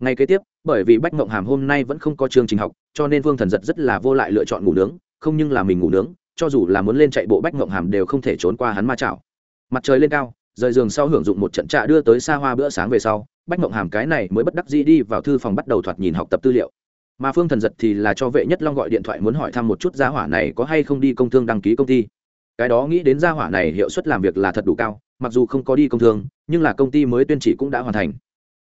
Ngay kế tiếp, bởi vì bách mộng hàm hôm nay vẫn không có chương trình học, cho nên phương thần giật rất là vô lại lựa chọn ngủ nướng, không nhưng là mình ngủ nướng, cho dù là muốn lên chạy bộ bách mộng hàm đều không thể trốn qua hắn ma chảo. Mặt trời lên cao rời giường sau hưởng dụng một trận trà đưa tới xa hoa bữa sáng về sau, bách mộng hàm cái này mới bất đắc dĩ đi vào thư phòng bắt đầu thoạt nhìn học tập tư liệu. Mà phương thần giật thì là cho vệ nhất long gọi điện thoại muốn hỏi thăm một chút gia hỏa này có hay không đi công thương đăng ký công ty. Cái đó nghĩ đến gia hỏa này hiệu suất làm việc là thật đủ cao, mặc dù không có đi công thương, nhưng là công ty mới tuyên chỉ cũng đã hoàn thành.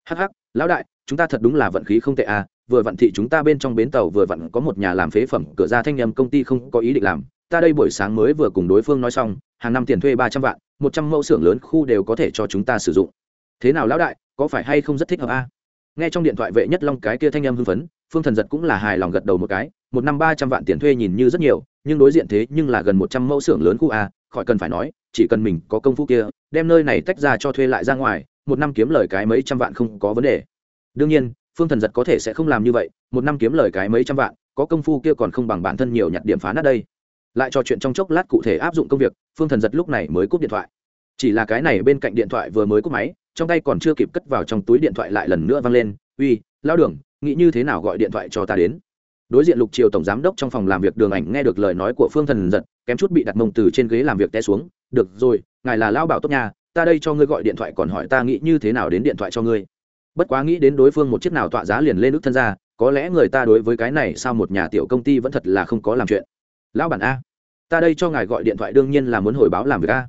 Hh lão đại, chúng ta thật đúng là vận khí không tệ à vừa vận thị chúng ta bên trong bến tàu vừa vặn có một nhà làm phế phẩm, cửa ra thanh nhầm công ty không có ý định làm ta đây buổi sáng mới vừa cùng đối phương nói xong, hàng năm tiền thuê ba trăm vạn, một trăm mẫu xưởng lớn khu đều có thể cho chúng ta sử dụng. Thế nào lão đại, có phải hay không rất thích hợp a? À? nghe trong điện thoại vệ nhất long cái kia thanh âm hưng phấn, phương thần giật cũng là hài lòng gật đầu một cái, một năm ba trăm vạn tiền thuê nhìn như rất nhiều, nhưng đối diện thế nhưng là gần một trăm mẫu xưởng lớn khu a, khỏi cần phải nói, chỉ cần mình có công phu kia, đem nơi này tách ra cho thuê lại ra ngoài, một năm kiếm lời cái mấy trăm vạn không có vấn đề. Đương nhiên, phương thần giật có thể sẽ không làm như vậy, một năm kiếm lời cái mấy trăm vạn, có công phu kia còn không bằng bản thân nhiều nhặt điểm phá nát đây lại trò chuyện trong chốc lát cụ thể áp dụng công việc, phương thần giật lúc này mới cúp điện thoại. Chỉ là cái này bên cạnh điện thoại vừa mới cúp máy, trong tay còn chưa kịp cất vào trong túi điện thoại lại lần nữa văng lên, uy lao đường, nghĩ như thế nào gọi điện thoại cho ta đến? Đối diện lục triều tổng giám đốc trong phòng làm việc đường ảnh nghe được lời nói của phương thần giật, kém chút bị đặt mông từ trên ghế làm việc té xuống, được rồi, ngài là lao bảo tốt nhà ta đây cho ngươi gọi điện thoại còn hỏi ta nghĩ như thế nào đến điện thoại cho ngươi. Bất quá nghĩ đến đối phương một chiếc nào tọa giá liền lên nước thân ra, có lẽ người ta đối với cái này sao một nhà tiểu công ty vẫn thật là không có làm chuyện lão bản a, ta đây cho ngài gọi điện thoại đương nhiên là muốn hồi báo làm việc a.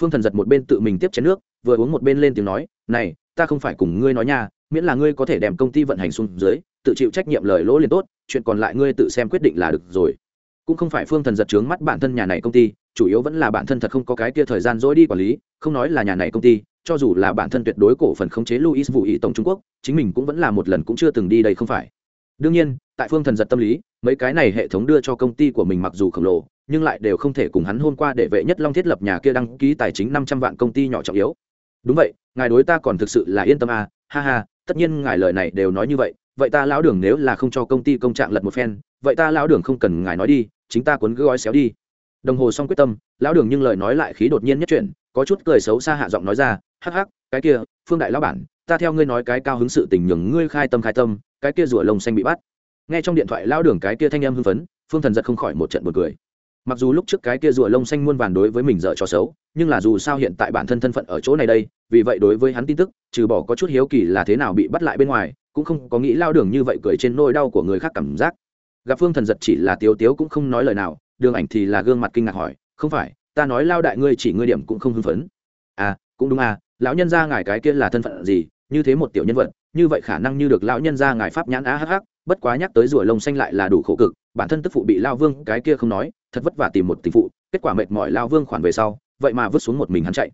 Phương thần giật một bên tự mình tiếp chén nước, vừa uống một bên lên tiếng nói, này, ta không phải cùng ngươi nói nha, miễn là ngươi có thể đem công ty vận hành xuống dưới, tự chịu trách nhiệm lời lỗ liền tốt, chuyện còn lại ngươi tự xem quyết định là được rồi. Cũng không phải phương thần giật trướng mắt bản thân nhà này công ty, chủ yếu vẫn là bản thân thật không có cái kia thời gian dỗi đi quản lý, không nói là nhà này công ty, cho dù là bản thân tuyệt đối cổ phần khống chế luis vụ ý tổng trung quốc, chính mình cũng vẫn là một lần cũng chưa từng đi đây không phải đương nhiên, tại phương thần giật tâm lý, mấy cái này hệ thống đưa cho công ty của mình mặc dù khổng lồ, nhưng lại đều không thể cùng hắn hôm qua để vệ nhất long thiết lập nhà kia đăng ký tài chính năm trăm vạn công ty nhỏ trọng yếu. Đúng vậy, ngài đối ta còn thực sự là yên tâm à ha ha, tất nhiên ngài lời này đều nói như vậy vậy ta lão đường nếu là không cho công ty công trạng lật một phen, vậy ta lão đường không cần ngài nói đi, chính ta cuốn gói xéo đi. Đồng hồ xong quyết tâm, lão đường nhưng lời nói lại khí đột nhiên nhất chuyển, có chút cười xấu xa hạ giọng nói ra, hắc hắc, cái kia, phương đại lão bản ta theo ngươi nói cái cao hứng sự tình nhường ngươi khai tâm khai tâm, cái kia rủa lông xanh bị bắt. Nghe trong điện thoại lão đường cái kia thanh em hưng phấn, phương thần giật không khỏi một trận buồn cười. Mặc dù lúc trước cái kia rùa lông xanh muôn vàn đối với mình dở cho xấu, nhưng là dù sao hiện tại bản thân thân phận ở chỗ này đây, vì vậy đối với hắn tin tức, trừ bỏ có chút hiếu kỳ là thế nào bị bắt lại bên ngoài, cũng không có nghĩ lao đường như vậy cười trên nỗi đau của người khác cảm giác. Gặp phương thần giật chỉ là tiếu tiếu cũng không nói lời nào, đường ảnh thì là gương mặt kinh ngạc hỏi, không phải, ta nói lao đại ngươi chỉ ngươi điểm cũng không hưng phấn. À cũng đúng à lão nhân gia ngài cái kia là thân phận gì như thế một tiểu nhân vật, như vậy khả năng như được lão nhân gia ngài pháp nhãn á hắc hắc, bất quá nhắc tới rùa lông xanh lại là đủ khổ cực, bản thân tức phụ bị lao vương, cái kia không nói, thật vất vả tìm một tình phụ, kết quả mệt mỏi lao vương khoản về sau, vậy mà vứt xuống một mình hắn chạy.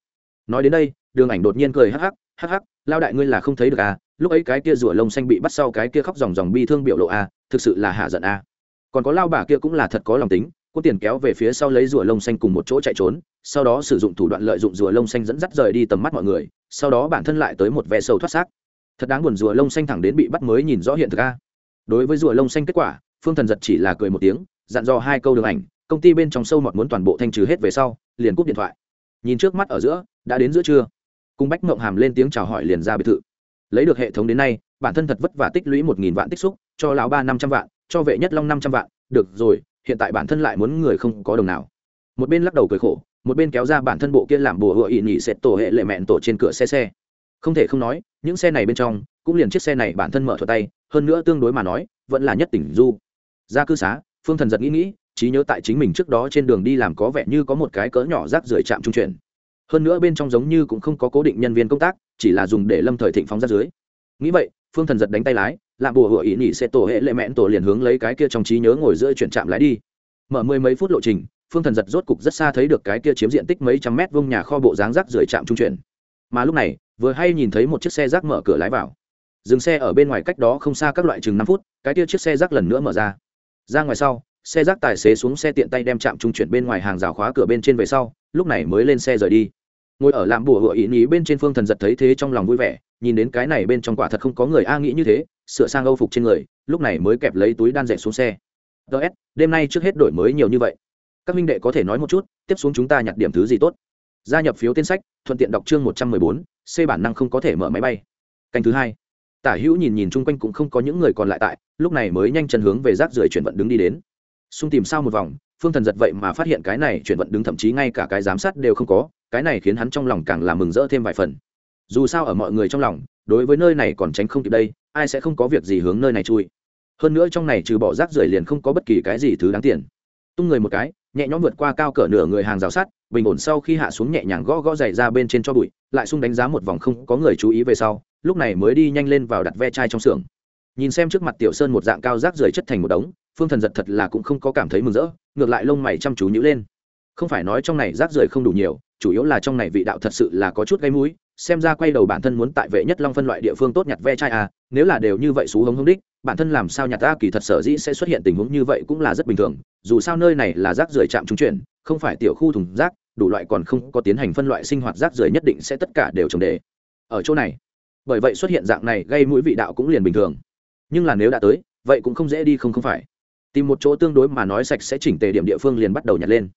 Nói đến đây, đường ảnh đột nhiên cười hắc hắc hắc hắc, lao đại ngươi là không thấy được à lúc ấy cái kia rùa lông xanh bị bắt sau cái kia khóc dòng dòng bi thương biểu lộ à thực sự là hạ giận à. Còn có lao bà kia cũng là thật có lòng tính có tiền kéo về phía sau lấy rùa lông xanh cùng một chỗ chạy trốn, sau đó sử dụng thủ đoạn lợi dụng rùa lông xanh dẫn dắt rời đi tầm mắt mọi người, sau đó bản thân lại tới một ve sâu thoát xác. Thật đáng buồn rùa lông xanh thẳng đến bị bắt mới nhìn rõ hiện thực a. Đối với rùa lông xanh kết quả, phương thần giật chỉ là cười một tiếng, dặn dò hai câu đường ảnh, công ty bên trong sâu mọt muốn toàn bộ thanh trừ hết về sau, liền cúp điện thoại. Nhìn trước mắt ở giữa, đã đến giữa trưa. Cung bách mộng hàm lên tiếng chào hỏi liền ra biệt thự. Lấy được hệ thống đến nay, bản thân thật vất vả tích lũy một nghìn vạn tích xúc, cho lão ba năm trăm vạn, cho vệ nhất long năm trăm vạn, được rồi hiện tại bản thân lại muốn người không có đồng nào. Một bên lắc đầu cười khổ, một bên kéo ra bản thân bộ kia làm bùa hựa ỵ nhị sẽ tổ hệ lệ mẹn tổ trên cửa xe xe. Không thể không nói, những xe này bên trong, cũng liền chiếc xe này bản thân mở thuật tay, hơn nữa tương đối mà nói, vẫn là nhất tỉnh du. Ra cư xá, phương thần giật nghĩ nghĩ, trí nhớ tại chính mình trước đó trên đường đi làm có vẻ như có một cái cỡ nhỏ rác rưởi trạm trung chuyển. Hơn nữa bên trong giống như cũng không có cố định nhân viên công tác, chỉ là dùng để lâm thời thịnh phóng ra dưới. Nghĩ vậy phương thần giật đánh tay lái làm bùa hựa ý nhị sẽ tổ hệ lệ mẹn tổ liền hướng lấy cái kia trong trí nhớ ngồi giữa chuyển trạm lái đi. Mở mười mấy phút lộ trình, phương thần giật rốt cục rất xa thấy được cái kia chiếm diện tích mấy trăm mét vuông nhà kho bộ dáng rác rưởi trạm trung chuyển. Mà lúc này, vừa hay nhìn thấy một chiếc xe rác mở cửa lái vào. Dừng xe ở bên ngoài cách đó không xa các loại chừng năm phút, cái kia chiếc xe rác lần nữa mở ra. Ra ngoài sau, xe rác tài xế xuống xe tiện tay đem trạm trung chuyển bên ngoài hàng rào khóa cửa bên trên về sau, lúc này mới lên xe rời đi. Ngồi ở làm bùa hựa ý nghĩ bên trên phương thần giật thấy thế trong lòng vui vẻ nhìn đến cái này bên trong quả thật không có người a nghĩ như thế, sửa sang âu phục trên người, lúc này mới kẹp lấy túi đan dẹp xuống xe. Ts đêm nay trước hết đổi mới nhiều như vậy. Các minh đệ có thể nói một chút, tiếp xuống chúng ta nhặt điểm thứ gì tốt? Gia nhập phiếu tên sách, thuận tiện đọc chương một trăm mười bốn, c bản năng không có thể mở máy bay. Canh thứ hai. Tả hữu nhìn nhìn chung quanh cũng không có những người còn lại tại, lúc này mới nhanh chân hướng về rác rưởi chuyển vận đứng đi đến. Xung tìm sao một vòng, phương thần giật vậy mà phát hiện cái này chuyển vận đứng thậm chí ngay cả cái giám sát đều không có, cái này khiến hắn trong lòng càng làm mừng rỡ thêm vài phần dù sao ở mọi người trong lòng, đối với nơi này còn tránh không kịp đây, ai sẽ không có việc gì hướng nơi này chui. Hơn nữa trong này trừ bỏ rác rưởi liền không có bất kỳ cái gì thứ đáng tiền. Tung người một cái, nhẹ nhõm vượt qua cao cỡ nửa người hàng rào sắt, bình ổn sau khi hạ xuống nhẹ nhàng gõ gõ dày ra bên trên cho bụi, lại xung đánh giá một vòng không có người chú ý về sau, lúc này mới đi nhanh lên vào đặt ve chai trong xưởng. Nhìn xem trước mặt tiểu sơn một dạng cao rác rưởi chất thành một đống, phương thần giật thật là cũng không có cảm thấy mừng rỡ, ngược lại lông mày chăm chú nhữ lên. Không phải nói trong này rác rưởi không đủ nhiều, chủ yếu là trong này vị đạo thật sự là có chút gây mũi xem ra quay đầu bản thân muốn tại vệ nhất long phân loại địa phương tốt nhặt ve chai à nếu là đều như vậy xú hống hống đích, bản thân làm sao nhặt ta kỳ thật sở dĩ sẽ xuất hiện tình huống như vậy cũng là rất bình thường, dù sao nơi này là rác rưởi trạm trung chuyển, không phải tiểu khu thùng rác, đủ loại còn không có tiến hành phân loại sinh hoạt rác rưởi nhất định sẽ tất cả đều trồng đề. Ở chỗ này, bởi vậy xuất hiện dạng này gây mũi vị đạo cũng liền bình thường. Nhưng là nếu đã tới, vậy cũng không dễ đi không không phải. Tìm một chỗ tương đối mà nói sạch sẽ chỉnh tề điểm địa phương liền bắt đầu nhặt lên.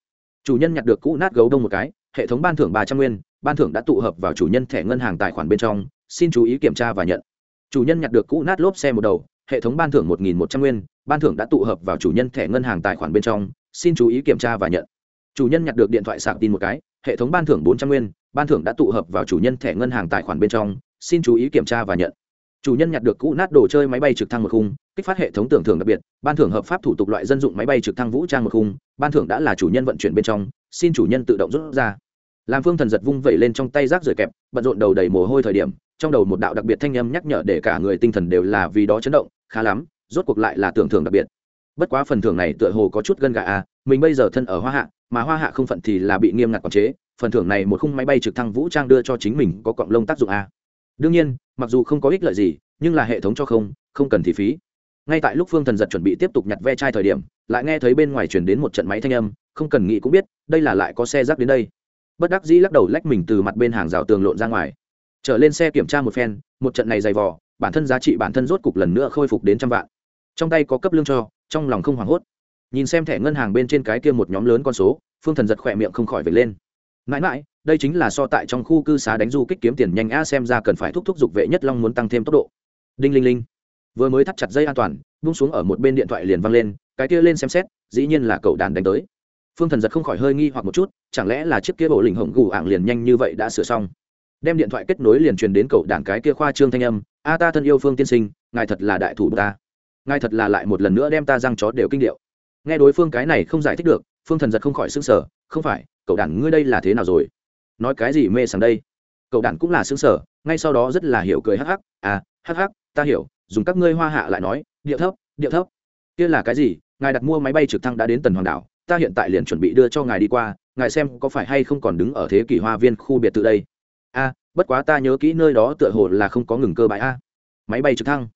Chủ nhân nhặt được cũ nát gấu đông một cái, hệ thống ban thưởng ba trăm nguyên ban thưởng đã tụ hợp vào chủ nhân thẻ ngân hàng tài khoản bên trong, xin chú ý kiểm tra và nhận. Chủ nhân nhặt được cũ nát lốp xe một đầu, hệ thống ban thưởng một nghìn một trăm nguyên, ban thưởng đã tụ hợp vào chủ nhân thẻ ngân hàng tài khoản bên trong, xin chú ý kiểm tra và nhận. Chủ nhân nhặt được điện thoại sạc tin một cái, hệ thống ban thưởng bốn trăm nguyên, ban thưởng đã tụ hợp vào chủ nhân thẻ ngân hàng tài khoản bên trong, xin chú ý kiểm tra và nhận. Chủ nhân nhặt được cũ nát đồ chơi máy bay trực thăng một khung, kích phát hệ thống tưởng thưởng đặc biệt, ban thưởng hợp pháp thủ tục loại dân dụng máy bay trực thăng vũ trang một khung, ban thưởng đã là chủ nhân vận chuyển bên trong, xin chủ nhân tự động rút ra làm phương thần giật vung vẩy lên trong tay rác rời kẹp, bận rộn đầu đầy mồ hôi thời điểm, trong đầu một đạo đặc biệt thanh âm nhắc nhở để cả người tinh thần đều là vì đó chấn động, khá lắm, rốt cuộc lại là tưởng thưởng đặc biệt. Bất quá phần thưởng này tựa hồ có chút gân gà à mình bây giờ thân ở hoa hạ, mà hoa hạ không phận thì là bị nghiêm ngặt quản chế, phần thưởng này một khung máy bay trực thăng vũ trang đưa cho chính mình có cọng lông tác dụng à. đương nhiên, mặc dù không có ích lợi gì, nhưng là hệ thống cho không không cần thì phí. Ngay tại lúc phương thần giật chuẩn bị tiếp tục nhặt ve chai thời điểm, lại nghe thấy bên ngoài chuyển đến một trận máy thanh âm, không cần nghĩ cũng biết, đây là lại có xe rác đến đây bất đắc dĩ lắc đầu lách mình từ mặt bên hàng rào tường lộn ra ngoài. Trở lên xe kiểm tra một phen, một trận này dày vò, bản thân giá trị bản thân rốt cục lần nữa khôi phục đến trăm vạn. Trong tay có cấp lương cho, trong lòng không hoảng hốt. Nhìn xem thẻ ngân hàng bên trên cái kia một nhóm lớn con số, phương thần giật khỏe miệng không khỏi về lên. Mãi mãi, đây chính là so tại trong khu cư xá đánh du kích kiếm tiền nhanh a xem ra cần phải thúc thúc dục vệ nhất long muốn tăng thêm tốc độ. Đinh linh linh. Vừa mới thắt chặt dây an toàn bung xuống ở một bên điện thoại liền văng lên, cái kia lên xem xét, dĩ nhiên là cậu đàn đánh tới phương thần giật không khỏi hơi nghi hoặc một chút, chẳng lẽ là chiếc kia bộ lình hồng gù ảng liền nhanh như vậy đã sửa xong? Đem điện thoại kết nối liền truyền đến cậu đàn cái kia khoa trương thanh âm, a ta thân yêu phương tiên sinh, ngài thật là đại thủ ta. Ngài thật là lại một lần nữa đem ta răng chó đều kinh điệu. Nghe đối phương cái này không giải thích được, phương thần giật không khỏi xứng sở không phải, cậu đàn ngươi đây là thế nào rồi? Nói cái gì mê sảng đây? Cậu đàn cũng là xứng sở ngay sau đó rất là hiểu cười hắc hắc à hắc hắc, ta hiểu, dùng các ngươi hoa hạ lại nói, điệu thấp điệu thấp. Kia là cái gì? Ngài đặt mua máy bay trực thăng đã đến tần hoàng đảo ta hiện tại liền chuẩn bị đưa cho ngài đi qua, ngài xem có phải hay không còn đứng ở thế kỷ hoa viên khu biệt thự đây. A, bất quá ta nhớ kỹ nơi đó tựa hồ là không có ngừng cơ bãi a. Máy bay trực thăng.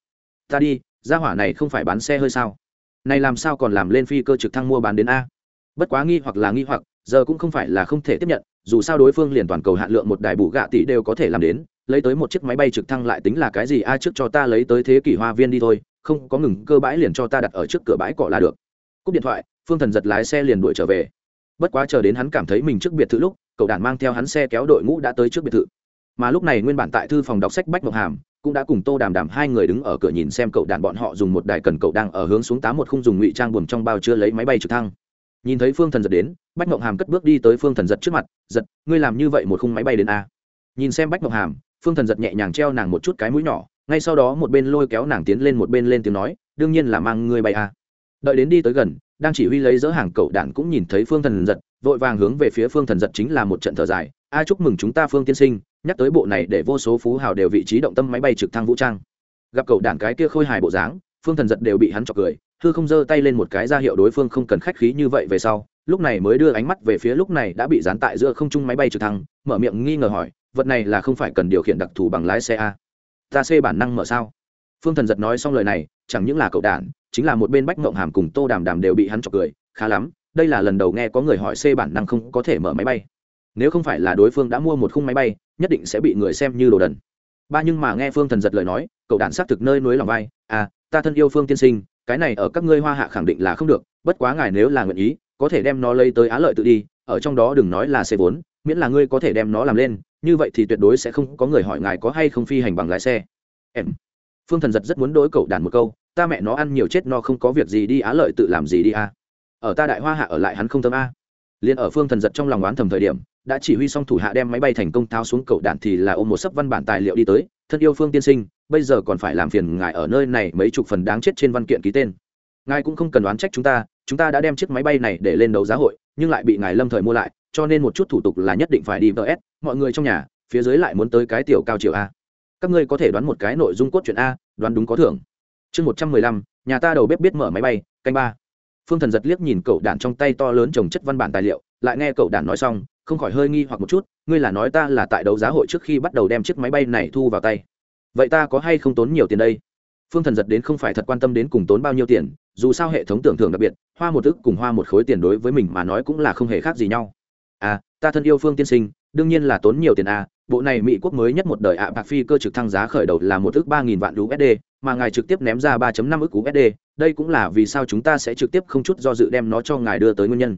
Ta đi ra hỏa này không phải bán xe hơi sao? Này làm sao còn làm lên phi cơ trực thăng mua bán đến a? Bất quá nghi hoặc là nghi hoặc, giờ cũng không phải là không thể tiếp nhận, dù sao đối phương liền toàn cầu hạn lượng một đài bù gạ tỷ đều có thể làm đến, lấy tới một chiếc máy bay trực thăng lại tính là cái gì a trước cho ta lấy tới thế kỷ hoa viên đi thôi, không có ngừng cơ bãi liền cho ta đặt ở trước cửa bãi cỏ là được. Cúp điện thoại phương thần giật lái xe liền đuổi trở về. Bất quá chờ đến hắn cảm thấy mình trước biệt thự lúc, cậu đàn mang theo hắn xe kéo đội ngũ đã tới trước biệt thự. Mà lúc này nguyên bản tại thư phòng đọc sách bách mộng hàm, cũng đã cùng tô đàm đàm hai người đứng ở cửa nhìn xem cậu đàn bọn họ dùng một đài cần cậu đang ở hướng xuống tám một khung dùng ngụy trang buồm trong bao chưa lấy máy bay trực thăng. Nhìn thấy phương thần giật đến, bách mộng hàm cất bước đi tới phương thần giật trước mặt, giật, ngươi làm như vậy một khung máy bay đến a? Nhìn xem bách mộng hàm, phương thần giật nhẹ nhàng treo nàng một chút cái mũi nhỏ, ngay sau đó một bên lôi kéo nàng tiến lên một bên lên tiếng nói, đương nhiên là mang ngươi bay a. Đợi đến đi tới gần đang chỉ huy lấy dỡ hàng cậu đạn cũng nhìn thấy phương thần giật, vội vàng hướng về phía phương thần giật chính là một trận thở dài. A chúc mừng chúng ta phương tiên sinh, nhắc tới bộ này để vô số phú hào đều vị trí động tâm máy bay trực thăng vũ trang. Gặp cậu đạn cái kia khôi hài bộ dáng, phương thần giật đều bị hắn chọc cười thư không giơ tay lên một cái ra hiệu đối phương không cần khách khí như vậy về sau, lúc này mới đưa ánh mắt về phía lúc này đã bị dán tại giữa không trung máy bay trực thăng, mở miệng nghi ngờ hỏi, vật này là không phải cần điều khiển đặc thù bằng lái xe a? Ta c bản năng mở sao? Phương thần giật nói xong lời này, chẳng những là cậu đản chính là một bên bách mộng hàm cùng tô đàm đàm đều bị hắn chọc cười, khá lắm, đây là lần đầu nghe có người hỏi c bản năng không có thể mở máy bay. Nếu không phải là đối phương đã mua một khung máy bay, nhất định sẽ bị người xem như đồ đần. Ba nhưng mà nghe phương thần giật lời nói, cậu đản xác thực nơi núi lòng vai. À ta thân yêu phương tiên sinh, cái này ở các ngươi hoa hạ khẳng định là không được, bất quá ngài nếu là nguyện ý, có thể đem nó lấy tới á lợi tự đi, ở trong đó đừng nói là xe vốn miễn là ngươi có thể đem nó làm lên, như vậy thì tuyệt đối sẽ không có người hỏi ngài có hay không phi hành bằng lái xe. Em. Phương thần giật rất muốn đối cậu đàn một câu ta mẹ nó ăn nhiều chết no không có việc gì đi á, lợi tự làm gì đi a ở ta đại hoa hạ ở lại hắn không tâm a liền ở phương thần giật trong lòng oán thầm thời điểm, đã chỉ huy xong thủ hạ đem máy bay thành công tháo xuống cầu đạn thì là ôm một sấp văn bản tài liệu đi tới, thân yêu phương tiên sinh, bây giờ còn phải làm phiền ngài ở nơi này mấy chục phần đáng chết trên văn kiện ký tên. Ngài cũng không cần đoán trách chúng ta chúng ta đã đem chiếc máy bay này để lên đấu giá hội, nhưng lại bị ngài lâm thời mua lại, cho nên một chút thủ tục là nhất định phải đi vs mọi người trong nhà, phía dưới lại muốn tới cái tiểu cao chiều a. Các ngươi có thể đoán một cái nội dung cốt truyện a, đoán đúng có thưởng chương một trăm mười lăm, nhà ta đầu bếp biết mở máy bay, canh ba. Phương thần giật liếc nhìn cậu đản trong tay to lớn trồng chất văn bản tài liệu, lại nghe cậu đản nói xong, không khỏi hơi nghi hoặc một chút, ngươi là nói ta là tại đấu giá hội trước khi bắt đầu đem chiếc máy bay này thu vào tay. Vậy ta có hay không tốn nhiều tiền đây? Phương thần giật đến không phải thật quan tâm đến cùng tốn bao nhiêu tiền, dù sao hệ thống tưởng thưởng đặc biệt, hoa một ức cùng hoa một khối tiền đối với mình mà nói cũng là không hề khác gì nhau. À ta thân yêu phương tiên sinh, đương nhiên là tốn nhiều tiền à bộ này mỹ quốc mới nhất một đời ạ, bạc phi cơ trực thăng giá khởi đầu là một ước ba nghìn vạn usd mà ngài trực tiếp ném ra ba năm ước usd đây cũng là vì sao chúng ta sẽ trực tiếp không chút do dự đem nó cho ngài đưa tới nguyên nhân.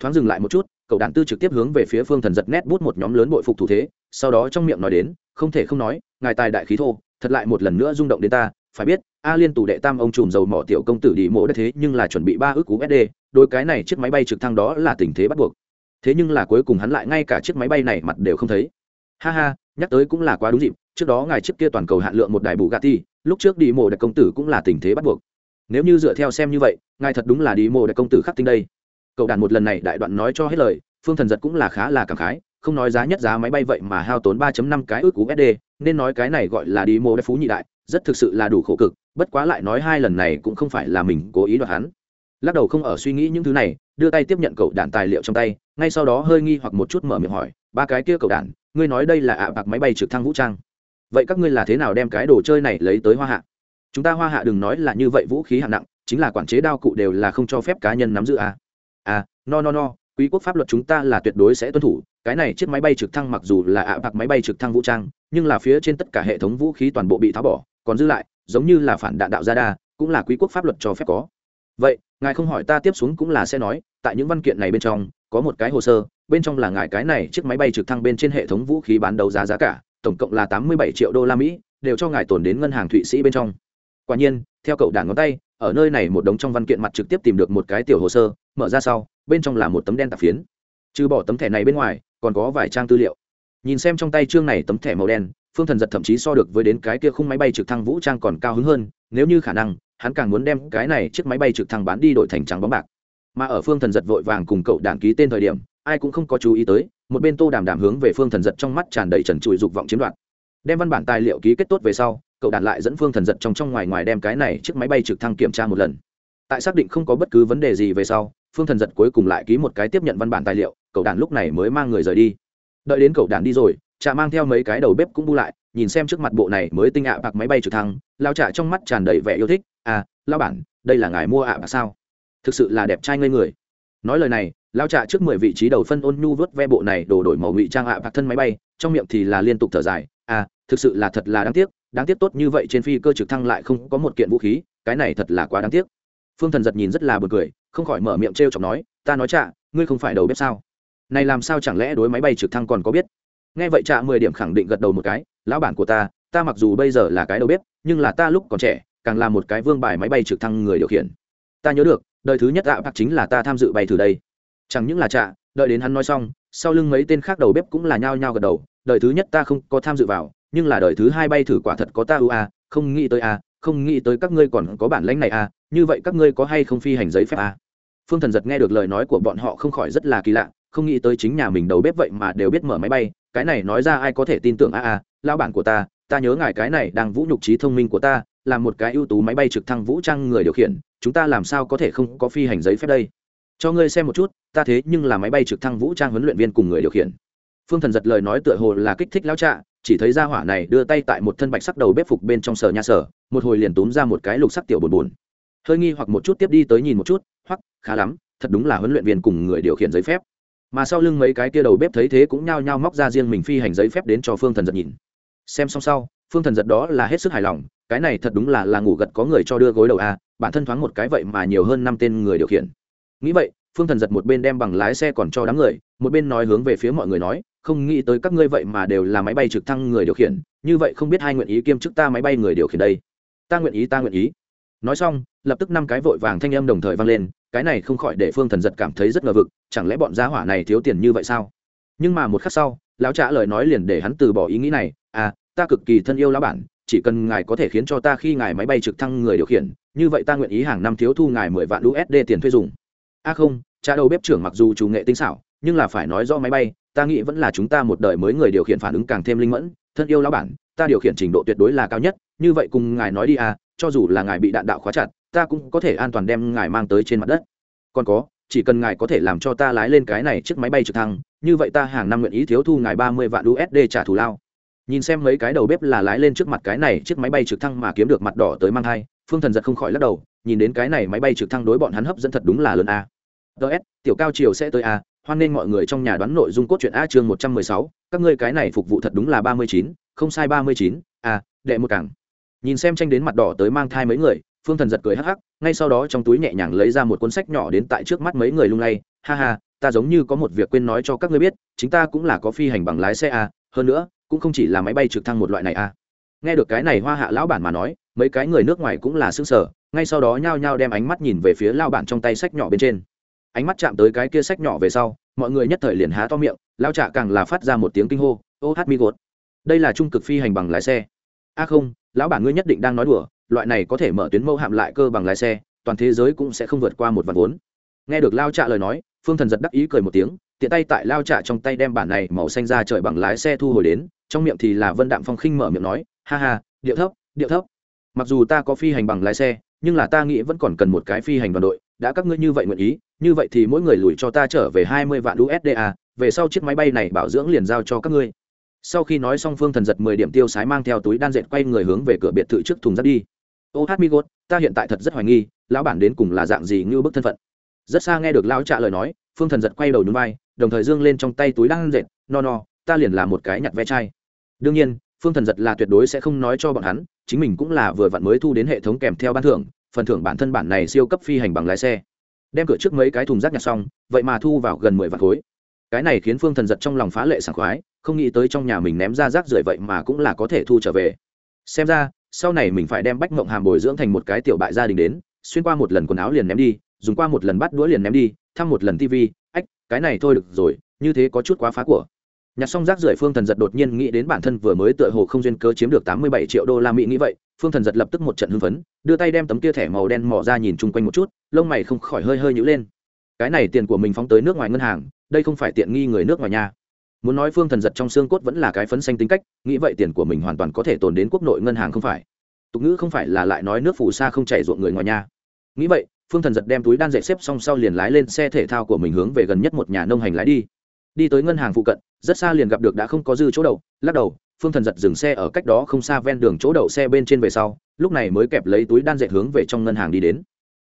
Thoáng dừng lại một chút, cậu đàn tư trực tiếp hướng về phía phương thần giật nét bút một nhóm lớn bội phục thủ thế, sau đó trong miệng nói đến, không thể không nói, ngài tài đại khí thô, thật lại một lần nữa rung động đến ta, phải biết, a liên tù đệ tam ông trùm dầu mỏ tiểu công tử đi mộ đất thế nhưng là chuẩn bị ba ước usd đôi cái này chiếc máy bay trực thăng đó là tình thế bắt buộc. Thế nhưng là cuối cùng hắn lại ngay cả chiếc máy bay này mặt đều không thấy ha ha nhắc tới cũng là quá đúng dịp trước đó ngài trước kia toàn cầu hạn lượng một đài bù gatti lúc trước đi mộ đại công tử cũng là tình thế bắt buộc nếu như dựa theo xem như vậy ngài thật đúng là đi mộ đại công tử khắc tinh đây cậu đàn một lần này đại đoạn nói cho hết lời phương thần giật cũng là khá là cảm khái không nói giá nhất giá máy bay vậy mà hao tốn 3 năm cái ước USD, nên nói cái này gọi là đi mô đại phú nhị đại, rất thực sự là đủ khổ cực, bất quá lại nói hai lần này cũng không phải là mình cố ý đoạt hắn. Lắc đầu không ở suy nghĩ những thứ này, đưa tay tiếp nhận cậu đạn tài liệu trong tay, ngay sau đó hơi nghi hoặc một chút mở miệng hỏi, ba cái kia cậu đạn, ngươi nói đây là ạ bạc máy bay trực thăng vũ trang. Vậy các ngươi là thế nào đem cái đồ chơi này lấy tới Hoa Hạ? Chúng ta Hoa Hạ đừng nói là như vậy vũ khí hạng nặng, chính là quản chế đao cụ đều là không cho phép cá nhân nắm giữ à. À, no no no, quý quốc pháp luật chúng ta là tuyệt đối sẽ tuân thủ cái này chiếc máy bay trực thăng mặc dù là ạ bạc máy bay trực thăng vũ trang nhưng là phía trên tất cả hệ thống vũ khí toàn bộ bị tháo bỏ còn dư lại giống như là phản đạn đạo gia đa cũng là quý quốc pháp luật cho phép có vậy ngài không hỏi ta tiếp xuống cũng là sẽ nói tại những văn kiện này bên trong có một cái hồ sơ bên trong là ngài cái này chiếc máy bay trực thăng bên trên hệ thống vũ khí bán đấu giá giá cả, tổng cộng là tám mươi bảy triệu đô la mỹ, đều cho ngài tồn đến ngân hàng thụy sĩ bên trong. Quả nhiên, theo cậu đàn ngón tay, ở nơi này một đống trong văn kiện mặt trực tiếp tìm được một cái tiểu hồ sơ, mở ra sau, bên trong là một tấm đen tạp phiến. Trừ bỏ tấm thẻ này bên ngoài, còn có vài trang tư liệu. Nhìn xem trong tay chương này tấm thẻ màu đen, phương thần giật thậm chí so được với đến cái kia khung máy bay trực thăng vũ trang còn cao hứng hơn, nếu như khả năng, hắn càng muốn đem cái này chiếc máy bay trực thăng bán đi đổi thành trắng bóng bạc. Mà ở phương thần giật vội vàng cùng cậu đàn ký tên thời điểm ai cũng không có chú ý tới, một bên tô đàm đàm hướng về phương thần giật trong mắt tràn đầy trần trụi dục vọng chiếm đoạt. Đem văn bản tài liệu ký kết tốt về sau, cậu đàn lại dẫn phương thần giật trong trong ngoài ngoài đem cái này chiếc máy bay trực thăng kiểm tra một lần. Tại xác định không có bất cứ vấn đề gì về sau, phương thần giật cuối cùng lại ký một cái tiếp nhận văn bản tài liệu, cậu đàn lúc này mới mang người rời đi. Đợi đến cậu đàn đi rồi trà mang theo mấy cái đầu bếp cũng bu lại, nhìn xem trước mặt bộ này mới tinh ạ bạc máy bay trực thăng, lao trà trong mắt tràn đầy vẻ yêu thích à lao bản, đây là ngài mua ạ bạc sao? Thực sự là đẹp trai ngây người. Nói lời này lao trạ trước mười vị trí đầu phân ôn nhu vớt ve bộ này đổ đổi màu ngụy trang ạ bạc thân máy bay, trong miệng thì là liên tục thở dài à thực sự là thật là đáng tiếc đáng tiếc tốt như vậy trên phi cơ trực thăng lại không có một kiện vũ khí, cái này thật là quá đáng tiếc. Phương thần giật nhìn rất là b u ồ n cười, không khỏi mở miệng t r e o chọc nói, ta nói trạ, ngươi không phải đầu bếp sao? Này làm sao chẳng lẽ đối máy bay trực thăng còn có biết? Nghe vậy trạ mười điểm khẳng định gật đầu một cái, lão bản của ta ta mặc dù bây giờ là cái đầu bếp, nhưng là ta lúc còn trẻ, càng là một cái vương bài máy bay trực thăng người điều khiển. Ta nhớ được, đời thứ nhất ạ bạc chính là ta tham dự bay thử đây chẳng những là trạ, đợi đến hắn nói xong, sau lưng mấy tên khác đầu bếp cũng là nhao nhao gật đầu, đời thứ nhất ta không có tham dự vào, nhưng là đời thứ hai bay thử quả thật có ta ưu a, không nghĩ tới a, không nghĩ tới các ngươi còn có bản lãnh này à như vậy các ngươi có hay không phi hành giấy phép à? phương thần giật nghe được lời nói của bọn họ không khỏi rất là kỳ lạ, không nghĩ tới chính nhà mình đầu bếp vậy mà đều biết mở máy bay, cái này nói ra ai có thể tin tưởng à a lao bản của ta ta nhớ ngài cái này đang vũ nhục trí thông minh của ta, là một cái ưu tú máy bay trực thăng vũ trang người điều khiển, chúng ta làm sao có thể không có phi hành giấy phép đây cho ngươi xem một chút, ta thế nhưng là máy bay trực thăng vũ trang huấn luyện viên cùng người điều khiển. Phương thần giật lời nói tựa hồ là kích thích lao trạ, chỉ thấy ra hỏa này đưa tay tại một thân bạch sắc đầu bếp phục bên trong sở nhà sở, một hồi liền túm ra một cái lục sắc tiểu buồn buồn hơi nghi hoặc một chút tiếp đi tới nhìn một chút hoặc khá lắm, thật đúng là huấn luyện viên cùng người điều khiển giấy phép. Mà sau lưng mấy cái kia đầu bếp thấy thế cũng nhao nhao móc ra riêng mình phi hành giấy phép đến cho phương thần giật nhìn. Xem xong sau, phương thần giật đó là hết sức hài lòng, cái này thật đúng là là ngủ gật có người cho đưa gối đầu a bản thân thoáng một cái vậy mà nhiều hơn năm tên người điều khiển nghĩ vậy, phương thần giật một bên đem bằng lái xe còn cho đám người, một bên nói hướng về phía mọi người nói, không nghĩ tới các ngươi vậy mà đều là máy bay trực thăng người điều khiển, như vậy không biết hai nguyện ý kiêm chức ta máy bay người điều khiển đây. Ta nguyện ý, ta nguyện ý. Nói xong, lập tức năm cái vội vàng thanh âm đồng thời vang lên, cái này không khỏi để phương thần giật cảm thấy rất ngờ vực, chẳng lẽ bọn gia hỏa này thiếu tiền như vậy sao? Nhưng mà một khắc sau, lão trả lời nói liền để hắn từ bỏ ý nghĩ này à ta cực kỳ thân yêu lão bản, chỉ cần ngài có thể khiến cho ta khi ngài máy bay trực thăng người điều khiển, như vậy ta nguyện ý hàng năm thiếu thu ngài mười vạn usd tiền thuê dùng a à không, cha đầu bếp trưởng mặc dù chủ nghệ tinh xảo, nhưng là phải nói do máy bay, ta nghĩ vẫn là chúng ta một đời mới người điều khiển phản ứng càng thêm linh mẫn. Thân yêu lão bản, ta điều khiển trình độ tuyệt đối là cao nhất, như vậy cùng ngài nói đi à cho dù là ngài bị đạn đạo khóa chặt, ta cũng có thể an toàn đem ngài mang tới trên mặt đất. Còn có, chỉ cần ngài có thể làm cho ta lái lên cái này chiếc máy bay trực thăng, như vậy ta hàng năm nguyện ý thiếu thu ngài ba mươi vạn usd trả thù lao. Nhìn xem mấy cái đầu bếp là lái lên trước mặt cái này chiếc máy bay trực thăng mà kiếm được mặt đỏ tới mang thai, phương thần giật không khỏi lắc đầu nhìn đến cái này máy bay trực thăng đối bọn hắn hấp dẫn thật đúng là lớn a. Ts tiểu cao chiều sẽ tới a, hoan nên mọi người trong nhà đoán nội dung cốt truyện a chương một trăm mười sáu, các ngươi cái này phục vụ thật đúng là ba mươi chín, không sai ba mươi chín, a, đệ một cảng. Nhìn xem tranh đến mặt đỏ tới mang thai mấy người, phương thần giật cười hắc hắc, ngay sau đó trong túi nhẹ nhàng lấy ra một cuốn sách nhỏ đến tại trước mắt mấy người lung lay, ha ha, ta giống như có một việc quên nói cho các ngươi biết, chính ta cũng là có phi hành bằng lái xe a, hơn nữa, cũng không chỉ là máy bay trực thăng một loại này a. Nghe được cái này hoa hạ lão bản mà nói, mấy cái người nước ngoài cũng là xương sở ngay sau đó nhao nhao đem ánh mắt nhìn về phía lao bản trong tay sách nhỏ bên trên. Ánh mắt chạm tới cái kia sách nhỏ về sau, mọi người nhất thời liền há to miệng, lao trạ càng là phát ra một tiếng kinh hô, ô hát mi gột, đây là trung cực phi hành bằng lái xe. A không, lão bản ngươi nhất định đang nói đùa, loại này có thể mở tuyến mâu hạm lại cơ bằng lái xe, toàn thế giới cũng sẽ không vượt qua một vạn vốn. Nghe được lao trạ lời nói, phương thần giật đắc ý cười một tiếng, tiện tay tại lao trạ trong tay đem bản này màu xanh ra trời bằng lái xe thu hồi đến, trong miệng thì là vân đạm phong khinh mở miệng nói, ha ha, điệu thấp điệu thấp. Mặc dù ta có phi hành bằng lái xe nhưng là ta nghĩ vẫn còn cần một cái phi hành đoàn đội, đã các ngươi như vậy nguyện ý, như vậy thì mỗi người lùi cho ta trở về hai mươi vạn usd a, về sau chiếc máy bay này bảo dưỡng liền giao cho các ngươi. Sau khi nói xong phương thần giật mười điểm tiêu sái mang theo túi đan dệt quay người hướng về cửa biệt thự trước thùng rác đi. Ô hát mi gốt ta hiện tại thật rất hoài nghi, lão bản đến cùng là dạng gì như bức thân phận. Rất xa nghe được lão trả lời nói, phương thần giật quay đầu núi vai, đồng thời dương lên trong tay túi đan dệt, no no, ta liền là một cái nhặt ve chai. Đương nhiên phương thần giật là tuyệt đối sẽ không nói cho bọn hắn, chính mình cũng là vừa vặn mới thu đến hệ thống kèm theo ban thưởng, phần thưởng bản thân bản này siêu cấp phi hành bằng lái xe. Đem cửa trước mấy cái thùng rác nhặt xong, vậy mà thu vào gần mười vạn khối. Cái này khiến phương thần giật trong lòng phá lệ sảng khoái, không nghĩ tới trong nhà mình ném ra rác rưởi vậy mà cũng là có thể thu trở về. Xem ra, sau này mình phải đem bách mộng hàm bồi dưỡng thành một cái tiểu bại gia đình đến, xuyên qua một lần quần áo liền ném đi, dùng qua một lần bắt đũa liền ném đi, thăm một lần tv ách, cái này thôi được rồi, như thế có chút quá phá của nhặt xong rác rưởi phương thần giật đột nhiên nghĩ đến bản thân vừa mới tựa hồ không duyên cớ chiếm được tám mươi bảy triệu đô la mỹ nghĩ vậy, phương thần giật lập tức một trận hưng phấn, đưa tay đem tấm kia thẻ màu đen mò ra nhìn chung quanh một chút, lông mày không khỏi hơi hơi nhữ lên. Cái này tiền của mình phóng tới nước ngoài ngân hàng, đây không phải tiện nghi người nước ngoài nhà muốn nói phương thần giật trong xương cốt vẫn là cái phấn xanh tính cách, nghĩ vậy tiền của mình hoàn toàn có thể tồn đến quốc nội ngân hàng không phải. Tục ngữ không phải là lại nói nước phù sa không chảy ruộng người ngoài nhà nghĩ vậy, phương thần giật đem túi đan dậy xếp xong sau liền lái lên xe thể thao của mình hướng về gần nhất một nhà nông hành lái đi đi tới ngân hàng phụ cận, rất xa liền gặp được đã không có dư chỗ đậu, lắc đầu, phương thần giật dừng xe ở cách đó không xa ven đường chỗ đậu xe bên trên về sau, lúc này mới kẹp lấy túi đan dệt hướng về trong ngân hàng đi đến.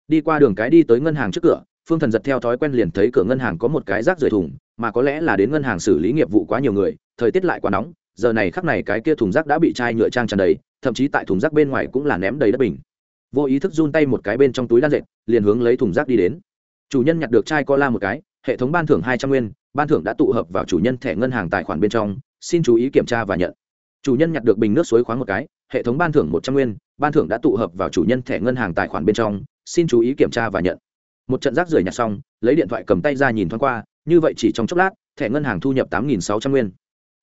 Đi qua đường cái đi tới ngân hàng trước cửa, phương thần giật theo thói quen liền thấy cửa ngân hàng có một cái rác rời thùng, mà có lẽ là đến ngân hàng xử lý nghiệp vụ quá nhiều người, thời tiết lại quá nóng, giờ này khắc này cái kia thùng rác đã bị chai nhựa trang tràn đầy, thậm chí tại thùng rác bên ngoài cũng là ném đầy đất bình. Vô ý thức run tay một cái bên trong túi đan dệt, liền hướng lấy thùng rác đi đến. Chủ nhân nhặt được chai co la một cái, hệ thống ban thưởng hai trăm nguyên ban thưởng đã tụ hợp vào chủ nhân thẻ ngân hàng tài khoản bên trong, xin chú ý kiểm tra và nhận. Chủ nhân nhặt được bình nước suối khoáng một cái, hệ thống ban thưởng một trăm nguyên, ban thưởng đã tụ hợp vào chủ nhân thẻ ngân hàng tài khoản bên trong, xin chú ý kiểm tra và nhận. Một trận rác rưởi nhặt xong, lấy điện thoại cầm tay ra nhìn thoáng qua, như vậy chỉ trong chốc lát, thẻ ngân hàng thu nhập tám nghìn sáu trăm nguyên.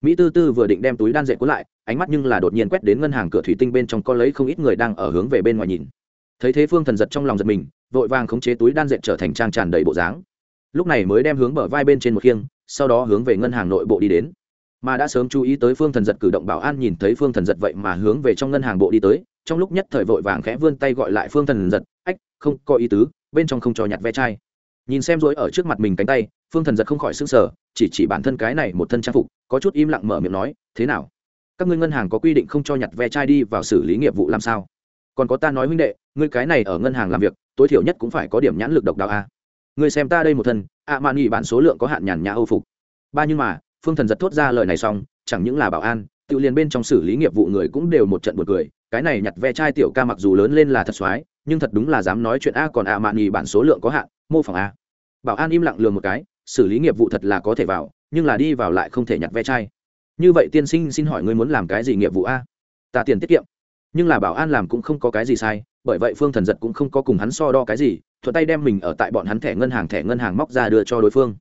Mỹ tư tư vừa định đem túi đan dệt cuốn lại, ánh mắt nhưng là đột nhiên quét đến ngân hàng cửa thủy tinh bên trong có lấy không ít người đang ở hướng về bên ngoài nhìn. Thấy thế phương thần giật trong lòng giật mình, vội vàng khống chế túi đan dệt trở thành trang tràn đầy bộ dáng lúc này mới đem hướng bờ vai bên trên một khiêng, sau đó hướng về ngân hàng nội bộ đi đến. Mà đã sớm chú ý tới phương thần giật cử động bảo an nhìn thấy phương thần giật vậy mà hướng về trong ngân hàng bộ đi tới, trong lúc nhất thời vội vàng khẽ vươn tay gọi lại phương thần giật, ách, không có ý tứ, bên trong không cho nhặt ve chai. Nhìn xem rối ở trước mặt mình cánh tay, phương thần giật không khỏi s ư n g sở chỉ chỉ bản thân cái này một thân trang phục, có chút im lặng mở miệng nói, thế nào? Các ngươi ngân hàng có quy định không cho nhặt ve chai đi vào xử lý nghiệp vụ làm sao? Còn có ta nói huynh đệ, ngươi cái này ở ngân hàng làm việc, tối thiểu nhất cũng phải có điểm nhãn lực độc đạo a ngươi xem ta đây một thân, ạ mạn nghỉ bản số lượng có hạn nhàn nhã âu phục. Ba nhưng mà, phương thần giật thốt ra lời này xong, chẳng những là bảo an, tự liền bên trong xử lý nghiệp vụ người cũng đều một trận buồn cười. Cái này nhặt ve chai tiểu ca mặc dù lớn lên là thật soái, nhưng thật đúng là dám nói chuyện a còn ạ mạn nghỉ bản số lượng có hạn, mô phỏng a. Bảo an im lặng lường một cái, xử lý nghiệp vụ thật là có thể vào, nhưng là đi vào lại không thể nhặt ve chai. Như vậy tiên sinh xin hỏi ngươi muốn làm cái gì nghiệp vụ a? Ta tiền tiết kiệm. Nhưng là bảo an làm cũng không có cái gì sai, bởi vậy phương thần giật cũng không có cùng hắn so đo cái gì thuận tay đem mình ở tại bọn hắn thẻ ngân hàng thẻ ngân hàng móc ra đưa cho đối phương.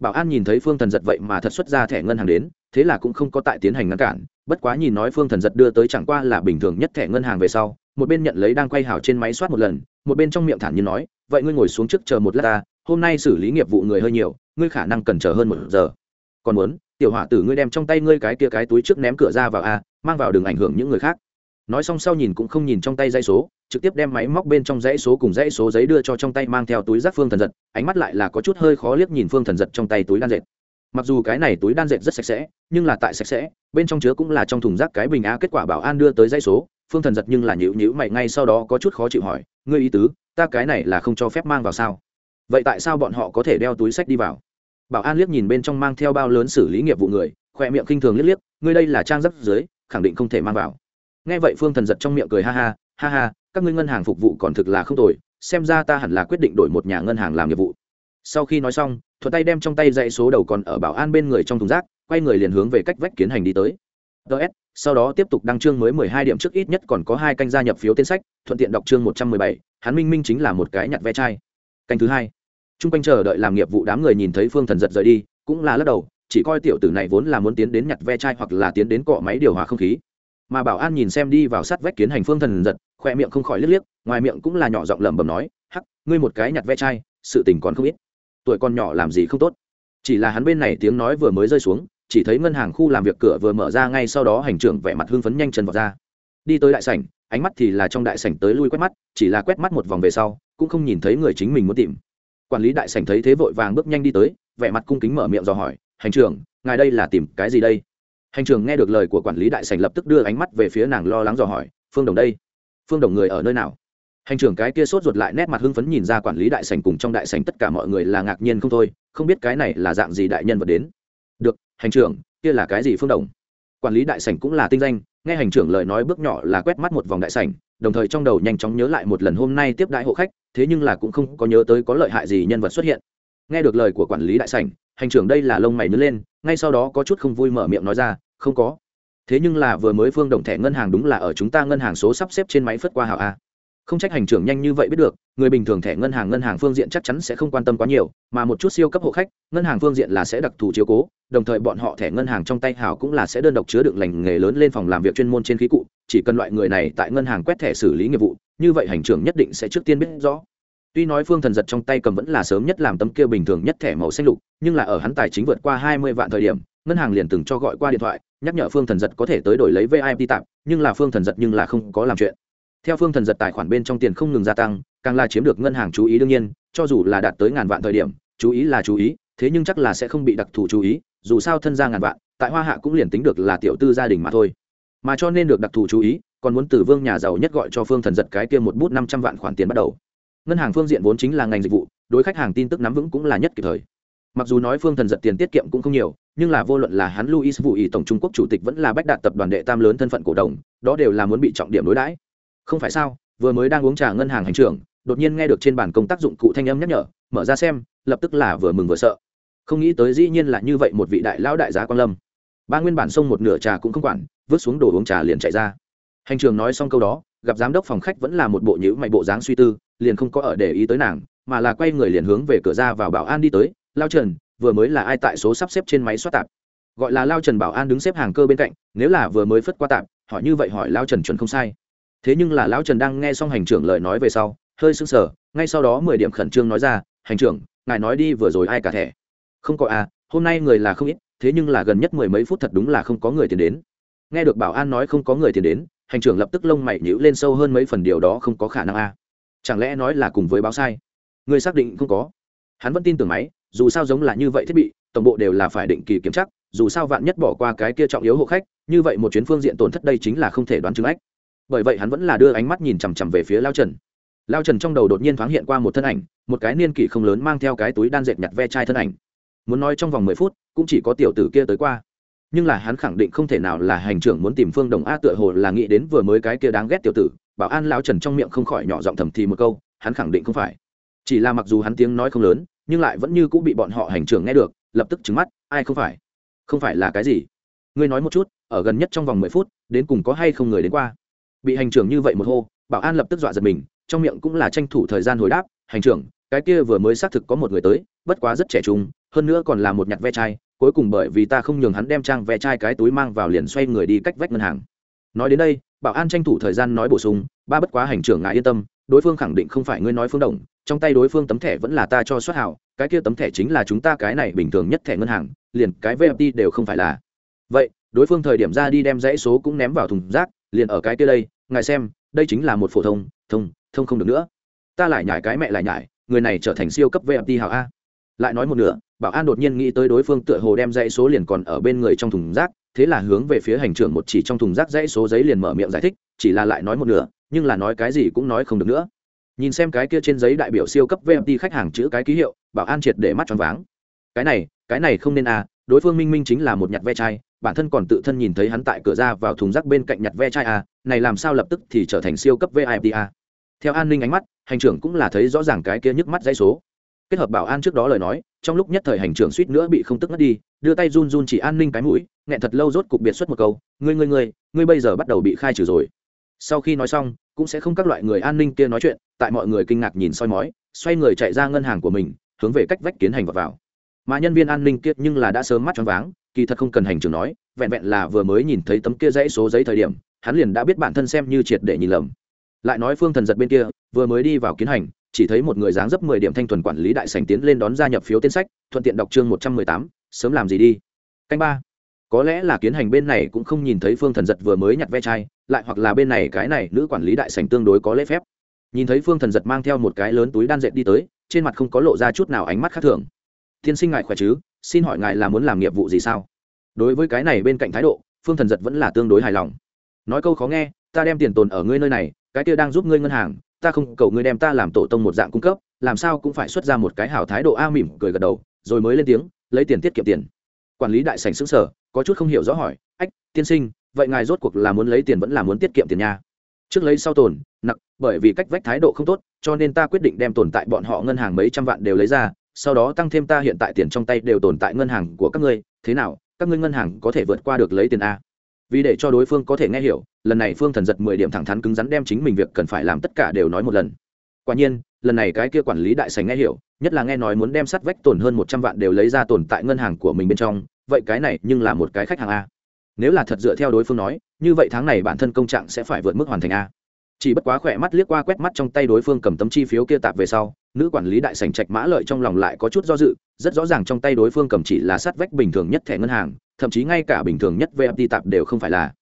Bảo an nhìn thấy phương thần giật vậy mà thật xuất ra thẻ ngân hàng đến, thế là cũng không có tại tiến hành ngăn cản, bất quá nhìn nói phương thần giật đưa tới chẳng qua là bình thường nhất thẻ ngân hàng về sau, một bên nhận lấy đang quay hào trên máy soát một lần, một bên trong miệng thản nhiên nói, vậy ngươi ngồi xuống trước chờ một lát ta, hôm nay xử lý nghiệp vụ người hơi nhiều, ngươi khả năng cần chờ hơn một giờ. Còn muốn, tiểu hỏa tử ngươi đem trong tay ngươi cái kia cái túi trước ném cửa ra vào a, mang vào đừng ảnh hưởng những người khác. Nói xong sau nhìn cũng không nhìn trong tay dây số trực tiếp đem máy móc bên trong dãy số cùng dãy số giấy đưa cho trong tay mang theo túi rác phương thần giật, ánh mắt lại là có chút hơi khó liếc nhìn phương thần giật trong tay túi đan dệt. Mặc dù cái này túi đan dệt rất sạch sẽ, nhưng là tại sạch sẽ, bên trong chứa cũng là trong thùng rác cái bình á kết quả bảo an đưa tới dãy số, phương thần giật nhưng là nhữ nhữ mày ngay sau đó có chút khó chịu hỏi, ngươi ý tứ, ta cái này là không cho phép mang vào sao? Vậy tại sao bọn họ có thể đeo túi sách đi vào? Bảo an liếc nhìn bên trong mang theo bao lớn xử lý nghiệp vụ người, khoe miệng khinh thường liếc liếc, ngươi đây là trang giáp dưới, khẳng định không thể mang vào. Nghe vậy phương thần giật trong miệng cười ha ha ha ha các ngươi ngân hàng phục vụ còn thực là không tồi, xem ra ta hẳn là quyết định đổi một nhà ngân hàng làm nghiệp vụ. Sau khi nói xong thuật tay đem trong tay dãy số đầu còn ở bảo an bên người trong thùng rác, quay người liền hướng về cách vách kiến hành đi tới. Ts sau đó tiếp tục đăng chương mới mười hai điểm trước ít nhất còn có hai canh gia nhập phiếu tên sách, thuận tiện đọc chương một trăm mười bảy, hắn minh minh chính là một cái nhặt ve chai. Canh thứ hai t r u n g quanh chờ đợi làm nghiệp vụ đám người nhìn thấy phương thần giật rời đi, cũng là lắc đầu, chỉ coi tiểu tử này vốn là muốn tiến đến nhặt ve chai hoặc là tiến đến cọ máy điều hòa không khí. Mà bảo an nhìn xem đi vào sát vách kiến hành phương thần giật khoe miệng không khỏi liếc liếc, ngoài miệng cũng là nhỏ giọng lẩm bẩm nói, hắc, ngươi một cái nhặt ve chai, sự tình còn không ít. Tuổi con nhỏ làm gì không tốt. Chỉ là hắn bên này tiếng nói vừa mới rơi xuống, chỉ thấy ngân hàng khu làm việc cửa vừa mở ra ngay sau đó hành trưởng vẻ mặt hưng phấn nhanh chân vào ra. Đi tới đại sảnh, ánh mắt thì là trong đại sảnh tới lui quét mắt, chỉ là quét mắt một vòng về sau, cũng không nhìn thấy người chính mình muốn tìm. Quản lý đại sảnh thấy thế vội vàng bước nhanh đi tới, vẻ mặt cung kính mở miệng dò hỏi, hành trưởng, ngài đây là tìm cái gì đây? Hành trưởng nghe được lời của quản lý đại sảnh lập tức đưa ánh mắt về phía nàng lo lắng dò hỏi, phương đồng đây phương đồng người ở nơi nào? Hành trưởng cái kia sốt ruột lại nét mặt hưng phấn nhìn ra quản lý đại sảnh cùng trong đại sảnh tất cả mọi người là ngạc nhiên không thôi, không biết cái này là dạng gì đại nhân vật đến. Được, hành trưởng, kia là cái gì phương đồng? Quản lý đại sảnh cũng là tinh danh, nghe hành trưởng lời nói bước nhỏ là quét mắt một vòng đại sảnh, đồng thời trong đầu nhanh chóng nhớ lại một lần hôm nay tiếp đại hộ khách, thế nhưng là cũng không có nhớ tới có lợi hại gì nhân vật xuất hiện. Nghe được lời của quản lý đại sảnh, hành trưởng đây là lông mày nứt lên, ngay sau đó có chút không vui mở miệng nói ra, không có thế nhưng là vừa mới phương đồng thẻ ngân hàng đúng là ở chúng ta ngân hàng số sắp xếp trên máy phất qua hảo a. Không trách hành trưởng nhanh như vậy biết được, người bình thường thẻ ngân hàng ngân hàng phương diện chắc chắn sẽ không quan tâm quá nhiều, mà một chút siêu cấp hộ khách, ngân hàng phương diện là sẽ đặc thù chiếu cố, đồng thời bọn họ thẻ ngân hàng trong tay hảo cũng là sẽ đơn độc chứa đựng lành nghề lớn lên phòng làm việc chuyên môn trên khí cụ, chỉ cần loại người này tại ngân hàng quét thẻ xử lý nghiệp vụ, như vậy hành trưởng nhất định sẽ trước tiên biết rõ. Tuy nói phương thần giật trong tay cầm vẫn là sớm nhất làm tấm kia bình thường nhất thẻ màu xanh lục, nhưng là ở hắn tài chính vượt qua hai mươi vạn thời điểm, ngân hàng liền từng cho gọi qua điện thoại nhắc nhở phương thần giật có thể tới đổi lấy vip tạm, nhưng là phương thần giật nhưng là không có làm chuyện. Theo phương thần giật tài khoản bên trong tiền không ngừng gia tăng, càng là chiếm được ngân hàng chú ý đương nhiên, cho dù là đạt tới ngàn vạn thời điểm, chú ý là chú ý, thế nhưng chắc là sẽ không bị đặc thù chú ý, dù sao thân gia ngàn vạn, tại hoa hạ cũng liền tính được là tiểu tư gia đình mà thôi. Mà cho nên được đặc thù chú ý, còn muốn từ vương nhà giàu nhất gọi cho phương thần giật cái kia một bút năm trăm vạn khoản tiền bắt đầu. Ngân hàng phương diện vốn chính là ngành dịch vụ, đối khách hàng tin tức nắm vững cũng là nhất kịp thời mặc dù nói phương thần giật tiền tiết kiệm cũng không nhiều, nhưng là vô luận là hắn luis Vũ ý tổng trung quốc chủ tịch vẫn là bách đạt tập đoàn đệ tam lớn thân phận cổ đồng, đó đều là muốn bị trọng điểm đối đãi. Không phải sao, vừa mới đang uống trà ngân hàng hành trưởng, đột nhiên nghe được trên bàn công tác dụng cụ thanh âm nhắc nhở, mở ra xem, lập tức là vừa mừng vừa sợ. Không nghĩ tới dĩ nhiên là như vậy một vị đại lão đại giá quan lâm. Ba nguyên bản xông một nửa trà cũng không quản, vứt xuống đồ uống trà liền chạy ra. Hành trường nói xong câu đó, gặp giám đốc phòng khách vẫn là một bộ nhữ mày bộ dáng suy tư, liền không có ở để ý tới nàng, mà là quay người liền hướng về cửa ra vào bảo an đi tới lao trần, vừa mới là ai tại số sắp xếp trên máy xoát tạp? Gọi là lao trần bảo an đứng xếp hàng cơ bên cạnh, nếu là vừa mới phất qua tạp, hỏi như vậy hỏi lao trần chuẩn không sai. Thế nhưng là lão trần đang nghe xong hành trưởng lời nói về sau, hơi sưng sờ, ngay sau đó mười điểm khẩn trương nói ra, hành trưởng, ngài nói đi vừa rồi ai cả thẻ? Không có à hôm nay người là không ít, thế nhưng là gần nhất mười mấy phút thật đúng là không có người tiền đến. Nghe được bảo an nói không có người tiền đến, hành trưởng lập tức lông mày nhữ lên sâu hơn mấy phần điều đó không có khả năng à. chẳng lẽ nói là cùng với báo sai? Người xác định không có hắn vẫn tin tưởng máy, dù sao giống là như vậy thiết bị, tổng bộ đều là phải định kỳ kiểm tra, dù sao vạn nhất bỏ qua cái kia trọng yếu hộ khách, như vậy một chuyến phương diện tổn thất đây chính là không thể đoán chứng ách. Bởi vậy hắn vẫn là đưa ánh mắt nhìn chằm chằm về phía lao trần. Lao trần trong đầu đột nhiên thoáng hiện qua một thân ảnh, một cái niên kỷ không lớn mang theo cái túi đan dệt nhặt ve chai thân ảnh. Muốn nói trong vòng mười phút, cũng chỉ có tiểu tử kia tới qua. Nhưng là hắn khẳng định không thể nào là hành trưởng muốn tìm phương đồng a tựa hồ là nghĩ đến vừa mới cái kia đáng ghét tiểu tử, bảo an lao trần trong miệng không khỏi nhỏ giọng thầm thì một câu, hắn khẳng định không phải chỉ là mặc dù hắn tiếng nói không lớn, nhưng lại vẫn như cũng bị bọn họ hành trưởng nghe được, lập tức trứng mắt, ai không phải? Không phải là cái gì? Ngươi nói một chút, ở gần nhất trong vòng mười phút, đến cùng có hay không người đến qua? Bị hành trưởng như vậy một hô, bảo an lập tức dọa giật mình, trong miệng cũng là tranh thủ thời gian hồi đáp, hành trưởng, cái kia vừa mới xác thực có một người tới, bất quá rất trẻ trung, hơn nữa còn là một nhặt ve chai, cuối cùng bởi vì ta không nhường hắn đem trang ve chai cái túi mang vào liền xoay người đi cách vách ngân hàng. Nói đến đây, bảo an tranh thủ thời gian nói bổ sung, ba bất quá hành trưởng ngài yên tâm, đối phương khẳng định không phải ngươi nói phương đồng trong tay đối phương tấm thẻ vẫn là ta cho xuất hảo, cái kia tấm thẻ chính là chúng ta cái này bình thường nhất thẻ ngân hàng, liền cái vft đều không phải là. Vậy, đối phương thời điểm ra đi đem dãy số cũng ném vào thùng rác, liền ở cái kia đây, ngài xem, đây chính là một phổ thông thông thông không được nữa. Ta lại nhải cái mẹ lại nhải người này trở thành siêu cấp vft hảo a. Lại nói một nửa, bảo an đột nhiên nghĩ tới đối phương tựa hồ đem dãy số liền còn ở bên người trong thùng rác, thế là hướng về phía hành trưởng một chỉ trong thùng rác dãy số giấy liền mở miệng giải thích, chỉ là lại nói một nửa, nhưng là nói cái gì cũng nói không được nữa nhìn xem cái kia trên giấy đại biểu siêu cấp vmt khách hàng chữ cái ký hiệu, bảo an triệt để mắt choáng váng. Cái này cái này không nên à đối phương minh minh chính là một nhặt ve chai, bản thân còn tự thân nhìn thấy hắn tại cửa ra vào thùng rác bên cạnh nhặt ve chai à này làm sao lập tức thì trở thành siêu cấp vip à. Theo an ninh ánh mắt, hành trưởng cũng là thấy rõ ràng cái kia nhức mắt dãy số. Kết hợp bảo an trước đó lời nói, trong lúc nhất thời hành trưởng suýt nữa bị không tức ngất đi, đưa tay run run chỉ an ninh cái mũi, nghẹn thật lâu rốt cục biệt xuất một câu, ngươi ngươi ngươi ngươi bây giờ bắt đầu bị khai trừ rồi sau khi nói xong cũng sẽ không các loại người an ninh kia nói chuyện tại mọi người kinh ngạc nhìn soi mói xoay người chạy ra ngân hàng của mình hướng về cách vách tiến hành vào, vào. mà nhân viên an ninh kia nhưng là đã sớm mắt choáng váng kỳ thật không cần hành trưởng nói vẹn vẹn là vừa mới nhìn thấy tấm kia dãy số giấy thời điểm hắn liền đã biết bản thân xem như triệt để nhìn lầm. Lại nói phương thần giật bên kia vừa mới đi vào kiến hành chỉ thấy một người dáng dấp mười điểm thanh thuần quản lý đại sành tiến lên đón gia nhập phiếu tên sách thuận tiện đọc chương một trăm mười tám sớm làm gì đi. Canh ba. Có lẽ là kiến hành bên này cũng không nhìn thấy phương thần giật vừa mới nhặt ve chai lại hoặc là bên này cái này nữ quản lý đại sành tương đối có lễ phép. Nhìn thấy phương thần giật mang theo một cái lớn túi đan dệt đi tới, trên mặt không có lộ ra chút nào ánh mắt khác thường. Tiên sinh ngài khỏe chứ? Xin hỏi ngài là muốn làm nghiệp vụ gì sao? Đối với cái này bên cạnh thái độ, phương thần giật vẫn là tương đối hài lòng. Nói câu khó nghe, ta đem tiền tồn ở ngươi nơi này, cái kia đang giúp ngươi ngân hàng, ta không cầu ngươi đem ta làm tổ tông một dạng cung cấp, làm sao cũng phải xuất ra một cái hảo thái độ a mỉm cười gật đầu, rồi mới lên tiếng, lấy tiền tiết kiệm tiền. Quản lý đại sành xứng sở có chút không hiểu rõ hỏi, ách, tiên sinh vậy ngài rốt cuộc là muốn lấy tiền vẫn là muốn tiết kiệm tiền nha? Trước lấy sau tồn nặng bởi vì cách vách thái độ không tốt, cho nên ta quyết định đem tồn tại bọn họ ngân hàng mấy trăm vạn đều lấy ra, sau đó tăng thêm ta hiện tại tiền trong tay đều tồn tại ngân hàng của các ngươi, thế nào, các ngươi ngân hàng có thể vượt qua được lấy tiền a? Vì để cho đối phương có thể nghe hiểu, lần này phương thần giật mười điểm thẳng thắn cứng rắn đem chính mình việc cần phải làm tất cả đều nói một lần. Quả nhiên, lần này cái kia quản lý đại sành nghe hiểu, nhất là nghe nói muốn đem sắt vách tồn hơn một trăm vạn đều lấy ra tồn tại ngân hàng của mình bên trong, vậy cái này nhưng là một cái khách hàng a nếu là thật dựa theo đối phương nói, như vậy tháng này bản thân công trạng sẽ phải vượt mức hoàn thành a. Chỉ bất quá khỏe mắt liếc qua quét mắt trong tay đối phương cầm tấm chi phiếu kia tạp về sau, nữ quản lý đại sành trạch mã lợi trong lòng lại có chút do dự, rất rõ ràng trong tay đối phương cầm chỉ là sát vách bình thường nhất thẻ ngân hàng, thậm chí ngay cả bình thường nhất vfd tạp đều không phải là.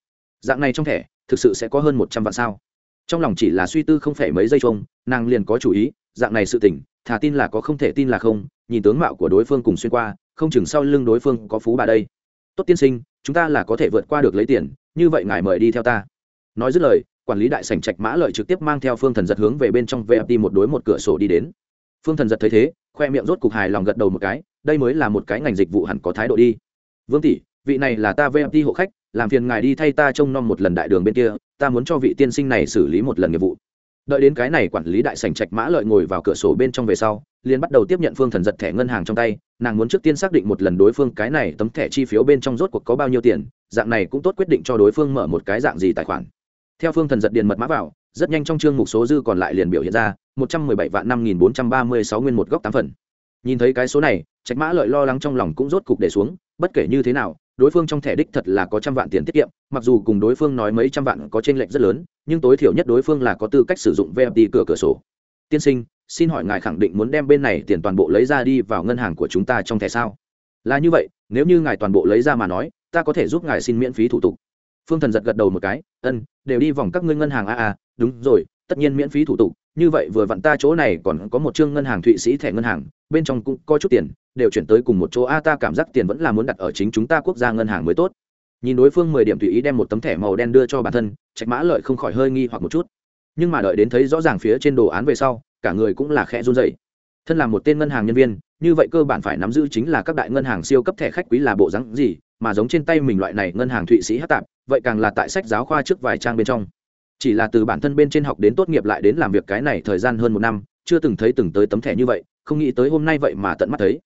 Dạng này trong thẻ, thực sự sẽ có hơn một trăm vạn sao? Trong lòng chỉ là suy tư không phải mấy giây chung, nàng liền có chủ ý, dạng này sự tỉnh thà tin là có không thể tin là không, nhìn tướng mạo của đối phương cùng xuyên qua, không chừng sau lưng đối phương có phú bà đây tốt tiên sinh, chúng ta là có thể vượt qua được lấy tiền, như vậy ngài mời đi theo ta. Nói dứt lời, quản lý đại sảnh trạch mã lợi trực tiếp mang theo phương thần giật hướng về bên trong vft một đối một cửa sổ đi đến. Phương thần giật thấy thế, khoe miệng rốt cục hài lòng gật đầu một cái, đây mới là một cái ngành dịch vụ hẳn có thái độ đi. Vương tỷ, vị này là ta vft hộ khách, làm phiền ngài đi thay ta trông nom một lần đại đường bên kia, ta muốn cho vị tiên sinh này xử lý một lần nghiệp vụ đợi đến cái này quản lý đại sảnh trạch mã lợi ngồi vào cửa sổ bên trong về sau, liền bắt đầu tiếp nhận phương thần giật thẻ ngân hàng trong tay, nàng muốn trước tiên xác định một lần đối phương cái này tấm thẻ chi phiếu bên trong rốt cuộc có bao nhiêu tiền, dạng này cũng tốt quyết định cho đối phương mở một cái dạng gì tài khoản. Theo phương thần giật điền mật mã vào, rất nhanh trong chương mục số dư còn lại liền biểu hiện ra, một trăm mười bảy vạn năm nghìn bốn trăm ba mươi sáu nguyên một góc tám phần. Nhìn thấy cái số này, trạch mã lợi lo lắng trong lòng cũng rốt cục để xuống, bất kể như thế nào đối phương trong thẻ đích thật là có trăm vạn tiền tiết kiệm, mặc dù cùng đối phương nói mấy trăm vạn có t r ê n lệch rất lớn, nhưng tối thiểu nhất đối phương là có tư cách sử dụng vmt cửa cửa sổ. Tiên sinh, xin hỏi ngài khẳng định muốn đem bên này tiền toàn bộ lấy ra đi vào ngân hàng của chúng ta trong thẻ sao? Là như vậy, nếu như ngài toàn bộ lấy ra mà nói, ta có thể giúp ngài xin miễn phí thủ tục. Phương thần giật gật đầu một cái, ân, đều đi vòng các ngươi ngân hàng a a, đúng rồi, tất nhiên miễn phí thủ tục, như vậy vừa vặn ta chỗ này còn có một chương ngân hàng thụy sĩ thẻ ngân hàng, bên trong cũng có chút tiền đều chuyển tới cùng một chỗ. A, ta cảm giác tiền vẫn là muốn đặt ở chính chúng ta quốc gia ngân hàng mới tốt. Nhìn đối phương mười điểm tùy ý đem một tấm thẻ màu đen đưa cho bản thân, trạch mã lợi không khỏi hơi nghi hoặc một chút. Nhưng mà đợi đến thấy rõ ràng phía trên đồ án về sau, cả người cũng là khẽ run dậy thân là một tên ngân hàng nhân viên, như vậy cơ bản phải nắm giữ chính là các đại ngân hàng siêu cấp thẻ khách quý là bộ rắn gì, mà giống trên tay mình loại này ngân hàng thụy sĩ hát tạp, vậy càng là tại sách giáo khoa trước vài trang bên trong. Chỉ là từ bản thân bên trên học đến tốt nghiệp lại đến làm việc cái này thời gian hơn một năm, chưa từng thấy từng tới tấm thẻ như vậy, không nghĩ tới hôm nay vậy mà tận mắt thấy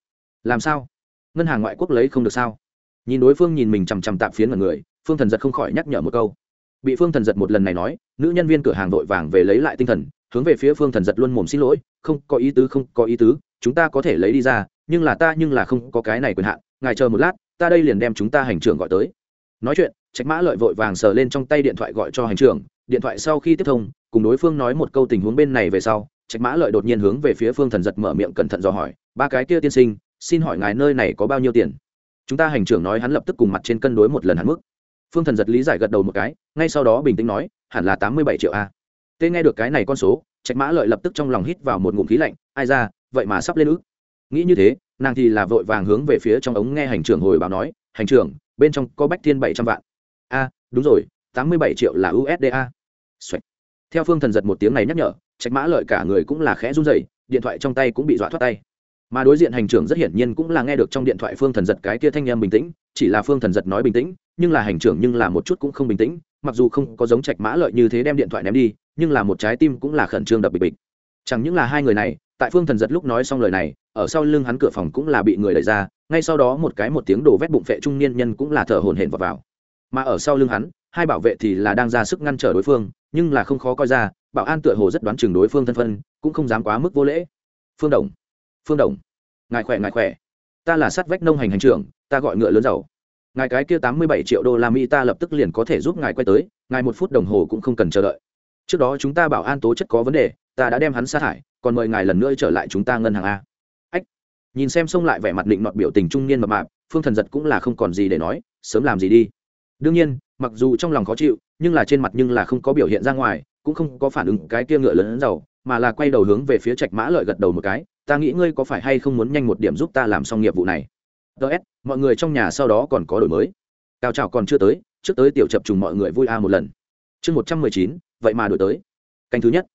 làm sao? Ngân hàng ngoại quốc lấy không được sao? Nhìn đối phương nhìn mình chằm chằm tạm phiến mọi người, phương thần giật không khỏi nhắc nhở một câu. Bị phương thần giật một lần này nói, nữ nhân viên cửa hàng vội vàng về lấy lại tinh thần, hướng về phía phương thần giật luôn mồm xin lỗi, không, có ý tứ, không, có ý tứ, chúng ta có thể lấy đi ra, nhưng là ta, nhưng là không có cái này quyền hạn, ngài chờ một lát, ta đây liền đem chúng ta hành trưởng gọi tới. Nói chuyện, trạch mã lợi vội vàng sờ lên trong tay điện thoại gọi cho hành trưởng, điện thoại sau khi tiếp thông, cùng đối phương nói một câu tình huống bên này về sau, trạch mã lợi đột nhiên hướng về phía phương thần giật mở miệng cẩn thận dò hỏi, ba cái kia tiên sinh xin hỏi ngài nơi này có bao nhiêu tiền? Chúng ta hành trưởng nói hắn lập tức cùng mặt trên cân đối một lần hắn mức. Phương thần giật lý giải gật đầu một cái, ngay sau đó bình tĩnh nói, hẳn là tám mươi bảy triệu a. Tê nghe được cái này con số, trạch mã lợi lập tức trong lòng hít vào một ngụm khí lạnh, ai ra, vậy mà sắp lên ước. Nghĩ như thế, nàng thì là vội vàng hướng về phía trong ống nghe hành trưởng hồi báo nói, hành trưởng, bên trong có bách thiên bảy trăm vạn. A, đúng rồi, tám mươi bảy triệu là usda Xoạch. theo phương thần giật một tiếng này nhắc nhở, trạch mã lợi cả người cũng là khẽ run rẩy, điện thoại trong tay cũng bị dọa thoát tay mà đối diện hành trưởng rất hiển nhiên cũng là nghe được trong điện thoại phương thần giật cái kia thanh em bình tĩnh chỉ là phương thần giật nói bình tĩnh nhưng là hành trưởng nhưng là một chút cũng không bình tĩnh mặc dù không có giống trạch mã lợi như thế đem điện thoại ném đi nhưng là một trái tim cũng là khẩn trương đập bịch bịch. Chẳng những là hai người này tại phương thần giật lúc nói xong lời này ở sau lưng hắn cửa phòng cũng là bị người đẩy ra ngay sau đó một cái một tiếng đổ vét bụng phệ trung niên nhân cũng là thở hổn hển vào, vào. Mà ở sau lưng hắn hai bảo vệ thì là đang ra sức ngăn trở đối phương nhưng là không khó coi ra bảo an tựa hồ rất đoán chừng đối phương thân phân cũng không dám quá mức vô lễ. Phương đồng phương đồng. Ngài khỏe ngài khỏe. Ta là sát vách nông hành hành trưởng, ta gọi ngựa lớn giàu. Ngài cái kia tám mươi bảy triệu đô la mỹ ta lập tức liền có thể giúp ngài quay tới, ngài một phút đồng hồ cũng không cần chờ đợi. Trước đó chúng ta bảo an tố chất có vấn đề, ta đã đem hắn sát hại, còn mời ngài lần nữa trở lại chúng ta ngân hàng a. Ách. Nhìn xem xông lại vẻ mặt định nọt biểu tình trung niên mập mạp, phương thần giật cũng là không còn gì để nói, sớm làm gì đi. Đương nhiên, mặc dù trong lòng khó chịu, nhưng là trên mặt nhưng là không có biểu hiện ra ngoài, cũng không có phản ứng cái kia ngựa lớn giàu, mà là quay đầu hướng về phía trạch mã lợi gật đầu một cái ta nghĩ ngươi có phải hay không muốn nhanh một điểm giúp ta làm xong nghiệp vụ này? Ts mọi người trong nhà sau đó còn có đổi mới. Cao trào còn chưa tới, trước tới tiểu chập trùng mọi người vui a một lần. Chương một trăm mười chín, vậy mà đổi tới. Canh thứ nhất.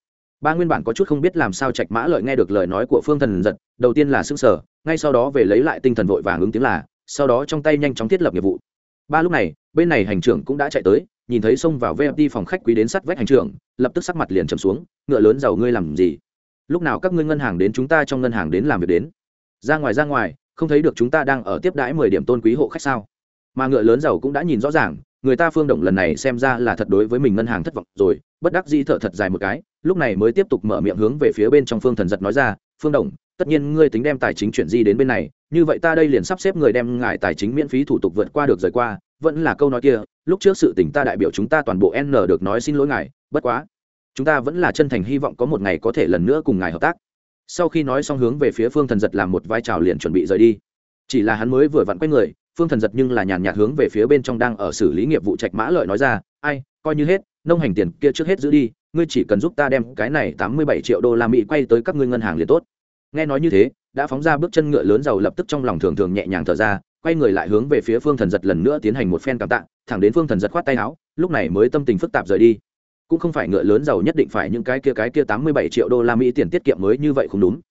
Ba nguyên bản có chút không biết làm sao trạch mã lợi nghe được lời nói của phương thần giật, đầu tiên là s ư n g sở ngay sau đó về lấy lại tinh thần vội vàng ứng tiếng là, sau đó trong tay nhanh chóng thiết lập nghiệp vụ. Ba lúc này, bên này hành trưởng cũng đã chạy tới, nhìn thấy xông vào vft phòng khách quý đến sắt vách hành trưởng, lập tức sắc mặt liền trầm xuống, ngựa lớn giàu ngươi làm gì? Lúc nào các ngươi ngân hàng đến chúng ta trong ngân hàng đến làm việc đến? Ra ngoài ra ngoài, không thấy được chúng ta đang ở tiếp đãi mười điểm tôn quý hộ khách sao? Mà ngựa lớn giàu cũng đã nhìn rõ ràng, người ta phương động lần này xem ra là thật đối với mình ngân hàng thất vọng rồi, bất đắc dĩ thở thật dài một cái, lúc này mới tiếp tục mở miệng hướng về phía bên trong phương thần giật nói ra, phương đồng tất nhiên ngươi tính đem tài chính chuyển di đến bên này, như vậy ta đây liền sắp xếp người đem ngài tài chính miễn phí thủ tục vượt qua được rời qua, vẫn là câu nói kia, lúc trước sự tỉnh ta đại biểu chúng ta toàn bộ n được nói xin lỗi ngài, bất quá chúng ta vẫn là chân thành hy vọng có một ngày có thể lần nữa cùng ngài hợp tác. Sau khi nói xong hướng về phía phương thần giật làm một vai trào liền chuẩn bị rời đi. Chỉ là hắn mới vừa vặn quay người, phương thần giật nhưng là nhàn nhạt hướng về phía bên trong đang ở xử lý nghiệp vụ trạch mã lợi nói ra, ai, coi như hết, nông hành tiền kia trước hết giữ đi, ngươi chỉ cần giúp ta đem cái này tám mươi bảy triệu đô la mỹ quay tới các ngươi ngân hàng liền tốt. Nghe nói như thế, đã phóng ra bước chân ngựa lớn giàu lập tức trong lòng thường thường nhẹ nhàng thở ra, quay người lại hướng về phía phương thần giật lần nữa tiến hành một phen cảm tạ, thẳng đến phương thần giật khoát tay áo, lúc này mới tâm tình phức tạp rời đi cũng không phải ngựa lớn giàu nhất định phải những cái kia cái kia tám mươi bảy triệu đô la mỹ tiền tiết kiệm mới như vậy không đúng.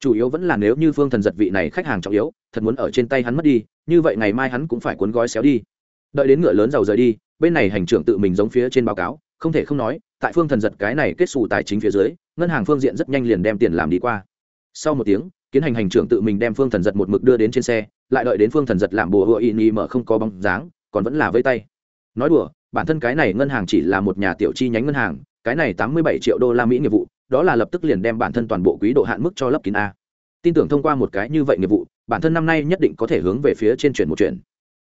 Chủ yếu vẫn là nếu như phương thần giật vị này khách hàng trọng yếu, thật muốn ở trên tay hắn mất đi, như vậy ngày mai hắn cũng phải cuốn gói xéo đi. Đợi đến ngựa lớn giàu rời đi, bên này hành trưởng tự mình giống phía trên báo cáo, không thể không nói, tại phương thần giật cái này kết xù tài chính phía dưới, ngân hàng phương diện rất nhanh liền đem tiền làm đi qua. Sau một tiếng, kiến hành hành trưởng tự mình đem phương thần giật một mực đưa đến trên xe, lại đợi đến phương thần giật làm bùa hựa y ni mở không có bóng dáng, còn vẫn là vây tay. Nói đùa bản thân cái này ngân hàng chỉ là một nhà tiểu chi nhánh ngân hàng, cái này tám mươi bảy triệu đô la mỹ nghiệp vụ, đó là lập tức liền đem bản thân toàn bộ quý độ hạn mức cho lấp kín a. Tin tưởng thông qua một cái như vậy nghiệp vụ, bản thân năm nay nhất định có thể hướng về phía trên chuyển một chuyển.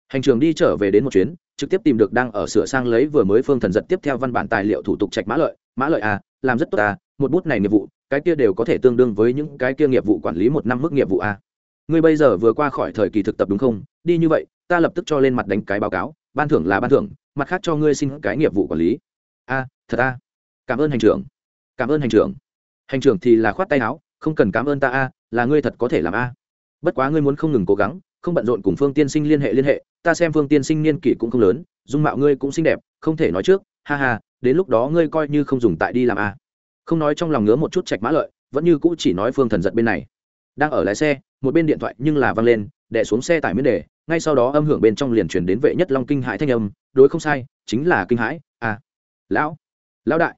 Hành trường đi trở về đến một chuyến, trực tiếp tìm được đang ở sửa sang lấy vừa mới phương thần giật tiếp theo văn bản tài liệu thủ tục trạch mã lợi. Mã lợi a, làm rất tốt a, một bút này nghiệp vụ, cái kia đều có thể tương đương với những cái kia nghiệp vụ quản lý một năm mức nghiệp vụ a. Ngươi bây giờ vừa qua khỏi thời kỳ thực tập đúng không? Đi như vậy, ta lập tức cho lên mặt đánh cái báo cáo, ban thưởng là ban thưởng mặt khác cho ngươi xin cái nghiệp vụ quản lý. A, thật a. Cảm ơn hành trưởng. Cảm ơn hành trưởng. Hành trưởng thì là khoát tay áo, không cần cảm ơn ta a, là ngươi thật có thể làm a. Bất quá ngươi muốn không ngừng cố gắng, không bận rộn cùng phương tiên sinh liên hệ liên hệ, ta xem phương tiên sinh niên kỷ cũng không lớn, dung mạo ngươi cũng xinh đẹp, không thể nói trước, ha ha, đến lúc đó ngươi coi như không dùng tại đi làm a. Không nói trong lòng ngứa một chút chạch mã lợi, vẫn như cũ chỉ nói phương thần giật bên này. Đang ở lái xe, một bên điện thoại nhưng là văng lên đè xuống xe tải miễn đề, ngay sau đó âm hưởng bên trong liền chuyển đến vệ nhất long kinh hãi thanh âm, đối không sai, chính là kinh hãi à lão lão đại.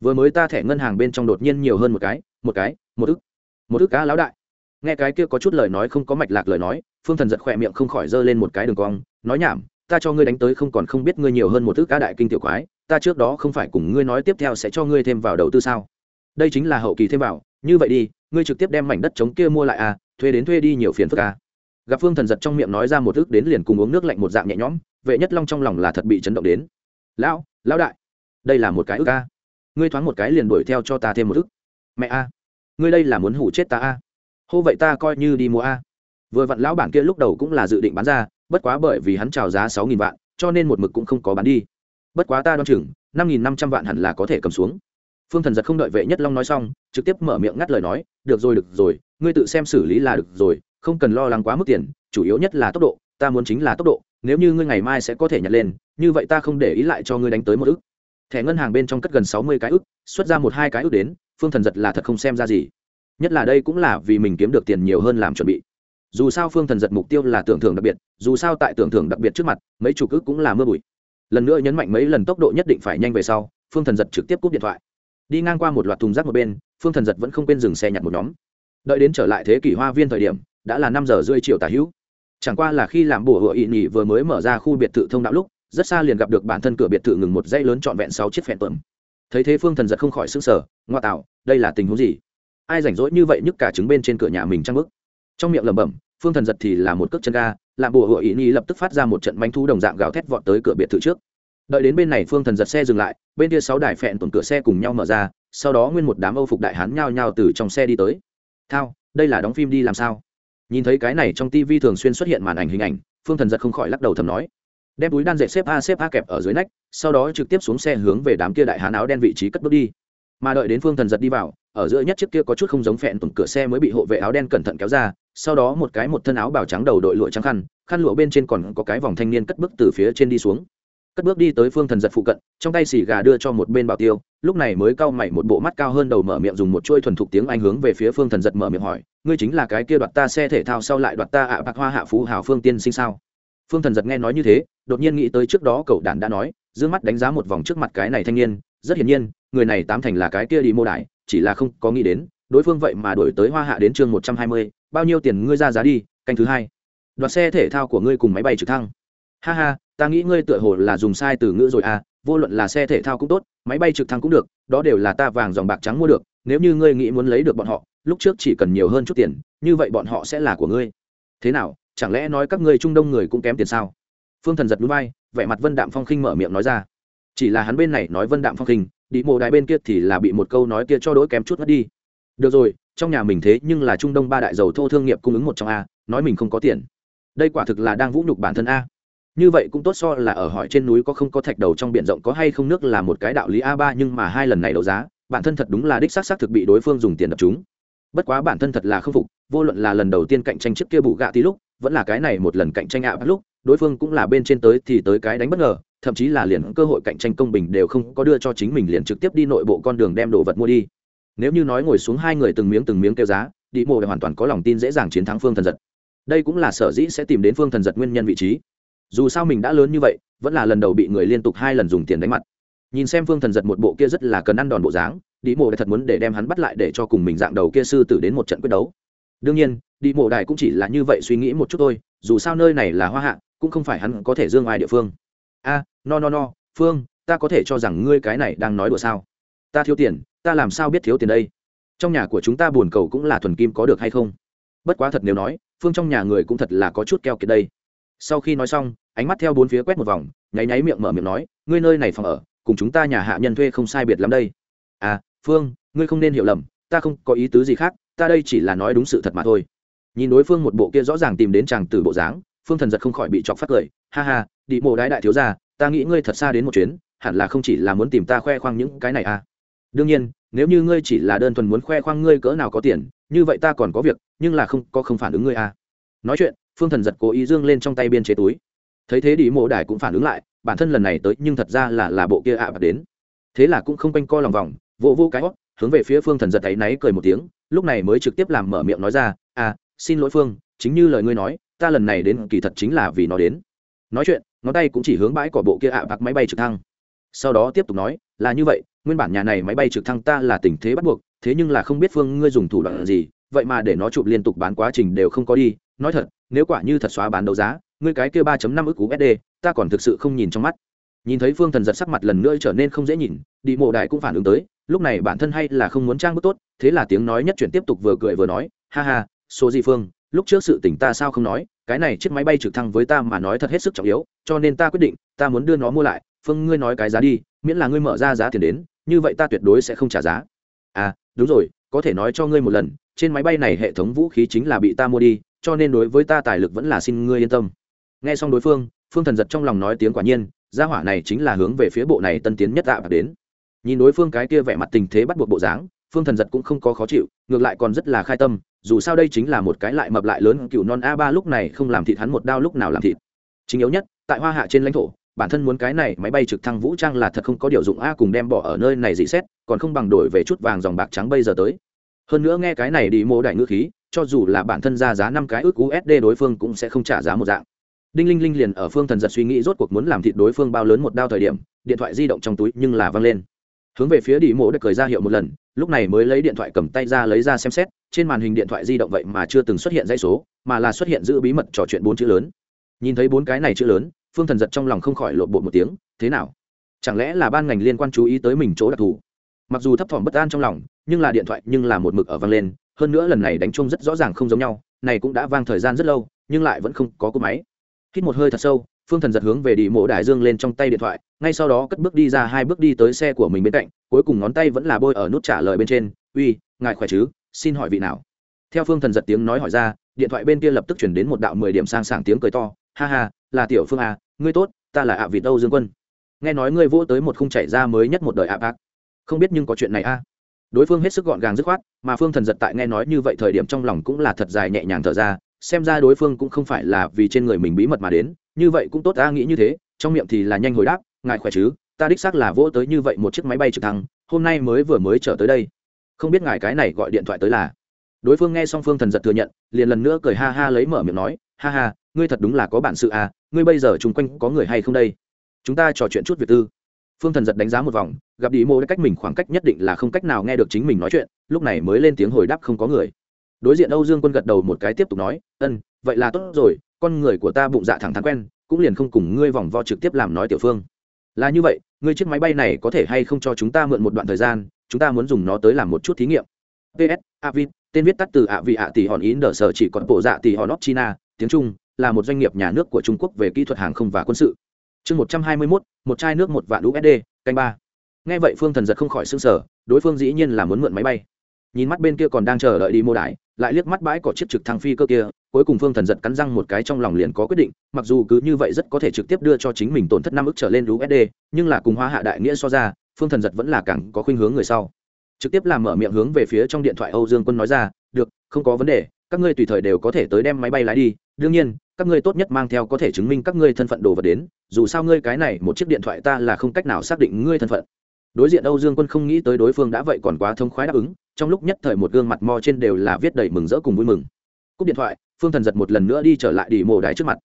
Vừa mới ta thẻ ngân hàng bên trong đột nhiên nhiều hơn một cái một cái, một ức một ức cá lão đại. Nghe cái kia có chút lời nói không có mạch lạc lời nói, phương thần giật khỏe miệng không khỏi giơ lên một cái đường cong, nói nhảm, ta cho ngươi đánh tới không còn không biết ngươi nhiều hơn một ức cá đại kinh tiểu quái, ta trước đó không phải cùng ngươi nói tiếp theo sẽ cho ngươi thêm vào đầu tư sao? Đây chính là hậu kỳ thêm vào, như vậy đi, ngươi trực tiếp đem mảnh đất chống kia mua lại à thuê đến thuê đi nhiều phiền phức à gặp phương thần giật trong miệng nói ra một ước đến liền cùng uống nước lạnh một dạng nhẹ nhõm, vệ nhất long trong lòng là thật bị chấn động đến. Lão lão đại, đây là một cái ước a. Ngươi thoáng một cái liền đuổi theo cho ta thêm một ước. Mẹ a, ngươi đây là muốn hủ chết ta a. Hô vậy ta coi như đi mua a. Vừa vặn lão bản kia lúc đầu cũng là dự định bán ra, bất quá bởi vì hắn trào giá sáu nghìn vạn, cho nên một mực cũng không có bán đi. Bất quá ta đoán chừng, năm nghìn năm trăm vạn hẳn là có thể cầm xuống. Phương thần giật không đợi vệ nhất long nói xong, trực tiếp mở miệng ngắt lời nói, được rồi được rồi, ngươi tự xem xử lý là được rồi không cần lo lắng quá mức tiền, chủ yếu nhất là tốc độ, ta muốn chính là tốc độ, nếu như ngươi ngày mai sẽ có thể nhặt lên, như vậy ta không để ý lại cho ngươi đánh tới một ức. Thẻ ngân hàng bên trong cất gần sáu mươi cái ức, xuất ra một hai cái ức đến, phương thần giật là thật không xem ra gì. Nhất là đây cũng là vì mình kiếm được tiền nhiều hơn làm chuẩn bị. Dù sao phương thần giật mục tiêu là tưởng thưởng đặc biệt, dù sao tại tưởng thưởng đặc biệt trước mặt, mấy chục ức cũng là mưa bụi. Lần nữa nhấn mạnh mấy lần tốc độ nhất định phải nhanh về sau, phương thần giật trực tiếp cúp điện thoại. Đi ngang qua một loạt thùng rác một bên, phương thần giật vẫn không quên dừng xe nhặt một nhóm. Đợi đến trở lại thế kỷ hoa viên thời điểm đã là năm giờ rưỡi chiều tả hữu. Chẳng qua là khi làm bùa hựa ị nhị vừa mới mở ra khu biệt thự thông đạo lúc, rất xa liền gặp được bản thân cửa biệt thự ngừng một dãy lớn trọn vẹn sáu chiếc phèn tuẩm thấy thế phương thần giật không khỏi s ư n g sở ngoa tạo, đây là tình huống gì? Ai rảnh rỗi như vậy nhức cả trứng bên trên cửa nhà mình trăng bức trong miệng lẩm bẩm, phương thần giật thì là một cước chân ga, làm bùa hựa ị nhị lập tức phát ra một trận bánh thu đồng dạng gào thét vọt tới cửa biệt thự trước. Đợi đến bên này phương thần giật xe dừng lại, bên kia sáu đài phẹn tuần cửa xe cùng nhau mở ra, sau đó nguyên một đám âu phục đại hán nhao nhao từ trong xe đi tới. Thao, đây là đóng phim đi làm sao? Nhìn thấy cái này trong tv thường xuyên xuất hiện màn ảnh hình ảnh, phương thần giật không khỏi lắc đầu thầm nói, đem túi đan dệt xếp a xếp a kẹp ở dưới nách, sau đó trực tiếp xuống xe hướng về đám kia đại hán áo đen vị trí cất bước đi. Mà đợi đến phương thần giật đi vào, ở giữa nhất chiếc kia có chút không giống phẹn tùng cửa xe mới bị hộ vệ áo đen cẩn thận kéo ra, sau đó một cái một thân áo bào trắng đầu đội lụa trắng khăn khăn lụa bên trên còn có cái vòng thanh niên cất bước từ phía trên đi xuống. Cất bước đi tới phương thần giật phụ cận, trong tay xì gà đưa cho một bên bảo tiêu, lúc này mới cau mày một bộ mắt cao hơn đầu mở miệng dùng một chuôi thuần thục tiếng anh hướng về phía phương thần giật mở miệng hỏi ngươi chính là cái kia đoạt ta xe thể thao sau lại đoạt ta ạ bạc hoa hạ phú hào phương tiên sinh sao? Phương thần giật nghe nói như thế, đột nhiên nghĩ tới trước đó cậu đản đã nói d mắt đánh giá một vòng trước mặt cái này thanh niên, rất hiển nhiên, người này tám thành là cái kia đi mô đại chỉ là không có nghĩ đến, đối phương vậy mà đổi tới hoa hạ đến chương một trăm hai mươi, bao nhiêu tiền ngươi ra giá đi, canh thứ hai. Đoạt xe thể thao của ngươi cùng máy bay trực thăng. Ha ha, ta nghĩ ngươi tựa hồ là dùng sai từ ngữ rồi à vô luận là xe thể thao cũng tốt, máy bay trực thăng cũng được, đó đều là ta vàng dòng bạc trắng mua được, nếu như ngươi nghĩ muốn lấy được bọn họ lúc trước chỉ cần nhiều hơn chút tiền, như vậy bọn họ sẽ là của ngươi. Thế nào, chẳng lẽ nói các ngươi trung đông người cũng kém tiền sao? Phương thần giật núi bay, vẻ mặt vân đạm phong khinh mở miệng nói ra. Chỉ là hắn bên này nói vân đạm phong khinh, đi mộ đại bên kia thì là bị một câu nói kia cho đỗi kém chút mất đi. Được rồi, trong nhà mình thế nhưng là trung đông ba đại dầu thô thương nghiệp cung ứng một trong a, nói mình không có tiền. Đây quả thực là đang vũ nhục bản thân a. Như vậy cũng tốt so là ở hỏi trên núi có không có thạch đầu trong biển rộng có hay không nước là một cái đạo lý a ba nhưng mà hai lần này đấu giá, bản thân thật đúng là đích xác xác thực bị đối phương dùng tiền đập chúng bất quá bản thân thật là không phục, vô luận là lần đầu tiên cạnh tranh trước kia bù gạ tí lúc, vẫn là cái này một lần cạnh tranh ạ bắt lúc, đối phương cũng là bên trên tới thì tới cái đánh bất ngờ, thậm chí là liền cơ hội cạnh tranh công bình đều không có đưa cho chính mình liền trực tiếp đi nội bộ con đường đem đồ vật mua đi. Nếu như nói ngồi xuống hai người từng miếng từng miếng kêu giá, đi mộ hoàn toàn có lòng tin dễ dàng chiến thắng phương thần giật. Đây cũng là sở dĩ sẽ tìm đến phương thần giật nguyên nhân vị trí. Dù sao mình đã lớn như vậy, vẫn là lần đầu bị người liên tục hai lần dùng tiền đánh mặt. Nhìn xem phương thần giật một bộ kia rất là cần ăn đòn bộ dáng đi mộ đại thật muốn để đem hắn bắt lại để cho cùng mình dạng đầu kia sư tử đến một trận quyết đấu. Đương nhiên đi mộ đại cũng chỉ là như vậy suy nghĩ một chút thôi, dù sao nơi này là hoa hạ, cũng không phải hắn có thể dương ai địa phương. A, no no no, phương, ta có thể cho rằng ngươi cái này đang nói đùa sao? Ta thiếu tiền, ta làm sao biết thiếu tiền đây? Trong nhà của chúng ta buồn cầu cũng là thuần kim có được hay không? Bất quá thật nếu nói, phương trong nhà người cũng thật là có chút keo kiệt đây. Sau khi nói xong, ánh mắt theo bốn phía quét một vòng, nháy nháy miệng mở miệng nói, ngươi nơi này phòng ở, cùng chúng ta nhà hạ nhân thuê không sai biệt lắm đây. À phương, ngươi không nên hiểu lầm, ta không có ý tứ gì khác, ta đây chỉ là nói đúng sự thật mà thôi. Nhìn đối phương một bộ kia rõ ràng tìm đến chàng từ bộ dáng, phương thần giật không khỏi bị chọc phát cười. Ha ha, đi mộ đái đại thiếu ra ta nghĩ ngươi thật xa đến một chuyến, hẳn là không chỉ là muốn tìm ta khoe khoang những cái này à. Đương nhiên, nếu như ngươi chỉ là đơn thuần muốn khoe khoang ngươi cỡ nào có tiền, như vậy ta còn có việc, nhưng là không, có không phản ứng ngươi à. Nói chuyện, phương thần giật cố ý dương lên trong tay biên chế túi. Thấy thế đi mộ đài cũng phản ứng lại, bản thân lần này tới nhưng thật ra là là bộ kia ạ à bạc đến. Thế là cũng không quanh co lòng vòng vô vô cái hót, hướng về phía phương thần giật ấy náy cười một tiếng, lúc này mới trực tiếp làm mở miệng nói ra à xin lỗi phương, chính như lời ngươi nói, ta lần này đến kỳ thật chính là vì nó đến. Nói chuyện, ngón tay cũng chỉ hướng bãi cỏ bộ kia ạ à bạc máy bay trực thăng. Sau đó tiếp tục nói, là như vậy, nguyên bản nhà này máy bay trực thăng ta là tình thế bắt buộc, thế nhưng là không biết phương ngươi dùng thủ đoạn gì, vậy mà để nó chụp liên tục bán quá trình đều không có đi. Nói thật, nếu quả như thật xóa bán đấu giá, ngươi cái kia ba năm ức usd ta còn thực sự không nhìn trong mắt. Nhìn thấy phương thần giật sắc mặt lần nữa trở nên không dễ nhìn đi mộ đại cũng phản ứng tới lúc này bản thân hay là không muốn trang bức tốt, thế là tiếng nói nhất chuyển tiếp tục vừa cười vừa nói, ha ha, số di phương, lúc trước sự tỉnh ta sao không nói, cái này chiếc máy bay trực thăng với ta mà nói thật hết sức trọng yếu, cho nên ta quyết định, ta muốn đưa nó mua lại, phương ngươi nói cái giá đi, miễn là ngươi mở ra giá tiền đến, như vậy ta tuyệt đối sẽ không trả giá. À đúng rồi, có thể nói cho ngươi một lần, trên máy bay này hệ thống vũ khí chính là bị ta mua đi, cho nên đối với ta tài lực vẫn là xin ngươi yên tâm. Nghe xong đối phương phương thần giật trong lòng nói tiếng quả nhiên, gia hỏa này chính là hướng về phía bộ này tân tiến nhất tạ đến nhìn đối phương cái kia vẻ mặt tình thế bắt buộc bộ dáng, phương thần giật cũng không có khó chịu, ngược lại còn rất là khai tâm, dù sao đây chính là một cái lại mập lại lớn cựu non a ba lúc này không làm thịt hắn một đao lúc nào làm thịt. Chính yếu nhất, tại hoa hạ trên lãnh thổ, bản thân muốn cái này máy bay trực thăng vũ trang là thật không có điều dụng a cùng đem bỏ ở nơi này dị xét, còn không bằng đổi về chút vàng dòng bạc trắng bây giờ tới. Hơn nữa nghe cái này đi mô đại ngữ khí, cho dù là bản thân ra giá năm cái ước usd đối phương cũng sẽ không trả giá một dạng. Đinh linh linh liền ở phương thần giật suy nghĩ rốt cuộc muốn làm thịt đối phương bao lớn một đao thời điểm, điện thoại di động trong túi nhưng là văng lên hướng về phía đi mộ đã cười ra hiệu một lần, lúc này mới lấy điện thoại cầm tay ra lấy ra xem xét, trên màn hình điện thoại di động vậy mà chưa từng xuất hiện dãy số, mà là xuất hiện giữ bí mật trò chuyện bốn chữ lớn. Nhìn thấy bốn cái này chữ lớn, phương thần giật trong lòng không khỏi lộn bộ một tiếng, thế nào? Chẳng lẽ là ban ngành liên quan chú ý tới mình chỗ đặc thù? Mặc dù thấp thỏm bất an trong lòng, nhưng là điện thoại nhưng là một mực ở vang lên, hơn nữa lần này đánh chung rất rõ ràng không giống nhau, này cũng đã vang thời gian rất lâu, nhưng lại vẫn không có cú máy. Hít một hơi thật sâu phương thần giật hướng về đi mộ đại dương lên trong tay điện thoại, ngay sau đó cất bước đi ra hai bước đi tới xe của mình bên cạnh, cuối cùng ngón tay vẫn là bôi ở nút trả lời bên trên, uy, ngài khỏe chứ? Xin hỏi vị nào? Theo phương thần giật tiếng nói hỏi ra, điện thoại bên kia lập tức chuyển đến một đạo mười điểm sang sảng tiếng cười to, ha ha, là tiểu phương à ngươi tốt, ta là ạ à vịt âu dương quân. Nghe nói ngươi vỗ tới một khung chảy ra mới nhất một đời ạ bác. Không biết nhưng có chuyện này a? Đối phương hết sức gọn gàng dứt khoát, mà phương thần giật tại nghe nói như vậy thời điểm trong lòng cũng là thật dài nhẹ nhàng thở ra, xem ra đối phương cũng không phải là vì trên người mình bí mật mà đến như vậy cũng tốt ta nghĩ như thế, trong miệng thì là nhanh hồi đáp, ngài khỏe chứ? Ta đích xác là vỗ tới như vậy một chiếc máy bay trực thăng, hôm nay mới vừa mới trở tới đây. Không biết ngài cái này gọi điện thoại tới là. Đối phương nghe xong phương thần giật thừa nhận, liền lần nữa cười ha ha lấy mở miệng nói, ha ha, ngươi thật đúng là có bản sự à ngươi bây giờ chung quanh có người hay không đây? Chúng ta trò chuyện chút việc tư. Phương thần giật đánh giá một vòng, gặp đi mô cách mình khoảng cách nhất định là không cách nào nghe được chính mình nói chuyện, lúc này mới lên tiếng hồi đáp không có người. Đối diện âu dương quân gật đầu một cái tiếp tục nói, ân, vậy là tốt rồi con người của ta bụng dạ thẳng thắn quen, cũng liền không cùng ngươi vòng vo trực tiếp làm nói tiểu phương. Là như vậy, ngươi chiếc máy bay này có thể hay không cho chúng ta mượn một đoạn thời gian, chúng ta muốn dùng nó tới làm một chút thí nghiệm. Ps avit tên viết tắt từ ạ vị ạ tỷ hòn ý nở sở chỉ còn bộ dạ tỷ hòn óc china, tiếng trung, là một doanh nghiệp nhà nước của trung quốc về kỹ thuật hàng không và quân sự. Chương một trăm hai mươi mốt, một chai nước một vạn usd canh ba. Nghe vậy phương thần giật không khỏi s ư n g sở đối phương dĩ nhiên là muốn mượn máy bay. Nhìn mắt bên kia còn đang chờ đợi đi mua đái lại liếc mắt bãi cỏ chiếc trực thăng phi cơ kia, cuối cùng phương thần giật cắn răng một cái trong lòng liền có quyết định, mặc dù cứ như vậy rất có thể trực tiếp đưa cho chính mình tổn thất năm ức trở lên usd nhưng là cùng hoa hạ đại nghĩa so ra, phương thần giật vẫn là càng có khuynh hướng người sau. Trực tiếp làm mở miệng hướng về phía trong điện thoại âu dương quân nói ra, được, không có vấn đề, các ngươi tùy thời đều có thể tới đem máy bay lái đi, đương nhiên, các ngươi tốt nhất mang theo có thể chứng minh các ngươi thân phận đồ vật đến, dù sao ngươi cái này một chiếc điện thoại ta là không cách nào xác định ngươi thân phận đối diện âu dương quân không nghĩ tới đối phương đã vậy còn quá thông khoái đáp ứng, trong lúc nhất thời một gương mặt mo trên đều là viết đầy mừng rỡ cùng vui mừng. Cúp điện thoại, phương thần giật một lần nữa đi trở lại đi mổ đái trước mặt.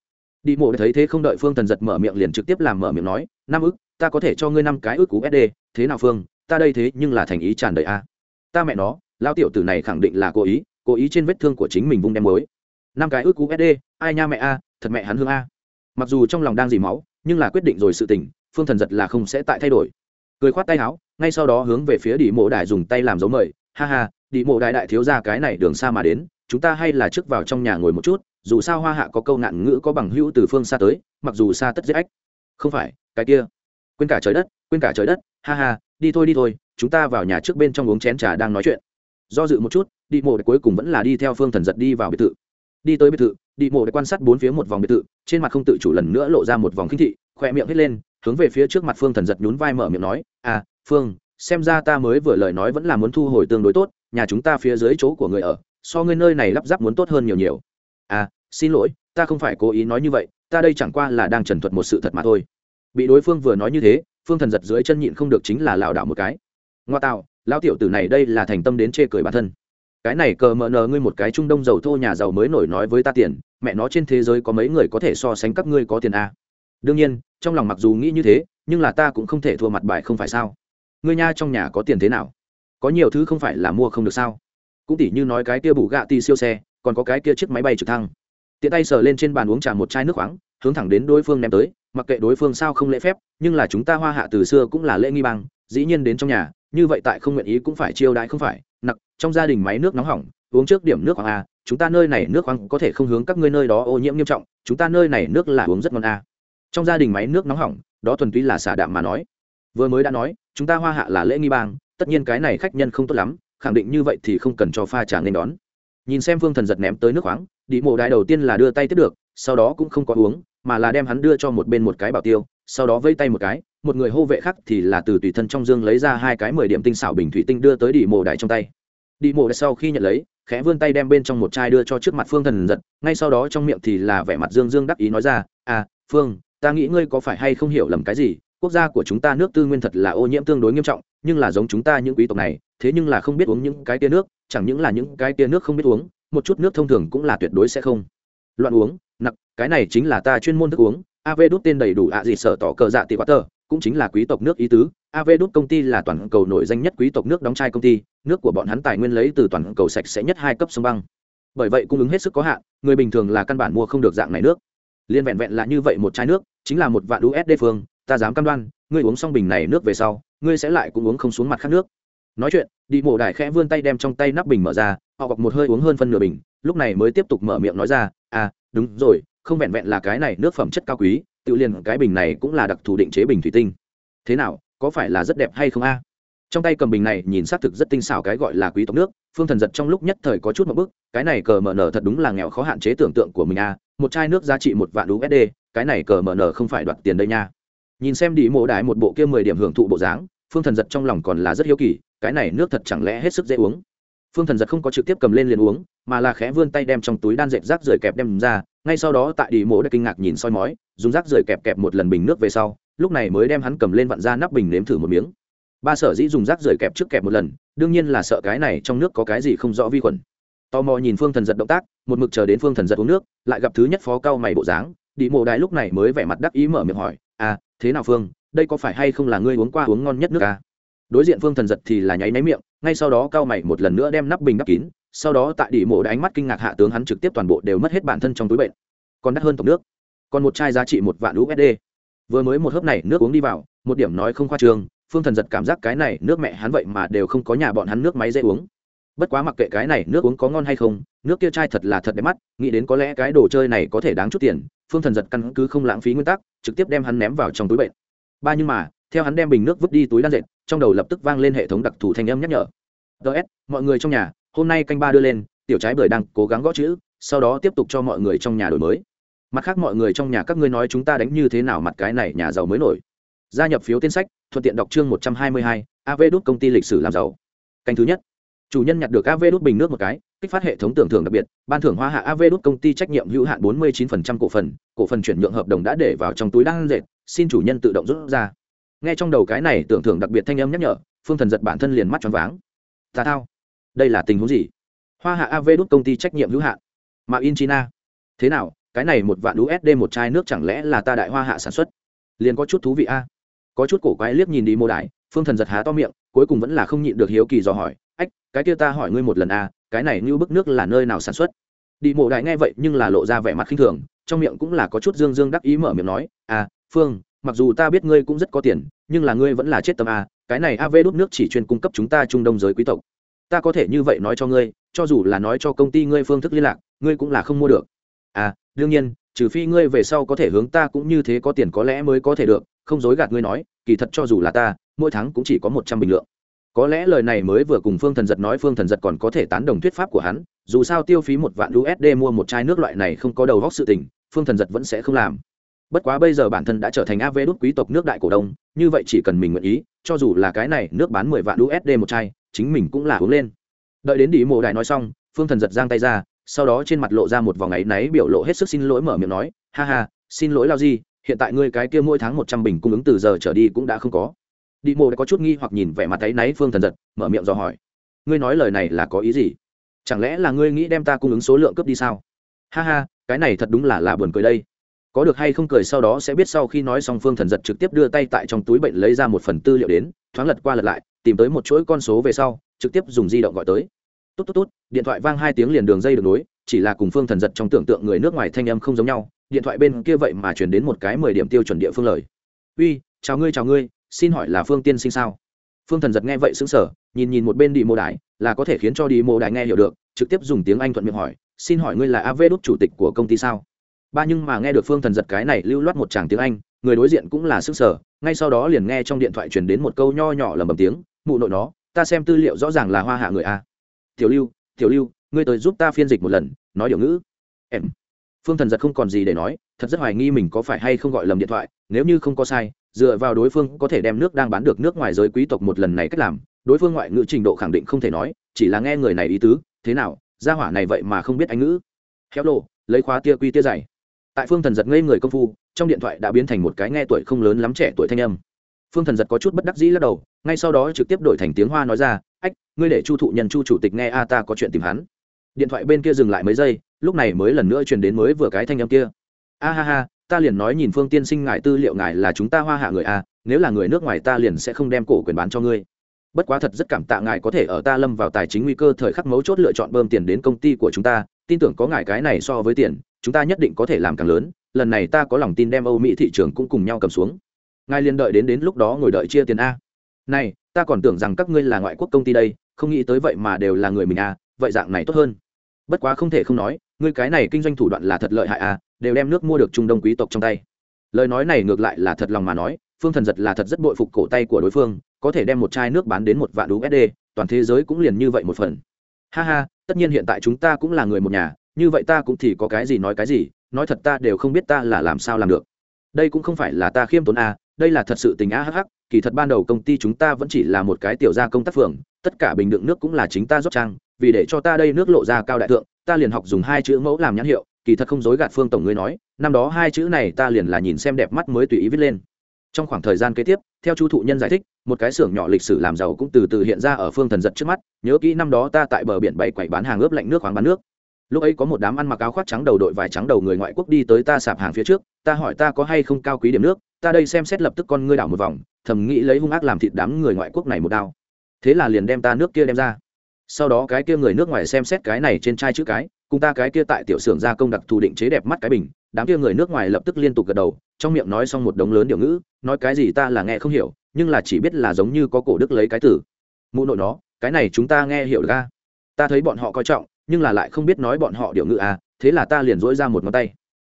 Đi mổ thấy thế không đợi phương thần giật mở miệng liền trực tiếp làm mở miệng nói năm ức, ta có thể cho ngươi năm cái ức cú sd thế nào phương? Ta đây thế nhưng là thành ý tràn đầy a. Ta mẹ nó lao tiểu tử này khẳng định là cố ý cố ý trên vết thương của chính mình vung đem mới năm cái ức cú sd ai nha mẹ a, thật mẹ hắn hương a. Mặc dù trong lòng đang dì máu, nhưng là quyết định rồi sự tình, phương thần giật là không sẽ tại thay đổi cười khoát tay áo, ngay sau đó hướng về phía đi mộ đại dùng tay làm dấu mời. Ha ha đi mộ đại đại thiếu ra cái này đường xa mà đến, chúng ta hay là trước vào trong nhà ngồi một chút, dù sao hoa hạ có câu nạn ngữ có bằng hữu từ phương xa tới, mặc dù xa tất dễ ách. Không phải, cái kia. Quên cả trời đất, quên cả trời đất. Ha ha, đi thôi đi thôi, chúng ta vào nhà trước bên trong uống chén trà đang nói chuyện. Do dự một chút đi mộ cuối cùng vẫn là đi theo phương thần giật đi vào biệt thự. Đi tới biệt thự đi mộ đại quan sát bốn phía một vòng biệt thự, trên mặt không tự chủ lần nữa lộ ra một vòng khinh thị khoe miệng hết lên hướng về phía trước mặt phương thần giật nhún vai mở miệng nói à phương, xem ra ta mới vừa lời nói vẫn là muốn thu hồi tương đối tốt, nhà chúng ta phía dưới chỗ của người ở, so ngươi nơi này lắp ráp muốn tốt hơn nhiều nhiều. À xin lỗi, ta không phải cố ý nói như vậy, ta đây chẳng qua là đang trần thuật một sự thật mà thôi. Bị đối phương vừa nói như thế, phương thần giật dưới chân nhịn không được chính là lảo đảo một cái. Ngoa tạo, lão tiểu tử này đây là thành tâm đến chê cười bản thân. Cái này cờ mờ nờ ngươi một cái trung đông giàu thô nhà giàu mới nổi nói với ta tiền, mẹ nó trên thế giới có mấy người có thể so sánh các ngươi có tiền à. đương nhiên trong lòng mặc dù nghĩ như thế, nhưng là ta cũng không thể thua mặt bài không phải sao? Ngươi nha trong nhà có tiền thế nào? Có nhiều thứ không phải là mua không được sao? Cũng tỉ như nói cái kia bù gạ ti siêu xe, còn có cái kia chiếc máy bay trực thăng. Tiện tay sờ lên trên bàn uống trà một chai nước khoáng, hướng thẳng đến đối phương ném tới, mặc kệ đối phương sao không lễ phép, nhưng là chúng ta hoa hạ từ xưa cũng là lễ nghi băng dĩ nhiên đến trong nhà, như vậy tại không nguyện ý cũng phải chiêu đãi không phải. Nặc, trong gia đình máy nước nóng hỏng, uống trước điểm nước khoáng a chúng ta nơi này nước khoáng có thể không hướng các ngươi nơi đó ô nhiễm nghiêm trọng, chúng ta nơi này nước là uống rất ngon a trong gia đình máy nước nóng hỏng, đó thuần túy là xả đạm mà nói. Vừa mới đã nói, chúng ta hoa hạ là lễ nghi bang, tất nhiên cái này khách nhân không tốt lắm, khẳng định như vậy thì không cần cho pha trà nên đón. Nhìn xem phương thần giật ném tới nước khoáng đi mộ đại đầu tiên là đưa tay tiếp được, sau đó cũng không có uống, mà là đem hắn đưa cho một bên một cái bảo tiêu, sau đó vây tay một cái, một người hô vệ khác thì là từ tùy thân trong dương lấy ra hai cái mười điểm tinh xảo bình thủy tinh đưa tới đi mộ đại trong tay. Đi mộ đại sau khi nhận lấy, khẽ vươn tay đem bên trong một chai đưa cho trước mặt phương thần giật, ngay sau đó trong miệng thì là vẻ mặt dương dương đắc ý nói ra à phương ta nghĩ ngươi có phải hay không hiểu lầm cái gì, quốc gia của chúng ta nước tư nguyên thật là ô nhiễm tương đối nghiêm trọng, nhưng là giống chúng ta những quý tộc này, thế nhưng là không biết uống những cái tia nước, chẳng những là những cái tia nước không biết uống, một chút nước thông thường cũng là tuyệt đối sẽ không. Loạn uống nặng cái này chính là ta chuyên môn thức uống av đút tên đầy đủ ạ gì sở tỏ cờ dạ tị quá tờ, cũng chính là quý tộc nước ý tứ. Av đút công ty là toàn cầu nổi danh nhất quý tộc nước đóng chai công ty, nước của bọn hắn tài nguyên lấy từ toàn cầu sạch sẽ nhất hai cấp sông băng. Bởi vậy cung ứng hết sức có hạn, người bình thường là căn bản mua không được dạng này nước liên vẹn vẹn là như vậy một chai nước, chính là một vạn usd phương, ta dám cam đoan, ngươi uống xong bình này nước về sau, ngươi sẽ lại cũng uống không xuống mặt khác nước. Nói chuyện, đi mộ đại khẽ vươn tay đem trong tay nắp bình mở ra, họ gọc một hơi uống hơn phân nửa bình, lúc này mới tiếp tục mở miệng nói ra à đúng rồi, không vẹn vẹn là cái này nước phẩm chất cao quý, tự liền cái bình này cũng là đặc thù định chế bình thủy tinh. Thế nào, có phải là rất đẹp hay không a? Trong tay cầm bình này nhìn xác thực rất tinh xảo cái gọi là quý tộc nước phương thần giật trong lúc nhất thời có chút một bức, cái này cờ mở nở thật đúng là nghèo khó hạn chế tưởng tượng của mình a, một chai nước giá trị một vạn usd cái này cờ mở nở không phải đoạt tiền đây nha. Nhìn xem đi mộ đái một bộ kia mười điểm hưởng thụ bộ dáng, phương thần giật trong lòng còn là rất hiếu kỳ, cái này nước thật chẳng lẽ hết sức dễ uống. Phương thần giật không có trực tiếp cầm lên liền uống, mà là khẽ vươn tay đem trong túi đan dệt rác rời kẹp đem ra, ngay sau đó tại đi mộ đã kinh ngạc nhìn soi mói, dùng rác rời kẹp kẹp một lần bình nước về sau, lúc này mới đem hắn cầm lên vặn ra nắp bình nếm thử một miếng ba sở dĩ dùng rác rời kẹp trước kẹp một lần, đương nhiên là sợ cái này trong nước có cái gì không rõ vi khuẩn. Tò mò nhìn phương thần giật động tác, một mực chờ đến phương thần giật uống nước, lại gặp thứ nhất phó cao mày bộ dáng đi mộ đài lúc này mới vẻ mặt đắc ý mở miệng hỏi à thế nào phương, đây có phải hay không là ngươi uống qua uống ngon nhất nước à? đối diện phương thần giật thì là nháy náy miệng, ngay sau đó cao mày một lần nữa đem nắp bình đắp kín, sau đó tại đỉ mộ đã ánh mắt kinh ngạc hạ tướng hắn trực tiếp toàn bộ đều mất hết bản thân trong túi bệnh. Còn đắt hơn tổng nước, còn một chai giá trị một vạn usd vừa mới một hớp này nước uống đi vào, một điểm nói không khoa trương phương thần giật cảm giác cái này nước mẹ hắn vậy mà đều không có nhà bọn hắn nước máy dễ uống. Bất quá mặc kệ cái này nước uống có ngon hay không, nước kia chai thật là thật đẹp mắt, nghĩ đến có lẽ cái đồ chơi này có thể đáng chút tiền, phương thần giật căn cứ không lãng phí nguyên tắc, trực tiếp đem hắn ném vào trong túi bệnh. Ba nhưng mà, theo hắn đem bình nước vứt đi túi đan dệt, trong đầu lập tức vang lên hệ thống đặc thù thanh âm nhắc nhở. Ts mọi người trong nhà, hôm nay canh ba đưa lên, tiểu trái bưởi đang cố gắng gõ chữ, sau đó tiếp tục cho mọi người trong nhà đổi mới. Mặt khác mọi người trong nhà các ngươi nói chúng ta đánh như thế nào mặt cái này nhà giàu mới nổi gia nhập phiếu tiên sách, thuận tiện đọc chương một trăm hai mươi hai av đút công ty lịch sử làm giàu. Canh thứ nhất, chủ nhân nhặt được av đút bình nước một cái, kích phát hệ thống tưởng thưởng đặc biệt, ban thưởng hoa hạ av đút công ty trách nhiệm hữu hạn bốn mươi chín cổ phần cổ phần chuyển nhượng hợp đồng đã để vào trong túi đang dệt, xin chủ nhân tự động rút ra. Nghe trong đầu cái này tưởng thưởng đặc biệt thanh âm nhắc nhở, phương thần giật bản thân liền mắt choáng váng. Tà thao, đây là tình huống gì? Hoa hạ av đút công ty trách nhiệm hữu hạn. Mà in china, thế nào? Cái này một vạn usd một chai nước chẳng lẽ là ta đại hoa hạ sản xuất? Liền có chút thú vị a có chút cổ quái liếc nhìn đi mô đại phương thần giật há to miệng, cuối cùng vẫn là không nhịn được hiếu kỳ dò hỏi, ách, cái kia ta hỏi ngươi một lần a cái này như bức nước là nơi nào sản xuất? Đi mộ đại nghe vậy nhưng là lộ ra vẻ mặt khinh thường, trong miệng cũng là có chút dương dương đắc ý mở miệng nói à phương, mặc dù ta biết ngươi cũng rất có tiền, nhưng là ngươi vẫn là chết tâm a cái này av đốt nước chỉ chuyên cung cấp chúng ta trung đông giới quý tộc. Ta có thể như vậy nói cho ngươi, cho dù là nói cho công ty ngươi phương thức liên lạc, ngươi cũng là không mua được. À đương nhiên, trừ phi ngươi về sau có thể hướng ta cũng như thế có tiền có lẽ mới có thể được không dối gạt ngươi nói, kỳ thật cho dù là ta, mỗi tháng cũng chỉ có một trăm bình lượng. Có lẽ lời này mới vừa cùng phương thần giật nói, phương thần giật còn có thể tán đồng thuyết pháp của hắn, dù sao tiêu phí một vạn usd mua một chai nước loại này không có đầu góc sự tình, phương thần giật vẫn sẽ không làm. Bất quá bây giờ bản thân đã trở thành av đốt quý tộc nước đại cổ đông, như vậy chỉ cần mình nguyện ý, cho dù là cái này nước bán mười vạn usd một chai, chính mình cũng là uống lên. Đợi đến đi mộ đại nói xong, phương thần giật giang tay ra, sau đó trên mặt lộ ra một vòng áy náy biểu lộ hết sức xin lỗi mở miệng nói, ha ha, xin lỗi lao gì hiện tại ngươi cái kia mỗi tháng một trăm bình cung ứng từ giờ trở đi cũng đã không có. Đi mộ đã có chút nghi hoặc nhìn vẻ mặt thấy náy phương thần giật, mở miệng dò hỏi. Ngươi nói lời này là có ý gì? Chẳng lẽ là ngươi nghĩ đem ta cung ứng số lượng cướp đi sao? Ha ha, cái này thật đúng là là buồn cười đây. Có được hay không cười sau đó sẽ biết sau khi nói xong phương thần giật trực tiếp đưa tay tại trong túi bệnh lấy ra một phần tư liệu đến, thoáng lật qua lật lại, tìm tới một chuỗi con số về sau, trực tiếp dùng di động gọi tới. Tốt tốt tốt, điện thoại vang hai tiếng liền đường dây được nối chỉ là cùng phương thần giật trong tưởng tượng người nước ngoài thanh âm không giống nhau, điện thoại bên kia vậy mà chuyển đến một cái mười điểm tiêu chuẩn địa phương lời. Uy, chào ngươi chào ngươi, xin hỏi là phương tiên sinh sao? Phương thần giật nghe vậy xứng sở nhìn nhìn một bên đi mô đại, là có thể khiến cho đi mô đại nghe hiểu được, trực tiếp dùng tiếng anh thuận miệng hỏi, xin hỏi ngươi là av đúc chủ tịch của công ty sao? Ba nhưng mà nghe được phương thần giật cái này lưu loát một tràng tiếng anh, người đối diện cũng là sức sở ngay sau đó liền nghe trong điện thoại truyền đến một câu nho nhỏ lầm bầm tiếng, mụ nội nó, ta xem tư liệu rõ ràng là hoa hạ người a. Tiểu lưu tiểu lưu, ngươi tới giúp ta phiên dịch một lần nói điều ngữ. Em. Phương thần giật không còn gì để nói, thật rất hoài nghi mình có phải hay không gọi lầm điện thoại, nếu như không có sai, dựa vào đối phương có thể đem nước đang bán được nước ngoài giới quý tộc một lần này cách làm, đối phương ngoại ngữ trình độ khẳng định không thể nói, chỉ là nghe người này ý tứ, thế nào, gia hỏa này vậy mà không biết anh ngữ. Khéo lộ lấy khóa tia quy tia dày. Tại phương thần giật ngây người công phu, trong điện thoại đã biến thành một cái nghe tuổi không lớn lắm trẻ tuổi thanh âm. Phương thần giật có chút bất đắc dĩ lắc đầu, ngay sau đó trực tiếp đổi thành tiếng hoa nói ra, ách, ngươi để chu thụ nhân chu chủ tịch nghe a, ta có chuyện tìm hắn điện thoại bên kia dừng lại mấy giây, lúc này mới lần nữa truyền đến mới vừa cái thanh âm kia. A ha ha, ta liền nói nhìn phương tiên sinh ngài tư liệu ngài là chúng ta hoa hạ người a, nếu là người nước ngoài ta liền sẽ không đem cổ quyền bán cho ngươi. Bất quá thật rất cảm tạ ngài có thể ở ta lâm vào tài chính nguy cơ thời khắc mấu chốt lựa chọn bơm tiền đến công ty của chúng ta, tin tưởng có ngài cái này so với tiền, chúng ta nhất định có thể làm càng lớn, lần này ta có lòng tin đem âu mỹ thị trường cũng cùng nhau cầm xuống. Ngài liền đợi đến đến lúc đó ngồi đợi chia tiền a. Này, ta còn tưởng rằng các ngươi là ngoại quốc công ty đây, không nghĩ tới vậy mà đều là người mình a vậy dạng này tốt hơn. Bất quá không thể không nói ngươi cái này kinh doanh thủ đoạn là thật lợi hại a đều đem nước mua được trung đông quý tộc trong tay. Lời nói này ngược lại là thật lòng mà nói phương thần giật là thật rất bội phục cổ tay của đối phương có thể đem một chai nước bán đến một vạn usd toàn thế giới cũng liền như vậy một phần. Ha ha tất nhiên hiện tại chúng ta cũng là người một nhà như vậy ta cũng thì có cái gì nói cái gì nói thật ta đều không biết ta là làm sao làm được. Đây cũng không phải là ta khiêm tốn a đây là thật sự tình a hắc, kỳ thật ban đầu công ty chúng ta vẫn chỉ là một cái tiểu gia công tác phường tất cả bình đựng nước cũng là chính ta rót trang vì để cho ta đây nước lộ ra cao đại tượng ta liền học dùng hai chữ mẫu làm nhãn hiệu, kỳ thật không dối gạt phương tổng ngươi nói, năm đó hai chữ này ta liền là nhìn xem đẹp mắt mới tùy ý viết lên. Trong khoảng thời gian kế tiếp, theo chu thụ nhân giải thích, một cái xưởng nhỏ lịch sử làm giàu cũng từ từ hiện ra ở phương thần giật trước mắt, nhớ kỹ năm đó ta tại bờ biển bảy quậy bán hàng ướp lạnh nước khoáng bán nước. Lúc ấy có một đám ăn mặc áo khoác trắng đầu đội vải trắng đầu người ngoại quốc đi tới ta sạp hàng phía trước, ta hỏi ta có hay không cao quý điểm nước, ta đây xem xét lập tức con ngươi đảo một vòng, thầm nghĩ lấy hung ác làm thịt đám người ngoại quốc này một đao. Thế là liền đem ta nước kia đem ra sau đó cái kia người nước ngoài xem xét cái này trên chai chữ cái, cùng ta cái kia tại tiểu xưởng gia công đặc thù định chế đẹp mắt cái bình, đám kia người nước ngoài lập tức liên tục gật đầu, trong miệng nói xong một đống lớn điều ngữ, nói cái gì ta là nghe không hiểu, nhưng là chỉ biết là giống như có cổ đức lấy cái tử mụ nội nó, cái này chúng ta nghe hiểu ra ta thấy bọn họ coi trọng, nhưng là lại không biết nói bọn họ điều ngữ à thế là ta liền dỗi ra một ngón tay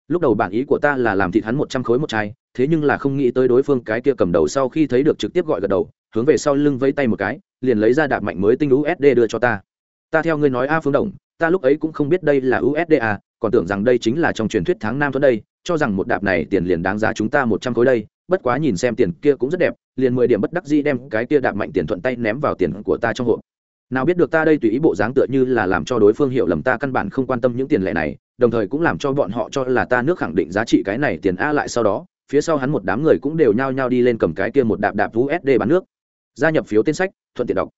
lúc đầu bản ý của ta là làm thịt hắn một trăm khối một chai, thế nhưng là không nghĩ tới đối phương cái kia cầm đầu sau khi thấy được trực tiếp gọi gật đầu, hướng về sau lưng vẫy tay một cái, liền lấy ra đạp mạnh mới tinh usd đưa cho ta. Ta theo ngươi nói a phương đồng, ta lúc ấy cũng không biết đây là usd à còn tưởng rằng đây chính là trong truyền thuyết tháng nam thuận đây, cho rằng một đạp này tiền liền đáng giá chúng ta một trăm khối đây, bất quá nhìn xem tiền kia cũng rất đẹp, liền mười điểm bất đắc dĩ đem cái kia đạp mạnh tiền thuận tay ném vào tiền của ta trong hộp nào biết được ta đây tùy ý bộ dáng tựa như là làm cho đối phương hiểu lầm ta căn bản không quan tâm những tiền lệ này, đồng thời cũng làm cho bọn họ cho là ta nước khẳng định giá trị cái này tiền a lại sau đó, phía sau hắn một đám người cũng đều nhao nhao đi lên cầm cái kia một đạp đạp usd bán nước. Gia nhập phiếu tên sách, thuận tiện đọc.